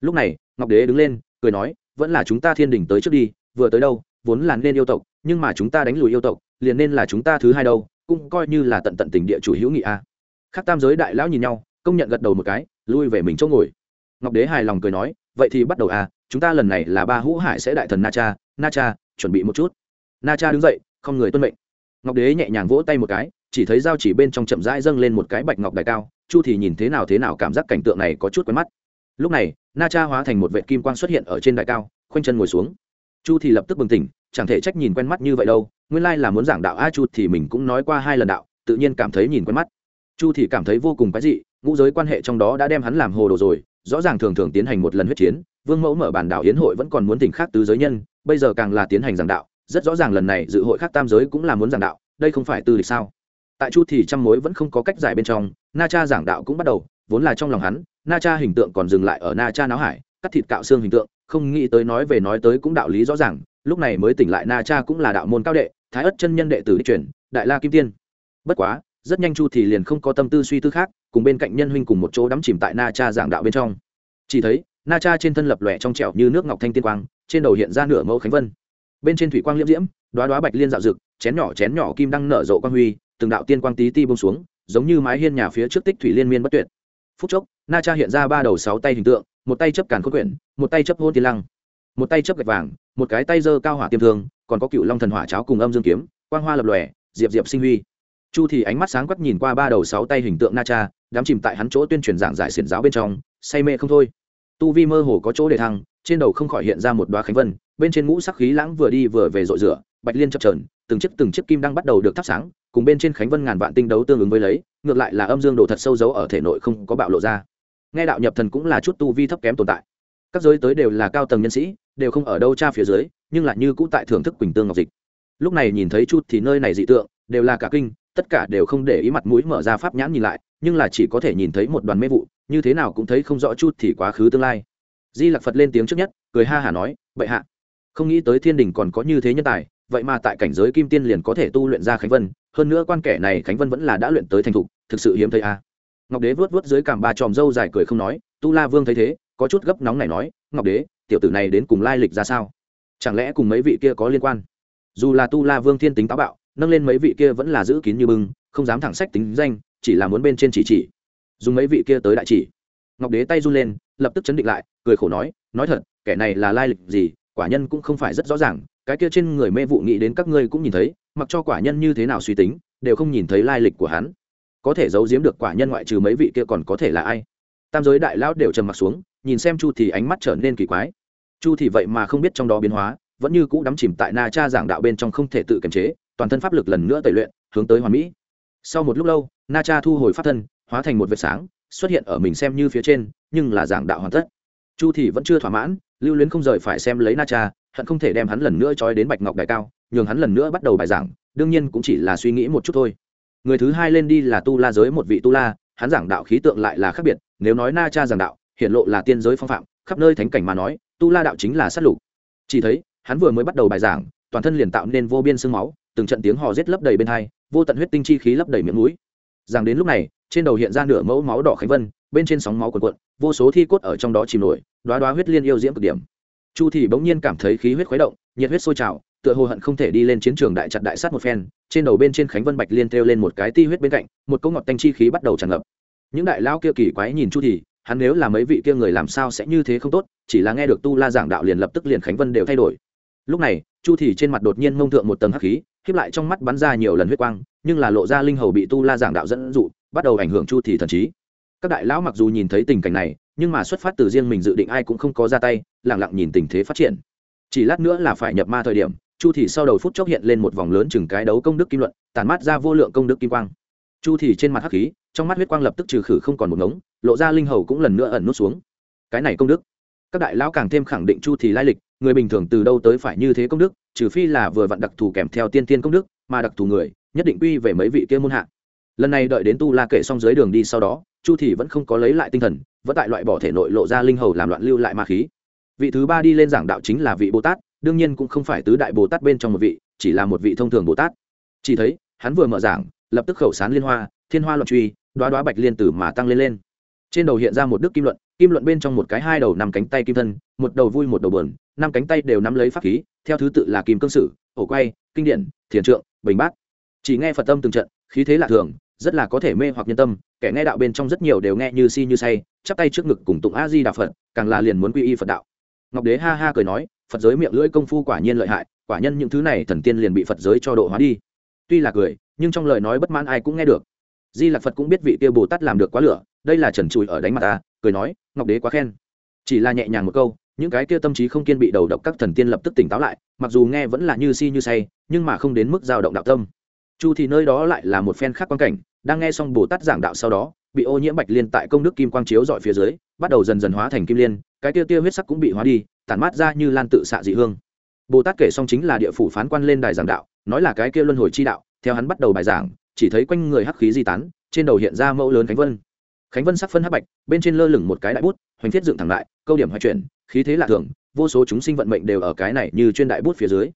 lúc này, ngọc đế đứng lên, cười nói, vẫn là chúng ta thiên đình tới trước đi, vừa tới đâu, vốn là nên yêu tộc, nhưng mà chúng ta đánh lùi yêu tộc, liền nên là chúng ta thứ hai đâu, cũng coi như là tận tận tình địa chủ hữu nghị a khác tam giới đại lão nhìn nhau, công nhận gật đầu một cái, lui về mình chỗ ngồi ngọc đế hài lòng cười nói, vậy thì bắt đầu à chúng ta lần này là ba hũ hải sẽ đại thần na cha na cha, chuẩn bị một chút. Na cha đứng dậy, không người tuân mệnh. Ngọc đế nhẹ nhàng vỗ tay một cái, chỉ thấy dao chỉ bên trong chậm rãi dâng lên một cái bạch ngọc đài cao, chu thì nhìn thế nào thế nào cảm giác cảnh tượng này có chút quen mắt. Lúc này, na cha hóa thành một vệ kim quang xuất hiện ở trên đài cao, khoanh chân ngồi xuống. Chu thì lập tức bừng tỉnh, chẳng thể trách nhìn quen mắt như vậy đâu, nguyên lai là muốn giảng đạo a chu thì mình cũng nói qua hai lần đạo, tự nhiên cảm thấy nhìn quen mắt. Chu thì cảm thấy vô cùng quái dị, ngũ giới quan hệ trong đó đã đem hắn làm hồ đồ rồi rõ ràng thường thường tiến hành một lần huyết chiến, vương mẫu mở bản đảo hiến hội vẫn còn muốn tỉnh khác tứ giới nhân, bây giờ càng là tiến hành giảng đạo, rất rõ ràng lần này dự hội khác tam giới cũng là muốn giảng đạo, đây không phải tư lịch sao? Tại chu thì trăm mối vẫn không có cách giải bên trong, na cha giảng đạo cũng bắt đầu, vốn là trong lòng hắn, na cha hình tượng còn dừng lại ở na cha náo hải, cắt thịt cạo xương hình tượng, không nghĩ tới nói về nói tới cũng đạo lý rõ ràng, lúc này mới tỉnh lại na cha cũng là đạo môn cao đệ, thái ất chân nhân đệ tử đi chuyển đại la kim tiên. Bất quá rất nhanh chu thì liền không có tâm tư suy tư khác, cùng bên cạnh nhân huynh cùng một chỗ đắm chìm tại na cha giảng đạo bên trong. Chỉ thấy, na cha trên thân lập lòe trong trẻo như nước ngọc thanh tiên quang, trên đầu hiện ra nửa mẫu khánh vân. Bên trên thủy quang liễm diễm đoá đoá bạch liên dạo rực, chén nhỏ chén nhỏ kim đăng nở rộ quang huy, từng đạo tiên quang tí ti bông xuống, giống như mái hiên nhà phía trước tích thủy liên miên bất tuyệt. Phút chốc, na cha hiện ra ba đầu sáu tay hình tượng, một tay chấp càn khôn quyển, một tay chấp hôn tiên lăng. Một tay chấp gạch vàng, một cái tay giơ cao hỏa tiêm thương, còn có cựu long thần hỏa cháo cùng âm dương kiếm, quang hoa lập lòe, diệp diệp sinh huy chu thì ánh mắt sáng quắc nhìn qua ba đầu sáu tay hình tượng na cha, đám chìm tại hắn chỗ tuyên truyền giảng giải xiển giáo bên trong, say mê không thôi. Tu vi mơ hồ có chỗ để thăng, trên đầu không khỏi hiện ra một đoá khánh vân, bên trên ngũ sắc khí lãng vừa đi vừa về rội rửa, bạch liên chập trờn từng chiếc từng chiếc kim đang bắt đầu được thắp sáng, cùng bên trên khánh vân ngàn vạn tinh đấu tương ứng với lấy, ngược lại là âm dương đồ thật sâu giấu ở thể nội không có bạo lộ ra. Nghe đạo nhập thần cũng là chút tu vi thấp kém tồn tại. Các giới tới đều là cao tầng nhân sĩ, đều không ở đâu cha phía dưới, nhưng lại như cũ tại thưởng thức quỳnh tương ngọc dịch. Lúc này nhìn thấy chút thì nơi này dị tượng, đều là cả kinh tất cả đều không để ý mặt mũi mở ra pháp nhãn nhìn lại, nhưng là chỉ có thể nhìn thấy một đoàn mê vụ, như thế nào cũng thấy không rõ chút thì quá khứ tương lai. Di lặc phật lên tiếng trước nhất, cười ha hả nói vậy hạ, không nghĩ tới thiên đình còn có như thế nhân tài, vậy mà tại cảnh giới kim tiên liền có thể tu luyện ra khánh vân, hơn nữa quan kẻ này khánh vân vẫn là đã luyện tới thành thục, thực sự hiếm thấy a. Ngọc đế vớt vớt dưới cằm ba tròm râu dài cười không nói, tu la vương thấy thế, có chút gấp nóng này nói, ngọc đế, tiểu tử này đến cùng lai lịch ra sao? Chẳng lẽ cùng mấy vị kia có liên quan? Dù là tu la vương thiên tính táo bạo nâng lên mấy vị kia vẫn là giữ kín như bưng, không dám thẳng sách tính danh, chỉ là muốn bên trên chỉ chỉ. Dùng mấy vị kia tới đại chỉ. Ngọc đế tay run lên, lập tức chấn định lại, cười khổ nói nói thật, kẻ này là lai lịch gì, quả nhân cũng không phải rất rõ ràng, cái kia trên người mê vụ nghĩ đến các ngươi cũng nhìn thấy, mặc cho quả nhân như thế nào suy tính, đều không nhìn thấy lai lịch của hắn. Có thể giấu giếm được quả nhân ngoại trừ mấy vị kia còn có thể là ai? Tam giới đại lão đều trầm mặc xuống, nhìn xem chu thì ánh mắt trở nên kỳ quái. Chu thì vậy mà không biết trong đó biến hóa, vẫn như cũ đắm chìm tại na cha giảng đạo bên trong không thể tự kiềm chế toàn thân pháp lực lần nữa tẩy luyện, hướng tới hoàn mỹ. Sau một lúc lâu, na cha thu hồi pháp thân, hóa thành một vệt sáng, xuất hiện ở mình xem như phía trên, nhưng là giảng đạo hoàn tất. Chu thì vẫn chưa thỏa mãn, lưu luyến không rời phải xem lấy na cha, hận không thể đem hắn lần nữa trói đến bạch ngọc đại cao, nhường hắn lần nữa bắt đầu bài giảng, đương nhiên cũng chỉ là suy nghĩ một chút thôi. Người thứ hai lên đi là tu la giới một vị tu la, hắn giảng đạo khí tượng lại là khác biệt, nếu nói na cha giảng đạo hiện lộ là tiên giới phong phạm, khắp nơi thánh cảnh mà nói, tu la đạo chính là sát lục. Chỉ thấy, hắn vừa mới bắt đầu bài giảng toàn thân liền tạo nên vô biên sương máu, từng trận tiếng hò rết lấp đầy bên hai, vô tận huyết tinh chi khí lấp đầy miệng mũi. Rằng đến lúc này, trên đầu hiện ra nửa mẫu máu đỏ khánh vân, bên trên sóng máu cuộn cuộn, vô số thi cốt ở trong đó chìm nổi đoá đoá huyết liên yêu diễm cực điểm. Chu thì bỗng nhiên cảm thấy khí huyết khuấy động, nhiệt huyết sôi trào, tựa hồ hận không thể đi lên chiến trường đại chặt đại sát một phen, trên đầu bên trên khánh vân bạch liên treo lên một cái ti huyết bên cạnh, một cỗ ngọt tanh chi khí bắt đầu tràn ngập. Những đại lao kia kỳ quái nhìn chu thì hắn nếu là mấy vị kia người làm sao sẽ như thế không tốt, chỉ là nghe được tu la giảng đạo liền lập tức liền khánh vân đều thay đổi. Lúc này chu thì trên mặt đột nhiên mông thượng một tầng hắc khí, khiếp lại trong mắt bắn ra nhiều lần huyết quang, nhưng là lộ ra linh hầu bị tu la giảng đạo dẫn dụ, bắt đầu ảnh hưởng chu thì thần trí. Các đại lão mặc dù nhìn thấy tình cảnh này, nhưng mà xuất phát từ riêng mình dự định ai cũng không có ra tay lẳng lặng nhìn tình thế phát triển. Chỉ lát nữa là phải nhập ma thời điểm, chu thì sau đầu phút chốc hiện lên một vòng lớn chừng cái đấu công đức kim luận tàn mát ra vô lượng công đức kim quang. Chu thì trên mặt hắc khí, trong mắt huyết quang lập tức trừ khử không còn một ngống, lộ ra linh hầu cũng lần nữa ẩn nút xuống. Cái này công đức. Các đại lão càng thêm khẳng định chu thì lai lịch người bình thường từ đâu tới phải như thế công đức, trừ phi là vừa vặn đặc thù kèm theo tiên tiên công đức, mà đặc thù người, nhất định quy về mấy vị kia môn hạ. Lần này đợi đến tu la kể xong dưới đường đi sau đó, chu thì vẫn không có lấy lại tinh thần, vẫn tại loại bỏ thể nội lộ ra linh hầu làm loạn lưu lại ma khí. Vị thứ ba đi lên giảng đạo chính là vị bồ tát, đương nhiên cũng không phải tứ đại bồ tát bên trong một vị, chỉ là một vị thông thường bồ tát. Chỉ thấy, hắn vừa mở giảng, lập tức khẩu sán liên hoa, thiên hoa loạn truy đoá đoá bạch liên tử mà tăng lên lên. Trên đầu hiện ra một đức kim luận kim luận bên trong một cái hai đầu năm cánh tay kim thân, một đầu vui một đầu bờn năm cánh tay đều nắm lấy pháp khí, theo thứ tự là kim cương sử, ổ quay, kinh điển, thiền trượng, bình bát. Chỉ nghe phật tâm từng trận, khí thế lạ thường, rất là có thể mê hoặc nhân tâm, kẻ nghe đạo bên trong rất nhiều đều nghe như si như say, chắp tay trước ngực cùng tụng a di đà phật, càng là liền muốn quy y phật đạo. Ngọc đế ha ha cười nói, phật giới miệng lưỡi công phu quả nhiên lợi hại, quả nhân những thứ này thần tiên liền bị phật giới cho độ hóa đi. Tuy là cười, nhưng trong lời nói bất mãn ai cũng nghe được. Di lạc phật cũng biết vị kia bồ tát làm được quá lửa đây là trần trụi ở đánh mặt ta, cười nói, ngọc đế quá khen. Chỉ là nhẹ nhàng một câu, những cái kia tâm trí không kiên bị đầu độc các thần tiên lập tức tỉnh táo lại, mặc dù nghe vẫn là như si như say, nhưng mà không đến mức dao động đạo tâm. Chu thì nơi đó lại là một phen khác quan cảnh, đang nghe xong bồ tát giảng đạo sau đó, bị ô nhiễm bạch liên tại công đức kim quang chiếu dọi phía dưới, bắt đầu dần dần hóa thành kim liên, cái kia tia huyết sắc cũng bị hóa đi, tản mát ra như lan tự xạ dị hương. Bồ tát kể xong chính là địa phủ phán quan lên đài giảng đạo, nói là cái kia luân hồi chi đạo, theo hắn bắt đầu bài giảng, chỉ thấy quanh người hắc khí di tán, trên đầu hiện ra mẫu lớn khánh vân khánh vân sắc phân hắc bạch, bên trên lơ lửng một cái đại bút, hoành thiết dựng thẳng lại, câu điểm hoài chuyển, khí thế lạ thường, vô số chúng sinh vận mệnh đều ở cái này như trên đại bút phía dưới.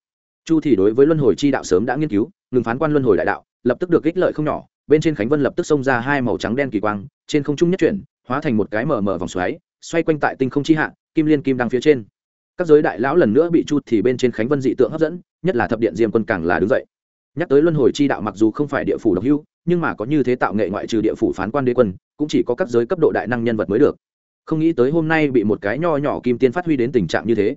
Chu thì đối với luân hồi chi đạo sớm đã nghiên cứu, ngừng phán quan luân hồi đại đạo, lập tức được ích lợi không nhỏ, bên trên khánh vân lập tức xông ra hai màu trắng đen kỳ quang, trên không trung nhất chuyển, hóa thành một cái mờ mờ vòng xoáy, xoay quanh tại tinh không chi hạ, kim liên kim đang phía trên. Các giới đại lão lần nữa bị chu thì bên trên khánh vân dị tượng hấp dẫn, nhất là thập điện diêm quân càng là đứng dậy nhắc tới luân hồi chi đạo mặc dù không phải địa phủ độc hữu, nhưng mà có như thế tạo nghệ ngoại trừ địa phủ phán quan đế quân, cũng chỉ có các giới cấp độ đại năng nhân vật mới được. Không nghĩ tới hôm nay bị một cái nho nhỏ kim tiên phát huy đến tình trạng như thế.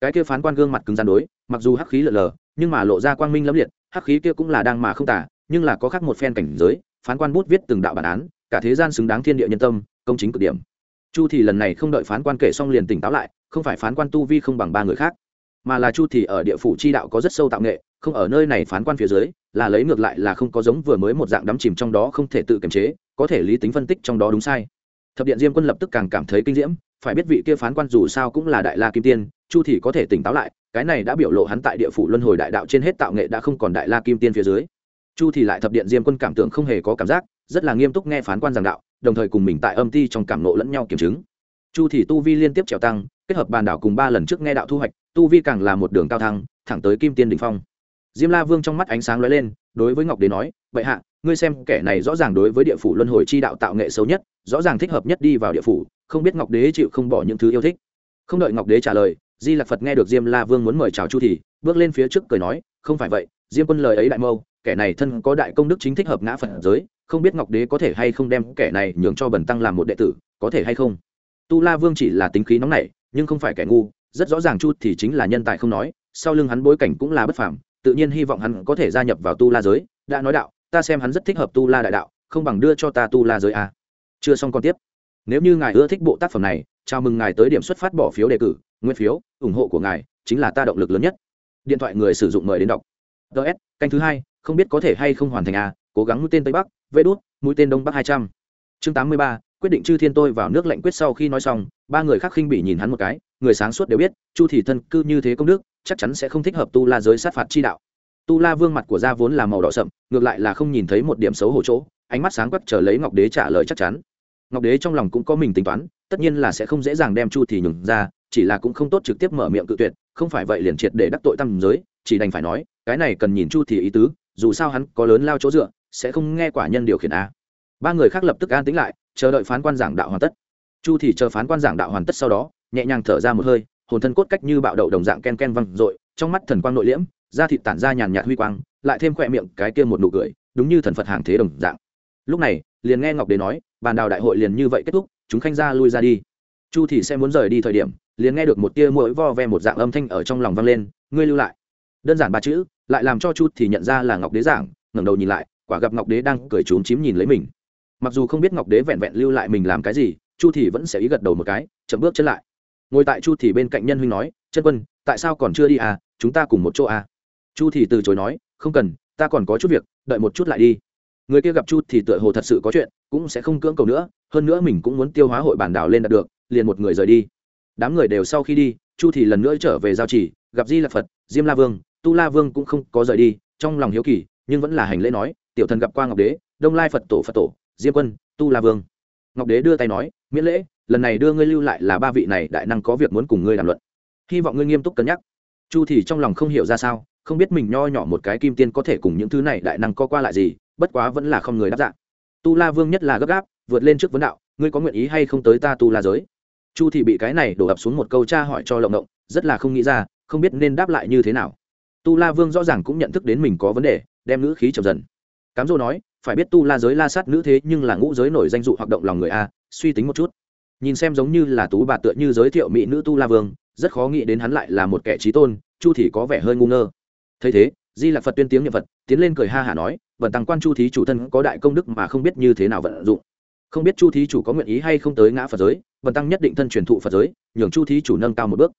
Cái kia phán quan gương mặt cứng gian đối, mặc dù hắc khí lờ lờ, nhưng mà lộ ra quang minh lẫm liệt, hắc khí kia cũng là đang mà không tả, nhưng là có khác một phen cảnh giới, phán quan bút viết từng đạo bản án, cả thế gian xứng đáng thiên địa nhân tâm, công chính cực điểm. Chu thì lần này không đợi phán quan kể xong liền tỉnh táo lại, không phải phán quan tu vi không bằng ba người khác mà là chu thì ở địa phủ chi đạo có rất sâu tạo nghệ, không ở nơi này phán quan phía dưới, là lấy ngược lại là không có giống vừa mới một dạng đắm chìm trong đó không thể tự kiềm chế, có thể lý tính phân tích trong đó đúng sai. Thập điện diêm quân lập tức càng cảm thấy kinh diễm, phải biết vị kia phán quan dù sao cũng là đại la kim tiên, chu thì có thể tỉnh táo lại, cái này đã biểu lộ hắn tại địa phủ luân hồi đại đạo trên hết tạo nghệ đã không còn đại la kim tiên phía dưới. Chu thì lại thập điện diêm quân cảm tưởng không hề có cảm giác, rất là nghiêm túc nghe phán quan giảng đạo, đồng thời cùng mình tại âm ti trong cảm nộ lẫn nhau kiểm chứng. Chu thì tu vi liên tiếp trèo tăng, kết hợp bàn đảo cùng ba lần trước nghe đạo thu hoạch tu vi càng là một đường cao thăng, thẳng tới kim tiên đỉnh phong. Diêm la vương trong mắt ánh sáng lóe lên, đối với ngọc đế nói vậy hạ, ngươi xem kẻ này rõ ràng đối với địa phủ luân hồi chi đạo tạo nghệ xấu nhất, rõ ràng thích hợp nhất đi vào địa phủ, không biết ngọc đế chịu không bỏ những thứ yêu thích. Không đợi ngọc đế trả lời, di lạc phật nghe được diêm la vương muốn mời chào chu thì bước lên phía trước cười nói, không phải vậy, diêm quân lời ấy đại mâu, kẻ này thân có đại công đức chính thích hợp ngã phật giới, không biết ngọc đế có thể hay không đem kẻ này nhường cho bần tăng làm một đệ tử, có thể hay không? Tu la vương chỉ là tính khí nóng nảy, nhưng không phải kẻ ngu rất rõ ràng chu thì chính là nhân tài không nói, sau lưng hắn bối cảnh cũng là bất phàm, tự nhiên hy vọng hắn có thể gia nhập vào tu la giới, đã nói đạo, ta xem hắn rất thích hợp tu la đại đạo, không bằng đưa cho ta tu la giới a chưa xong còn tiếp. Nếu như ngài ưa thích bộ tác phẩm này, chào mừng ngài tới điểm xuất phát bỏ phiếu đề cử, nguyên phiếu, ủng hộ của ngài chính là ta động lực lớn nhất. Điện thoại người sử dụng mời đến đọc. Ts canh thứ hai, không biết có thể hay không hoàn thành a cố gắng mũi tên tây bắc, vê đốt mũi tên đông bắc hai trăm. Chương tám mươi ba, quyết định chư thiên tôi vào nước lệnh quyết sau khi nói xong, ba người khác khinh bị nhìn hắn một cái người sáng suốt đều biết, chu thị thân cư như thế công đức, chắc chắn sẽ không thích hợp tu la giới sát phạt chi đạo. Tu la vương mặt của gia vốn là màu đỏ sậm, ngược lại là không nhìn thấy một điểm xấu hổ chỗ, ánh mắt sáng quắc chờ lấy ngọc đế trả lời chắc chắn. Ngọc đế trong lòng cũng có mình tính toán, tất nhiên là sẽ không dễ dàng đem chu thì nhường ra, chỉ là cũng không tốt trực tiếp mở miệng cự tuyệt, không phải vậy liền triệt để đắc tội tam giới, chỉ đành phải nói, cái này cần nhìn chu thì ý tứ, dù sao hắn có lớn lao chỗ dựa, sẽ không nghe quả nhân điều khiển a. Ba người khác lập tức an tính lại, chờ đợi phán quan giảng đạo hoàn tất chu thì chờ phán quan giảng đạo hoàn tất sau đó, nhẹ nhàng thở ra một hơi, hồn thân cốt cách như bạo đậu đồng dạng ken ken văng dội, trong mắt thần quang nội liễm, da thịt tản ra nhàn nhạt huy quang, lại thêm khỏe miệng, cái kia một nụ cười, đúng như thần phật hàng thế đồng dạng. Lúc này, liền nghe ngọc đế nói, bàn đào đại hội liền như vậy kết thúc, chúng khanh ra lui ra đi. Chu thì sẽ muốn rời đi thời điểm, liền nghe được một tia mũi vo ve một dạng âm thanh ở trong lòng vang lên, ngươi lưu lại. Đơn giản ba chữ, lại làm cho chu thì nhận ra là ngọc đế giảng, ngẩng đầu nhìn lại, quả gặp ngọc đế đang cười trốn chím nhìn lấy mình. Mặc dù không biết ngọc đế vẹn vẹn lưu lại mình làm cái gì chu thì vẫn sẽ ý gật đầu một cái, chậm bước chân lại. Ngồi tại chu thì bên cạnh nhân huynh nói, chân quân, tại sao còn chưa đi à? Chúng ta cùng một chỗ à? Chu thì từ chối nói, không cần, ta còn có chút việc, đợi một chút lại đi. Người kia gặp chu thì tựa hồ thật sự có chuyện, cũng sẽ không cưỡng cầu nữa, hơn nữa mình cũng muốn tiêu hóa hội bản đảo lên đạt được, liền một người rời đi. Đám người đều sau khi đi, chu thì lần nữa trở về giao chỉ gặp di lạc phật, diêm la vương, tu la vương cũng không có rời đi, trong lòng hiếu kỳ, nhưng vẫn là hành lễ nói, tiểu thần gặp qua ngọc đế, đông lai phật tổ phật tổ, diêm quân, tu la vương. Ngọc đế đưa tay nói miễn lễ, lần này đưa ngươi lưu lại là ba vị này đại năng có việc muốn cùng ngươi đàm luận. Hy vọng ngươi nghiêm túc cân nhắc. Chu thì trong lòng không hiểu ra sao, không biết mình nho nhỏ một cái kim tiên có thể cùng những thứ này đại năng có qua lại gì, bất quá vẫn là không người đáp dạng tu la vương nhất là gấp gáp, vượt lên trước vấn đạo, ngươi có nguyện ý hay không tới ta tu la giới? Chu thì bị cái này đổ ập xuống một câu tra hỏi cho lộng động, rất là không nghĩ ra, không biết nên đáp lại như thế nào. Tu la vương rõ ràng cũng nhận thức đến mình có vấn đề, đem ngữ khí chậm dần cám dỗ nói, phải biết tu la giới la sát nữ thế nhưng là ngũ giới nổi danh dụ hoạt động lòng người a, suy tính một chút. Nhìn xem giống như là tú bà tựa như giới thiệu mỹ nữ tu la vương, rất khó nghĩ đến hắn lại là một kẻ trí tôn, chu thì có vẻ hơi ngu ngơ. Thấy thế, di lạc phật tuyên tiếng nhật phật, tiến lên cười ha hả nói vận tăng quan chu thí chủ thân có đại công đức mà không biết như thế nào vận dụng. Không biết chu thí chủ có nguyện ý hay không tới ngã phật giới vận tăng nhất định thân truyền thụ phật giới, nhường chu thí chủ nâng cao một bước.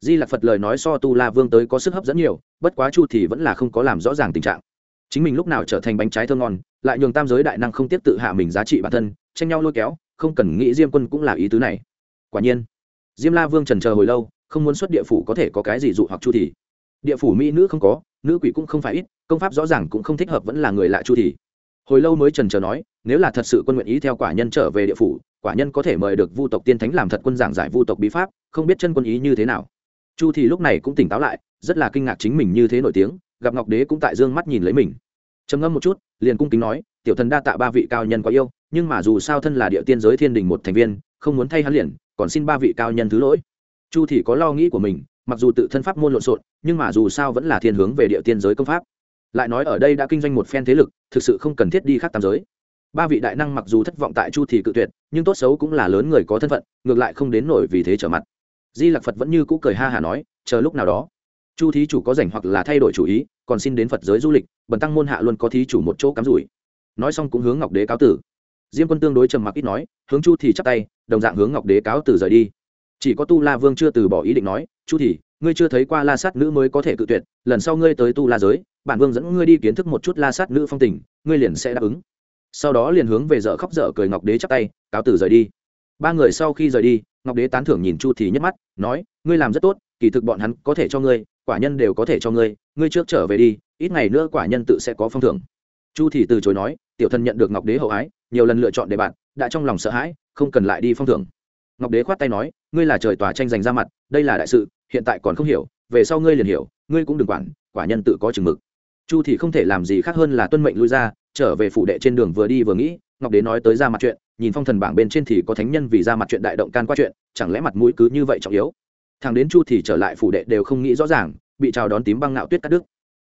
Di lạc phật lời nói so tu la vương tới có sức hấp dẫn nhiều, bất quá chu thì vẫn là không có làm rõ ràng tình trạng chính mình lúc nào trở thành bánh trái thơ ngon, lại nhường tam giới đại năng không tiếp tự hạ mình giá trị bản thân, tranh nhau lôi kéo, không cần nghĩ diêm quân cũng là ý tứ này. Quả nhiên, diêm la vương trần chờ hồi lâu, không muốn xuất địa phủ có thể có cái gì dụ hoặc chu thì địa phủ mỹ nữ không có, nữ quỷ cũng không phải ít, công pháp rõ ràng cũng không thích hợp vẫn là người lạ chu thì hồi lâu mới trần chờ nói, nếu là thật sự quân nguyện ý theo quả nhân trở về địa phủ, quả nhân có thể mời được vu tộc tiên thánh làm thật quân giảng giải vu tộc bí pháp, không biết chân quân ý như thế nào. Chu thì lúc này cũng tỉnh táo lại, rất là kinh ngạc chính mình như thế nổi tiếng gặp ngọc đế cũng tại dương mắt nhìn lấy mình. Trầm ngâm một chút, liền cung kính nói, tiểu thần đa tạ ba vị cao nhân quá yêu, nhưng mà dù sao thân là địa tiên giới thiên đình một thành viên, không muốn thay hắn liền, còn xin ba vị cao nhân thứ lỗi. Chu thì có lo nghĩ của mình, mặc dù tự thân pháp môn lộn xộn, nhưng mà dù sao vẫn là thiên hướng về địa tiên giới công pháp. Lại nói ở đây đã kinh doanh một phen thế lực, thực sự không cần thiết đi khác tam giới. Ba vị đại năng mặc dù thất vọng tại chu thì cự tuyệt, nhưng tốt xấu cũng là lớn người có thân phận, ngược lại không đến nổi vì thế trở mặt. Di lạc phật vẫn như cũ cười ha hà nói, chờ lúc nào đó chu thí chủ có rảnh hoặc là thay đổi chủ ý, còn xin đến phật giới du lịch, bần tăng môn hạ luôn có thí chủ một chỗ cắm rủi. Nói xong cũng hướng ngọc đế cáo tử. Diêm quân tương đối trầm mặc ít nói, hướng chu thì chắp tay, đồng dạng hướng ngọc đế cáo tử rời đi. Chỉ có tu la vương chưa từ bỏ ý định nói, chu thì, ngươi chưa thấy qua la sát nữ mới có thể cự tuyệt, lần sau ngươi tới tu la giới, bản vương dẫn ngươi đi kiến thức một chút la sát nữ phong tình, ngươi liền sẽ đáp ứng. Sau đó liền hướng về dở khóc dở cười ngọc đế chắp tay, cáo tử rời đi. Ba người sau khi rời đi, ngọc đế tán thưởng nhìn chu thì nhất mắt, nói, ngươi làm rất tốt, kỳ thực bọn hắn có thể cho ngươi quả nhân đều có thể cho ngươi ngươi trước trở về đi, ít ngày nữa quả nhân tự sẽ có phong thưởng. Chu thì từ chối nói, tiểu thân nhận được ngọc đế hậu ái, nhiều lần lựa chọn để bạn, đã trong lòng sợ hãi, không cần lại đi phong thưởng. Ngọc đế khoát tay nói, ngươi là trời tòa tranh giành ra mặt, đây là đại sự, hiện tại còn không hiểu, về sau ngươi liền hiểu, ngươi cũng đừng quản, quả nhân tự có chừng mực. Chu thì không thể làm gì khác hơn là tuân mệnh lui ra, trở về phủ đệ trên đường vừa đi vừa nghĩ, ngọc đế nói tới ra mặt chuyện, nhìn phong thần bảng bên trên thì có thánh nhân vì ra mặt chuyện đại động can qua chuyện, chẳng lẽ mặt mũi cứ như vậy trọng yếu? Thằng đến chu thì trở lại phủ đệ đều không nghĩ rõ ràng, bị chào đón tím băng ngạo tuyết cắt đứt.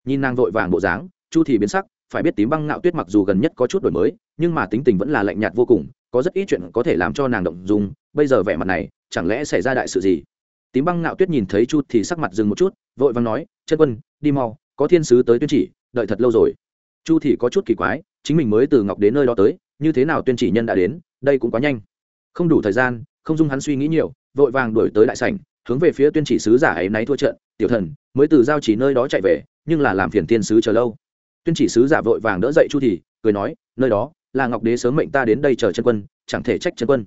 Nhìn nàng vội vàng bộ dáng, chu thì biến sắc, phải biết tím băng ngạo tuyết mặc dù gần nhất có chút đổi mới, nhưng mà tính tình vẫn là lạnh nhạt vô cùng, có rất ít chuyện có thể làm cho nàng động dung, bây giờ vẻ mặt này, chẳng lẽ xảy ra đại sự gì? Tím băng ngạo tuyết nhìn thấy chu thì sắc mặt dừng một chút, vội vàng nói, chân quân, đi mau, có thiên sứ tới tuyên chỉ, đợi thật lâu rồi. Chu thì có chút kỳ quái, chính mình mới từ ngọc đến nơi đó tới, như thế nào tuyên chỉ nhân đã đến, đây cũng quá nhanh. Không đủ thời gian, không dung hắn suy nghĩ nhiều, vội vàng đuổi tới đại sảnh hướng về phía tuyên chỉ sứ giả ấy náy thua trận, tiểu thần, mới từ giao chỉ nơi đó chạy về, nhưng là làm phiền thiên sứ chờ lâu. Tuyên chỉ sứ giả vội vàng đỡ dậy chu thì, cười nói, nơi đó, là ngọc đế sớm mệnh ta đến đây chờ chân quân, chẳng thể trách chân quân.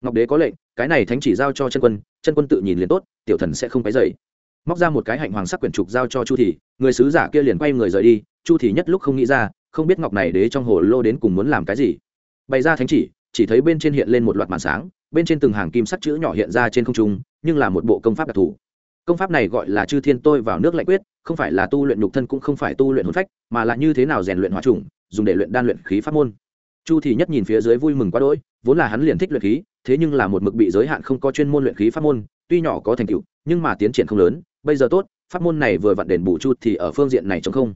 Ngọc đế có lệnh, cái này thánh chỉ giao cho chân quân chân quân tự nhìn liền tốt, tiểu thần sẽ không cái dậy móc ra một cái hạnh hoàng sắc quyển trục giao cho chu thì, người sứ giả kia liền quay người rời đi, chu thì nhất lúc không nghĩ ra, không biết ngọc này đế trong hồ lô đến cùng muốn làm cái gì. Bày ra thánh chỉ chỉ thấy bên trên hiện lên một loạt màn sáng, bên trên từng hàng kim sắc chữ nhỏ hiện ra trên không trung nhưng là một bộ công pháp đặc thù. Công pháp này gọi là chư thiên tôi vào nước lạnh quyết, không phải là tu luyện nhục thân cũng không phải tu luyện hồn phách, mà là như thế nào rèn luyện hóa trùng, dùng để luyện đan luyện khí pháp môn. Chu thì nhất nhìn phía dưới vui mừng quá đỗi, vốn là hắn liền thích luyện khí, thế nhưng là một mực bị giới hạn không có chuyên môn luyện khí pháp môn, tuy nhỏ có thành tựu, nhưng mà tiến triển không lớn, bây giờ tốt, pháp môn này vừa vặn đền bù chu thì ở phương diện này chống không.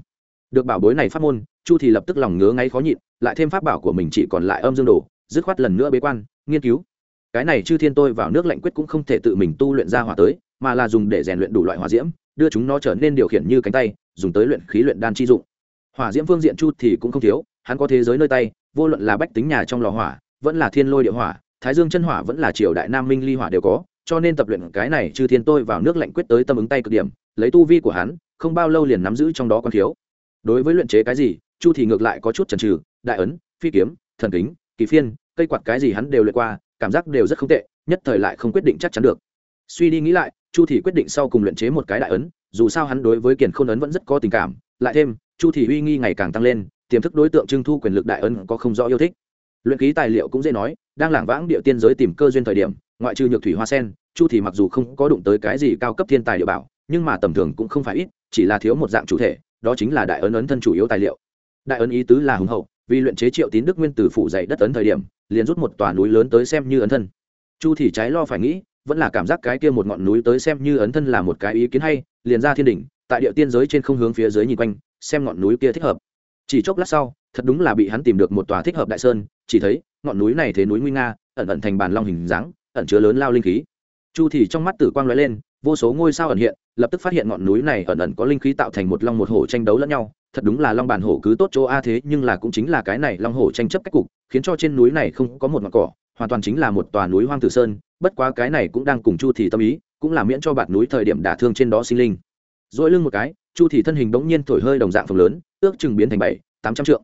Được bảo bối này pháp môn, chu thì lập tức lòng ngứa ngáy khó nhịn, lại thêm pháp bảo của mình chỉ còn lại âm dương đồ, dứt khoát lần nữa bế quan, nghiên cứu cái này chư thiên tôi vào nước lạnh quyết cũng không thể tự mình tu luyện ra hỏa tới, mà là dùng để rèn luyện đủ loại hỏa diễm, đưa chúng nó trở nên điều khiển như cánh tay, dùng tới luyện khí luyện đan chi dụng. Hỏa diễm phương diện chu thì cũng không thiếu, hắn có thế giới nơi tay, vô luận là bách tính nhà trong lò hỏa, vẫn là thiên lôi địa hỏa, thái dương chân hỏa vẫn là triều đại nam minh ly hỏa đều có, cho nên tập luyện cái này chư thiên tôi vào nước lạnh quyết tới tâm ứng tay cực điểm, lấy tu vi của hắn, không bao lâu liền nắm giữ trong đó còn thiếu đối với luyện chế cái gì, chu thì ngược lại có chút chần trừ đại ấn, phi kiếm, thần kính, kỳ phiên, cây quạt cái gì hắn đều luyện qua cảm giác đều rất không tệ, nhất thời lại không quyết định chắc chắn được. Suy đi nghĩ lại, chu thì quyết định sau cùng luyện chế một cái đại ấn, dù sao hắn đối với kiền khôn ấn vẫn rất có tình cảm, lại thêm, chu thì uy nghi ngày càng tăng lên, tiềm thức đối tượng trưng thu quyền lực đại ấn có không rõ yêu thích. Luyện ký tài liệu cũng dễ nói, đang lảng vãng địa tiên giới tìm cơ duyên thời điểm, ngoại trừ nhược thủy hoa sen, chu thì mặc dù không có đụng tới cái gì cao cấp thiên tài địa bảo, nhưng mà tầm thường cũng không phải ít, chỉ là thiếu một dạng chủ thể, đó chính là đại ấn ấn thân chủ yếu tài liệu. Đại ấn ý tứ là hùng hậu vì luyện chế triệu tín đức nguyên tử phủ dạy đất ấn thời điểm, liền rút một tòa núi lớn tới xem như ấn thân. Chu thì trái lo phải nghĩ, vẫn là cảm giác cái kia một ngọn núi tới xem như ấn thân là một cái ý kiến hay, liền ra thiên đỉnh, tại địa tiên giới trên không hướng phía dưới nhìn quanh, xem ngọn núi kia thích hợp. Chỉ chốc lát sau, thật đúng là bị hắn tìm được một tòa thích hợp đại sơn, chỉ thấy, ngọn núi này thế núi nguy nga, ẩn ẩn thành bàn long hình dáng, ẩn chứa lớn lao linh khí. Chu thì trong mắt tử quang lóe lên, vô số ngôi sao ẩn hiện, lập tức phát hiện ngọn núi này ẩn ẩn có linh khí tạo thành một long một hổ tranh đấu lẫn nhau thật đúng là long bản hổ cứ tốt chỗ a, thế nhưng là cũng chính là cái này long hổ tranh chấp cách cục, khiến cho trên núi này không có một mặt cỏ, hoàn toàn chính là một tòa núi hoang tử sơn, bất quá cái này cũng đang cùng chu thì tâm ý, cũng là miễn cho bạt núi thời điểm đả thương trên đó sinh linh. Dỗi lưng một cái, chu thì thân hình bỗng nhiên thổi hơi đồng dạng phồng lớn, ước chừng biến thành bảy, tám trăm trượng.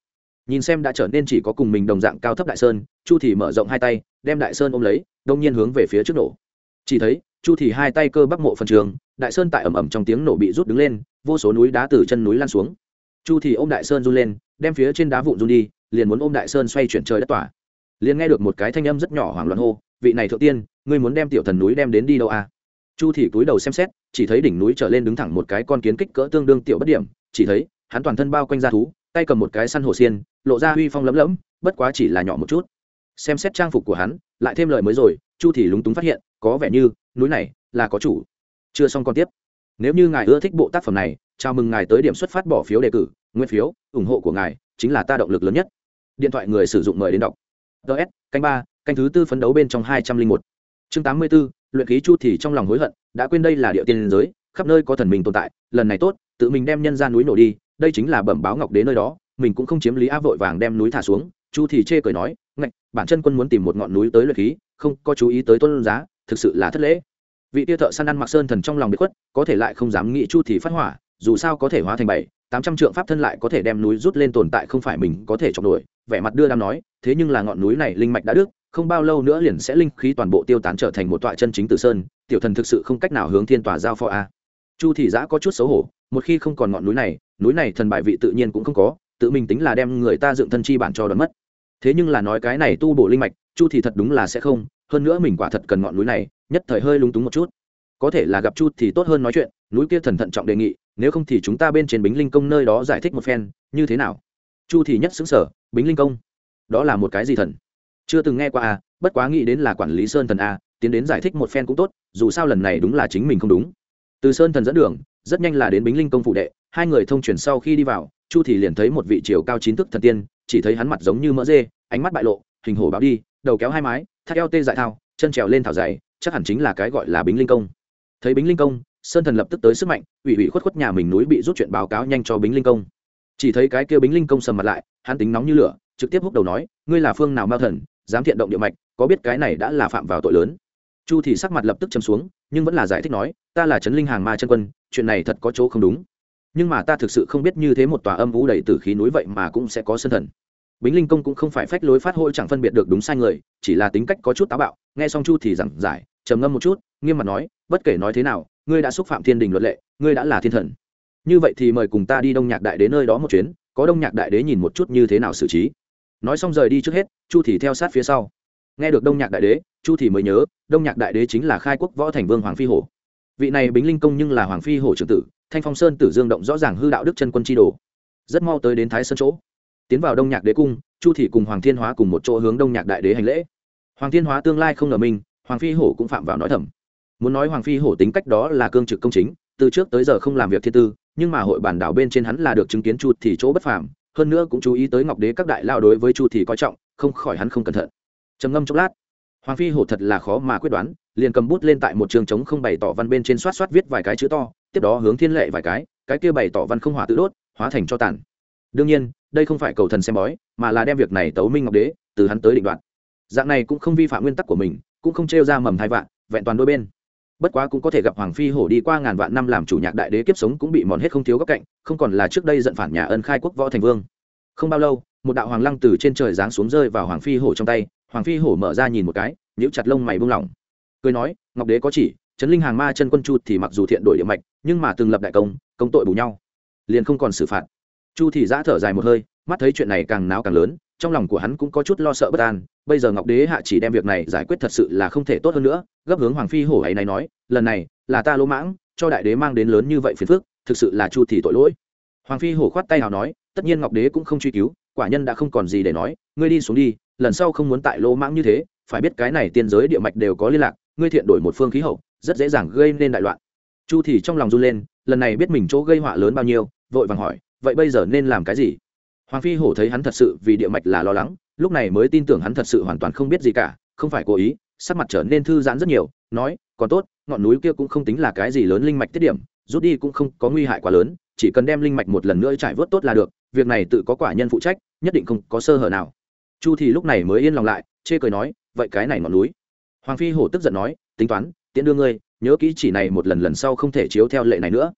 Nhìn xem đã trở nên chỉ có cùng mình đồng dạng cao thấp đại sơn, chu thì mở rộng hai tay, đem đại sơn ôm lấy đông nhiên hướng về phía trước nổ. Chỉ thấy, chu thì hai tay cơ bắc mộ phần trường, đại sơn tại ẩm ẩm trong tiếng nổ bị rút đứng lên, vô số núi đá từ chân núi lan xuống chu thì ôm đại sơn run lên, đem phía trên đá vụn run đi, liền muốn ôm đại sơn xoay chuyển trời đất tỏa. Liền nghe được một cái thanh âm rất nhỏ hoảng loạn hô, vị này thượng tiên, ngươi muốn đem tiểu thần núi đem đến đi đâu à? Chu thì cúi đầu xem xét, chỉ thấy đỉnh núi trở lên đứng thẳng một cái con kiến kích cỡ tương đương tiểu bất điểm, chỉ thấy, hắn toàn thân bao quanh ra thú, tay cầm một cái săn hồ xiên, lộ ra huy phong lấm lẫm, bất quá chỉ là nhỏ một chút. Xem xét trang phục của hắn, lại thêm lời mới rồi, chu thì lúng túng phát hiện, có vẻ như, núi này là có chủ. Chưa xong còn tiếp nếu như ngài ưa thích bộ tác phẩm này, chào mừng ngài tới điểm xuất phát bỏ phiếu đề cử, nguyên phiếu, ủng hộ của ngài chính là ta động lực lớn nhất. Điện thoại người sử dụng mời đến đọc. Ts canh ba, canh thứ tư phấn đấu bên trong hai trăm linh một. Chương tám mươi b ố luyện khí chu thì trong lòng hối hận, đã quên đây là địa tiên giới, khắp nơi có thần mình tồn tại, lần này tốt, tự mình đem nhân ra núi nổ đi, đây chính là bẩm báo ngọc đến nơi đó, mình cũng không chiếm lý á vội vàng đem núi thả xuống, chu thì chê cười nói, ngạch, bản chân quân muốn tìm một ngọn núi tới luyện khí, không có chú ý tới tôn giá, thực sự là thất lễ vị tia thợ săn ăn mặc sơn thần trong lòng bị khuất, có thể lại không dám nghĩ chu thì phát hỏa, dù sao có thể hóa thành bảy, tám trăm trượng pháp thân lại có thể đem núi rút lên tồn tại không phải mình có thể chọc nổi vẻ mặt đưa đam nói, thế nhưng là ngọn núi này linh mạch đã đức không bao lâu nữa liền sẽ linh khí toàn bộ tiêu tán trở thành một tọa chân chính từ sơn, tiểu thần thực sự không cách nào hướng thiên tòa giao phó a. Chu thị giã có chút xấu hổ, một khi không còn ngọn núi này núi này thần bại vị tự nhiên cũng không có, tự mình tính là đem người ta dựng thân chi bản cho đón mất. Thế nhưng là nói cái này tu bổ linh mạch, chu thì thật đúng là sẽ không hơn nữa mình quả thật cần ngọn núi này, nhất thời hơi lúng túng một chút. Có thể là gặp chu thì tốt hơn nói chuyện, núi kia thần thận trọng đề nghị, nếu không thì chúng ta bên trên bính linh công nơi đó giải thích một phen, như thế nào? Chu thì nhất xứng sở bính linh công, đó là một cái gì thần? Chưa từng nghe qua à bất quá nghĩ đến là quản lý sơn thần a, tiến đến giải thích một phen cũng tốt, dù sao lần này đúng là chính mình không đúng. Từ sơn thần dẫn đường, rất nhanh là đến bính linh công phụ đệ, hai người thông truyền sau khi đi vào, chu thì liền thấy một vị triều cao chín thức thần tiên, chỉ thấy hắn mặt giống như mỡ dê, ánh mắt bại lộ, hình hổ báo đi, đầu kéo hai mái thắt eo tê dại thao, chân trèo lên thảo dày, chắc hẳn chính là cái gọi là bính linh công. Thấy bính linh công, sơn thần lập tức tới sức mạnh, ủy ủy khuất khuất nhà mình núi bị rút chuyện báo cáo nhanh cho bính linh công. Chỉ thấy cái kia bính linh công sầm mặt lại, hắn tính nóng như lửa, trực tiếp húc đầu nói, ngươi là phương nào mao thần, dám thiện động địa mạch, có biết cái này đã là phạm vào tội lớn? Chu thì sắc mặt lập tức chấm xuống, nhưng vẫn là giải thích nói, ta là trấn linh hàng ma chân quân, chuyện này thật có chỗ không đúng. Nhưng mà ta thực sự không biết như thế một tòa âm vũ đầy tử khí núi vậy mà cũng sẽ có sơn thần bính linh công cũng không phải phách lối phát hôi chẳng phân biệt được đúng sai người, chỉ là tính cách có chút táo bạo, nghe xong chu thì giảng giải, trầm ngâm một chút, nghiêm mặt nói, bất kể nói thế nào, ngươi đã xúc phạm thiên đình luật lệ, ngươi đã là thiên thần. Như vậy thì mời cùng ta đi đông nhạc đại đế nơi đó một chuyến, có đông nhạc đại đế nhìn một chút như thế nào xử trí. Nói xong rời đi trước hết, chu thì theo sát phía sau. Nghe được đông nhạc đại đế, chu thì mới nhớ, đông nhạc đại đế chính là khai quốc võ thành vương hoàng phi hổ. Vị này bính linh công nhưng là hoàng phi hổ trưởng tử, thanh phong sơn tử dương động rõ ràng hư đạo đức chân quân chi đồ. Rất mau tới đến thái sơn chỗ tiến vào đông nhạc đế cung, chu thị cùng hoàng thiên hóa cùng một chỗ hướng đông nhạc đại đế hành lễ. Hoàng thiên hóa tương lai không ngờ mình, hoàng phi hổ cũng phạm vào nói thầm. Muốn nói hoàng phi hổ tính cách đó là cương trực công chính, từ trước tới giờ không làm việc thiên tư, nhưng mà hội bản đảo bên trên hắn là được chứng kiến chu thì chỗ bất phàm, hơn nữa cũng chú ý tới ngọc đế các đại lao đối với chu thì coi trọng, không khỏi hắn không cẩn thận. Trầm ngâm chốc lát, hoàng phi hổ thật là khó mà quyết đoán, liền cầm bút lên tại một trường trống không bày tỏ văn bên trên soát soát viết vài cái chữ to, tiếp đó hướng thiên lệ vài cái cái kia bày tỏ văn không hỏa tự đốt, hóa thành cho tàn đương nhiên, đây không phải cầu thần xem bói, mà là đem việc này tấu minh ngọc đế, từ hắn tới định đoạn dạng này cũng không vi phạm nguyên tắc của mình, cũng không trêu ra mầm thai vạn, vẹn toàn đôi bên. Bất quá cũng có thể gặp hoàng phi hổ đi qua ngàn vạn năm làm chủ nhạc đại đế kiếp sống cũng bị mòn hết không thiếu góc cạnh, không còn là trước đây giận phản nhà ân khai quốc võ thành vương. Không bao lâu, một đạo hoàng lăng từ trên trời giáng xuống rơi vào hoàng phi hổ trong tay, hoàng phi hổ mở ra nhìn một cái, nhíu chặt lông mày buông lỏng. Cười nói, ngọc đế có chỉ, trấn linh hàng ma chân quân chu thì mặc dù thiện đổi địa mạch, nhưng mà từng lập đại công công tội bù nhau, liền không còn xử phạt chu thì giã thở dài một hơi, mắt thấy chuyện này càng náo càng lớn, trong lòng của hắn cũng có chút lo sợ bất an. Bây giờ ngọc đế hạ chỉ đem việc này giải quyết thật sự là không thể tốt hơn nữa, gấp hướng hoàng phi hổ ấy này nói, lần này là ta lỗ mãng, cho đại đế mang đến lớn như vậy phiền phức, thực sự là chu thì tội lỗi. Hoàng phi hổ khoát tay nào nói, tất nhiên ngọc đế cũng không truy cứu, quả nhân đã không còn gì để nói, ngươi đi xuống đi, lần sau không muốn tại lỗ mãng như thế, phải biết cái này tiên giới địa mạch đều có liên lạc, ngươi thiện đổi một phương khí hậu, rất dễ dàng gây nên đại loạn. Chu thì trong lòng run lên, lần này biết mình chỗ gây họa lớn bao nhiêu, vội vàng hỏi vậy bây giờ nên làm cái gì? Hoàng phi hổ thấy hắn thật sự vì địa mạch là lo lắng, lúc này mới tin tưởng hắn thật sự hoàn toàn không biết gì cả, không phải cố ý, sắc mặt trở nên thư giãn rất nhiều, nói, còn tốt, ngọn núi kia cũng không tính là cái gì lớn linh mạch tiết điểm, rút đi cũng không có nguy hại quá lớn, chỉ cần đem linh mạch một lần nữa trải vớt tốt là được, việc này tự có quả nhân phụ trách, nhất định không có sơ hở nào. Chu thì lúc này mới yên lòng lại, chê cười nói, vậy cái này ngọn núi. Hoàng phi hổ tức giận nói, tính toán, tiễn đưa ngươi, nhớ kỹ chỉ này một lần lần sau không thể chiếu theo lệ này nữa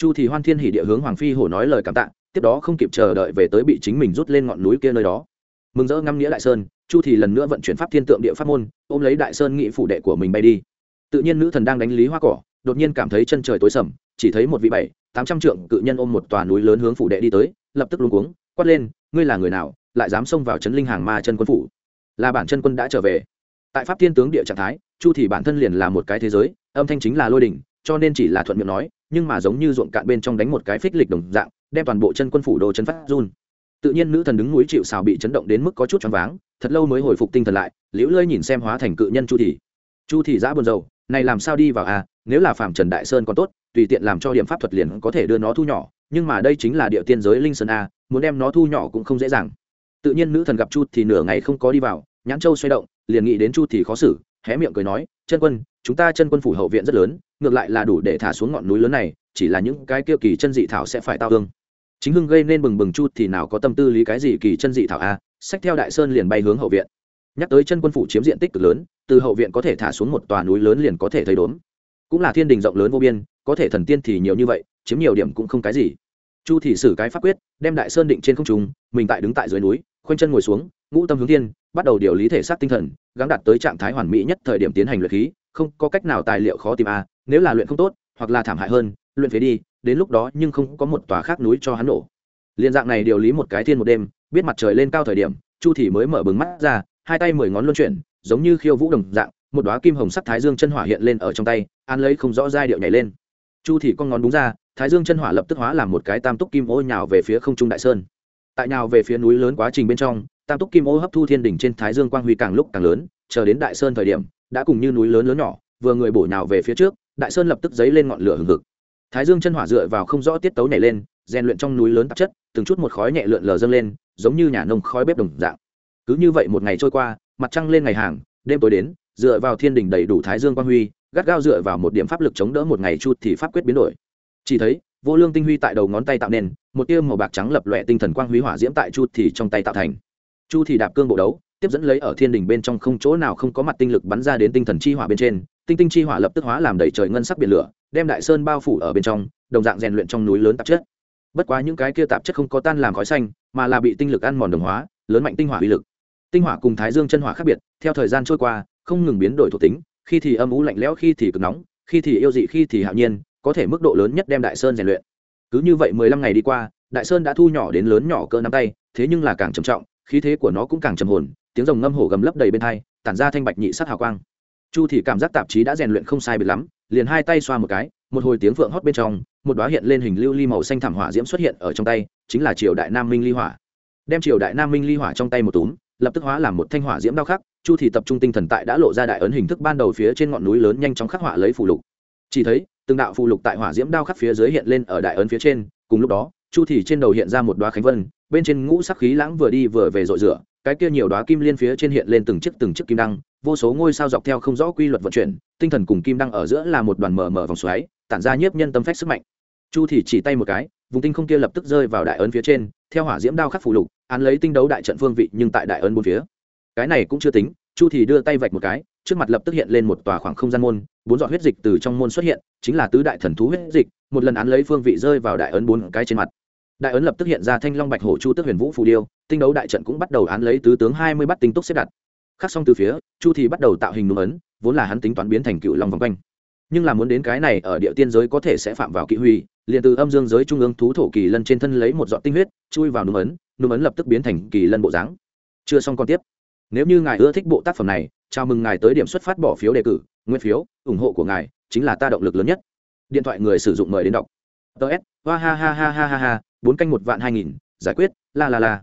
chu thì hoan thiên hỉ địa hướng hoàng phi hổ nói lời cảm tạ, tiếp đó không kịp chờ đợi về tới bị chính mình rút lên ngọn núi kia nơi đó. Mừng rỡ ngắm nghĩa đại sơn, chu thì lần nữa vận chuyển pháp thiên tượng địa pháp môn, ôm lấy đại sơn nghị phủ đệ của mình bay đi. Tự nhiên nữ thần đang đánh lý hoa cỏ, đột nhiên cảm thấy chân trời tối sầm, chỉ thấy một vị bảy, tám trăm trượng cự nhân ôm một tòa núi lớn hướng phủ đệ đi tới, lập tức luống cuống, quát lên, ngươi là người nào, lại dám xông vào trấn linh hàng ma chân quân phủ? Là bản chân quân đã trở về. Tại pháp thiên tướng địa trạng thái, chu thì bản thân liền là một cái thế giới, âm thanh chính là lôi đỉnh, cho nên chỉ là thuận miệng nói nhưng mà giống như ruộng cạn bên trong đánh một cái phích lịch đồng dạng, đem toàn bộ chân quân phủ đồ chân phát run. Tự nhiên nữ thần đứng núi chịu xào bị chấn động đến mức có chút choáng váng, thật lâu mới hồi phục tinh thần lại, liễu lơi nhìn xem hóa thành cự nhân chu thị. Chu thị giã buồn rầu, này làm sao đi vào à nếu là phạm trần đại sơn còn tốt, tùy tiện làm cho điểm pháp thuật liền có thể đưa nó thu nhỏ, nhưng mà đây chính là địa tiên giới linh sơn a, muốn đem nó thu nhỏ cũng không dễ dàng. Tự nhiên nữ thần gặp chu thì nửa ngày không có đi vào, nhãn châu xoay động, liền nghĩ đến chu thì khó xử, hé miệng cười nói, chân quân chúng ta chân quân phủ hậu viện rất lớn, ngược lại là đủ để thả xuống ngọn núi lớn này, chỉ là những cái kia kỳ chân dị thảo sẽ phải tao hương chính hưng gây nên bừng bừng chu thì nào có tâm tư lý cái gì kỳ chân dị thảo a, sách theo đại sơn liền bay hướng hậu viện. Nhắc tới chân quân phủ chiếm diện tích cực lớn, từ hậu viện có thể thả xuống một tòa núi lớn liền có thể thấy đốn cũng là thiên đình rộng lớn vô biên, có thể thần tiên thì nhiều như vậy, chiếm nhiều điểm cũng không cái gì. Chu thì xử cái pháp quyết, đem đại sơn định trên không trung, mình tại đứng tại dưới núi, khoanh chân ngồi xuống, ngũ tâm hướng tiên bắt đầu điều lý thể xác tinh thần, gắng đạt tới trạng thái hoàn mỹ nhất thời điểm tiến hành luyện khí không có cách nào tài liệu khó tìm a nếu là luyện không tốt, hoặc là thảm hại hơn, luyện phế đi, đến lúc đó nhưng không có một tòa khác núi cho hắn nổ. Liên dạng này điều lý một cái thiên một đêm, biết mặt trời lên cao thời điểm, chu thì mới mở bừng mắt ra, hai tay mười ngón luân chuyển, giống như khiêu vũ đồng dạng, một đóa kim hồng sắc thái dương chân hỏa hiện lên ở trong tay, an lấy không rõ giai điệu nhảy lên. Chu thì con ngón đúng ra, thái dương chân hỏa lập tức hóa làm một cái tam túc kim ô nhào về phía không trung đại sơn. Tại nhào về phía núi lớn quá trình bên trong, tam túc kim ô hấp thu thiên đỉnh trên thái dương quang huy càng lúc càng lớn, chờ đến đại sơn thời điểm đã cùng như núi lớn lớn nhỏ, vừa người bổ nhào về phía trước, đại sơn lập tức dấy lên ngọn lửa hừng hực. Thái dương chân hỏa dựa vào không rõ tiết tấu nhảy lên, rèn luyện trong núi lớn tạp chất, từng chút một khói nhẹ lượn lờ dâng lên, giống như nhà nông khói bếp đồng dạng. Cứ như vậy một ngày trôi qua, mặt trăng lên ngày hàng, đêm tối đến, dựa vào thiên đình đầy đủ thái dương quang huy, gắt gao dựa vào một điểm pháp lực chống đỡ một ngày chút thì pháp quyết biến đổi. Chỉ thấy, vô lương tinh huy tại đầu ngón tay tạo nên, một tia màu bạc trắng lập lòe tinh thần quang huy hỏa diễm tại chu thì trong tay tạo thành. Chu thì đạp cương bộ đấu tiếp dẫn lấy ở thiên đình bên trong không chỗ nào không có mặt tinh lực bắn ra đến tinh thần chi hỏa bên trên, tinh tinh chi hỏa lập tức hóa làm đầy trời ngân sắc biển lửa, đem đại sơn bao phủ ở bên trong, đồng dạng rèn luyện trong núi lớn tạp chất. Bất quá những cái kia tạp chất không có tan làm khói xanh, mà là bị tinh lực ăn mòn đồng hóa, lớn mạnh tinh hỏa uy lực. Tinh hỏa cùng thái dương chân hỏa khác biệt, theo thời gian trôi qua, không ngừng biến đổi thuộc tính, khi thì âm ú lạnh lẽo, khi thì cực nóng, khi thì yêu dị, khi thì hạo nhiên, có thể mức độ lớn nhất đem đại sơn rèn luyện. Cứ như vậy mười lăm ngày đi qua, đại sơn đã thu nhỏ đến lớn nhỏ cỡ nắm tay, thế nhưng là càng trầm trọng, khí thế của nó cũng càng trầm hồn tiếng rồng ngâm hổ gầm lấp đầy bên hai tản ra thanh bạch nhị sắc hào quang. Chu thì cảm giác tạp chí đã rèn luyện không sai biệt lắm, liền hai tay xoa một cái, một hồi tiếng phượng hót bên trong, một đóa hiện lên hình lưu ly màu xanh thảm hỏa diễm xuất hiện ở trong tay, chính là triều đại nam minh ly hỏa. Đem triều đại nam minh ly hỏa trong tay một túm, lập tức hóa làm một thanh hỏa diễm đao khắc, chu thì tập trung tinh thần tại đã lộ ra đại ấn hình thức ban đầu phía trên ngọn núi lớn nhanh chóng khắc họa lấy phù lục. Chỉ thấy, từng đạo phù lục tại hỏa diễm đao khắc phía dưới hiện lên ở đại ấn phía trên, cùng lúc đó, chu thì trên đầu hiện ra một đóa khánh vân, bên trên ngũ sắc khí lãng vừa đi vừa về rội rửa cái kia nhiều đóa kim liên phía trên hiện lên từng chiếc từng chiếc kim đăng, vô số ngôi sao dọc theo không rõ quy luật vận chuyển, tinh thần cùng kim đăng ở giữa là một đoàn mờ mờ vòng xoáy, tản ra nhiếp nhân tâm phách sức mạnh. Chu thì chỉ tay một cái, vùng tinh không kia lập tức rơi vào đại ấn phía trên, theo hỏa diễm đao khắc phù lục, án lấy tinh đấu đại trận phương vị nhưng tại đại ấn bốn phía. Cái này cũng chưa tính, chu thì đưa tay vạch một cái, trước mặt lập tức hiện lên một tòa khoảng không gian môn, bốn giọt huyết dịch từ trong môn xuất hiện, chính là tứ đại thần thú huyết dịch, một lần án lấy phương vị rơi vào đại ấn bốn cái trên mặt đại ấn lập tức hiện ra thanh long bạch hổ chu tước huyền vũ phù điêu, tinh đấu đại trận cũng bắt đầu án lấy tứ tướng hai mươi bắt tinh túc xếp đặt. Khắc xong từ phía, chu thì bắt đầu tạo hình núm ấn, vốn là hắn tính toán biến thành cựu long vòng quanh. Nhưng là muốn đến cái này ở địa tiên giới có thể sẽ phạm vào kỵ huy, liền từ âm dương giới trung ương thú thổ kỳ lân trên thân lấy một giọt tinh huyết, chui vào núm ấn núm ấn lập tức biến thành kỳ lân bộ dáng. Chưa xong còn tiếp. Nếu như ngài ưa thích bộ tác phẩm này, chào mừng ngài tới điểm xuất phát bỏ phiếu đề cử, nguyên phiếu, ủng hộ của ngài chính là ta động lực lớn nhất. Điện thoại người sử dụng mời đến đọc. Ts ha ha ha ha ha ha bốn canh một vạn hai nghìn giải quyết la la la.